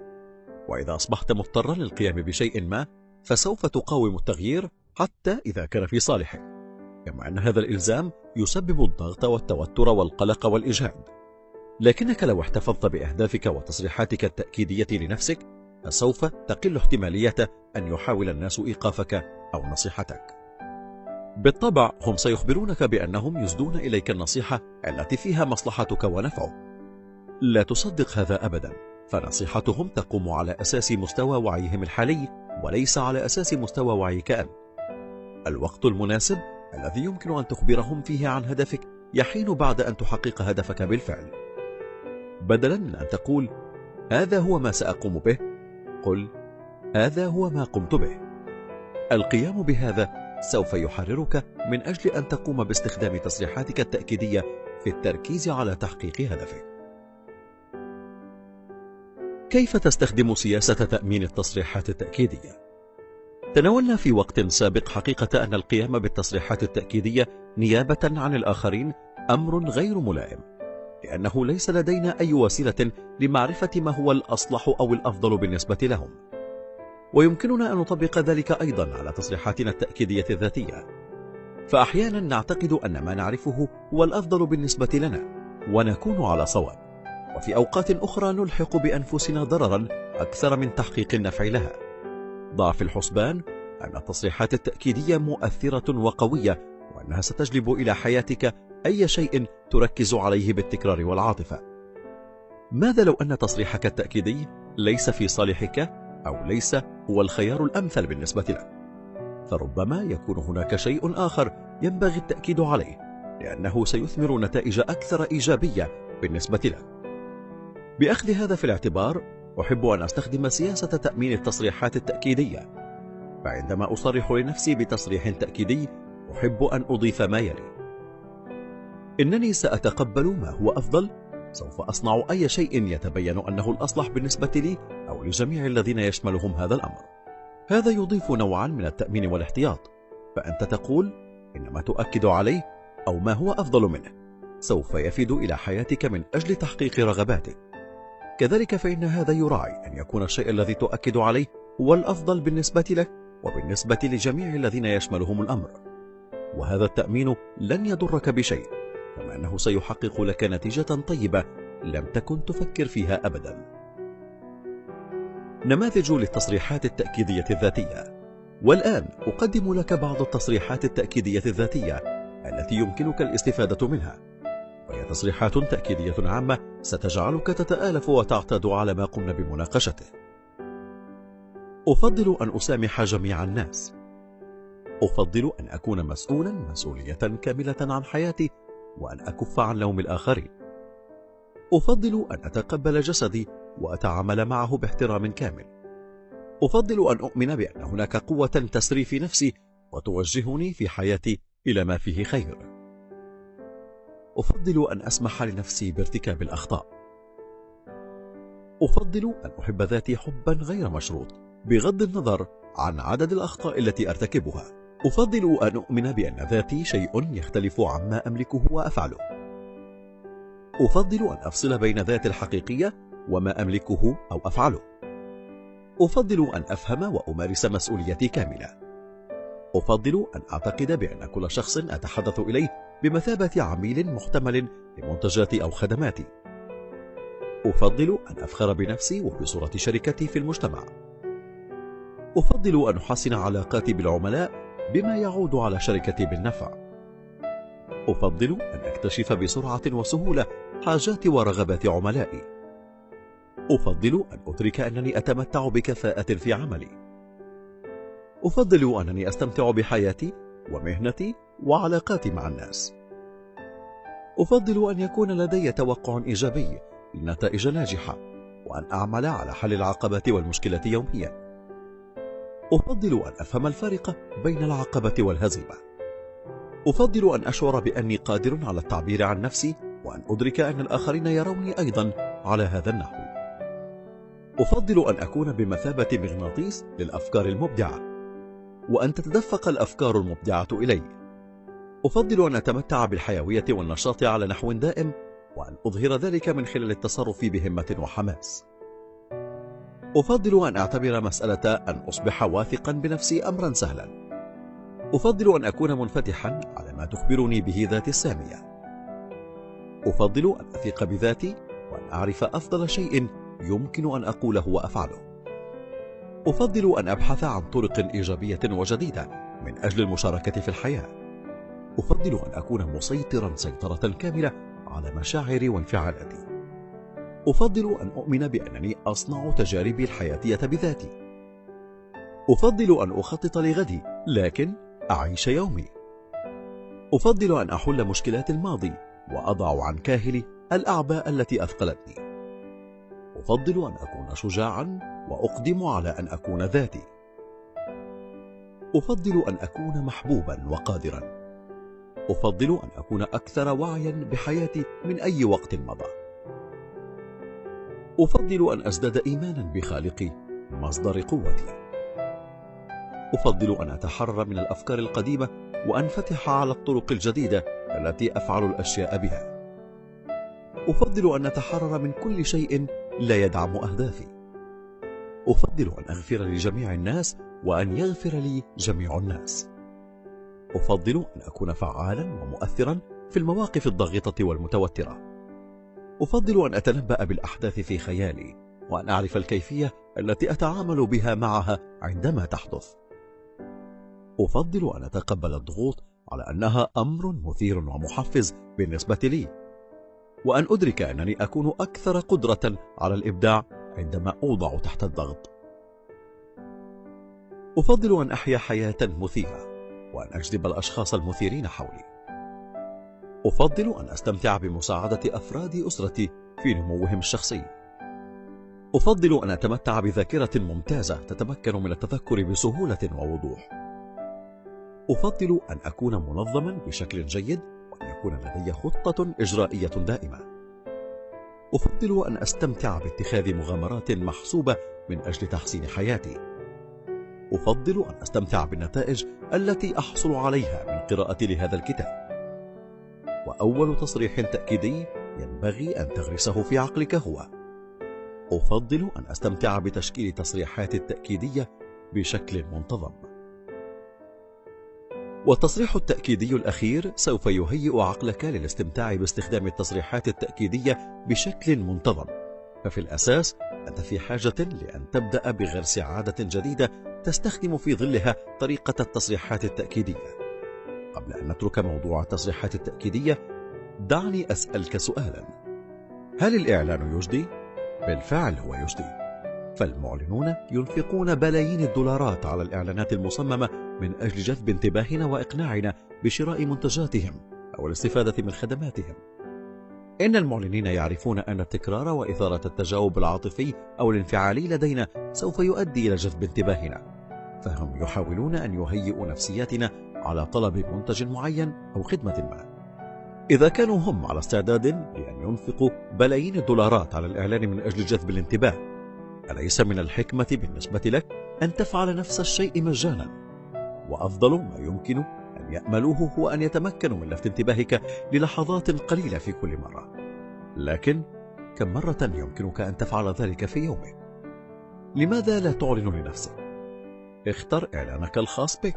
وإذا أصبحت مضطرا للقيام بشيء ما فسوف تقاوم التغيير حتى إذا كان في صالحك كما أن هذا الإلزام يسبب الضغط والتوتر والقلق والإجهاد. لكنك لو احتفظت بأهدافك وتصريحاتك التأكيدية لنفسك فسوف تقل احتمالية أن يحاول الناس إيقافك أو نصيحتك. بالطبع هم سيخبرونك بأنهم يزدون إليك النصيحة التي فيها مصلحتك ونفعك. لا تصدق هذا أبدا. فنصيحتهم تقوم على أساس مستوى وعيهم الحالي وليس على أساس مستوى وعيك أنت الوقت المناسب الذي يمكن أن تخبرهم فيه عن هدفك يحين بعد أن تحقق هدفك بالفعل. بدلا من أن تقول هذا هو ما سأقوم به. قل هذا هو ما قمت به. القيام بهذا سوف يحررك من أجل أن تقوم باستخدام تصريحاتك التأكيدية في التركيز على تحقيق هدفك. كيف تستخدم سياسة تأمين التصريحات التأكيدية؟ تناولنا في وقت سابق حقيقة أن القيام بالتصريحات التأكيدية نيابة عن الآخرين أمر غير ملائم لأنه ليس لدينا أي وسيلة لمعرفة ما هو الأصلح أو الأفضل بالنسبة لهم. ويمكننا أن نطبق ذلك أيضا على تصريحاتنا التأكيدية الذاتية. فأحيانا نعتقد أن ما نعرفه هو الأفضل بالنسبة لنا ونكون على صواب. وفي أوقات أخرى نلحق بأنفسنا ضررا أكثر من تحقيق النفع لها. ضع في الحسبان أن التصريحات التأكيدية مؤثرة وقوية وأنها ستجلب إلى حياتك أي شيء تركز عليه بالتكرار والعاطفة. ماذا لو أن تصريحك التأكيدي ليس في صالحك أو ليس هو الخيار الأمثل بالنسبة لك؟ فربما يكون هناك شيء آخر ينبغي التأكيد عليه لأنه سيثمر نتائج أكثر إيجابية بالنسبة لك. بأخذ هذا في الاعتبار أحب أن أستخدم سياسة تأمين التصريحات التأكيدية. فعندما أصرح لنفسي بتصريح تأكيدي أحب أن أضيف ما يلي. إنني سأتقبل ما هو أفضل سوف أصنع أي شيء يتبين أنه الأصلح بالنسبة لي أو لجميع الذين يشملهم هذا الأمر. هذا يضيف نوعا من التأمين والاحتياط. فأنت تقول إن ما تؤكد عليه أو ما هو أفضل منه؟ سوف يفيد إلى حياتك من أجل تحقيق رغباتك. كذلك فإن هذا يراعي أن يكون الشيء الذي تؤكد عليه هو الأفضل بالنسبة لك وبالنسبة لجميع الذين يشملهم الأمر. وهذا التأمين لن يضرك بشيء كما أنه سيحقق لك نتيجة طيبة لم تكن تفكر فيها أبدا. نماذج للتصريحات التأكيدية الذاتية. والآن أقدم لك بعض التصريحات التأكيدية الذاتية التي يمكنك الاستفادة منها. وهي تصريحات تأكيدية عامة ستجعلك تتآلف وتعتاد على ما قمنا بمناقشته. أفضل أن أسامح جميع الناس. أفضل أن أكون مسؤولا مسؤولية كاملة عن حياتي وأن أكف عن لوم الآخرين. أفضل أن أتقبل جسدي وأتعامل معه باحترام كامل. أفضل أن أؤمن بأن هناك قوة تسري في نفسي وتوجهني في حياتي إلى ما فيه خير. أفضل أن أسمح لنفسي بارتكاب الأخطاء. أفضل أن أحب ذاتي حبا غير مشروط بغض النظر عن عدد الأخطاء التي أرتكبها. أفضل أن أؤمن بأن ذاتي شيء يختلف عما أملكه وأفعله. أفضل أن أفصل بين ذاتي الحقيقية وما أملكه أو أفعله. أفضل أن أفهم وأمارس مسؤوليتي كاملة. أفضل أن أعتقد بأن كل شخص أتحدث إليه بمثابة عميل محتمل لمنتجاتي أو خدماتي أفضل أن أفخر بنفسي وبصورة شركتي في المجتمع. أفضل أن أحسن علاقاتي بالعملاء بما يعود على شركتي بالنفع. أفضل أن أكتشف بسرعة وسهولة حاجات ورغبات عملائي. أفضل أن أدرك أنني أتمتع بكفاءة في عملي. أفضل أنني أستمتع بحياتي ومهنتي وعلاقاتي مع الناس. أفضل أن يكون لدي توقع إيجابي لنتائج ناجحة وأن أعمل على حل العقبات والمشكلة يوميا. أفضل أن أفهم الفارق بين العقبة والهزيمة. أفضل أن أشعر بأني قادر على التعبير عن نفسي وأن أدرك أن الآخرين يروني أيضا على هذا النحو. أفضل أن أكون بمثابة مغناطيس للأفكار المبدعة وأن تتدفق الأفكار المبدعة إلي. أفضل أن أتمتع بالحيوية والنشاط على نحو دائم وأن أظهر ذلك من خلال التصرف بهمة وحماس. أفضل أن أعتبر مسألة أن أصبح واثقا بنفسي أمرا سهلا. أفضل أن أكون منفتحا على ما تخبرني به ذاتي السامية. أفضل أن أثق بذاتي وأن أعرف أفضل شيء يمكن أن أقوله وأفعله. أفضل أن أبحث عن طرق إيجابية وجديدة من أجل المشاركة في الحياة. أفضل أن أكون مسيطرا سيطرة كاملة على مشاعري وانفعالاتي. أفضل أن أؤمن بأنني أصنع تجاربي الحياتية بذاتي. أفضل أن أخطط لغدي لكن أعيش يومي. أفضل أن أحل مشكلات الماضي وأضع عن كاهلي الأعباء التي أثقلتني. أفضل أن أكون شجاعا وأقدم على أن أكون ذاتي. أفضل أن أكون محبوبا وقادرا. أفضل أن أكون أكثر وعيا بحياتي من أي وقت مضى. أفضل أن أزداد إيمانا بخالقي مصدر قوتي. أفضل أن أتحرر من الأفكار القديمة وأنفتح على الطرق الجديدة التي أفعل الأشياء بها. أفضل أن أتحرر من كل شيء لا يدعم أهدافي. أفضل أن أغفر لجميع الناس وأن يغفر لي جميع الناس. أفضل أن أكون فعالا ومؤثرا في المواقف الضاغطة والمتوترة. أفضل أن أتنبأ بالأحداث في خيالي وأن أعرف الكيفية التي أتعامل بها معها عندما تحدث. أفضل أن أتقبل الضغوط على أنها أمر مثير ومحفز بالنسبة لي وأن أدرك أنني أكون أكثر قدرة على الإبداع عندما أوضع تحت الضغط. أفضل أن أحيا حياة مثيرة. وأن أجذب الأشخاص المثيرين حولي. أفضل أن أستمتع بمساعدة أفراد أسرتي في نموهم الشخصي. أفضل أن أتمتع بذاكرة ممتازة تتمكن من التذكر بسهولة ووضوح. أفضل أن أكون منظما بشكل جيد وأن يكون لدي خطة إجرائية دائمة. أفضل أن أستمتع باتخاذ مغامرات محسوبة من أجل تحسين حياتي. أفضل أن أستمتع بالنتائج التي أحصل عليها من قراءة لهذا الكتاب. وأول تصريح تأكيدي ينبغي أن تغرسه في عقلك هو أفضل أن أستمتع بتشكيل تصريحات التأكيدية بشكل منتظم. والتصريح التأكيدي الأخير سوف يهيئ عقلك للاستمتاع باستخدام التصريحات التأكيدية بشكل منتظم. ففي الأساس أنت في حاجة لأن تبدأ بغرس عادة جديدة تستخدم في ظلها طريقة التصريحات التأكيدية. قبل أن نترك موضوع التصريحات التأكيدية دعني أسألك سؤالا. هل الإعلان يجدي؟ بالفعل هو يجدي. فالمعلنون ينفقون بلايين الدولارات على الإعلانات المصممة من أجل جذب انتباهنا وإقناعنا بشراء منتجاتهم أو الاستفادة من خدماتهم. إن المعلنين يعرفون أن التكرار وإثارة التجاوب العاطفي أو الانفعالي لدينا سوف يؤدي إلى جذب انتباهنا فهم يحاولون أن يهيئوا نفسياتنا على طلب منتج معين أو خدمة ما. إذا كانوا هم على استعداد لأن ينفقوا بلايين الدولارات على الإعلان من أجل جذب الانتباه أليس من الحكمة بالنسبة لك أن تفعل نفس الشيء مجانا؟ وأفضل ما يمكن أن يأملوه هو أن يتمكنوا من لفت انتباهك للحظات قليلة في كل مرة لكن كم مرة يمكنك أن تفعل ذلك في يومك؟ لماذا لا تعلن لنفسك؟ اختر إعلانك الخاص بك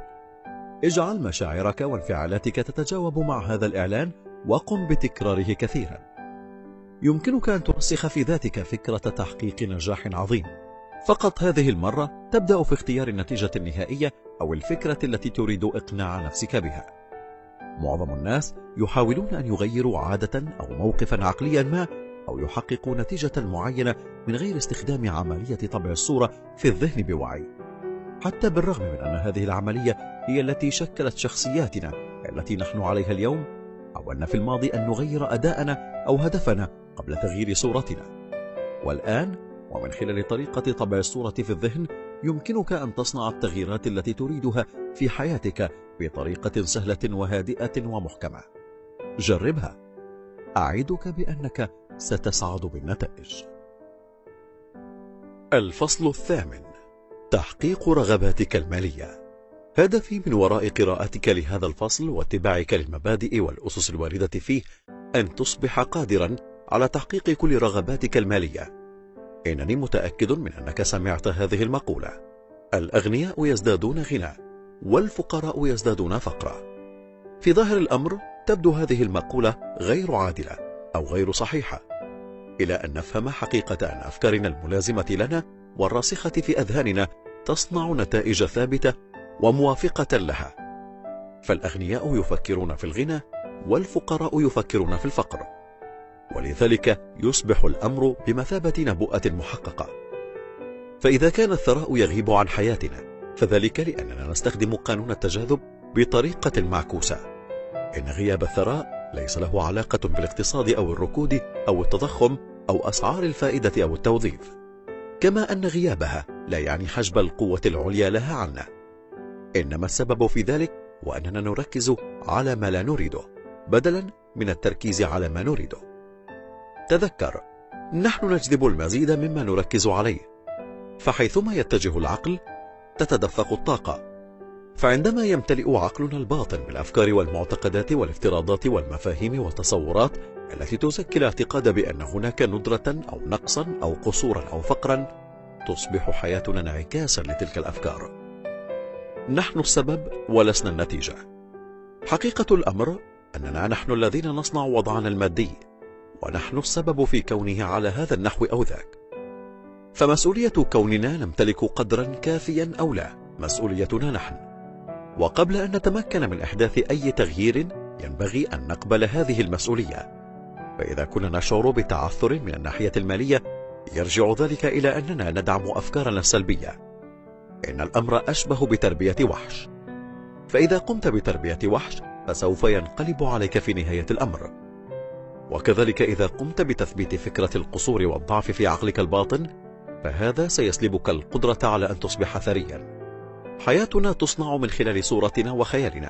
اجعل مشاعرك وانفعالاتك تتجاوب مع هذا الإعلان وقم بتكراره كثيرا يمكنك أن ترسخ في ذاتك فكرة تحقيق نجاح عظيم فقط هذه المرة تبدأ في اختيار النتيجة النهائية أو الفكرة التي تريد إقناع نفسك بها. معظم الناس يحاولون أن يغيروا عادة أو موقفا عقليا ما أو يحققوا نتيجة معينة من غير استخدام عملية طبع الصورة في الذهن بوعي. حتى بالرغم من أن هذه العملية هي التي شكلت شخصياتنا التي نحن عليها اليوم أو أن في الماضي أن نغير أداءنا أو هدفنا قبل تغيير صورتنا. والآن ومن خلال طريقة طبع الصورة في الذهن يمكنك أن تصنع التغييرات التي تريدها في حياتك بطريقة سهلة وهادئة ومحكمة. جربها. أعدك بأنك ستسعد بالنتائج. الفصل الثامن. تحقيق رغباتك المالية. هدفي من وراء قراءتك لهذا الفصل واتباعك للمبادئ والأسس الواردة فيه أن تصبح قادرا على تحقيق كل رغباتك المالية. إنني متأكد من أنك سمعت هذه المقولة. الأغنياء يزدادون غنى والفقراء يزدادون فقرا. في ظاهر الأمر تبدو هذه المقولة غير عادلة أو غير صحيحة. إلى أن نفهم حقيقة أن أفكارنا الملازمة لنا والراسخة في أذهاننا تصنع نتائج ثابتة وموافقة لها. فالأغنياء يفكرون في الغنى والفقراء يفكرون في الفقر. ولذلك يصبح الأمر بمثابة نبوءة محققة. فإذا كان الثراء يغيب عن حياتنا فذلك لأننا نستخدم قانون التجاذب بطريقة معكوسة. إن غياب الثراء ليس له علاقة بالاقتصاد أو الركود أو التضخم أو أسعار الفائدة أو التوظيف. كما أن غيابها لا يعني حجب القوة العليا لها عنا. إنما السبب في ذلك وأننا نركز على ما لا نريده بدلا من التركيز على ما نريده. تذكر نحن نجذب المزيد مما نركز عليه. فحيثما يتجه العقل تتدفق الطاقة. فعندما يمتلئ عقلنا الباطن بالأفكار والمعتقدات والافتراضات والمفاهيم والتصورات التي تشكل اعتقاد بأن هناك ندرة أو نقصا أو قصورا أو فقرا تصبح حياتنا انعكاسا لتلك الأفكار. نحن السبب ولسنا النتيجة. حقيقة الأمر أننا نحن الذين نصنع وضعنا المادي. ونحن السبب في كونه على هذا النحو أو ذاك. فمسؤولية كوننا نمتلك قدرا كافيا أو لا مسؤوليتنا نحن. وقبل أن نتمكن من إحداث أي تغيير ينبغي أن نقبل هذه المسؤولية. فإذا كنا نشعر بتعثر من الناحية المالية يرجع ذلك إلى أننا ندعم أفكارنا السلبية. إن الأمر أشبه بتربية وحش. فإذا قمت بتربية وحش فسوف ينقلب عليك في نهاية الأمر. وكذلك إذا قمت بتثبيت فكرة القصور والضعف في عقلك الباطن فهذا سيسلبك القدرة على أن تصبح ثريا. حياتنا تصنع من خلال صورتنا وخيالنا.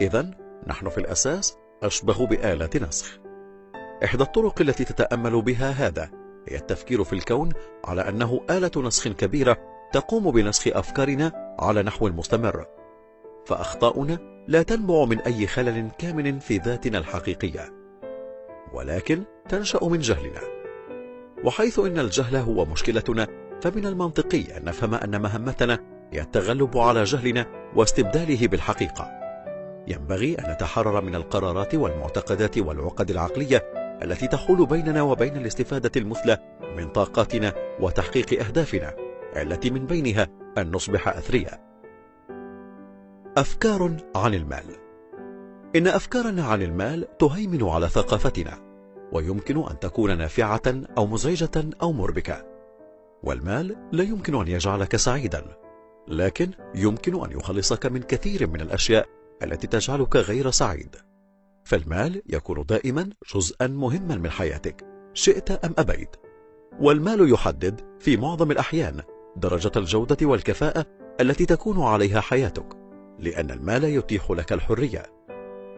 إذا نحن في الأساس أشبه بآلة نسخ. إحدى الطرق التي تتأمل بها هذا هي التفكير في الكون على أنه آلة نسخ كبيرة تقوم بنسخ أفكارنا على نحو مستمر. فأخطاؤنا لا تنبع من أي خلل كامن في ذاتنا الحقيقية. ولكن تنشأ من جهلنا. وحيث إن الجهل هو مشكلتنا فمن المنطقي أن نفهم أن مهمتنا هي التغلب على جهلنا واستبداله بالحقيقة. ينبغي أن نتحرر من القرارات والمعتقدات والعقد العقلية التي تحول بيننا وبين الاستفادة المثلى من طاقاتنا وتحقيق أهدافنا التي من بينها أن نصبح أثرياء. أفكار عن المال. إن أفكارنا عن المال تهيمن على ثقافتنا ويمكن أن تكون نافعة أو مزعجة أو مربكة. والمال لا يمكن أن يجعلك سعيدا لكن يمكن أن يخلصك من كثير من الأشياء التي تجعلك غير سعيد. فالمال يكون دائما جزءا مهما من حياتك شئت أم أبيت. والمال يحدد في معظم الأحيان درجة الجودة والكفاءة التي تكون عليها حياتك لأن المال يتيح لك الحرية.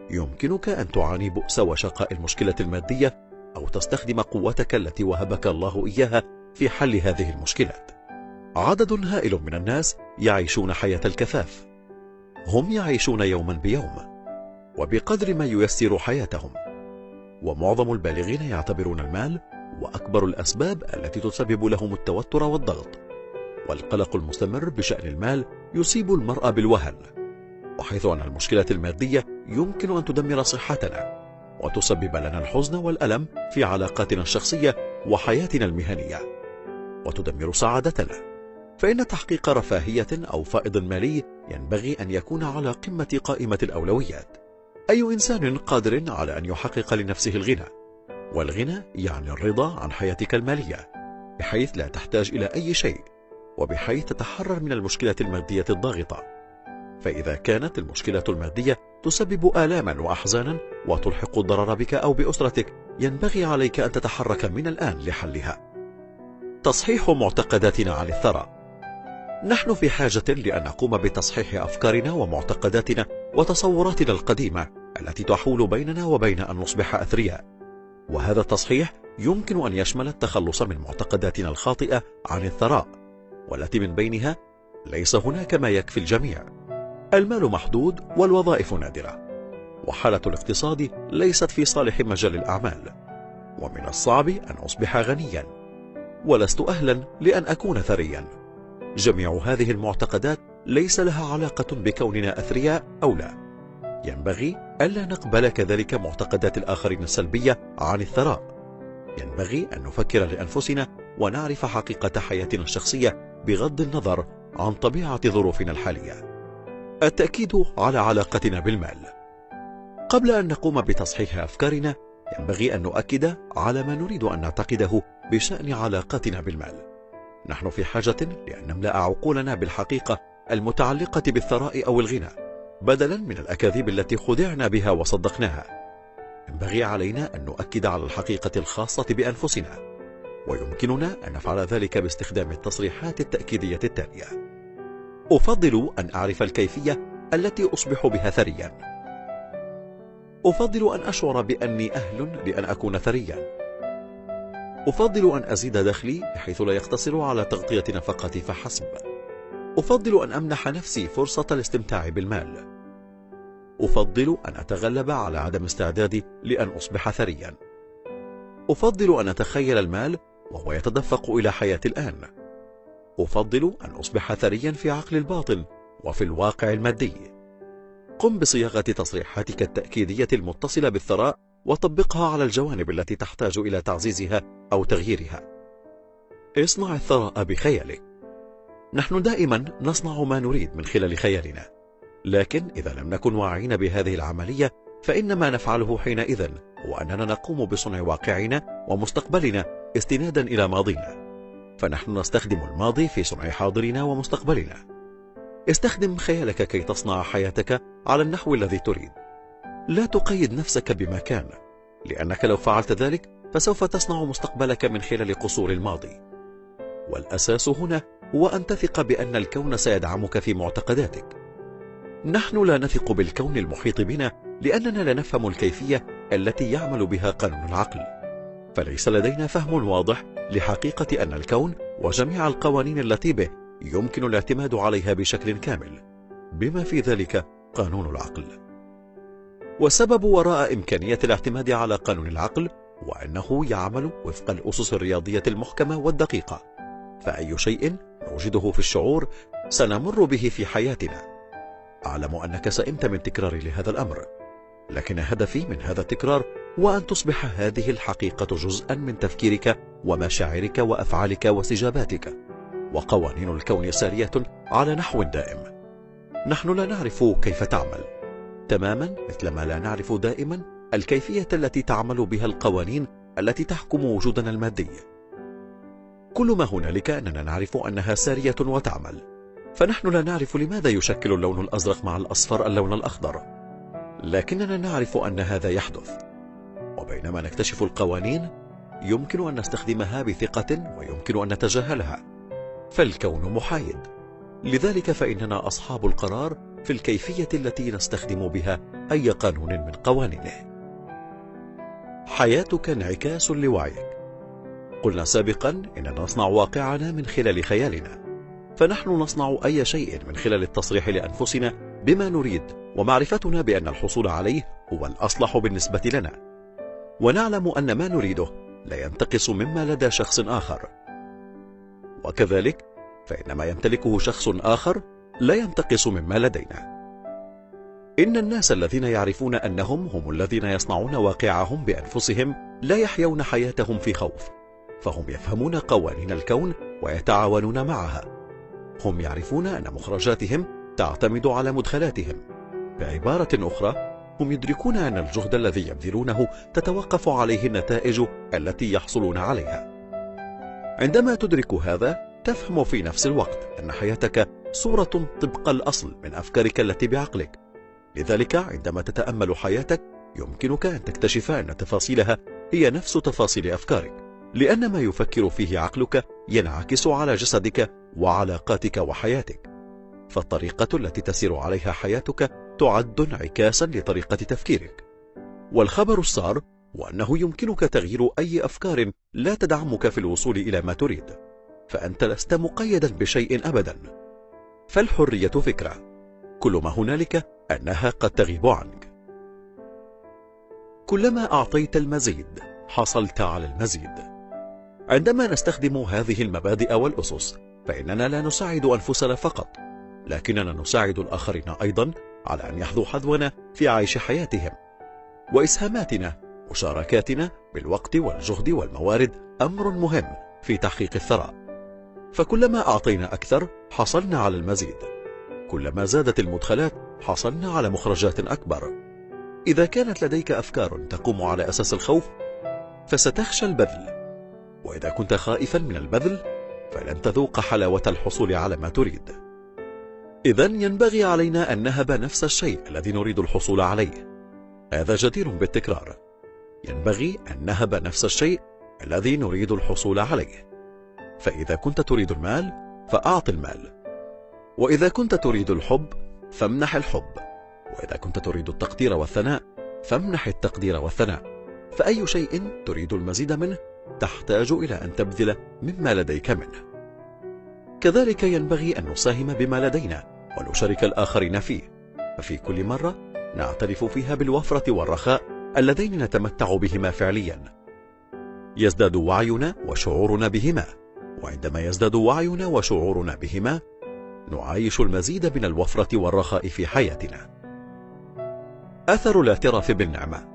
يمكنك أن تعاني بؤس وشقاء المشكلة المادية أو تستخدم قوتك التي وهبك الله إياها في حل هذه المشكلات. عدد هائل من الناس يعيشون حياة الكفاف. هم يعيشون يوما بيوم وبقدر ما ييسر حياتهم. ومعظم البالغين يعتبرون المال وأكبر الأسباب التي تسبب لهم التوتر والضغط. والقلق المستمر بشأن المال يصيب المرأة بالوهن. وحيث أن المشكلة المادية يمكن أن تدمر صحتنا وتسبب لنا الحزن والألم في علاقاتنا الشخصية وحياتنا المهنية. وتدمر سعادتنا. فإن تحقيق رفاهية أو فائض مالي ينبغي أن يكون على قمة قائمة الأولويات. أي إنسان قادر على أن يحقق لنفسه الغنى. والغنى يعني الرضا عن حياتك المالية بحيث لا تحتاج إلى أي شيء وبحيث تتحرر من المشكلة المادية الضاغطة. فإذا كانت المشكلة المادية تسبب آلاما وأحزانا وتلحق الضرر بك أو بأسرتك ينبغي عليك أن تتحرك من الآن لحلها. تصحيح معتقداتنا عن الثراء نحن في حاجة لأن نقوم بتصحيح أفكارنا ومعتقداتنا وتصوراتنا القديمة التي تحول بيننا وبين أن نصبح أثرياء. وهذا التصحيح يمكن أن يشمل التخلص من معتقداتنا الخاطئة عن الثراء والتي من بينها ليس هناك ما يكفي الجميع. المال محدود والوظائف نادرة. وحالة الاقتصاد ليست في صالح مجال الأعمال. ومن الصعب أن أصبح غنيا. ولست أهلا لأن أكون ثريا. جميع هذه المعتقدات ليس لها علاقة بكوننا أثرياء أو لا. ينبغي ألا نقبل كذلك معتقدات الآخرين السلبية عن الثراء. ينبغي أن نفكر لأنفسنا ونعرف حقيقة حياتنا الشخصية بغض النظر عن طبيعة ظروفنا الحالية. التأكيد على علاقتنا بالمال. قبل أن نقوم بتصحيح أفكارنا ينبغي أن نؤكد على ما نريد أن نعتقده بشأن علاقتنا بالمال. نحن في حاجة لأن نملأ عقولنا بالحقيقة المتعلقة بالثراء أو الغنى بدلا من الأكاذيب التي خدعنا بها وصدقناها. ينبغي علينا أن نؤكد على الحقيقة الخاصة بأنفسنا ويمكننا أن نفعل ذلك باستخدام التصريحات التأكيدية التالية. أفضل أن أعرف الكيفية التي أصبح بها ثريا. أفضل أن أشعر بأني أهل لأن أكون ثريا. أفضل أن أزيد دخلي بحيث لا يقتصر على تغطية نفقتي فحسب. أفضل أن أمنح نفسي فرصة الاستمتاع بالمال. أفضل أن أتغلب على عدم استعدادي لأن أصبح ثريا. أفضل أن أتخيل المال وهو يتدفق إلى حياتي الآن. أفضل أن أصبح ثريا في عقل الباطن وفي الواقع المادي. قم بصياغة تصريحاتك التأكيدية المتصلة بالثراء وطبقها على الجوانب التي تحتاج إلى تعزيزها أو تغييرها. اصنع الثراء بخيالك. نحن دائما نصنع ما نريد من خلال خيالنا. لكن إذا لم نكن واعين بهذه العملية فإن ما نفعله حينئذ هو أننا نقوم بصنع واقعنا ومستقبلنا استنادا إلى ماضينا. فنحن نستخدم الماضي في صنع حاضرنا ومستقبلنا. استخدم خيالك كي تصنع حياتك على النحو الذي تريد. لا تقيد نفسك بمكان لأنك لو فعلت ذلك فسوف تصنع مستقبلك من خلال قصور الماضي. والأساس هنا هو أن تثق بأن الكون سيدعمك في معتقداتك. نحن لا نثق بالكون المحيط بنا لأننا لا نفهم الكيفية التي يعمل بها قانون العقل. فليس لدينا فهم واضح لحقيقة أن الكون وجميع القوانين التي به يمكن الاعتماد عليها بشكل كامل بما في ذلك قانون العقل. والسبب وراء إمكانية الاعتماد على قانون العقل وأنه يعمل وفق الأسس الرياضية المحكمة والدقيقة فأي شيء نوجده في الشعور سنمر به في حياتنا. أعلم أنك سئمت من تكراري لهذا الأمر لكن هدفي من هذا التكرار هو أن تصبح هذه الحقيقة جزءا من تفكيرك ومشاعرك وأفعالك واستجاباتك وقوانين الكون سارية على نحو دائم. نحن لا نعرف كيف تعمل. تماما مثلما لا نعرف دائما الكيفية التي تعمل بها القوانين التي تحكم وجودنا المادي. كل ما هنالك أننا نعرف أنها سارية وتعمل. فنحن لا نعرف لماذا يشكل اللون الأزرق مع الأصفر اللون الأخضر. لكننا نعرف أن هذا يحدث. وبينما نكتشف القوانين يمكن أن نستخدمها بثقة ويمكن أن نتجاهلها. فالكون محايد. لذلك فإننا أصحاب القرار في الكيفية التي نستخدم بها أي قانون من قوانينه. حياتك انعكاس لوعيك. قلنا سابقا إننا نصنع واقعنا من خلال خيالنا. فنحن نصنع أي شيء من خلال التصريح لأنفسنا بما نريد ومعرفتنا بأن الحصول عليه هو الأصلح بالنسبة لنا. ونعلم أن ما نريده لا ينتقص مما لدى شخص آخر. وكذلك فإن ما يمتلكه شخص آخر لا ينتقص مما لدينا. إن الناس الذين يعرفون أنهم هم الذين يصنعون واقعهم بأنفسهم لا يحيون حياتهم في خوف فهم يفهمون قوانين الكون ويتعاونون معها. هم يعرفون أن مخرجاتهم تعتمد على مدخلاتهم. بعبارة أخرى هم يدركون أن الجهد الذي يبذلونه تتوقف عليه النتائج التي يحصلون عليها. عندما تدرك هذا تفهم في نفس الوقت أن حياتك صورة طبق الأصل من أفكارك التي بعقلك. لذلك عندما تتأمل حياتك يمكنك أن تكتشف أن تفاصيلها هي نفس تفاصيل أفكارك. لأن ما يفكر فيه عقلك ينعكس على جسدك وعلاقاتك وحياتك. فالطريقة التي تسير عليها حياتك تعد انعكاسا لطريقة تفكيرك. والخبر السار وأنه يمكنك تغيير أي أفكار لا تدعمك في الوصول إلى ما تريد. فأنت لست مقيدا بشيء أبدا. فالحرية فكرة. كل ما هنالك أنها قد تغيب عنك. كلما أعطيت المزيد حصلت على المزيد. عندما نستخدم هذه المبادئ والأسس فإننا لا نساعد أنفسنا فقط لكننا نساعد الآخرين أيضا على أن يحظوا حذونا في عيش حياتهم. وإسهاماتنا مشاركاتنا بالوقت والجهد والموارد أمر مهم في تحقيق الثراء. فكلما أعطينا أكثر حصلنا على المزيد. كلما زادت المدخلات حصلنا على مخرجات أكبر. إذا كانت لديك أفكار تقوم على أساس الخوف فستخشى البذل. وإذا كنت خائفا من البذل فلن تذوق حلاوة الحصول على ما تريد. إذا ينبغي علينا أن نهب نفس الشيء الذي نريد الحصول عليه. هذا جدير بالتكرار. ينبغي أن نهب نفس الشيء الذي نريد الحصول عليه. فإذا كنت تريد المال فأعط المال. وإذا كنت تريد الحب فامنح الحب. وإذا كنت تريد التقدير والثناء فامنح التقدير والثناء. فأي شيء تريد المزيد منه تحتاج إلى أن تبذل مما لديك منه. كذلك ينبغي أن نساهم بما لدينا. ونشارك الآخرين فيه. ففي كل مرة نعترف فيها بالوفرة والرخاء اللذين نتمتع بهما فعليا. يزداد وعينا وشعورنا بهما. وعندما يزداد وعينا وشعورنا بهما نعايش المزيد من الوفرة والرخاء في حياتنا. أثر الاعتراف بالنعمة.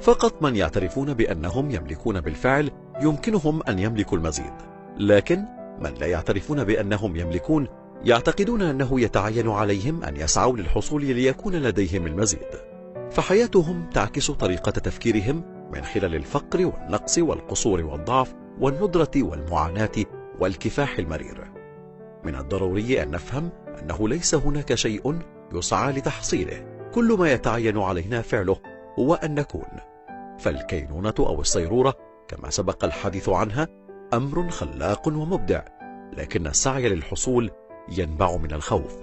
فقط من يعترفون بأنهم يملكون بالفعل يمكنهم أن يملكوا المزيد. لكن من لا يعترفون بأنهم يملكون يعتقدون أنه يتعين عليهم أن يسعوا للحصول ليكون لديهم المزيد. فحياتهم تعكس طريقة تفكيرهم من خلال الفقر والنقص والقصور والضعف والندرة والمعاناة والكفاح المرير. من الضروري أن نفهم أنه ليس هناك شيء يسعى لتحصيله. كل ما يتعين علينا فعله هو أن نكون. فالكينونة أو الصيرورة كما سبق الحديث عنها أمر خلاق ومبدع لكن السعي للحصول ينبع من الخوف.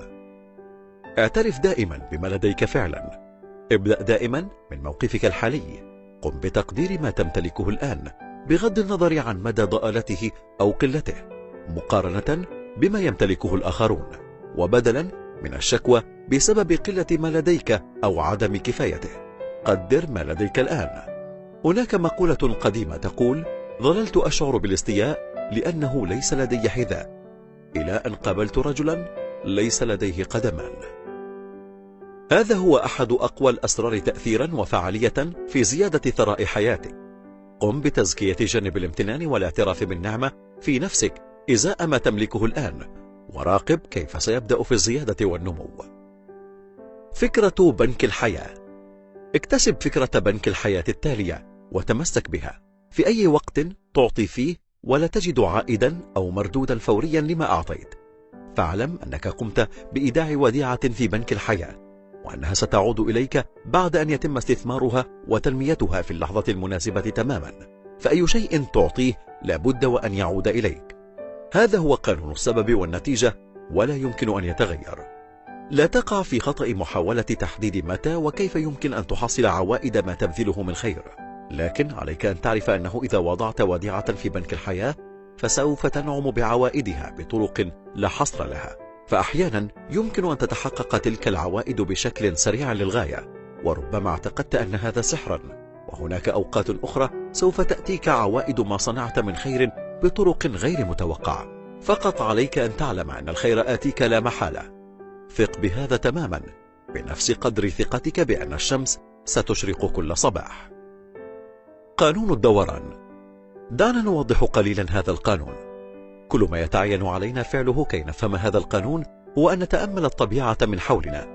اعترف دائما بما لديك فعلا. ابدأ دائما من موقفك الحالي. قم بتقدير ما تمتلكه الآن بغض النظر عن مدى ضآلته أو قلته مقارنة بما يمتلكه الآخرون وبدلا من الشكوى بسبب قلة ما لديك أو عدم كفايته. قدر ما لديك الآن. هناك مقولة قديمة تقول ظللت أشعر بالاستياء لأنه ليس لدي حذاء. إلى أن قابلت رجلا ليس لديه قدمان. هذا هو أحد أقوى الأسرار تأثيرا وفعالية في زيادة ثراء حياتك. قم بتزكية جانب الامتنان والاعتراف بالنعمة في نفسك إزاء ما تملكه الآن وراقب كيف سيبدأ في الزيادة والنمو. فكرة بنك الحياة. اكتسب فكرة بنك الحياة التالية وتمسك بها. في أي وقت تعطي فيه ولا تجد عائدا أو مردودا فوريا لما أعطيت. فاعلم أنك قمت بإيداع وديعة في بنك الحياة وأنها ستعود إليك بعد أن يتم استثمارها وتنميتها في اللحظة المناسبة تماما. فأي شيء تعطيه لابد وأن يعود إليك. هذا هو قانون السبب والنتيجة ولا يمكن أن يتغير. لا تقع في خطأ محاولة تحديد متى وكيف يمكن أن تحصل عوائد ما تبذله من خير. لكن عليك أن تعرف أنه إذا وضعت وديعة في بنك الحياة فسوف تنعم بعوائدها بطرق لا حصر لها. فأحيانا يمكن أن تتحقق تلك العوائد بشكل سريع للغاية وربما اعتقدت أن هذا سحرا. وهناك أوقات أخرى سوف تأتيك عوائد ما صنعت من خير بطرق غير متوقعة. فقط عليك أن تعلم أن الخير آتيك لا محالة. ثق بهذا تماما. بنفس قدر ثقتك بأن الشمس ستشرق كل صباح. قانون الدوران. دعنا نوضح قليلا هذا القانون. كل ما يتعين علينا فعله كي نفهم هذا القانون هو أن نتأمل الطبيعة من حولنا.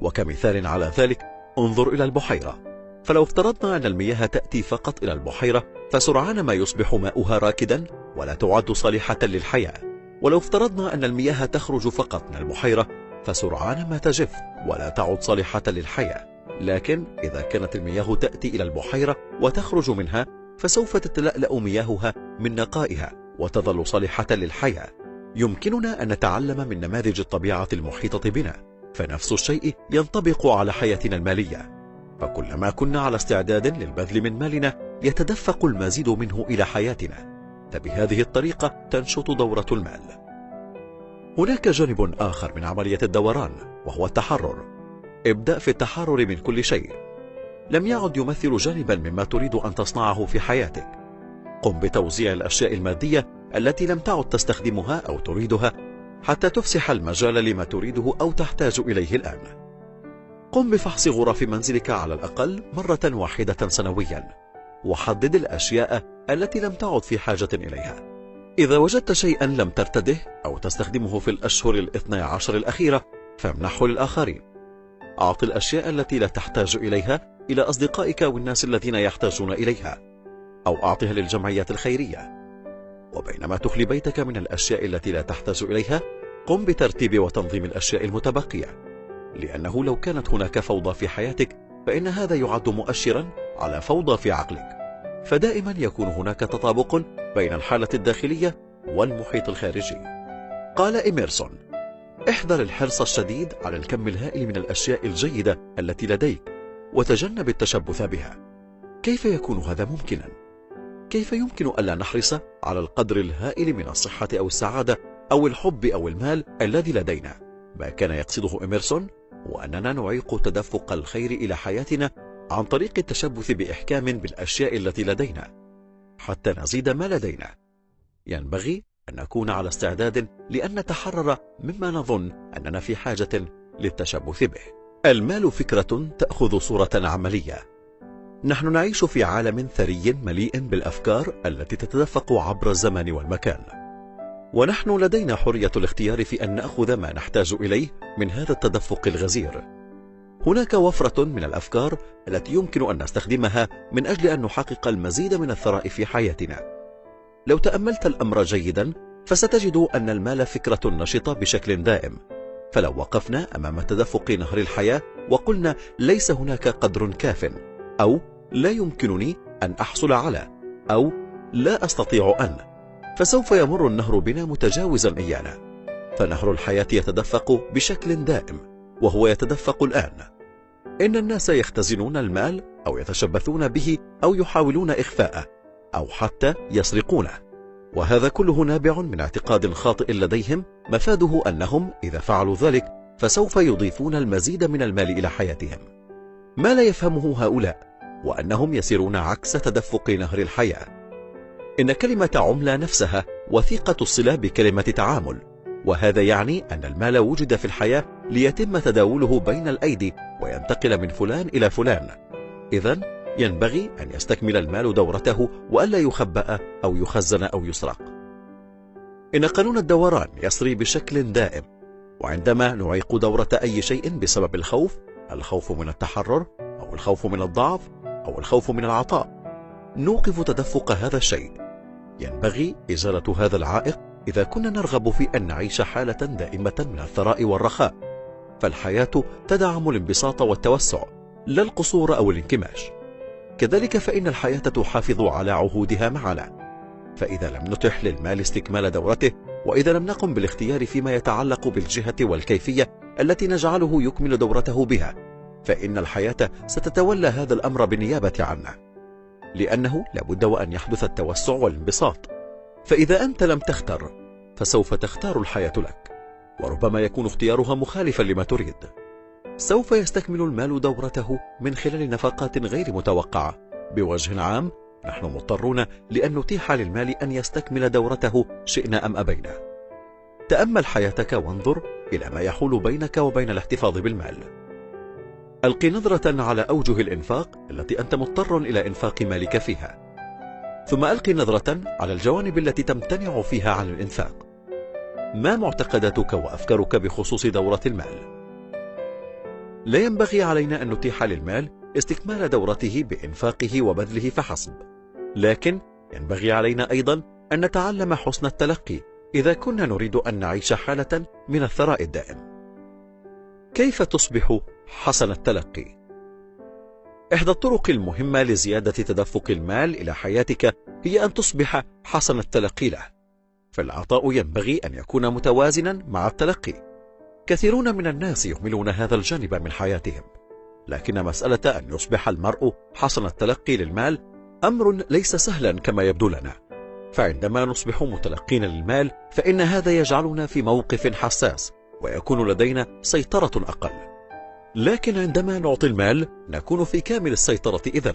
وكمثال على ذلك انظر إلى البحيرة. فلو افترضنا أن المياه تأتي فقط إلى البحيرة فسرعان ما يصبح ماؤها راكدا ولا تعد صالحة للحياة. ولو افترضنا أن المياه تخرج فقط من البحيرة فسرعان ما تجف ولا تعد صالحة للحياة. لكن إذا كانت المياه تأتي إلى البحيرة وتخرج منها فسوف تتلألأ مياهها من نقائها وتظل صالحة للحياة. يمكننا أن نتعلم من نماذج الطبيعة المحيطة بنا فنفس الشيء ينطبق على حياتنا المالية. فكلما كنا على استعداد للبذل من مالنا يتدفق المزيد منه إلى حياتنا. فبهذه الطريقة تنشط دورة المال. هناك جانب آخر من عملية الدوران وهو التحرر. ابدأ في التحرر من كل شيء. لم يعد يمثل جانبا مما تريد أن تصنعه في حياتك. قم بتوزيع الأشياء المادية التي لم تعد تستخدمها أو تريدها حتى تفسح المجال لما تريده أو تحتاج إليه الآن. قم بفحص غرف منزلك على الأقل مرة واحدة سنويا. وحدد الأشياء التي لم تعد في حاجة إليها. إذا وجدت شيئا لم ترتده أو تستخدمه في الأشهر الاثنى عشر الأخيرة فامنحه للآخرين. أعط الأشياء التي لا تحتاج إليها إلى أصدقائك والناس الذين يحتاجون إليها أو أعطها للجمعيات الخيرية. وبينما تخلي بيتك من الأشياء التي لا تحتاج إليها قم بترتيب وتنظيم الأشياء المتبقية لأنه لو كانت هناك فوضى في حياتك فإن هذا يعد مؤشرا على فوضى في عقلك. فدائما يكون هناك تطابق بين الحالة الداخلية والمحيط الخارجي. قال إميرسون احذر الحرص الشديد على الكم الهائل من الأشياء الجيدة التي لديك وتجنب التشبث بها. كيف يكون هذا ممكنا؟ كيف يمكن ألا نحرص على القدر الهائل من الصحة أو السعادة أو الحب أو المال الذي لدينا؟ ما كان يقصده إميرسون وأننا نعيق تدفق الخير إلى حياتنا عن طريق التشبث بإحكام بالأشياء التي لدينا. حتى نزيد ما لدينا. ينبغي أن نكون على استعداد لأن نتحرر مما نظن أننا في حاجة للتشبث به. المال فكرة تأخذ صورة عملية. نحن نعيش في عالم ثري مليء بالأفكار التي تتدفق عبر الزمان والمكان. ونحن لدينا حرية الاختيار في أن نأخذ ما نحتاج إليه من هذا التدفق الغزير. هناك وفرة من الأفكار التي يمكن أن نستخدمها من أجل أن نحقق المزيد من الثراء في حياتنا. لو تأملت الأمر جيدا فستجد أن المال فكرة نشطة بشكل دائم. فلو وقفنا أمام تدفق نهر الحياة وقلنا ليس هناك قدر كاف أو لا يمكنني أن أحصل على أو لا أستطيع أن فسوف يمر النهر بنا متجاوزا إيانا. فنهر الحياة يتدفق بشكل دائم وهو يتدفق الآن. إن الناس يختزنون المال أو يتشبثون به أو يحاولون إخفاءه أو حتى يسرقونه وهذا كله نابع من اعتقاد خاطئ لديهم مفاده أنهم إذا فعلوا ذلك فسوف يضيفون المزيد من المال إلى حياتهم. ما لا يفهمه هؤلاء وأنهم يسيرون عكس تدفق نهر الحياة. إن كلمة عملة نفسها وثيقة الصلة بكلمة تعامل وهذا يعني أن المال وجد في الحياة ليتم تداوله بين الأيدي وينتقل من فلان إلى فلان. إذا ينبغي أن يستكمل المال دورته وألا يخبأ أو يخزن أو يسرق. إن قانون الدوران يسري بشكل دائم وعندما نعيق دورة أي شيء بسبب الخوف الخوف من التحرر أو الخوف من الضعف أو الخوف من العطاء نوقف تدفق هذا الشيء. ينبغي إزالة هذا العائق إذا كنا نرغب في أن نعيش حالة دائمة من الثراء والرخاء فالحياة تدعم الانبساط والتوسع لا القصور أو الانكماش. كذلك فإن الحياة تحافظ على عهودها معنا فإذا لم نتح للمال استكمال دورته وإذا لم نقم بالاختيار فيما يتعلق بالجهة والكيفية التي نجعله يكمل دورته بها فإن الحياة ستتولى هذا الأمر بالنيابة عنا. لأنه لابد وأن يحدث التوسع والانبساط. فإذا أنت لم تختر فسوف تختار الحياة لك وربما يكون اختيارها مخالفا لما تريد. سوف يستكمل المال دورته من خلال نفقات غير متوقعة. بوجه عام نحن مضطرون لأن نتيح للمال أن يستكمل دورته شئنا أم أبينا. تأمل حياتك وانظر إلى ما يحول بينك وبين الاحتفاظ بالمال. ألقي نظرة على أوجه الإنفاق التي أنت مضطر إلى إنفاق مالك فيها. ثم ألقي نظرة على الجوانب التي تمتنع فيها عن الإنفاق. ما معتقداتك وأفكارك بخصوص دورة المال؟ لا ينبغي علينا أن نتيح للمال استكمال دورته بإنفاقه وبذله فحسب. لكن ينبغي علينا أيضا أن نتعلم حسن التلقي إذا كنا نريد أن نعيش حالة من الثراء الدائم. كيف تصبح حسن التلقي؟ إحدى الطرق المهمة لزيادة تدفق المال إلى حياتك هي أن تصبح حسن التلقي له. فالعطاء ينبغي أن يكون متوازنا مع التلقي. كثيرون من الناس يهملون هذا الجانب من حياتهم لكن مسألة أن يصبح المرء حسن التلقي للمال أمر ليس سهلا كما يبدو لنا. فعندما نصبح متلقين للمال فإن هذا يجعلنا في موقف حساس ويكون لدينا سيطرة أقل. لكن عندما نعطي المال نكون في كامل السيطرة إذن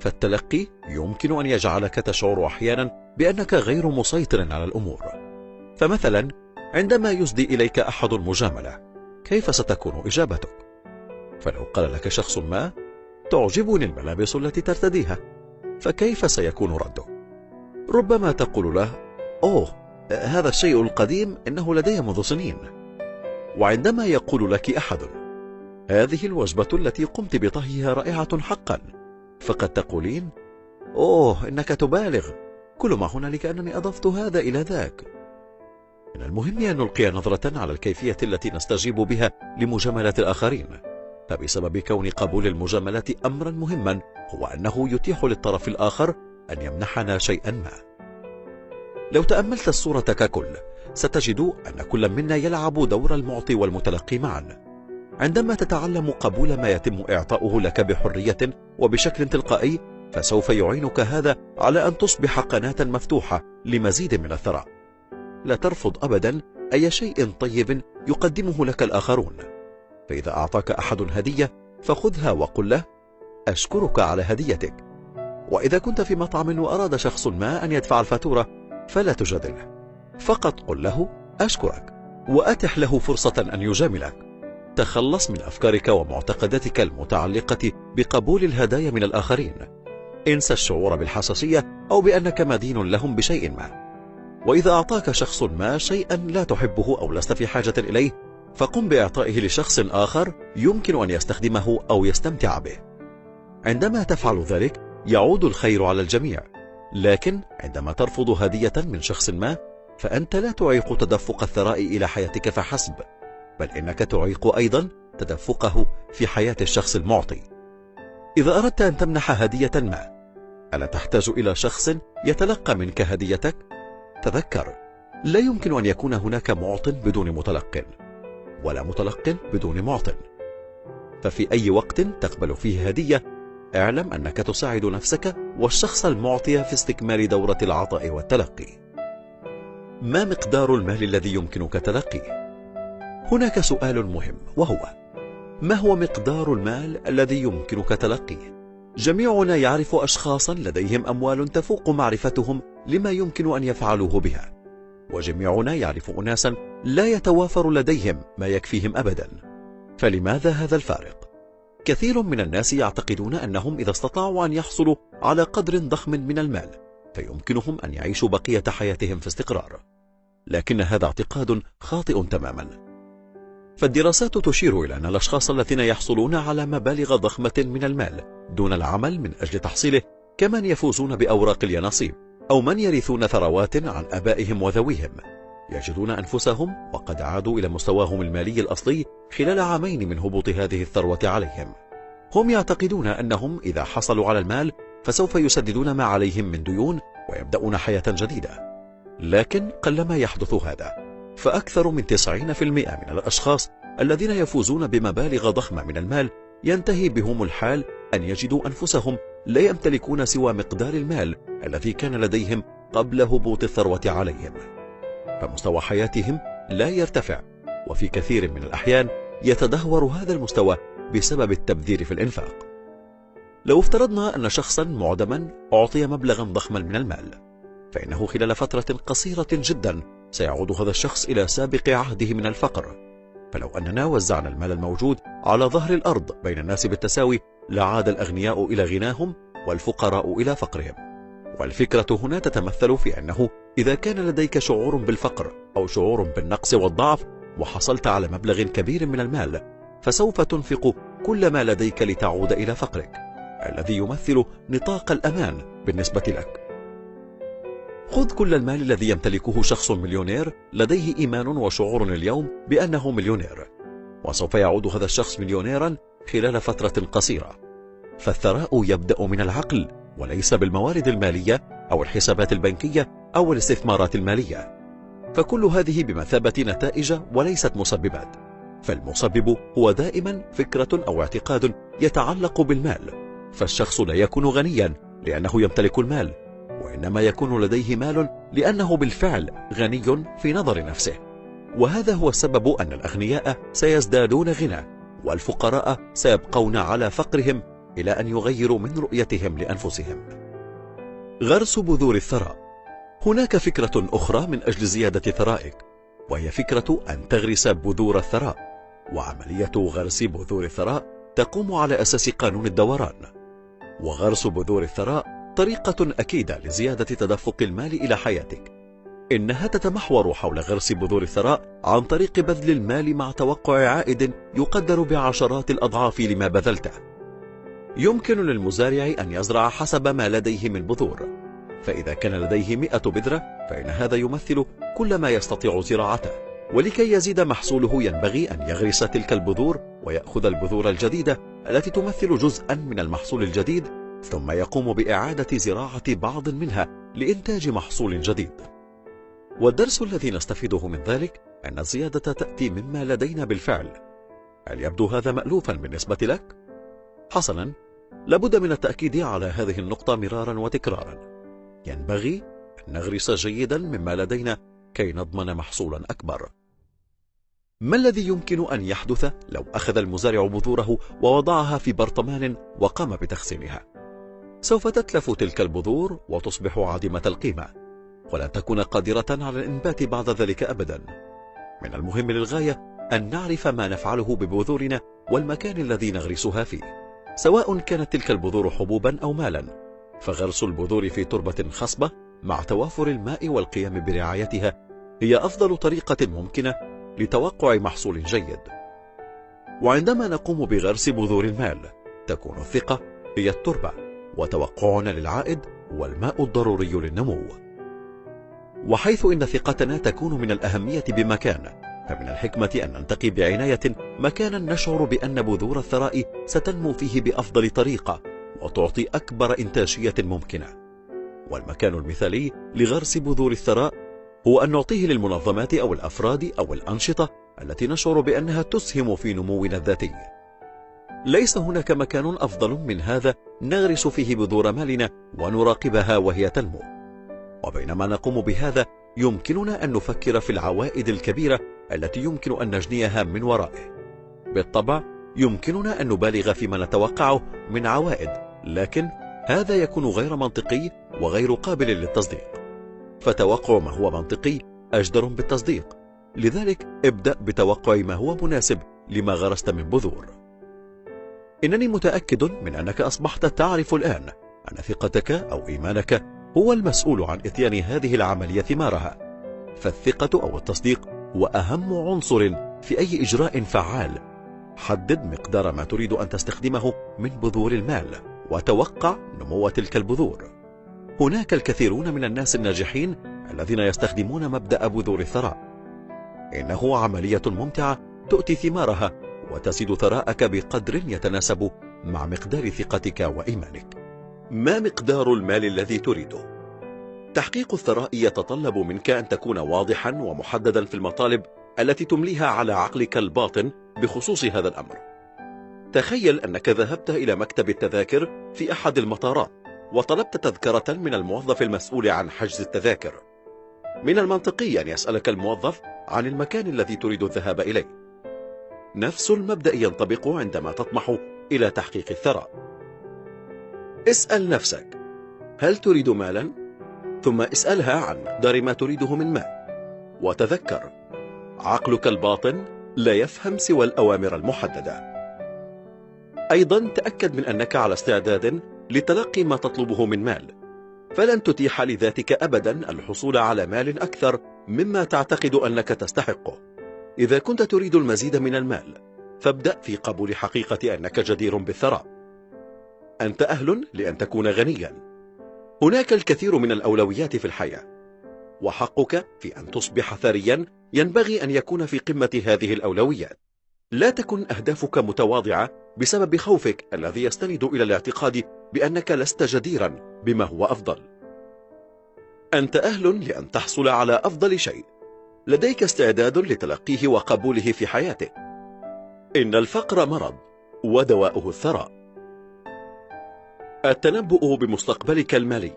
فالتلقي يمكن أن يجعلك تشعر أحيانا بأنك غير مسيطر على الأمور. فمثلا عندما يسدي إليك أحد المجاملة كيف ستكون إجابتك؟ فلو قال لك شخص ما تعجبني الملابس التي ترتديها فكيف سيكون رده؟ ربما تقول له أوه هذا الشيء القديم إنه لدي منذ سنين وعندما يقول لك أحد هذه الوجبة التي قمت بطهيها رائعة حقا فقد تقولين أوه إنك تبالغ كل ما هنالك أنني أضفت هذا إلى ذاك من المهم أن نلقي نظرة على الكيفية التي نستجيب بها لمجاملة الآخرين. فبسبب كون قبول المجاملات أمرا مهما هو أنه يتيح للطرف الآخر أن يمنحنا شيئا ما. لو تأملت الصورة ككل ستجد أن كل منا يلعب دور المعطي والمتلقي معا. عندما تتعلم قبول ما يتم إعطاؤه لك بحرية وبشكل تلقائي فسوف يعينك هذا على أن تصبح قناة مفتوحة لمزيد من الثراء. لا ترفض أبدا أي شيء طيب يقدمه لك الآخرون. فإذا أعطاك أحد هدية فخذها وقل له أشكرك على هديتك. وإذا كنت في مطعم وأراد شخص ما أن يدفع الفاتورة فلا تجادله فقط قل له أشكرك وأتح له فرصة أن يجاملك. تخلص من أفكارك ومعتقداتك المتعلقة بقبول الهدايا من الآخرين. انسى الشعور بالحساسية أو بأنك مدين لهم بشيء ما. وإذا أعطاك شخص ما شيئا لا تحبه أو لست في حاجة إليه فقم بإعطائه لشخص آخر يمكن أن يستخدمه أو يستمتع به. عندما تفعل ذلك يعود الخير على الجميع. لكن عندما ترفض هدية من شخص ما فأنت لا تعيق تدفق الثراء إلى حياتك فحسب بل إنك تعيق أيضا تدفقه في حياة الشخص المعطي. إذا أردت أن تمنح هدية ما ألا تحتاج إلى شخص يتلقى منك هديتك؟ تذكر لا يمكن أن يكون هناك معط بدون متلق ولا متلق بدون معط ففي أي وقت تقبل فيه هدية اعلم أنك تساعد نفسك والشخص المعطي في استكمال دورة العطاء والتلقي ما مقدار المال الذي يمكنك تلقيه؟ هناك سؤال مهم وهو ما هو مقدار المال الذي يمكنك تلقيه؟ جميعنا يعرف أشخاصا لديهم أموال تفوق معرفتهم لما يمكن أن يفعلوه بها. وجميعنا يعرف أناسا لا يتوافر لديهم ما يكفيهم أبدا. فلماذا هذا الفارق؟ كثير من الناس يعتقدون أنهم إذا استطاعوا أن يحصلوا على قدر ضخم من المال فيمكنهم أن يعيشوا بقية حياتهم في استقرار. لكن هذا اعتقاد خاطئ تماما. فالدراسات تشير إلى أن الأشخاص الذين يحصلون على مبالغ ضخمة من المال دون العمل من أجل تحصيله كمن يفوزون بأوراق اليانصيب. أو من يرثون ثروات عن أبائهم وذويهم يجدون أنفسهم وقد عادوا إلى مستواهم المالي الأصلي خلال عامين من هبوط هذه الثروة عليهم. هم يعتقدون أنهم إذا حصلوا على المال فسوف يسددون ما عليهم من ديون ويبدأون حياة جديدة. لكن قلما يحدث هذا فأكثر من 90% من الأشخاص الذين يفوزون بمبالغ ضخمة من المال ينتهي بهم الحال أن يجدوا أنفسهم لا يمتلكون سوى مقدار المال الذي كان لديهم قبل هبوط الثروة عليهم. فمستوى حياتهم لا يرتفع وفي كثير من الأحيان يتدهور هذا المستوى بسبب التبذير في الإنفاق. لو افترضنا أن شخصا معدما أعطي مبلغا ضخما من المال فإنه خلال فترة قصيرة جدا سيعود هذا الشخص إلى سابق عهده من الفقر. فلو أننا وزعنا المال الموجود على ظهر الأرض بين الناس بالتساوي لعاد الأغنياء إلى غناهم والفقراء إلى فقرهم. والفكرة هنا تتمثل في أنه إذا كان لديك شعور بالفقر أو شعور بالنقص والضعف وحصلت على مبلغ كبير من المال فسوف تنفق كل ما لديك لتعود إلى فقرك الذي يمثل نطاق الأمان بالنسبة لك. خذ كل المال الذي يمتلكه شخص مليونير لديه إيمان وشعور اليوم بأنه مليونير وسوف يعود هذا الشخص مليونيرا خلال فترة قصيرة. فالثراء يبدأ من العقل وليس بالموارد المالية أو الحسابات البنكية أو الاستثمارات المالية. فكل هذه بمثابة نتائج وليست مسببات. فالمسبب هو دائما فكرة أو اعتقاد يتعلق بالمال. فالشخص لا يكون غنيا لأنه يمتلك المال وإنما يكون لديه مال لأنه بالفعل غني في نظر نفسه. وهذا هو السبب أن الأغنياء سيزدادون غنى. والفقراء سيبقون على فقرهم إلى أن يغيروا من رؤيتهم لأنفسهم. غرس بذور الثراء هناك فكرة أخرى من أجل زيادة ثرائك وهي فكرة أن تغرس بذور الثراء وعملية غرس بذور الثراء تقوم على أساس قانون الدوران. وغرس بذور الثراء طريقة أكيدة لزيادة تدفق المال إلى حياتك. إنها تتمحور حول غرس بذور الثراء عن طريق بذل المال مع توقع عائد يقدر بعشرات الأضعاف لما بذلته. يمكن للمزارع أن يزرع حسب ما لديه من بذور فإذا كان لديه مئة بذرة فإن هذا يمثل كل ما يستطيع زراعته ولكي يزيد محصوله ينبغي أن يغرس تلك البذور ويأخذ البذور الجديدة التي تمثل جزءا من المحصول الجديد ثم يقوم بإعادة زراعة بعض منها لإنتاج محصول جديد. والدرس الذي نستفيده من ذلك أن الزيادة تأتي مما لدينا بالفعل. هل يبدو هذا مألوفا بالنسبة لك؟ حسنا. لابد من التأكيد على هذه النقطة مرارا وتكرارا. ينبغي أن نغرس جيدا مما لدينا كي نضمن محصولا أكبر. ما الذي يمكن أن يحدث لو أخذ المزارع بذوره ووضعها في برطمان وقام بتخزينها؟ سوف تتلف تلك البذور وتصبح عديمة القيمة. ولن تكون قادرة على الإنبات بعد ذلك أبدا. من المهم للغاية أن نعرف ما نفعله ببذورنا والمكان الذي نغرسها فيه. سواء كانت تلك البذور حبوبا أو مالا فغرس البذور في تربة خصبة مع توافر الماء والقيام برعايتها هي أفضل طريقة ممكنة لتوقع محصول جيد. وعندما نقوم بغرس بذور المال تكون الثقة هي التربة وتوقعنا للعائد والماء الضروري للنمو. وحيث إن ثقتنا تكون من الأهمية بمكان فمن الحكمة أن ننتقي بعناية مكانا نشعر بأن بذور الثراء ستنمو فيه بأفضل طريقة وتعطي أكبر إنتاجية ممكنة. والمكان المثالي لغرس بذور الثراء هو أن نعطيه للمنظمات أو الأفراد أو الأنشطة التي نشعر بأنها تسهم في نمونا الذاتي. ليس هناك مكان أفضل من هذا نغرس فيه بذور مالنا ونراقبها وهي تنمو. وبينما نقوم بهذا يمكننا أن نفكر في العوائد الكبيرة التي يمكن أن نجنيها من ورائه. بالطبع يمكننا أن نبالغ فيما نتوقعه من عوائد لكن هذا يكون غير منطقي وغير قابل للتصديق. فتوقع ما هو منطقي
أجدر بالتصديق. لذلك ابدأ بتوقع ما هو مناسب لما غرست من بذور. إنني متأكد من أنك أصبحت تعرف الآن أن ثقتك أو إيمانك هو المسؤول عن إتيان هذه العملية ثمارها فالثقة أو التصديق هو أهم عنصر في أي إجراء فعال. حدد مقدار ما تريد أن تستخدمه من بذور المال وتوقع نمو تلك البذور. هناك الكثيرون من الناس الناجحين الذين يستخدمون مبدأ بذور الثراء. إنه عملية ممتعة تؤتي ثمارها وتزيد ثراءك بقدر يتناسب مع مقدار ثقتك وإيمانك.
ما مقدار المال الذي تريده؟ تحقيق الثراء يتطلب منك أن تكون واضحا ومحددا في المطالب التي تمليها على عقلك الباطن بخصوص هذا الأمر. تخيل أنك ذهبت إلى مكتب التذاكر في أحد المطارات وطلبت تذكرة من الموظف المسؤول عن حجز التذاكر. من المنطقي أن يسألك الموظف عن المكان الذي تريد الذهاب إليه. نفس المبدأ ينطبق عندما تطمح إلى تحقيق الثراء. اسأل نفسك هل تريد مالا؟ ثم اسألها عن مقدار ما تريده من مال. وتذكر عقلك الباطن لا يفهم سوى الأوامر المحددة. أيضا تأكد من أنك على استعداد لتلقي ما تطلبه من مال. فلن تتيح لذاتك أبدا الحصول على مال أكثر مما تعتقد أنك تستحقه. إذا كنت تريد المزيد من المال فابدأ في قبول حقيقة أنك جدير بالثراء. أنت أهل لأن تكون غنيا. هناك الكثير من الأولويات في الحياة وحقك في أن تصبح ثريا ينبغي أن يكون في قمة هذه الأولويات. لا تكن أهدافك متواضعة بسبب خوفك الذي يستند إلى الاعتقاد بأنك لست جديرا بما هو أفضل. أنت أهل لأن تحصل على أفضل شيء. لديك استعداد لتلقيه وقبوله في حياتك. إن الفقر مرض ودواؤه الثراء. التنبؤ بمستقبلك المالي.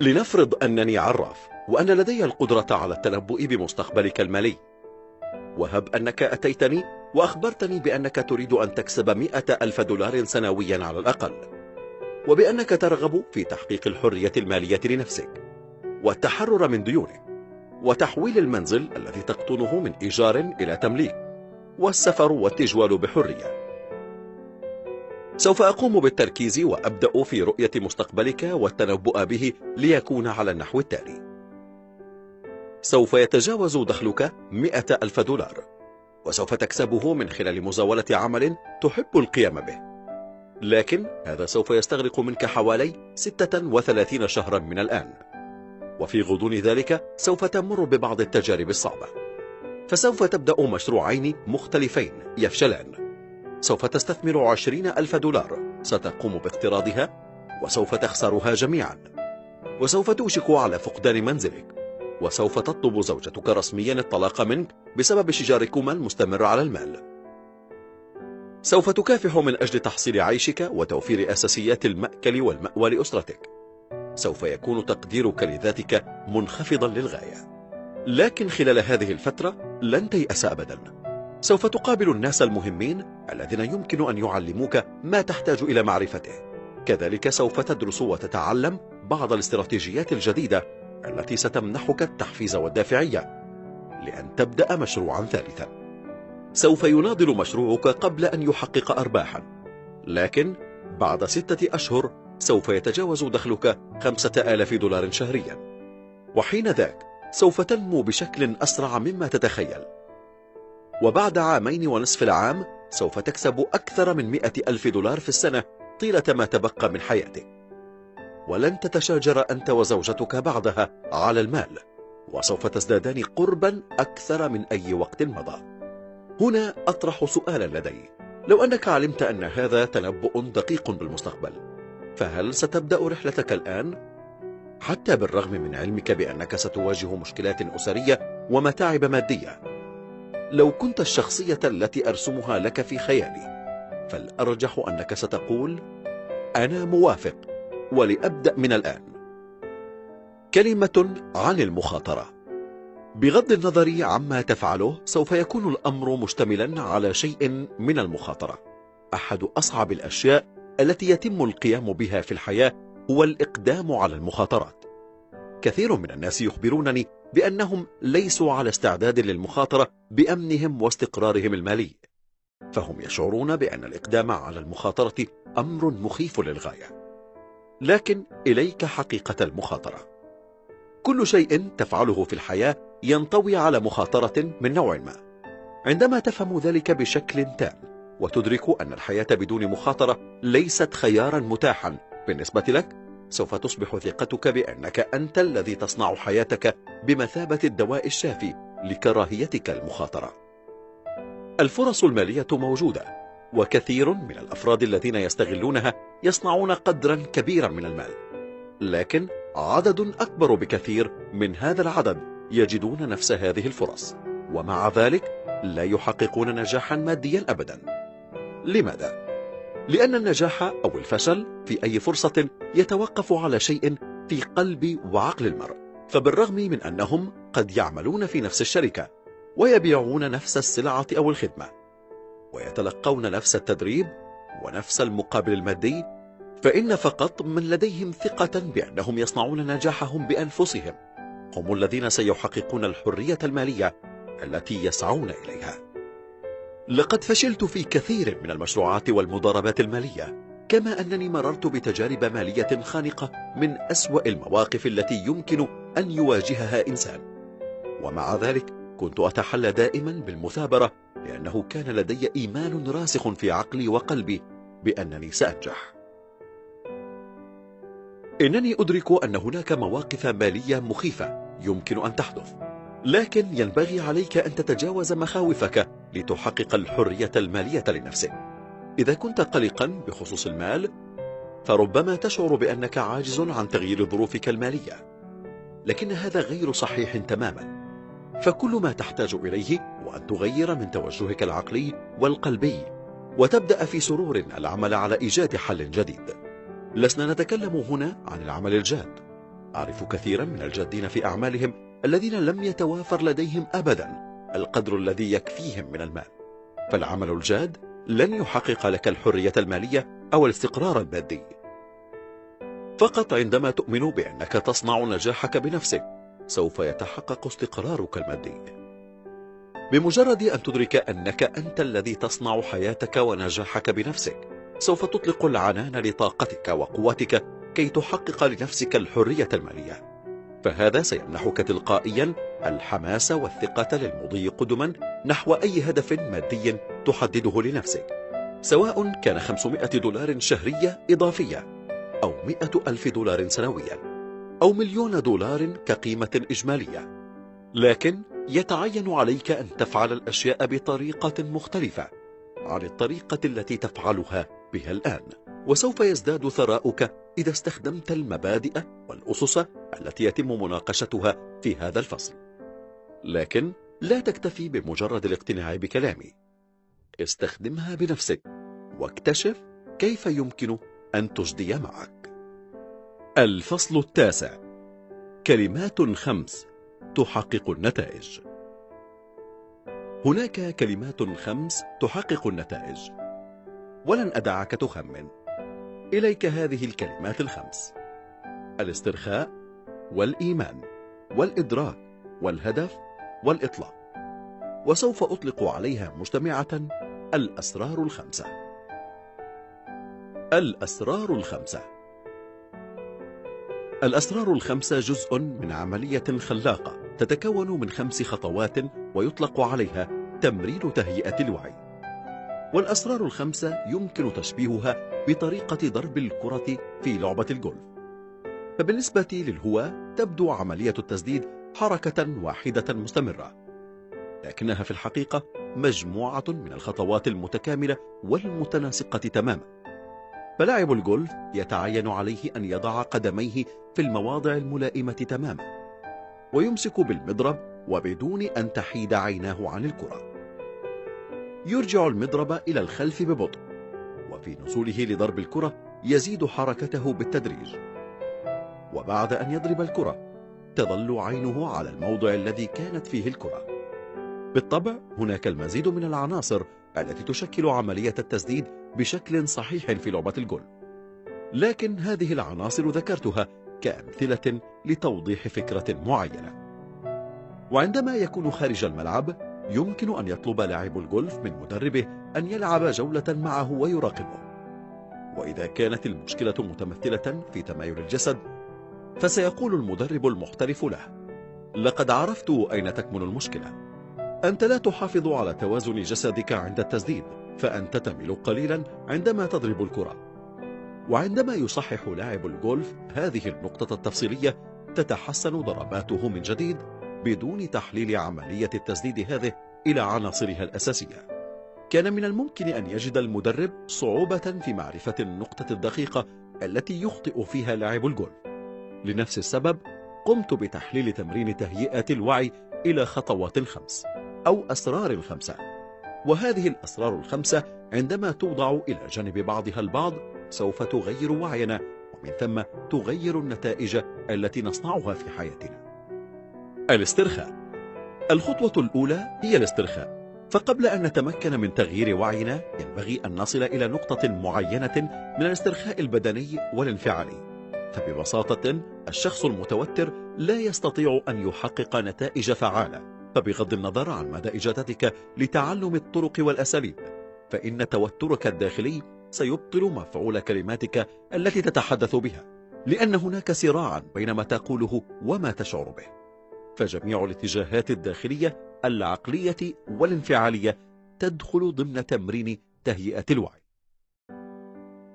لنفرض أنني عراف وأن لدي القدرة على التنبؤ بمستقبلك المالي. وهب أنك أتيتني وأخبرتني بأنك تريد أن تكسب مئة ألف دولار سنويا على الأقل وبأنك ترغب في تحقيق الحرية المالية لنفسك والتحرر من ديونك وتحويل المنزل الذي تقطنه من إيجار إلى تمليك والسفر والتجوال بحرية. سوف أقوم بالتركيز وأبدأ في رؤية مستقبلك والتنبؤ به ليكون على النحو التالي. سوف يتجاوز دخلك مئة ألف دولار وسوف تكسبه من خلال مزاولة عمل تحب القيام به. لكن هذا سوف يستغرق منك حوالي 36 شهرا من الآن. وفي غضون ذلك سوف تمر ببعض التجارب الصعبة. فسوف تبدأ مشروعين مختلفين يفشلان. سوف تستثمر عشرين ألف دولار. ستقوم باقتراضها وسوف تخسرها جميعا. وسوف توشك على فقدان منزلك. وسوف تطلب زوجتك رسميا الطلاق منك بسبب شجاركما المستمر على المال. سوف تكافح من أجل تحصيل عيشك وتوفير أساسيات المأكل والمأوى لأسرتك. سوف يكون تقديرك لذاتك منخفضا للغاية. لكن خلال هذه الفترة لن تيأس أبدا. سوف تقابل الناس المهمين الذين يمكن أن يعلموك ما تحتاج إلى معرفته. كذلك سوف تدرس وتتعلم بعض الاستراتيجيات الجديدة التي ستمنحك التحفيز والدافعية لأن تبدأ مشروعا ثالثا. سوف يناضل مشروعك قبل أن يحقق أرباحا. لكن بعد ستة أشهر سوف يتجاوز دخلك خمسة آلاف دولار شهريا. وحين ذاك سوف تنمو بشكل أسرع مما تتخيل. وبعد عامين ونصف العام سوف تكسب أكثر من مئة ألف دولار في السنة طيلة ما تبقى من حياتك. ولن تتشاجر أنت وزوجتك بعدها على المال وسوف تزدادان قربا أكثر من أي وقت مضى. هنا أطرح سؤالا لدي. لو أنك علمت أن هذا تنبؤ دقيق بالمستقبل فهل ستبدأ رحلتك الآن؟ حتى بالرغم من علمك بأنك ستواجه مشكلات أسرية ومتاعب مادية لو كنت الشخصية التي أرسمها لك في خيالي فالأرجح أنك ستقول أنا موافق ولأبدأ من الآن. كلمة عن المخاطرة. بغض النظر عما تفعله سوف يكون الأمر مشتملا على شيء من المخاطرة. أحد أصعب الأشياء التي يتم القيام بها في الحياة هو الإقدام على المخاطرات. كثير من الناس يخبرونني بأنهم ليسوا على استعداد للمخاطرة بأمنهم واستقرارهم المالي. فهم يشعرون بأن الإقدام على المخاطرة أمر مخيف للغاية. لكن إليك حقيقة المخاطرة. كل شيء تفعله في الحياة ينطوي على مخاطرة من نوع ما. عندما تفهم ذلك بشكل تام وتدرك أن الحياة بدون مخاطرة ليست خيارا متاحا بالنسبة لك سوف تصبح ثقتك بأنك أنت الذي تصنع حياتك بمثابة الدواء الشافي لكراهيتك المخاطرة. الفرص المالية موجودة وكثير من الأفراد الذين يستغلونها يصنعون قدرا كبيرا من المال. لكن عدد أكبر بكثير من هذا العدد يجدون نفس هذه الفرص ومع ذلك لا يحققون نجاحا ماديا أبدا. لماذا؟ لأن النجاح أو الفشل في أي فرصة يتوقف على شيء في قلب وعقل المرء. فبالرغم من أنهم قد يعملون في نفس الشركة ويبيعون نفس السلعة أو الخدمة ويتلقون نفس التدريب ونفس المقابل المادي فإن فقط من لديهم ثقة بأنهم يصنعون نجاحهم بأنفسهم هم الذين سيحققون الحرية المالية التي يسعون إليها. لقد فشلت في كثير من المشروعات والمضاربات المالية كما أنني مررت بتجارب مالية خانقة من أسوأ المواقف التي يمكن أن يواجهها إنسان. ومع ذلك كنت أتحلى دائما بالمثابرة لأنه كان لدي إيمان راسخ في عقلي وقلبي بأنني سأنجح. إنني أدرك أن هناك مواقف مالية مخيفة يمكن أن تحدث. لكن ينبغي عليك أن تتجاوز مخاوفك لتحقق الحرية المالية لنفسك. إذا كنت قلقا بخصوص المال فربما تشعر بأنك عاجز عن تغيير ظروفك المالية. لكن هذا غير صحيح تماما. فكل ما تحتاج إليه هو أن تغير من توجهك العقلي والقلبي وتبدأ في سرور العمل على إيجاد حل جديد. لسنا نتكلم هنا عن العمل الجاد. أعرف كثيرا من الجادين في أعمالهم الذين لم يتوافر لديهم أبدا القدر الذي يكفيهم من المال. فالعمل الجاد لن يحقق لك الحرية المالية أو الاستقرار المادي. فقط عندما تؤمن بأنك تصنع نجاحك بنفسك سوف يتحقق استقرارك المادي. بمجرد أن تدرك أنك أنت الذي تصنع حياتك ونجاحك بنفسك سوف تطلق العنان لطاقتك وقوتك كي تحقق لنفسك الحرية المالية. فهذا سيمنحك تلقائيا الحماس والثقة للمضي قدما نحو أي هدف مادي تحدده لنفسك سواء كان 500 دولار شهرية إضافية أو 100 ألف دولار سنويا أو مليون دولار كقيمة إجمالية. لكن يتعين عليك أن تفعل الأشياء بطريقة مختلفة عن الطريقة التي تفعلها بها الآن. وسوف يزداد ثراؤك إذا استخدمت المبادئ والأسس التي يتم مناقشتها في هذا الفصل. لكن لا تكتفي بمجرد الاقتناع بكلامي. استخدمها بنفسك واكتشف كيف يمكن أن تجدي معك. الفصل التاسع. كلمات خمس تحقق النتائج. هناك كلمات خمس تحقق النتائج. ولن أدعك تخمن. إليك هذه الكلمات الخمس. الاسترخاء والإيمان والإدراك والهدف والإطلاق. وسوف أطلق عليها مجتمعة الأسرار الخمسة. الأسرار الخمسة. الأسرار الخمسة جزء من عملية خلاقة تتكون من خمس خطوات ويطلق عليها تمرين تهيئة الوعي. والأسرار الخمسة يمكن تشبيهها بطريقة ضرب الكرة في لعبة الجولف. فبالنسبة للهواة تبدو عملية التسديد حركة واحدة مستمرة. لكنها في الحقيقة مجموعة من الخطوات المتكاملة والمتناسقة تماما. فلاعب الجولف يتعين عليه أن يضع قدميه في المواضع الملائمة تماما ويمسك بالمضرب وبدون أن تحيد عيناه عن الكرة. يرجع المضرب إلى الخلف ببطء وفي نزوله لضرب الكرة يزيد حركته بالتدريج. وبعد أن يضرب الكرة تظل عينه على الموضع الذي كانت فيه الكرة. بالطبع هناك المزيد من العناصر التي تشكل عملية التسديد بشكل صحيح في لعبة الجولف لكن هذه العناصر ذكرتها كأمثلة لتوضيح فكرة معينة. وعندما يكون خارج الملعب يمكن أن يطلب لاعب الجولف من مدربه أن يلعب جولة معه ويراقبه. وإذا كانت المشكلة متمثلة في تمايل الجسد فسيقول المدرب المحترف له لقد عرفت أين تكمن المشكلة. أنت لا تحافظ على توازن جسدك عند التسديد فأنت تميل قليلا عندما تضرب الكرة. وعندما يصحح لاعب الجولف هذه النقطة التفصيلية تتحسن ضرباته من جديد. بدون تحليل عملية التسديد هذه إلى عناصرها الأساسية. كان من الممكن أن يجد المدرب صعوبة في معرفة النقطة الدقيقة التي يخطئ فيها لاعب الجولف لنفس السبب قمت بتحليل تمرين تهيئة الوعي إلى خطوات خمس أو أسرار خمسة وهذه الأسرار الخمسة عندما توضع إلى جانب بعضها البعض سوف تغير وعينا ومن ثم تغير النتائج التي نصنعها في حياتنا. الاسترخاء. الخطوة الأولى هي الاسترخاء. فقبل أن نتمكن من تغيير وعينا ينبغي أن نصل إلى نقطة معينة من الاسترخاء البدني والانفعالي. فببساطة الشخص المتوتر لا يستطيع أن يحقق نتائج فعالة. فبغض النظر عن مدى إجادتك لتعلم الطرق والأساليب فإن توترك الداخلي سيبطل مفعول كلماتك التي تتحدث بها لأن هناك صراعا بين ما تقوله وما تشعر به. فجميع الاتجاهات الداخلية العقلية والانفعالية تدخل ضمن تمرين تهيئة الوعي.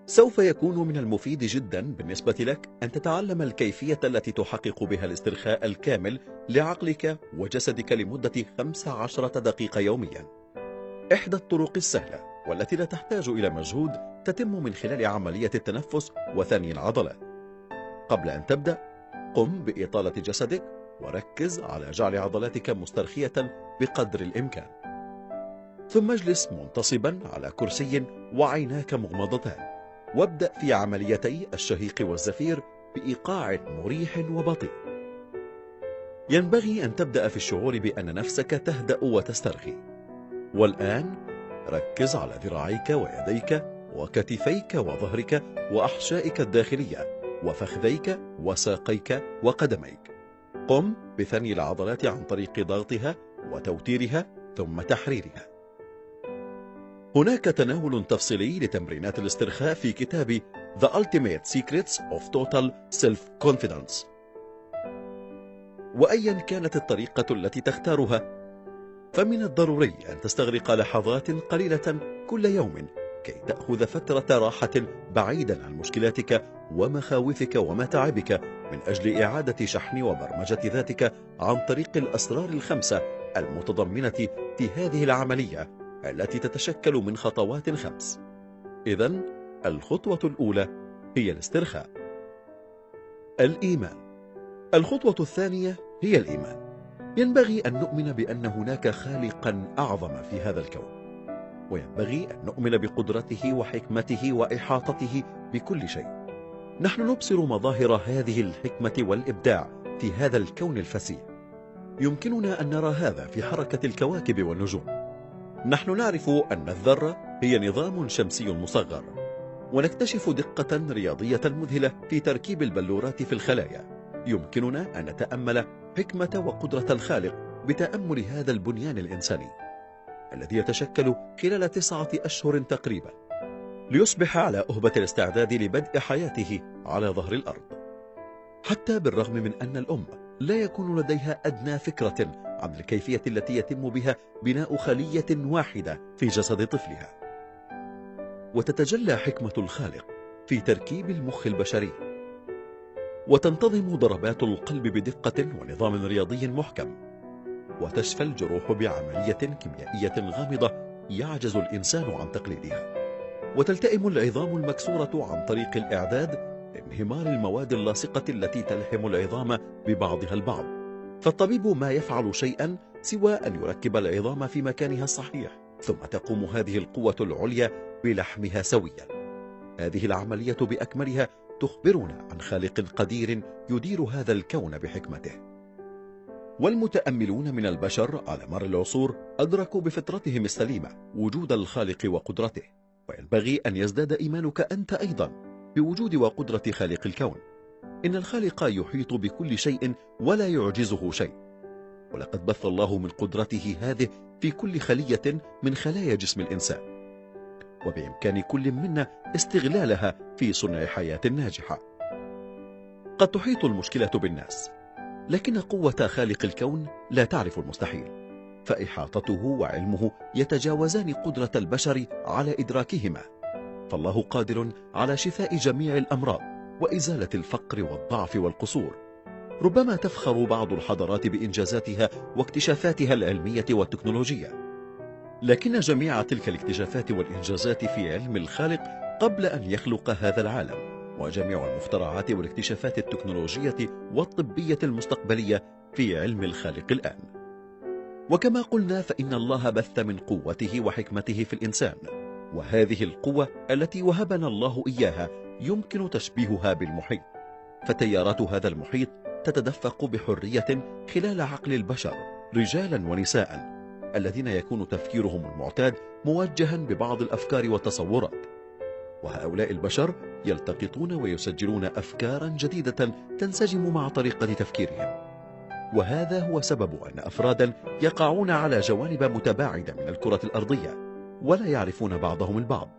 سوف يكون من المفيد جدا بالنسبة لك أن تتعلم الكيفية التي تحقق بها الاسترخاء الكامل لعقلك وجسدك لمدة 15 دقيقة يوميا. إحدى الطرق السهلة والتي لا تحتاج إلى مجهود تتم من خلال عملية التنفس وثاني العضلات. قبل أن تبدأ قم بإطالة جسدك وركز على جعل عضلاتك مسترخية بقدر الإمكان. ثم اجلس منتصبا على كرسي وعيناك مغمضتان. وابدأ في عمليتي الشهيق والزفير بإيقاع مريح وبطيء. ينبغي أن تبدأ في الشعور بأن نفسك تهدأ وتسترخي. والآن ركز على ذراعيك ويديك وكتفيك وظهرك وأحشائك الداخلية وفخذيك وساقيك وقدميك. قم بثني العضلات عن طريق ضغطها وتوتيرها ثم تحريرها. هناك تناول تفصيلي لتمرينات الاسترخاء في كتاب The Ultimate Secrets of Total Self-Confidence. وأيا كانت الطريقة التي تختارها فمن الضروري أن تستغرق لحظات قليلة كل يوم كي تأخذ فترة راحة بعيدا عن مشكلاتك ومخاوفك ومتاعبك من أجل إعادة شحن وبرمجة ذاتك عن طريق الأسرار الخمسة المتضمنة في هذه العملية التي تتشكل من خطوات خمس. إذا الخطوة الأولى هي الاسترخاء. الإيمان. الخطوة الثانية هي الإيمان. ينبغي أن نؤمن بأن هناك خالقا أعظم في هذا الكون. وينبغي أن نؤمن بقدرته وحكمته وإحاطته بكل شيء. نحن نبصر مظاهر هذه الحكمة والإبداع في هذا الكون الفسيح. يمكننا أن نرى هذا في حركة الكواكب والنجوم. نحن نعرف أن الذرة هي نظام شمسي مصغر ونكتشف دقة رياضية مذهلة في تركيب البلورات في الخلايا. يمكننا أن نتأمل حكمة وقدرة الخالق بتأمل هذا البنيان الإنساني الذي يتشكل خلال تسعة أشهر تقريبا. ليصبح على أهبة الاستعداد لبدء حياته على ظهر الأرض. حتى بالرغم من أن الأم لا يكون لديها أدنى فكرة عن الكيفية التي يتم بها بناء خلية واحدة في جسد طفلها. وتتجلى حكمة الخالق في تركيب المخ البشري. وتنتظم ضربات القلب بدقة ونظام رياضي محكم. وتشفى الجروح بعملية كيميائية غامضة يعجز الإنسان عن تقليدها. وتلتئم العظام المكسورة عن طريق الإعداد لانهمار المواد اللاصقة التي تلحم العظام ببعضها البعض. فالطبيب ما يفعل شيئا سوى أن يركب العظام في مكانها الصحيح ثم تقوم هذه القوة العليا بلحمها سويا. هذه العملية بأكملها تخبرنا عن خالق قدير يدير هذا الكون بحكمته. والمتأملون من البشر على مر العصور أدركوا بفطرتهم السليمة وجود الخالق وقدرته. وينبغي أن يزداد إيمانك أنت أيضا بوجود وقدرة خالق الكون. إن الخالق يحيط بكل شيء ولا يعجزه شيء. ولقد بث الله من قدرته هذه في كل خلية من خلايا جسم الإنسان. وبإمكان كل منا استغلالها في صنع حياة ناجحة. قد تحيط المشكلة بالناس لكن قوة خالق الكون لا تعرف المستحيل. فإحاطته وعلمه يتجاوزان قدرة البشر على إدراكهما. فالله قادر على شفاء جميع الأمراض وإزالة الفقر والضعف والقصور. ربما تفخر بعض الحضارات بإنجازاتها واكتشافاتها العلمية والتكنولوجية. لكن جميع تلك الاكتشافات والإنجازات في علم الخالق قبل أن يخلق هذا العالم وجميع المخترعات والاكتشافات التكنولوجية والطبية المستقبلية في علم الخالق الآن. وكما قلنا فإن الله بث من قوته وحكمته في الإنسان وهذه القوة التي وهبنا الله إياها يمكن تشبيهها بالمحيط. فتيارات هذا المحيط تتدفق بحرية خلال عقل البشر رجالا ونساء الذين يكون تفكيرهم المعتاد موجها ببعض الأفكار والتصورات. وهؤلاء البشر يلتقطون ويسجلون أفكارا جديدة تنسجم مع طريقة تفكيرهم. وهذا هو سبب أن أفرادا يقعون على جوانب متباعدة من الكرة الأرضية ولا يعرفون بعضهم البعض.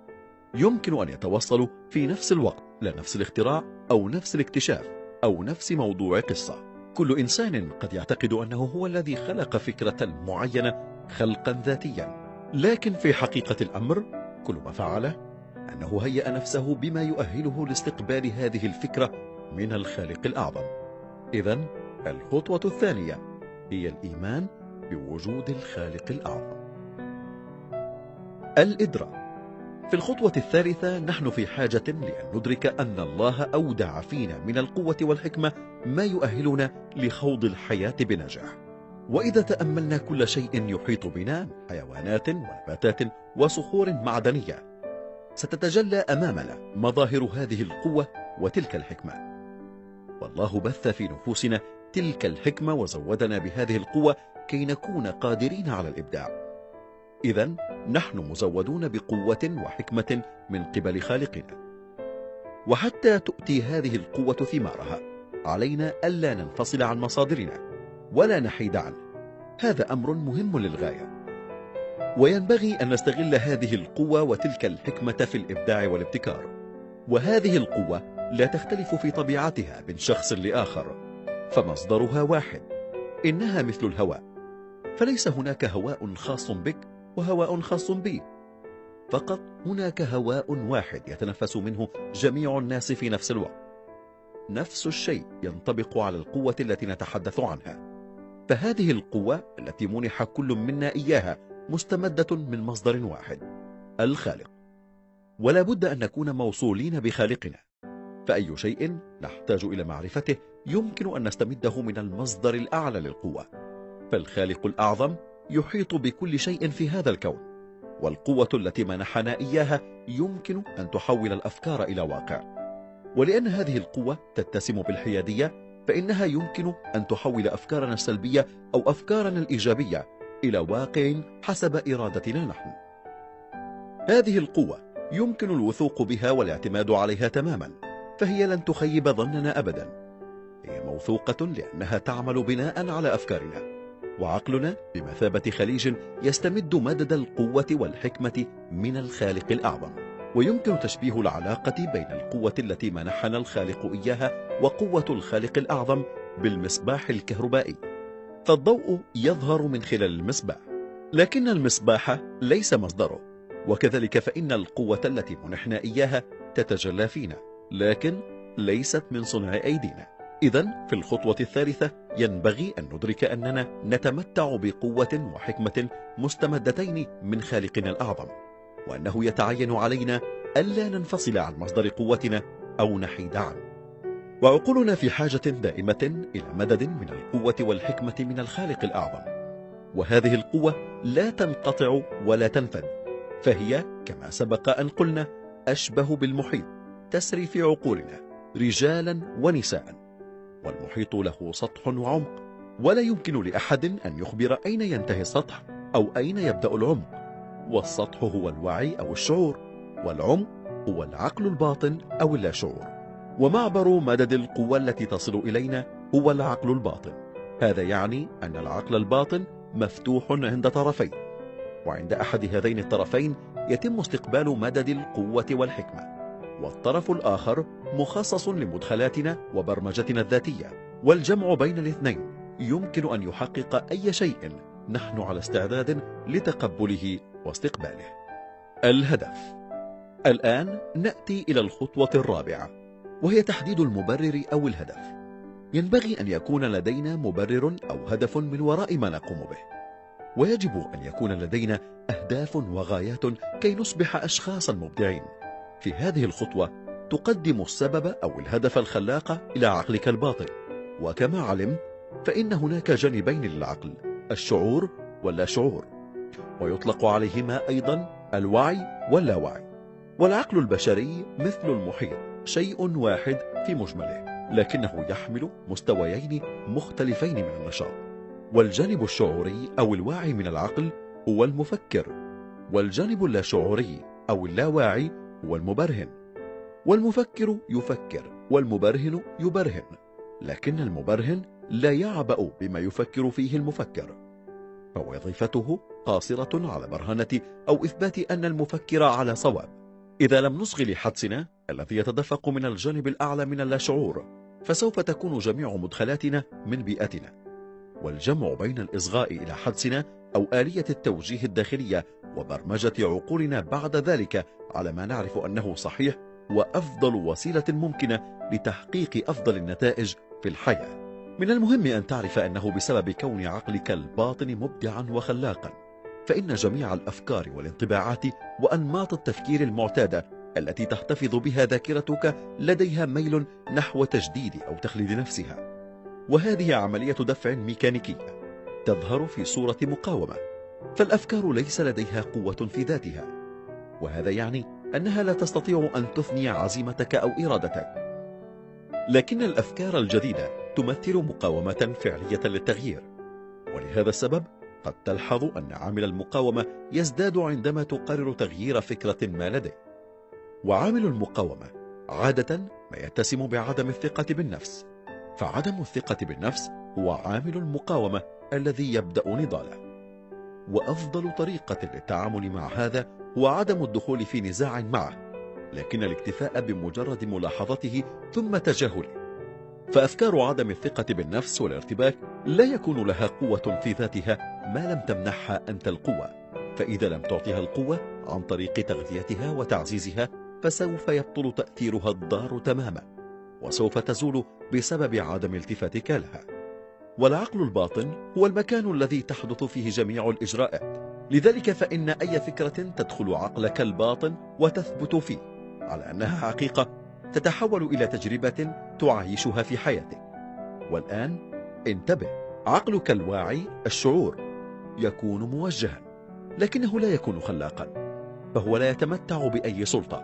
يمكن أن يتوصلوا في نفس الوقت لنفس الاختراع أو نفس الاكتشاف أو نفس موضوع قصة. كل إنسان قد يعتقد أنه هو الذي خلق فكرة معينة خلقا ذاتيا. لكن في حقيقة الأمر كل ما فعله أنه هيأ نفسه بما يؤهله لاستقبال هذه الفكرة من الخالق الأعظم. إذا الخطوة الثانية هي الإيمان بوجود الخالق الأعظم. الإدراك. في الخطوة الثالثة نحن في حاجة لأن ندرك أن الله أودع فينا من القوة والحكمة ما يؤهلنا لخوض الحياة بنجاح. وإذا تأملنا كل شيء يحيط بنا حيوانات ونباتات وصخور معدنية ستتجلى أمامنا مظاهر هذه القوة وتلك الحكمة. والله بث في نفوسنا تلك الحكمة وزودنا بهذه القوة كي نكون قادرين على الإبداع. إذا نحن مزودون بقوة وحكمة من قبل خالقنا. وحتى تؤتي هذه القوة ثمارها علينا ألا ننفصل عن مصادرنا ولا نحيد عنه. هذا أمر مهم للغاية. وينبغي أن نستغل هذه القوة وتلك الحكمة في الإبداع والابتكار. وهذه القوة لا تختلف في طبيعتها من شخص لآخر. فمصدرها واحد. إنها مثل الهواء. فليس هناك هواء خاص بك وهواء خاص بي. فقط هناك هواء واحد يتنفس منه جميع الناس في نفس الوقت. نفس الشيء ينطبق على القوة التي نتحدث عنها. فهذه القوة التي منح كل منا إياها مستمدة من مصدر واحد الخالق. ولا بد أن نكون موصولين بخالقنا. فأي شيء نحتاج إلى معرفته يمكن أن نستمده من المصدر الأعلى للقوة فالخالق الأعظم يحيط بكل شيء في هذا الكون والقوة التي منحنا إياها يمكن أن تحول الأفكار إلى واقع. ولأن هذه القوة تتسم بالحيادية فإنها يمكن أن تحول أفكارنا السلبية أو أفكارنا الإيجابية إلى واقع حسب إرادتنا نحن. هذه القوة يمكن الوثوق بها والاعتماد عليها تماما فهي لن تخيب ظننا أبدا. هي موثوقة لأنها تعمل بناء على أفكارنا وعقلنا بمثابة خليج يستمد مدد القوة والحكمة من الخالق الأعظم. ويمكن تشبيه العلاقة بين القوة التي منحنا الخالق إياها وقوة الخالق الأعظم بالمصباح الكهربائي. فالضوء يظهر من خلال المصباح لكن المصباح ليس مصدره. وكذلك فإن القوة التي منحنا إياها تتجلى فينا لكن ليست من صنع أيدينا. إذا في الخطوة الثالثة ينبغي أن ندرك أننا نتمتع بقوة وحكمة مستمدتين من خالقنا الأعظم وأنه يتعين علينا ألا ننفصل عن مصدر قوتنا أو نحيد عنه. وعقولنا في حاجة دائمة إلى مدد من القوة والحكمة من الخالق الأعظم وهذه القوة لا تنقطع ولا تنفد فهي كما سبق أن قلنا أشبه بالمحيط تسري في عقولنا رجالا ونساء. والمحيط له سطح وعمق ولا يمكن لأحد أن يخبر أين ينتهي السطح أو أين يبدأ العمق. والسطح هو الوعي أو الشعور والعمق هو العقل الباطن أو اللاشعور. ومعبر مدد القوة التي تصل إلينا هو العقل الباطن. هذا يعني أن العقل الباطن مفتوح عند طرفين. وعند أحد هذين الطرفين يتم استقبال مدد القوة والحكمة. والطرف الآخر مخصص لمدخلاتنا وبرمجتنا الذاتية. والجمع بين الاثنين يمكن أن يحقق أي شيء. نحن على استعداد لتقبله واستقباله. الهدف. الآن نأتي إلى الخطوة الرابعة وهي تحديد المبرر أو الهدف. ينبغي أن يكون لدينا مبرر أو هدف من وراء ما نقوم به. ويجب أن يكون لدينا أهداف وغايات كي نصبح أشخاصا مبدعين. في هذه الخطوة تقدم السبب أو الهدف الخلاق إلى عقلك الباطن. وكما علم فإن هناك جانبين للعقل الشعور واللا شعور. ويطلق عليهما أيضا الوعي واللاوعي والعقل البشري مثل المحيط شيء واحد في مجمله لكنه يحمل مستويين مختلفين من النشاط. والجانب الشعوري أو الواعي من العقل هو المفكر والجانب اللاشعوري أو اللاواعي هو المبرهن. والمفكر يفكر والمبرهن يبرهن. لكن المبرهن لا يعبأ بما يفكر فيه المفكر. فوظيفته قاصرة على برهنة أو إثبات أن المفكر على صواب. إذا لم نصغ لحدسنا الذي يتدفق من الجانب الأعلى من اللاشعور فسوف تكون جميع مدخلاتنا من بيئتنا. والجمع بين الإصغاء إلى حدسنا أو آلية التوجيه الداخلية وبرمجة عقولنا بعد ذلك على ما نعرف أنه صحيح وأفضل وسيلة ممكنة لتحقيق أفضل النتائج في الحياة. من المهم أن تعرف أنه بسبب كون عقلك الباطن مبدعا وخلاقا فإن جميع الأفكار والانطباعات وأنماط التفكير المعتادة التي تحتفظ بها ذاكرتك لديها ميل نحو تجديد أو تخليد نفسها. وهذه عملية دفع ميكانيكية تظهر في صورة مقاومة فالأفكار ليس لديها قوة في ذاتها وهذا يعني أنها لا تستطيع أن تثني عزيمتك أو إرادتك. لكن الأفكار الجديدة تمثل مقاومة فعلية للتغيير. ولهذا السبب قد تلحظ أن عامل المقاومة يزداد عندما تقرر تغيير فكرة ما لديك وعامل المقاومة عادة ما يتسم بعدم الثقة بالنفس. فعدم الثقة بالنفس هو عامل المقاومة الذي يبدأ نضاله. وأفضل طريقة للتعامل مع هذا هو عدم الدخول في نزاع معه لكن الاكتفاء بمجرد ملاحظته ثم تجاهله. فأفكار عدم الثقة بالنفس والارتباك لا يكون لها قوة في ذاتها ما لم تمنحها أنت القوة. فإذا لم تعطيها القوة عن طريق تغذيتها وتعزيزها فسوف يبطل تأثيرها الضار تماما وسوف تزول بسبب عدم التفاتك لها. والعقل الباطن هو المكان الذي تحدث فيه جميع الإجراءات لذلك فإن أي فكرة تدخل عقلك الباطن وتثبت فيه على أنها حقيقة تتحول إلى تجربة تعيشها في حياتك. والآن انتبه عقلك الواعي الشعور يكون موجها لكنه لا يكون خلاقا فهو لا يتمتع بأي سلطة.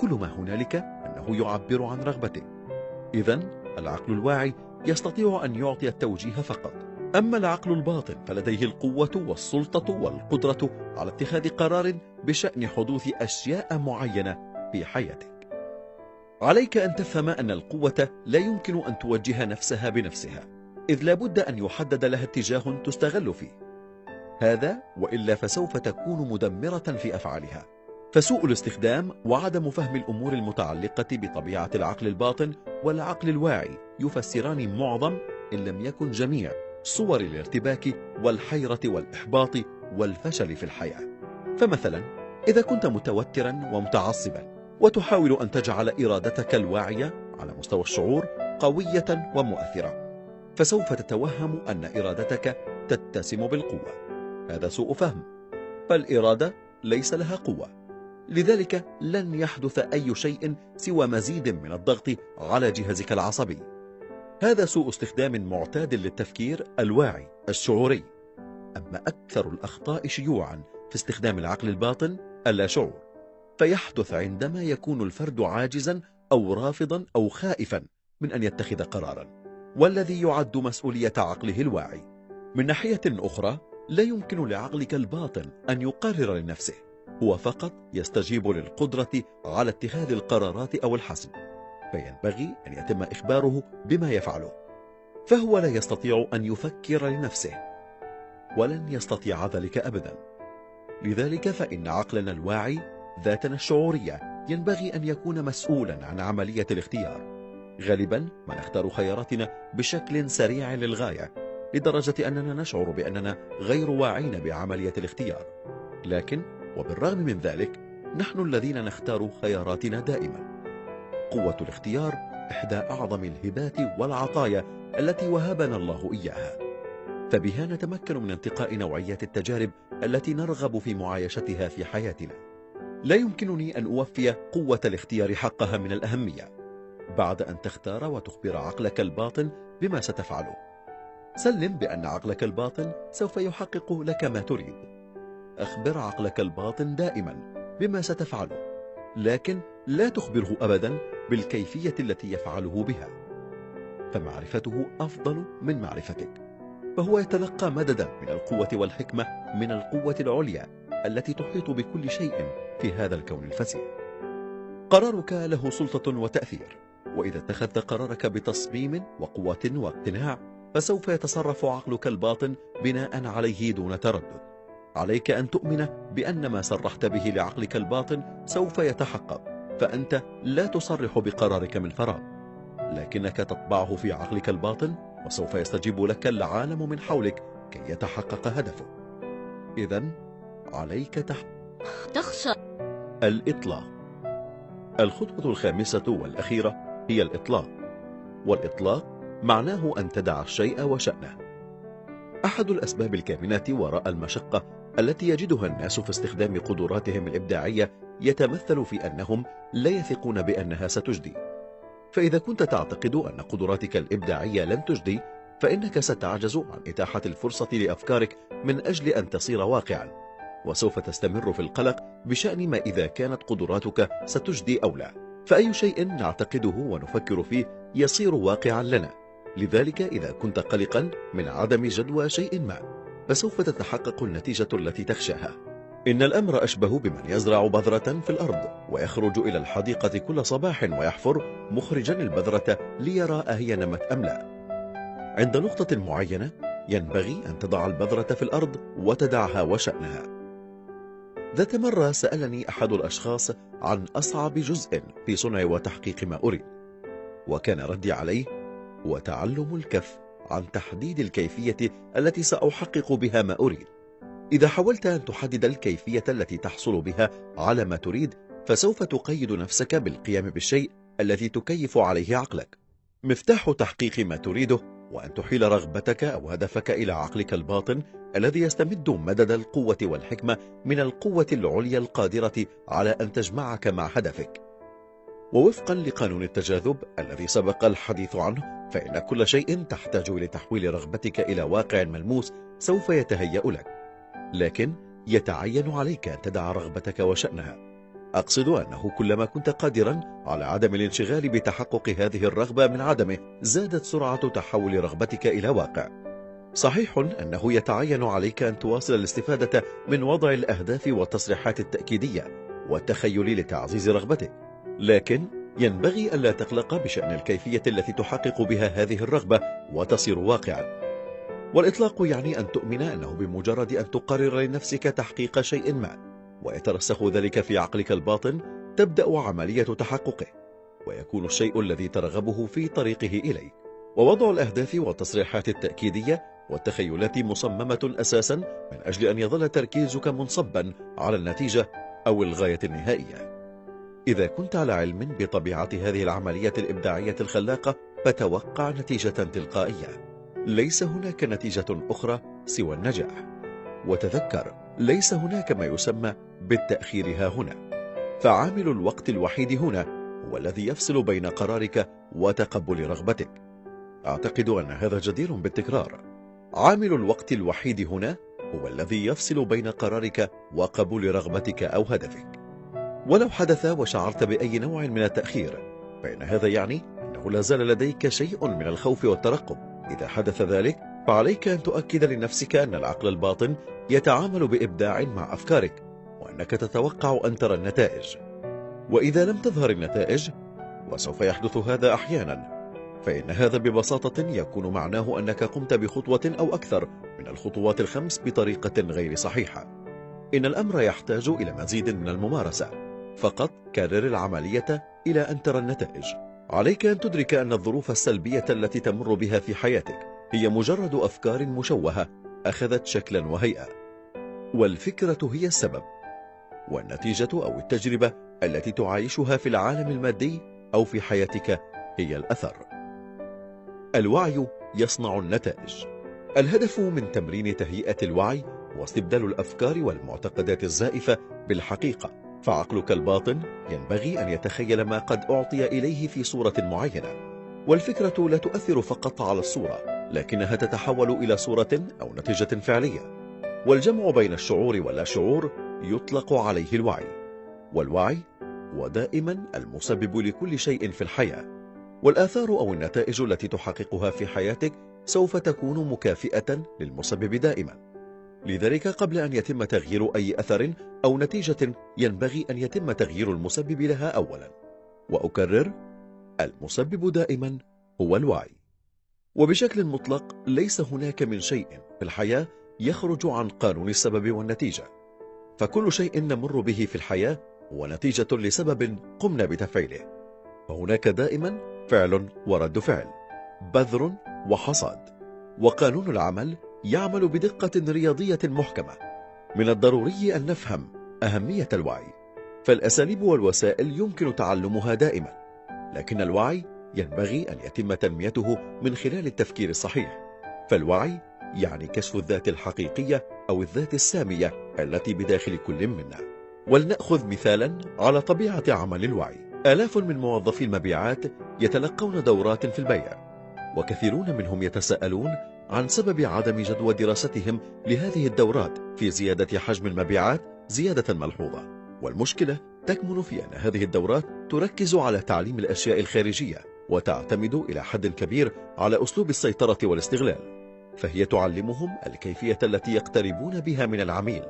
كل ما هنالك أنه يعبر عن رغبته. إذا العقل الواعي يستطيع أن يعطي التوجيه فقط. أما العقل الباطن فلديه القوة والسلطة والقدرة على اتخاذ قرار بشأن حدوث أشياء معينة في حياتك. عليك أن تفهم أن القوة لا يمكن أن توجه نفسها بنفسها إذ لابد أن يحدد لها اتجاه تستغل فيه. هذا وإلا فسوف تكون مدمرة في أفعالها. فسوء الاستخدام وعدم فهم الأمور المتعلقة بطبيعة العقل الباطن والعقل الواعي يفسران معظم إن لم يكن جميع صور الارتباك والحيرة والإحباط والفشل في الحياة. فمثلا إذا كنت متوترا ومتعصبا وتحاول أن تجعل إرادتك الواعية على مستوى الشعور قوية ومؤثرة فسوف تتوهم أن إرادتك تتسم بالقوة. هذا سوء فهم فالإرادة ليس لها قوة. لذلك لن يحدث أي شيء سوى مزيد من الضغط على جهازك العصبي. هذا سوء استخدام معتاد للتفكير الواعي الشعوري. أما أكثر الأخطاء شيوعا في استخدام العقل الباطن اللاشعور فيحدث عندما يكون الفرد عاجزا أو رافضا أو خائفا من أن يتخذ قرارا والذي يعد مسؤولية عقله الواعي. من ناحية أخرى لا يمكن لعقلك الباطن أن يقرر لنفسه. هو فقط يستجيب للقدرة على اتخاذ القرارات أو الحسم فينبغي أن يتم إخباره بما يفعله فهو لا يستطيع أن يفكر لنفسه ولن يستطيع ذلك أبدا. لذلك فإن عقلنا الواعي ذاتنا الشعورية ينبغي أن يكون مسؤولا عن عملية الاختيار. غالبا ما نختار خياراتنا بشكل سريع للغاية لدرجة أننا نشعر بأننا غير واعين بعملية الاختيار. لكن وبالرغم من ذلك نحن الذين نختار خياراتنا دائما. قوة الاختيار إحدى أعظم الهبات والعطايا التي وهبنا الله إياها. فبها نتمكن من انتقاء نوعيات التجارب التي نرغب في معايشتها في حياتنا. لا يمكنني أن أوفي قوة الاختيار حقها من الأهمية بعد أن تختار وتخبر عقلك الباطن بما ستفعله. سلم بأن عقلك الباطن سوف يحقق لك ما تريد. أخبر عقلك الباطن دائما بما ستفعله لكن لا تخبره أبدا بالكيفية التي يفعله بها. فمعرفته أفضل من معرفتك فهو يتلقى مددا من القوة والحكمة من القوة العليا التي تحيط بكل شيء في هذا الكون الفسيح. قرارك له سلطة وتأثير وإذا اتخذت قرارك بتصميم وقوة واقتناع فسوف يتصرف عقلك الباطن بناء عليه دون تردد. عليك أن تؤمن بأن ما صرحت به لعقلك الباطن سوف يتحقق فأنت لا تصرح بقرارك من فراغ. لكنك تطبعه في عقلك الباطن وسوف يستجيب لك العالم من حولك كي يتحقق هدفه. إذا عليك تح...
تخشى.
الإطلاق. الخطوة الخامسة والأخيرة هي الإطلاق. والإطلاق معناه أن تدع الشيء وشأنه. أحد الأسباب الكامنة وراء المشقة التي يجدها الناس في استخدام قدراتهم الإبداعية يتمثل في أنهم لا يثقون بأنها ستجدي. فإذا كنت تعتقد أن قدراتك الإبداعية لن تجدي فإنك ستعجز عن إتاحة الفرصة لأفكارك من أجل أن تصير واقعا. وسوف تستمر في القلق بشأن ما إذا كانت قدراتك ستجدي أو لا. فأي شيء نعتقده ونفكر فيه يصير واقعا لنا. لذلك إذا كنت قلقا من عدم جدوى شيء ما. فسوف تتحقق النتيجة التي تخشاها. إن الأمر أشبه بمن يزرع بذرة في الأرض ويخرج إلى الحديقة كل صباح ويحفر مخرجا البذرة ليرى أهي نمت أم لا. عند نقطة معينة ينبغي أن تضع البذرة في الأرض وتدعها وشأنها. ذات مرة سألني أحد الأشخاص عن أصعب جزء في صنع وتحقيق ما أريد. وكان ردي عليه هو تعلم الكف. عن تحديد الكيفية التي سأحقق بها ما أريد. إذا حاولت أن تحدد الكيفية التي تحصل بها على ما تريد فسوف تقيد نفسك بالقيام بالشيء الذي تكيف عليه عقلك. مفتاح تحقيق ما تريده وأن تحيل رغبتك أو هدفك إلى عقلك الباطن الذي يستمد مدد القوة والحكمة من القوة العليا القادرة على أن تجمعك مع هدفك. ووفقا لقانون التجاذب الذي سبق الحديث عنه فإن كل شيء تحتاج لتحويل رغبتك إلى واقع ملموس سوف يتهيأ لك. لكن يتعين عليك أن تدع رغبتك وشأنها. أقصد أنه كلما كنت قادرا على عدم الانشغال بتحقق هذه الرغبة من عدمه زادت سرعة تحول رغبتك إلى واقع. صحيح أنه يتعين عليك أن تواصل الاستفادة من وضع الأهداف والتصريحات التأكيدية والتخيل لتعزيز رغبتك. لكن ينبغي ألا تقلق بشأن الكيفية التي تحقق بها هذه الرغبة وتصير واقعا. والإطلاق يعني أن تؤمن أنه بمجرد أن تقرر لنفسك تحقيق شيء ما ويترسخ ذلك في عقلك الباطن تبدأ عملية تحققه ويكون الشيء الذي ترغبه في طريقه إليك ووضع الأهداف والتصريحات التأكيدية والتخيلات مصممة أساسا من أجل أن يظل تركيزك منصبا على النتيجة أو الغاية النهائية. إذا كنت على علم بطبيعة هذه العملية الإبداعية الخلاقة فتوقع نتيجة تلقائية. ليس هناك نتيجة أخرى سوى النجاح. وتذكر ليس هناك ما يسمى بالتأخير ها هنا. فعامل الوقت الوحيد هنا هو الذي يفصل بين قرارك وتقبل رغبتك. أعتقد أن هذا جدير بالتكرار. عامل الوقت الوحيد هنا هو الذي يفصل بين قرارك وقبول رغبتك أو هدفك. ولو حدث وشعرت بأي نوع من التأخير فإن هذا يعني أنه لا زال لديك شيء من الخوف والترقب. إذا حدث ذلك فعليك أن تؤكد لنفسك أن العقل الباطن يتعامل بإبداع مع أفكارك وأنك تتوقع أن ترى النتائج. وإذا لم تظهر النتائج وسوف يحدث هذا أحيانا فإن هذا ببساطة يكون معناه أنك قمت بخطوة أو أكثر من الخطوات الخمس بطريقة غير صحيحة. إن الأمر يحتاج إلى مزيد من الممارسة. فقط كرر العملية إلى أن ترى النتائج. عليك أن تدرك أن الظروف السلبية التي تمر بها في حياتك هي مجرد أفكار مشوهة أخذت شكلا وهيئة والفكرة هي السبب. والنتيجة أو التجربة التي تعايشها في العالم المادي أو في حياتك هي الأثر. الوعي يصنع النتائج. الهدف من تمرين تهيئة الوعي هو استبدال الأفكار والمعتقدات الزائفة بالحقيقة. فعقلك الباطن ينبغي أن يتخيل ما قد أعطي إليه في صورة معينة. والفكرة لا تؤثر فقط على الصورة لكنها تتحول إلى صورة أو نتيجة فعلية. والجمع بين الشعور واللا شعور يطلق عليه الوعي. والوعي هو دائما المسبب لكل شيء في الحياة. والآثار أو النتائج التي تحققها في حياتك سوف تكون مكافئة للمسبب دائما. لذلك قبل أن يتم تغيير أي أثر أو نتيجة ينبغي أن يتم تغيير المسبب لها أولا. وأكرر المسبب دائما هو الوعي. وبشكل مطلق ليس هناك من شيء في الحياة يخرج عن قانون السبب والنتيجة. فكل شيء نمر به في الحياة هو نتيجة لسبب قمنا بتفعيله. فهناك دائما فعل ورد فعل بذر وحصاد. وقانون العمل يعمل بدقة رياضية محكمة. من الضروري أن نفهم أهمية الوعي فالأساليب والوسائل يمكن تعلمها دائما. لكن الوعي ينبغي أن يتم تنميته من خلال التفكير الصحيح. فالوعي يعني كشف الذات الحقيقية أو الذات السامية التي بداخل كل منا. ولنأخذ مثالا على طبيعة عمل الوعي. آلاف من موظفي المبيعات يتلقون دورات في البيع وكثيرون منهم يتساءلون عن سبب عدم جدوى دراستهم لهذه الدورات في زيادة حجم المبيعات زيادة ملحوظة. والمشكلة تكمن في أن هذه الدورات تركز على تعليم الأشياء الخارجية وتعتمد إلى حد كبير على أسلوب السيطرة والاستغلال. فهي تعلمهم الكيفية التي يقتربون بها من العميل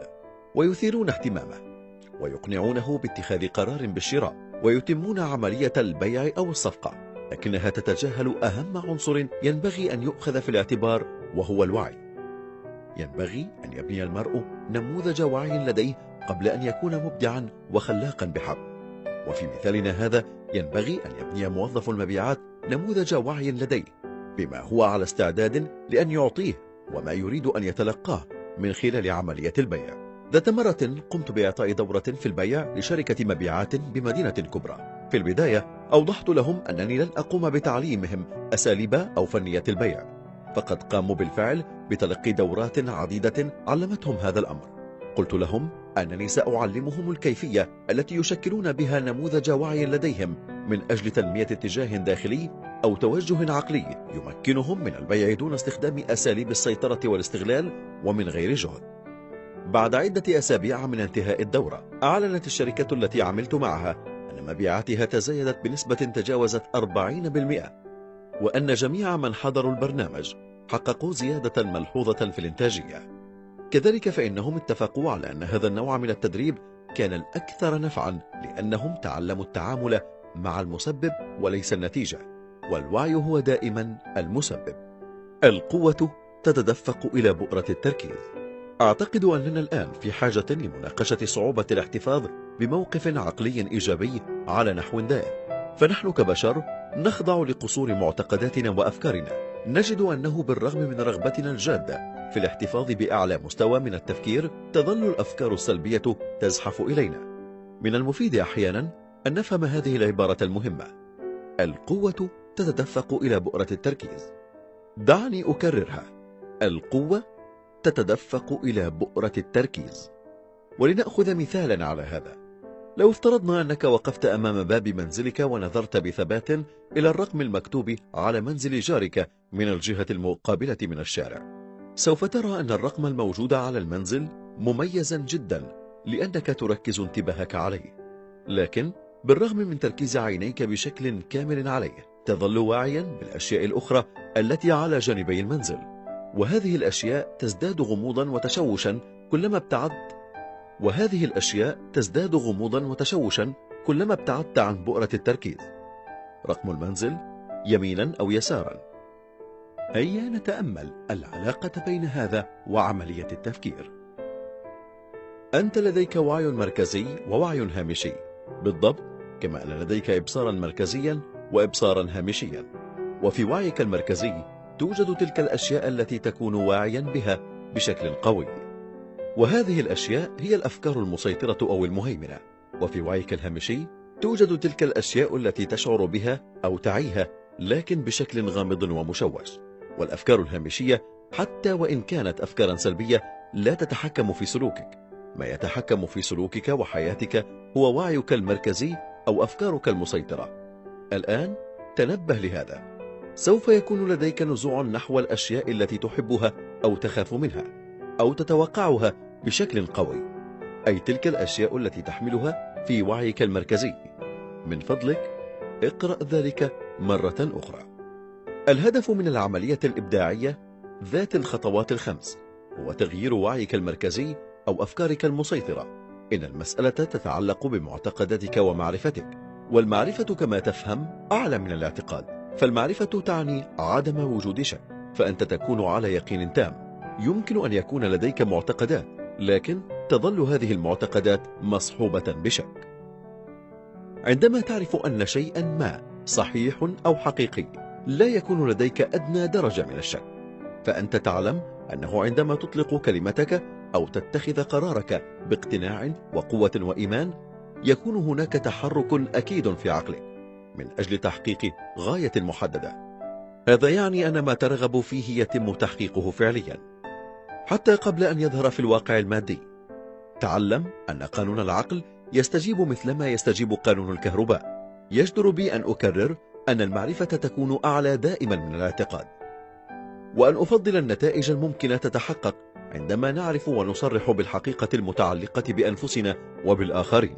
ويثيرون اهتمامه ويقنعونه باتخاذ قرار بالشراء ويتمون عملية البيع أو الصفقة. لكنها تتجاهل أهم عنصر ينبغي أن يؤخذ في الاعتبار وهو الوعي. ينبغي أن يبني المرء نموذج وعي لديه قبل أن يكون مبدعا وخلاقا بحق. وفي مثالنا هذا ينبغي أن يبني موظف المبيعات نموذج وعي لديه بما هو على استعداد لأن يعطيه وما يريد أن يتلقاه من خلال عملية البيع. ذات مرة قمت بإعطاء دورة في البيع لشركة مبيعات بمدينة كبرى. في البداية أوضحت لهم أنني لن أقوم بتعليمهم أساليب أو فنية البيع فقد قاموا بالفعل بتلقي دورات عديدة علمتهم هذا الأمر. قلت لهم أنني سأعلمهم الكيفية التي يشكلون بها نموذج وعي لديهم من أجل تنمية اتجاه داخلي أو توجه عقلي يمكنهم من البيع دون استخدام أساليب السيطرة والاستغلال ومن غير جهد. بعد عدة أسابيع من انتهاء الدورة أعلنت الشركة التي عملت معها مبيعاتها تزايدت بنسبة تجاوزت 40% وأن جميع من حضروا البرنامج حققوا زيادة ملحوظة في الإنتاجية. كذلك فإنهم اتفقوا على أن هذا النوع من التدريب كان الأكثر نفعا لأنهم تعلموا التعامل مع المسبب وليس النتيجة والوعي هو دائما المسبب. القوة تتدفق إلى بؤرة التركيز. أعتقد أننا الآن في حاجة لمناقشة صعوبة الاحتفاظ بموقف عقلي إيجابي على نحو دائم فنحن كبشر نخضع لقصور معتقداتنا وأفكارنا. نجد أنه بالرغم من رغبتنا الجادة في الاحتفاظ بأعلى مستوى من التفكير تظل الأفكار السلبية تزحف إلينا. من المفيد أحيانا أن نفهم هذه العبارة المهمة. القوة تتدفق إلى بؤرة التركيز. دعني أكررها. القوة تتدفق إلى بؤرة التركيز. ولنأخذ مثالا على هذا. لو افترضنا أنك وقفت أمام باب منزلك ونظرت بثبات إلى الرقم المكتوب على منزل جارك من الجهة المقابلة من الشارع. سوف ترى أن الرقم الموجود على المنزل مميزا جدا لأنك تركز انتباهك عليه. لكن بالرغم من تركيز عينيك بشكل كامل عليه تظل واعيا بالأشياء الأخرى التي على جانبي المنزل. وهذه الأشياء تزداد غموضا وتشوشا كلما ابتعدت وهذه الأشياء تزداد غموضا وتشوشا كلما ابتعدت عن بؤرة التركيز. رقم المنزل يمينا أو يسارا. هيا نتأمل العلاقة بين هذا وعملية التفكير؟ أنت لديك وعي مركزي ووعي هامشي. بالضبط كما أن لديك إبصارا مركزيا وإبصارا هامشيا. وفي وعيك المركزي توجد تلك الأشياء التي تكون واعيا بها بشكل قوي. وهذه الأشياء هي الأفكار المسيطرة أو المهيمنة. وفي وعيك الهامشي توجد تلك الأشياء التي تشعر بها أو تعيها لكن بشكل غامض ومشوش. والأفكار الهامشية حتى وإن كانت أفكارا سلبية لا تتحكم في سلوكك. ما يتحكم في سلوكك وحياتك هو وعيك المركزي أو أفكارك المسيطرة. الآن تنبه لهذا. سوف يكون لديك نزوع نحو الأشياء التي تحبها أو تخاف منها. أو تتوقعها بشكل قوي أي تلك الأشياء التي تحملها في وعيك المركزي. من فضلك اقرأ ذلك مرة أخرى. الهدف من العملية الإبداعية ذات الخطوات الخمس هو تغيير وعيك المركزي أو أفكارك المسيطرة. إن المسألة تتعلق بمعتقداتك ومعرفتك والمعرفة كما تفهم أعلى من الاعتقاد. فالمعرفة تعني عدم وجود شك فأنت تكون على يقين تام. يمكن أن يكون لديك معتقدات لكن تظل هذه المعتقدات مصحوبة بشك. عندما تعرف أن شيئا ما صحيح أو حقيقي لا يكون لديك أدنى درجة من الشك فأنت تعلم أنه عندما تطلق كلمتك أو تتخذ قرارك باقتناع وقوة وإيمان يكون هناك تحرك أكيد في عقلك من أجل تحقيق غاية محددة. هذا يعني أن ما ترغب فيه يتم تحقيقه فعليا. حتى قبل أن يظهر في الواقع المادي. تعلم أن قانون العقل يستجيب مثلما يستجيب قانون الكهرباء. يجدر بي أن أكرر أن المعرفة تكون أعلى دائما من الاعتقاد. وأن أفضل النتائج الممكنة تتحقق عندما نعرف ونصرح بالحقيقة المتعلقة بأنفسنا وبالآخرين.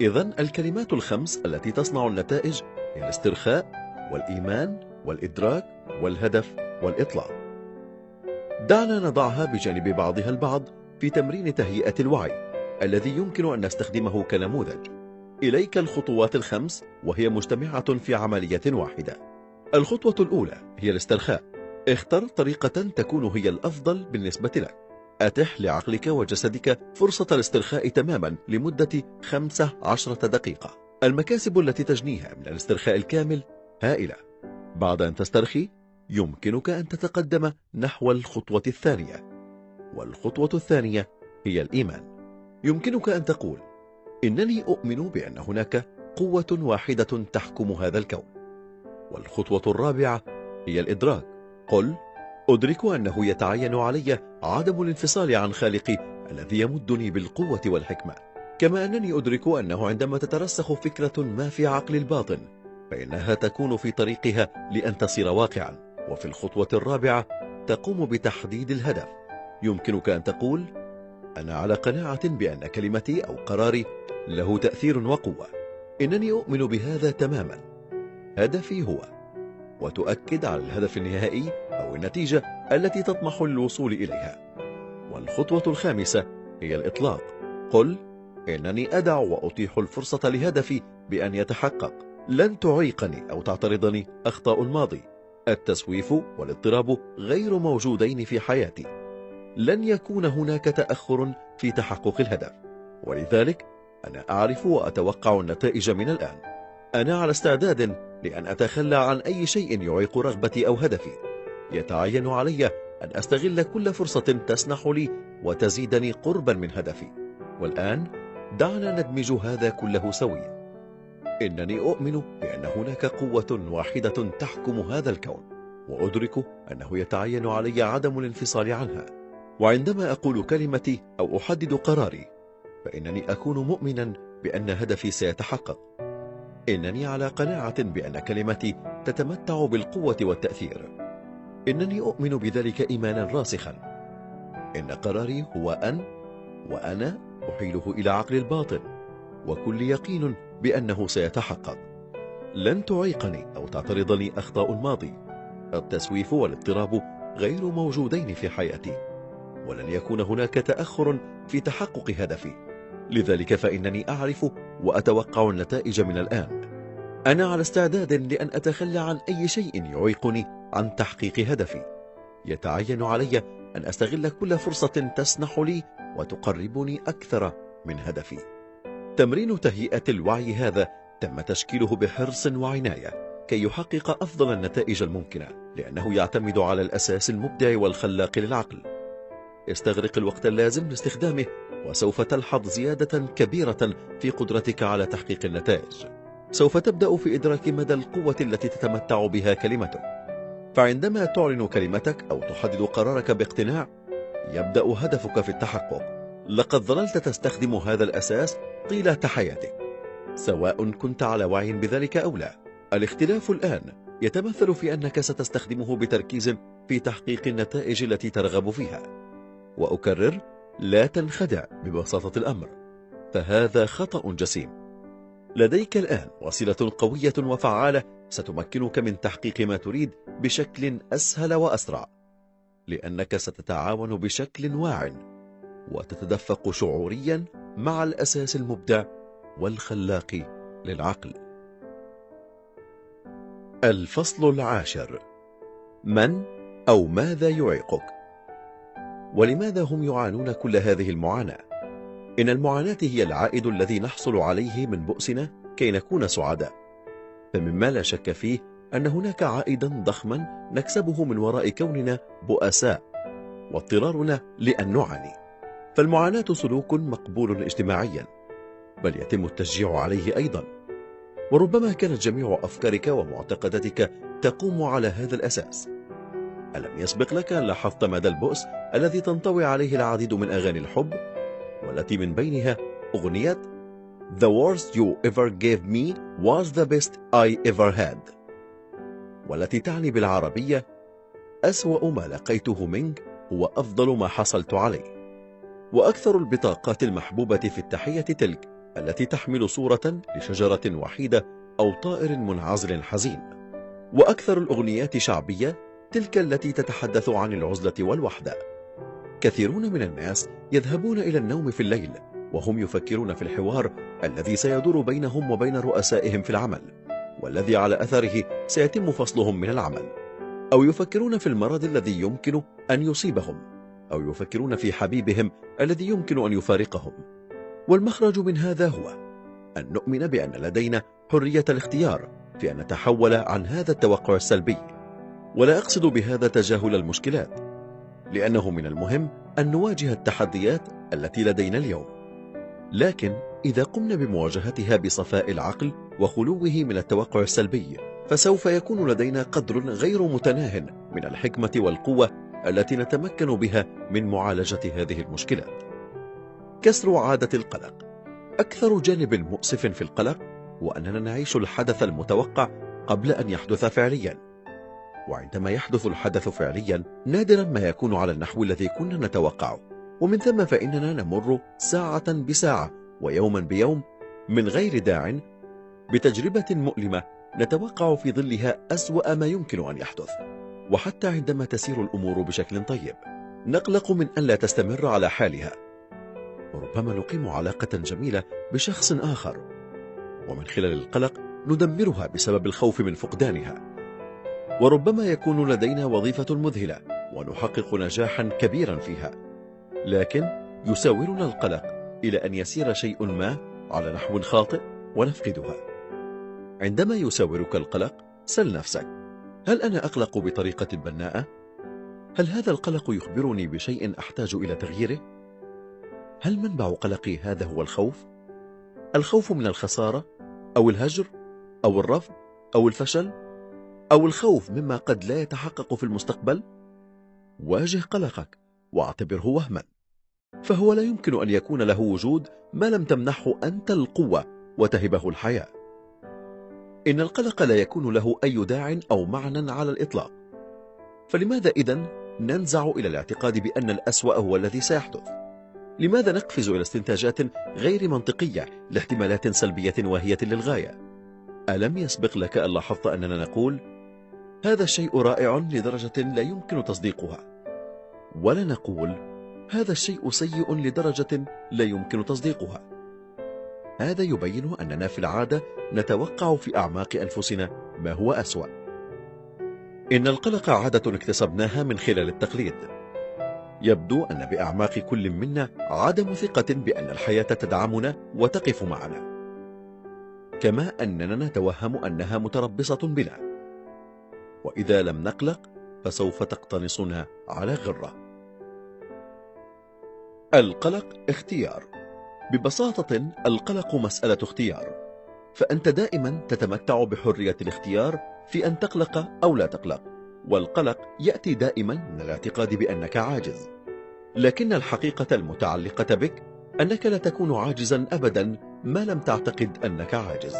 إذا الكلمات الخمس التي تصنع النتائج هي الاسترخاء والإيمان والإدراك والهدف والإطلاق. دعنا نضعها بجانب بعضها البعض في تمرين تهيئة الوعي الذي يمكن أن نستخدمه كنموذج. إليك الخطوات الخمس وهي مجتمعة في عملية واحدة. الخطوة الأولى هي الاسترخاء. اختر طريقة تكون هي الأفضل بالنسبة لك. أتح لعقلك وجسدك فرصة الاسترخاء تماما لمدة 15 دقيقة. المكاسب التي تجنيها من الاسترخاء الكامل هائلة. بعد أن تسترخي يمكنك أن تتقدم نحو الخطوة الثانية. والخطوة الثانية هي الإيمان. يمكنك أن تقول إنني أؤمن بأن هناك قوة واحدة تحكم هذا الكون. والخطوة الرابعة هي الإدراك. قل أدرك أنه يتعين علي عدم الانفصال عن خالقي الذي يمدني بالقوة والحكمة. كما أنني أدرك أنه عندما تترسخ فكرة ما في عقل الباطن فإنها تكون في طريقها لأن تصير واقعا. وفي الخطوة الرابعة تقوم بتحديد الهدف. يمكنك أن تقول أنا على قناعة بأن كلمتي أو قراري له تأثير وقوة. إنني أؤمن بهذا تماما. هدفي هو وتؤكد على الهدف النهائي أو النتيجة التي تطمح للوصول إليها. والخطوة الخامسة هي الإطلاق. قل إنني أدع وأطيح الفرصة لهدفي بأن يتحقق. لن تعيقني أو تعترضني أخطاء الماضي. التسويف والاضطراب غير موجودين في حياتي. لن يكون هناك تأخر في تحقق الهدف. ولذلك أنا أعرف وأتوقع النتائج من الآن. أنا على استعداد لأن أتخلى عن أي شيء يعيق رغبتي أو هدفي. يتعين علي أن أستغل كل فرصة تسنح لي وتزيدني قربا من هدفي. والآن دعنا ندمج هذا كله سويا. إنني أؤمن بأن هناك قوة واحدة تحكم هذا الكون وأدرك أنه يتعين علي عدم الانفصال عنها. وعندما أقول كلمتي أو أحدد قراري فإنني أكون مؤمنا بأن هدفي سيتحقق. إنني على قناعة بأن كلمتي تتمتع بالقوة والتأثير. إنني أؤمن بذلك إيمانا راسخا. إن قراري هو أن وأنا أحيله إلى عقل الباطن. وكل يقين بأنه سيتحقق. لن تعيقني أو تعترضني أخطاء الماضي. التسويف والاضطراب غير موجودين في حياتي. ولن يكون هناك تأخر في تحقق هدفي. لذلك فإنني أعرف وأتوقع النتائج من الآن. أنا على استعداد لأن أتخلى عن أي شيء يعيقني عن تحقيق هدفي. يتعين علي أن أستغل كل فرصة تسنح لي وتقربني أكثر من هدفي. تمرين تهيئة الوعي هذا تم تشكيله بحرص وعناية كي يحقق أفضل النتائج الممكنة لأنه يعتمد على الأساس المبدع والخلاق للعقل. استغرق الوقت اللازم لاستخدامه وسوف تلحظ زيادة كبيرة في قدرتك على تحقيق النتائج. سوف تبدأ في إدراك مدى القوة التي تتمتع بها كلمتك. فعندما تعلن كلمتك أو تحدد قرارك باقتناع يبدأ هدفك في التحقق. لقد ظللت تستخدم هذا الأساس طيلة حياتك. سواء كنت على وعي بذلك أو لا الاختلاف الآن يتمثل في أنك ستستخدمه بتركيز في تحقيق النتائج التي ترغب فيها. وأكرر لا تنخدع ببساطة الأمر فهذا خطأ جسيم. لديك الآن وسيلة قوية وفعالة ستمكنك من تحقيق ما تريد بشكل أسهل وأسرع لأنك ستتعاون بشكل واع. وتتدفق شعوريا مع الأساس المبدع والخلاق للعقل الفصل العاشر من أو ماذا يعيقك؟ ولماذا هم يعانون كل هذه المعاناة؟ إن المعاناة هي العائد الذي نحصل عليه من بؤسنا كي نكون سعداء فمما لا شك فيه أن هناك عائدا ضخما نكسبه من وراء كوننا بؤساء واضطرارنا لأن نعاني فالمعاناة سلوك مقبول اجتماعيا بل يتم التشجيع عليه أيضا. وربما كانت جميع أفكارك ومعتقداتك تقوم على هذا الأساس. ألم يسبق لك أن لاحظت مدى البؤس الذي تنطوي عليه العديد من أغاني الحب؟ والتي من بينها أغنية The worst you ever gave me was the best I ever had والتي تعني بالعربية أسوأ ما لقيته منك هو أفضل ما حصلت عليه وأكثر البطاقات المحبوبة في التحية تلك التي تحمل صورة لشجرة وحيدة أو طائر منعزل حزين. وأكثر الأغنيات شعبية تلك التي تتحدث عن العزلة والوحدة. كثيرون من الناس يذهبون إلى النوم في الليل وهم يفكرون في الحوار الذي سيدور بينهم وبين رؤسائهم في العمل والذي على أثره سيتم فصلهم من العمل. أو يفكرون في المرض الذي يمكن أن يصيبهم. أو يفكرون في حبيبهم الذي يمكن أن يفارقهم. والمخرج من هذا هو أن نؤمن بأن لدينا حرية الاختيار في أن نتحول عن هذا التوقع السلبي. ولا أقصد بهذا تجاهل المشكلات لأنه من المهم أن نواجه التحديات التي لدينا اليوم. لكن إذا قمنا بمواجهتها بصفاء العقل وخلوه من التوقع السلبي فسوف يكون لدينا قدر غير متناه من الحكمة والقوة التي نتمكن بها من معالجة هذه المشكلات كسر عادة القلق. أكثر جانب مؤسف في القلق هو أننا نعيش الحدث المتوقع قبل أن يحدث فعليا. وعندما يحدث الحدث فعليا نادرا ما يكون على النحو الذي كنا نتوقعه. ومن ثم فإننا نمر ساعة بساعة ويوما بيوم من غير داع بتجربة مؤلمة نتوقع في ظلها أسوأ ما يمكن أن يحدث. وحتى عندما تسير الأمور بشكل طيب نقلق من أن لا تستمر على حالها. وربما نقيم علاقة جميلة بشخص آخر. ومن خلال القلق ندمرها بسبب الخوف من فقدانها. وربما يكون لدينا وظيفة مذهلة ونحقق نجاحا كبيرا فيها. لكن يساورنا القلق إلى أن يسير شيء ما على نحو خاطئ ونفقدها. عندما يساورك القلق سل نفسك. هل أنا أقلق بطريقة بناءة؟ هل هذا القلق يخبرني بشيء أحتاج إلى تغييره؟ هل منبع قلقي هذا هو الخوف؟ الخوف من الخسارة أو الهجر أو الرفض أو الفشل أو الخوف مما قد لا يتحقق في المستقبل؟ واجه قلقك واعتبره وهما فهو لا يمكن أن يكون له وجود ما لم تمنحه أنت القوة وتهبه الحياة إن القلق لا يكون له أي داع أو معنى على الإطلاق فلماذا إذن ننزع إلى الاعتقاد بأن الأسوأ هو الذي سيحدث؟ لماذا نقفز إلى استنتاجات غير منطقية لاحتمالات سلبية واهية للغاية؟ ألم يسبق لك أن لاحظت أننا نقول هذا الشيء رائع لدرجة لا يمكن تصديقها ولا نقول هذا الشيء سيء لدرجة لا يمكن تصديقها هذا يبين أننا في العادة نتوقع في أعماق أنفسنا ما هو أسوأ. إن القلق عادة اكتسبناها من خلال التقليد. يبدو أن بأعماق كل منا عدم ثقة بأن الحياة تدعمنا وتقف معنا. كما أننا نتوهم أنها متربصة بنا. وإذا لم نقلق فسوف تقتنصنا على غرة. القلق اختيار. ببساطة القلق مسألة اختيار. فأنت دائما تتمتع بحرية الاختيار في أن تقلق أو لا تقلق والقلق يأتي دائما من الاعتقاد بأنك عاجز. لكن الحقيقة المتعلقة بك أنك لا تكون عاجزا أبدا ما لم تعتقد أنك عاجز.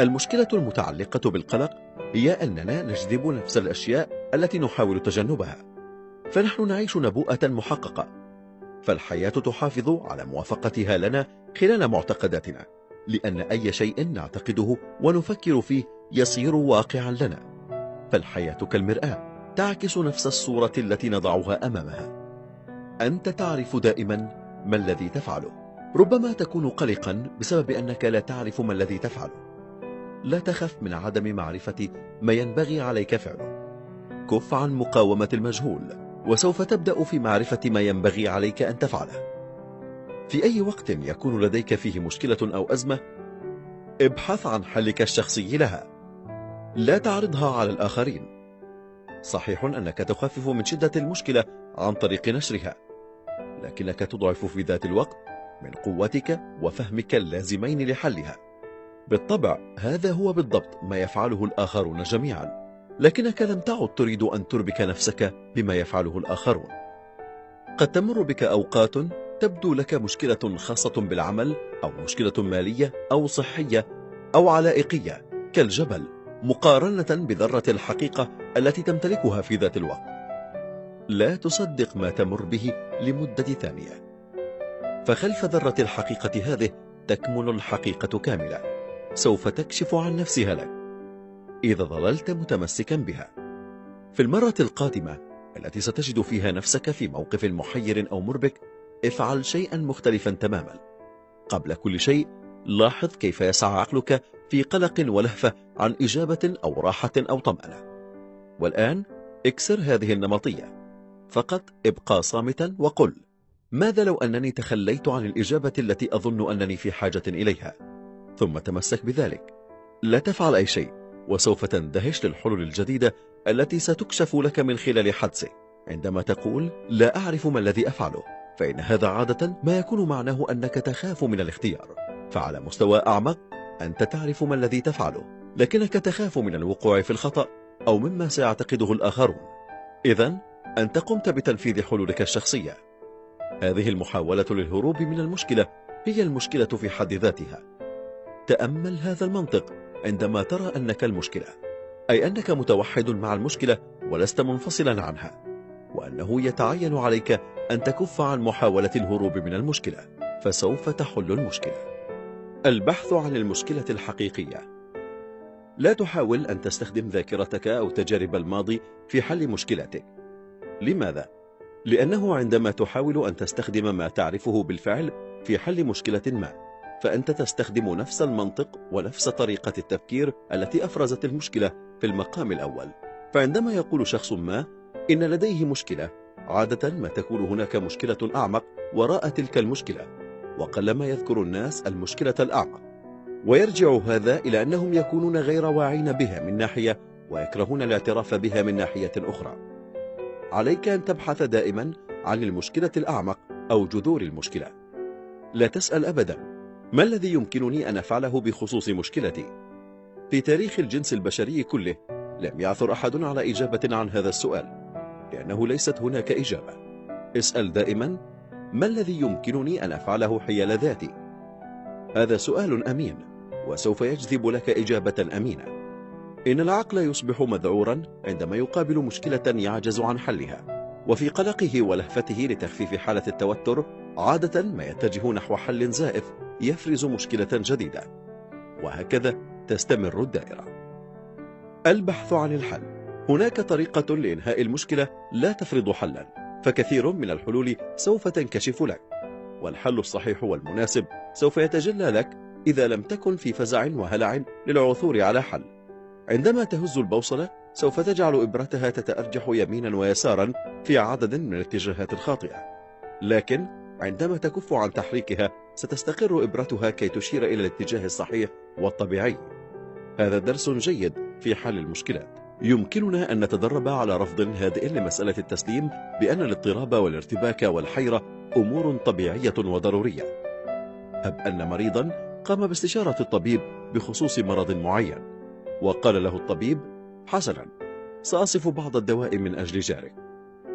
المشكلة المتعلقة بالقلق هي أننا نجذب نفس الأشياء التي نحاول تجنبها. فنحن نعيش نبوءة محققة فالحياة تحافظ على موافقتها لنا خلال معتقداتنا لأن أي شيء نعتقده ونفكر فيه يصير واقعا لنا. فالحياة كالمرآة تعكس نفس الصورة التي نضعها أمامها. أنت تعرف دائما ما الذي تفعله. ربما تكون قلقا بسبب أنك لا تعرف ما الذي تفعله. لا تخف من عدم معرفة ما ينبغي عليك فعله. كف عن مقاومة المجهول. وسوف تبدأ في معرفة ما ينبغي عليك أن تفعله. في أي وقت يكون لديك فيه مشكلة أو أزمة ابحث عن حلك الشخصي لها. لا تعرضها على الآخرين. صحيح أنك تخفف من شدة المشكلة عن طريق نشرها لكنك تضعف في ذات الوقت من قوتك وفهمك اللازمين لحلها. بالطبع هذا هو بالضبط ما يفعله الآخرون جميعا. لكنك لم تعد تريد أن تربك نفسك بما يفعله الآخرون. قد تمر بك أوقات تبدو لك مشكلة خاصة بالعمل أو مشكلة مالية أو صحية أو علائقية كالجبل مقارنة بذرة الحقيقة التي تمتلكها في ذات الوقت. لا تصدق ما تمر به لمدة ثانية. فخلف ذرة الحقيقة هذه تكمن الحقيقة كاملة. سوف تكشف عن نفسها لك. إذا ظللت متمسكا بها. في المرة القادمة التي ستجد فيها نفسك في موقف محير أو مربك افعل شيئا مختلفا تماما. قبل كل شيء لاحظ كيف يسعى عقلك في قلق ولهفة عن إجابة أو راحة أو طمأنة. والآن اكسر هذه النمطية. فقط ابقى صامتا وقل ماذا لو أنني تخليت عن الإجابة التي أظن أنني في حاجة إليها؟ ثم تمسك بذلك. لا تفعل أي شيء. وسوف تندهش للحلول الجديدة التي ستكشف لك من خلال حدسه عندما تقول لا أعرف ما الذي أفعله فإن هذا عادة ما يكون معناه أنك تخاف من الاختيار. فعلى مستوى أعمق أنت تعرف ما الذي تفعله لكنك تخاف من الوقوع في الخطأ أو مما سيعتقده الآخرون. إذا أنت قمت بتنفيذ حلولك الشخصية. هذه المحاولة للهروب من المشكلة هي المشكلة في حد ذاتها. تأمل هذا المنطق. عندما ترى أنك المشكلة أي أنك متوحد مع المشكلة ولست منفصلا عنها وأنه يتعين عليك أن تكف عن محاولة الهروب من المشكلة فسوف تحل المشكلة. البحث عن المشكلة الحقيقية. لا تحاول أن تستخدم ذاكرتك أو تجارب الماضي في حل مشكلتك لماذا؟ لأنه عندما تحاول أن تستخدم ما تعرفه بالفعل في حل مشكلة ما فأنت تستخدم نفس المنطق ونفس طريقة التفكير التي أفرزت المشكلة في المقام الأول. فعندما يقول شخص ما إن لديه مشكلة. عادة ما تكون هناك مشكلة أعمق وراء تلك المشكلة وقلما يذكر الناس المشكلة الأعمق. ويرجع هذا إلى أنهم يكونون غير واعين بها من ناحية ويكرهون الاعتراف بها من ناحية أخرى. عليك أن تبحث دائما عن المشكلة الأعمق أو جذور المشكلة. لا تسأل أبدا. ما الذي يمكنني أن أفعله بخصوص مشكلتي؟ في تاريخ الجنس البشري كله لم يعثر أحد على إجابة عن هذا السؤال لأنه ليست هناك إجابة اسأل دائما ما الذي يمكنني أن أفعله حيال ذاتي؟ هذا سؤال أمين وسوف يجذب لك إجابة أمينة إن العقل يصبح مذعورا عندما يقابل مشكلة يعجز عن حلها وفي قلقه ولهفته لتخفيف حالة التوتر عادة ما يتجه نحو حل زائف يفرز مشكلة جديدة. وهكذا تستمر الدائرة. البحث عن الحل. هناك طريقة لإنهاء المشكلة لا تفرض حلا فكثير من الحلول سوف تنكشف لك. والحل الصحيح والمناسب سوف يتجلى لك إذا لم تكن في فزع وهلع للعثور على حل. عندما تهز البوصلة سوف تجعل إبرتها تتأرجح يمينا ويسارا في عدد من الاتجاهات الخاطئة. لكن عندما تكف عن تحريكها ستستقر إبرتها كي تشير إلى الاتجاه الصحيح والطبيعي. هذا درس جيد في حل المشكلات. يمكننا أن نتدرب على رفض هادئ لمسألة التسليم بأن الاضطراب والارتباك والحيرة أمور طبيعية وضرورية. هب أن مريضا قام باستشارة الطبيب بخصوص مرض معين. وقال له الطبيب حسنا سأصف بعض الدواء من أجل جارك.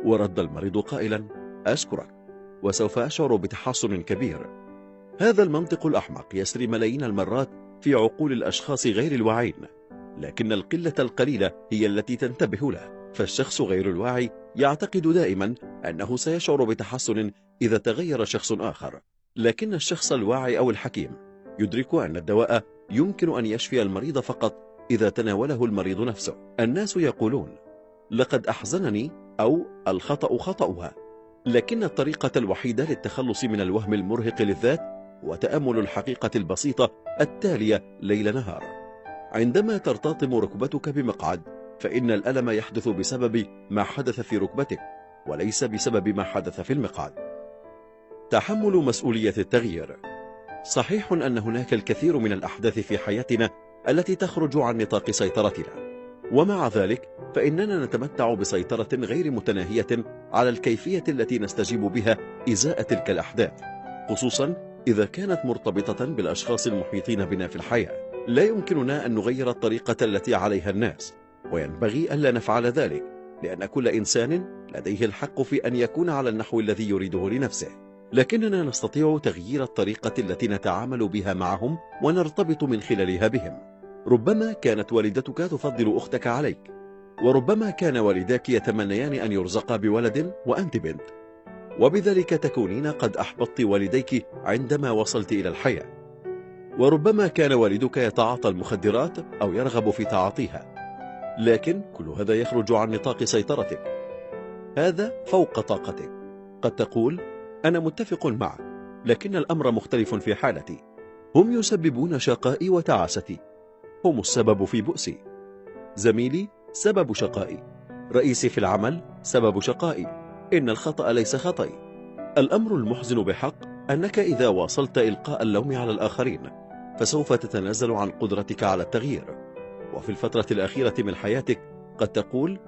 ورد المريض قائلا أشكرك. وسوف أشعر بتحسن كبير. هذا المنطق الأحمق يسري ملايين المرات في عقول الأشخاص غير الواعين لكن القلة القليلة هي التي تنتبه له فالشخص غير الواعي يعتقد دائما أنه سيشعر بتحسن إذا تغير شخص آخر. لكن الشخص الواعي أو الحكيم يدرك أن الدواء يمكن أن يشفي المريض فقط إذا تناوله المريض نفسه. الناس يقولون لقد أحزنني أو الخطأ خطأها لكن الطريقة الوحيدة للتخلص من الوهم المرهق للذات وتأمل الحقيقة البسيطة التالية ليل نهار. عندما ترتطم ركبتك بمقعد فإن الألم يحدث بسبب ما حدث في ركبتك وليس بسبب ما حدث في المقعد. تحمل مسؤولية التغيير. صحيح أن هناك الكثير من الأحداث في حياتنا التي تخرج عن نطاق سيطرتنا. ومع ذلك فإننا نتمتع بسيطرة غير متناهية على الكيفية التي نستجيب بها إزاء تلك الأحداث خصوصا إذا كانت مرتبطة بالأشخاص المحيطين بنا في الحياة. لا يمكننا أن نغير الطريقة التي عليها الناس وينبغي ألا نفعل ذلك لأن كل إنسان لديه الحق في أن يكون على النحو الذي يريده لنفسه. لكننا نستطيع تغيير الطريقة التي نتعامل بها معهم ونرتبط من خلالها بهم. ربما كانت والدتك تفضل أختك عليك وربما كان والداك يتمنيان أن يرزقا بولد وأنت بنت. وبذلك تكونين قد أحبطت والديك عندما وصلت إلى الحياة. وربما كان والدك يتعاطى المخدرات أو يرغب في تعاطيها. لكن كل هذا يخرج عن نطاق سيطرتك. هذا فوق طاقتك. قد تقول أنا متفق معك لكن الأمر مختلف في حالتي. هم يسببون شقائي وتعاستي. هم السبب في بؤسي. زميلي سبب شقائي. رئيسي في العمل سبب شقائي. إن الخطأ ليس خطأي. الأمر المحزن بحق أنك إذا واصلت إلقاء اللوم على الآخرين فسوف تتنازل عن قدرتك على التغيير. وفي الفترة الأخيرة من حياتك قد تقول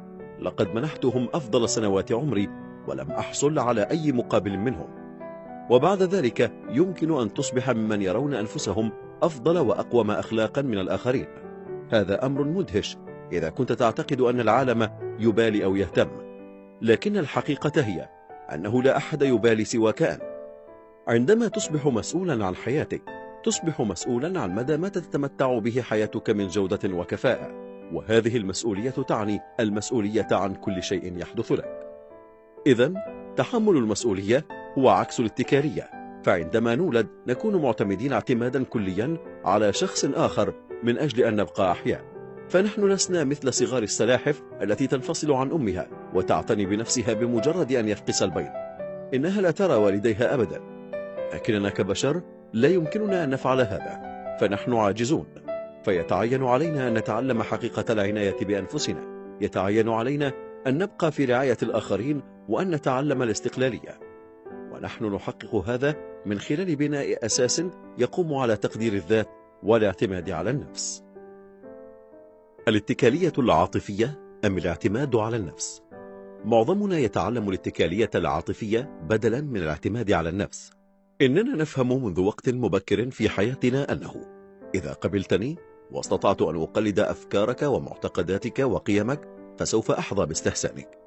لقد منحتهم أفضل سنوات عمري ولم أحصل على أي مقابل منهم. وبعد ذلك يمكن أن تصبح ممن يرون أنفسهم أفضل وأقوم أخلاقا من الآخرين. هذا أمر مدهش إذا كنت تعتقد أن العالم يبالي أو يهتم. لكن الحقيقة هي أنه لا أحد يبالي سواك أنت. عندما تصبح مسؤولا عن حياتك تصبح مسؤولا عن مدى ما تتمتع به حياتك من جودة وكفاءة. وهذه المسؤولية تعني المسؤولية عن كل شيء يحدث لك. إذا تحمل المسؤولية هو عكس الاتكالية فعندما نولد نكون معتمدين اعتمادا كليا على شخص آخر من أجل أن نبقى أحياء. فنحن لسنا مثل صغار السلاحف التي تنفصل عن أمها وتعتني بنفسها بمجرد أن يفقس البيض. إنها لا ترى والديها أبدا. لكننا كبشر لا يمكننا أن نفعل هذا. فنحن عاجزون. فيتعين علينا أن نتعلم حقيقة العناية بأنفسنا. يتعين علينا أن نبقى في رعاية الآخرين وأن نتعلم الاستقلالية. ونحن نحقق هذا من خلال بناء أساس يقوم على تقدير الذات والاعتماد على النفس. الاتكالية العاطفية أم الاعتماد على النفس؟ معظمنا يتعلم الاتكالية العاطفية بدلا من الاعتماد على النفس. إننا نفهم منذ وقت مبكر في حياتنا أنه إذا قبلتني واستطعت أن أقلد أفكارك ومعتقداتك وقيمك فسوف أحظى باستحسانك.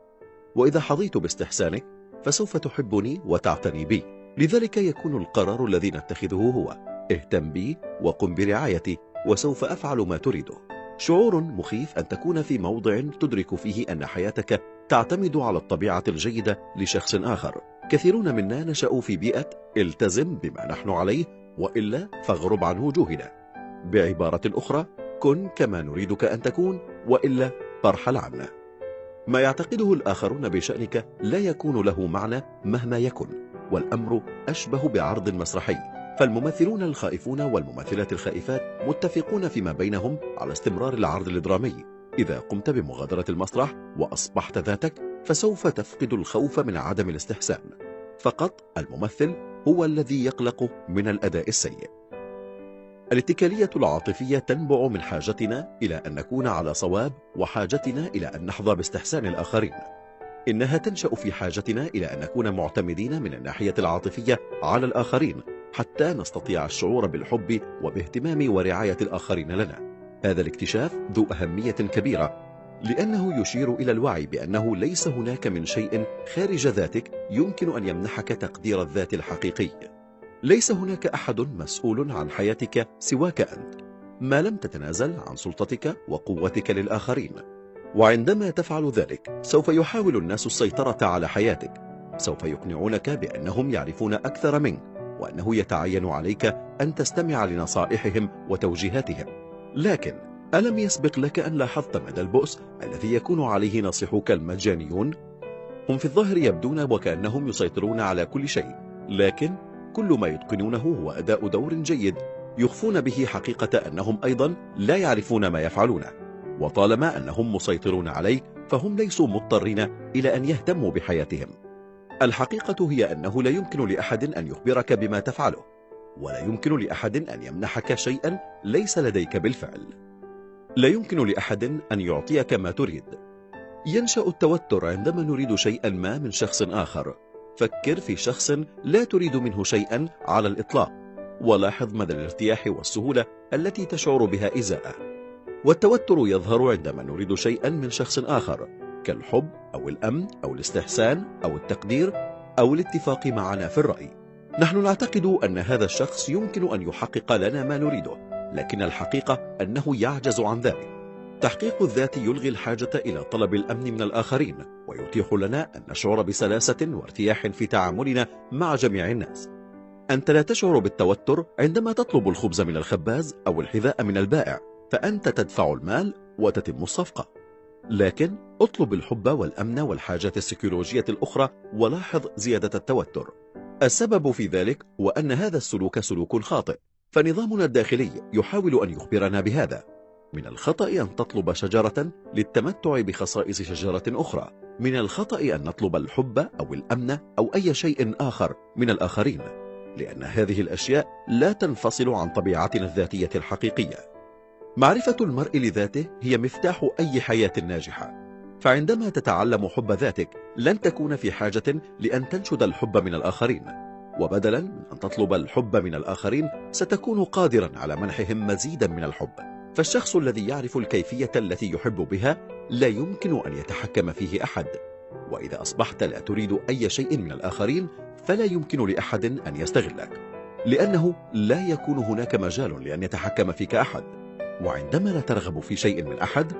وإذا حظيت باستحسانك فسوف تحبني وتعتني بي. لذلك يكون القرار الذي نتخذه هو. اهتم بي وقم برعايتي وسوف أفعل ما تريده. شعور مخيف أن تكون في موضع تدرك فيه أن حياتك تعتمد على الطبيعة الجيدة لشخص آخر. كثيرون منا نشأوا في بيئة التزم بما نحن عليه وإلا فاغرب عن وجوهنا. بعبارة أخرى كن كما نريدك أن تكون وإلا فارحل عنا ما يعتقده الآخرون بشأنك لا يكون له معنى مهما يكن. والأمر أشبه بعرض مسرحي. فالممثلون الخائفون والممثلات الخائفات متفقون فيما بينهم على استمرار العرض الدرامي. إذا قمت بمغادرة المسرح وأصبحت ذاتك فسوف تفقد الخوف من عدم الاستحسان. فقط الممثل هو الذي يقلق من الأداء السيء. الاتكالية العاطفية تنبع من حاجتنا إلى أن نكون على صواب وحاجتنا إلى أن نحظى باستحسان الآخرين. إنها تنشأ في حاجتنا إلى أن نكون معتمدين من الناحية العاطفية على الآخرين حتى نستطيع الشعور بالحب وباهتمام ورعاية الآخرين لنا. هذا الاكتشاف ذو أهمية كبيرة لأنه يشير إلى الوعي بأنه ليس هناك من شيء خارج ذاتك يمكن أن يمنحك تقدير الذات الحقيقي. ليس هناك أحد مسؤول عن حياتك سواك أنت ما لم تتنازل عن سلطتك وقوتك للآخرين. وعندما تفعل ذلك سوف يحاول الناس السيطرة على حياتك. سوف يقنعونك بأنهم يعرفون أكثر منك وأنه يتعين عليك أن تستمع لنصائحهم وتوجيهاتهم. لكن ألم يسبق لك أن لاحظت مدى البؤس الذي يكون عليه ناصحوك المجانيون؟ هم في الظاهر يبدون وكأنهم يسيطرون على كل شيء لكن كل ما يتقنونه هو أداء دور جيد يخفون به حقيقة أنهم أيضا لا يعرفون ما يفعلونه. وطالما أنهم مسيطرون عليك فهم ليسوا مضطرين إلى أن يهتموا بحياتهم. الحقيقة هي أنه لا يمكن لأحد أن يخبرك بما تفعله ولا يمكن لأحد أن يمنحك شيئا ليس لديك بالفعل. لا يمكن لأحد أن يعطيك ما تريد. ينشأ التوتر عندما نريد شيئا ما من شخص آخر. فكر في شخص لا تريد منه شيئا على الإطلاق. ولاحظ مدى الارتياح والسهولة التي تشعر بها إزاءه. والتوتر يظهر عندما نريد شيئا من شخص آخر كالحب أو الأمن أو الاستحسان أو التقدير أو الاتفاق معنا في الرأي. نحن نعتقد أن هذا الشخص يمكن أن يحقق لنا ما نريده لكن الحقيقة أنه يعجز عن ذلك. تحقيق الذات يلغي الحاجة إلى طلب الأمن من الآخرين ويتيح لنا أن نشعر بسلاسة وارتياح في تعاملنا مع جميع الناس. أنت لا تشعر بالتوتر عندما تطلب الخبز من الخباز أو الحذاء من البائع. فأنت تدفع المال وتتم الصفقة. لكن اطلب الحب والأمن والحاجات السيكولوجية الأخرى ولاحظ زيادة التوتر. السبب في ذلك هو أن هذا السلوك سلوك خاطئ فنظامنا الداخلي يحاول أن يخبرنا بهذا. من الخطأ أن تطلب شجرة للتمتع بخصائص شجرة أخرى. من الخطأ أن نطلب الحب أو الأمن أو أي شيء آخر من الآخرين لأن هذه الأشياء لا تنفصل عن طبيعتنا الذاتية الحقيقية. معرفة المرء لذاته هي مفتاح أي حياة ناجحة. فعندما تتعلم حب ذاتك لن تكون في حاجة لأن تنشد الحب من الآخرين. وبدلا من أن تطلب الحب من الآخرين ستكون قادرا على منحهم مزيدا من الحب. فالشخص الذي يعرف الكيفية التي يحب بها لا يمكن أن يتحكم فيه أحد. وإذا أصبحت لا تريد أي شيء من الآخرين فلا يمكن لأحد أن يستغلك. لأنه لا يكون هناك مجال لأن يتحكم فيك أحد. وعندما لا ترغب في شيء من أحد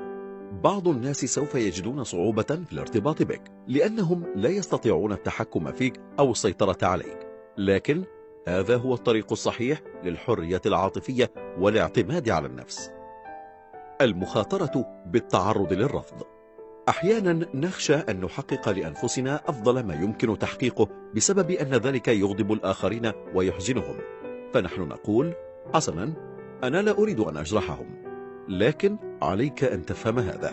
بعض الناس سوف يجدون صعوبة في الارتباط بك لأنهم لا يستطيعون التحكم فيك أو السيطرة عليك. لكن هذا هو الطريق الصحيح للحرية العاطفية والاعتماد على النفس. المخاطرة بالتعرض للرفض. أحيانا نخشى أن نحقق لأنفسنا أفضل ما يمكن تحقيقه بسبب أن ذلك يغضب الآخرين ويحزنهم. فنحن نقول حسنا أنا لا أريد أن أجرحهم لكن عليك أن تفهم هذا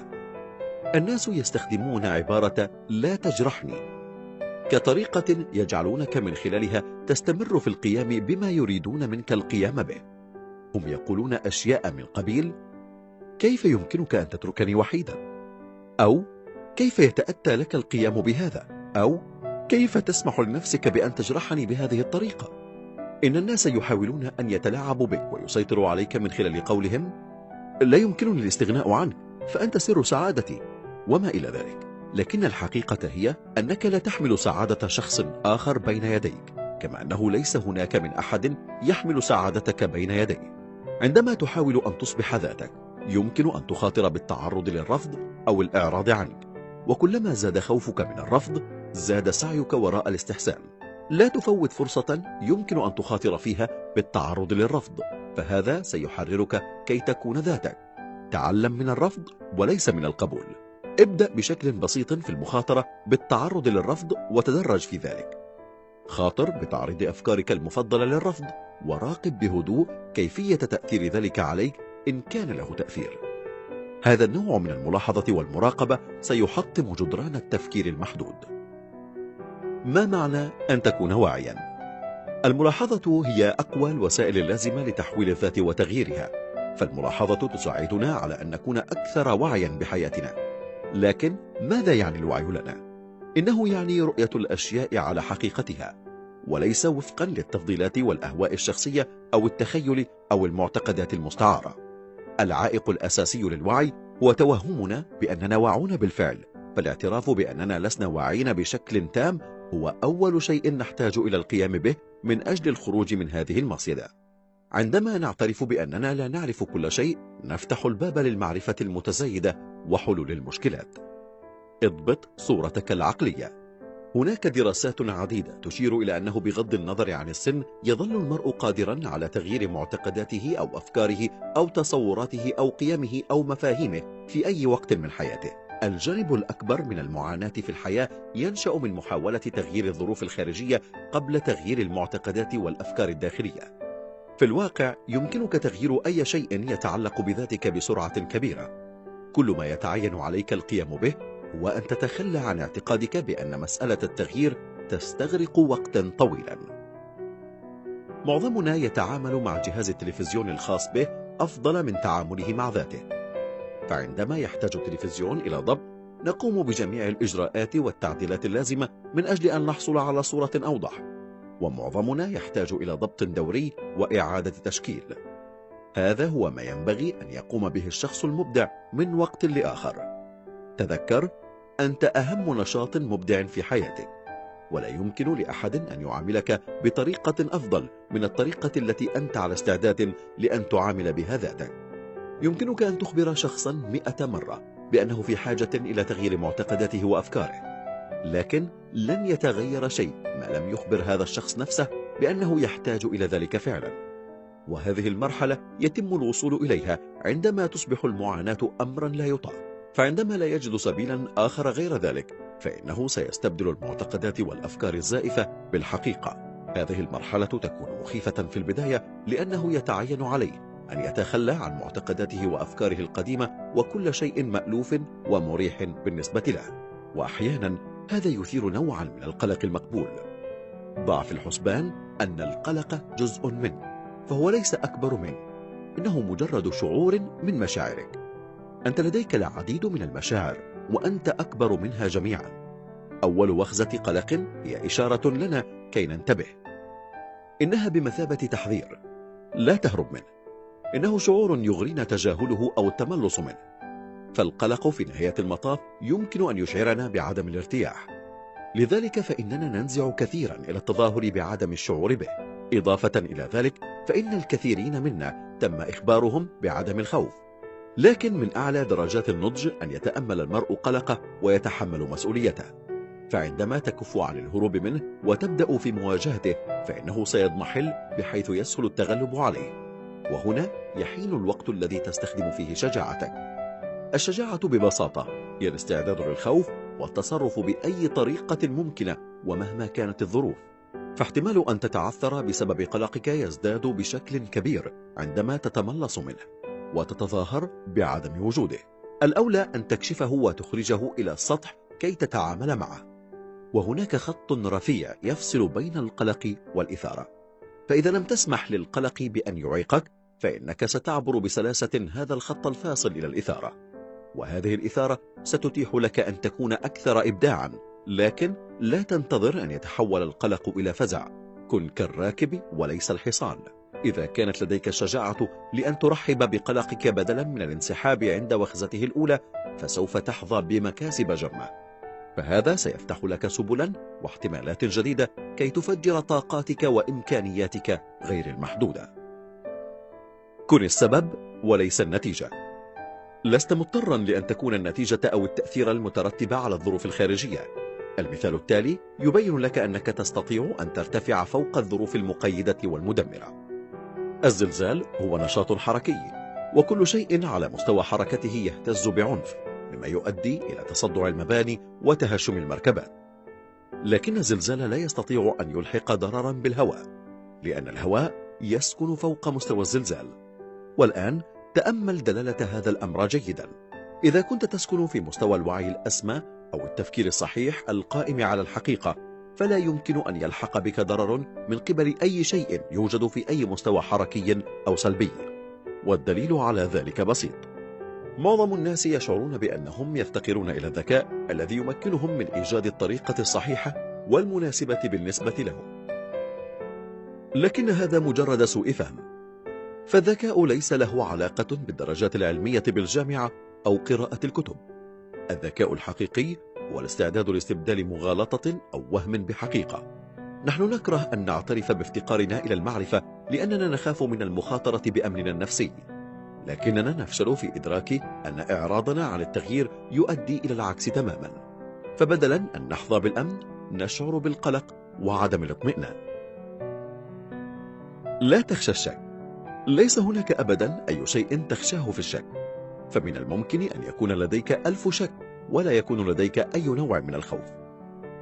الناس يستخدمون عبارة لا تجرحني كطريقة يجعلونك من خلالها تستمر في القيام بما يريدون منك القيام به هم يقولون أشياء من قبيل كيف يمكنك أن تتركني وحيدا؟ أو كيف يتأتى لك القيام بهذا؟ أو كيف تسمح لنفسك بأن تجرحني بهذه الطريقة؟ إن الناس يحاولون أن يتلاعبوا بك ويسيطروا عليك من خلال قولهم لا يمكنني الاستغناء عنك فأنت سر سعادتي وما إلى ذلك. لكن الحقيقة هي أنك لا تحمل سعادة شخص آخر بين يديك كما أنه ليس هناك من أحد يحمل سعادتك بين يديه. عندما تحاول أن تصبح ذاتك يمكن أن تخاطر بالتعرض للرفض أو الإعراض عنك. وكلما زاد خوفك من الرفض زاد سعيك وراء الاستحسان. لا تفوت فرصة يمكن أن تخاطر فيها بالتعرض للرفض فهذا سيحررك كي تكون ذاتك. تعلم من الرفض وليس من القبول. ابدأ بشكل بسيط في المخاطرة بالتعرض للرفض وتدرج في ذلك. خاطر بتعريض أفكارك المفضلة للرفض وراقب بهدوء كيفية تأثير ذلك عليك إن كان له تأثير. هذا النوع من الملاحظة والمراقبة سيحطم جدران التفكير المحدود. ما معنى أن تكون واعيا؟ الملاحظة هي أقوى الوسائل اللازمة لتحويل الذات وتغييرها فالملاحظة تساعدنا على أن نكون أكثر وعيا بحياتنا لكن ماذا يعني الوعي لنا؟ إنه يعني رؤية الأشياء على حقيقتها وليس وفقا للتفضيلات والأهواء الشخصية أو التخيل أو المعتقدات المستعارة العائق الأساسي للوعي هو توهمنا بأننا واعون بالفعل فالاعتراف بأننا لسنا واعين بشكل تام هو أول شيء نحتاج إلى القيام به من أجل الخروج من هذه المصيدة. عندما نعترف بأننا لا نعرف كل شيء نفتح الباب للمعرفة المتزايدة وحلول المشكلات. اضبط صورتك العقلية. هناك دراسات عديدة تشير إلى أنه بغض النظر عن السن يظل المرء قادرا على تغيير معتقداته أو أفكاره أو تصوراته أو قيمه أو مفاهيمه في أي وقت من حياته. الجانب الأكبر من المعاناة في الحياة ينشأ من محاولة تغيير الظروف الخارجية قبل تغيير المعتقدات والأفكار الداخلية. في الواقع يمكنك تغيير أي شيء يتعلق بذاتك بسرعة كبيرة. كل ما يتعين عليك القيام به هو أن تتخلى عن اعتقادك بأن مسألة التغيير تستغرق وقتا طويلا. معظمنا يتعامل مع جهاز التلفزيون الخاص به أفضل من تعامله مع ذاته. فعندما يحتاج التلفزيون إلى ضبط نقوم بجميع الإجراءات والتعديلات اللازمة من أجل أن نحصل على صورة أوضح. ومعظمنا يحتاج إلى ضبط دوري وإعادة تشكيل. هذا هو ما ينبغي أن يقوم به الشخص المبدع من وقت لآخر. تذكر أنت أهم نشاط مبدع في حياتك. ولا يمكن لأحد أن يعاملك بطريقة أفضل من الطريقة التي أنت على استعداد لأن تعامل بها ذاتك. يمكنك أن تخبر شخصا مئة مرة بأنه في حاجة إلى تغيير معتقداته وأفكاره لكن لن يتغير شيء ما لم يخبر هذا الشخص نفسه بأنه يحتاج إلى ذلك فعلا. وهذه المرحلة يتم الوصول إليها عندما تصبح المعاناة أمرا لا يطاق. فعندما لا يجد سبيلا آخر غير ذلك فإنه سيستبدل المعتقدات والأفكار الزائفة بالحقيقة. هذه المرحلة تكون مخيفة في البداية لأنه يتعين عليه أن يتخلى عن معتقداته وأفكاره القديمة وكل شيء مألوف ومريح بالنسبة له. وأحيانا هذا يثير نوعا من القلق المقبول. ضع في الحسبان أن القلق جزء منه فهو ليس أكبر منه. إنه مجرد شعور من مشاعرك. أنت لديك العديد من المشاعر وأنت أكبر منها جميعا. أول وخزة قلق هي إشارة لنا كي ننتبه. إنها بمثابة تحذير لا تهرب منه. إنه شعور يغرينا تجاهله أو التملص منه. فالقلق في نهاية المطاف يمكن أن يشعرنا بعدم الارتياح. لذلك فإننا ننزع كثيرا إلى التظاهر بعدم الشعور به. إضافة إلى ذلك فإن الكثيرين منا تم إخبارهم بعدم الخوف. لكن من أعلى درجات النضج أن يتأمل المرء قلقه ويتحمل مسؤوليته. فعندما تكف عن الهروب منه وتبدأ في مواجهته فإنه سيضمحل بحيث يسهل التغلب عليه. وهنا يحين الوقت الذي تستخدم فيه شجاعتك. الشجاعة ببساطة هي الاستعداد للخوف والتصرف بأي طريقة ممكنة ومهما كانت الظروف. فاحتمال أن تتعثر بسبب قلقك يزداد بشكل كبير عندما تتملص منه وتتظاهر بعدم وجوده. الأولى أن تكشفه وتخرجه إلى السطح كي تتعامل معه. وهناك خط رفيع يفصل بين القلق والإثارة. فإذا لم تسمح للقلق بأن يعيقك فإنك ستعبر بسلاسة هذا الخط الفاصل إلى الإثارة. وهذه الإثارة ستتيح لك أن تكون أكثر إبداعا لكن لا تنتظر أن يتحول القلق إلى فزع. كن كالراكب وليس الحصان. إذا كانت لديك الشجاعة لأن ترحب بقلقك بدلا من الانسحاب عند وخزته الأولى فسوف تحظى بمكاسب جمة فهذا سيفتح لك سبلا واحتمالات جديدة كي تفجر طاقاتك وإمكانياتك غير المحدودة. كن السبب وليس النتيجة. لست مضطرا لأن تكون النتيجة أو التأثير المترتب على الظروف الخارجية. المثال التالي يبين لك أنك تستطيع أن ترتفع فوق الظروف المقيدة والمدمرة. الزلزال هو نشاط حركي وكل شيء على مستوى حركته يهتز بعنف. مما يؤدي إلى تصدع المباني وتهشم المركبات. لكن الزلزال لا يستطيع أن يلحق ضررا بالهواء لأن الهواء يسكن فوق مستوى الزلزال. والآن تأمل دلالة هذا الأمر جيدا. إذا كنت تسكن في مستوى الوعي الأسمى أو التفكير الصحيح القائم على الحقيقة فلا يمكن أن يلحق بك ضرر من قبل أي شيء يوجد في أي مستوى حركي أو سلبي. والدليل على ذلك بسيط. معظم الناس يشعرون بأنهم يفتقرون إلى الذكاء الذي يمكنهم من إيجاد الطريقة الصحيحة والمناسبة بالنسبة لهم. لكن هذا مجرد سوء فهم. فالذكاء ليس له علاقة بالدرجات العلمية بالجامعة أو قراءة الكتب. الذكاء الحقيقي هو الاستعداد لاستبدال مغالطة أو وهم بحقيقة. نحن نكره أن نعترف بافتقارنا إلى المعرفة لأننا نخاف من المخاطرة بأمننا النفسي. لكننا نفشل في إدراك أن إعراضنا عن التغيير يؤدي إلى العكس تماما. فبدلا أن نحظى بالأمن نشعر بالقلق وعدم الاطمئنان. لا تخشى الشك. ليس هناك أبدا أي شيء تخشاه في الشك. فمن الممكن أن يكون لديك ألف شك ولا يكون لديك أي نوع من الخوف.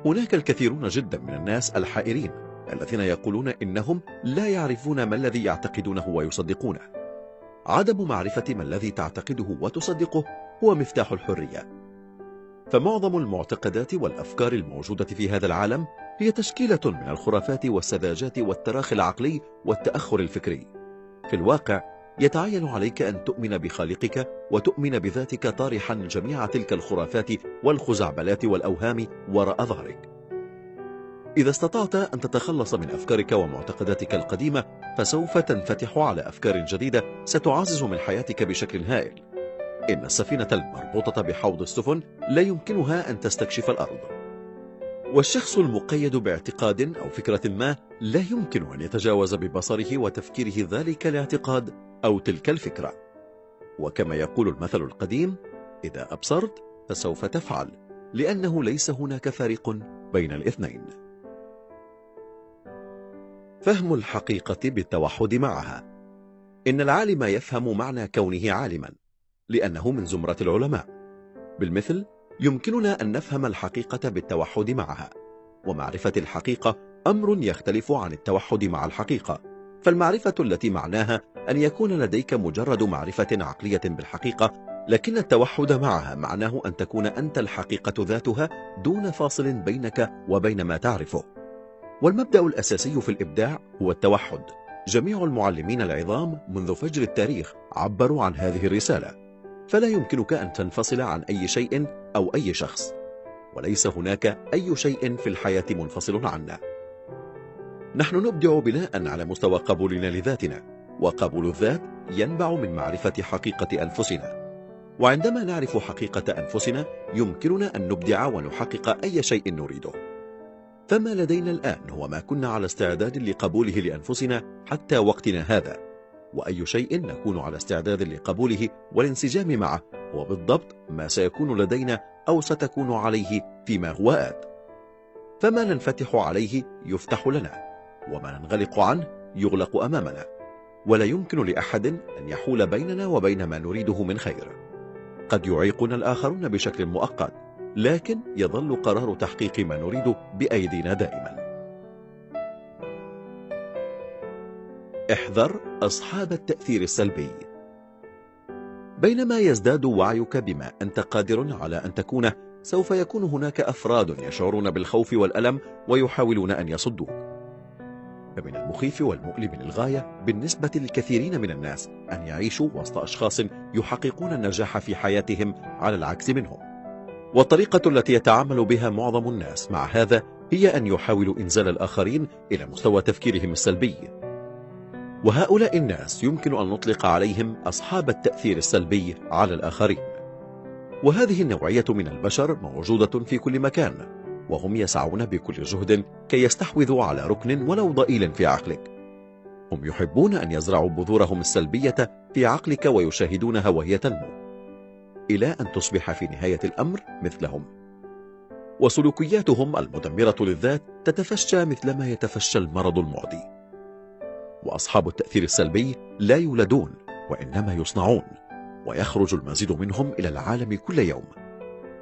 هناك الكثيرون جدا من الناس الحائرين الذين يقولون إنهم لا يعرفون ما الذي يعتقدونه ويصدقونه. عدم معرفة ما الذي تعتقده وتصدقه هو مفتاح الحرية. فمعظم المعتقدات والأفكار الموجودة في هذا العالم هي تشكيلة من الخرافات والسذاجات والتراخي العقلي والتأخر الفكري. في الواقع يتعين عليك أن تؤمن بخالقك وتؤمن بذاتك طارحا جميع تلك الخرافات والخزعبلات والأوهام وراء ظهرك. إذا استطعت أن تتخلص من أفكارك ومعتقداتك القديمة فسوف تنفتح على أفكار جديدة ستعزز من حياتك بشكل هائل. إن السفينة المربوطة بحوض السفن لا يمكنها أن تستكشف الأرض. والشخص المقيد باعتقاد أو فكرة ما لا يمكن أن يتجاوز ببصره وتفكيره ذلك الاعتقاد أو تلك الفكرة. وكما يقول المثل القديم إذا أبصرت فسوف تفعل لأنه ليس هناك فارق بين الاثنين. فهم الحقيقة بالتوحد معها. إن العالم يفهم معنى كونه عالما لأنه من زمرة العلماء. بالمثل يمكننا أن نفهم الحقيقة بالتوحد معها. ومعرفة الحقيقة أمر يختلف عن التوحد مع الحقيقة. فالمعرفة التي معناها أن يكون لديك مجرد معرفة عقلية بالحقيقة لكن التوحد معها معناه أن تكون أنت الحقيقة ذاتها دون فاصل بينك وبين ما تعرفه. والمبدأ الأساسي في الإبداع هو التوحد. جميع المعلمين العظام منذ فجر التاريخ عبروا عن هذه الرسالة. فلا يمكنك أن تنفصل عن أي شيء أو أي شخص. وليس هناك أي شيء في الحياة منفصل عنا. نحن نبدع بناء على مستوى قبولنا لذاتنا. وقبول الذات ينبع من معرفة حقيقة أنفسنا. وعندما نعرف حقيقة أنفسنا يمكننا أن نبدع ونحقق أي شيء نريده. فما لدينا الآن هو ما كنا على استعداد لقبوله لأنفسنا حتى وقتنا هذا. وأي شيء نكون على استعداد لقبوله والانسجام معه هو بالضبط ما سيكون لدينا أو ستكون عليه فيما هو آت. فما ننفتح عليه يفتح لنا وما ننغلق عنه يغلق أمامنا. ولا يمكن لأحد أن يحول بيننا وبين ما نريده من خير. قد يعيقنا الآخرون بشكل مؤقت. لكن يظل قرار تحقيق ما نريده بأيدينا دائما. احذر أصحاب التأثير السلبي. بينما يزداد وعيك بما أنت قادر على أن تكونه سوف يكون هناك أفراد يشعرون بالخوف والألم ويحاولون أن يصدوك. فمن المخيف والمؤلم للغاية بالنسبة للكثيرين من الناس أن يعيشوا وسط أشخاص يحققون النجاح في حياتهم على العكس منهم. والطريقة التي يتعامل بها معظم الناس مع هذا هي أن يحاولوا إنزال الآخرين إلى مستوى تفكيرهم السلبي. وهؤلاء الناس يمكن أن نطلق عليهم أصحاب التأثير السلبي على الآخرين. وهذه النوعية من البشر موجودة في كل مكان وهم يسعون بكل جهد كي يستحوذوا على ركن ولو ضئيل في عقلك. هم يحبون أن يزرعوا بذورهم السلبية في عقلك ويشاهدونها وهي تنمو. إلى أن تصبح في نهاية الأمر مثلهم. وسلوكياتهم المدمرة للذات تتفشى مثلما يتفشى المرض المعدي. وأصحاب التأثير السلبي لا يولدون وإنما يصنعون ويخرج المزيد منهم إلى العالم كل يوم.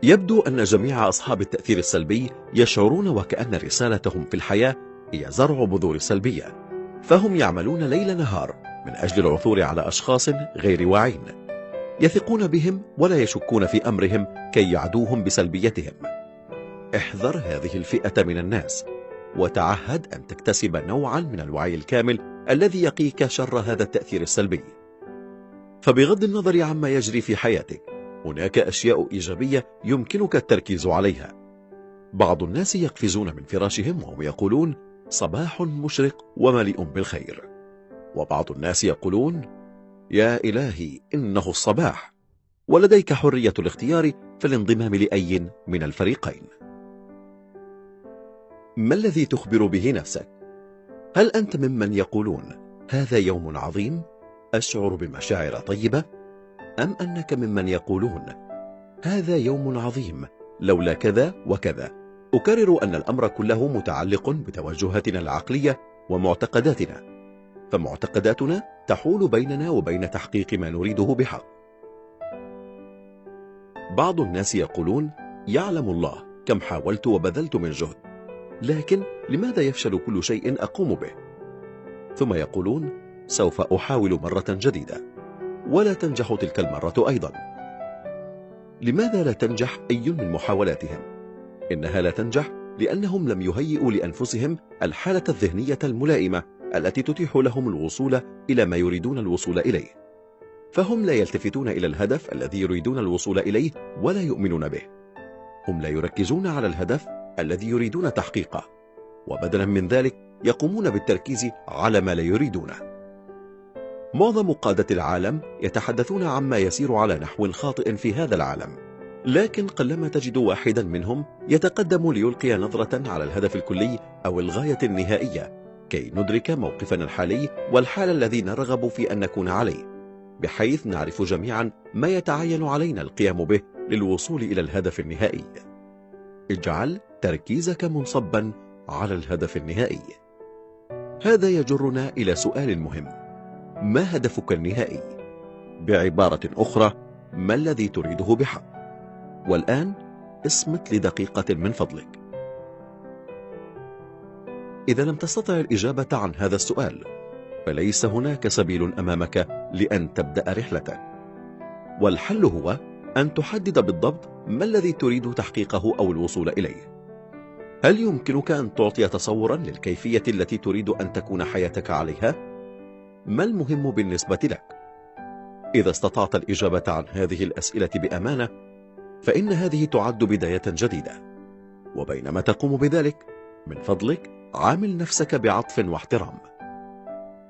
يبدو أن جميع أصحاب التأثير السلبي يشعرون وكأن رسالتهم في الحياة هي زرع بذور السلبية فهم يعملون ليل نهار من أجل العثور على أشخاص غير واعين. يثقون بهم ولا يشكون في أمرهم كي يعدوهم بسلبيتهم. احذر هذه الفئة من الناس وتعهد أن تكتسب نوعا من الوعي الكامل الذي يقيك شر هذا التأثير السلبي. فبغض النظر عما يجري في حياتك هناك أشياء إيجابية يمكنك التركيز عليها. بعض الناس يقفزون من فراشهم وهم يقولون صباح مشرق ومليء بالخير. وبعض الناس يقولون يا إلهي إنه الصباح ولديك حرية الاختيار في الانضمام لأي من الفريقين ما الذي تخبر به نفسك؟ هل أنت ممن يقولون هذا يوم عظيم؟ أشعر بمشاعر طيبة؟ أم أنك ممن يقولون هذا يوم عظيم لولا كذا وكذا أكرر أن الأمر كله متعلق بتوجهاتنا العقلية ومعتقداتنا فمعتقداتنا تحول بيننا وبين تحقيق ما نريده بحق. بعض الناس يقولون يعلم الله كم حاولت وبذلت من جهد لكن لماذا يفشل كل شيء أقوم به؟ ثم يقولون سوف أحاول مرة جديدة ولا تنجح تلك المرة أيضا. لماذا لا تنجح أي من محاولاتهم؟ إنها لا تنجح لأنهم لم يهيئوا لأنفسهم الحالة الذهنية الملائمة التي تتيح لهم الوصول إلى ما يريدون الوصول إليه. فهم لا يلتفتون إلى الهدف الذي يريدون الوصول إليه ولا يؤمنون به. هم لا يركزون على الهدف الذي يريدون تحقيقه. وبدلا من ذلك يقومون بالتركيز على ما لا يريدونه. معظم قادة العالم يتحدثون عما يسير على نحو خاطئ في هذا العالم. لكن قلما تجد واحدا منهم يتقدم ليلقي نظرة على الهدف الكلي أو الغاية النهائية كي ندرك موقفنا الحالي والحال الذي نرغب في أن نكون عليه بحيث نعرف جميعا ما يتعين علينا القيام به للوصول إلى الهدف النهائي اجعل تركيزك منصبا على الهدف النهائي هذا يجرنا إلى سؤال مهم ما هدفك النهائي؟ بعبارة أخرى ما الذي تريده بحق؟ والآن اصمت لدقيقة من فضلك إذا لم تستطع الإجابة عن هذا السؤال فليس هناك سبيل أمامك لأن تبدأ رحلتك والحل هو أن تحدد بالضبط ما الذي تريد تحقيقه أو الوصول إليه هل يمكنك أن تعطي تصورا للكيفية التي تريد أن تكون حياتك عليها؟ ما المهم بالنسبة لك؟ إذا استطعت الإجابة عن هذه الأسئلة بأمانة فإن هذه تعد بداية جديدة وبينما تقوم بذلك من فضلك عامل نفسك بعطف واحترام.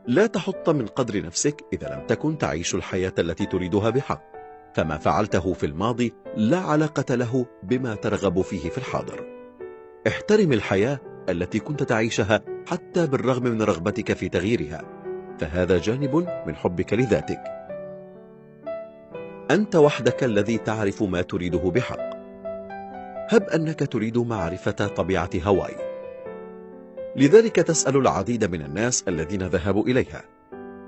لا تحط من قدر نفسك إذا لم تكن تعيش الحياة التي تريدها بحق. فما فعلته في الماضي لا علاقة له بما ترغب فيه في الحاضر. احترم الحياة التي كنت تعيشها حتى بالرغم من رغبتك في تغييرها. فهذا جانب من حبك لذاتك. أنت وحدك الذي تعرف ما تريده بحق. هب أنك تريد معرفة طبيعة هواي. لذلك تسأل العديد من الناس الذين ذهبوا إليها.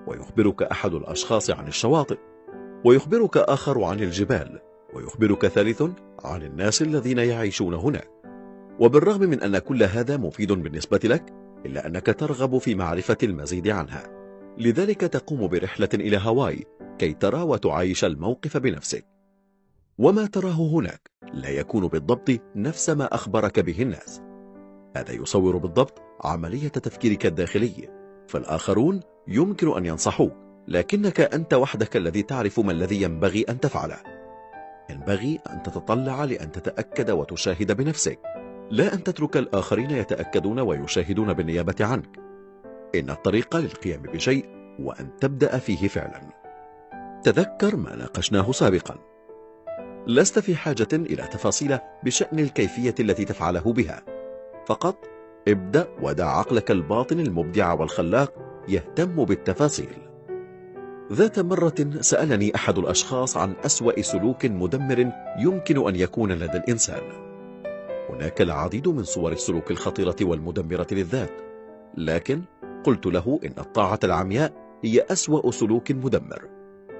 ويخبرك أحد الأشخاص عن الشواطئ. ويخبرك آخر عن الجبال. ويخبرك ثالث عن الناس الذين يعيشون هناك وبالرغم من أن كل هذا مفيد بالنسبة لك إلا أنك ترغب في معرفة المزيد عنها. لذلك تقوم برحلة إلى هاواي كي ترى وتعايش الموقف بنفسك. وما تراه هناك لا يكون بالضبط نفس ما أخبرك به الناس. هذا يصور بالضبط عملية تفكيرك الداخلي. فالآخرون يمكن أن ينصحوك لكنك أنت وحدك الذي تعرف ما الذي ينبغي أن تفعله ينبغي أن تتطلع لأن تتأكد وتشاهد بنفسك. لا أن تترك الآخرين يتأكدون ويشاهدون بالنيابة عنك. إن الطريق للقيام بشيء وأن تبدأ فيه فعلا. تذكر ما ناقشناه سابقا. لست في حاجة إلى تفاصيل بشأن الكيفية التي تفعله بها. فقط ابدأ ودع عقلك الباطن المبدع والخلاق يهتم بالتفاصيل. ذات مرة سألني أحد الأشخاص عن أسوأ سلوك مدمر يمكن أن يكون لدى الإنسان. هناك العديد من صور السلوك الخطيرة والمدمرة للذات لكن قلت له إن الطاعة العمياء هي أسوأ سلوك مدمر.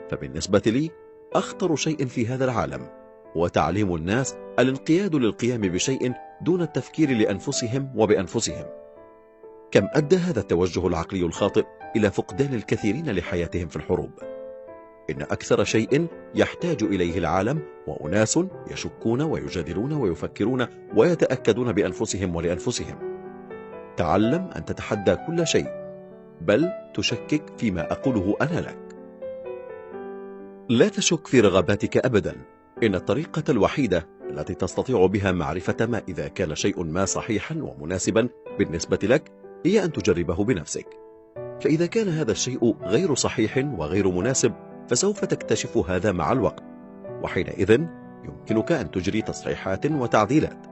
فبالنسبة لي أخطر شيء في هذا العالم وتعليم الناس الانقياد للقيام بشيء دون التفكير لأنفسهم وبأنفسهم. كم أدى هذا التوجه العقلي الخاطئ إلى فقدان الكثيرين لحياتهم في الحروب؟ إن أكثر شيء يحتاج إليه العالم وأناس يشكون ويجادلون ويفكرون ويتأكدون بأنفسهم ولأنفسهم. تعلم أن تتحدى كل شيء بل تشكك فيما أقوله أنا لك. لا تشك في رغباتك أبدا. إن الطريقة الوحيدة التي تستطيع بها معرفة ما إذا كان شيء ما صحيحا ومناسبا بالنسبة لك هي أن تجربه بنفسك. فإذا كان هذا الشيء غير صحيح وغير مناسب فسوف تكتشف هذا مع الوقت وحينئذ يمكنك أن تجري تصحيحات وتعديلات.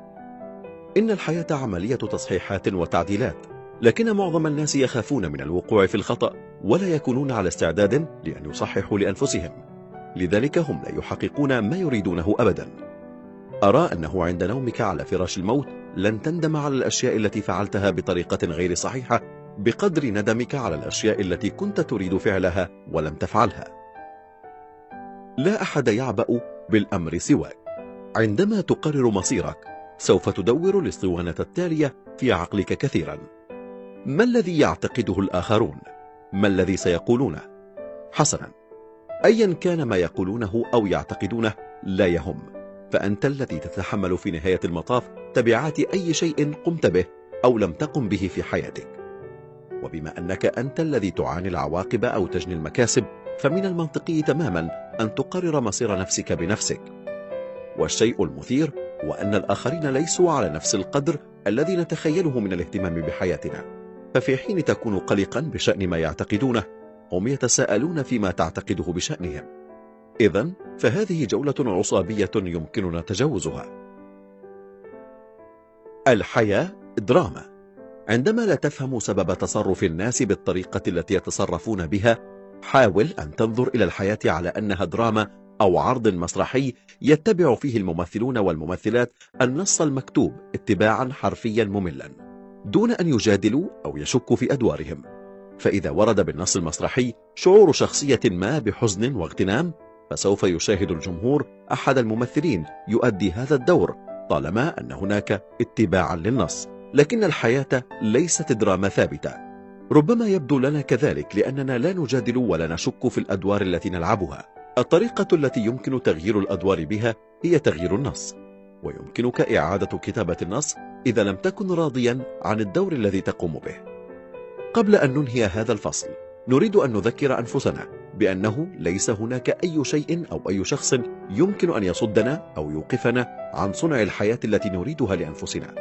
إن الحياة عملية تصحيحات وتعديلات لكن معظم الناس يخافون من الوقوع في الخطأ ولا يكونون على استعداد لأن يصححوا لأنفسهم. لذلك هم لا يحققون ما يريدونه أبدا. أرى أنه عند نومك على فراش الموت لن تندم على الأشياء التي فعلتها بطريقة غير صحيحة بقدر ندمك على الأشياء التي كنت تريد فعلها ولم تفعلها. لا أحد يعبأ بالأمر سواك. عندما تقرر مصيرك سوف تدور الاسطوانة التالية في عقلك كثيرا. ما الذي يعتقده الآخرون؟ ما الذي سيقولونه؟ حسنا. أيا كان ما يقولونه أو يعتقدونه لا يهم. فأنت الذي تتحمل في نهاية المطاف تبعات أي شيء قمت به أو لم تقم به في حياتك. وبما أنك أنت الذي تعاني العواقب أو تجني المكاسب فمن المنطقي تماما أن تقرر مصير نفسك بنفسك. والشيء المثير هو أن الآخرين ليسوا على نفس القدر الذي نتخيله من الاهتمام بحياتنا. ففي حين تكون قلقا بشأن ما يعتقدونه هم يتساءلون فيما تعتقده بشأنهم. إذا فهذه جولة عصابية يمكننا تجاوزها. الحياة دراما. عندما لا تفهم سبب تصرف الناس بالطريقة التي يتصرفون بها حاول أن تنظر إلى الحياة على أنها دراما أو عرض مسرحي يتبع فيه الممثلون والممثلات النص المكتوب اتباعا حرفيا مملا دون أن يجادلوا أو يشكوا في أدوارهم. فإذا ورد بالنص المسرحي شعور شخصية ما بحزن واغتنام فسوف يشاهد الجمهور أحد الممثلين يؤدي هذا الدور طالما أن هناك اتباعا للنص. لكن الحياة ليست دراما ثابتة. ربما يبدو لنا كذلك لأننا لا نجادل ولا نشك في الأدوار التي نلعبها. الطريقة التي يمكن تغيير الأدوار بها هي تغيير النص. ويمكنك إعادة كتابة النص إذا لم تكن راضيا عن الدور الذي تقوم به. قبل أن ننهي هذا الفصل نريد أن نذكر أنفسنا بأنه ليس هناك أي شيء أو أي شخص يمكن أن يصدنا أو يوقفنا عن صنع الحياة التي نريدها لأنفسنا.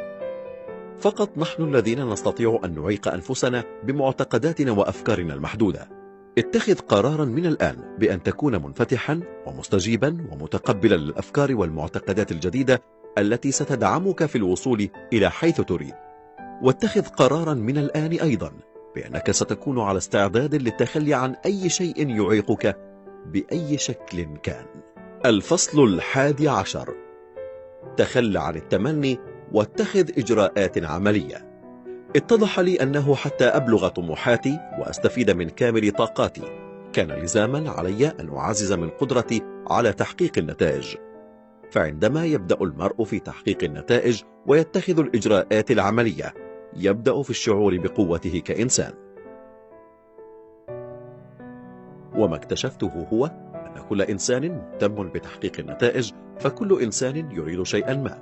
فقط نحن الذين نستطيع أن نعيق أنفسنا بمعتقداتنا وأفكارنا المحدودة. اتخذ قرارا من الآن بأن تكون منفتحا ومستجيبا ومتقبلا للأفكار والمعتقدات الجديدة التي ستدعمك في الوصول إلى حيث تريد. واتخذ قرارا من الآن أيضا بأنك ستكون على استعداد للتخلي عن أي شيء يعيقك بأي شكل كان. الفصل الحادي عشر. تخلى عن التمني واتخذ إجراءات عملية. اتضح لي أنه حتى أبلغ طموحاتي وأستفيد من كامل طاقاتي. كان لزاما علي أن أعزز من قدرتي على تحقيق النتائج. فعندما يبدأ المرء في تحقيق النتائج ويتخذ الإجراءات العملية يبدأ في الشعور بقوته كإنسان. وما اكتشفته هو أن كل إنسان مهتم بتحقيق النتائج فكل إنسان يريد شيئا ما.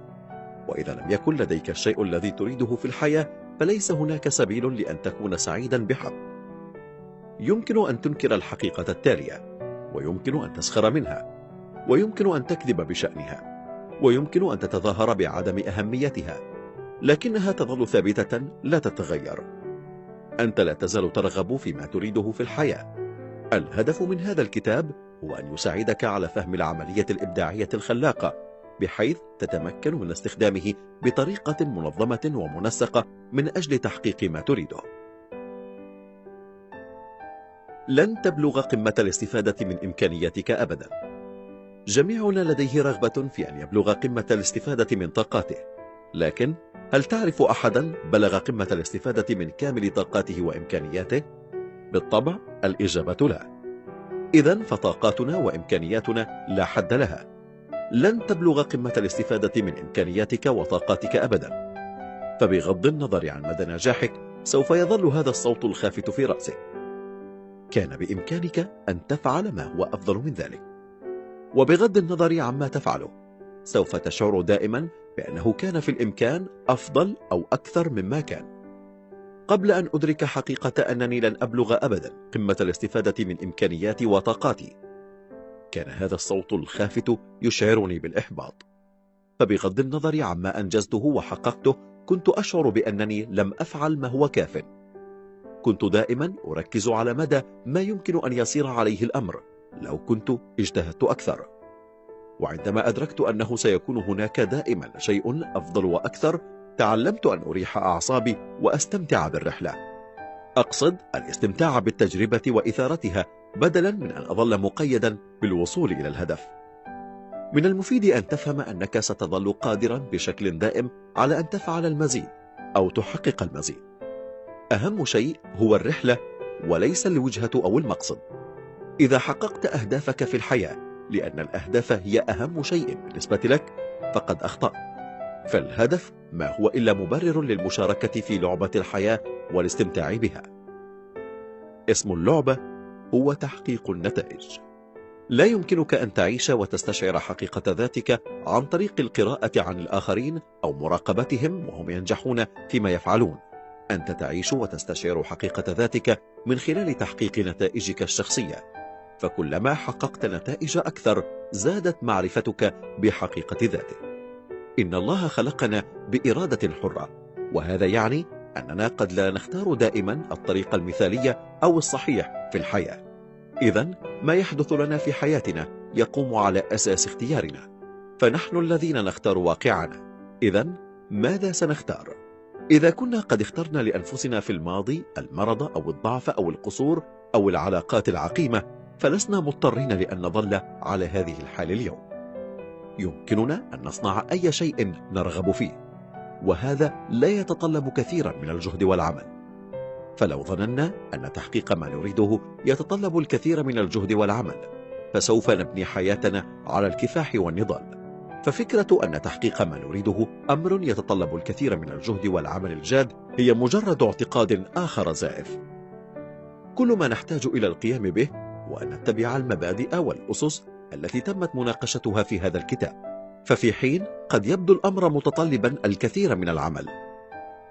وإذا لم يكن لديك الشيء الذي تريده في الحياة فليس هناك سبيل لأن تكون سعيدا بحق. يمكن أن تنكر الحقيقة التالية ويمكن أن تسخر منها ويمكن أن تكذب بشأنها ويمكن أن تتظاهر بعدم أهميتها. لكنها تظل ثابتة لا تتغير. أنت لا تزال ترغب فيما تريده في الحياة. الهدف من هذا الكتاب هو أن يساعدك على فهم العملية الإبداعية الخلاقة بحيث تتمكن من استخدامه بطريقة منظمة ومنسقة من أجل تحقيق ما تريده. لن تبلغ قمة الاستفادة من إمكانياتك أبدا. جميعنا لديه رغبة في أن يبلغ قمة الاستفادة من طاقاته. لكن هل تعرف أحدا بلغ قمة الاستفادة من كامل طاقاته وإمكانياته؟ بالطبع الإجابة لا. إذا فطاقاتنا وإمكانياتنا لا حد لها. لن تبلغ قمة الاستفادة من إمكانياتك وطاقاتك أبدا. فبغض النظر عن مدى نجاحك سوف يظل هذا الصوت الخافت في رأسك. كان بإمكانك أن تفعل ما هو أفضل من ذلك. وبغض النظر عما تفعله سوف تشعر دائما بأنه كان في الإمكان أفضل أو أكثر مما كان. قبل أن أدرك حقيقة أنني لن أبلغ أبدا قمة الاستفادة من إمكانياتي وطاقاتي. كان هذا الصوت الخافت يشعرني بالإحباط. فبغض النظر عما أنجزته وحققته كنت أشعر بأنني لم أفعل ما هو كاف. كنت دائما أركز على مدى ما يمكن أن يصير عليه الأمر. لو كنت اجتهدت أكثر. وعندما أدركت أنه سيكون هناك دائما شيء أفضل وأكثر تعلمت أن أريح أعصابي وأستمتع بالرحلة. أقصد الاستمتاع بالتجربة وإثارتها بدلا من أن أظل مقيدا بالوصول إلى الهدف. من المفيد أن تفهم أنك ستظل قادرا بشكل دائم على أن تفعل المزيد أو تحقق المزيد. أهم شيء هو الرحلة وليس الوجهة أو المقصد. إذا حققت أهدافك في الحياة لأن الأهداف هي أهم شيء بالنسبة لك فقد أخطأت فالهدف ما هو إلا مبرر للمشاركة في لعبة الحياة والاستمتاع بها. اسم اللعبة هو تحقيق النتائج. لا يمكنك أن تعيش وتستشعر حقيقة ذاتك عن طريق القراءة عن الآخرين أو مراقبتهم وهم ينجحون فيما يفعلون. أنت تعيش وتستشعر حقيقة ذاتك من خلال تحقيق نتائجك الشخصية. فكلما حققت نتائج أكثر زادت معرفتك بحقيقة ذاتك. إن الله خلقنا بإرادة حرة وهذا يعني أننا قد لا نختار دائما الطريق المثالية أو الصحيح في الحياة. إذا ما يحدث لنا في حياتنا يقوم على أساس اختيارنا فنحن الذين نختار واقعنا. إذا ماذا سنختار؟ إذا كنا قد اخترنا لأنفسنا في الماضي المرض أو الضعف أو القصور أو العلاقات العقيمة فلسنا مضطرين لأن نظل على هذه الحال اليوم. يمكننا أن نصنع أي شيء نرغب فيه وهذا لا يتطلب كثيرا من الجهد والعمل. فلو ظننا أن تحقيق ما نريده يتطلب الكثير من الجهد والعمل فسوف نبني حياتنا على الكفاح والنضال. ففكرة أن تحقيق ما نريده أمر يتطلب الكثير من الجهد والعمل الجاد هي مجرد اعتقاد آخر زائف. كل ما نحتاج إلى القيام به وأن نتبع المبادئ والأسس التي تمت مناقشتها في هذا الكتاب. ففي حين قد يبدو الأمر متطلبا الكثير من العمل.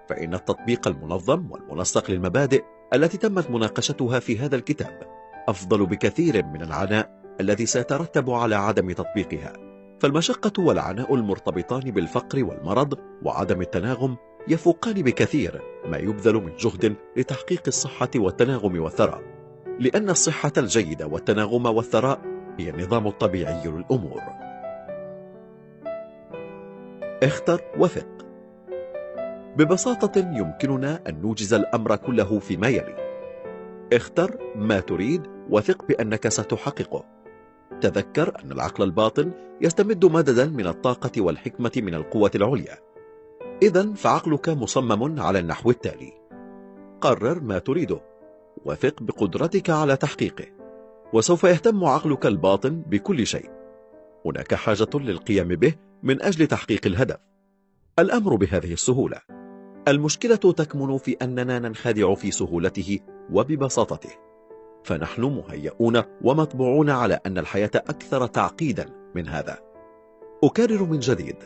فإن التطبيق المنظم والمنسق للمبادئ التي تمت مناقشتها في هذا الكتاب أفضل بكثير من العناء الذي سيترتب على عدم تطبيقها. فالمشقة والعناء المرتبطان بالفقر والمرض وعدم التناغم يفوقان بكثير ما يبذل من جهد لتحقيق الصحة والتناغم والثراء. لأن الصحة الجيدة والتناغم والثراء هي النظام الطبيعي للأمور. اختر وثق. ببساطة يمكننا أن نوجز الأمر كله فيما يلي. اختر ما تريد وثق بأنك ستحققه. تذكر أن العقل الباطن يستمد مددا من الطاقة والحكمة من القوة العليا. إذا فعقلك مصمم على النحو التالي. قرر ما تريده. وثق بقدرتك على تحقيقه وسوف يهتم عقلك الباطن بكل شيء. هناك حاجة للقيام به من أجل تحقيق الهدف. الأمر بهذه السهولة. المشكلة تكمن في أننا ننخدع في سهولته وببساطته. فنحن مهيئون ومطبوعون على أن الحياة أكثر تعقيدا من هذا. أكرر من جديد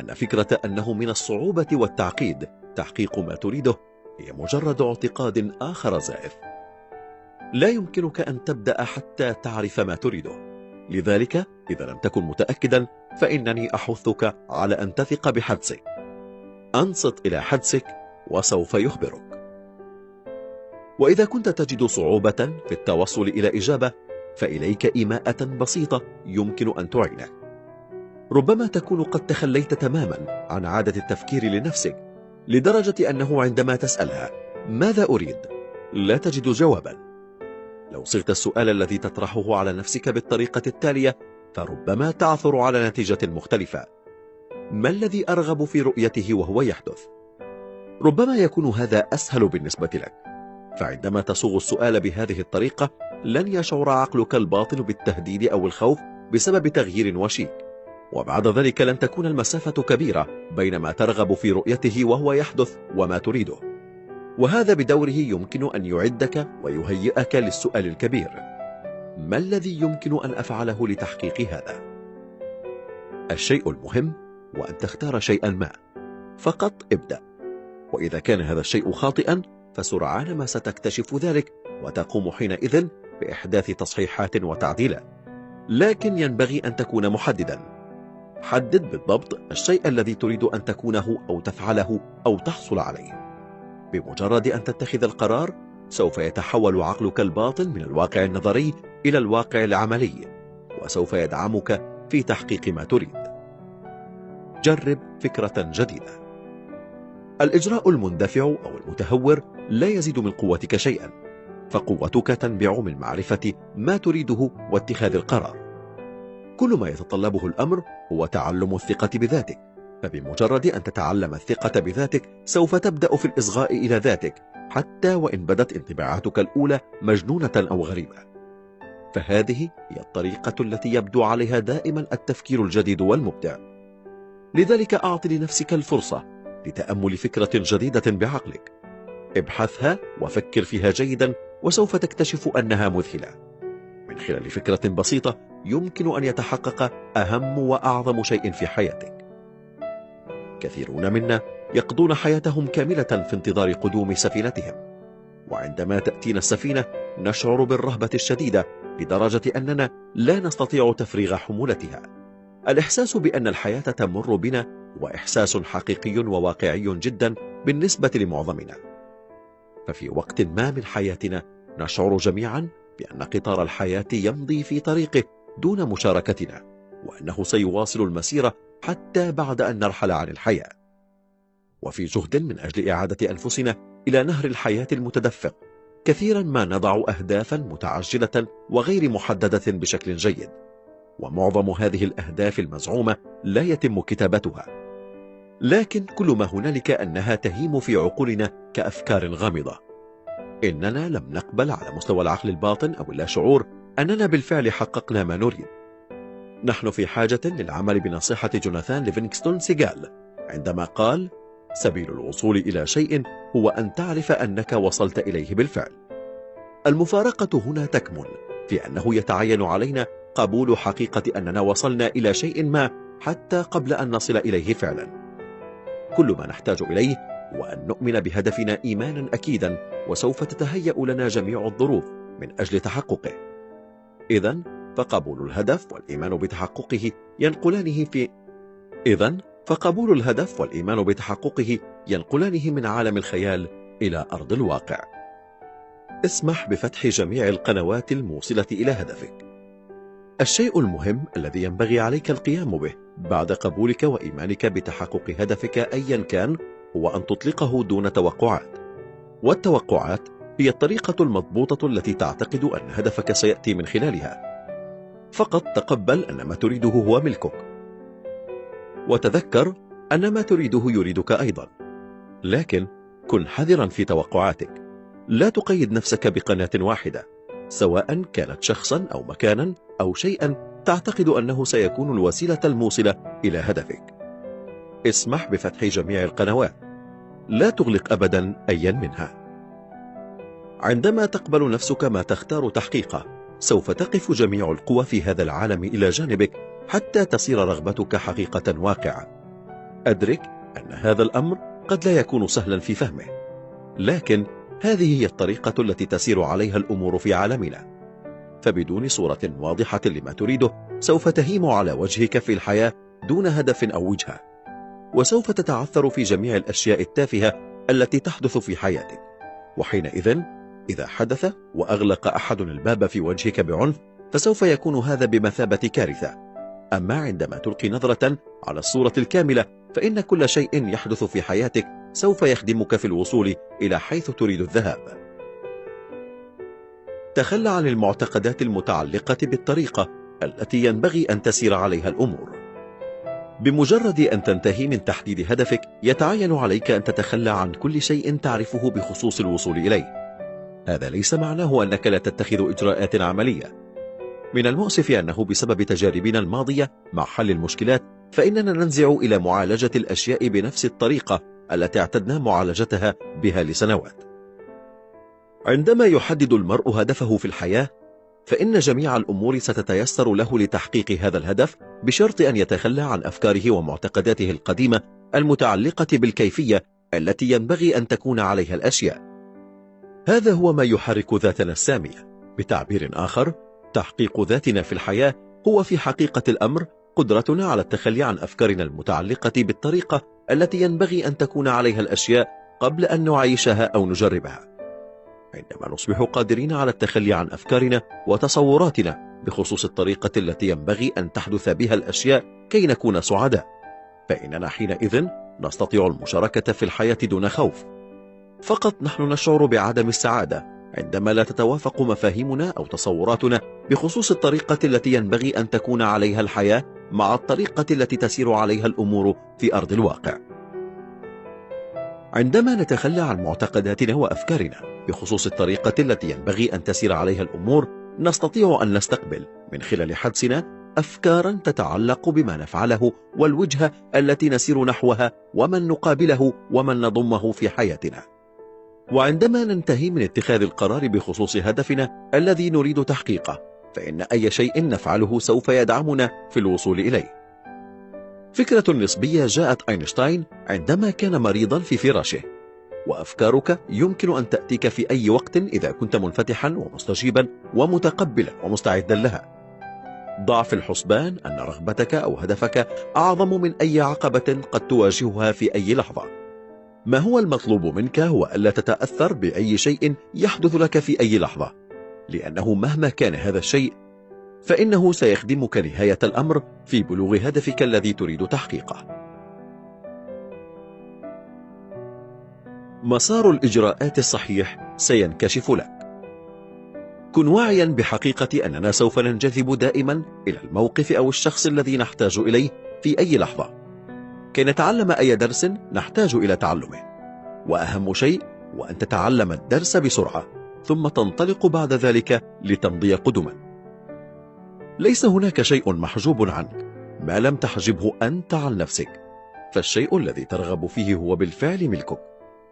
أن فكرة أنه من الصعوبة والتعقيد تحقيق ما تريده هي مجرد اعتقاد آخر زائف. لا يمكنك أن تبدأ حتى تعرف ما تريده. لذلك إذا لم تكن متأكدا فإنني أحثك على أن تثق بحدسك. أنصت إلى حدسك وسوف يخبرك. وإذا كنت تجد صعوبة في التوصل إلى إجابة فإليك إيماءة بسيطة يمكن أن تعينك. ربما تكون قد تخليت تماما عن عادة التفكير لنفسك لدرجة أنه عندما تسألها ماذا أريد؟ لا تجد جوابا. لو صغت السؤال الذي تطرحه على نفسك بالطريقة التالية فربما تعثر على نتيجة مختلفة. ما الذي أرغب في رؤيته وهو يحدث؟ ربما يكون هذا أسهل بالنسبة لك. فعندما تصوغ السؤال بهذه الطريقة لن يشعر عقلك الباطن بالتهديد أو الخوف بسبب تغيير وشيك. وبعد ذلك لن تكون المسافة كبيرة بين ما ترغب في رؤيته وهو يحدث وما تريده. وهذا بدوره يمكن أن يعدك ويهيئك للسؤال الكبير. ما الذي يمكن أن أفعله لتحقيق هذا؟ الشيء المهم هو أن تختار شيئا ما. فقط ابدأ. وإذا كان هذا الشيء خاطئا فسرعان ما ستكتشف ذلك وتقوم حينئذ بإحداث تصحيحات وتعديلات. لكن ينبغي أن تكون محددا. حدد بالضبط الشيء الذي تريد أن تكونه أو تفعله أو تحصل عليه. بمجرد أن تتخذ القرار سوف يتحول عقلك الباطن من الواقع النظري إلى الواقع العملي وسوف يدعمك في تحقيق ما تريد. جرب فكرة جديدة. الإجراء المندفع أو المتهور لا يزيد من قوتك شيئا فقوتك تنبع من معرفة ما تريده واتخاذ القرار. كل ما يتطلبه الأمر هو تعلم الثقة بذاتك فبمجرد أن تتعلم الثقة بذاتك سوف تبدأ في الإصغاء إلى ذاتك حتى وإن بدت انطباعاتك الأولى مجنونة أو غريبة. فهذه هي الطريقة التي يبدو عليها دائما التفكير الجديد والمبدع. لذلك أعط لنفسك الفرصة لتأمل فكرة جديدة بعقلك. ابحثها وفكر فيها جيدا وسوف تكتشف أنها مذهلة. من خلال فكرة بسيطة يمكن أن يتحقق أهم وأعظم شيء في حياتك. كثيرون منا يقضون حياتهم كاملة في انتظار قدوم سفينتهم. وعندما تأتينا السفينة نشعر بالرهبة الشديدة لدرجة أننا لا نستطيع تفريغ حمولتها. الإحساس بأن الحياة تمر بنا هو إحساس حقيقي وواقعي جدا بالنسبة لمعظمنا. ففي وقت ما من حياتنا نشعر جميعا بأن قطار الحياة يمضي في طريقه دون مشاركتنا وأنه سيواصل المسيرة حتى بعد أن نرحل عن الحياة. وفي جهد من أجل إعادة أنفسنا إلى نهر الحياة المتدفق كثيرا ما نضع أهدافا متعجلة وغير محددة بشكل جيد. ومعظم هذه الأهداف المزعومة لا يتم كتابتها. لكن كل ما هنالك أنها تهيم في عقولنا كأفكار غامضة. إننا لم نقبل على مستوى العقل الباطن أو اللاشعور أننا بالفعل حققنا ما نريد. نحن في حاجة للعمل بنصيحة جوناثان ليفينغستون سيغال عندما قال سبيل الوصول إلى شيء هو أن تعرف أنك وصلت إليه بالفعل. المفارقة هنا تكمن في أنه يتعين علينا قبول حقيقة أننا وصلنا إلى شيء ما حتى قبل أن نصل إليه فعلا. كل ما نحتاج إليه هو أن نؤمن بهدفنا إيمانا أكيدا وسوف تتهيأ لنا جميع الظروف من أجل تحققه. إذا فقبول الهدف والإيمان بتحققه ينقلانه في إذا فقبول الهدف والإيمان بتحققه ينقلانه من عالم الخيال إلى أرض الواقع. اسمح بفتح جميع القنوات الموصلة إلى هدفك. الشيء المهم الذي ينبغي عليك القيام به بعد قبولك وإيمانك بتحقق هدفك أيا كان هو أن تطلقه دون توقعات. والتوقعات هي الطريقة المضبوطة التي تعتقد أن هدفك سيأتي من خلالها. فقط تقبل أن ما تريده هو ملكك. وتذكر أن ما تريده يريدك أيضا. لكن كن حذرا في توقعاتك. لا تقيد نفسك بقناة واحدة سواء كانت شخصا أو مكانا أو شيئا تعتقد أنه سيكون الوسيلة الموصلة إلى هدفك. اسمح بفتح جميع القنوات. لا تغلق أبدا أيا منها. عندما تقبل نفسك ما تختار تحقيقه سوف تقف جميع القوى في هذا العالم إلى جانبك حتى تصير رغبتك حقيقة واقعة. أدرك أن هذا الأمر قد لا يكون سهلا في فهمه. لكن هذه هي الطريقة التي تسير عليها الأمور في عالمنا. فبدون صورة واضحة لما تريده سوف تهيم على وجهك في الحياة دون هدف أو وجهة وسوف تتعثر في جميع الأشياء التافهة التي تحدث في حياتك. وحينئذ إذا حدث وأغلق أحد الباب في وجهك بعنف فسوف يكون هذا بمثابة كارثة. أما عندما تلقي نظرة على الصورة الكاملة فإن كل شيء يحدث في حياتك سوف يخدمك في الوصول إلى حيث تريد الذهاب. تخلى عن المعتقدات المتعلقة بالطريقة التي ينبغي أن تسير عليها الأمور. بمجرد أن تنتهي من تحديد هدفك يتعين عليك أن تتخلى عن كل شيء تعرفه بخصوص الوصول إليه. هذا ليس معناه أنك لا تتخذ إجراءات عملية. من المؤسف أنه بسبب تجاربنا الماضية مع حل المشكلات فإننا ننزع إلى معالجة الأشياء بنفس الطريقة التي اعتدنا معالجتها بها لسنوات. عندما يحدد المرء هدفه في الحياة فإن جميع الأمور ستتيسر له لتحقيق هذا الهدف بشرط أن يتخلى عن أفكاره ومعتقداته القديمة المتعلقة بالكيفية التي ينبغي أن تكون عليها الأشياء. هذا هو ما يحرك ذاتنا السامية. بتعبير آخر تحقيق ذاتنا في الحياة هو في حقيقة الأمر قدرتنا على التخلي عن أفكارنا المتعلقة بالطريقة التي ينبغي أن تكون عليها الأشياء قبل أن نعيشها أو نجربها. عندما نصبح قادرين على التخلي عن أفكارنا وتصوراتنا بخصوص الطريقة التي ينبغي أن تحدث بها الأشياء كي نكون سعداء فإننا حينئذ نستطيع المشاركة في الحياة دون خوف. فقط نحن نشعر بعدم السعادة عندما لا تتوافق مفاهيمنا أو تصوراتنا بخصوص الطريقة التي ينبغي أن تكون عليها الحياة مع الطريقة التي تسير عليها الأمور في أرض الواقع. عندما نتخلى عن معتقداتنا وأفكارنا بخصوص الطريقة التي ينبغي أن تسير عليها الأمور نستطيع أن نستقبل من خلال حدسنا أفكارا تتعلق بما نفعله والوجهة التي نسير نحوها ومن نقابله ومن نضمه في حياتنا. وعندما ننتهي من اتخاذ القرار بخصوص هدفنا الذي نريد تحقيقه فإن أي شيء نفعله سوف يدعمنا في الوصول إليه. فكرة النسبية جاءت أينشتاين عندما كان مريضا في فراشه. وأفكارك يمكن أن تأتيك في أي وقت إذا كنت منفتحا ومستجيبا ومتقبلا ومستعدا لها. ضع في الحسبان أن رغبتك أو هدفك أعظم من أي عقبة قد تواجهها في أي لحظة. ما هو المطلوب منك هو ألا تتأثر بأي شيء يحدث لك في أي لحظة. لأنه مهما كان هذا الشيء فإنه سيخدمك نهاية الأمر في بلوغ هدفك الذي تريد تحقيقه. مسار الإجراءات الصحيح سينكشف لك. كن واعيا بحقيقة أننا سوف ننجذب دائما إلى الموقف أو الشخص الذي نحتاج إليه في أي لحظة. كي نتعلم أي درس نحتاج إلى تعلمه. وأهم شيء وأن تتعلم الدرس بسرعة ثم تنطلق بعد ذلك لتمضي قدما. ليس هناك شيء محجوب عنك. ما لم تحجبه أنت عن نفسك. فالشيء الذي ترغب فيه هو بالفعل ملكك.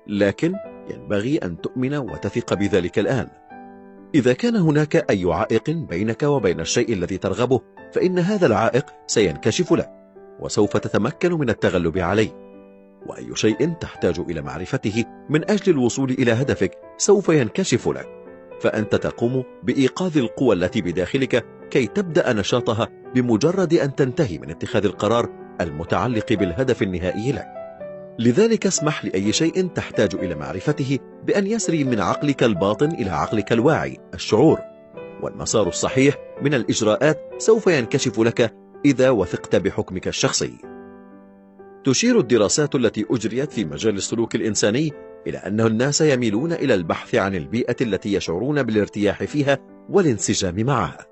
لكن ينبغي أن تؤمن وتثق بذلك الآن. إذا كان هناك أي عائق بينك وبين الشيء الذي ترغبه فإن هذا العائق سينكشف لك. وسوف تتمكن من التغلب عليه. وأي شيء تحتاج إلى معرفته من أجل الوصول إلى هدفك سوف ينكشف لك. فأنت تقوم بإيقاظ القوى التي بداخلك كي تبدأ نشاطها بمجرد أن تنتهي من اتخاذ القرار المتعلق بالهدف النهائي لك. لذلك اسمح لأي شيء تحتاج إلى معرفته بأن يسري من عقلك الباطن إلى عقلك الواعي الشعور. والمسار الصحيح من الإجراءات سوف ينكشف لك إذا وثقت بحكمك الشخصي. تشير الدراسات التي أجريت في مجال السلوك الإنساني إلى أن الناس يميلون إلى البحث عن البيئة التي يشعرون بالارتياح فيها والانسجام معها.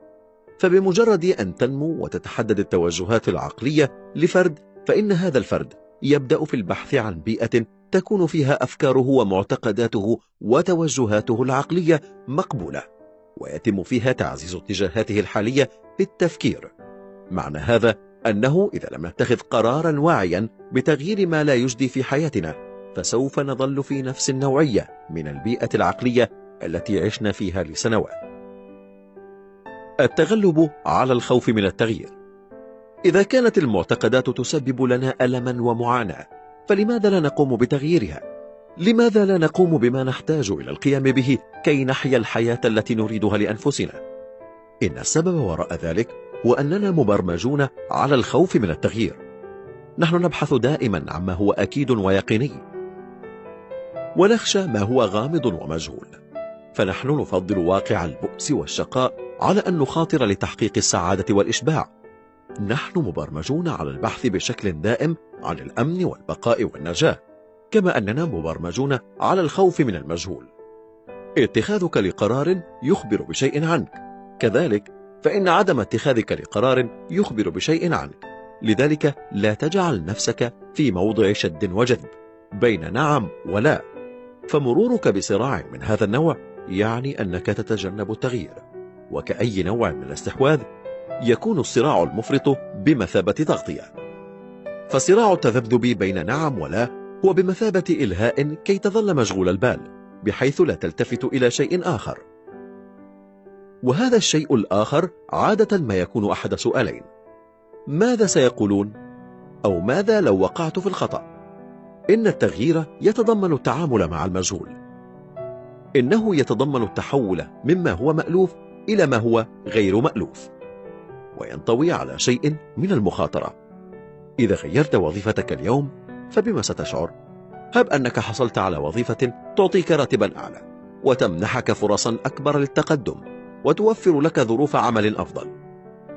فبمجرد أن تنمو وتتحدد التوجهات العقلية لفرد فإن هذا الفرد يبدأ في البحث عن بيئة تكون فيها أفكاره ومعتقداته وتوجهاته العقلية مقبولة ويتم فيها تعزيز اتجاهاته الحالية في التفكير معنى هذا أنه إذا لم نتخذ قرارا واعيا بتغيير ما لا يجدي في حياتنا فسوف نظل في نفس النوعية من البيئة العقلية التي عشنا فيها لسنوات التغلب على الخوف من التغيير إذا كانت المعتقدات تسبب لنا ألما ومعاناة فلماذا لا نقوم بتغييرها؟ لماذا لا نقوم بما نحتاج إلى القيام به كي نحيا الحياة التي نريدها لأنفسنا؟ إن السبب وراء ذلك هو أننا مبرمجون على الخوف من التغيير. نحن نبحث دائما عما هو أكيد ويقيني. ونخشى ما هو غامض ومجهول. فنحن نفضل واقع البؤس والشقاء على أن نخاطر لتحقيق السعادة والإشباع. نحن مبرمجون على البحث بشكل دائم عن الأمن والبقاء والنجاة كما أننا مبرمجون على الخوف من المجهول. اتخاذك لقرار يخبر بشيء عنك. كذلك فإن عدم اتخاذك لقرار يخبر بشيء عنك لذلك لا تجعل نفسك في موضع شد وجذب بين نعم ولا. فمرورك بصراع من هذا النوع يعني أنك تتجنب التغيير. وكأي نوع من الاستحواذ يكون الصراع المفرط بمثابة تغطية. فصراع التذبذب بين نعم ولا هو بمثابة إلهاء كي تظل مشغول البال بحيث لا تلتفت إلى شيء آخر. وهذا الشيء الآخر عادة ما يكون أحد سؤالين ماذا سيقولون؟ أو ماذا لو وقعت في الخطأ؟ إن التغيير يتضمن التعامل مع المجهول إنه يتضمن التحول مما هو مألوف إلى ما هو غير مألوف وينطوي على شيء من المخاطرة إذا غيرت وظيفتك اليوم فبما ستشعر؟ هب أنك حصلت على وظيفة تعطيك راتبا أعلى وتمنحك فرصا أكبر للتقدم وتوفر لك ظروف عمل أفضل.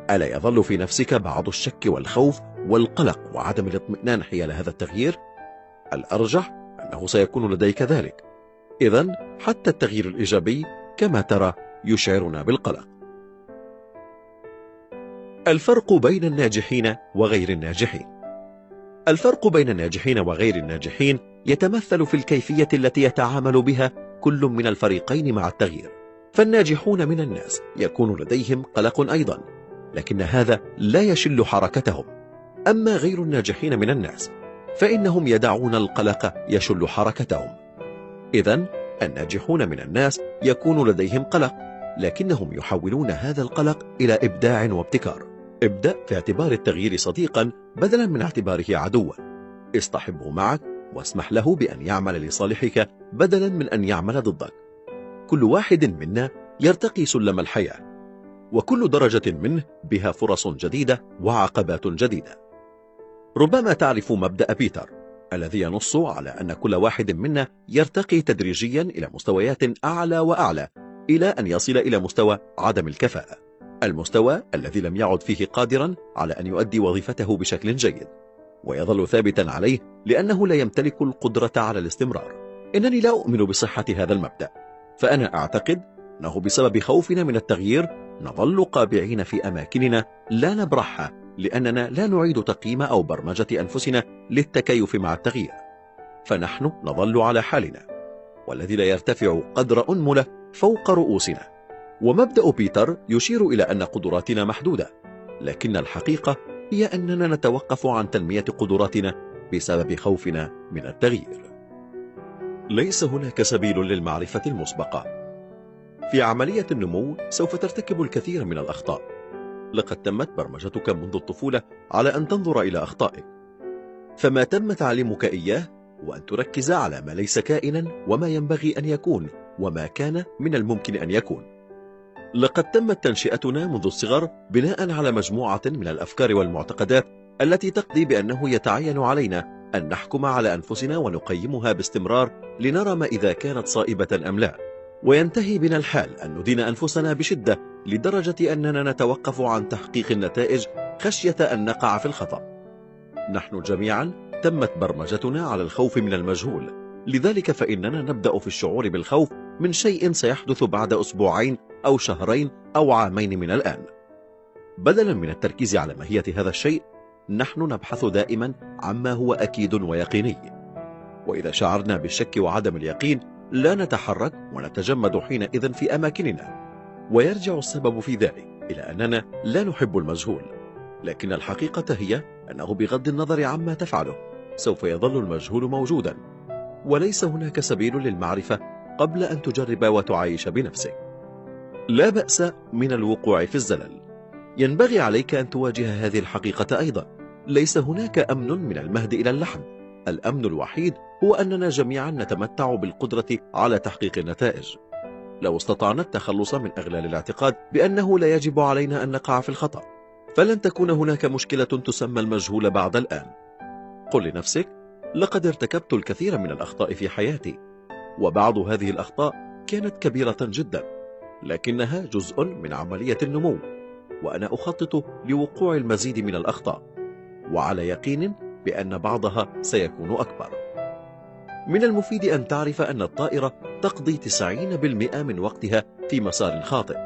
ألا يظل في نفسك بعض الشك والخوف والقلق وعدم الاطمئنان حيال هذا التغيير؟ الأرجح أنه سيكون لديك ذلك. إذا حتى التغيير الإيجابي كما ترى يشعرنا بالقلق. الفرق بين الناجحين وغير الناجحين. الفرق بين الناجحين وغير الناجحين يتمثل في الكيفية التي يتعامل بها كل من الفريقين مع التغيير. فالناجحون من الناس يكون لديهم قلق أيضا لكن هذا لا يشل حركتهم. أما غير الناجحين من الناس فإنهم يدعون القلق يشل حركتهم. إذا الناجحون من الناس يكون لديهم قلق لكنهم يحولون هذا القلق إلى إبداع وابتكار. ابدأ في اعتبار التغيير صديقا بدلا من اعتباره عدوا. اصطحبه معك واسمح له بأن يعمل لصالحك بدلا من أن يعمل ضدك. كل واحد منا يرتقي سلم الحياة وكل درجة منه بها فرص جديدة وعقبات جديدة. ربما تعرف مبدأ بيتر الذي ينص على أن كل واحد منا يرتقي تدريجيا إلى مستويات أعلى وأعلى إلى أن يصل إلى مستوى عدم الكفاءة. المستوى الذي لم يعد فيه قادرا على أن يؤدي وظيفته بشكل جيد. ويظل ثابتا عليه لأنه لا يمتلك القدرة على الاستمرار. إنني لا أؤمن بصحة هذا المبدأ. فأنا أعتقد أنه بسبب خوفنا من التغيير نظل قابعين في أماكننا لا نبرحها لأننا لا نعيد تقييم أو برمجة أنفسنا للتكيف مع التغيير. فنحن نظل على حالنا والذي لا يرتفع قدر أنملة فوق رؤوسنا. ومبدأ بيتر يشير إلى أن قدراتنا محدودة لكن الحقيقة هي أننا نتوقف عن تنمية قدراتنا بسبب خوفنا من التغيير. ليس هناك سبيل للمعرفة المسبقة. في عملية النمو سوف ترتكب الكثير من الأخطاء. لقد تمت برمجتك منذ الطفولة على أن تنظر إلى أخطائك. فما تم تعليمك إياه وأن تركز على ما ليس كائنا وما ينبغي أن يكون وما كان من الممكن أن يكون. لقد تمت تنشئتنا منذ الصغر بناء على مجموعة من الأفكار والمعتقدات التي تقضي بأنه يتعين علينا أن نحكم على أنفسنا ونقيمها باستمرار لنرى ما إذا كانت صائبة أم لا. وينتهي بنا الحال أن ندين أنفسنا بشدة لدرجة أننا نتوقف عن تحقيق النتائج خشية أن نقع في الخطأ. نحن جميعا تمت برمجتنا على الخوف من المجهول. لذلك فإننا نبدأ في الشعور بالخوف من شيء سيحدث بعد أسبوعين أو شهرين أو عامين من الآن. بدلا من التركيز على ماهية هذا الشيء نحن نبحث دائما عما هو أكيد ويقيني. وإذا شعرنا بالشك وعدم اليقين لا نتحرك ونتجمد حينئذ في أماكننا. ويرجع السبب في ذلك إلى أننا لا نحب المجهول. لكن الحقيقة هي أنه بغض النظر عما تفعله سوف يظل المجهول موجودا. وليس هناك سبيل للمعرفة قبل أن تجرب وتعايش بنفسك. لا بأس من الوقوع في الزلل. ينبغي عليك أن تواجه هذه الحقيقة أيضا. ليس هناك أمن من المهد إلى اللحم. الأمن الوحيد هو أننا جميعا نتمتع بالقدرة على تحقيق النتائج. لو استطعنا التخلص من أغلال الاعتقاد بأنه لا يجب علينا أن نقع في الخطأ فلن تكون هناك مشكلة تسمى المجهول بعد الآن. قل لنفسك لقد ارتكبت الكثير من الأخطاء في حياتي وبعض هذه الأخطاء كانت كبيرة جدا لكنها جزء من عملية النمو. وأنا أخطط لوقوع المزيد من الأخطاء وعلى يقين بأن بعضها سيكون أكبر. من المفيد أن تعرف أن الطائرة تقضي 90% من وقتها في مسار خاطئ.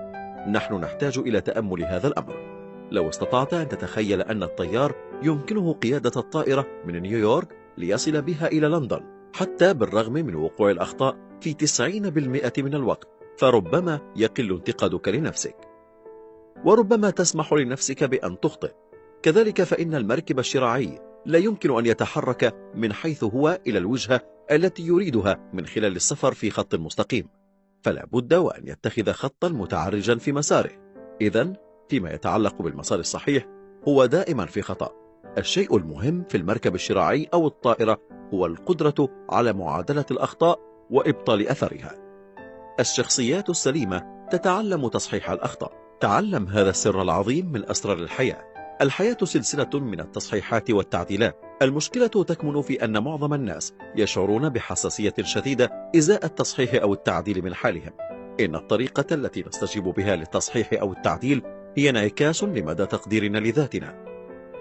نحن نحتاج إلى تأمل هذا الأمر. لو استطعت أن تتخيل أن الطيار يمكنه قيادة الطائرة من نيويورك ليصل بها إلى لندن حتى بالرغم من وقوع الأخطاء في 90% من الوقت فربما يقل انتقادك لنفسك. وربما تسمح لنفسك بأن تخطئ. كذلك فإن المركب الشراعي لا يمكن أن يتحرك من حيث هو إلى الوجهة التي يريدها من خلال السفر في خط مستقيم. فلا بد وأن يتخذ خطا متعرجا في مساره. إذا فيما يتعلق بالمسار الصحيح هو دائما في خطأ. الشيء المهم في المركب الشراعي أو الطائرة هو القدرة على معادلة الأخطاء وإبطال أثرها. الشخصيات السليمة تتعلم تصحيح الأخطاء. تعلم هذا السر العظيم من أسرار الحياة. الحياة سلسلة من التصحيحات والتعديلات. المشكلة تكمن في أن معظم الناس يشعرون بحساسية شديدة إزاء التصحيح أو التعديل من حالهم. إن الطريقة التي نستجيب بها للتصحيح أو التعديل هي انعكاس لمدى تقديرنا لذاتنا.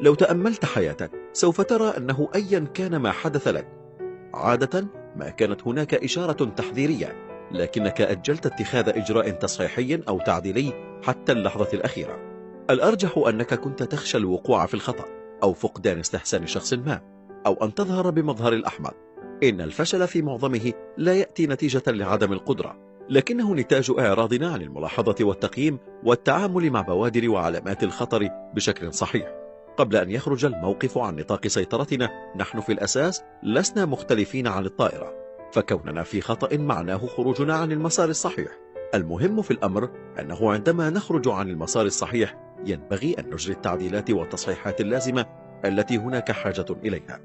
لو تأملت حياتك سوف ترى أنه أيا كان ما حدث لك. عادة ما كانت هناك إشارة تحذيرية. لكنك أجلت اتخاذ إجراء تصحيحي أو تعديلي حتى اللحظة الأخيرة. الأرجح أنك كنت تخشى الوقوع في الخطأ أو فقدان استحسان شخص ما أو أن تظهر بمظهر الأحمق. إن الفشل في معظمه لا يأتي نتيجة لعدم القدرة لكنه نتاج إعراضنا عن الملاحظة والتقييم والتعامل مع بوادر وعلامات الخطر بشكل صحيح. قبل أن يخرج الموقف عن نطاق سيطرتنا نحن في الأساس لسنا مختلفين عن الطائرة. فكوننا في خطأ معناه خروجنا عن المسار الصحيح. المهم في الأمر أنه عندما نخرج عن المسار الصحيح ينبغي أن نجري التعديلات والتصحيحات اللازمة التي هناك حاجة إليها.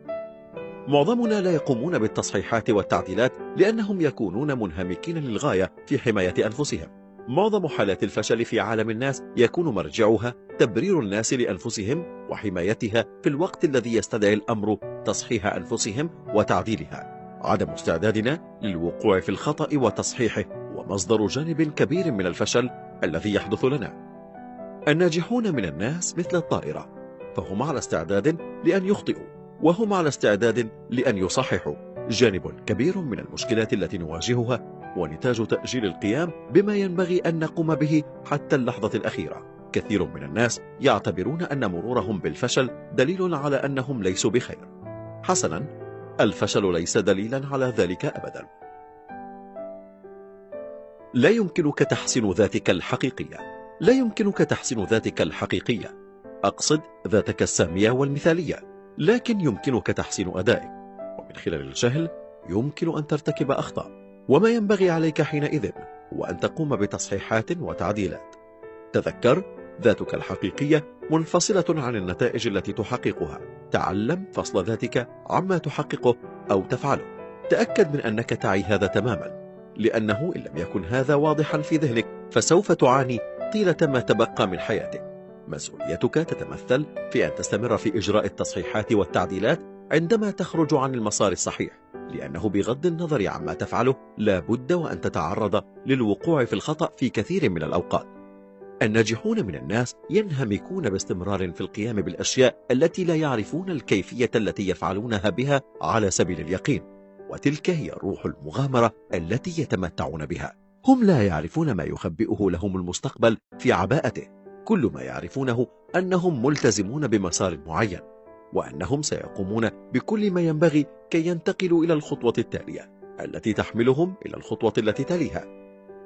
معظمنا لا يقومون بالتصحيحات والتعديلات لأنهم يكونون منهمكين للغاية في حماية أنفسهم. معظم حالات الفشل في عالم الناس يكون مرجعها تبرير الناس لأنفسهم وحمايتها في الوقت الذي يستدعي الأمر تصحيح أنفسهم وتعديلها. عدم استعدادنا للوقوع في الخطأ وتصحيحه ومصدر جانب كبير من الفشل الذي يحدث لنا. الناجحون من الناس مثل الطائرة فهم على استعداد لأن يخطئوا وهم على استعداد لأن يصححوا. جانب كبير من المشكلات التي نواجهها ونتاج تأجيل القيام بما ينبغي أن نقوم به حتى اللحظة الأخيرة. كثير من الناس يعتبرون أن مرورهم بالفشل دليل على أنهم ليسوا بخير. حسنا الفشل ليس دليلا على ذلك أبدا. لا يمكنك تحسين ذاتك الحقيقية. لا يمكنك تحسين ذاتك الحقيقية. أقصد ذاتك السامية والمثالية. لكن يمكنك تحسين أدائك. ومن خلال الجهل يمكن أن ترتكب أخطاء. وما ينبغي عليك حينئذ هو أن تقوم بتصحيحات وتعديلات. تذكر ذاتك الحقيقية منفصلة عن النتائج التي تحققها. تعلم فصل ذاتك عما تحققه أو تفعله. تأكد من أنك تعي هذا تماما. لأنه إن لم يكن هذا واضحا في ذهنك فسوف تعاني طيلة ما تبقى من حياتك. مسؤوليتك تتمثل في أن تستمر في إجراء التصحيحات والتعديلات عندما تخرج عن المسار الصحيح. لأنه بغض النظر عما تفعله لا بد وأن تتعرض للوقوع في الخطأ في كثير من الأوقات. الناجحون من الناس ينهمكون باستمرار في القيام بالأشياء التي لا يعرفون الكيفية التي يفعلونها بها على سبيل اليقين وتلك هي روح المغامرة التي يتمتعون بها. هم لا يعرفون ما يخبئه لهم المستقبل في عباءته. كل ما يعرفونه أنهم ملتزمون بمسار معين وأنهم سيقومون بكل ما ينبغي كي ينتقلوا إلى الخطوة التالية التي تحملهم إلى الخطوة التي تليها.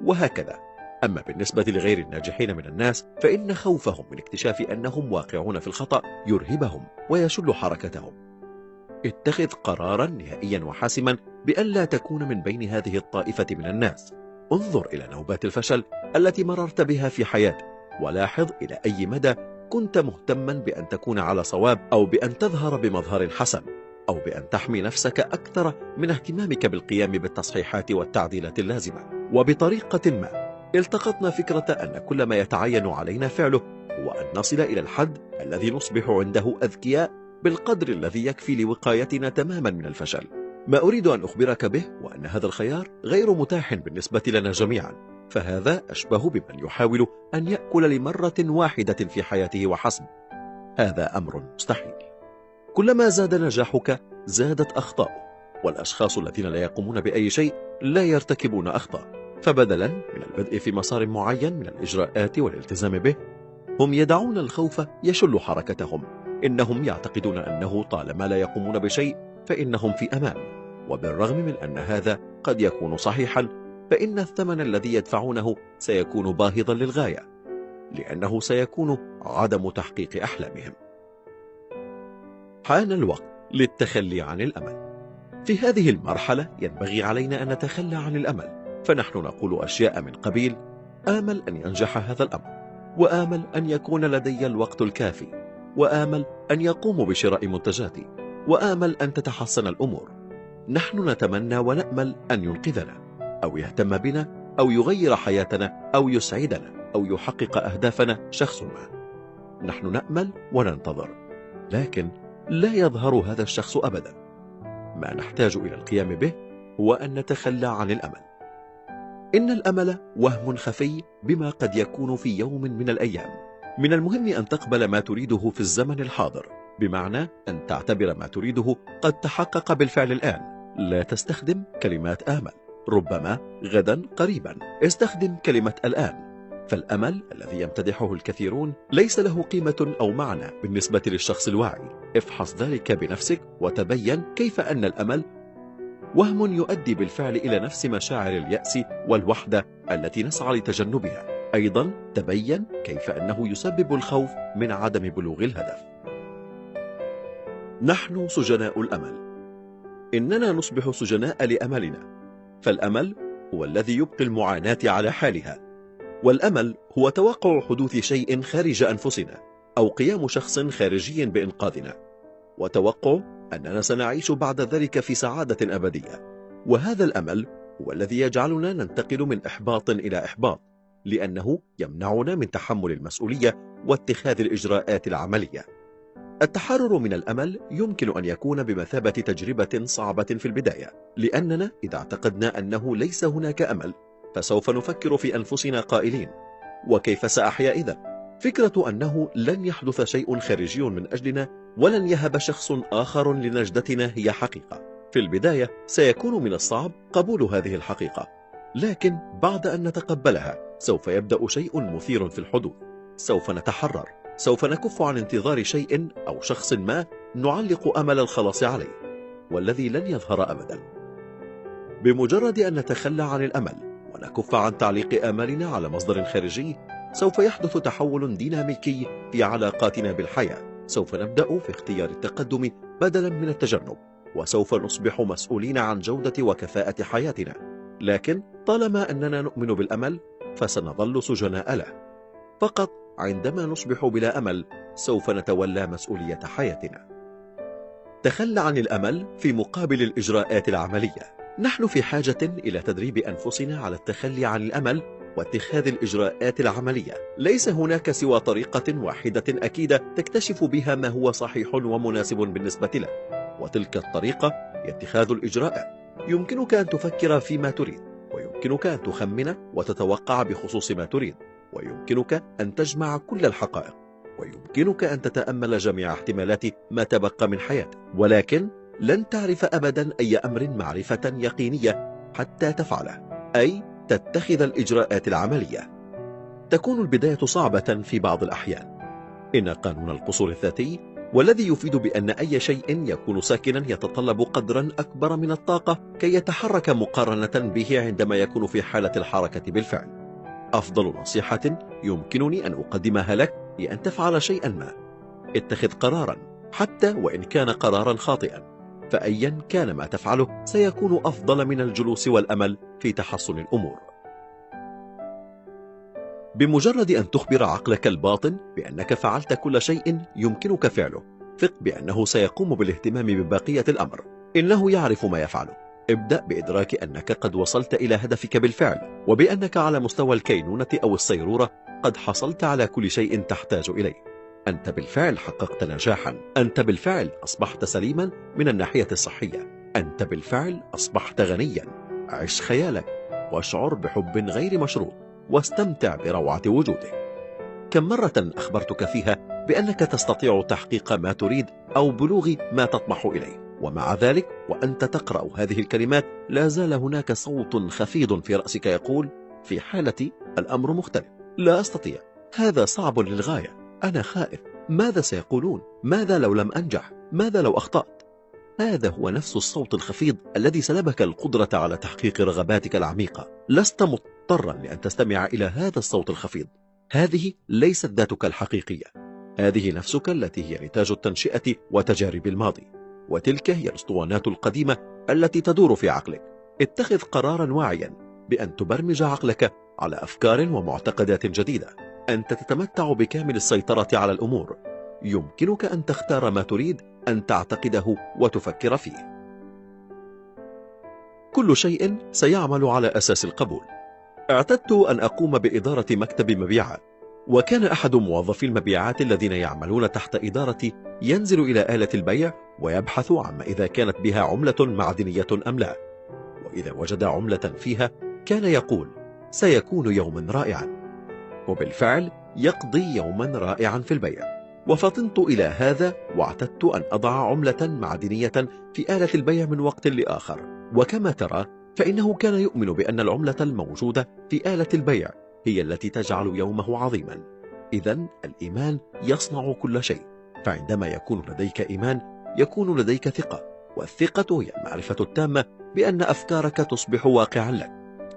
وهكذا. أما بالنسبة لغير الناجحين من الناس فإن خوفهم من اكتشاف أنهم واقعون في الخطأ يرهبهم ويشل حركتهم. اتخذ قرارا نهائيا وحاسما بأن لا تكون من بين هذه الطائفة من الناس. انظر إلى نوبات الفشل التي مررت بها في حياتك ولاحظ إلى أي مدى كنت مهتما بأن تكون على صواب أو بأن تظهر بمظهر حسن أو بأن تحمي نفسك أكثر من اهتمامك بالقيام بالتصحيحات والتعديلات اللازمة. وبطريقة ما التقطنا فكرة أن كل ما يتعين علينا فعله هو أن نصل إلى الحد الذي نصبح عنده أذكياء بالقدر الذي يكفي لوقايتنا تماما من الفشل. ما أريد أن أخبرك به وأن هذا الخيار غير متاح بالنسبة لنا جميعا فهذا أشبه بمن يحاول أن يأكل لمرة واحدة في حياته وحسب. هذا أمر مستحيل. كلما زاد نجاحك زادت أخطاؤه والأشخاص الذين لا يقومون بأي شيء لا يرتكبون أخطاء. فبدلا من البدء في مسار معين من الإجراءات والالتزام به هم يدعون الخوف يشل حركتهم. إنهم يعتقدون أنه طالما لا يقومون بشيء فإنهم في أمان. وبالرغم من أن هذا قد يكون صحيحا فإن الثمن الذي يدفعونه سيكون باهظا للغاية لأنه سيكون عدم تحقيق أحلامهم. حان الوقت للتخلي عن الأمل. في هذه المرحلة ينبغي علينا أن نتخلى عن الأمل. فنحن نقول أشياء من قبيل آمل أن ينجح هذا الأمر وآمل أن يكون لدي الوقت الكافي وآمل أن يقوموا بشراء منتجاتي وآمل أن تتحسن الأمور. نحن نتمنى ونأمل أن ينقذنا أو يهتم بنا أو يغير حياتنا أو يسعدنا أو يحقق أهدافنا شخص ما. نحن نأمل وننتظر لكن لا يظهر هذا الشخص أبدا. ما نحتاج إلى القيام به هو أن نتخلى عن الأمل. إن الأمل وهم خفي بما قد يكون في يوم من الأيام. من المهم أن تقبل ما تريده في الزمن الحاضر بمعنى أن تعتبر ما تريده قد تحقق بالفعل الآن. لا تستخدم كلمات آمل ربما غدا قريبا. استخدم كلمة الآن. فالأمل الذي يمتدحه الكثيرون ليس له قيمة أو معنى بالنسبة للشخص الواعي. افحص ذلك بنفسك وتبين كيف أن الأمل وهم يؤدي بالفعل إلى نفس مشاعر اليأس والوحدة التي نسعى لتجنبها. أيضا تبين كيف أنه يسبب الخوف من عدم بلوغ الهدف. نحن سجناء الأمل. إننا نصبح سجناء لأملنا. فالأمل هو الذي يبقي المعاناة على حالها. والأمل هو توقع حدوث شيء خارج أنفسنا أو قيام شخص خارجي بإنقاذنا. وتوقع أننا سنعيش بعد ذلك في سعادة أبدية وهذا الأمل هو الذي يجعلنا ننتقل من إحباط إلى إحباط لأنه يمنعنا من تحمل المسؤولية واتخاذ الإجراءات العملية التحرر من الأمل يمكن أن يكون بمثابة تجربة صعبة في البداية لأننا إذا اعتقدنا أنه ليس هناك أمل فسوف نفكر في أنفسنا قائلين وكيف سأحيا إذا؟ فكرة أنه لن يحدث شيء خارجي من أجلنا ولن يهب شخص آخر لنجدتنا هي حقيقة. في البداية سيكون من الصعب قبول هذه الحقيقة لكن بعد أن نتقبلها سوف يبدأ شيء مثير في الحدوث سوف نتحرر سوف نكف عن انتظار شيء أو شخص ما نعلق أمل الخلاص عليه والذي لن يظهر أبدا. بمجرد أن نتخلى عن الأمل ونكف عن تعليق آمالنا على مصدر خارجي سوف يحدث تحول ديناميكي في علاقاتنا بالحياة. سوف نبدأ في اختيار التقدم بدلا من التجنب وسوف نصبح مسؤولين عن جودة وكفاءة حياتنا. لكن طالما أننا نؤمن بالأمل فسنظل سجناء له. فقط عندما نصبح بلا أمل سوف نتولى مسؤولية حياتنا. تخلى عن الأمل في مقابل الإجراءات العملية. نحن في حاجة إلى تدريب أنفسنا على التخلي عن الأمل واتخاذ الإجراءات العملية. ليس هناك سوى طريقة واحدة أكيدة تكتشف بها ما هو صحيح ومناسب بالنسبة لك. وتلك الطريقة هي اتخاذ الإجراءات يمكنك أن تفكر فيما تريد ويمكنك أن تخمن وتتوقع بخصوص ما تريد ويمكنك أن تجمع كل الحقائق ويمكنك أن تتأمل جميع احتمالات ما تبقى من حياتك. ولكن لن تعرف أبدا أي أمر معرفة يقينية حتى تفعله أي تتخذ الإجراءات العملية. تكون البداية صعبة في بعض الأحيان. إن قانون القصور الذاتي والذي يفيد بأن أي شيء يكون ساكنا يتطلب قدرا أكبر من الطاقة كي يتحرك مقارنة به عندما يكون في حالة الحركة بالفعل. أفضل نصيحة يمكنني أن أقدمها لك هي أن تفعل شيئا ما. اتخذ قرارا حتى وإن كان قرارا خاطئا. فأيا كان ما تفعله سيكون أفضل من الجلوس والأمل في تحسن الأمور. بمجرد أن تخبر عقلك الباطن بأنك فعلت كل شيء يمكنك فعله ثق بأنه سيقوم بالاهتمام ببقية الأمر. إنه يعرف ما يفعله. ابدأ بإدراك أنك قد وصلت إلى هدفك بالفعل وبأنك على مستوى الكينونة أو الصيرورة قد حصلت على كل شيء تحتاج إليه. أنت بالفعل حققت نجاحا. أنت بالفعل أصبحت سليما من الناحية الصحية. أنت بالفعل أصبحت غنيا. عش خيالك واشعر بحب غير مشروط. واستمتع بروعة وجوده كم مرة أخبرتك فيها بأنك تستطيع تحقيق ما تريد أو بلوغ ما تطمح إليه؟ ومع ذلك وأنت تقرأ هذه الكلمات لا زال هناك صوت خفيض في رأسك يقول في حالتي الأمر مختلف. لا أستطيع. هذا صعب للغاية. أنا خائف. ماذا سيقولون؟ ماذا لو لم أنجح؟ ماذا لو أخطأت؟ هذا هو نفس الصوت الخفيض الذي سلبك القدرة على تحقيق رغباتك العميقة. لست مضطرا لأن تستمع إلى هذا الصوت الخفيض. هذه ليست ذاتك الحقيقية. هذه نفسك التي هي نتاج التنشئة وتجارب الماضي. وتلك هي الأسطوانات القديمة التي تدور في عقلك. اتخذ قرارا واعيا بأن تبرمج عقلك على أفكار ومعتقدات جديدة. أنت تتمتع بكامل السيطرة على الأمور. يمكنك أن تختار ما تريد أن تعتقده وتفكر فيه. كل شيء سيعمل على أساس القبول. اعتدت أن أقوم بإدارة مكتب مبيعات. وكان أحد موظفي المبيعات الذين يعملون تحت إدارتي ينزل إلى آلة البيع ويبحث عما إذا كانت بها عملة معدنية أم لا. وإذا وجد عملة فيها كان يقول سيكون يوما رائعا. وبالفعل يقضي يوما رائعا في البيع. وفطنت إلى هذا واعتدت أن أضع عملة معدنية في آلة البيع من وقت لآخر. وكما ترى فإنه كان يؤمن بأن العملة الموجودة في آلة البيع هي التي تجعل يومه عظيما. إذا الإيمان يصنع كل شيء. فعندما يكون لديك إيمان يكون لديك ثقة. والثقة هي المعرفة التامة بأن أفكارك تصبح واقعا لك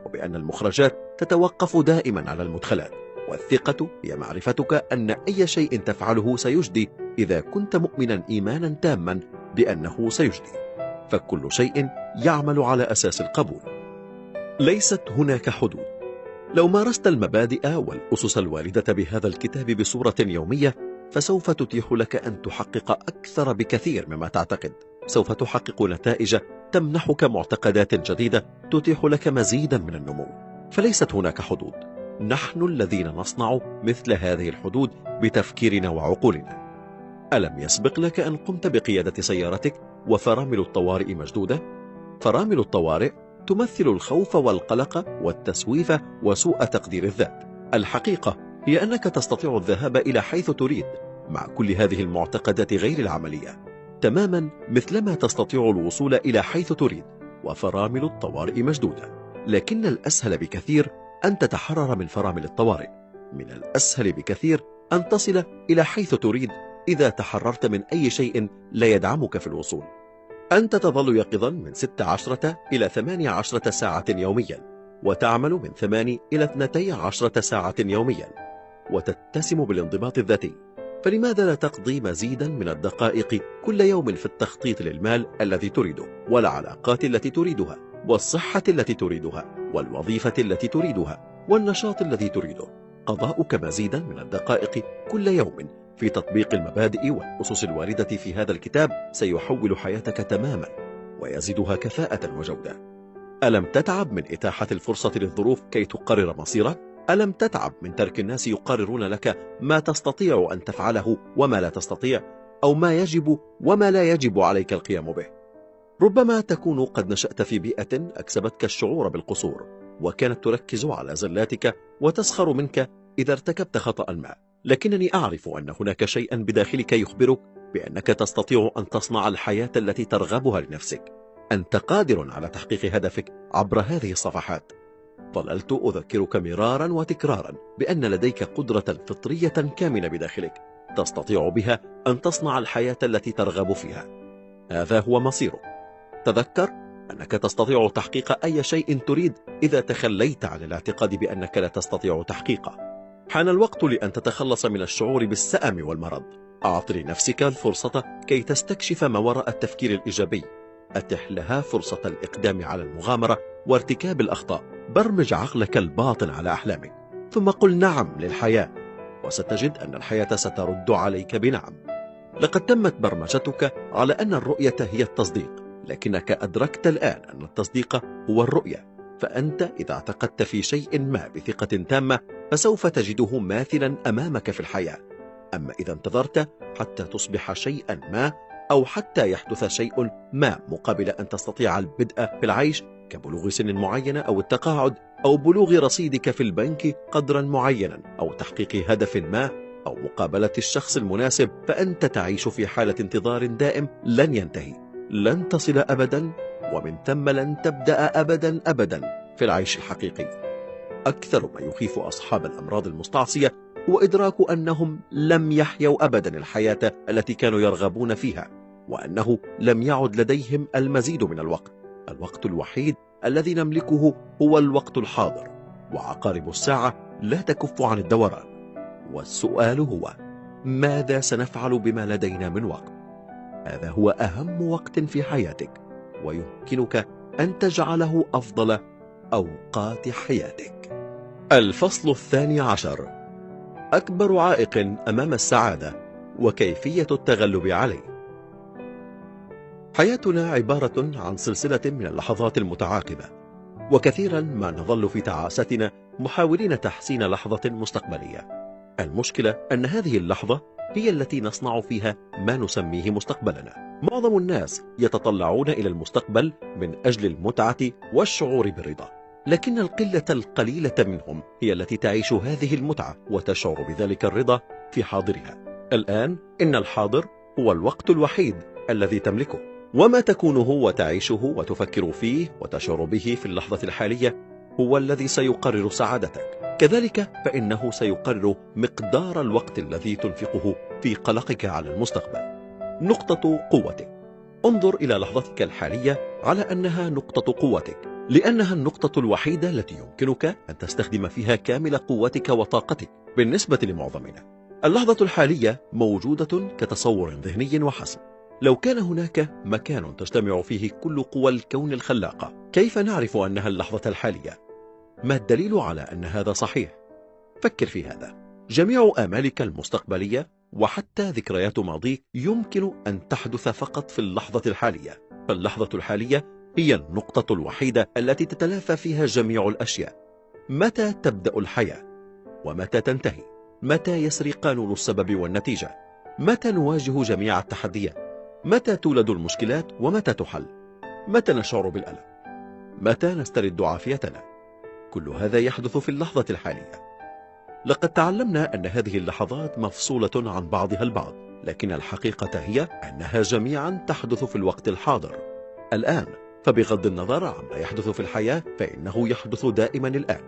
وبأن المخرجات تتوقف دائما على المدخلات. والثقة هي معرفتك أن أي شيء تفعله سيجدي إذا كنت مؤمنا إيمانا تاما بأنه سيجدي. فكل شيء يعمل على أساس القبول. ليست هناك حدود. لو مارست المبادئ والأسس الواردة بهذا الكتاب بصورة يومية فسوف تتيح لك أن تحقق أكثر بكثير مما تعتقد. سوف تحقق نتائج تمنحك معتقدات جديدة تتيح لك مزيدا من النمو. فليست هناك حدود. نحن الذين نصنع مثل هذه الحدود بتفكيرنا وعقولنا. ألم يسبق لك أن قمت بقيادة سيارتك وفرامل الطوارئ مشدودة؟ فرامل الطوارئ تمثل الخوف والقلق والتسويف وسوء تقدير الذات. الحقيقة هي أنك تستطيع الذهاب إلى حيث تريد مع كل هذه المعتقدات غير العملية. تماما مثلما تستطيع الوصول إلى حيث تريد وفرامل الطوارئ مشدودة. لكن الأسهل بكثير أن تتحرر من فرامل الطوارئ. من الأسهل بكثير أن تصل إلى حيث تريد إذا تحررت من أي شيء لا يدعمك في الوصول. أنت تظل يقظا من 16 إلى 18 ساعة يوميا وتعمل من 8 إلى 12 ساعة يوميا وتتسم بالانضباط الذاتي. فلماذا لا تقضي مزيدا من الدقائق كل يوم في التخطيط للمال الذي تريده والعلاقات التي تريدها؟ والصحة التي تريدها والوظيفة التي تريدها والنشاط الذي تريده. قضاؤك مزيدا من الدقائق كل يوم في تطبيق المبادئ والأسس الواردة في هذا الكتاب سيحول حياتك تماما ويزيدها كفاءة وجودة ألم تتعب من إتاحة الفرصة للظروف كي تقرر مصيرك؟ ألم تتعب من ترك الناس يقررون لك ما تستطيع أن تفعله وما لا تستطيع أو ما يجب وما لا يجب عليك القيام به؟ ربما تكون قد نشأت في بيئة أكسبتك الشعور بالقصور وكانت تركز على زلاتك وتسخر منك إذا ارتكبت خطأ ما. لكنني أعرف أن هناك شيئا بداخلك يخبرك بأنك تستطيع أن تصنع الحياة التي ترغبها لنفسك. أنت قادر على تحقيق هدفك عبر هذه الصفحات. ظللت أذكرك مرارا وتكرارا بأن لديك قدرة فطرية كامنة بداخلك تستطيع بها أن تصنع الحياة التي ترغب فيها. هذا هو مصيرك. تذكر أنك تستطيع تحقيق أي شيء تريد إذا تخليت عن الاعتقاد بأنك لا تستطيع تحقيقه. حان الوقت لأن تتخلص من الشعور بالسأم والمرض. أعط لنفسك الفرصة كي تستكشف ما وراء التفكير الإيجابي. أتح لها فرصة الإقدام على المغامرة وارتكاب الأخطاء. برمج عقلك الباطن على أحلامك. ثم قل نعم للحياة. وستجد أن الحياة سترد عليك بنعم. لقد تمت برمجتك على أن الرؤية هي التصديق. لكنك أدركت الآن أن التصديق هو الرؤية فأنت إذا اعتقدت في شيء ما بثقة تامة فسوف تجده ماثلا أمامك في الحياة. أما إذا انتظرت حتى تصبح شيئا ما أو حتى يحدث شيء ما مقابل أن تستطيع البدء في العيش كبلوغ سن معينة أو التقاعد أو بلوغ رصيدك في البنك قدرا معينا أو تحقيق هدف ما أو مقابلة الشخص المناسب فأنت تعيش في حالة انتظار دائم لن ينتهي. لن تصل أبدا ومن ثم لن تبدأ أبدا أبدا في العيش الحقيقي. أكثر ما يخيف أصحاب الأمراض المستعصية هو إدراك أنهم لم يحيوا أبدا الحياة التي كانوا يرغبون فيها وأنه لم يعد لديهم المزيد من الوقت. الوقت الوحيد الذي نملكه هو الوقت الحاضر وعقارب الساعة لا تكف عن الدوران. والسؤال هو ماذا سنفعل بما لدينا من وقت؟ هذا هو أهم وقت في حياتك ويمكنك أن تجعله أفضل أوقات حياتك. الفصل الثاني عشر. أكبر عائق أمام السعادة وكيفية التغلب عليه. حياتنا عبارة عن سلسلة من اللحظات المتعاقبة وكثيرا ما نظل في تعاستنا محاولين تحسين لحظة مستقبلية. المشكلة أن هذه اللحظة هي التي نصنع فيها ما نسميه مستقبلنا. معظم الناس يتطلعون إلى المستقبل من أجل المتعة والشعور بالرضا. لكن القلة القليلة منهم هي التي تعيش هذه المتعة وتشعر بذلك الرضا في حاضرها. الآن إن الحاضر هو الوقت الوحيد الذي تملكه. وما تكونه وتعيشه وتفكر فيه وتشعر به في اللحظة الحالية هو الذي سيقرر سعادتك. كذلك فإنه سيقرر مقدار الوقت الذي تنفقه في قلقك على المستقبل. نقطة قوتك. انظر إلى لحظتك الحالية على أنها نقطة قوتك لأنها النقطة الوحيدة التي يمكنك أن تستخدم فيها كامل قوتك وطاقتك بالنسبة لمعظمنا. اللحظة الحالية موجودة كتصور ذهني وحسب لو كان هناك مكان تجتمع فيه كل قوى الكون الخلاقة كيف نعرف أنها اللحظة الحالية؟ ما الدليل على أن هذا صحيح؟ فكر في هذا جميع آمالك المستقبلية وحتى ذكريات ماضيك يمكن أن تحدث فقط في اللحظة الحالية فاللحظة الحالية هي النقطة الوحيدة التي تتلافى فيها جميع الأشياء متى تبدأ الحياة؟ ومتى تنتهي؟ متى يسري قانون السبب والنتيجة؟ متى نواجه جميع التحديات؟ متى تولد المشكلات ومتى تحل؟ متى نشعر بالألم؟ متى نسترد عافيتنا؟ كل هذا يحدث في اللحظة الحالية. لقد تعلمنا أن هذه اللحظات مفصولة عن بعضها البعض لكن الحقيقة هي أنها جميعا تحدث في الوقت الحاضر. الآن فبغض النظر عما يحدث في الحياة فإنه يحدث دائما الآن.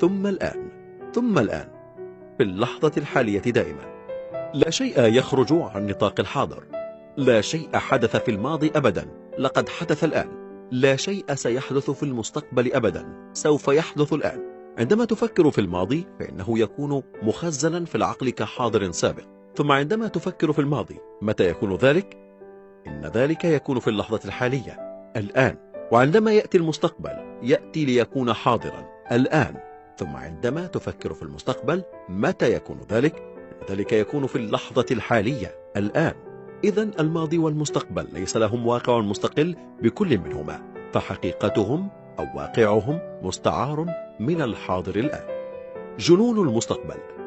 ثم الآن ثم الآن. في اللحظة الحالية دائما. لا شيء يخرج عن نطاق الحاضر. لا شيء حدث في الماضي أبدا. لقد حدث الآن. لا شيء سيحدث في المستقبل أبدا سوف يحدث الآن. عندما تفكر في الماضي فإنه يكون مخزنا في العقل كحاضر سابق. ثم عندما تفكر في الماضي متى يكون ذلك؟ إن ذلك يكون في اللحظة الحالية الآن. وعندما يأتي المستقبل يأتي ليكون حاضرا الآن. ثم عندما تفكر في المستقبل متى يكون ذلك؟ ذلك يكون في اللحظة الحالية الآن. إذا الماضي والمستقبل ليس لهم واقع مستقل بكل منهما فحقيقتهم أو واقعهم مستعار من الحاضر الآن. جنون المستقبل.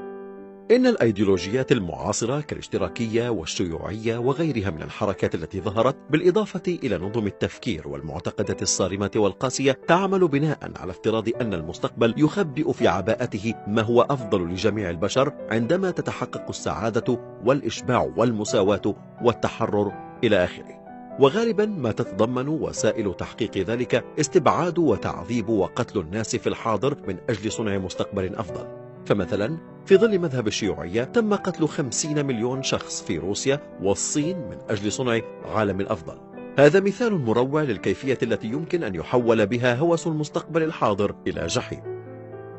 إن الأيديولوجيات المعاصرة كالاشتراكية والشيوعية وغيرها من الحركات التي ظهرت بالإضافة إلى نظم التفكير والمعتقدات الصارمة والقاسية تعمل بناء على افتراض أن المستقبل يخبئ في عباءته ما هو أفضل لجميع البشر عندما تتحقق السعادة والإشباع والمساواة والتحرر إلى آخره. وغالبا ما تتضمن وسائل تحقيق ذلك استبعاد وتعذيب وقتل الناس في الحاضر من أجل صنع مستقبل أفضل. فمثلا في ظل مذهب الشيوعية تم قتل خمسين مليون شخص في روسيا والصين من أجل صنع عالم أفضل هذا مثال مروع للكيفية التي يمكن أن يحول بها هوس المستقبل الحاضر إلى جحيم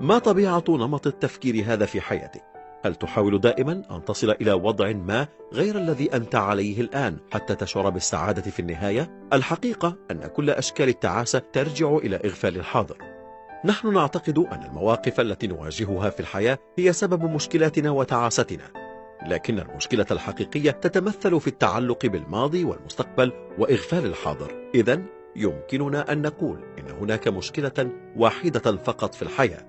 ما طبيعة نمط التفكير هذا في حياتك؟ هل تحاول دائما أن تصل إلى وضع ما غير الذي أنت عليه الآن حتى تشعر بالسعادة في النهاية؟ الحقيقة أن كل أشكال التعاسة ترجع إلى إغفال الحاضر نحن نعتقد أن المواقف التي نواجهها في الحياة هي سبب مشكلاتنا وتعاستنا. لكن المشكلة الحقيقية تتمثل في التعلق بالماضي والمستقبل وإغفال الحاضر. إذا يمكننا أن نقول إن هناك مشكلة واحدة فقط في الحياة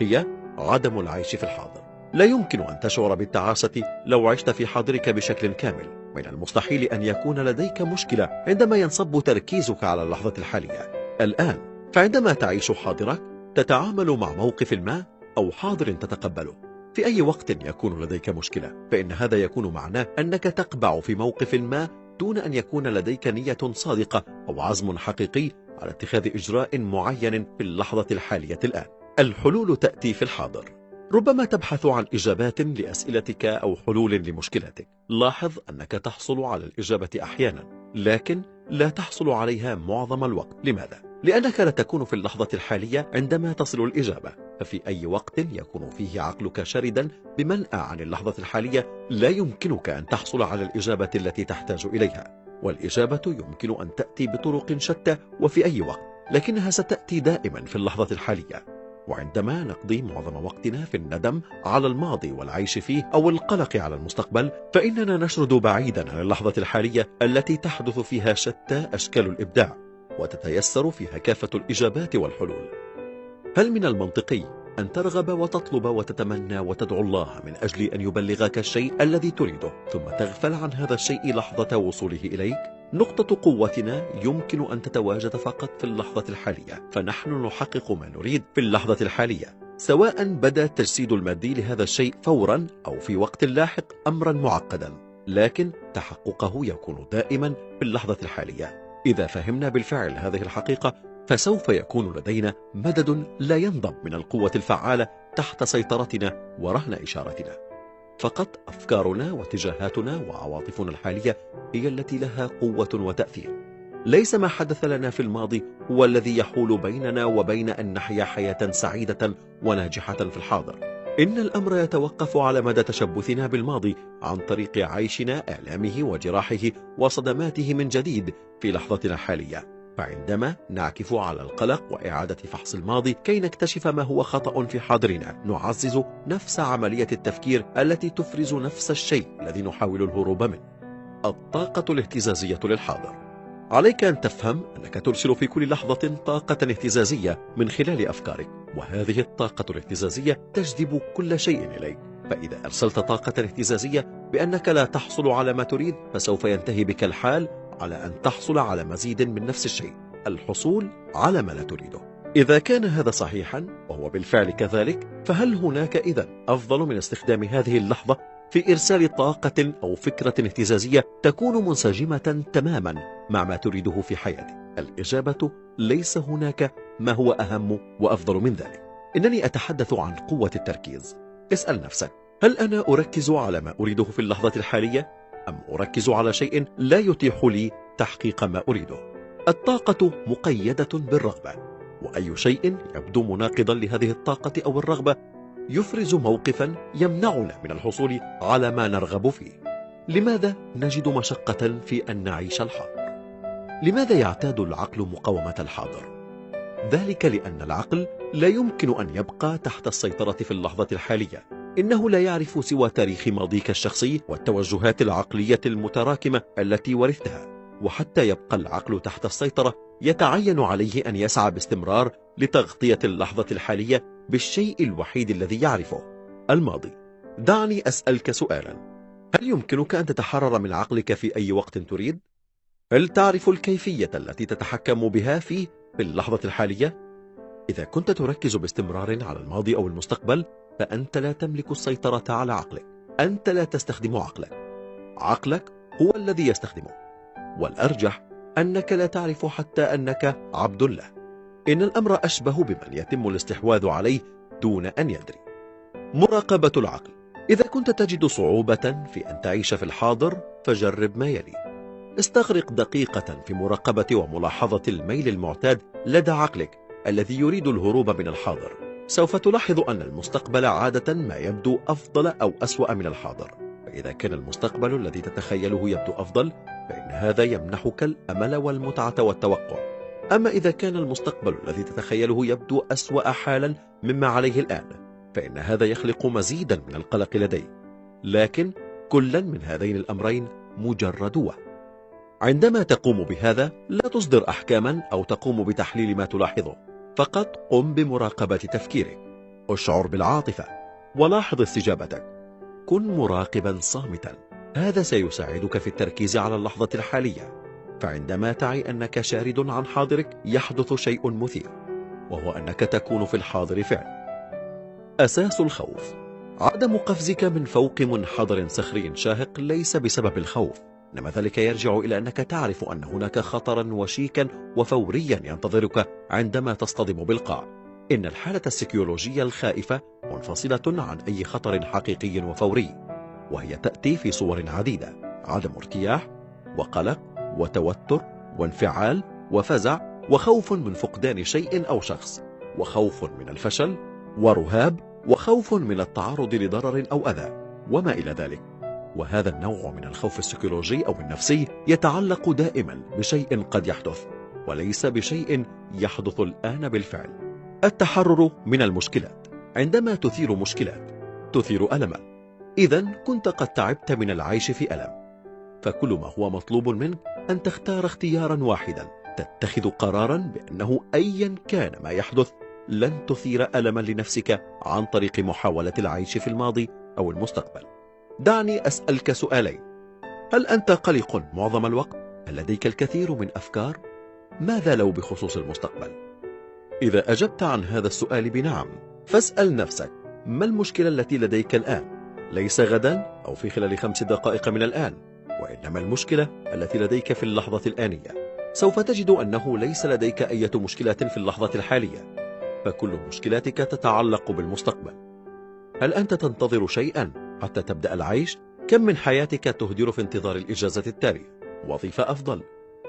هي عدم العيش في الحاضر. لا يمكن أن تشعر بالتعاسة لو عشت في حاضرك بشكل كامل. من المستحيل أن يكون لديك مشكلة عندما ينصب تركيزك على اللحظة الحالية. الآن فعندما تعيش حاضرك تتعامل مع موقف ما أو حاضر تتقبله. في أي وقت يكون لديك مشكلة فإن هذا يكون معناه أنك تقبع في موقف ما دون أن يكون لديك نية صادقة أو عزم حقيقي على اتخاذ إجراء معين في اللحظة الحالية الآن. الحلول تأتي في الحاضر. ربما تبحث عن إجابات لأسئلتك أو حلول لمشكلتك لاحظ أنك تحصل على الإجابة أحيانا لكن لا تحصل عليها معظم الوقت. لماذا؟ لأنك لا تكون في اللحظة الحالية عندما تصل الإجابة ففي أي وقت يكون فيه عقلك شردا بمنأى عن اللحظة الحالية لا يمكنك أن تحصل على الإجابة التي تحتاج إليها. والإجابة يمكن أن تأتي بطرق شتى وفي أي وقت لكنها ستأتي دائما في اللحظة الحالية. وعندما نقضي معظم وقتنا في الندم على الماضي والعيش فيه أو القلق على المستقبل فإننا نشرد بعيدا عن اللحظة الحالية التي تحدث فيها شتى أشكال الإبداع. وتتيسر فيها كافة الإجابات والحلول. هل من المنطقي أن ترغب وتطلب وتتمنى وتدعو الله من أجل أن يبلغك الشيء الذي تريده ثم تغفل عن هذا الشيء لحظة وصوله إليك؟ نقطة قوتنا يمكن أن تتواجد فقط في اللحظة الحالية فنحن نحقق ما نريد في اللحظة الحالية. سواء بدا التجسيد المادي لهذا الشيء فورا أو في وقت لاحق أمرا معقدا لكن تحققه يكون دائما في اللحظة الحالية. إذا فهمنا بالفعل هذه الحقيقة فسوف يكون لدينا مدد لا ينضب من القوة الفعالة تحت سيطرتنا ورهن إشارتنا. فقط أفكارنا واتجاهاتنا وعواطفنا الحالية هي التي لها قوة وتأثير. ليس ما حدث لنا في الماضي هو الذي يحول بيننا وبين أن نحيا حياة سعيدة وناجحة في الحاضر. إن الأمر يتوقف على مدى تشبثنا بالماضي عن طريق عيشنا آلامه وجراحه وصدماته من جديد في لحظتنا الحالية. فعندما نعكف على القلق وإعادة فحص الماضي كي نكتشف ما هو خطأ في حاضرنا نعزز نفس عملية التفكير التي تفرز نفس الشيء الذي نحاول الهروب منه الطاقة الاهتزازية للحاضر. عليك أن تفهم أنك ترسل في كل لحظة طاقة اهتزازية من خلال أفكارك. وهذه الطاقة الاهتزازية تجذب كل شيء إليك. فإذا أرسلت طاقة اهتزازية بأنك لا تحصل على ما تريد فسوف ينتهي بك الحال على أن تحصل على مزيد من نفس الشيء الحصول على ما لا تريده. إذا كان هذا صحيحا وهو بالفعل كذلك فهل هناك إذا أفضل من استخدام هذه اللحظة في إرسال طاقة أو فكرة اهتزازية تكون منسجمة تماما مع ما تريده في حياتك؟ الإجابة ليس هناك ما هو أهم وأفضل من ذلك؟ إنني أتحدث عن قوة التركيز. اسأل نفسك هل أنا أركز على ما أريده في اللحظة الحالية؟ أم أركز على شيء لا يتيح لي تحقيق ما أريده؟ الطاقة مقيدة بالرغبة وأي شيء يبدو مناقضا لهذه الطاقة أو الرغبة يفرز موقفا يمنعنا من الحصول على ما نرغب فيه. لماذا نجد مشقة في أن نعيش الحاضر؟ لماذا يعتاد العقل مقاومة الحاضر؟ ذلك لأن العقل لا يمكن أن يبقى تحت السيطرة في اللحظة الحالية. إنه لا يعرف سوى تاريخ ماضيك الشخصي والتوجهات العقلية المتراكمة التي ورثتها. وحتى يبقى العقل تحت السيطرة يتعين عليه أن يسعى باستمرار لتغطية اللحظة الحالية بالشيء الوحيد الذي يعرفه. الماضي. دعني أسألك سؤالا. هل يمكنك أن تتحرر من عقلك في أي وقت تريد؟ هل تعرف الكيفية التي تتحكم بها فيه في اللحظة الحالية؟ إذا كنت تركز باستمرار على الماضي أو المستقبل فأنت لا تملك السيطرة على عقلك. أنت لا تستخدم عقلك. عقلك هو الذي يستخدمه. والأرجح أنك لا تعرف حتى أنك عبد له إن الأمر أشبه بمن يتم الاستحواذ عليه دون أن يدري. مراقبة العقل. إذا كنت تجد صعوبة في أن تعيش في الحاضر فجرب ما يلي. استغرق دقيقة في مراقبة وملاحظة الميل المعتاد لدى عقلك الذي يريد الهروب من الحاضر. سوف تلاحظ أن المستقبل عادة ما يبدو أفضل أو أسوأ من الحاضر. فإذا كان المستقبل الذي تتخيله يبدو أفضل فإن هذا يمنحك الأمل والمتعة والتوقع. أما إذا كان المستقبل الذي تتخيله يبدو أسوأ حالا مما عليه الآن فإن هذا يخلق مزيدا من القلق لديك لكن كلا من هذين الأمرين مجرد وهم. عندما تقوم بهذا لا تصدر أحكاما أو تقوم بتحليل ما تلاحظه. فقط قم بمراقبة تفكيرك. أشعر بالعاطفة. ولاحظ استجابتك. كن مراقبا صامتا. هذا سيساعدك في التركيز على اللحظة الحالية. فعندما تعي أنك شارد عن حاضرك يحدث شيء مثير وهو أنك تكون في الحاضر فعل أساس الخوف. عدم قفزك من فوق منحدر صخري شاهق ليس بسبب الخوف. إنما ذلك يرجع إلى أنك تعرف أن هناك خطرا وشيكا وفوريا ينتظرك عندما تصطدم بالقاع. إن الحالة السيكيولوجية الخائفة منفصلة عن أي خطر حقيقي وفوري وهي تأتي في صور عديدة عدم ارتياح وقلق وتوتر وانفعال وفزع وخوف من فقدان شيء أو شخص وخوف من الفشل ورهاب وخوف من التعرض لضرر أو أذى وما إلى ذلك. وهذا النوع من الخوف السيكولوجي أو النفسي يتعلق دائما بشيء قد يحدث وليس بشيء يحدث الآن بالفعل. التحرر من المشكلات. عندما تثير مشكلات تثير ألما إذا كنت قد تعبت من العيش في ألم. فكل ما هو مطلوب منك أن تختار اختيارا واحدا. تتخذ قرارا بأنه أيا كان ما يحدث لن تثير ألما لنفسك عن طريق محاولة العيش في الماضي أو المستقبل. دعني أسألك سؤالين هل أنت قلق معظم الوقت؟ هل لديك الكثير من أفكار؟ ماذا لو بخصوص المستقبل؟ إذا أجبت عن هذا السؤال بنعم فاسأل نفسك ما المشكلة التي لديك الآن؟ ليس غدا أو في خلال خمس دقائق من الآن وإنما المشكلة التي لديك في اللحظة الآنية سوف تجد أنه ليس لديك أي مشكلة في اللحظة الحالية فكل مشكلاتك تتعلق بالمستقبل هل أنت تنتظر شيئا حتى تبدأ العيش؟ كم من حياتك تهدر في انتظار الإجازة التالية؟ وظيفة أفضل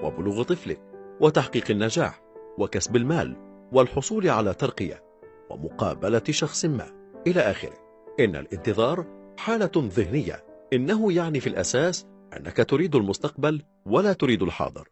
وبلوغ طفلك وتحقيق النجاح وكسب المال والحصول على ترقية ومقابلة شخص ما. إلى آخره. إن الانتظار حالة ذهنية. إنه يعني في الأساس أنك تريد المستقبل ولا تريد الحاضر.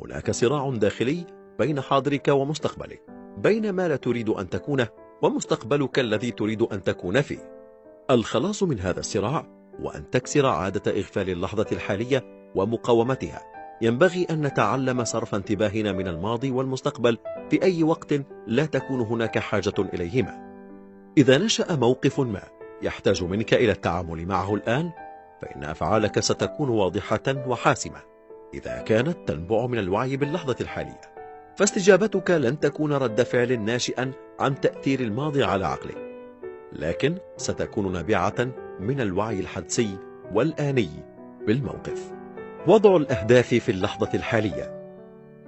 هناك صراع داخلي بين حاضرك ومستقبلك بين ما لا تريد أن تكونه ومستقبلك الذي تريد أن تكون فيه. الخلاص من هذا الصراع وأن تكسر عادة إغفال اللحظة الحالية ومقاومتها. ينبغي أن نتعلم صرف انتباهنا من الماضي والمستقبل في أي وقت لا تكون هناك حاجة إليهما. إذا نشأ موقف ما يحتاج منك إلى التعامل معه الآن فإن أفعالك ستكون واضحة وحاسمة. إذا كانت تنبع من الوعي باللحظة الحالية فاستجابتك لن تكون رد فعل ناشئا عن تأثير الماضي على عقلك. لكن ستكون نابعة من الوعي الحدسي والآني بالموقف. وضع الأهداف في اللحظة الحالية.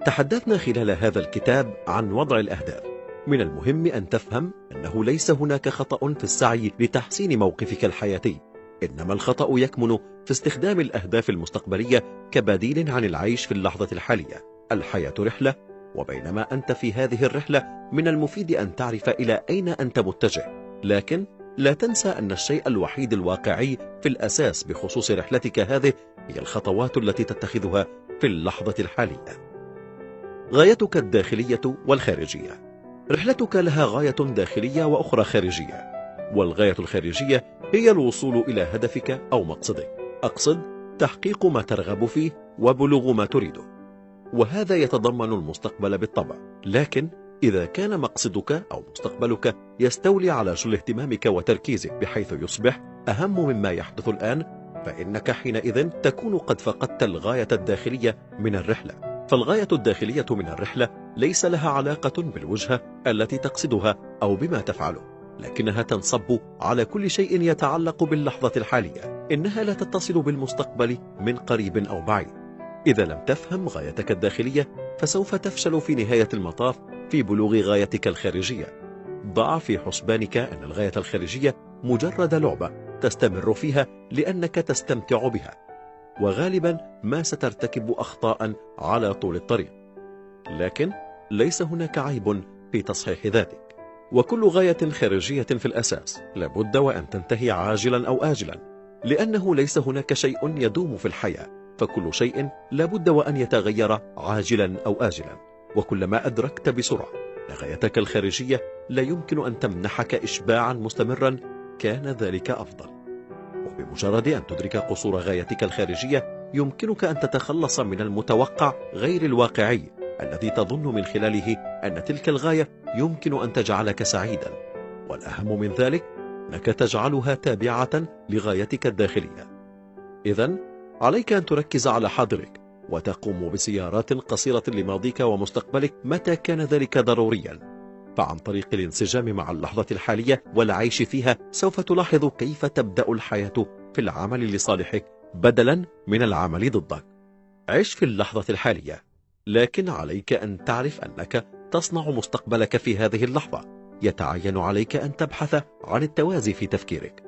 تحدثنا خلال هذا الكتاب عن وضع الأهداف. من المهم أن تفهم أنه ليس هناك خطأ في السعي لتحسين موقفك الحياتي. إنما الخطأ يكمن في استخدام الأهداف المستقبلية كبديل عن العيش في اللحظة الحالية. الحياة رحلة وبينما أنت في هذه الرحلة من المفيد أن تعرف إلى أين أنت متجه. لكن لا تنسى أن الشيء الوحيد الواقعي في الأساس بخصوص رحلتك هذه هي الخطوات التي تتخذها في اللحظة الحالية. غايتك الداخلية والخارجية. رحلتك لها غاية داخلية وأخرى خارجية. والغاية الخارجية هي الوصول إلى هدفك أو مقصدك. أقصد تحقيق ما ترغب فيه وبلوغ ما تريده. وهذا يتضمن المستقبل بالطبع. لكن إذا كان مقصدك أو مستقبلك يستولي على جل اهتمامك وتركيزك بحيث يصبح أهم مما يحدث الآن فإنك حينئذ تكون قد فقدت الغاية الداخلية من الرحلة. فالغاية الداخلية من الرحلة ليس لها علاقة بالوجهة التي تقصدها أو بما تفعله لكنها تنصب على كل شيء يتعلق باللحظة الحالية. إنها لا تتصل بالمستقبل من قريب أو بعيد. إذا لم تفهم غايتك الداخلية فسوف تفشل في نهاية المطاف في بلوغ غايتك الخارجية. ضع في حسبانك أن الغاية الخارجية مجرد لعبة تستمر فيها لأنك تستمتع بها. وغالبا ما سترتكب أخطاء على طول الطريق. لكن ليس هناك عيب في تصحيح ذلك وكل غاية خارجية في الأساس لابد وأن تنتهي عاجلا أو آجلا لأنه ليس هناك شيء يدوم في الحياة. فكل شيء لابد وأن يتغير عاجلا أو آجلا. وكلما أدركت بسرعة لغايتك الخارجية لا يمكن أن تمنحك إشباعا مستمرا كان ذلك أفضل. وبمجرد أن تدرك قصور غايتك الخارجية يمكنك أن تتخلص من المتوقع غير الواقعي الذي تظن من خلاله أن تلك الغاية يمكن أن تجعلك سعيدا. والأهم من ذلك أنك تجعلها تابعة لغايتك الداخلية. إذا عليك أن تركز على حاضرك وتقوم بسيارات قصيرة لماضيك ومستقبلك متى كان ذلك ضروريا. فعن طريق الانسجام مع اللحظة الحالية والعيش فيها سوف تلاحظ كيف تبدأ الحياة في العمل لصالحك بدلا من العمل ضدك. عش في اللحظة الحالية لكن عليك أن تعرف أنك تصنع مستقبلك في هذه اللحظة. يتعين عليك أن تبحث عن التوازي في تفكيرك.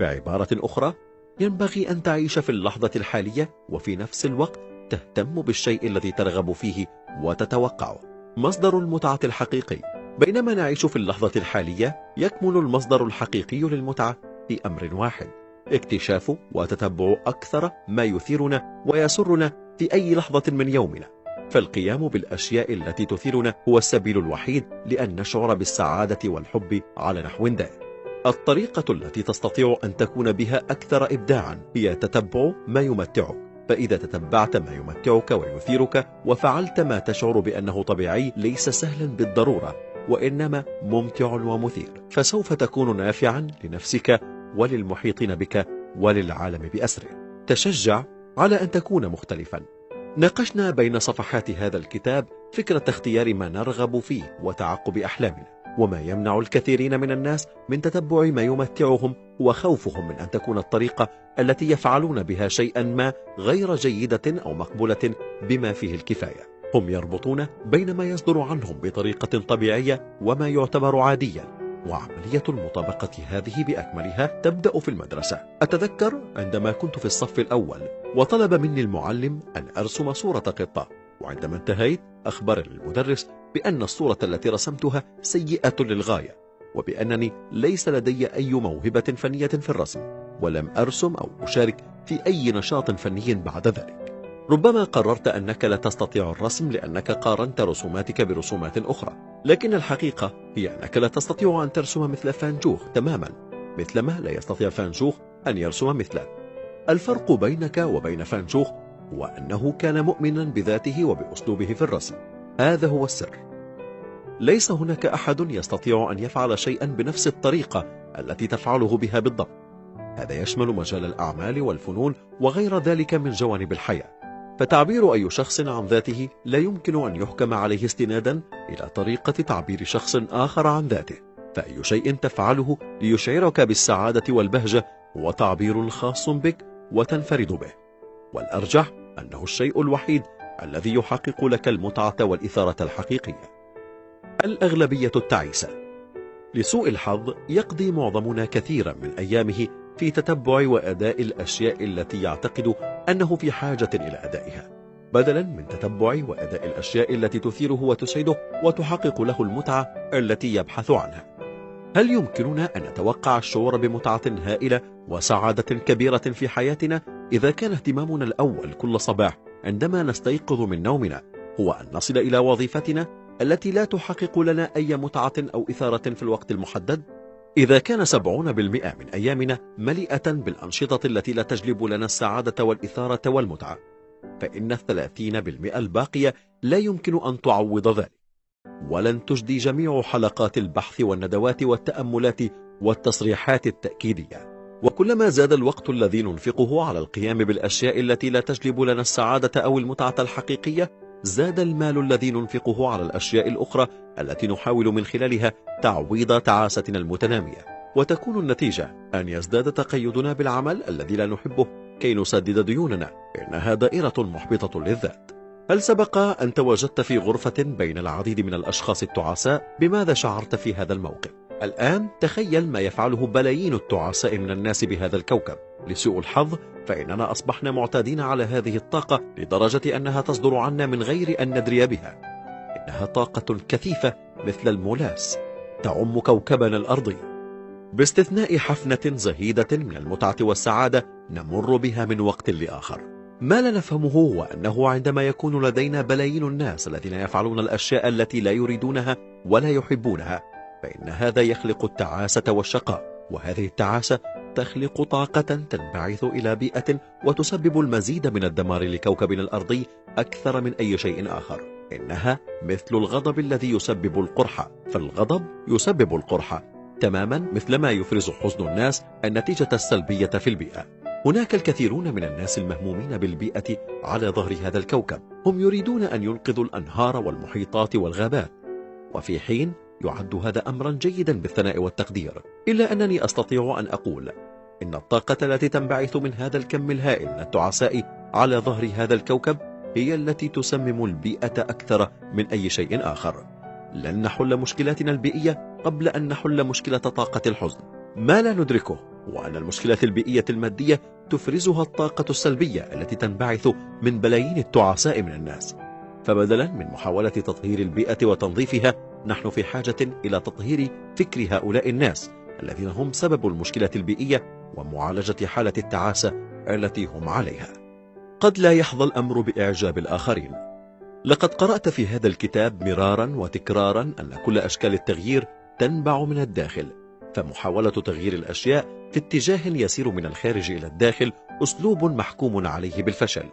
بعبارة أخرى ينبغي أن تعيش في اللحظة الحالية وفي نفس الوقت تهتم بالشيء الذي ترغب فيه وتتوقعه. مصدر المتعة الحقيقي. بينما نعيش في اللحظة الحالية يكمن المصدر الحقيقي للمتعة في أمر واحد اكتشاف وتتبع أكثر ما يثيرنا ويسرنا في أي لحظة من يومنا. فالقيام بالأشياء التي تثيرنا هو السبيل الوحيد لأن نشعر بالسعادة والحب على نحو دائم. الطريقة التي تستطيع أن تكون بها أكثر إبداعا هي تتبع ما يمتعك. فإذا تتبعت ما يمتعك ويثيرك وفعلت ما تشعر بأنه طبيعي ليس سهلا بالضرورة وإنما ممتع ومثير. فسوف تكون نافعا لنفسك وللمحيطين بك وللعالم بأسره تشجع على أن تكون مختلفا. ناقشنا بين صفحات هذا الكتاب فكرة اختيار ما نرغب فيه وتعقب أحلامنا. وما يمنع الكثيرين من الناس من تتبع ما يمتعهم وخوفهم من أن تكون الطريقة التي يفعلون بها شيئا ما غير جيدة أو مقبولة بما فيه الكفاية. هم يربطون بين ما يصدر عنهم بطريقة طبيعية وما يعتبر عاديا. وعملية المطابقة هذه بأكملها تبدأ في المدرسة. أتذكر عندما كنت في الصف الأول وطلب مني المعلم أن أرسم صورة قطة. وعندما انتهيت أخبرني المدرس بأن الصورة التي رسمتها سيئة للغاية وبأنني ليس لدي أي موهبة فنية في الرسم ولم أرسم أو أشارك في أي نشاط فني بعد ذلك. ربما قررت أنك لا تستطيع الرسم لأنك قارنت رسوماتك برسومات أخرى لكن الحقيقة هي أنك لا تستطيع أن ترسم مثل فانجوخ تماما مثلما لا يستطيع فانجوخ أن يرسم مثله الفرق بينك وبين فانجوخ هو أنه كان مؤمنا بذاته وبأسلوبه في الرسم. هذا هو السر. ليس هناك أحد يستطيع أن يفعل شيئا بنفس الطريقة التي تفعله بها بالضبط. هذا يشمل مجال الأعمال والفنون وغير ذلك من جوانب الحياة. فتعبير أي شخص عن ذاته لا يمكن أن يحكم عليه استنادا إلى طريقة تعبير شخص آخر عن ذاته. فأي شيء تفعله ليشعرك بالسعادة والبهجة هو تعبير خاص بك وتنفرد به. والأرجح أنه الشيء الوحيد الذي يحقق لك المتعة والإثارة الحقيقية الأغلبية التعيسة لسوء الحظ يقضي معظمنا كثيرا من أيامه في تتبع وأداء الأشياء التي يعتقد أنه في حاجة إلى أدائها. بدلا من تتبع وأداء الأشياء التي تثيره وتسعده وتحقق له المتعة التي يبحث عنها. هل يمكننا أن نتوقع الشعور بمتعة هائلة وسعادة كبيرة في حياتنا إذا كان اهتمامنا الأول كل صباح عندما نستيقظ من نومنا هو أن نصل إلى وظيفتنا التي لا تحقق لنا أي متعة أو إثارة في الوقت المحدد؟ إذا كان سبعون بالمئة من أيامنا مليئة بالأنشطة التي لا تجلب لنا السعادة والإثارة والمتعة فإن الثلاثين بالمئة الباقية لا يمكن أن تعوض ذلك ولن تجدي جميع حلقات البحث والندوات والتأملات والتصريحات التأكيدية. وكلما زاد الوقت الذي ننفقه على القيام بالأشياء التي لا تجلب لنا السعادة أو المتعة الحقيقية زاد المال الذي ننفقه على الأشياء الأخرى التي نحاول من خلالها تعويض تعاستنا المتنامية. وتكون النتيجة أن يزداد تقيدنا بالعمل الذي لا نحبه كي نسدد ديوننا. إنها دائرة محبطة للذات. هل سبق أن تواجدت في غرفة بين العديد من الأشخاص التعساء بماذا شعرت في هذا الموقف؟ الآن تخيل ما يفعله بلايين التعساء من الناس بهذا الكوكب. لسوء الحظ فإننا أصبحنا معتادين على هذه الطاقة لدرجة أنها تصدر عنا من غير أن ندري بها. إنها طاقة كثيفة مثل المولاس. تعم كوكبنا الأرضي. باستثناء حفنة زهيدة من المتعة والسعادة نمر بها من وقت لآخر. ما لا نفهمه هو أنه عندما يكون لدينا بلايين الناس الذين يفعلون الأشياء التي لا يريدونها ولا يحبونها فإن هذا يخلق التعاسة والشقاء وهذه التعاسة تخلق طاقة تنبعث إلى بيئة وتسبب المزيد من الدمار لكوكبنا الأرضي أكثر من أي شيء آخر. إنها مثل الغضب الذي يسبب القرحة فالغضب يسبب القرحة تماما مثل ما يفرز حزن الناس النتيجة السلبية في البيئة. هناك الكثيرون من الناس المهمومين بالبيئة على ظهر هذا الكوكب. هم يريدون أن ينقذوا الأنهار والمحيطات والغابات. وفي حين يعد هذا أمرا جيدا بالثناء والتقدير. إلا أنني أستطيع أن أقول إن الطاقة التي تنبعث من هذا الكم الهائل من التعساء على ظهر هذا الكوكب هي التي تسمم البيئة أكثر من أي شيء آخر. لن نحل مشكلاتنا البيئية قبل أن نحل مشكلة طاقة الحزن. ما لا ندركه هو أن المشكلة البيئية المادية تفرزها الطاقة السلبية التي تنبعث من بلايين التعساء من الناس. فبدلا من محاولة تطهير البيئة وتنظيفها نحن في حاجة إلى تطهير فكر هؤلاء الناس الذين هم سبب المشكلة البيئية ومعالجة حالة التعاسة التي هم عليها. قد لا يحظى الأمر بإعجاب الآخرين. لقد قرأت في هذا الكتاب مرارا وتكرارا أن كل أشكال التغيير تنبع من الداخل. فمحاولة تغيير الأشياء في اتجاه يسير من الخارج إلى الداخل أسلوب محكوم عليه بالفشل.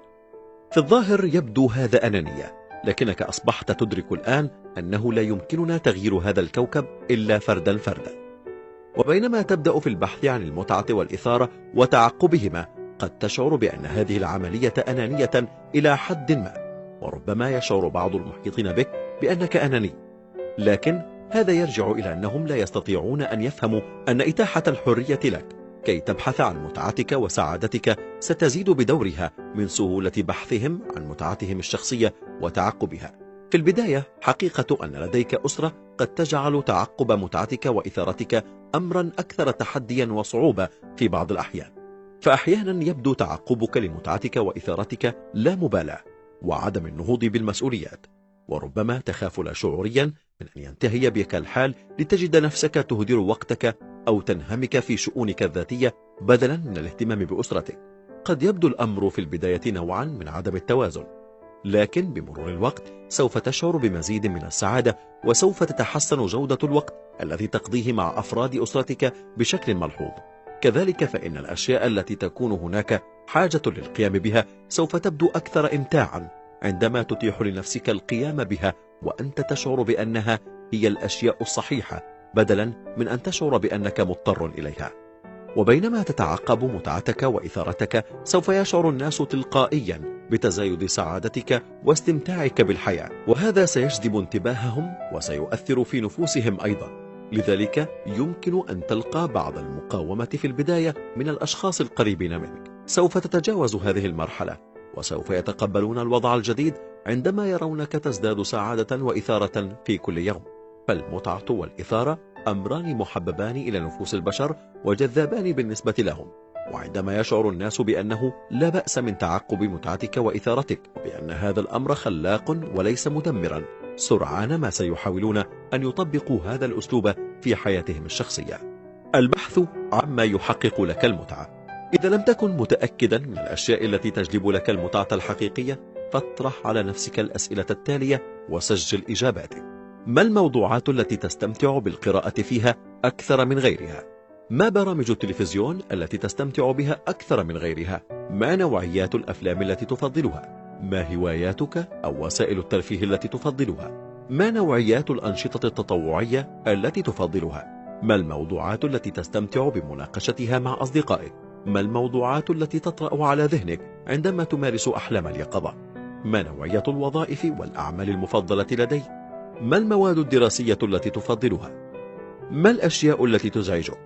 في الظاهر يبدو هذا أنانية لكنك أصبحت تدرك الآن أنه لا يمكننا تغيير هذا الكوكب إلا فردا فردا. وبينما تبدأ في البحث عن المتعة والإثارة وتعقبهما قد تشعر بأن هذه العملية أنانية إلى حد ما وربما يشعر بعض المحيطين بك بأنك أناني. لكن هذا يرجع إلى أنهم لا يستطيعون أن يفهموا أن إتاحة الحرية لك. كي تبحث عن متعتك وسعادتك ستزيد بدورها من سهولة بحثهم عن متعتهم الشخصية وتعقبها. في البداية حقيقة أن لديك أسرة قد تجعل تعقب متعتك وإثارتك أمرا أكثر تحديا وصعوبة في بعض الأحيان. فأحيانا يبدو تعقبك لمتعتك وإثارتك لا مبالاة وعدم النهوض بالمسؤوليات وربما تخاف لا شعوريا من أن ينتهي بك الحال لتجد نفسك تهدر وقتك أو تنهمك في شؤونك الذاتية بدلا من الاهتمام بأسرتك. قد يبدو الأمر في البداية نوعا من عدم التوازن لكن بمرور الوقت سوف تشعر بمزيد من السعادة وسوف تتحسن جودة الوقت الذي تقضيه مع أفراد أسرتك بشكل ملحوظ. كذلك فإن الأشياء التي تكون هناك حاجة للقيام بها سوف تبدو أكثر إمتاعا. عندما تتيح لنفسك القيام بها وأنت تشعر بأنها هي الأشياء الصحيحة بدلا من أن تشعر بأنك مضطر إليها. وبينما تتعقب متعتك وإثارتك سوف يشعر الناس تلقائيا بتزايد سعادتك واستمتاعك بالحياة. وهذا سيجذب انتباههم وسيؤثر في نفوسهم أيضا. لذلك يمكن أن تلقى بعض المقاومة في البداية من الأشخاص القريبين منك. سوف تتجاوز هذه المرحلة. وسوف يتقبلون الوضع الجديد عندما يرونك تزداد سعادة وإثارة في كل يوم. فالمتعة والإثارة أمران محببان إلى نفوس البشر وجذابان بالنسبة لهم. وعندما يشعر الناس بأنه لا بأس من تعقب متعتك وإثارتك وبأن هذا الأمر خلاق وليس مدمرا. سرعان ما سيحاولون أن يطبقوا هذا الأسلوب في حياتهم الشخصية. البحث عما يحقق لك المتعة. إذا لم تكن متأكدا من الأشياء التي تجلب لك المتعة الحقيقية فاطرح على نفسك الأسئلة التالية وسجل إجاباتك ما الموضوعات التي تستمتع بالقراءة فيها أكثر من غيرها؟ ما برامج التلفزيون التي تستمتع بها أكثر من غيرها؟ ما نوعيات الأفلام التي تفضلها؟ ما هواياتك أو وسائل الترفيه التي تفضلها؟ ما نوعيات الأنشطة التطوعية التي تفضلها؟ ما الموضوعات التي تستمتع بمناقشتها مع أصدقائك؟ ما الموضوعات التي تطرأ على ذهنك عندما تمارس أحلام اليقظة؟ ما نوعية الوظائف والأعمال المفضلة لديك؟ ما المواد الدراسية التي تفضلها؟ ما الأشياء التي تزعجك؟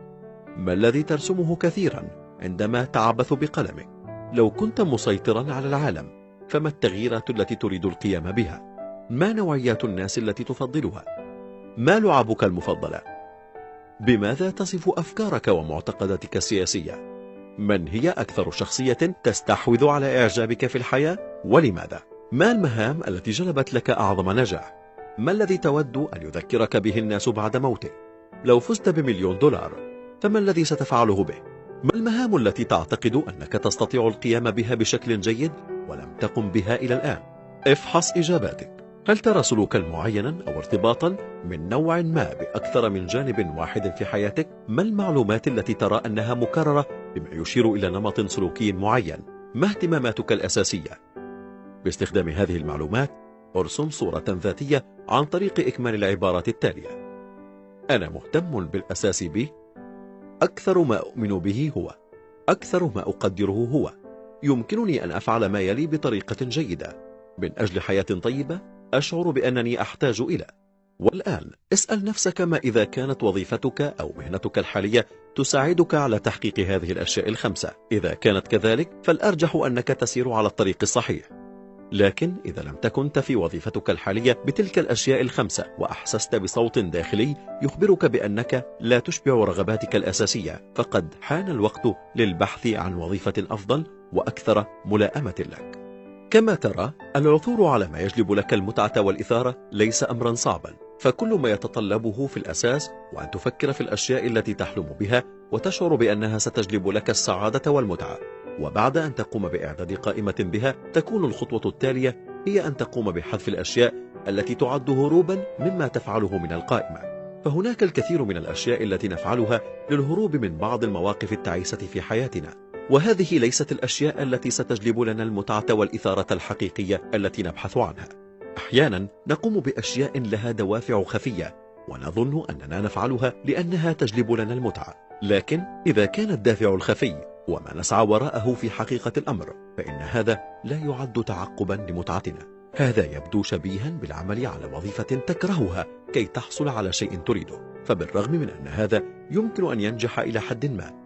ما الذي ترسمه كثيرا عندما تعبث بقلمك؟ لو كنت مسيطرا على العالم فما التغييرات التي تريد القيام بها؟ ما نوعيات الناس التي تفضلها؟ ما لعبك المفضلة؟ بماذا تصف أفكارك ومعتقداتك السياسية؟ من هي أكثر شخصية تستحوذ على إعجابك في الحياة ولماذا؟ ما المهام التي جلبت لك أعظم نجاح؟ ما الذي تود أن يذكرك به الناس بعد موتك؟ لو فزت بمليون دولار فما الذي ستفعله به؟ ما المهام التي تعتقد أنك تستطيع القيام بها بشكل جيد ولم تقم بها إلى الآن؟ افحص إجاباتك هل ترى سلوكا معينا أو ارتباطا من نوع ما بأكثر من جانب واحد في حياتك؟ ما المعلومات التي ترى أنها مكررة بما يشير إلى نمط سلوكي معين؟ ما اهتماماتك الأساسية؟ باستخدام هذه المعلومات أرسم صورة ذاتية عن طريق إكمال العبارات التالية. أنا مهتم بالأساس به. أكثر ما أؤمن به هو أكثر ما أقدره هو. يمكنني أن أفعل ما يلي بطريقة جيدة. من أجل حياة طيبة أشعر بأنني أحتاج إلى. والآن اسأل نفسك ما إذا كانت وظيفتك أو مهنتك الحالية تساعدك على تحقيق هذه الأشياء الخمسة. إذا كانت كذلك فالأرجح أنك تسير على الطريق الصحيح. لكن إذا لم تكن تفي وظيفتك الحالية بتلك الأشياء الخمسة وأحسست بصوت داخلي يخبرك بأنك لا تشبع رغباتك الأساسية. فقد حان الوقت للبحث عن وظيفة أفضل وأكثر ملائمة لك. كما ترى العثور على ما يجلب لك المتعة والإثارة ليس أمرا صعبا. فكل ما يتطلبه في الأساس وأن تفكر في الأشياء التي تحلم بها وتشعر بأنها ستجلب لك السعادة والمتعة. وبعد أن تقوم بإعداد قائمة بها تكون الخطوة التالية هي أن تقوم بحذف الأشياء التي تعد هروبا مما تفعله من القائمة. فهناك الكثير من الأشياء التي نفعلها للهروب من بعض المواقف التعيسة في حياتنا. وهذه ليست الأشياء التي ستجلب لنا المتعة والإثارة الحقيقية التي نبحث عنها. أحيانا نقوم بأشياء لها دوافع خفية ونظن أننا نفعلها لأنها تجلب لنا المتعة. لكن إذا كان الدافع الخفي وما نسعى وراءه في حقيقة الأمر فإن هذا لا يعد تعقبا لمتعتنا. هذا يبدو شبيها بالعمل على وظيفة تكرهها كي تحصل على شيء تريده. فبالرغم من أن هذا يمكن أن ينجح إلى حد ما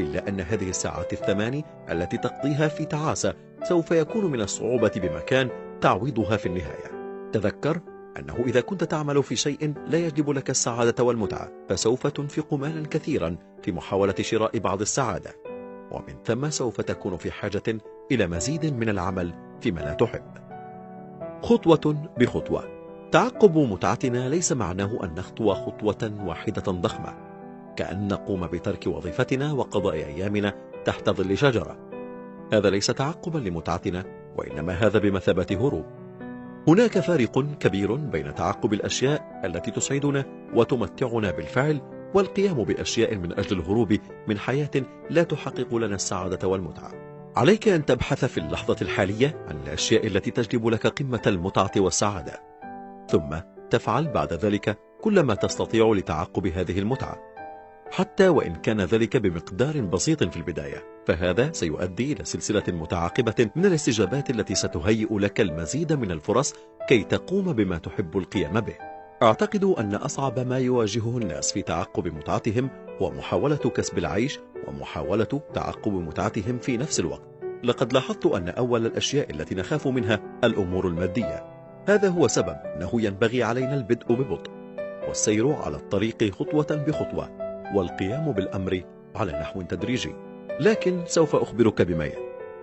إلا أن هذه الساعات الثماني التي تقضيها في تعاسة سوف يكون من الصعوبة بمكان تعويضها في النهاية. تذكر أنه إذا كنت تعمل في شيء لا يجلب لك السعادة والمتعة فسوف تنفق مالا كثيرا في محاولة شراء بعض السعادة. ومن ثم سوف تكون في حاجة إلى مزيد من العمل فيما لا تحب. خطوة بخطوة. تعقب متعتنا ليس معناه أن نخطو خطوة واحدة ضخمة. كأن نقوم بترك وظيفتنا وقضاء أيامنا تحت ظل شجرة. هذا ليس تعقبا لمتعتنا وإنما هذا بمثابة هروب. هناك فارق كبير بين تعقب الأشياء التي تسعدنا وتمتعنا بالفعل والقيام بأشياء من أجل الهروب من حياة لا تحقق لنا السعادة والمتعة. عليك أن تبحث في اللحظة الحالية عن الأشياء التي تجلب لك قمة المتعة والسعادة. ثم تفعل بعد ذلك كل ما تستطيع لتعقب هذه المتعة. حتى وإن كان ذلك بمقدار بسيط في البداية. فهذا سيؤدي إلى سلسلة متعاقبة من الاستجابات التي ستهيئ لك المزيد من الفرص كي تقوم بما تحب القيام به. أعتقد أن أصعب ما يواجهه الناس في تعقب متعتهم هو محاولة كسب العيش ومحاولة تعقب متعتهم في نفس الوقت. لقد لاحظت أن أول الأشياء التي نخاف منها الأمور المادية. هذا هو سبب أنه ينبغي علينا البدء ببطء. والسير على الطريق خطوة بخطوة والقيام بالأمر على نحو تدريجي. لكن سوف أخبرك بما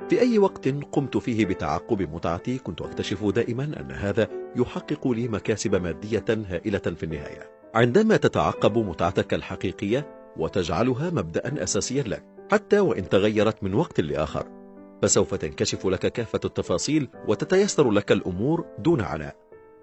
في أي وقت قمت فيه بتعقب متعتي كنت أكتشف دائما أن هذا يحقق لي مكاسب مادية هائلة في النهاية. عندما تتعقب متعتك الحقيقية وتجعلها مبدأ أساسيا لك حتى وإن تغيرت من وقت لآخر فسوف تنكشف لك كافة التفاصيل وتتيسر لك الأمور دون عناء.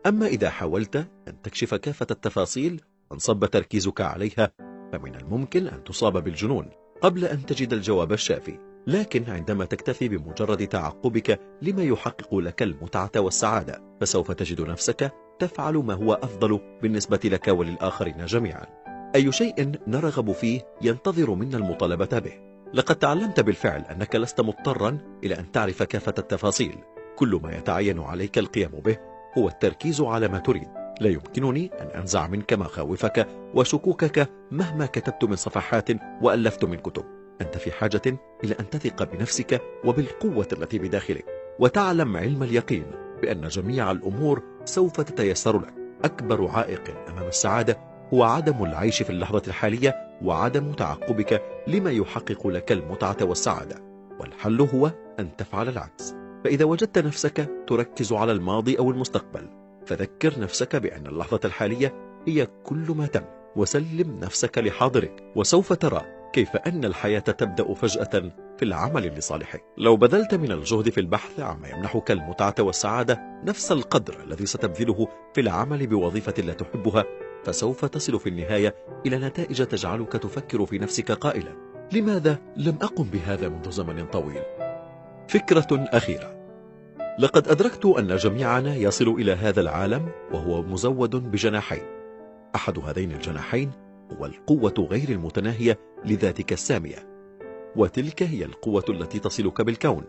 أما إذا حاولت أن تكشف كافة التفاصيل وانصب تركيزك عليها فمن الممكن أن تصاب بالجنون. قبل أن تجد الجواب الشافي لكن عندما تكتفي بمجرد تعقبك لما يحقق لك المتعة والسعادة فسوف تجد نفسك تفعل ما هو أفضل بالنسبة لك وللآخرين جميعا. أي شيء نرغب فيه ينتظر منا المطالبة به. لقد تعلمت بالفعل أنك لست مضطرا إلى أن تعرف كافة التفاصيل. كل ما يتعين عليك القيام به هو التركيز على ما تريد. لا يمكنني أن أنزع منك مخاوفك وشكوكك مهما كتبت من صفحات وألفت من كتب. أنت في حاجة إلى أن تثق بنفسك وبالقوة التي بداخلك وتعلم علم اليقين بأن جميع الأمور سوف تتيسر لك. أكبر عائق أمام السعادة هو عدم العيش في اللحظة الحالية وعدم تعقبك لما يحقق لك المتعة والسعادة. والحل هو أن تفعل العكس. فإذا وجدت نفسك تركز على الماضي أو المستقبل فذكر نفسك بأن اللحظة الحالية هي كل ما تم وسلم نفسك لحاضرك وسوف ترى كيف أن الحياة تبدأ فجأة في العمل لصالحك لو بذلت من الجهد في البحث عما يمنحك المتعة والسعادة نفس القدر الذي ستبذله في العمل بوظيفة لا تحبها فسوف تصل في النهاية إلى نتائج تجعلك تفكر في نفسك قائلا لماذا لم أقم بهذا منذ زمن طويل؟ فكرة أخيرة لقد أدركت أن جميعنا يصل إلى هذا العالم وهو مزود بجناحين. أحد هذين الجناحين هو القوة غير المتناهية لذاتك السامية وتلك هي القوة التي تصلك بالكون.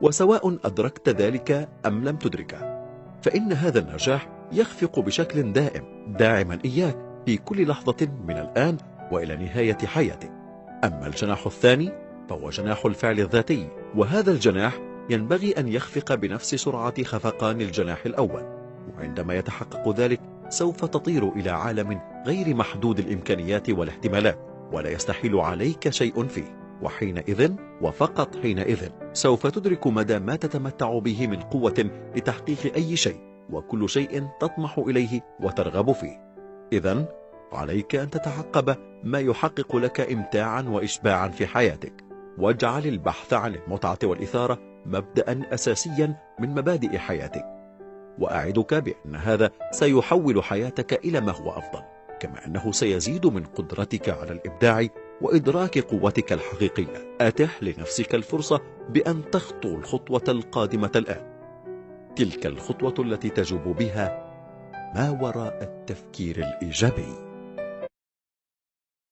وسواء أدركت ذلك أم لم تدركه فإن هذا النجاح يخفق بشكل دائم داعما إياك في كل لحظة من الآن وإلى نهاية حياتك. أما الجناح الثاني فهو جناح الفعل الذاتي وهذا الجناح ينبغي أن يخفق بنفس سرعة خفقان الجناح الأول. وعندما يتحقق ذلك سوف تطير إلى عالم غير محدود الإمكانيات والاحتمالات ولا يستحيل عليك شيء فيه. وحينئذ وفقط حينئذ سوف تدرك مدى ما تتمتع به من قوة لتحقيق أي شيء وكل شيء تطمح إليه وترغب فيه. إذا عليك أن تتعقب ما يحقق لك إمتاعا وإشباعا في حياتك. واجعل البحث عن المتعة والإثارة مبدأ أساسيا من مبادئ حياتك. وأعدك بأن هذا سيحول حياتك إلى ما هو أفضل كما أنه سيزيد من قدرتك على الإبداع وإدراك قوتك الحقيقية. أتح لنفسك الفرصة بأن تخطو الخطوة القادمة الآن. تلك الخطوة التي تجب بها ما وراء التفكير الإيجابي.